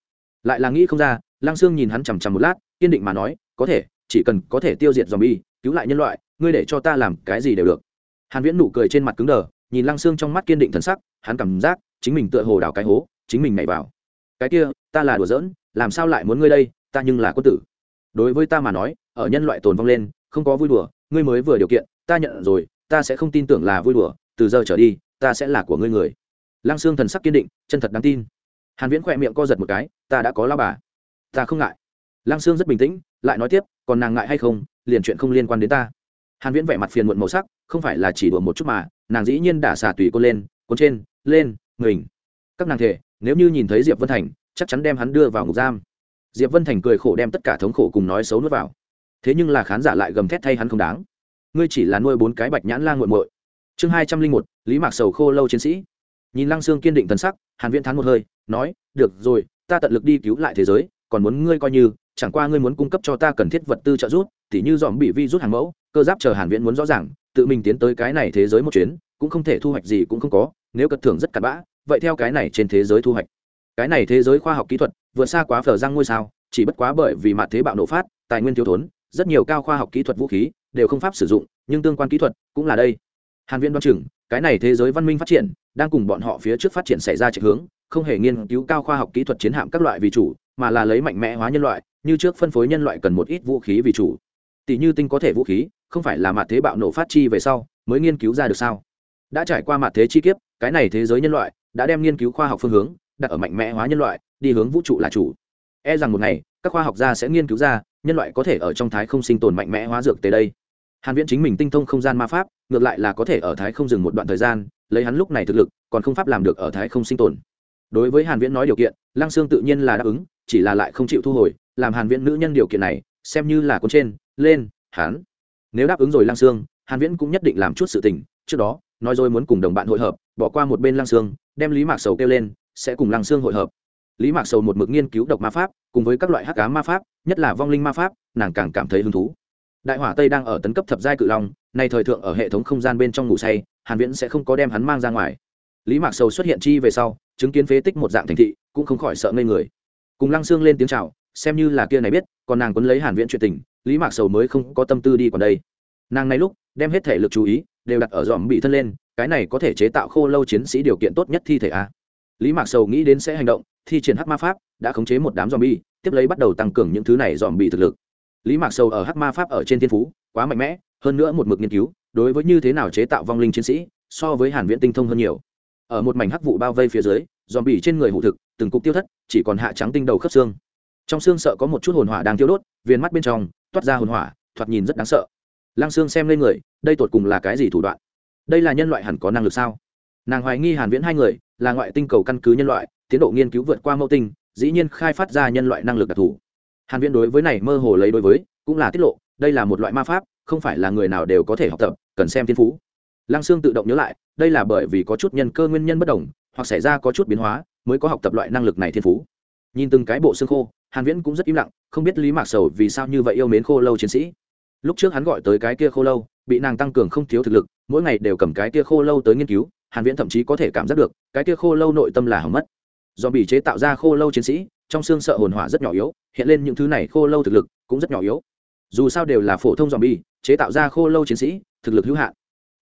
Lại là nghĩ không ra, lăng sương nhìn hắn chằm chằm một lát, kiên định mà nói, có thể, chỉ cần có thể tiêu diệt zombie cứu lại nhân loại, ngươi để cho ta làm cái gì đều được. Hàn viễn nụ cười trên mặt cứng đờ, nhìn lăng sương trong mắt kiên định thần sắc, hắn cảm giác chính mình tựa hồ đào cái hố, chính mình nhảy vào. Cái kia, ta là đùa giỡn, làm sao lại muốn ngươi đây, ta nhưng là quân tử. Đối với ta mà nói, ở nhân loại tồn vong lên, không có vui đùa, ngươi mới vừa điều kiện, ta nhận rồi, ta sẽ không tin tưởng là vui đùa, từ giờ trở đi, ta sẽ là của ngươi người. Lăng xương thần sắc kiên định, chân thật đáng tin. Hàn viễn khỏe miệng co giật một cái, ta đã có lao bà. Ta không ngại. Lăng xương rất bình tĩnh, lại nói tiếp, còn nàng ngại hay không liền chuyện không liên quan đến ta. Hàn viễn vẻ mặt phiền muộn màu sắc, không phải là chỉ đùa một chút mà, nàng dĩ nhiên đã xả tùy cô lên, cuốn trên, lên mình các nàng thể, nếu như nhìn thấy diệp vân thành, chắc chắn đem hắn đưa vào ngục giam. Diệp vân thành cười khổ đem tất cả thống khổ cùng nói xấu nuốt vào. Thế nhưng là khán giả lại gầm thét thay hắn không đáng. Ngươi chỉ là nuôi bốn cái bạch nhãn lang nguội muội. Chương hai trăm linh một, lý mạc sầu khô lâu chiến sĩ. Nhìn lăng xương kiên định thần sắc, hàn viễn thán một hơi, nói, được rồi, ta tận lực đi cứu lại thế giới, còn muốn ngươi coi như, chẳng qua ngươi muốn cung cấp cho ta cần thiết vật tư trợ giúp tỉ như dòm bị vi rút hàng mẫu, cơ giáp chờ hàn viễn muốn rõ ràng, tự mình tiến tới cái này thế giới một chuyến, cũng không thể thu hoạch gì cũng không có, nếu cật thưởng rất cặn bã, vậy theo cái này trên thế giới thu hoạch. Cái này thế giới khoa học kỹ thuật, vượt xa quá phở răng ngôi sao, chỉ bất quá bởi vì mặt thế bạo nổ phát, tài nguyên thiếu thốn, rất nhiều cao khoa học kỹ thuật vũ khí đều không pháp sử dụng, nhưng tương quan kỹ thuật cũng là đây. Hàn viễn đoán chừng, cái này thế giới văn minh phát triển, đang cùng bọn họ phía trước phát triển xảy ra chạy hướng, không hề nghiên cứu cao khoa học kỹ thuật chiến hạm các loại vì chủ, mà là lấy mạnh mẽ hóa nhân loại, như trước phân phối nhân loại cần một ít vũ khí vì chủ tỷ như tinh có thể vũ khí, không phải là mặt thế bạo nổ phát chi về sau mới nghiên cứu ra được sao? Đã trải qua mặt thế chi kiếp, cái này thế giới nhân loại đã đem nghiên cứu khoa học phương hướng đặt ở mạnh mẽ hóa nhân loại, đi hướng vũ trụ là chủ. E rằng một ngày, các khoa học gia sẽ nghiên cứu ra nhân loại có thể ở trong thái không sinh tồn mạnh mẽ hóa dược tới đây. Hàn viễn chính mình tinh thông không gian ma pháp, ngược lại là có thể ở thái không dừng một đoạn thời gian, lấy hắn lúc này thực lực, còn không pháp làm được ở thái không sinh tồn. Đối với hàn viễn nói điều kiện, lăng xương tự nhiên là đáp ứng, chỉ là lại không chịu thu hồi, làm hàn viễn nữ nhân điều kiện này, xem như là con trên lên, hắn. Nếu đáp ứng rồi lăng xương hàn viễn cũng nhất định làm chút sự tình. Trước đó, nói rồi muốn cùng đồng bạn hội hợp, bỏ qua một bên lăng xương đem lý mạc sầu kêu lên, sẽ cùng lăng xương hội hợp. Lý mạc sầu một mực nghiên cứu độc ma pháp, cùng với các loại hắc cá ma pháp, nhất là vong linh ma pháp, nàng càng cảm thấy hứng thú. Đại hỏa tây đang ở tấn cấp thập giai cự long, nay thời thượng ở hệ thống không gian bên trong ngủ say, hàn viễn sẽ không có đem hắn mang ra ngoài. Lý mạc sầu xuất hiện chi về sau, chứng kiến phế tích một dạng thành thị, cũng không khỏi sợ ngây người. Cùng lăng xương lên tiếng chào, xem như là kia này biết, còn nàng quấn lấy hàn viễn chuyện tình lý mạc sầu mới không có tâm tư đi còn đây. Nàng này lúc, đem hết thể lực chú ý, đều đặt ở dòm bị thân lên, cái này có thể chế tạo khô lâu chiến sĩ điều kiện tốt nhất thi thể a lý mạc sầu nghĩ đến sẽ hành động, thi triển hắc ma pháp, đã khống chế một đám dòm bi tiếp lấy bắt đầu tăng cường những thứ này dòm bị thực lực. Lý mạc sầu ở hắc ma pháp ở trên thiên phú, quá mạnh mẽ, hơn nữa một mực nghiên cứu, đối với như thế nào chế tạo vong linh chiến sĩ, so với hàn viễn tinh thông hơn nhiều. Ở một mảnh hắc vụ bao vây phía dưới dòm bị trên người hụ thực, từng cục tiêu thất, chỉ còn hạ trắng tinh đầu khớp xương. Trong xương sợ có một chút hồn hỏa đang tiêu đốt viên mắt bên trong toát ra hồn hỏa, thoạt nhìn rất đáng sợ. Lăng xương xem lên người, đây tột cùng là cái gì thủ đoạn? Đây là nhân loại hẳn có năng lực sao? Nàng hoài nghi hàn viễn hai người, là ngoại tinh cầu căn cứ nhân loại, tiến độ nghiên cứu vượt qua mẫu tinh, dĩ nhiên khai phát ra nhân loại năng lực đặc thù. Hàn viễn đối với này mơ hồ lấy đối với, cũng là tiết lộ, đây là một loại ma pháp, không phải là người nào đều có thể học tập, cần xem thiên phú. Lăng xương tự động nhớ lại, đây là bởi vì có chút nhân cơ nguyên nhân bất đồng, hoặc xảy ra có chút biến hóa, mới có học tập loại năng lực này thiên phú nhìn từng cái bộ xương khô, hàn viễn cũng rất im lặng, không biết lý mạc sầu vì sao như vậy yêu mến khô lâu chiến sĩ. Lúc trước hắn gọi tới cái kia khô lâu, bị nàng tăng cường không thiếu thực lực, mỗi ngày đều cầm cái kia khô lâu tới nghiên cứu, hàn viễn thậm chí có thể cảm giác được, cái kia khô lâu nội tâm là hỏng mất. Do bị chế tạo ra khô lâu chiến sĩ, trong xương sợ hồn hỏa rất nhỏ yếu, hiện lên những thứ này khô lâu thực lực cũng rất nhỏ yếu. Dù sao đều là phổ thông dòm bi chế tạo ra khô lâu chiến sĩ, thực lực hữu hạn.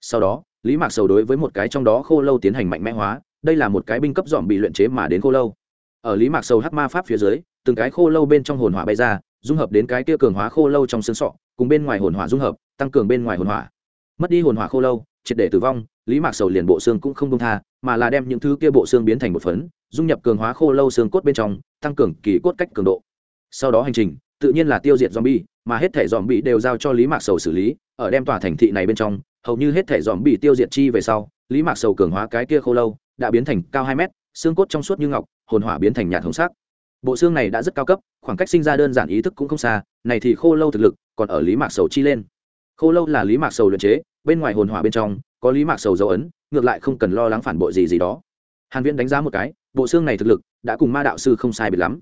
Sau đó, lý mạc sầu đối với một cái trong đó khô lâu tiến hành mạnh mẽ hóa, đây là một cái binh cấp dòm bị luyện chế mà đến khô lâu ở lý mạc sầu hắc ma pháp phía dưới, từng cái khô lâu bên trong hồn hỏa bay ra, dung hợp đến cái kia cường hóa khô lâu trong xương sọ, cùng bên ngoài hồn hỏa dung hợp, tăng cường bên ngoài hồn hỏa. Mất đi hồn hỏa khô lâu, triệt để tử vong, lý mạc sầu liền bộ xương cũng không đông tha, mà là đem những thứ kia bộ xương biến thành một phấn, dung nhập cường hóa khô lâu xương cốt bên trong, tăng cường kỳ cốt cách cường độ. Sau đó hành trình, tự nhiên là tiêu diệt zombie, mà hết thể zombie đều giao cho lý mạc sầu xử lý, ở đem tòa thành thị này bên trong, hầu như hết thể zombie tiêu diệt chi về sau, lý mạc sầu cường hóa cái kia khô lâu, đã biến thành cao hai mét xương cốt trong suốt như ngọc, hồn hỏa biến thành nhạt hồng sắc. Bộ xương này đã rất cao cấp, khoảng cách sinh ra đơn giản ý thức cũng không xa, này thì khô lâu thực lực, còn ở lý mạc sầu chi lên. Khô lâu là lý mạc sầu luyện chế, bên ngoài hồn hỏa bên trong, có lý mạc sầu dấu ấn, ngược lại không cần lo lắng phản bội gì gì đó. Hàn viễn đánh giá một cái, bộ xương này thực lực, đã cùng ma đạo sư không sai biệt lắm.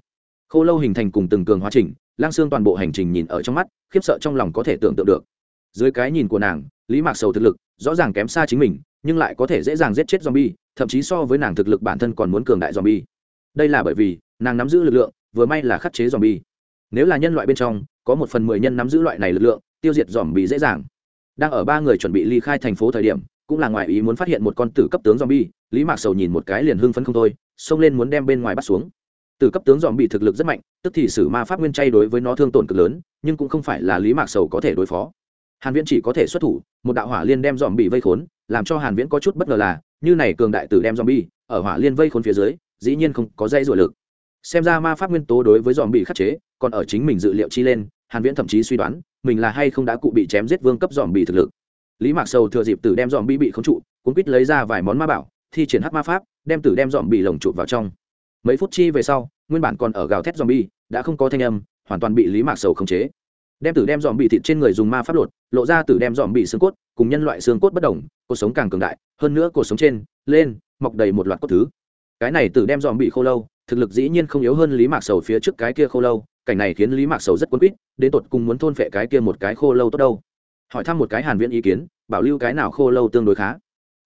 Khô lâu hình thành cùng từng cường hóa trình lang xương toàn bộ hành trình nhìn ở trong mắt, khiếp sợ trong lòng có thể tưởng tượng được. Dưới cái nhìn của nàng, lý mạc sầu thực lực, rõ ràng kém xa chính mình, nhưng lại có thể dễ dàng giết chết zombie thậm chí so với nàng thực lực bản thân còn muốn cường đại zombie. Đây là bởi vì, nàng nắm giữ lực lượng, vừa may là khắc chế zombie. Nếu là nhân loại bên trong, có một phần mười nhân nắm giữ loại này lực lượng, tiêu diệt zombie dễ dàng. Đang ở ba người chuẩn bị ly khai thành phố thời điểm, cũng là ngoài ý muốn phát hiện một con tử cấp tướng zombie, lý mạc sầu nhìn một cái liền hưng phấn không thôi, xông lên muốn đem bên ngoài bắt xuống. Từ cấp tướng dòm bị thực lực rất mạnh, tức thì sử ma pháp nguyên chay đối với nó thương tổn cực lớn, nhưng cũng không phải là lý mạc sầu có thể đối phó. Hàn viễn chỉ có thể xuất thủ, một đạo hỏa liên đem dòm bị vây khốn, làm cho hàn viễn có chút bất ngờ là như này cường đại tử đem zombie, ở hỏa liên vây khốn phía dưới, dĩ nhiên không có dây rủa lực. Xem ra ma pháp nguyên tố đối với zombie bị khắc chế, còn ở chính mình dự liệu chi lên, hàn viễn thậm chí suy đoán, mình là hay không đã cụ bị chém giết vương cấp zombie bị thực lực. Lý mạc sầu thừa dịp tử đem zombie bị khống trụ cũng quýt lấy ra vài món ma bảo, thi triển hắc ma pháp, đem tử đem zombie bị lồng trụ vào trong. Mấy phút chi về sau, nguyên bản còn ở gào thét zombie, đã không có thanh âm, hoàn toàn bị lý mạc sầu khống chế. Đem tử đem dòm bị thịt trên người dùng ma pháp lột, lộ ra tử đem dòm bị xương cốt, cùng nhân loại xương cốt bất đồng cuộc sống càng cường đại, hơn nữa cuộc sống trên, lên, mọc đầy một loạt cốt thứ. Cái này tử đem dòm bị khô lâu, thực lực dĩ nhiên không yếu hơn lý mạc sầu phía trước cái kia khô lâu, cảnh này khiến lý mạc sầu rất quấn quýt, đến tột cùng muốn thôn phệ cái kia một cái khô lâu tốt đâu. Hỏi thăm một cái hàn viễn ý kiến, bảo lưu cái nào khô lâu tương đối khá.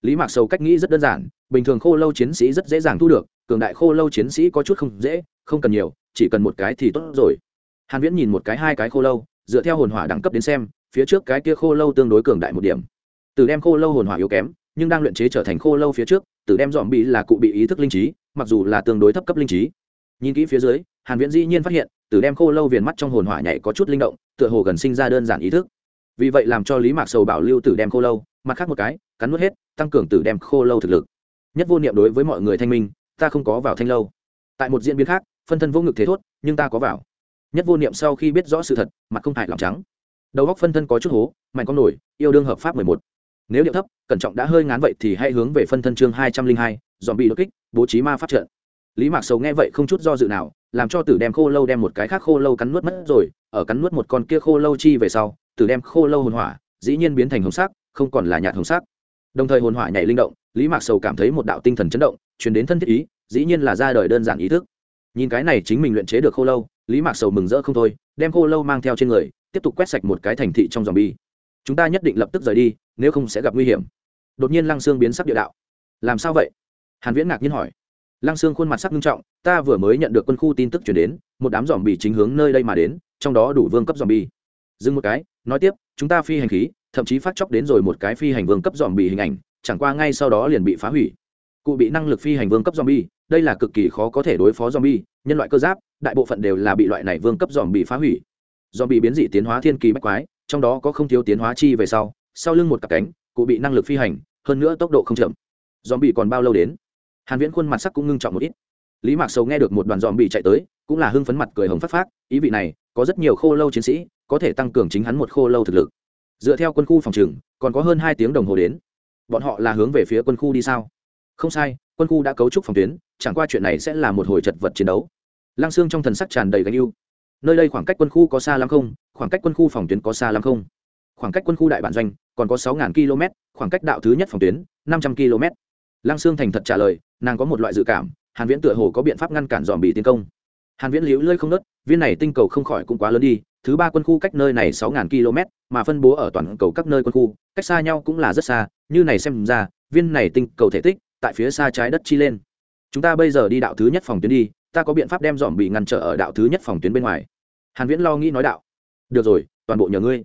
Lý mạc sầu cách nghĩ rất đơn giản, bình thường khô lâu chiến sĩ rất dễ dàng thu được, cường đại khô lâu chiến sĩ có chút không dễ, không cần nhiều, chỉ cần một cái thì tốt rồi. Hàn viễn nhìn một cái hai cái khô lâu, dựa theo hồn hỏa đẳng cấp đến xem, phía trước cái kia khô lâu tương đối cường đại một điểm từ đem khô lâu hồn hỏa yếu kém, nhưng đang luyện chế trở thành khô lâu phía trước, từ đem dọn bị là cụ bị ý thức linh trí, mặc dù là tương đối thấp cấp linh trí. Nhìn kỹ phía dưới, hàn viễn dĩ nhiên phát hiện, từ đem khô lâu viền mắt trong hồn hỏa nhảy có chút linh động, tựa hồ gần sinh ra đơn giản ý thức. Vì vậy làm cho lý mạc sầu bảo lưu tử đem khô lâu, mặt khác một cái, cắn nuốt hết, tăng cường tử đem khô lâu thực lực. Nhất vô niệm đối với mọi người thanh minh, ta không có vào thanh lâu. Tại một diễn biến khác, phân thân vô ngực thế thốt, nhưng ta có vào. Nhất vô niệm sau khi biết rõ sự thật, mặt không hại lòng trắng. Đầu góc phân thân có chút hố, mạnh con nổi, yêu đương hợp pháp mười một nếu điệu thấp, cẩn trọng đã hơi ngán vậy thì hãy hướng về phân thân chương hai trăm linh hai dòm bị đột kích, bố trí ma phát trận. Lý mạc sầu nghe vậy không chút do dự nào, làm cho tử đem khô lâu đem một cái khác khô lâu cắn nuốt mất rồi, ở cắn nuốt một con kia khô lâu chi về sau, tử đem khô lâu hồn hỏa dĩ nhiên biến thành hồng sắc, không còn là nhạt hồng sắc. Đồng thời hồn hỏa nhảy linh động, lý mạc sầu cảm thấy một đạo tinh thần chấn động chuyển đến thân thiết ý, dĩ nhiên là ra đời đơn giản ý thức. Nhìn cái này chính mình luyện chế được khô lâu, lý mạc sầu mừng rỡ không thôi, đem khô lâu mang theo trên người, tiếp tục quét sạch một cái thành thị trong dòng bi chúng ta nhất định lập tức rời đi nếu không sẽ gặp nguy hiểm. Đột nhiên lăng sương biến sắc địa đạo. Làm sao vậy? Hàn viễn ngạc nhiên hỏi. Lăng sương khuôn mặt sắc nghiêm trọng ta vừa mới nhận được quân khu tin tức chuyển đến một đám giòm bì chính hướng nơi đây mà đến trong đó đủ vương cấp giòm bì. Dừng một cái nói tiếp chúng ta phi hành khí thậm chí phát chóc đến rồi một cái phi hành vương cấp giòm bì hình ảnh chẳng qua ngay sau đó liền bị phá hủy. Cụ bị năng lực phi hành vương cấp zombie, đây là cực kỳ khó có thể đối phó zombie, nhân loại cơ giáp, đại bộ phận đều là bị loại này vương cấp zombie phá hủy. Zombie biến dị tiến hóa thiên kỳ bách quái, trong đó có không thiếu tiến hóa chi về sau, sau lưng một cặp cánh, cụ bị năng lực phi hành, hơn nữa tốc độ không chậm. Zombie còn bao lâu đến? Hàn Viễn khuôn mặt sắc cũng ngưng trọng một ít. Lý Mạc Sầu nghe được một đoàn zombie chạy tới, cũng là hưng phấn mặt cười hồng phát phát, ý vị này, có rất nhiều khô lâu chiến sĩ, có thể tăng cường chính hắn một khô lâu thực lực. Dựa theo quân khu phòng trường, còn có hơn 2 tiếng đồng hồ đến. Bọn họ là hướng về phía quân khu đi sao? không sai quân khu đã cấu trúc phòng tuyến chẳng qua chuyện này sẽ là một hồi chật vật chiến đấu lăng xương trong thần sắc tràn đầy gánh yêu nơi đây khoảng cách quân khu có xa lắm không khoảng cách quân khu phòng tuyến có xa lắm không khoảng cách quân khu đại bản doanh còn có sáu km, khoảng cách đạo thứ nhất phòng tuyến, năm trăm km. Lăng xương thành thật trả lời, nàng có một loại dự cảm, hàn viễn tựa hồ có biện pháp ngăn cản dòm bị tiến công. Hàn viễn liễu lơi không nớt, viên này tinh cầu không khỏi cũng quá lớn đi, thứ ba quân khu cách nơi này 6.000 km mà phân bố ở toàn cầu các nơi quân khu, cách xa nhau cũng là rất xa, như này xem ra, viên này tinh cầu thể tích tại phía xa trái đất chi lên. Chúng ta bây giờ đi đạo thứ nhất phòng tuyến đi, ta có biện pháp đem dòm bị ngăn trở ở đạo thứ nhất phòng tuyến bên ngoài. Hàn viễn lo nghĩ nói đạo, được rồi, toàn bộ nhờ ngươi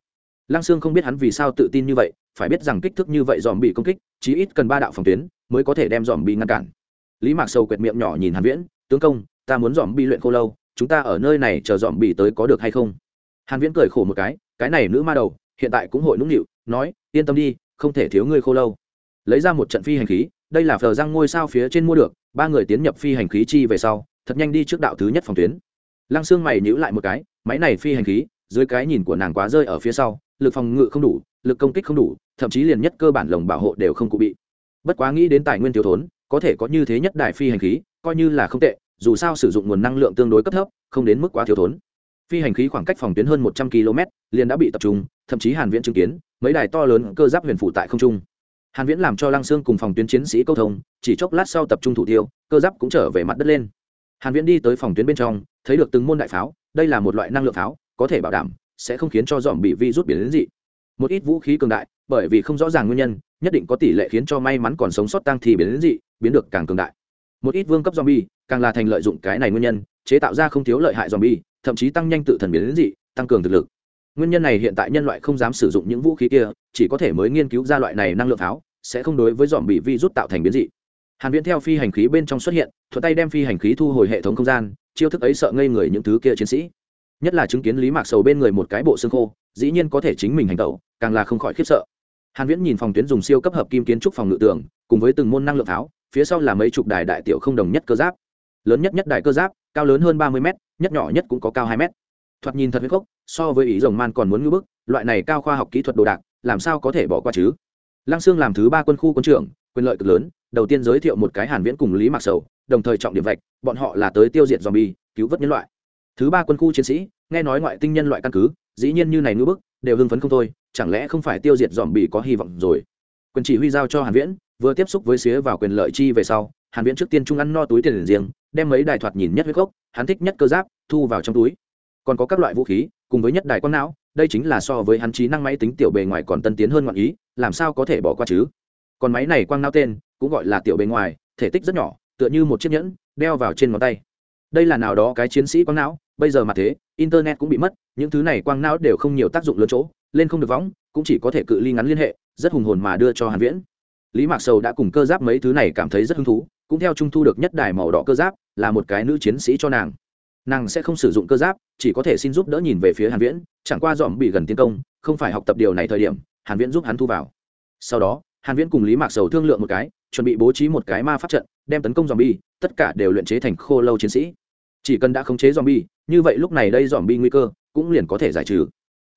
lăng sương không biết hắn vì sao tự tin như vậy, phải biết rằng kích thước như vậy dòm bị công kích, chí ít cần ba đạo phòng tuyến mới có thể đem dòm bị ngăn cản. Lý mạc sầu quẹt miệng nhỏ nhìn hàn viễn, tướng công, ta muốn dòm bị luyện khô lâu, chúng ta ở nơi này chờ dòm bị tới có được hay không? Hàn viễn cười khổ một cái cái này nữ ma đầu, hiện tại cũng hội nũng nịu, nói, yên tâm đi, không thể thiếu ngươi khô lâu. Lấy ra một trận phi hành khí, đây là phờ răng ngôi sao phía trên mua được, ba người tiến nhập phi hành khí chi về sau, thật nhanh đi trước đạo thứ nhất phòng tuyến. Lăng Sương mày nhíu lại một cái, máy này phi hành khí, dưới cái nhìn của nàng quá rơi ở phía sau lực phòng ngự không đủ, lực công kích không đủ, thậm chí liền nhất cơ bản lồng bảo hộ đều không cụ bị. Bất quá nghĩ đến tài nguyên thiếu thốn, có thể có như thế nhất đài phi hành khí, coi như là không tệ, dù sao sử dụng nguồn năng lượng tương đối cấp thấp, không đến mức quá thiếu thốn. Phi hành khí khoảng cách phòng tuyến hơn một trăm km liền đã bị tập trung, thậm chí hàn viễn chứng kiến, mấy đài to lớn cơ giáp huyền phụ tại không trung. Hàn viễn làm cho lăng xương cùng phòng tuyến chiến sĩ câu thông, chỉ chốc lát sau tập trung thủ tiêu, cơ giáp cũng trở về mặt đất lên. Hàn viễn đi tới phòng tuyến bên trong, thấy được từng môn đại pháo, đây là một loại năng lượng pháo, có thể bảo đảm sẽ không khiến cho dòm bị vi rút biến đến dị. Một ít vũ khí cường đại, bởi vì không rõ ràng nguyên nhân, nhất định có tỷ lệ khiến cho may mắn còn sống sót tăng thì biến đến dị, biến được càng cường đại. Một ít vương cấp zombie càng là thành lợi dụng cái này nguyên nhân, chế tạo ra không thiếu lợi hại zombie thậm chí tăng nhanh tự thần biến đến dị, tăng cường thực lực. Nguyên nhân này hiện tại nhân loại không dám sử dụng những vũ khí kia, chỉ có thể mới nghiên cứu ra loại này năng lượng pháo sẽ không đối với dòm bị vi rút tạo thành biến dị. Hàn viễn theo phi hành khí bên trong xuất hiện, thuận tay đem phi hành khí thu hồi hệ thống không gian, chiêu thức ấy sợ ngây người những thứ kia chiến sĩ nhất là chứng kiến lý mạc sầu bên người một cái bộ xương khô, dĩ nhiên có thể chính mình hành tẩu, càng là không khỏi khiếp sợ. Hàn viễn nhìn phòng tuyến dùng siêu cấp hợp kim kiến trúc phòng ngự tường, cùng với từng môn năng lượng tháo, phía sau là mấy chục đài đại tiểu không đồng nhất cơ giáp. Lớn nhất nhất đài cơ giáp, cao lớn hơn 30 mét, nhất nhỏ nhất cũng có cao 2 mét. Thoạt nhìn thật huyết gốc so với ý rồng man còn muốn ngưỡng bức, loại này cao khoa học kỹ thuật đồ đạc, làm sao có thể bỏ qua chứ? Lăng xương làm thứ ba quân khu quân trưởng, quyền lợi cực lớn, đầu tiên giới thiệu một cái hàn viễn cùng lý mạc sầu, đồng thời trọng điểm vạch, bọn họ là tới tiêu diệt zombie, cứu vớt nhân loại thứ ba quân khu chiến sĩ, nghe nói ngoại tinh nhân loại căn cứ, dĩ nhiên như này ngưỡng bức, đều hưng phấn không thôi, chẳng lẽ không phải tiêu diệt zombie có hy vọng rồi? Quyền chỉ huy giao cho hàn viễn, vừa tiếp xúc với xía vào quyền lợi chi về sau, hàn viễn trước tiên trung ăn no túi tiền riêng, đem mấy đài thoạt nhìn nhất huyết gốc, hắn thích nhất cơ giáp, thu vào trong túi. Còn có các loại vũ khí, cùng với nhất đài quang não, đây chính là so với hắn trí năng máy tính tiểu bề ngoài còn tân tiến hơn ngọn ý, làm sao có thể bỏ qua chứ? Còn máy này quang não tên, cũng gọi là tiểu bề ngoài, thể tích rất nhỏ, tựa như một chiếc nhẫn, đeo vào trên ngón tay. Đây là nào đó cái chiến sĩ quang não bây giờ mà thế, internet cũng bị mất, những thứ này quang não đều không nhiều tác dụng lớn chỗ, lên không được võng, cũng chỉ có thể cự ly ngắn liên hệ, rất hùng hồn mà đưa cho hàn viễn. Lý mạc sầu đã cùng cơ giáp mấy thứ này cảm thấy rất hứng thú, cũng theo trung thu được nhất đài màu đỏ cơ giáp, là một cái nữ chiến sĩ cho nàng. Nàng sẽ không sử dụng cơ giáp, chỉ có thể xin giúp đỡ nhìn về phía hàn viễn, chẳng qua dòm bị gần tiến công, không phải học tập điều này thời điểm, hàn viễn giúp hắn thu vào. Sau đó, hàn viễn cùng lý mạc sầu thương lượng một cái, chuẩn bị bố trí một cái ma pháp trận, đem tấn công dòm bi, tất cả đều luyện chế thành khô lâu chiến sĩ. Chỉ cần đã khống chế dòm bi như vậy lúc này đây dòm bi nguy cơ cũng liền có thể giải trừ.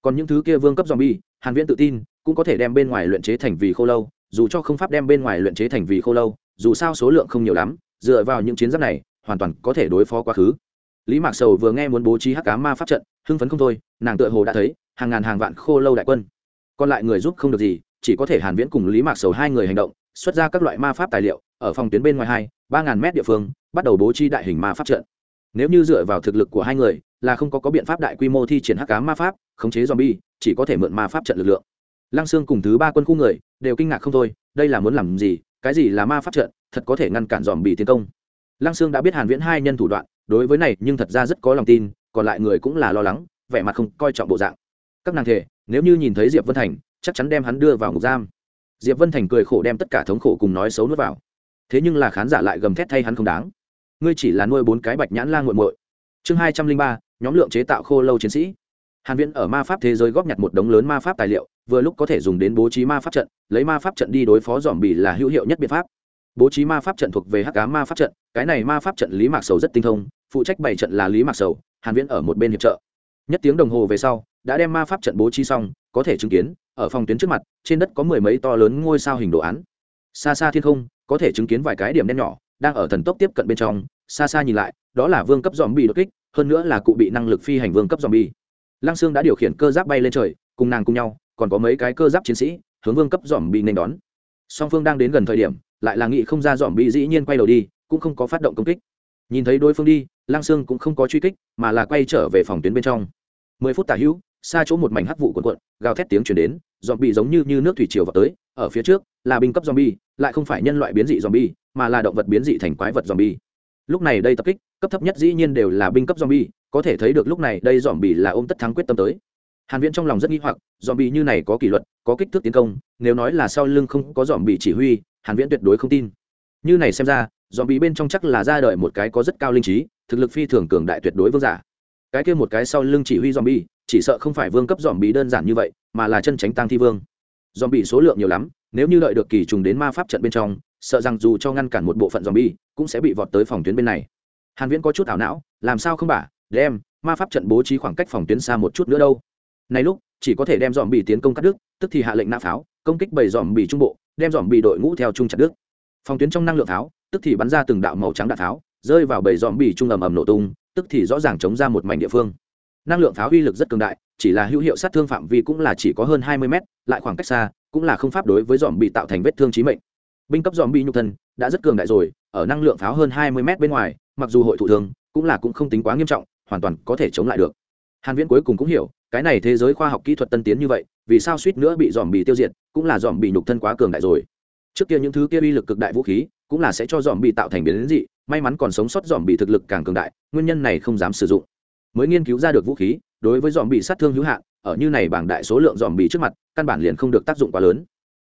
Còn những thứ kia vương cấp dòm bi hàn viễn tự tin, cũng có thể đem bên ngoài luyện chế thành vì khô lâu, dù cho không pháp đem bên ngoài luyện chế thành vì khô lâu, dù sao số lượng không nhiều lắm, dựa vào những chiến giáp này, hoàn toàn có thể đối phó quá khứ. Lý mạc sầu vừa nghe muốn bố trí hắc cá ma pháp trận, hưng phấn không thôi, nàng tựa hồ đã thấy, hàng ngàn hàng vạn khô lâu đại quân. Còn lại người giúp không được gì, chỉ có thể hàn viễn cùng lý mạc sầu hai người hành động, xuất ra các loại ma pháp tài liệu, ở phòng tuyến bên ngoài hai, ba ngàn mét địa phương, bắt đầu bố trí đại hình ma pháp trận nếu như dựa vào thực lực của hai người, là không có có biện pháp đại quy mô thi triển hắc cá ma pháp, khống chế zombie, chỉ có thể mượn ma pháp trận lực lượng. Lăng xương cùng thứ ba quân khu người đều kinh ngạc không thôi, đây là muốn làm gì, cái gì là ma pháp trận, thật có thể ngăn cản dòm bị tiến công. Lăng sương đã biết hàn viễn hai nhân thủ đoạn, đối với này nhưng thật ra rất có lòng tin, còn lại người cũng là lo lắng, vẻ mặt không coi trọng bộ dạng. Các nàng thể, nếu như nhìn thấy diệp vân thành, chắc chắn đem hắn đưa vào ngục giam. Diệp vân thành cười khổ đem tất cả thống khổ cùng nói xấu nuốt vào. Thế nhưng là khán giả lại gầm thét thay hắn không đáng ngươi chỉ là nuôi bốn cái bạch nhãn lang muội muội. Chương hai trăm linh ba, nhóm lượng chế tạo khô lâu chiến sĩ. Hàn viễn ở ma pháp thế giới góp nhặt một đống lớn ma pháp tài liệu, vừa lúc có thể dùng đến bố trí ma pháp trận, lấy ma pháp trận đi đối phó dòm bỉ là hữu hiệu nhất biện pháp. Bố trí ma pháp trận thuộc về hắc cá ma pháp trận, cái này ma pháp trận lý mạc sầu rất tinh thông, phụ trách bảy trận là lý mạc sầu, hàn viễn ở một bên hiệp trợ. Nhất tiếng đồng hồ về sau, đã đem ma pháp trận bố trí xong, có thể chứng kiến, ở phòng tuyến trước mặt, trên đất có mười mấy to lớn ngôi sao hình đồ án. Xa xa thiên không, có thể chứng kiến vài cái điểm đen nhỏ, đang ở thần tốc tiếp cận bên trong xa xa nhìn lại đó là vương cấp dòm bị đột kích hơn nữa là cụ bị năng lực phi hành vương cấp dòm bi lăng sương đã điều khiển cơ giáp bay lên trời cùng nàng cùng nhau còn có mấy cái cơ giáp chiến sĩ hướng vương cấp dòm bi nên đón. Song phương đang đến gần thời điểm lại là nghị không ra dòm bi dĩ nhiên quay đầu đi cũng không có phát động công kích. Nhìn thấy đối phương đi lăng sương cũng không có truy kích mà là quay trở về phòng tuyến bên trong. Mười phút tả hữu xa chỗ một mảnh hắc vụ cuộn cuộn gào thét tiếng chuyển đến dòm bi giống như, như nước thủy triều vào tới ở phía trước là binh cấp dòm bi lại không phải nhân loại biến dị dòm bi mà là động vật biến dị thành quái vật dòm bi lúc này đây tập kích, cấp thấp nhất dĩ nhiên đều là binh cấp dòm bi có thể thấy được lúc này đây dòm bi là ôm tất thắng quyết tâm tới. Hàn viễn trong lòng rất nghi hoặc dòm bi như này có kỷ luật, có kích thước tiến công, nếu nói là sau lưng không có dòm bi chỉ huy, hàn viễn tuyệt đối không tin. Như này xem ra dòm bi bên trong chắc là ra đời một cái có rất cao linh trí, thực lực phi thường cường đại tuyệt đối vương giả. Cái kia một cái sau lưng chỉ huy dòm bi chỉ sợ không phải vương cấp dòm bi đơn giản như vậy, mà là chân tránh tăng thi vương. Dòm bi số lượng nhiều lắm, nếu như đợi được kỳ trùng đến ma pháp trận bên trong sợ rằng dù cho ngăn cản một bộ phận zombie, cũng sẽ bị vọt tới phòng tuyến bên này. Hàn viễn có chút ảo não, làm sao không bả đem ma pháp trận bố trí khoảng cách phòng tuyến xa một chút nữa đâu. Này lúc, chỉ có thể đem zombie tiến công cắt đứt, tức thì hạ lệnh nã pháo, công kích bầy zombie trung bộ, đem zombie đội ngũ theo trung chặt đứt. Phòng tuyến trong năng lượng pháo, tức thì bắn ra từng đạo màu trắng đạn pháo, rơi vào bầy zombie trung ầm ầm nổ tung, tức thì rõ ràng chống ra một mảnh địa phương. Năng lượng pháo uy lực rất cường đại, chỉ là hữu hiệu sát thương phạm vi cũng là chỉ có hơn 20 mét, lại khoảng cách xa, cũng là không pháp đối với zombie tạo thành vết thương chí mệnh binh cấp dòm bị nhục thân đã rất cường đại rồi, ở năng lượng pháo hơn 20 mét bên ngoài, mặc dù hội thủ thường, cũng là cũng không tính quá nghiêm trọng, hoàn toàn có thể chống lại được. Hàn viễn cuối cùng cũng hiểu, cái này thế giới khoa học kỹ thuật tân tiến như vậy, vì sao suýt nữa bị dòm bị tiêu diệt, cũng là dòm bị nhục thân quá cường đại rồi. Trước kia những thứ kia uy lực cực đại vũ khí, cũng là sẽ cho dòm bị tạo thành biến dị, may mắn còn sống sót dòm bị thực lực càng cường đại, nguyên nhân này không dám sử dụng. Mới nghiên cứu ra được vũ khí, đối với dòm bị sát thương hữu hạn, ở như này bảng đại số lượng dòm bị trước mặt, căn bản liền không được tác dụng quá lớn.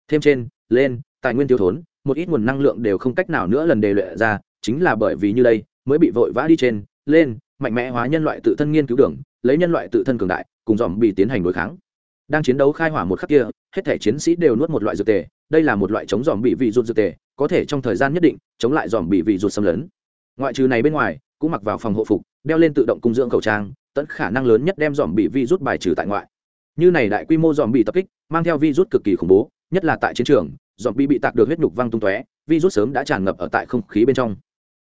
Thêm trên, lên tài nguyên thiếu thốn, một ít nguồn năng lượng đều không cách nào nữa lần đề luyện ra, chính là bởi vì như đây, mới bị vội vã đi trên, lên, mạnh mẽ hóa nhân loại tự thân nghiên cứu đường, lấy nhân loại tự thân cường đại, cùng dòm bị tiến hành đối kháng. Đang chiến đấu khai hỏa một khắc kia, hết thể chiến sĩ đều nuốt một loại dược tề, đây là một loại chống dòm bị vị rụt dược tề, có thể trong thời gian nhất định, chống lại dòm bị vị rụt xâm lấn. Ngoại trừ này bên ngoài, cũng mặc vào phòng hộ phục, đeo lên tự động cung dưỡng khẩu trang, tận khả năng lớn nhất đem dòm bị vi rút bài trừ tại ngoại. Như này đại quy mô dòm bị tập kích, mang theo vi rút cực kỳ khủng bố nhất là tại chiến trường dòm bị bị tạc được huyết nhục văng tung tóe virus sớm đã tràn ngập ở tại không khí bên trong.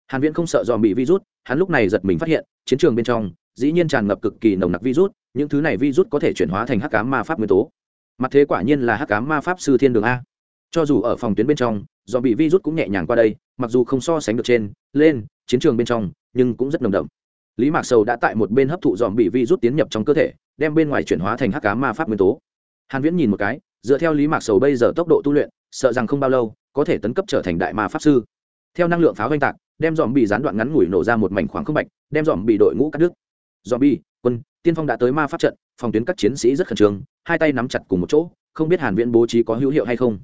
Hàn viễn không sợ dòm bị virus, hắn lúc này giật mình phát hiện chiến trường bên trong dĩ nhiên tràn ngập cực kỳ nồng nặc virus những thứ này virus có thể chuyển hóa thành hắc ám ma pháp nguyên tố. Mặt thế quả nhiên là hắc ám ma pháp sư thiên đường a. Cho dù ở phòng tuyến bên trong dòm bị virus cũng nhẹ nhàng qua đây mặc dù không so sánh được trên lên chiến trường bên trong nhưng cũng rất nồng đậm. Lý mạc sầu đã tại một bên hấp thụ dòm bị virus tiến nhập trong cơ thể đem bên ngoài chuyển hóa thành hắc ám ma pháp nguyên tố. Hàn viễn nhìn một cái dựa theo lý mạc sầu bây giờ tốc độ tu luyện, sợ rằng không bao lâu, có thể tấn cấp trở thành đại ma pháp sư. Theo năng lượng pháo oanh tạc, đem dòm bị gián đoạn ngắn ngủi nổ ra một mảnh khoảng không bạch, đem dòm bị đội ngũ cắt đứt. Zombie, quân, tiên phong đã tới ma pháp trận, phòng tuyến các chiến sĩ rất khẩn trương, hai tay nắm chặt cùng một chỗ, không biết hàn viễn bố trí có hữu hiệu hay không.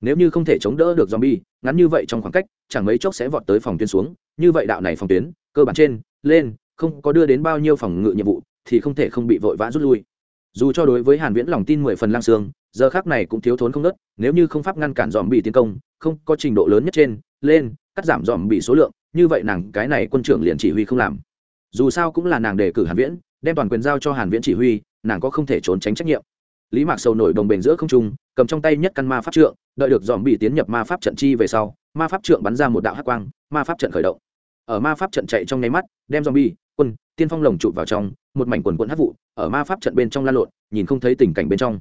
Nếu như không thể chống đỡ được zombie, ngắn như vậy trong khoảng cách, chẳng mấy chốc sẽ vọt tới phòng tuyến xuống. Như vậy đạo này phòng tuyến, cơ bản trên, lên, không có đưa đến bao nhiêu phòng ngự nhiệm vụ, thì không thể không bị vội vã rút lui dù cho đối với hàn viễn lòng tin mười phần lang xương, giờ khắc này cũng thiếu thốn không nớt, nếu như không pháp ngăn cản dòm bị tiến công, không có trình độ lớn nhất trên, lên, cắt giảm dòm bị số lượng, như vậy nàng cái này quân trưởng liền chỉ huy không làm. Dù sao cũng là nàng đề cử hàn viễn, đem toàn quyền giao cho hàn viễn chỉ huy, nàng có không thể trốn tránh trách nhiệm. Lý mạc sầu nổi đồng bền giữa không trung, cầm trong tay nhất căn ma pháp trượng, đợi được dòm bị tiến nhập ma pháp trận chi về sau, ma pháp trượng bắn ra một đạo hắc quang, ma pháp trận khởi động. Ở ma pháp trận chạy trong nháy mắt, đem zombie quân, tiên phong lồng chụp vào trong một mảnh quần quần hắc vụ, ở ma pháp trận bên trong lan lộn, nhìn không thấy tình cảnh bên trong.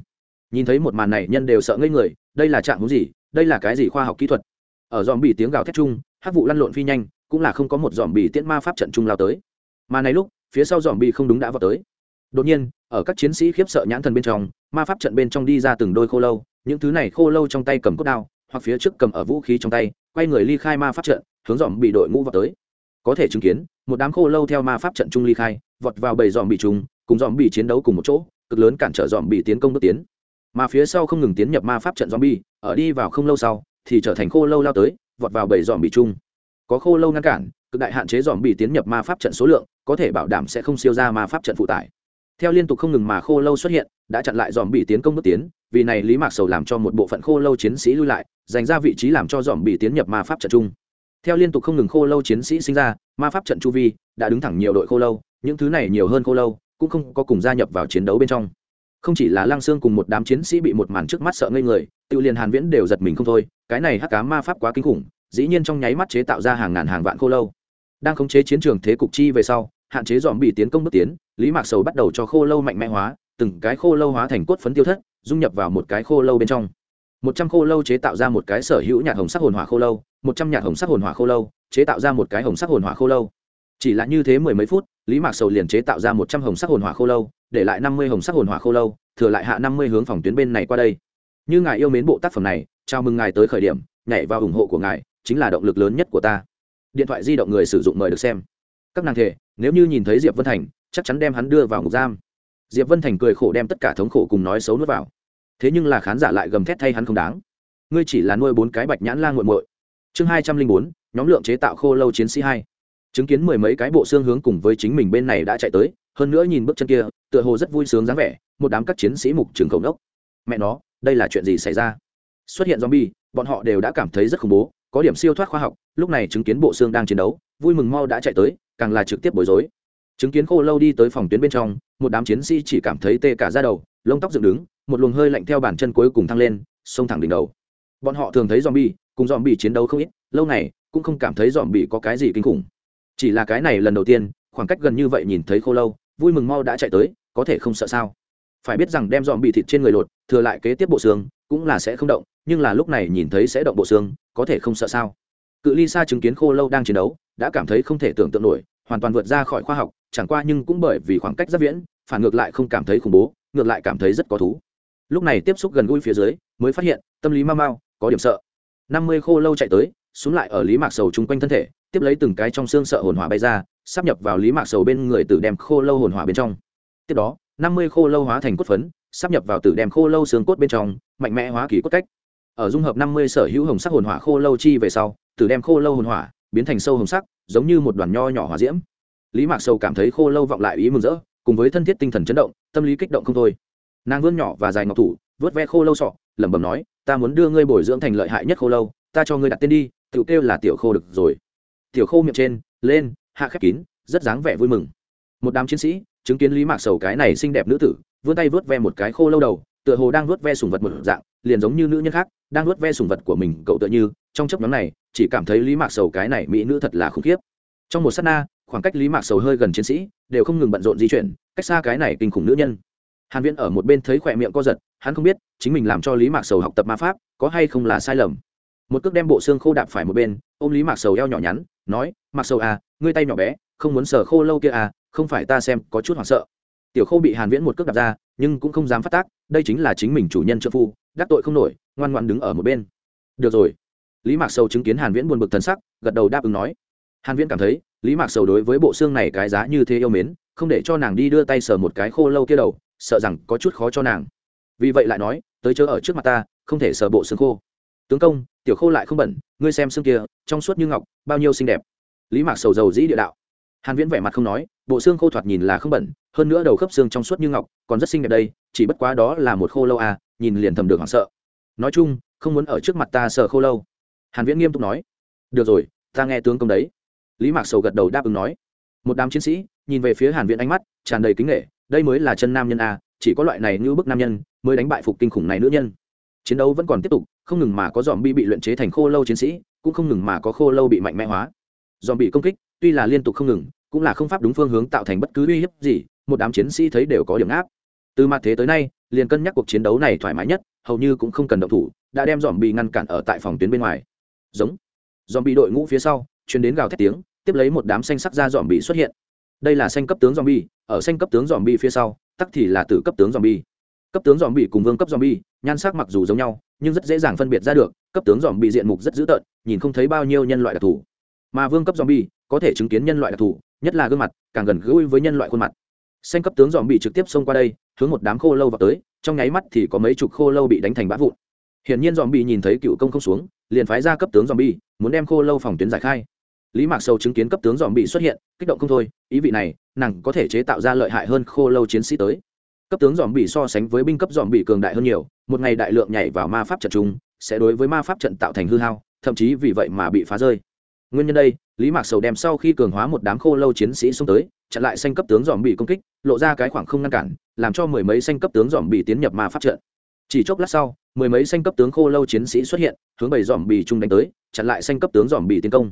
Nhìn thấy một màn này, nhân đều sợ ngây người, đây là trạng huống gì, đây là cái gì khoa học kỹ thuật? Ở dòm bị tiếng gào thét chung hắc vụ lăn lộn phi nhanh, cũng là không có một dòm bị tiễn ma pháp trận chung lao tới. Mà này lúc, phía sau dòm bị không đúng đã vào tới. Đột nhiên, ở các chiến sĩ khiếp sợ nhãn thần bên trong, ma pháp trận bên trong đi ra từng đôi khô lâu, những thứ này khô lâu trong tay cầm cốt đao, hoặc phía trước cầm ở vũ khí trong tay, quay người ly khai ma pháp trận, hướng dòm bị đội ngũ vào tới. Có thể chứng kiến một đám khô lâu theo ma pháp trận chung ly khai, vọt vào bầy dòm bị trùng, cùng dòm bị chiến đấu cùng một chỗ, cực lớn cản trở dòm bị tiến công bước tiến. Mà phía sau không ngừng tiến nhập ma pháp trận dòm bị ở đi vào không lâu sau, thì trở thành khô lâu lao tới, vọt vào bầy dòm bị chung có khô lâu ngăn cản, cực đại hạn chế dòm bị tiến nhập ma pháp trận số lượng, có thể bảo đảm sẽ không siêu ra ma pháp trận phụ tải. Theo liên tục không ngừng mà khô lâu xuất hiện, đã chặn lại dòm bị tiến công bước tiến, vì này lý mạc sầu làm cho một bộ phận khô lâu chiến sĩ lui lại, dành ra vị trí làm cho dòm bị tiến nhập ma pháp trận chung. Theo liên tục không ngừng khô lâu chiến sĩ sinh ra ma pháp trận chu vi đã đứng thẳng nhiều đội khô lâu, những thứ này nhiều hơn khô lâu, cũng không có cùng gia nhập vào chiến đấu bên trong. Không chỉ là lăng xương cùng một đám chiến sĩ bị một màn trước mắt sợ ngây người tự liền hàn viễn đều giật mình không thôi, cái này hắc cá ma pháp quá kinh khủng, dĩ nhiên trong nháy mắt chế tạo ra hàng ngàn hàng vạn khô lâu. Đang khống chế chiến trường thế cục chi về sau, hạn chế dòm bị tiến công bước tiến, lý mạc sầu bắt đầu cho khô lâu mạnh mẽ hóa, từng cái khô lâu hóa thành cốt phấn tiêu thất, dung nhập vào một cái khô lâu bên trong một trăm khô lâu chế tạo ra một cái sở hữu nhạt hồng sắc hồn hỏa khô lâu, một trăm nhạt hồng sắc hồn hỏa khô lâu, chế tạo ra một cái hồng sắc hồn hỏa khô lâu. Chỉ là như thế mười mấy phút, lý mạc sầu liền chế tạo ra một trăm hồng sắc hồn hỏa khô lâu, để lại năm mươi hồng sắc hồn hỏa khô lâu, thừa lại hạ năm mươi hướng phòng tuyến bên này qua đây. Như ngài yêu mến bộ tác phẩm này, chào mừng ngài tới khởi điểm, nhảy vào ủng hộ của ngài, chính là động lực lớn nhất của ta. Điện thoại di động người sử dụng mời được xem. Các nàng thể nếu như nhìn thấy diệp vân thành, chắc chắn đem hắn đưa vào ngục giam. Diệp vân thành cười khổ đem tất cả thống khổ cùng nói xấu nuốt vào thế nhưng là khán giả lại gầm thét thay hắn không đáng. Ngươi chỉ là nuôi bốn cái bạch nhãn la nguội muội. Chương hai trăm linh bốn, nhóm lượng chế tạo khô lâu chiến sĩ hai. Chứng kiến mười mấy cái bộ xương hướng cùng với chính mình bên này đã chạy tới, hơn nữa nhìn bước chân kia, tựa hồ rất vui sướng dáng vẻ, một đám các chiến sĩ mục trường khẩu đốc mẹ nó, đây là chuyện gì xảy ra? Xuất hiện zombie, bọn họ đều đã cảm thấy rất khủng bố, có điểm siêu thoát khoa học, lúc này chứng kiến bộ xương đang chiến đấu, vui mừng mau đã chạy tới, càng là trực tiếp bối rối. Chứng kiến khô lâu đi tới phòng tuyến bên trong, một đám chiến sĩ chỉ cảm thấy tê cả ra đầu, lông tóc dựng đứng một luồng hơi lạnh theo bản chân cuối cùng thăng lên, xông thẳng đỉnh đầu. Bọn họ thường thấy dòm bi cùng dòm bi chiến đấu không ít, lâu này cũng không cảm thấy dòm bi có cái gì kinh khủng. Chỉ là cái này lần đầu tiên, khoảng cách gần như vậy nhìn thấy khô lâu, vui mừng mau đã chạy tới, có thể không sợ sao? Phải biết rằng đem dòm bị thịt trên người lột, thừa lại kế tiếp bộ xương, cũng là sẽ không động, nhưng là lúc này nhìn thấy sẽ động bộ xương, có thể không sợ sao? Cự ly xa chứng kiến khô lâu đang chiến đấu, đã cảm thấy không thể tưởng tượng nổi, hoàn toàn vượt ra khỏi khoa học, chẳng qua nhưng cũng bởi vì khoảng cách rất viễn, phản ngược lại không cảm thấy khủng bố, ngược lại cảm thấy rất có thú lúc này tiếp xúc gần gũi phía dưới, mới phát hiện, tâm lý mau mau, có điểm sợ. Năm mươi khô lâu chạy tới, xuống lại ở lý mạc sầu chung quanh thân thể, tiếp lấy từng cái trong xương sợ hồn hỏa bay ra, sắp nhập vào lý mạc sầu bên người tử đem khô lâu hồn hỏa bên trong. Tiếp đó, năm mươi khô lâu hóa thành cốt phấn, sắp nhập vào tử đem khô lâu xương cốt bên trong, mạnh mẽ hóa kỳ cốt cách. Ở dung hợp năm mươi sở hữu hồng sắc hồn hỏa khô lâu chi về sau, tử đem khô lâu hồn hỏa biến thành sâu hồng sắc, giống như một đoàn nho nhỏ hỏa diễm. Lý mạc sầu cảm thấy khô lâu vọng lại ý mừng rỡ, cùng với thân thiết tinh thần chấn động, tâm lý kích động không thôi nàng vươn nhỏ và dài ngọc thủ, vớt ve khô lâu sọ, lẩm bẩm nói, ta muốn đưa ngươi bồi dưỡng thành lợi hại nhất khô lâu, ta cho ngươi đặt tên đi tự kêu là tiểu khô được rồi. Tiểu khô miệng trên, lên, hạ khép kín, rất dáng vẻ vui mừng. Một đám chiến sĩ, chứng kiến lý mạc sầu cái này xinh đẹp nữ tử, vươn tay vớt ve một cái khô lâu đầu, tựa hồ đang vớt ve sùng vật một dạng, liền giống như nữ nhân khác, đang vớt ve sùng vật của mình, cậu tựa như, trong chấp nhóm này, chỉ cảm thấy lý mạc sầu cái này mỹ nữ thật là khủng khiếp. Trong một s á t na, khoảng cách lý mạc sầu hơi gần chiến sĩ, đều không ngừng bận rộn di chuyển, cách xa cái này kinh khủng nữ nhân hàn viễn ở một bên thấy khỏe miệng co giật, hắn không biết chính mình làm cho lý mạc sầu học tập ma pháp có hay không là sai lầm. Một cước đem bộ xương khô đạp phải một bên, ôm lý mạc sầu eo nhỏ nhắn, nói, mạc sầu à ngươi tay nhỏ bé, không muốn sờ khô lâu kia à không phải ta xem có chút hoảng sợ. Tiểu khô bị hàn viễn một cước đạp ra, nhưng cũng không dám phát tác, đây chính là chính mình chủ nhân trợ phu, đắc tội không nổi, ngoan ngoan đứng ở một bên. Được rồi. Lý mạc sầu chứng kiến hàn viễn buồn bực thần sắc, gật đầu đáp ứng nói. Hàn viễn cảm thấy, lý mạc sầu đối với bộ xương này cái giá như thế yêu mến, không để cho nàng đi đưa tay sờ một cái khô lâu kia đầu sợ rằng có chút khó cho nàng. Vì vậy lại nói, tới chớ ở trước mặt ta, không thể sờ bộ xương khô. Tướng công, tiểu khô lại không bẩn, ngươi xem xương kia, trong suốt như ngọc, bao nhiêu xinh đẹp. Lý mạc sầu dầu dĩ địa đạo. Hàn viễn vẻ mặt không nói, bộ xương khô thoạt nhìn là không bẩn, hơn nữa đầu khớp xương trong suốt như ngọc, còn rất xinh đẹp đây, chỉ bất quá đó là một khô lâu à nhìn liền thầm được hoảng sợ. Nói chung, không muốn ở trước mặt ta sờ khô lâu. Hàn viễn nghiêm túc nói. Được rồi, ta nghe tướng công đấy. Lý mạc sầu gật đầu đáp ứng nói. Một đám chiến sĩ nhìn về phía hàn viễn ánh mắt tràn đầy kính nghệ đây mới là chân nam nhân a, chỉ có loại này như bức nam nhân mới đánh bại phục kinh khủng này nữ nhân. Chiến đấu vẫn còn tiếp tục, không ngừng mà có dòm bi bị luyện chế thành khô lâu chiến sĩ, cũng không ngừng mà có khô lâu bị mạnh mẽ hóa. Dòm bị công kích, tuy là liên tục không ngừng, cũng là không pháp đúng phương hướng tạo thành bất cứ uy hiếp gì, một đám chiến sĩ thấy đều có điểm áp từ mặt thế tới nay, liền cân nhắc cuộc chiến đấu này thoải mái nhất, hầu như cũng không cần động thủ, đã đem dòm bị ngăn cản ở tại phòng tuyến bên ngoài. Giống. Dòm bị đội ngũ phía sau chuyến đến gào thét tiếng, tiếp lấy một đám xanh sắc ra dòm bị xuất hiện. Đây là xanh cấp tướng dòm bi ở xanh cấp tướng dòm bi phía sau, tắc thì là tử cấp tướng dòm bi cấp tướng dòm bi cùng vương cấp dòm bi nhan sắc mặc dù giống nhau, nhưng rất dễ dàng phân biệt ra được, cấp tướng dòm bi diện mục rất dữ tợn, nhìn không thấy bao nhiêu nhân loại đặc thù. Mà vương cấp dòm bi có thể chứng kiến nhân loại đặc thù, nhất là gương mặt, càng gần gũi với nhân loại khuôn mặt. Xanh cấp tướng dòm bị trực tiếp xông qua đây, hướng một đám khô lâu vào tới, trong nháy mắt thì có mấy chục khô lâu bị đánh thành bã vụn. Hiển nhiên dòm bị nhìn thấy cựu công không xuống, liền phái ra cấp tướng dòm bị muốn đem khô lâu phòng tuyến giải khai. Lý mạc sầu chứng kiến cấp tướng dòm bị xuất hiện, kích động không thôi, ý vị này nàng có thể chế tạo ra lợi hại hơn khô lâu chiến sĩ tới. Cấp tướng dòm bị so sánh với binh cấp dòm bị cường đại hơn nhiều, một ngày đại lượng nhảy vào ma pháp trận chung, sẽ đối với ma pháp trận tạo thành hư hao, thậm chí vì vậy mà bị phá rơi. Nguyên nhân đây, lý mạc sầu đem sau khi cường hóa một đám khô lâu chiến sĩ xông tới, chặn lại xanh cấp tướng dòm bị công kích, lộ ra cái khoảng không ngăn cản, làm cho mười mấy xanh cấp tướng dòm bị tiến nhập ma pháp trận. Chỉ chốc lát sau, mười mấy xanh cấp tướng khô lâu chiến sĩ xuất hiện, hướng bảy dòm bị chung đánh tới, chặn lại xanh cấp tướng dòm bị tiến công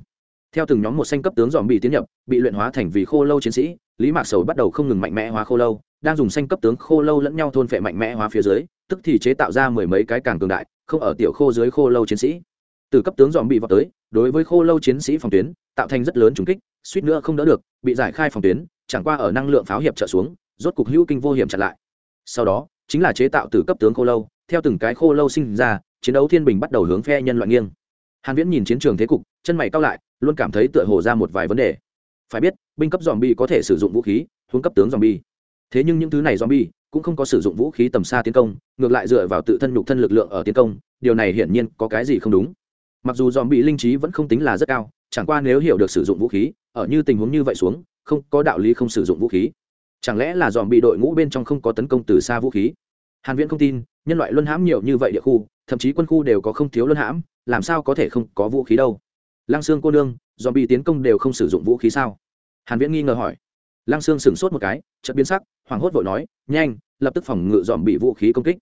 theo từng nhóm một xanh cấp tướng dòm bị tiến nhập, bị luyện hóa thành vì khô lâu chiến sĩ, lý mạc sầu bắt đầu không ngừng mạnh mẽ hóa khô lâu, đang dùng xanh cấp tướng khô lâu lẫn nhau thôn phệ mạnh mẽ hóa phía dưới, tức thì chế tạo ra mười mấy cái càng cường đại, không ở tiểu khô dưới khô lâu chiến sĩ. Từ cấp tướng dòm bị vào tới, đối với khô lâu chiến sĩ phòng tuyến, tạo thành rất lớn trùng kích, suýt nữa không đỡ được, bị giải khai phòng tuyến, chẳng qua ở năng lượng pháo hiệp trợ xuống, rốt cục hữu kinh vô hiểm chặn lại. Sau đó, chính là chế tạo từ cấp tướng khô lâu, theo từng cái khô lâu sinh ra, chiến đấu thiên bình bắt đầu hướng phe nhân loại nghiêng. Hàn viễn nhìn chiến trường thế cục, chân mày cao lại luôn cảm thấy tựa hồ ra một vài vấn đề. Phải biết, binh cấp dòm bi có thể sử dụng vũ khí huống cấp tướng dòm bi thế nhưng những thứ này dòm bi cũng không có sử dụng vũ khí tầm xa tiến công, ngược lại dựa vào tự thân nhục thân lực lượng ở tiến công, điều này hiển nhiên có cái gì không đúng. Mặc dù dòm bị linh trí vẫn không tính là rất cao, chẳng qua nếu hiểu được sử dụng vũ khí, ở như tình huống như vậy xuống, không có đạo lý không sử dụng vũ khí. Chẳng lẽ là dòm bị đội ngũ bên trong không có tấn công từ xa vũ khí? Hàn viễn không tin, nhân loại luân hãm nhiều như vậy địa khu, thậm chí quân khu đều có không thiếu luân hãm, làm sao có thể không có vũ khí đâu? Lăng xương cô nương dòm bị tiến công đều không sử dụng vũ khí sao? Hàn viễn nghi ngờ hỏi. Lăng xương sửng sốt một cái, chợt biến sắc, hoảng hốt vội nói, nhanh, lập tức phòng ngự dòm bị vũ khí công kích.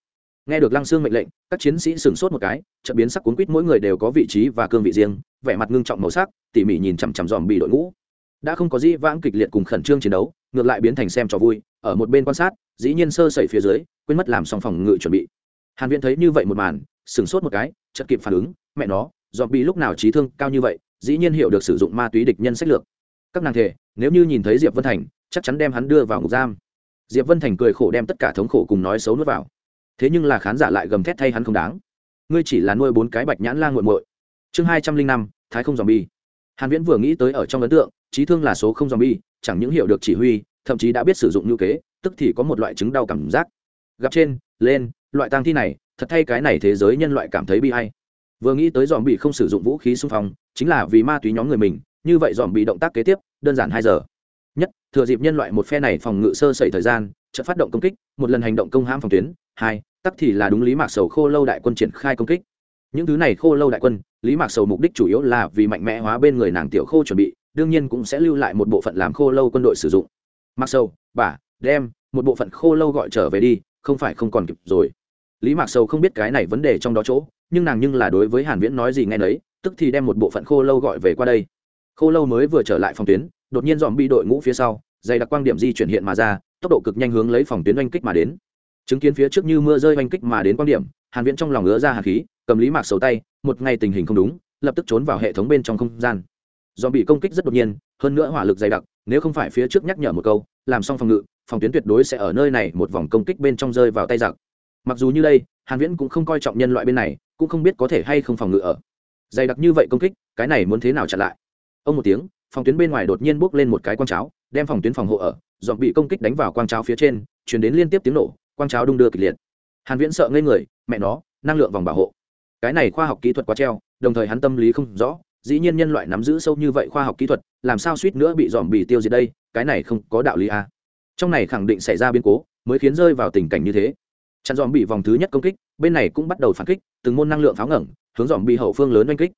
Nghe được lăng xương mệnh lệnh, các chiến sĩ sửng sốt một cái, chợt biến sắc cuốn quýt mỗi người đều có vị trí và cương vị riêng, vẻ mặt ngưng trọng màu sắc, tỉ mỉ nhìn chằm chằm dòm bị đội ngũ. Đã không có gì vãng kịch liệt cùng khẩn trương chiến đấu, ngược lại biến thành xem trò vui, ở một bên quan sát, dĩ nhiên sơ sẩy phía dưới, quên mất làm xong phòng ngự chuẩn bị. Hàn viễn thấy như vậy một màn, sửng sốt một cái, chợt kịp phản ứng, mẹ nó dòm bị lúc nào trí thương cao như vậy, dĩ nhiên hiểu được sử dụng ma túy địch nhân sách lược. Các nàng thể nếu như nhìn thấy diệp vân thành, chắc chắn đem hắn đưa vào ngục giam. Diệp vân thành cười khổ đem tất cả thống khổ cùng nói xấu nuốt vào. Thế nhưng là khán giả lại gầm thét thay hắn không đáng. Ngươi chỉ là nuôi bốn cái bạch nhãn la ngộn muội. Chương hai trăm linh năm, thái không dòm bi hàn viễn vừa nghĩ tới ở trong ấn tượng, trí thương là số không dòm bi chẳng những hiểu được chỉ huy, thậm chí đã biết sử dụng ngữ kế, tức thì có một loại chứng đau cảm giác. Gặp trên, lên, loại tang thi này, thật thay cái này thế giới nhân loại cảm thấy bi hay vừa nghĩ tới dòm bị không sử dụng vũ khí xung phong, chính là vì ma túy nhóm người mình, như vậy dòm bị động tác kế tiếp, đơn giản hai giờ. Nhất, thừa dịp nhân loại một phe này phòng ngự sơ sẩy thời gian, chợt phát động công kích, một lần hành động công hãm phòng tuyến. Hai, tắc thì là đúng lý mạc sầu khô lâu đại quân triển khai công kích. Những thứ này khô lâu đại quân, lý mạc sầu mục đích chủ yếu là vì mạnh mẽ hóa bên người nàng tiểu khô chuẩn bị, đương nhiên cũng sẽ lưu lại một bộ phận làm khô lâu quân đội sử dụng. Mặc sầu, bà, đem, một bộ phận khô lâu gọi trở về đi, không phải không còn kịp rồi lý mạc sầu không biết cái này vấn đề trong đó chỗ, nhưng nàng nhưng là đối với hàn viễn nói gì nghe nấy, tức thì đem một bộ phận khô lâu gọi về qua đây. Khô lâu mới vừa trở lại phòng tuyến, đột nhiên dòm bị đội ngũ phía sau, dày đặc quang điểm di chuyển hiện mà ra, tốc độ cực nhanh hướng lấy phòng tuyến oanh kích mà đến. Chứng kiến phía trước như mưa rơi oanh kích mà đến quang điểm, hàn viễn trong lòng ngứa ra hàn khí, cầm lý mạc sầu tay, một ngày tình hình không đúng, lập tức trốn vào hệ thống bên trong không gian. Do bị công kích rất đột nhiên, hơn nữa hỏa lực dày đặc, nếu không phải phía trước nhắc nhở một câu, làm xong phòng ngự, phòng tuyến tuyệt đối sẽ ở nơi này một vòng công kích bên trong rơi vào tay giặc mặc dù như đây, hàn viễn cũng không coi trọng nhân loại bên này, cũng không biết có thể hay không phòng ngự ở. Dày đặc như vậy công kích, cái này muốn thế nào chặn lại? Ông một tiếng, phòng tuyến bên ngoài đột nhiên bốc lên một cái quang cháo, đem phòng tuyến phòng hộ ở dọn bị công kích đánh vào quang cháo phía trên chuyển đến liên tiếp tiếng nổ, quang cháo đung đưa kịch liệt. Hàn viễn sợ ngây người, mẹ nó, năng lượng vòng bảo hộ. Cái này khoa học kỹ thuật quá treo, đồng thời hắn tâm lý không rõ, dĩ nhiên nhân loại nắm giữ sâu như vậy khoa học kỹ thuật, làm sao suýt nữa bị dòm bị tiêu diệt đây, cái này không có đạo lý à. trong này khẳng định xảy ra biến cố, mới khiến rơi vào tình cảnh như thế chặn dòm bị vòng thứ nhất công kích, bên này cũng bắt đầu phản kích, từng môn năng lượng pháo ngẩng, hướng dòm bị hậu phương lớn oanh kích.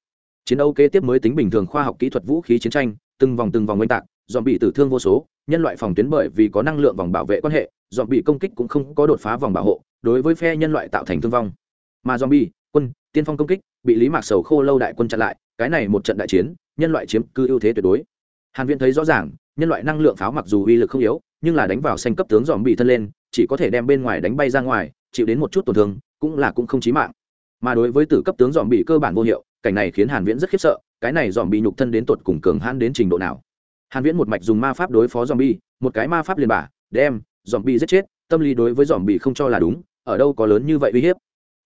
Chiến đấu kế tiếp mới tính bình thường khoa học kỹ thuật vũ khí chiến tranh, từng vòng từng vòng oanh tạc, dòm bị tử thương vô số, nhân loại phòng tuyến bởi vì có năng lượng vòng bảo vệ quan hệ, dòm bị công kích cũng không có đột phá vòng bảo hộ, đối với phe nhân loại tạo thành thương vong. Mà dòm bị, quân, tiên phong công kích, bị lý mạc sầu khô lâu đại quân chặn lại, cái này một trận đại chiến, nhân loại chiếm cứ ưu thế tuyệt đối. Hàn viện thấy rõ ràng, nhân loại năng lượng pháo mặc dù uy lực không yếu, nhưng là đánh vào xanh cấp tướng dòm bị thân lên chỉ có thể đem bên ngoài đánh bay ra ngoài, chịu đến một chút tổn thương, cũng là cũng không chí mạng. Mà đối với tử cấp tướng dòm bị cơ bản vô hiệu, cảnh này khiến hàn viễn rất khiếp sợ, cái này dòm bị nhục thân đến tột cùng cường hãn đến trình độ nào? Hàn viễn một mạch dùng ma pháp đối phó dòm bi một cái ma pháp liền bả, đem, dòm bi giết chết, tâm lý đối với dòm bị không cho là đúng, ở đâu có lớn như vậy uy hiếp.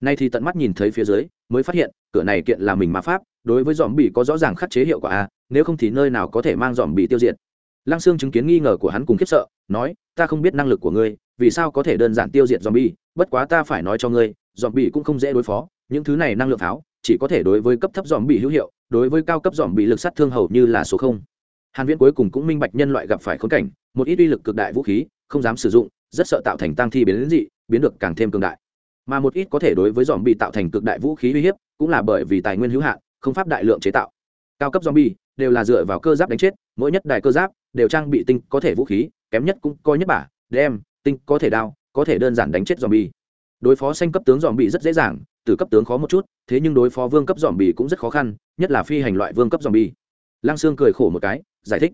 Nay thì tận mắt nhìn thấy phía dưới, mới phát hiện, cửa này kiện là mình ma pháp, đối với dòm bị có rõ ràng khắc chế hiệu quả a nếu không thì nơi nào có thể mang dòm bị tiêu diệt lăng xương chứng kiến nghi ngờ của hắn cùng khiếp sợ nói ta không biết năng lực của ngươi vì sao có thể đơn giản tiêu diệt zombie, bất quá ta phải nói cho ngươi zombie bị cũng không dễ đối phó những thứ này năng lượng pháo chỉ có thể đối với cấp thấp zombie bị hữu hiệu đối với cao cấp zombie bị lực sát thương hầu như là số không. Hàn viễn cuối cùng cũng minh bạch nhân loại gặp phải khốn cảnh một ít uy lực cực đại vũ khí không dám sử dụng rất sợ tạo thành tăng thi biến dị biến được càng thêm cường đại. Mà một ít có thể đối với zombie bị tạo thành cực đại vũ khí uy hiếp cũng là bởi vì tài nguyên hữu hạn không pháp đại lượng chế tạo. Cao cấp zombie đều là dựa vào cơ giáp đánh chết mỗi nhất đài cơ giáp đều trang bị tinh có thể vũ khí, kém nhất cũng coi nhất bả, đem, tinh có thể đao, có thể đơn giản đánh chết zombie. Đối phó xanh cấp tướng zombie rất dễ dàng từ cấp tướng khó một chút, thế nhưng đối phó vương cấp zombie cũng rất khó khăn, nhất là phi hành loại vương cấp zombie. Lăng Sương cười khổ một cái, giải thích.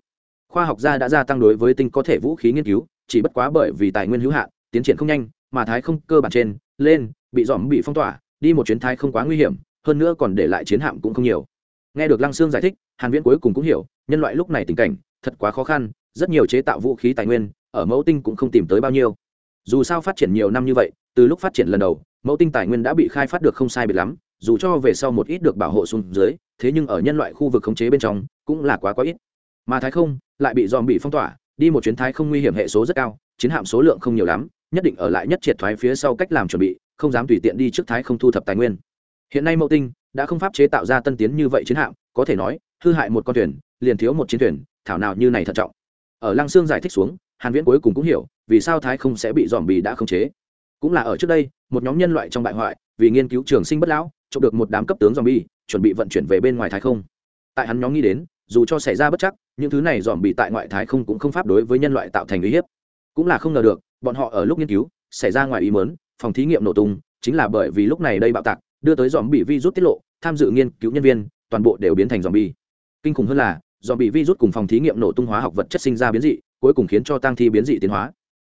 Khoa học gia đã gia tăng đối với tinh có thể vũ khí nghiên cứu, chỉ bất quá bởi vì tài nguyên hữu hạn, tiến triển không nhanh, mà thái không cơ bản trên, lên, bị dòm bị phong tỏa, đi một chuyến thái không quá nguy hiểm, hơn nữa còn để lại chiến hạm cũng không nhiều. Nghe được lăng sương giải thích, hàn viễn cuối cùng cũng hiểu, nhân loại lúc này tình cảnh thật quá khó khăn, rất nhiều chế tạo vũ khí tài nguyên, ở mẫu tinh cũng không tìm tới bao nhiêu. Dù sao phát triển nhiều năm như vậy, từ lúc phát triển lần đầu, mẫu tinh tài nguyên đã bị khai phát được không sai biệt lắm, dù cho về sau một ít được bảo hộ xuống dưới, thế nhưng ở nhân loại khu vực khống chế bên trong, cũng là quá quá ít. Mà thái không lại bị dòm bị phong tỏa, đi một chuyến thái không nguy hiểm hệ số rất cao, chiến hạm số lượng không nhiều lắm, nhất định ở lại nhất triệt thoái phía sau cách làm chuẩn bị, không dám tùy tiện đi trước thái không thu thập tài nguyên. Hiện nay mẫu tinh đã không pháp chế tạo ra tân tiến như vậy chiến hạm, có thể nói, hư hại một con thuyền, liền thiếu một chiến thuyền thảo nào như này thận trọng. Ở lăng sương giải thích xuống, hàn viễn cuối cùng cũng hiểu, vì sao thái không sẽ bị dòm bì đã không chế. Cũng là ở trước đây, một nhóm nhân loại trong bại hoại, vì nghiên cứu trường sinh bất lão chụp được một đám cấp tướng dòm bì, chuẩn bị vận chuyển về bên ngoài thái không. Tại hắn nhóm nghĩ đến, dù cho xảy ra bất chắc, những thứ này dòm bì tại ngoại thái không cũng không pháp đối với nhân loại tạo thành uy hiếp. Cũng là không ngờ được, bọn họ ở lúc nghiên cứu, xảy ra ngoài ý mớn phòng thí nghiệm nổ tung, chính là bởi vì lúc này đây bạo tạc, đưa tới dòm bị virus tiết lộ, tham dự nghiên cứu nhân viên, toàn bộ đều biến thành dòm bi kinh khủng hơn là Do bị virus cùng phòng thí nghiệm nổ tung hóa học vật chất sinh ra biến dị, cuối cùng khiến cho tăng thi biến dị tiến hóa.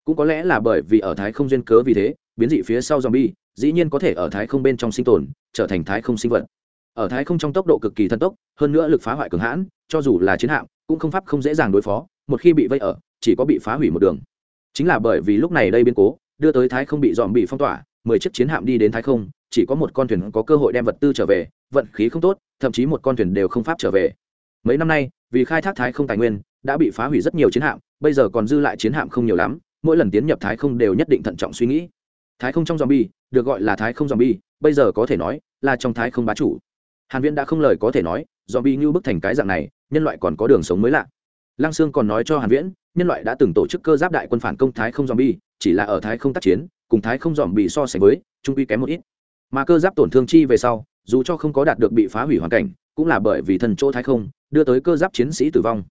Cũng có lẽ là bởi vì ở thái không duyên cớ vì thế, biến dị phía sau zombie, dĩ nhiên có thể ở thái không bên trong sinh tồn, trở thành thái không sinh vật. Ở thái không trong tốc độ cực kỳ thần tốc, hơn nữa lực phá hoại cường hãn, cho dù là chiến hạm, cũng không pháp không dễ dàng đối phó, một khi bị vây ở, chỉ có bị phá hủy một đường. Chính là bởi vì lúc này đây biến cố, đưa tới thái không bị dòm bị phong tỏa, mười chiếc chiến hạm đi đến thái không, chỉ có một con thuyền có cơ hội đem vật tư trở về, vận khí không tốt, thậm chí một con thuyền đều không pháp trở về mấy năm nay, vì khai thác thái không tài nguyên, đã bị phá hủy rất nhiều chiến hạm, bây giờ còn dư lại chiến hạm không nhiều lắm, mỗi lần tiến nhập thái không đều nhất định thận trọng suy nghĩ. Thái không trong zombie, được gọi là thái không zombie, bây giờ có thể nói là trong thái không bá chủ. Hàn viễn đã không lời có thể nói, zombie như bức thành cái dạng này, nhân loại còn có đường sống mới lạ. Lăng sương còn nói cho hàn viễn, nhân loại đã từng tổ chức cơ giáp đại quân phản công thái không zombie, chỉ là ở thái không tác chiến, cùng thái không zombie so sánh với, trung uy kém một ít. Mà cơ giáp tổn thương chi về sau, dù cho không có đạt được bị phá hủy hoàn cảnh, cũng là bởi vì thần chỗ thái không đưa tới cơ giáp chiến sĩ tử vong.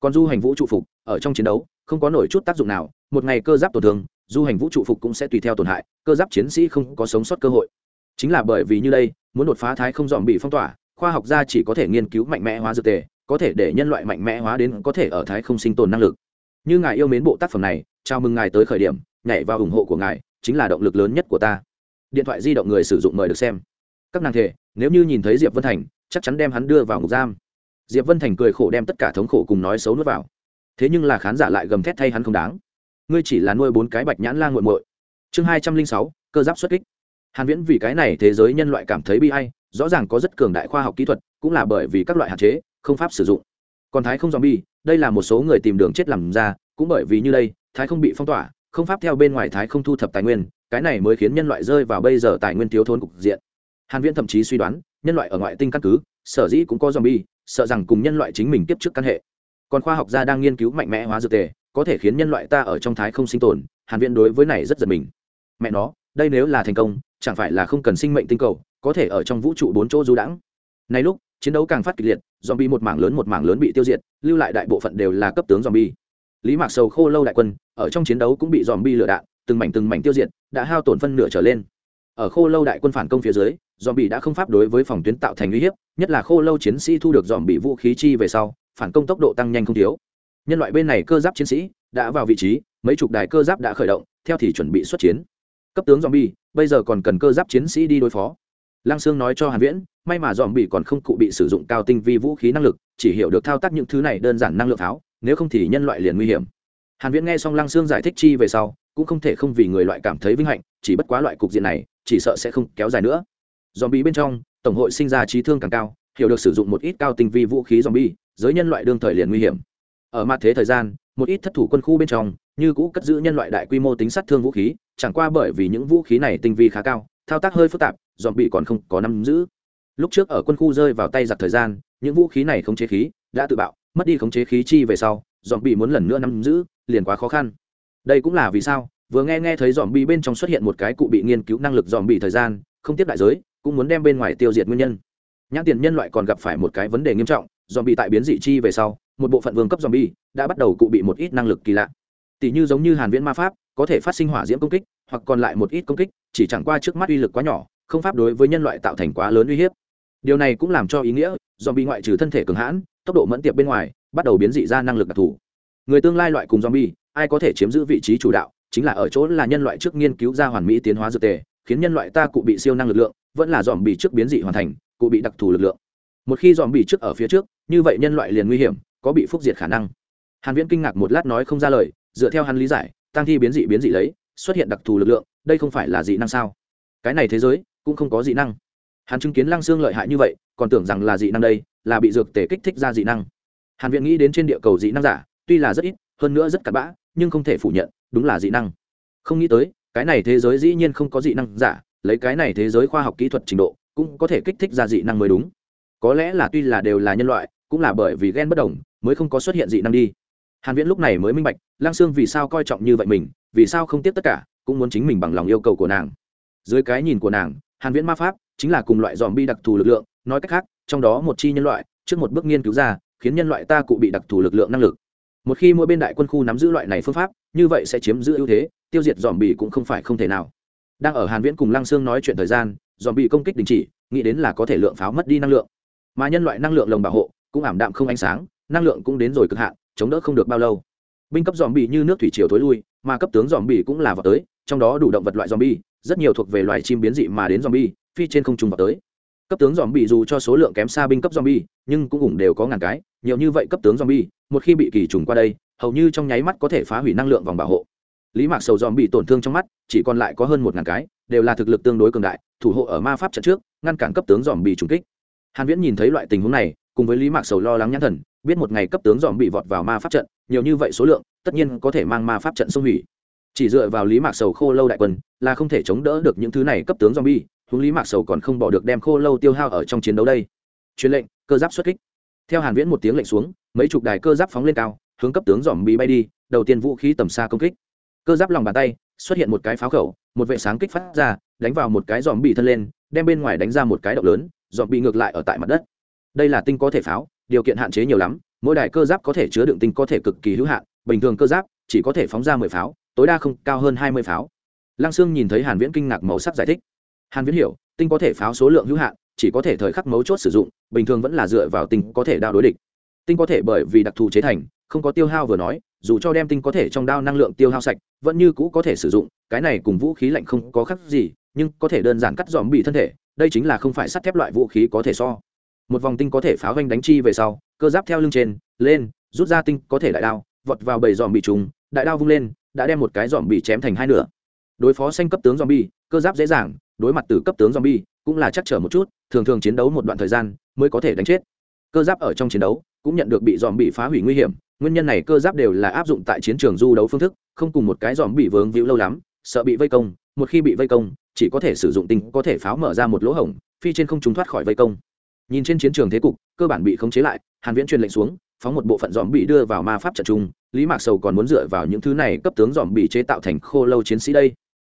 Còn du hành vũ trụ phục, ở trong chiến đấu, không có nổi chút tác dụng nào, một ngày cơ giáp tổn thương, du hành vũ trụ phục cũng sẽ tùy theo tổn hại, cơ giáp chiến sĩ không có sống sót cơ hội. Chính là bởi vì như đây, muốn đột phá thái không dòm bị phong tỏa, khoa học gia chỉ có thể nghiên cứu mạnh mẽ hóa dược tề, có thể để nhân loại mạnh mẽ hóa đến có thể ở thái không sinh tồn năng lực. Như ngài yêu mến bộ tác phẩm này, chào mừng ngài tới khởi điểm, nhảy vào ủng hộ của ngài, chính là động lực lớn nhất của ta. Điện thoại di động người sử dụng mời được xem. Các nàng thể nếu như nhìn thấy diệp vân thành, chắc chắn đem hắn đưa vào ngục giam diệp vân thành cười khổ đem tất cả thống khổ cùng nói xấu nuốt vào. Thế nhưng là khán giả lại gầm thét thay hắn không đáng. Ngươi chỉ là nuôi bốn cái bạch nhãn lan g u muội. Chương hai trăm linh sáu, cơ giáp xuất kích. Hàn viễn vì cái này thế giới nhân loại cảm thấy bi hay rõ ràng có rất cường đại khoa học kỹ thuật, cũng là bởi vì các loại hạn chế, không pháp sử dụng. Còn thái không zombie, đây là một số người tìm đường chết làm ra, cũng bởi vì như đây, thái không bị phong tỏa, không pháp theo bên ngoài thái không thu thập tài nguyên, cái này mới khiến nhân loại rơi vào bây giờ tài nguyên thiếu thốn cục diện hàn viễn thậm chí suy đoán, nhân loại ở ngoại tinh căn cứ, sở dĩ cũng có zombie, sợ rằng cùng nhân loại chính mình tiếp trước căn hệ. Còn khoa học gia đang nghiên cứu mạnh mẽ hóa dược tề, có thể khiến nhân loại ta ở trong thái không sinh tồn, hàn viễn đối với này rất giật mình. Mẹ nó, đây nếu là thành công, chẳng phải là không cần sinh mệnh tinh cầu, có thể ở trong vũ trụ bốn chỗ du đãng. Này lúc, chiến đấu càng phát kịch liệt, zombie một mảng lớn một mảng lớn bị tiêu diệt, lưu lại đại bộ phận đều là cấp tướng zombie. Lý mạc sầu khô lâu đại quân, ở trong chiến đấu cũng bị zombie lửa đạn, từng mảnh từng mảnh tiêu diệt, đã hao tổn phân nửa trở lên ở khô lâu đại quân phản công phía dưới, zombie đã không pháp đối với phòng tuyến tạo thành uy hiếp, nhất là khô lâu chiến sĩ thu được zombie vũ khí chi về sau, phản công tốc độ tăng nhanh không thiếu. Nhân loại bên này cơ giáp chiến sĩ đã vào vị trí, mấy chục đài cơ giáp đã khởi động, theo thì chuẩn bị xuất chiến. Cấp tướng zombie, bây giờ còn cần cơ giáp chiến sĩ đi đối phó. Lăng sương nói cho hàn viễn, may mà zombie còn không cụ bị sử dụng cao tinh vi vũ khí năng lực, chỉ hiểu được thao tác những thứ này đơn giản năng lượng pháo, nếu không thì nhân loại liền nguy hiểm hàn viễn nghe xong lăng sương giải thích chi về sau, cũng không thể không vì người loại cảm thấy vinh hạnh, chỉ bất quá loại cục diện này, chỉ sợ sẽ không kéo dài nữa. Zombie bên trong, tổng hội sinh ra trí thương càng cao, hiểu được sử dụng một ít cao tinh vi vũ khí zombie, giới nhân loại đương thời liền nguy hiểm. Ở mặt thế thời gian, một ít thất thủ quân khu bên trong, như cũ cất giữ nhân loại đại quy mô tính sát thương vũ khí, chẳng qua bởi vì những vũ khí này tinh vi khá cao, thao tác hơi phức tạp dòm bị còn không có nắm giữ. Lúc trước ở quân khu rơi vào tay giặc thời gian, những vũ khí này không chế khí đã tự bạo, mất đi khống chế khí chi về sau dòm bị muốn lần nữa nắm giữ liền quá khó khăn. Đây cũng là vì sao, vừa nghe nghe thấy dòm bi bên trong xuất hiện một cái cụ bị nghiên cứu năng lực dòm bị thời gian, không tiếp đại giới, cũng muốn đem bên ngoài tiêu diệt nguyên nhân. Nhãn tiền nhân loại còn gặp phải một cái vấn đề nghiêm trọng dòm bi tại biến dị chi về sau, một bộ phận vương cấp dòm bi đã bắt đầu cụ bị một ít năng lực kỳ lạ. Tỷ như giống như hàn viễn ma pháp, có thể phát sinh hỏa diễm công kích, hoặc còn lại một ít công kích, chỉ chẳng qua trước mắt uy lực quá nhỏ, không pháp đối với nhân loại tạo thành quá lớn uy hiếp. Điều này cũng làm cho ý nghĩa dòm bi ngoại trừ thân thể cường hãn, tốc độ mẫn tiệp bên ngoài, bắt đầu biến dị ra năng lực đặc thù người tương lai loại cùng dòm ai có thể chiếm giữ vị trí chủ đạo? Chính là ở chỗ là nhân loại trước nghiên cứu ra hoàn mỹ tiến hóa dược tề, khiến nhân loại ta cụ bị siêu năng lực lượng, vẫn là dòm bị trước biến dị hoàn thành, cụ bị đặc thù lực lượng. Một khi dòm bị trước ở phía trước, như vậy nhân loại liền nguy hiểm, có bị phúc diệt khả năng. Hàn viễn kinh ngạc một lát nói không ra lời, dựa theo hắn lý giải, tăng thi biến dị biến dị lấy, xuất hiện đặc thù lực lượng, đây không phải là dị năng sao? Cái này thế giới, cũng không có dị năng. Hắn chứng kiến lăng xương lợi hại như vậy, còn tưởng rằng là dị năng đây, là bị dược tề kích thích ra dị năng. Hàn viễn nghĩ đến trên địa cầu dị năng giả tuy là rất ít, hơn nữa rất cặn bã, nhưng không thể phủ nhận, đúng là dị năng. Không nghĩ tới, cái này thế giới dĩ nhiên không có dị năng giả, lấy cái này thế giới khoa học kỹ thuật trình độ, cũng có thể kích thích ra dị năng mới đúng. Có lẽ là tuy là đều là nhân loại, cũng là bởi vì ghen bất đồng, mới không có xuất hiện dị năng đi. Hàn viễn lúc này mới minh bạch lang sương vì sao coi trọng như vậy mình, vì sao không tiếp tất cả, cũng muốn chính mình bằng lòng yêu cầu của nàng. Dưới cái nhìn của nàng, hàn viễn ma pháp chính là cùng loại dòm bi đặc thù lực lượng, nói cách khác, trong đó một chi nhân loại, trước một bước nghiên cứu ra, khiến nhân loại ta cụ bị đặc thù lực lượng năng lực một khi mỗi bên đại quân khu nắm giữ loại này phương pháp, như vậy sẽ chiếm giữ ưu thế, tiêu diệt dòm bì cũng không phải không thể nào. Đang ở hàn viễn cùng lăng sương nói chuyện thời gian dòm bì công kích đình chỉ, nghĩ đến là có thể lượng pháo mất đi năng lượng. Mà nhân loại năng lượng lồng bảo hộ, cũng ảm đạm không ánh sáng, năng lượng cũng đến rồi cực hạn, chống đỡ không được bao lâu. Binh cấp dòm bị như nước thủy triều thối lui, mà cấp tướng dòm bị cũng là vào tới, trong đó đủ động vật loại dòm bì rất nhiều thuộc về loài chim biến dị mà đến dòm bì phi trên không trung vào tới. Cấp tướng dòm bị dù cho số lượng kém xa binh cấp dòm bì nhưng cũng cũng đều có ngàn cái, nhiều như vậy cấp tướng dòm bi một khi bị kỳ trùng qua đây, hầu như trong nháy mắt có thể phá hủy năng lượng vòng bảo hộ. Lý mạc sầu dòm bị tổn thương trong mắt, chỉ còn lại có hơn một ngàn cái, đều là thực lực tương đối cường đại, thủ hộ ở ma pháp trận trước, ngăn cản cấp tướng dòm bị trùng kích. Hàn viễn nhìn thấy loại tình huống này, cùng với lý mạc sầu lo lắng nhãn thần, biết một ngày cấp tướng dòm bị vọt vào ma pháp trận, nhiều như vậy số lượng, tất nhiên có thể mang ma pháp trận xung hủy. Chỉ dựa vào lý mạc sầu khô lâu đại quân, là không thể chống đỡ được những thứ này cấp tướng dòm bi hướng lý mạc sầu còn không bỏ được đem khô lâu tiêu hao ở trong chiến đấu đây. Truyền lệnh, cơ giáp xuất kích theo hàn viễn một tiếng lệnh xuống, mấy chục đài cơ giáp phóng lên cao, hướng cấp tướng dòm bị bay đi, đầu tiên vũ khí tầm xa công kích. Cơ giáp lòng bàn tay, xuất hiện một cái pháo khẩu, một vệ sáng kích phát ra, đánh vào một cái dòm bị thân lên, đem bên ngoài đánh ra một cái động lớn dòm bị ngược lại ở tại mặt đất. Đây là tinh có thể pháo, điều kiện hạn chế nhiều lắm, mỗi đài cơ giáp có thể chứa đựng tinh có thể cực kỳ hữu hạn, bình thường cơ giáp chỉ có thể phóng ra mười pháo, tối đa không cao hơn hai mươi pháo. Lăng sương nhìn thấy hàn viễn kinh ngạc màu sắc giải thích. Hàn viễn hiểu, tinh có thể pháo số lượng hữu hạn chỉ có thể thời khắc mấu chốt sử dụng, bình thường vẫn là dựa vào tinh có thể đao đối địch. Tinh có thể bởi vì đặc thù chế thành, không có tiêu hao vừa nói, dù cho đem tinh có thể trong đao năng lượng tiêu hao sạch, vẫn như cũ có thể sử dụng, cái này cùng vũ khí lạnh không có khác gì, nhưng có thể đơn giản cắt dòm bị thân thể, đây chính là không phải sắt thép loại vũ khí có thể so. Một vòng tinh có thể pháo vanh đánh chi về sau, cơ giáp theo lưng trên, lên, rút ra tinh có thể đại đao, vọt vào bầy dòm bị trùng, đại đao vung lên, đã đem một cái dòm bị chém thành hai nửa. Đối phó xanh cấp tướng dòm bi, cơ giáp dễ dàng, đối mặt từ cấp tướng dòm bi cũng là chắc trở một chút, thường thường chiến đấu một đoạn thời gian mới có thể đánh chết. Cơ giáp ở trong chiến đấu cũng nhận được bị dòm bị phá hủy nguy hiểm, nguyên nhân này cơ giáp đều là áp dụng tại chiến trường du đấu phương thức, không cùng một cái dòm bị vướng víu lâu lắm, sợ bị vây công, một khi bị vây công, chỉ có thể sử dụng tinh có thể pháo mở ra một lỗ hổng, phi trên không chúng thoát khỏi vây công. Nhìn trên chiến trường thế cục, cơ bản bị khống chế lại, hàn viễn truyền lệnh xuống, phóng một bộ phận dòm bị đưa vào ma pháp trận trung, lý mạc sầu còn muốn dựa vào những thứ này cấp tướng dòm bị chế tạo thành khô lâu chiến sĩ đây.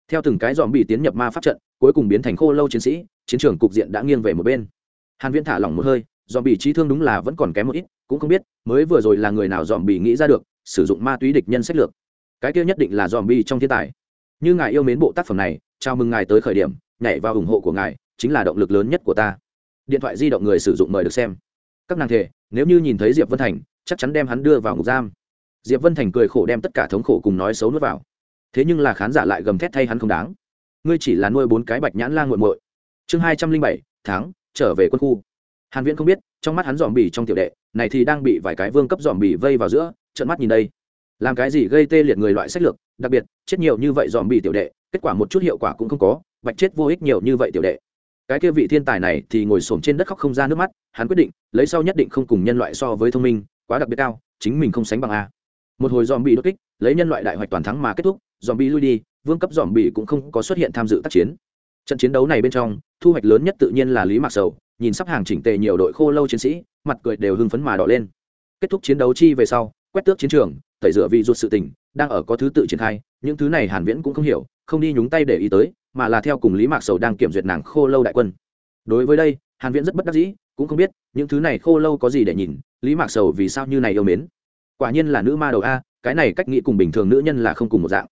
Theo từng cái dòm bị tiến nhập ma pháp trận, cuối cùng biến thành khô lâu chiến sĩ chiến trường cục diện đã nghiêng về một bên. Hàn viễn thả lỏng một hơi dòm bị trí thương đúng là vẫn còn kém một ít, cũng không biết, mới vừa rồi là người nào dòm bị nghĩ ra được, sử dụng ma túy địch nhân sách lược. Cái kia nhất định là dòm bị trong thiên tài. Như ngài yêu mến bộ tác phẩm này, chào mừng ngài tới khởi điểm, nhảy vào ủng hộ của ngài, chính là động lực lớn nhất của ta. Điện thoại di động người sử dụng mời được xem. Các nàng thể nếu như nhìn thấy diệp vân thành, chắc chắn đem hắn đưa vào ngục giam. Diệp vân thành cười khổ đem tất cả thống khổ cùng nói xấu nuốt vào. Thế nhưng là khán giả lại gầm thét thay hắn không đáng. Ngươi chỉ là nuôi bốn cái bạch nhãn la nguội nguội. muội chương hai trăm linh bảy, tháng, trở về quân khu. Hàn viễn không biết, trong mắt hắn dòm bì trong tiểu đệ, này thì đang bị vài cái vương cấp dòm bì vây vào giữa trận mắt nhìn đây. Làm cái gì gây tê liệt người loại sách lược, đặc biệt, chết nhiều như vậy dòm bì tiểu đệ, kết quả một chút hiệu quả cũng không có, bạch chết vô ích nhiều như vậy tiểu đệ. Cái kia vị thiên tài này thì ngồi xổm trên đất khóc không ra nước mắt, hắn quyết định, lấy sau nhất định không cùng nhân loại so với thông minh, quá đặc biệt cao, chính mình không sánh bằng a. Một hồi dòm bị đột kích, lấy nhân loại đại hoạch toàn thắng mà kết thúc dòm bị lui đi, vương cấp dòm bị cũng không có xuất hiện tham dự tác chiến trận chiến đấu này bên trong, thu hoạch lớn nhất tự nhiên là lý mạc sầu, nhìn sắp hàng chỉnh tề nhiều đội khô lâu chiến sĩ, mặt cười đều hưng phấn mà đỏ lên. Kết thúc chiến đấu chi về sau, quét tước chiến trường, tẩy rửa vị ruột sự tình, đang ở có thứ tự triển khai, những thứ này hàn viễn cũng không hiểu, không đi nhúng tay để ý tới, mà là theo cùng lý mạc sầu đang kiểm duyệt nàng khô lâu đại quân. Đối với đây, hàn viễn rất bất đắc dĩ, cũng không biết, những thứ này khô lâu có gì để nhìn, lý mạc sầu vì sao như này yêu mến. Quả nhiên là nữ ma đầu a, cái này cách nghĩ cùng bình thường nữ nhân là không cùng một dạng.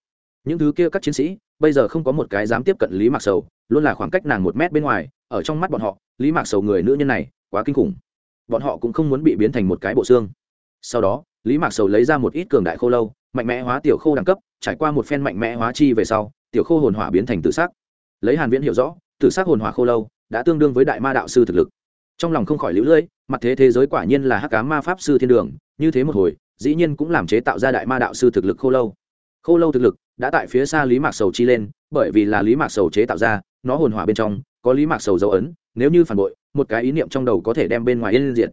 Những thứ kia các chiến sĩ bây giờ không có một cái dám tiếp cận lý mạc sầu, luôn là khoảng cách nàng một mét bên ngoài, ở trong mắt bọn họ, lý mạc sầu người nữ nhân này quá kinh khủng. Bọn họ cũng không muốn bị biến thành một cái bộ xương. Sau đó, lý mạc sầu lấy ra một ít cường đại khô lâu, mạnh mẽ hóa tiểu khô đẳng cấp, trải qua một phen mạnh mẽ hóa chi về sau, tiểu khô hồn hỏa biến thành tự xác. Lấy hàn viễn hiểu rõ, tự xác hồn hỏa khô lâu đã tương đương với đại ma đạo sư thực lực. Trong lòng không khỏi lũ lưỡi mặt thế thế giới quả nhiên là hắc cá ma pháp sư thiên đường, như thế một hồi, dĩ nhiên cũng làm chế tạo ra đại ma đạo sư thực lực khô lâu khô lâu thực lực, đã tại phía xa lý mạc sầu chi lên, bởi vì là lý mạc sầu chế tạo ra, nó hồn hỏa bên trong, có lý mạc sầu dấu ấn, nếu như phản bội, một cái ý niệm trong đầu có thể đem bên ngoài yên diện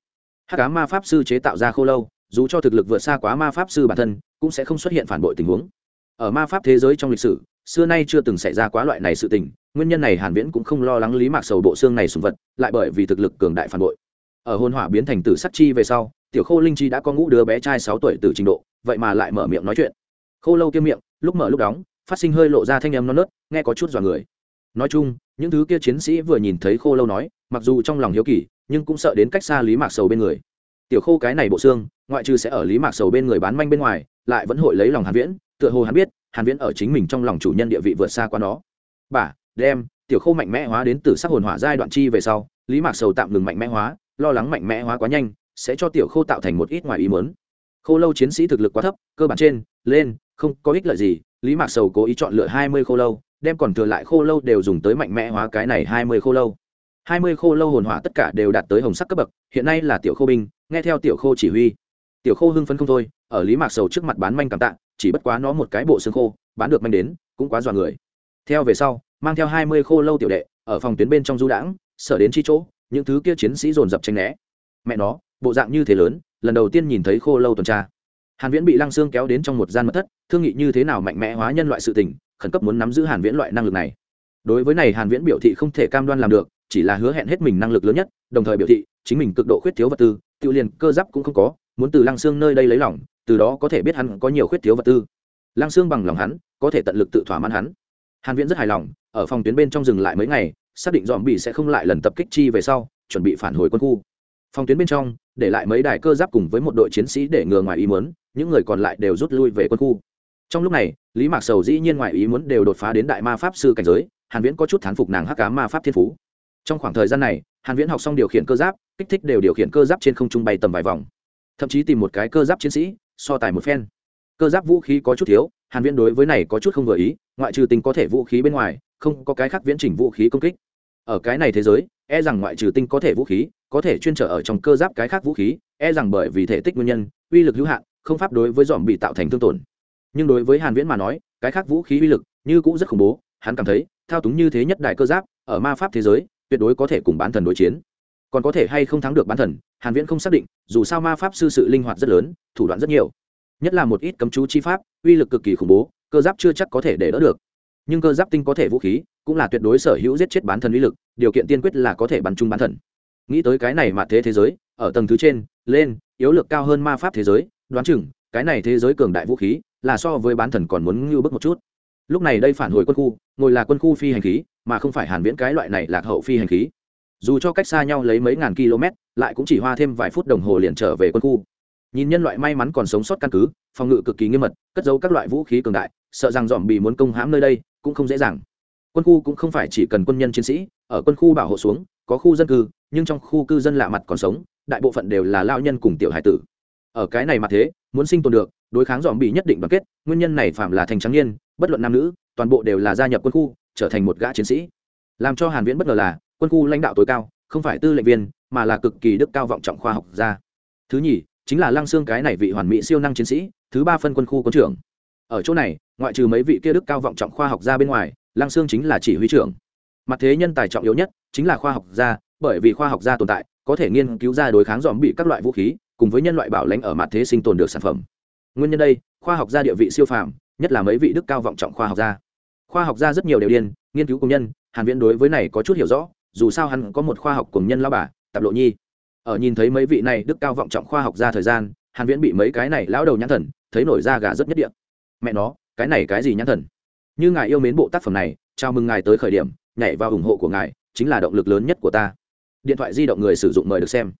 hát cá ma pháp sư chế tạo ra khô lâu, dù cho thực lực vượt xa quá ma pháp sư bản thân, cũng sẽ không xuất hiện phản bội tình huống. Ở ma pháp thế giới trong lịch sử, xưa nay chưa từng xảy ra quá loại này sự tình, nguyên nhân này hàn viễn cũng không lo lắng lý mạc sầu bộ xương này sùng vật, lại bởi vì thực lực cường đại phản bội. Ở hôn hỏa biến thành tử sắc chi về sau, tiểu khô linh chi đã có ngũ đứa bé trai 6 tuổi từ trình độ, vậy mà lại mở miệng nói chuyện khô lâu kia miệng, lúc mở lúc đóng, phát sinh hơi lộ ra thanh âm non nớt, nghe có chút dọa người. Nói chung, những thứ kia chiến sĩ vừa nhìn thấy khô lâu nói, mặc dù trong lòng hiếu kỳ, nhưng cũng sợ đến cách xa lý mạc sầu bên người. Tiểu khô cái này bộ xương, ngoại trừ sẽ ở lý mạc sầu bên người bán manh bên ngoài, lại vẫn hội lấy lòng hàn viễn, tựa hồ hắn biết, hàn viễn ở chính mình trong lòng chủ nhân địa vị vượt xa qua nó. Bà, đem, tiểu khô mạnh mẽ hóa đến từ sắc hồn hỏa giai đoạn chi về sau, lý mạc sầu tạm ngừng mạnh mẽ hóa, lo lắng mạnh mẽ hóa quá nhanh, sẽ cho tiểu khô tạo thành một ít ngoài ý muốn. Khô lâu chiến sĩ thực lực quá thấp, cơ bản trên, lên không có ích lợi gì, lý mạc sầu cố ý chọn lựa 20 khô lâu, đem còn thừa lại khô lâu đều dùng tới mạnh mẽ hóa cái này 20 khô lâu. 20 khô lâu hồn hỏa tất cả đều đạt tới hồng sắc cấp bậc, hiện nay là tiểu khô binh, nghe theo tiểu khô chỉ huy. Tiểu khô hưng phấn không thôi, ở lý mạc sầu trước mặt bán manh cảm tạ, chỉ bất quá nó một cái bộ xương khô, bán được manh đến, cũng quá dọa người. Theo về sau, mang theo hai mươi khô lâu tiểu đệ, ở phòng tuyến bên trong du đãng, sở đến chi chỗ, những thứ kia chiến sĩ dồn dập tranh né. Mẹ nó, bộ dạng như thế lớn, lần đầu tiên nhìn thấy khô lâu tuần tra hàn viễn bị lăng xương kéo đến trong một gian mật thất, thương nghị như thế nào mạnh mẽ hóa nhân loại sự tình, khẩn cấp muốn nắm giữ hàn viễn loại năng lực này. Đối với này hàn viễn biểu thị không thể cam đoan làm được, chỉ là hứa hẹn hết mình năng lực lớn nhất, đồng thời biểu thị, chính mình cực độ khuyết thiếu vật tư tiêu liền cơ giáp cũng không có, muốn từ lăng xương nơi đây lấy lòng, từ đó có thể biết hắn có nhiều khuyết thiếu vật tư. Lăng xương bằng lòng hắn, có thể tận lực tự thỏa mãn hắn. Hàn viễn rất hài lòng, ở phòng tuyến bên trong dừng lại mấy ngày, xác định dòm bị sẽ không lại lần tập kích chi về sau, chuẩn bị phản hồi quân khu. Phòng tuyến bên trong để lại mấy đài cơ giáp cùng với một đội chiến sĩ để ngừa ngoài ý muốn, những người còn lại đều rút lui về quân khu. Trong lúc này, lý mạc sầu dĩ nhiên ngoài ý muốn đều đột phá đến đại ma pháp sư cảnh giới, hàn viễn có chút thán phục nàng hắc cá ma pháp thiên phú. Trong khoảng thời gian này, hàn viễn học xong điều khiển cơ giáp, kích thích đều điều khiển cơ giáp trên không trung bay tầm vài vòng. Thậm chí tìm một cái cơ giáp chiến sĩ, so tài một phen. Cơ giáp vũ khí có chút thiếu, hàn viễn đối với này có chút không vừa ý, ngoại trừ tinh có thể vũ khí bên ngoài, không có cái khác viễn chỉnh vũ khí công kích. Ở cái này thế giới e rằng ngoại trừ tinh có thể vũ khí có thể chuyên trở ở trong cơ giáp cái khác vũ khí e rằng bởi vì thể tích nguyên nhân, uy lực hữu hạn, không pháp đối với dòm bị tạo thành thương tổn. Nhưng đối với hàn viễn mà nói, cái khác vũ khí uy lực như cũng rất khủng bố, hắn cảm thấy, thao túng như thế nhất đại cơ giáp, ở ma pháp thế giới, tuyệt đối có thể cùng bán thần đối chiến. Còn có thể hay không thắng được bán thần, hàn viễn không xác định, dù sao ma pháp sư sự linh hoạt rất lớn, thủ đoạn rất nhiều. Nhất là một ít cấm chú chi pháp, uy lực cực kỳ khủng bố, cơ giáp chưa chắc có thể để đỡ được. Nhưng cơ giáp tinh có thể vũ khí, cũng là tuyệt đối sở hữu giết chết bán thần uy lực, điều kiện tiên quyết là có thể bắn chung bán thần nghĩ tới cái này mà thế thế giới, ở tầng thứ trên, lên, yếu lực cao hơn ma pháp thế giới, đoán chừng, cái này thế giới cường đại vũ khí, là so với bán thần còn muốn ngưu bức một chút. Lúc này đây phản hồi quân khu, ngồi là quân khu phi hành khí, mà không phải hàn viễn cái loại này lạc hậu phi hành khí. Dù cho cách xa nhau lấy mấy ngàn km, lại cũng chỉ hoa thêm vài phút đồng hồ liền trở về quân khu. Nhìn nhân loại may mắn còn sống sót căn cứ, phòng ngự cực kỳ nghiêm mật, cất giấu các loại vũ khí cường đại, sợ rằng dòm bị muốn công hãm nơi đây, cũng không dễ dàng. Quân khu cũng không phải chỉ cần quân nhân chiến sĩ, ở quân khu bảo hộ xuống, có khu dân cư nhưng trong khu cư dân lạ mặt còn sống, đại bộ phận đều là lao nhân cùng tiểu hải tử. Ở cái này mà thế, muốn sinh tồn được, đối kháng dòm bị nhất định đoàn kết, nguyên nhân này phạm là thành trắng niên, bất luận nam nữ, toàn bộ đều là gia nhập quân khu, trở thành một gã chiến sĩ. Làm cho hàn viễn bất ngờ là, quân khu lãnh đạo tối cao, không phải tư lệnh viên, mà là cực kỳ đức cao vọng trọng khoa học gia. Thứ nhì, chính là lăng xương cái này vị hoàn mỹ siêu năng chiến sĩ, thứ ba phân quân khu quân trưởng. Ở chỗ này, ngoại trừ mấy vị kia đức cao vọng trọng khoa học gia bên ngoài, lăng xương chính là chỉ huy trưởng. Mặt thế nhân tài trọng yếu nhất chính là khoa học gia bởi vì khoa học gia tồn tại, có thể nghiên cứu ra đối kháng dòm bị các loại vũ khí, cùng với nhân loại bảo lãnh ở mặt thế sinh tồn được sản phẩm. Nguyên nhân đây, khoa học gia địa vị siêu phàm, nhất là mấy vị đức cao vọng trọng khoa học gia. Khoa học gia rất nhiều đều điên, nghiên cứu công nhân, hàn viễn đối với này có chút hiểu rõ, dù sao hắn có một khoa học cùng nhân lao bà, tạp lộ nhi. Ở nhìn thấy mấy vị này đức cao vọng trọng khoa học gia thời gian, hàn viễn bị mấy cái này lão đầu nhãn thần, thấy nổi da gà rất nhất địa. Mẹ nó, cái này cái gì nhãn thần? Như ngài yêu mến bộ tác phẩm này, chào mừng ngài tới khởi điểm, nhảy vào ủng hộ của ngài, chính là động lực lớn nhất của ta điện thoại di động người sử dụng mời được xem.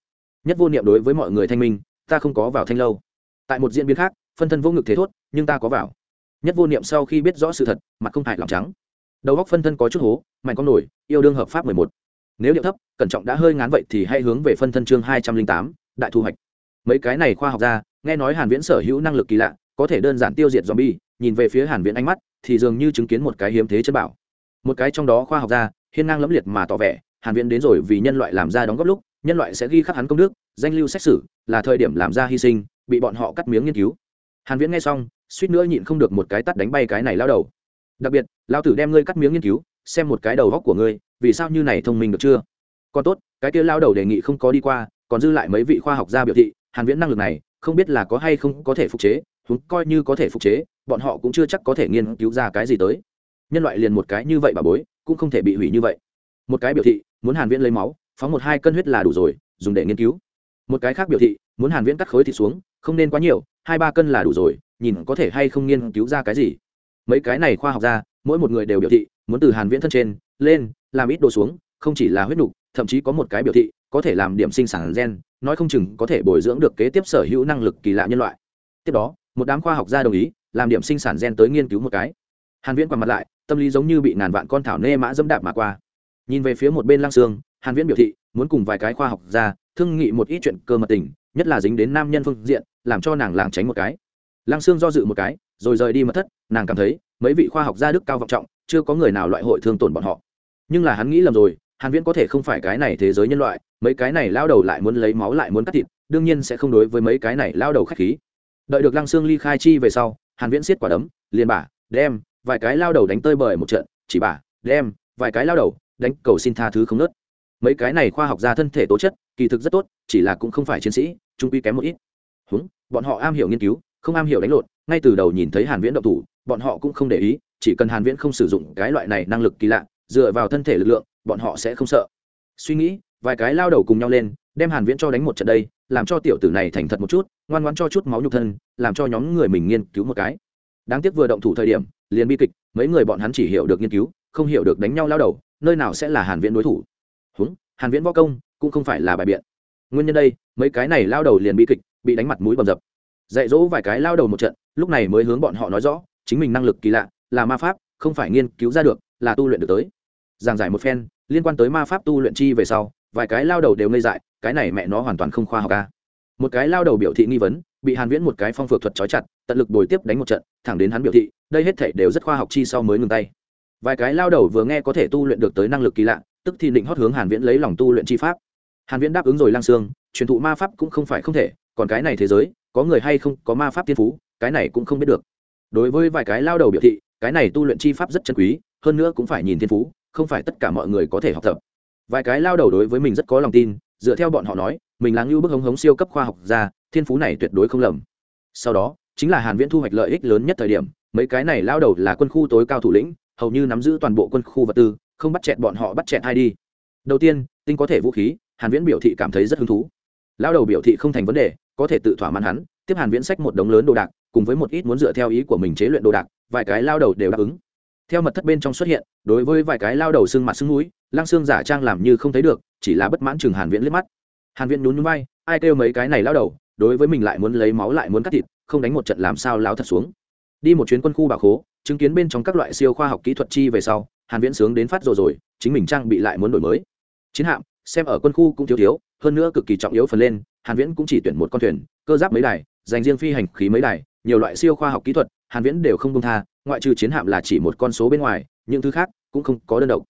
Nhất vô niệm đối với mọi người thanh minh, ta không có vào thanh lâu. Tại một diễn biến khác, phân thân vô ngực thế thốt, nhưng ta có vào. Nhất vô niệm sau khi biết rõ sự thật, mặt không hại lòng trắng. Đầu góc phân thân có chút hố, mạnh con nổi, yêu đương hợp pháp mười một. Nếu điệu thấp, cẩn trọng đã hơi ngán vậy thì hãy hướng về phân thân chương hai trăm linh tám, đại thu hoạch. Mấy cái này khoa học ra, nghe nói hàn viễn sở hữu năng lực kỳ lạ, có thể đơn giản tiêu diệt zombie, nhìn về phía hàn viễn ánh mắt, thì dường như chứng kiến một cái hiếm thế chân bảo. Một cái trong đó khoa học gia hiên ngang lẫm liệt mà tỏ vẻ hàn viễn đến rồi vì nhân loại làm ra đóng góp lúc, nhân loại sẽ ghi khắc hắn công đức, danh lưu xét xử là thời điểm làm ra hy sinh, bị bọn họ cắt miếng nghiên cứu. Hàn viễn nghe xong, suýt nữa nhịn không được một cái tát đánh bay cái này lao đầu. Đặc biệt, lao tử đem ngươi cắt miếng nghiên cứu, xem một cái đầu góc của ngươi, vì sao như này thông minh được chưa? Còn tốt, cái kia lao đầu đề nghị không có đi qua, còn dư lại mấy vị khoa học gia biểu thị, hàn viễn năng lực này, không biết là có hay không có thể phục chế chúng coi như có thể phục chế, bọn họ cũng chưa chắc có thể nghiên cứu ra cái gì tới. Nhân loại liền một cái như vậy bà bối, cũng không thể bị hủy như vậy một cái biểu thị, muốn hàn viễn lấy máu, phóng một hai cân huyết là đủ rồi, dùng để nghiên cứu. Một cái khác biểu thị, muốn hàn viễn cắt khối thịt xuống, không nên quá nhiều, hai ba cân là đủ rồi, nhìn có thể hay không nghiên cứu ra cái gì. Mấy cái này khoa học ra mỗi một người đều biểu thị, muốn từ hàn viễn thân trên, lên, làm ít đồ xuống, không chỉ là huyết nục, thậm chí có một cái biểu thị, có thể làm điểm sinh sản gen, nói không chừng có thể bồi dưỡng được kế tiếp sở hữu năng lực kỳ lạ nhân loại. Tiếp đó, một đám khoa học gia đồng ý, làm điểm sinh sản gen tới nghiên cứu một cái. Hàn viễn quằn mặt lại, tâm lý giống như bị ngàn vạn con thảo nê mã dẫm đạp mà qua nhìn về phía một bên lang xương hàn viễn biểu thị, muốn cùng vài cái khoa học gia thương nghị một ít chuyện cơ mật tình, nhất là dính đến nam nhân phương diện, làm cho nàng lảng tránh một cái. Lang xương do dự một cái, rồi rời đi mật thất, nàng cảm thấy, mấy vị khoa học gia đức cao vọng trọng, chưa có người nào loại hội thương tổn bọn họ. Nhưng là hắn nghĩ lầm rồi, hàn viễn có thể không phải cái này thế giới nhân loại, mấy cái này lao đầu lại muốn lấy máu lại muốn cắt thịt, đương nhiên sẽ không đối với mấy cái này lao đầu khách khí. Đợi được lăng xương ly khai chi về sau, hàn viễn siết quả đấm, liền bả, đem, vài cái lao đầu đánh tơi bời một trận, chỉ bả, đem, vài cái lao đầu đánh cầu xin tha thứ không nớt. Mấy cái này khoa học gia thân thể tố chất, kỳ thực rất tốt, chỉ là cũng không phải chiến sĩ, trung quy kém một ít. Húng, bọn họ am hiểu nghiên cứu, không am hiểu đánh lộn, ngay từ đầu nhìn thấy hàn viễn động thủ, bọn họ cũng không để ý, chỉ cần hàn viễn không sử dụng cái loại này năng lực kỳ lạ, dựa vào thân thể lực lượng, bọn họ sẽ không sợ. Suy nghĩ, vài cái lao đầu cùng nhau lên, đem hàn viễn cho đánh một trận đây, làm cho tiểu tử này thành thật một chút, ngoan ngoãn cho chút máu nhục thân, làm cho nhóm người mình nghiên cứu một cái. Đáng tiếc vừa động thủ thời điểm, liền bi kịch, mấy người bọn hắn chỉ hiểu được nghiên cứu, không hiểu được đánh nhau lao đầu nơi nào sẽ là hàn viễn đối thủ? Húng, hàn viễn võ công cũng không phải là bài biện. Nguyên nhân đây, mấy cái này lao đầu liền bị kịch, bị đánh mặt mũi bầm dập. Dạy dỗ vài cái lao đầu một trận, lúc này mới hướng bọn họ nói rõ, chính mình năng lực kỳ lạ, là ma pháp, không phải nghiên cứu ra được, là tu luyện được tới. Giảng giải một phen, liên quan tới ma pháp tu luyện chi về sau, vài cái lao đầu đều ngây dại, cái này mẹ nó hoàn toàn không khoa học ca một cái lao đầu biểu thị nghi vấn, bị hàn viễn một cái phong phược thuật trói chặt, tận lực bồi tiếp đánh một trận, thẳng đến hắn biểu thị, đây hết thảy đều rất khoa học chi sau mới ngừng tay vài cái lao đầu vừa nghe có thể tu luyện được tới năng lực kỳ lạ, tức thì định hót hướng hàn viễn lấy lòng tu luyện chi pháp. Hàn viễn đáp ứng rồi lang xương, truyền thụ ma pháp cũng không phải không thể, còn cái này thế giới, có người hay không có ma pháp tiên phú, cái này cũng không biết được. Đối với vài cái lao đầu biểu thị, cái này tu luyện chi pháp rất chân quý, hơn nữa cũng phải nhìn thiên phú, không phải tất cả mọi người có thể học tập. Vài cái lao đầu đối với mình rất có lòng tin, dựa theo bọn họ nói, mình là ngưu bức hống hống siêu cấp khoa học gia, thiên phú này tuyệt đối không lầm. Sau đó, chính là hàn viễn thu hoạch lợi ích lớn nhất thời điểm, mấy cái này lao đầu là quân khu tối cao thủ lĩnh hầu như nắm giữ toàn bộ quân khu vật tư, không bắt chẹt bọn họ, bắt chẹt ai đi. Đầu tiên, tinh có thể vũ khí, hàn viễn biểu thị cảm thấy rất hứng thú. Lao đầu biểu thị không thành vấn đề, có thể tự thỏa mãn hắn, tiếp hàn viễn sách một đống lớn đồ đạc, cùng với một ít muốn dựa theo ý của mình chế luyện đồ đạc, vài cái lao đầu đều đáp ứng. Theo mật thất bên trong xuất hiện, đối với vài cái lao đầu xương mặt xương mũi lang xương giả trang làm như không thấy được, chỉ là bất mãn chừng hàn viễn liếc mắt. Hàn viễn nhún nhún vai, ai kêu mấy cái này lao đầu, đối với mình lại muốn lấy máu lại muốn cắt thịt, không đánh một trận làm sao lao thật xuống. Đi một chuyến quân khu bảo khố chứng kiến bên trong các loại siêu khoa học kỹ thuật chi về sau, hàn viễn sướng đến phát rồi rồi, chính mình trang bị lại muốn đổi mới. Chiến hạm, xem ở quân khu cũng thiếu thiếu, hơn nữa cực kỳ trọng yếu phần lên, hàn viễn cũng chỉ tuyển một con thuyền, cơ giáp mấy đài, dành riêng phi hành khí mấy đài, nhiều loại siêu khoa học kỹ thuật, hàn viễn đều không công tha, ngoại trừ chiến hạm là chỉ một con số bên ngoài, những thứ khác cũng không có đơn độc.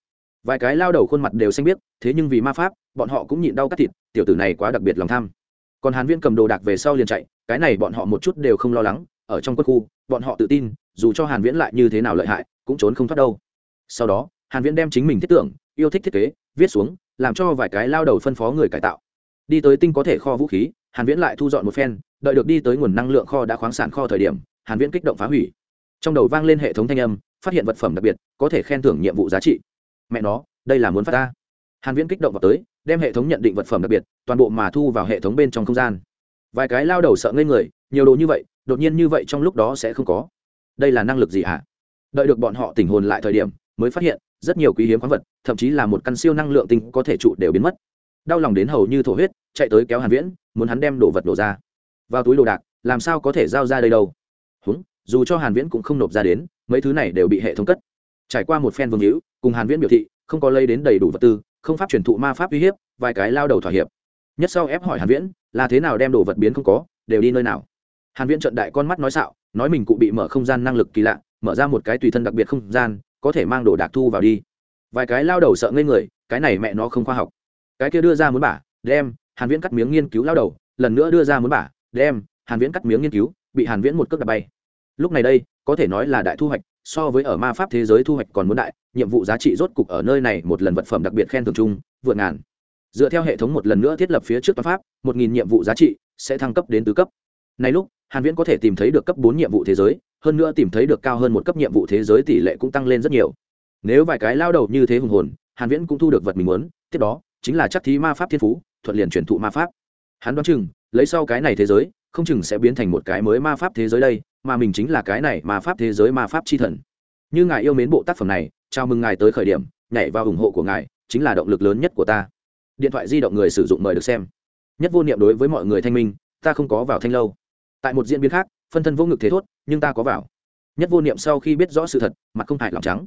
Vài cái lao đầu khuôn mặt đều xanh biết thế nhưng vì ma pháp, bọn họ cũng nhịn đau cắt thịt, tiểu tử này quá đặc biệt lòng tham. Còn hàn viễn cầm đồ đạc về sau liền chạy, cái này bọn họ một chút đều không lo lắng, ở trong quân khu bọn họ tự tin, dù cho hàn viễn lại như thế nào lợi hại, cũng trốn không thoát đâu. Sau đó, hàn viễn đem chính mình thiết tưởng, yêu thích thiết kế, viết xuống, làm cho vài cái lao đầu phân phó người cải tạo. Đi tới tinh có thể kho vũ khí, hàn viễn lại thu dọn một phen, đợi được đi tới nguồn năng lượng kho đã khoáng sản kho thời điểm, hàn viễn kích động phá hủy. Trong đầu vang lên hệ thống thanh âm, phát hiện vật phẩm đặc biệt, có thể khen thưởng nhiệm vụ giá trị. Mẹ nó, đây là muốn phát ta. Hàn viễn kích động vào tới, đem hệ thống nhận định vật phẩm đặc biệt, toàn bộ mà thu vào hệ thống bên trong không gian. Vài cái lao đầu sợ ngây người, nhiều đồ như vậy đột nhiên như vậy trong lúc đó sẽ không có. Đây là năng lực gì hả? Đợi được bọn họ tỉnh hồn lại thời điểm, mới phát hiện, rất nhiều quý hiếm khoáng vật, thậm chí là một căn siêu năng lượng tinh có thể trụ đều biến mất. Đau lòng đến hầu như thổ huyết, chạy tới kéo hàn viễn, muốn hắn đem đồ vật đổ ra. Vào túi đồ đạc, làm sao có thể giao ra đây đâu? Húng, dù cho hàn viễn cũng không nộp ra đến, mấy thứ này đều bị hệ thống cất. Trải qua một phen vương hữu, cùng hàn viễn biểu thị, không có lấy đến đầy đủ vật tư, không pháp truyền thụ ma pháp uy hiếp, vài cái lao đầu thỏa hiệp. Nhất sau ép hỏi hàn viễn, là thế nào đem đồ vật biến không có, đều đi nơi nào? Hàn viễn trợn đại con mắt nói xạo, nói mình cụ bị mở không gian năng lực kỳ lạ, mở ra một cái tùy thân đặc biệt không gian, có thể mang đồ đạc thu vào đi. Vài cái lao đầu sợ ngây người, cái này mẹ nó không khoa học. Cái kia đưa ra muốn bả, đem, hàn viễn cắt miếng nghiên cứu lao đầu, lần nữa đưa ra muốn bả, đem, hàn viễn cắt miếng nghiên cứu, bị hàn viễn một cước đạp bay. Lúc này đây, có thể nói là đại thu hoạch, so với ở ma pháp thế giới thu hoạch còn muốn đại, nhiệm vụ giá trị rốt cục ở nơi này một lần vật phẩm đặc biệt khen thưởng chung, vượt ngàn. Dựa theo hệ thống một lần nữa thiết lập phía trước toán pháp, một nghìn nhiệm vụ giá trị sẽ thăng cấp đến tứ cấp. Này lúc hàn viễn có thể tìm thấy được cấp bốn nhiệm vụ thế giới, hơn nữa tìm thấy được cao hơn một cấp nhiệm vụ thế giới tỷ lệ cũng tăng lên rất nhiều. Nếu vài cái lao đầu như thế hùng hồn, hàn viễn cũng thu được vật mình muốn, tiếp đó, chính là chắc thí ma pháp thiên phú, thuận liền chuyển thụ ma pháp. Hắn đoán chừng, lấy sau cái này thế giới, không chừng sẽ biến thành một cái mới ma pháp thế giới đây, mà mình chính là cái này ma pháp thế giới ma pháp chi thần. Như ngài yêu mến bộ tác phẩm này, chào mừng ngài tới khởi điểm, nhảy vào ủng hộ của ngài, chính là động lực lớn nhất của ta. Điện thoại di động người sử dụng mời được xem. Nhất vô niệm đối với mọi người thanh minh, ta không có vào thanh lâu tại một diễn biến khác, phân thân vô ngực thế thốt, nhưng ta có vào. Nhất vô niệm sau khi biết rõ sự thật, mặt không hại lòng trắng.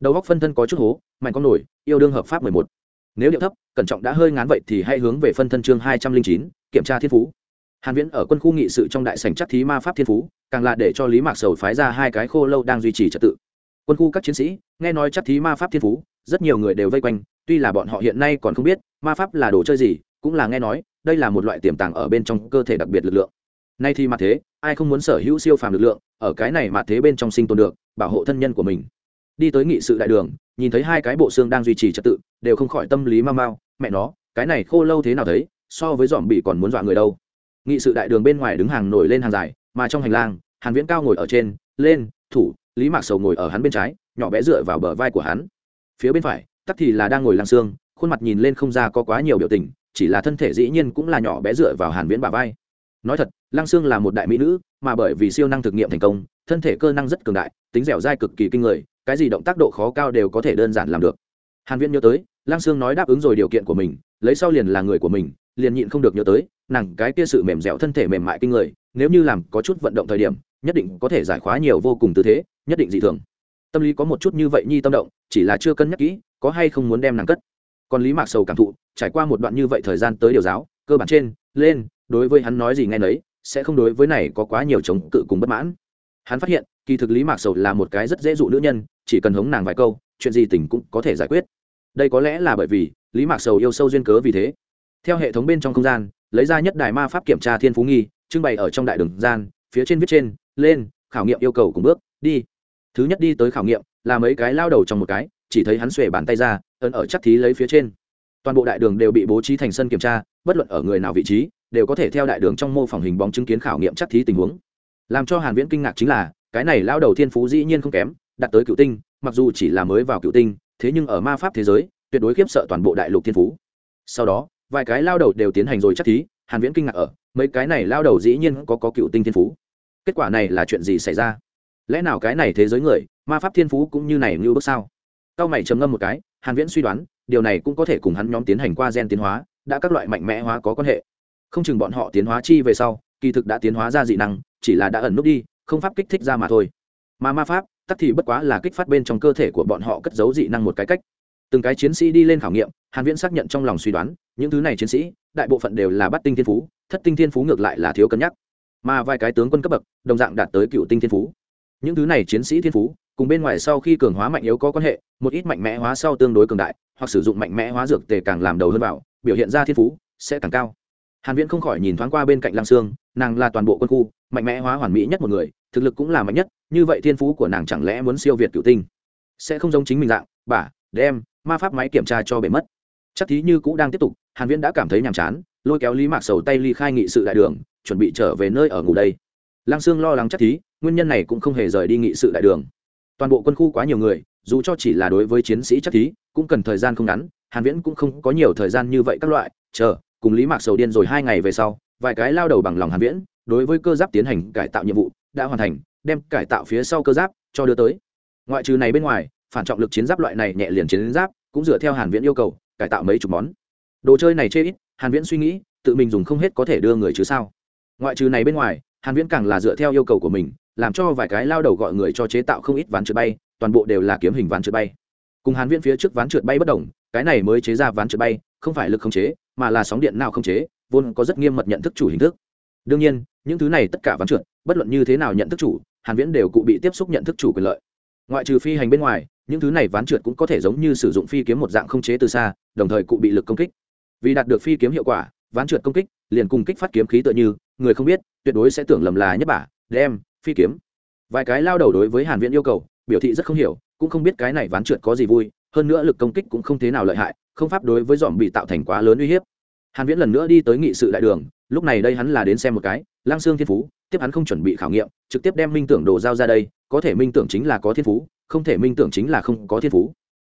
Đầu góc phân thân có chút hố, mạnh con nổi, yêu đương hợp pháp mười một. Nếu điệu thấp, cẩn trọng đã hơi ngán vậy thì hãy hướng về phân thân chương hai trăm linh chín, kiểm tra thiên phú. Hàn viễn ở quân khu nghị sự trong đại sảnh chắc thí ma pháp thiên phú, càng là để cho lý mạc sầu phái ra hai cái khô lâu đang duy trì trật tự. Quân khu các chiến sĩ, nghe nói chắc thí ma pháp thiên phú, rất nhiều người đều vây quanh, tuy là bọn họ hiện nay còn không biết ma pháp là đồ chơi gì, cũng là nghe nói, đây là một loại tiềm tàng ở bên trong cơ thể đặc biệt lực lượng nay thì mặt thế, ai không muốn sở hữu siêu phàm lực lượng, ở cái này mặt thế bên trong sinh tồn được, bảo hộ thân nhân của mình. Đi tới nghị sự đại đường, nhìn thấy hai cái bộ xương đang duy trì trật tự, đều không khỏi tâm lý mau mau, mẹ nó, cái này khô lâu thế nào thấy, so với dòm bị còn muốn dọa người đâu. Nghị sự đại đường bên ngoài đứng hàng nổi lên hàng dài, mà trong hành lang, hàn viễn cao ngồi ở trên, lên, thủ, lý mạc sầu ngồi ở hắn bên trái, nhỏ bé dựa vào bờ vai của hắn. Phía bên phải, tắc thì là đang ngồi lăng xương, khuôn mặt nhìn lên không ra có quá nhiều biểu tình, chỉ là thân thể dĩ nhiên cũng là nhỏ bé dựa vào hàn viễn bả vai nói thật, lăng Sương là một đại mỹ nữ, mà bởi vì siêu năng thực nghiệm thành công, thân thể cơ năng rất cường đại, tính dẻo dai cực kỳ kinh người, cái gì động tác độ khó cao đều có thể đơn giản làm được. Hàn viễn nhớ tới, lăng Sương nói đáp ứng rồi điều kiện của mình, lấy sau liền là người của mình, liền nhịn không được nhớ tới, nàng cái kia sự mềm dẻo thân thể mềm mại kinh người, nếu như làm có chút vận động thời điểm, nhất định có thể giải khóa nhiều vô cùng tư thế, nhất định dị thường. Tâm lý có một chút như vậy nhi tâm động, chỉ là chưa cân nhắc kỹ, có hay không muốn đem nàng cất. Còn lý mạc sầu cảm thụ, trải qua một đoạn như vậy thời gian tới điều giáo, cơ bản trên, lên đối với hắn nói gì nghe nấy, sẽ không đối với này có quá nhiều chống cự cùng bất mãn. Hắn phát hiện, kỳ thực lý mạc sầu là một cái rất dễ dụ nữ nhân, chỉ cần hống nàng vài câu, chuyện gì tình cũng có thể giải quyết. Đây có lẽ là bởi vì, lý mạc sầu yêu sâu duyên cớ vì thế. Theo hệ thống bên trong không gian, lấy ra nhất đài ma pháp kiểm tra thiên phú nghi, trưng bày ở trong đại đường gian, phía trên viết trên, lên, khảo nghiệm yêu cầu cùng bước, đi. Thứ nhất đi tới khảo nghiệm, là mấy cái lao đầu trong một cái, chỉ thấy hắn xuề bàn tay ra, ấn ở chắc thí lấy phía trên. Toàn bộ đại đường đều bị bố trí thành sân kiểm tra, bất luận ở người nào vị trí đều có thể theo đại đường trong mô phỏng hình bóng chứng kiến khảo nghiệm chắc thí tình huống. Làm cho hàn viễn kinh ngạc chính là, cái này lao đầu thiên phú dĩ nhiên không kém, đạt tới cựu tinh, mặc dù chỉ là mới vào cựu tinh, thế nhưng ở ma pháp thế giới, tuyệt đối khiếp sợ toàn bộ đại lục thiên phú. Sau đó, vài cái lao đầu đều tiến hành rồi chắc thí, hàn viễn kinh ngạc ở, mấy cái này lao đầu dĩ nhiên có có cựu tinh thiên phú. Kết quả này là chuyện gì xảy ra? Lẽ nào cái này thế giới người, ma pháp thiên phú cũng như này như bước sao? Cao mày trầm ngâm một cái, hàn viễn suy đoán, điều này cũng có thể cùng hắn nhóm tiến hành qua gen tiến hóa, đã các loại mạnh mẽ hóa có quan hệ không chừng bọn họ tiến hóa chi về sau, kỳ thực đã tiến hóa ra dị năng, chỉ là đã ẩn nút đi, không pháp kích thích ra mà thôi. Mà ma pháp, tắc thì bất quá là kích phát bên trong cơ thể của bọn họ cất giấu dị năng một cái cách. Từng cái chiến sĩ đi lên khảo nghiệm, hàn viễn xác nhận trong lòng suy đoán, những thứ này chiến sĩ, đại bộ phận đều là bắt tinh thiên phú, thất tinh thiên phú ngược lại là thiếu cân nhắc. Mà vài cái tướng quân cấp bậc, đồng dạng đạt tới cựu tinh thiên phú. Những thứ này chiến sĩ thiên phú, cùng bên ngoài sau khi cường hóa mạnh yếu có quan hệ, một ít mạnh mẽ hóa sau tương đối cường đại, hoặc sử dụng mạnh mẽ hóa dược tề càng làm đầu hơn vào, biểu hiện ra thiên phú sẽ càng cao hàn viễn không khỏi nhìn thoáng qua bên cạnh lăng sương, nàng là toàn bộ quân khu, mạnh mẽ hóa hoàn mỹ nhất một người, thực lực cũng là mạnh nhất, như vậy thiên phú của nàng chẳng lẽ muốn siêu việt cửu tinh? Sẽ không giống chính mình dạng bả đem ma pháp máy kiểm tra cho bể mất. Chắc thí như cũ đang tiếp tục, hàn viễn đã cảm thấy nhàm chán, lôi kéo lý mạc sầu tay ly khai nghị sự đại đường, chuẩn bị trở về nơi ở ngủ đây. Lăng sương lo lắng chắc thí, nguyên nhân này cũng không hề rời đi nghị sự đại đường. Toàn bộ quân khu quá nhiều người, dù cho chỉ là đối với chiến sĩ chắc thí, cũng cần thời gian không ngắn, hàn viễn cũng không có nhiều thời gian như vậy các loại, chờ cùng lý mạc sầu điên rồi hai ngày về sau vài cái lao đầu bằng lòng hàn viễn đối với cơ giáp tiến hành cải tạo nhiệm vụ đã hoàn thành đem cải tạo phía sau cơ giáp cho đưa tới. Ngoại trừ này bên ngoài phản trọng lực chiến giáp loại này nhẹ liền chiến giáp cũng dựa theo hàn viễn yêu cầu cải tạo mấy chục món. Đồ chơi này chê ít hàn viễn suy nghĩ tự mình dùng không hết có thể đưa người chứ sao. Ngoại trừ này bên ngoài hàn viễn càng là dựa theo yêu cầu của mình làm cho vài cái lao đầu gọi người cho chế tạo không ít ván trượt bay toàn bộ đều là kiếm hình ván trượt bay. Cùng hàn viễn phía trước ván trượt bay bất động, cái này mới chế ra ván trượt bay không phải lực không chế mà là sóng điện nào không chế, vốn có rất nghiêm mật nhận thức chủ hình thức. Đương nhiên, những thứ này tất cả ván trượt, bất luận như thế nào nhận thức chủ, hàn viễn đều cụ bị tiếp xúc nhận thức chủ quyền lợi. Ngoại trừ phi hành bên ngoài, những thứ này ván trượt cũng có thể giống như sử dụng phi kiếm một dạng không chế từ xa, đồng thời cụ bị lực công kích. Vì đạt được phi kiếm hiệu quả, ván trượt công kích, liền cùng kích phát kiếm khí tựa như, người không biết, tuyệt đối sẽ tưởng lầm là nhất bả, đem, phi kiếm. Vài cái lao đầu đối với hàn viễn yêu cầu, biểu thị rất không hiểu, cũng không biết cái này ván trượt có gì vui hơn nữa lực công kích cũng không thế nào lợi hại, không pháp đối với dòm bị tạo thành quá lớn uy hiếp. Hàn viễn lần nữa đi tới nghị sự đại đường, lúc này đây hắn là đến xem một cái lang xương thiên phú, tiếp hắn không chuẩn bị khảo nghiệm, trực tiếp đem minh tưởng đồ giao ra đây, có thể minh tưởng chính là có thiên phú, không thể minh tưởng chính là không có thiên phú.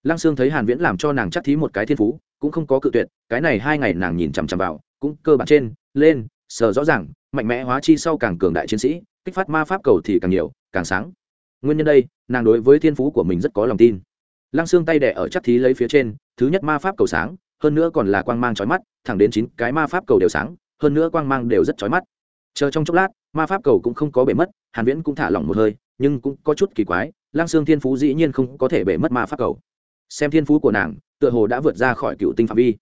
Lang sương thấy hàn viễn làm cho nàng chắc thí một cái thiên phú, cũng không có cự tuyệt, cái này hai ngày nàng nhìn chằm chằm vào, cũng cơ bản trên, lên, sờ rõ ràng, mạnh mẽ hóa chi sau càng cường đại chiến sĩ, kích phát ma pháp cầu thì càng nhiều, càng sáng. Nguyên nhân đây, nàng đối với thiên phú của mình rất có lòng tin lăng xương tay đẻ ở chắc thí lấy phía trên, thứ nhất ma pháp cầu sáng, hơn nữa còn là quang mang chói mắt, thẳng đến chín cái ma pháp cầu đều sáng, hơn nữa quang mang đều rất chói mắt. Chờ trong chốc lát, ma pháp cầu cũng không có bể mất, hàn viễn cũng thả lỏng một hơi, nhưng cũng có chút kỳ quái lang xương thiên phú dĩ nhiên không có thể bể mất ma pháp cầu. Xem thiên phú của nàng, tựa hồ đã vượt ra khỏi cựu tinh phạm vi.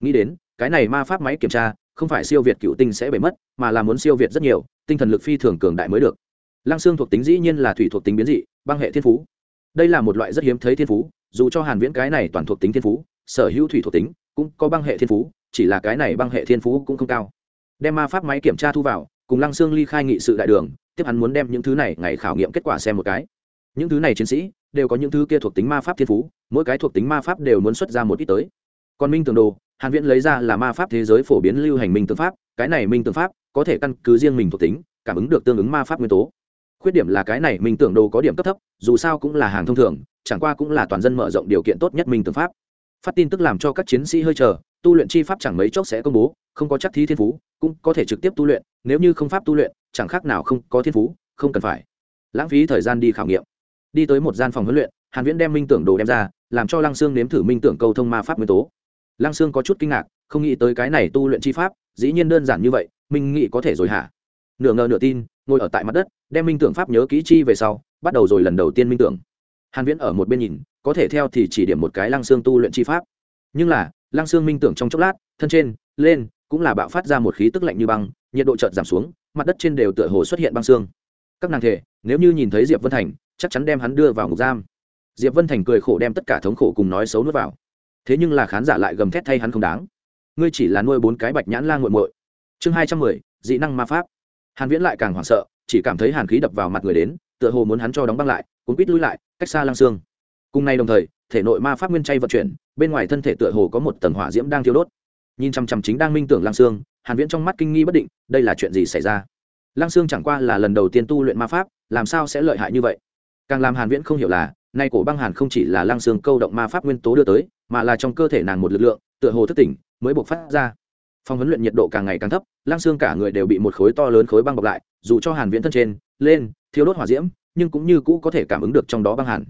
Nghĩ đến, cái này ma pháp máy kiểm tra, không phải siêu việt cựu tinh sẽ bể mất, mà là muốn siêu việt rất nhiều, tinh thần lực phi thường cường đại mới được. Lang xương thuộc tính dĩ nhiên là thủy thuộc tính biến dị, băng hệ thiên phú đây là một loại rất hiếm thấy thiên phú, dù cho hàn viễn cái này toàn thuộc tính thiên phú, sở hữu thủy thuộc tính, cũng có băng hệ thiên phú, chỉ là cái này băng hệ thiên phú cũng không cao. Đem ma pháp máy kiểm tra thu vào, cùng lăng xương ly khai nghị sự đại đường, tiếp hắn muốn đem những thứ này ngày khảo nghiệm kết quả xem một cái. Những thứ này chiến sĩ, đều có những thứ kia thuộc tính ma pháp thiên phú, mỗi cái thuộc tính ma pháp đều muốn xuất ra một ít tới. Còn minh tường đồ, hàn viễn lấy ra là ma pháp thế giới phổ biến lưu hành minh tương pháp, cái này minh tương pháp có thể căn cứ riêng mình thuộc tính, cảm ứng được tương ứng ma pháp nguyên tố khuyết điểm là cái này mình tưởng đồ có điểm cấp thấp, dù sao cũng là hàng thông thường, chẳng qua cũng là toàn dân mở rộng điều kiện tốt nhất mình tưởng pháp. Phát tin tức làm cho các chiến sĩ hơi chờ, tu luyện chi pháp chẳng mấy chốc sẽ công bố, không có chắc thí thiên phú, cũng có thể trực tiếp tu luyện, nếu như không pháp tu luyện, chẳng khác nào không có thiên phú, không cần phải. Lãng phí thời gian đi khảo nghiệm. Đi tới một gian phòng huấn luyện, hàn viễn đem minh tưởng đồ đem ra, làm cho lăng xương nếm thử minh tưởng câu thông ma pháp nguyên tố. Lăng xương có chút kinh ngạc, không nghĩ tới cái này tu luyện chi pháp, dĩ nhiên đơn giản như vậy minh nghĩ có thể rồi hả? Nửa ngờ nửa tin ngồi ở tại mặt đất, đem minh tưởng pháp nhớ kỹ chi về sau, bắt đầu rồi lần đầu tiên minh tưởng. Hàn viễn ở một bên nhìn, có thể theo thì chỉ điểm một cái lăng xương tu luyện chi pháp. Nhưng là, lăng xương minh tưởng trong chốc lát, thân trên, lên, cũng là bạo phát ra một khí tức lạnh như băng, nhiệt độ chợt giảm xuống, mặt đất trên đều tựa hồ xuất hiện băng xương. Các nàng thể, nếu như nhìn thấy diệp vân thành, chắc chắn đem hắn đưa vào ngục giam. Diệp vân thành cười khổ đem tất cả thống khổ cùng nói xấu nuốt vào. Thế nhưng là khán giả lại gầm thét thay hắn không đáng. Ngươi chỉ là nuôi bốn cái bạch nhãn la nguội muội. Chương hai trăm mười, dị năng ma pháp hàn viễn lại càng hoảng sợ, chỉ cảm thấy hàn khí đập vào mặt người đến, tựa hồ muốn hắn cho đóng băng lại, cuốn quít lui lại, cách xa lang xương cùng nay đồng thời, thể nội ma pháp nguyên chay vận chuyển, bên ngoài thân thể tựa hồ có một tầng hỏa diễm đang thiêu đốt. Nhìn chăm chăm chính đang minh tưởng lang xương hàn viễn trong mắt kinh nghi bất định, đây là chuyện gì xảy ra? Lang xương chẳng qua là lần đầu tiên tu luyện ma pháp, làm sao sẽ lợi hại như vậy? Càng làm hàn viễn không hiểu là, nay cổ băng hàn không chỉ là lang xương câu động ma pháp nguyên tố đưa tới, mà là trong cơ thể nàng một lực lượng, tựa hồ thức tỉnh, mới bộc phát ra. Phòng huấn luyện nhiệt độ càng ngày càng thấp lang xương cả người đều bị một khối to lớn khối băng bọc lại, dù cho hàn viễn thân trên, lên thiếu đốt hỏa diễm, nhưng cũng như cũ có thể cảm ứng được trong đó băng hàn.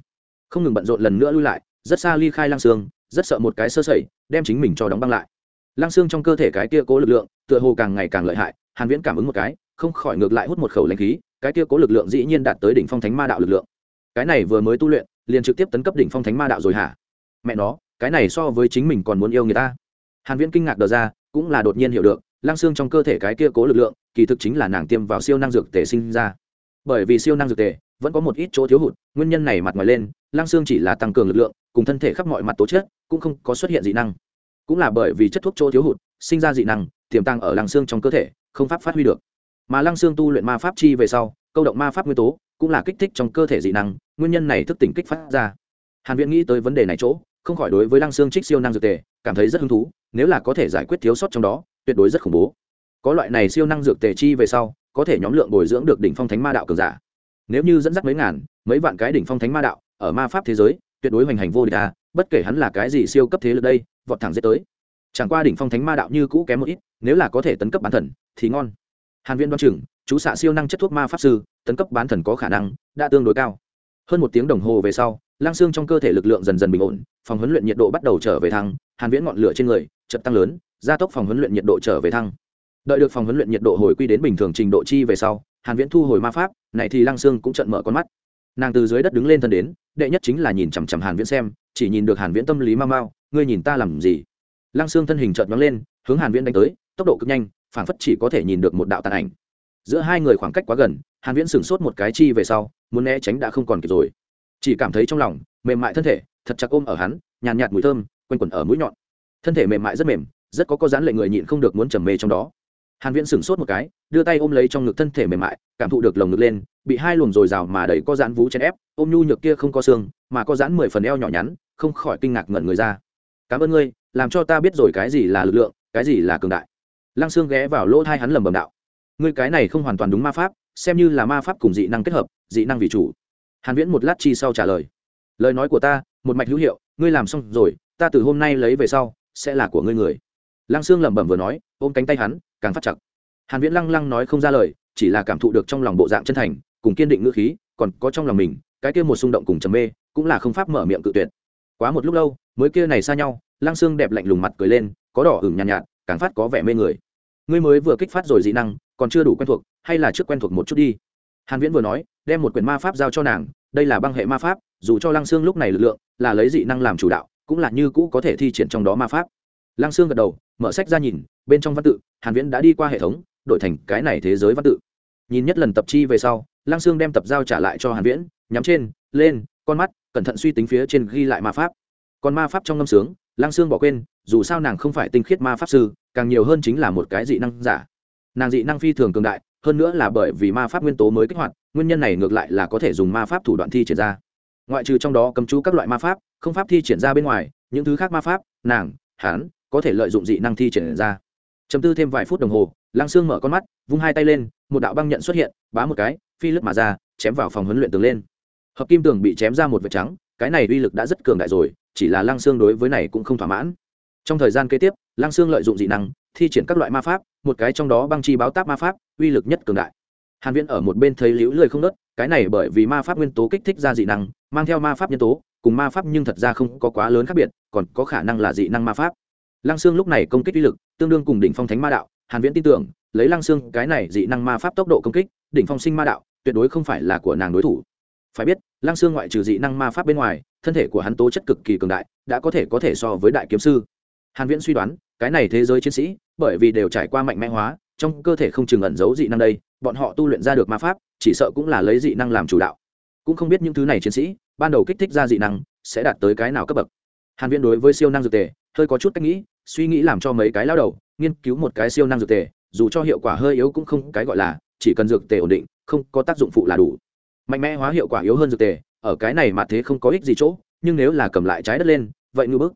Không ngừng bận rộn lần nữa lui lại, rất xa ly khai lang xương rất sợ một cái sơ sẩy, đem chính mình cho đóng băng lại. Lang xương trong cơ thể cái kia cố lực lượng, tựa hồ càng ngày càng lợi hại, hàn viễn cảm ứng một cái, không khỏi ngược lại hút một khẩu lãnh khí, cái kia cố lực lượng dĩ nhiên đạt tới đỉnh phong thánh ma đạo lực lượng. Cái này vừa mới tu luyện, liền trực tiếp tấn cấp đỉnh phong thánh ma đạo rồi hả? Mẹ nó, cái này so với chính mình còn muốn yêu người ta. Hàn viễn kinh ngạc đờ ra, cũng là đột nhiên hiểu được lang xương trong cơ thể cái kia cố lực lượng, kỳ thực chính là nàng tiêm vào siêu năng dược tề sinh ra. Bởi vì siêu năng dược tề vẫn có một ít chỗ thiếu hụt, nguyên nhân này mặt ngoài lên lang xương chỉ là tăng cường lực lượng, cùng thân thể khắp mọi mặt tố chất, cũng không có xuất hiện dị năng. Cũng là bởi vì chất thuốc chỗ thiếu hụt, sinh ra dị năng, tiềm tăng ở lang xương trong cơ thể, không pháp phát huy được. Mà lang xương tu luyện ma pháp chi về sau, câu động ma pháp nguyên tố, cũng là kích thích trong cơ thể dị năng, nguyên nhân này thức tỉnh kích phát ra. Hàn viễn nghĩ tới vấn đề này chỗ, không khỏi đối với lăng xương trích siêu năng dược tề, cảm thấy rất hứng thú, nếu là có thể giải quyết thiếu sót trong đó tuyệt đối rất khủng bố. Có loại này siêu năng dược tề chi về sau có thể nhóm lượng bồi dưỡng được đỉnh phong thánh ma đạo cường giả. Nếu như dẫn dắt mấy ngàn mấy vạn cái đỉnh phong thánh ma đạo ở ma pháp thế giới tuyệt đối hoành hành vô địch à bất kể hắn là cái gì siêu cấp thế lực đây vọt thẳng dễ tới. Chẳng qua đỉnh phong thánh ma đạo như cũ kém một ít nếu là có thể tấn cấp bán thần thì ngon. Hàn viên đoan trưởng, chú xạ siêu năng chất thuốc ma pháp sư tấn cấp bán thần có khả năng đã tương đối cao. Hơn một tiếng đồng hồ về sau lang xương trong cơ thể lực lượng dần dần bình ổn phòng huấn luyện nhiệt độ bắt đầu trở về thăng hàn viễn ngọn lửa trên người chợt tăng lớn gia tốc phòng huấn luyện nhiệt độ trở về thăng. Đợi được phòng huấn luyện nhiệt độ hồi quy đến bình thường trình độ chi về sau, hàn viễn thu hồi ma pháp, này thì lang xương cũng trận mở con mắt. Nàng từ dưới đất đứng lên thân đến, đệ nhất chính là nhìn chằm chằm hàn viễn xem, chỉ nhìn được hàn viễn tâm lý mau mau, ngươi nhìn ta làm gì? Lang xương thân hình chợt nhóng lên, hướng hàn viễn đánh tới, tốc độ cực nhanh, phảng phất chỉ có thể nhìn được một đạo tàn ảnh. Giữa hai người khoảng cách quá gần, hàn viễn sửng sốt một cái chi về sau, muốn né tránh đã không còn kịp rồi. Chỉ cảm thấy trong lòng, mềm mại thân thể, thật chặt ôm ở hắn, nhàn nhạt mùi thơm, quanh quẩn ở mũi nhọn. Thân thể mềm mại rất mềm rất có có dán lệ người nhịn không được muốn trầm mê trong đó. Hàn viễn sửng sốt một cái, đưa tay ôm lấy trong ngực thân thể mềm mại, cảm thụ được lồng ngực lên, bị hai luồng dồi dào mà đẩy có dán vú chèn ép, ôm nhu nhược kia không có xương, mà có dán mười phần eo nhỏ nhắn, không khỏi kinh ngạc ngẩn người ra. Cảm ơn ngươi, làm cho ta biết rồi cái gì là lực lượng, cái gì là cường đại. Lăng xương ghé vào lỗ thai hắn lầm bầm đạo. Ngươi cái này không hoàn toàn đúng ma pháp, xem như là ma pháp cùng dị năng kết hợp, dị năng vì chủ. Hàn viễn một lát chi sau trả lời. Lời nói của ta, một mạch hữu hiệu, ngươi làm xong rồi, ta từ hôm nay lấy về sau, sẽ là của ngươi người lăng xương lẩm bẩm vừa nói ôm cánh tay hắn càng phát chặt. Hàn viễn lăng lăng nói không ra lời chỉ là cảm thụ được trong lòng bộ dạng chân thành cùng kiên định ngữ khí còn có trong lòng mình cái kia một xung động cùng trầm mê cũng là không pháp mở miệng cự tuyệt. Quá một lúc lâu mới kia này xa nhau lăng xương đẹp lạnh lùng mặt cười lên có đỏ ửng nhàn nhạt, nhạt càng phát có vẻ mê người. Ngươi mới vừa kích phát rồi dị năng còn chưa đủ quen thuộc hay là trước quen thuộc một chút đi. Hàn viễn vừa nói đem một quyển ma pháp giao cho nàng đây là băng hệ ma pháp dù cho lăng xương lúc này lực lượng là lấy dị năng làm chủ đạo cũng là như cũ có thể thi triển trong đó ma pháp lăng xương gật đầu, mở sách ra nhìn, bên trong văn tự, hàn viễn đã đi qua hệ thống, đổi thành cái này thế giới văn tự. Nhìn nhất lần tập chi về sau, lăng xương đem tập giao trả lại cho hàn viễn, nhắm trên, lên, con mắt, cẩn thận suy tính phía trên ghi lại ma pháp. Còn ma pháp trong ngâm sướng, lăng xương bỏ quên, dù sao nàng không phải tinh khiết ma pháp sư, càng nhiều hơn chính là một cái dị năng giả. Nàng dị năng phi thường cường đại, hơn nữa là bởi vì ma pháp nguyên tố mới kích hoạt, nguyên nhân này ngược lại là có thể dùng ma pháp thủ đoạn thi triển ra. Ngoại trừ trong đó cấm chú các loại ma pháp, không pháp thi triển ra bên ngoài, những thứ khác ma pháp, nàng hán có thể lợi dụng dị năng thi triển ra. Chấm tư thêm vài phút đồng hồ, lăng sương mở con mắt, vung hai tay lên, một đạo băng nhận xuất hiện, bá một cái, phi lướt mà ra, chém vào phòng huấn luyện tường lên. Hợp kim tường bị chém ra một vệt trắng, cái này uy lực đã rất cường đại rồi, chỉ là lăng Sương đối với này cũng không thỏa mãn. Trong thời gian kế tiếp, lăng Sương lợi dụng dị năng, thi triển các loại ma pháp, một cái trong đó băng chi báo táp ma pháp, uy lực nhất cường đại. Hàn viễn ở một bên thấy liễu lười không nớt, cái này bởi vì ma pháp nguyên tố kích thích ra dị năng, mang theo ma pháp nhân tố, cùng ma pháp nhưng thật ra không có quá lớn khác biệt, còn có khả năng là dị năng ma pháp lăng xương lúc này công kích uy lực, tương đương cùng đỉnh phong thánh ma đạo, hàn viễn tin tưởng, lấy lăng xương cái này dị năng ma pháp tốc độ công kích, đỉnh phong sinh ma đạo, tuyệt đối không phải là của nàng đối thủ. Phải biết, lăng xương ngoại trừ dị năng ma pháp bên ngoài, thân thể của hắn tố chất cực kỳ cường đại, đã có thể có thể so với đại kiếm sư. Hàn viễn suy đoán, cái này thế giới chiến sĩ, bởi vì đều trải qua mạnh mẽ hóa, trong cơ thể không chừng ẩn giấu dị năng đây, bọn họ tu luyện ra được ma pháp, chỉ sợ cũng là lấy dị năng làm chủ đạo. Cũng không biết những thứ này chiến sĩ, ban đầu kích thích ra dị năng, sẽ đạt tới cái nào cấp bậc. Hàn viễn đối với siêu năng dược tề, hơi có chút cách nghĩ suy nghĩ làm cho mấy cái lao đầu, nghiên cứu một cái siêu năng dược tề, dù cho hiệu quả hơi yếu cũng không cái gọi là, chỉ cần dược tề ổn định, không có tác dụng phụ là đủ. Mạnh mẽ hóa hiệu quả yếu hơn dược tề, ở cái này mà thế không có ích gì chỗ, nhưng nếu là cầm lại trái đất lên, vậy ngưu bức.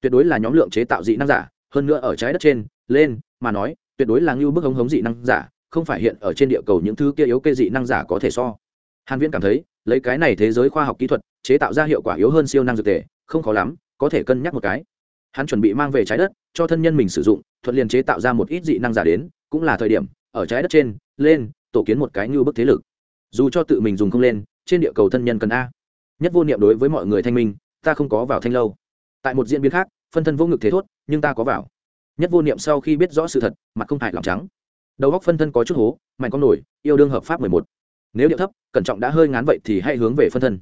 Tuyệt đối là nhóm lượng chế tạo dị năng giả, hơn nữa ở trái đất trên, lên, mà nói, tuyệt đối là ngưu bức hống hống dị năng giả, không phải hiện ở trên địa cầu những thứ kia yếu kê dị năng giả có thể so. Hàn viễn cảm thấy, lấy cái này thế giới khoa học kỹ thuật, chế tạo ra hiệu quả yếu hơn siêu năng dược tề, không khó lắm, có thể cân nhắc một cái hắn chuẩn bị mang về trái đất, cho thân nhân mình sử dụng, thuận liền chế tạo ra một ít dị năng giả đến, cũng là thời điểm, ở trái đất trên, lên, tổ kiến một cái như bức thế lực. Dù cho tự mình dùng không lên, trên địa cầu thân nhân cần a. Nhất vô niệm đối với mọi người thanh minh, ta không có vào thanh lâu. Tại một diễn biến khác, phân thân vô ngực thế thốt, nhưng ta có vào. Nhất vô niệm sau khi biết rõ sự thật, mặt không hại lòng trắng. Đầu góc phân thân có chút hố, mạnh con nổi, yêu đương hợp pháp mười một. Nếu điệu thấp, cẩn trọng đã hơi ngán vậy thì hãy hướng về phân thân.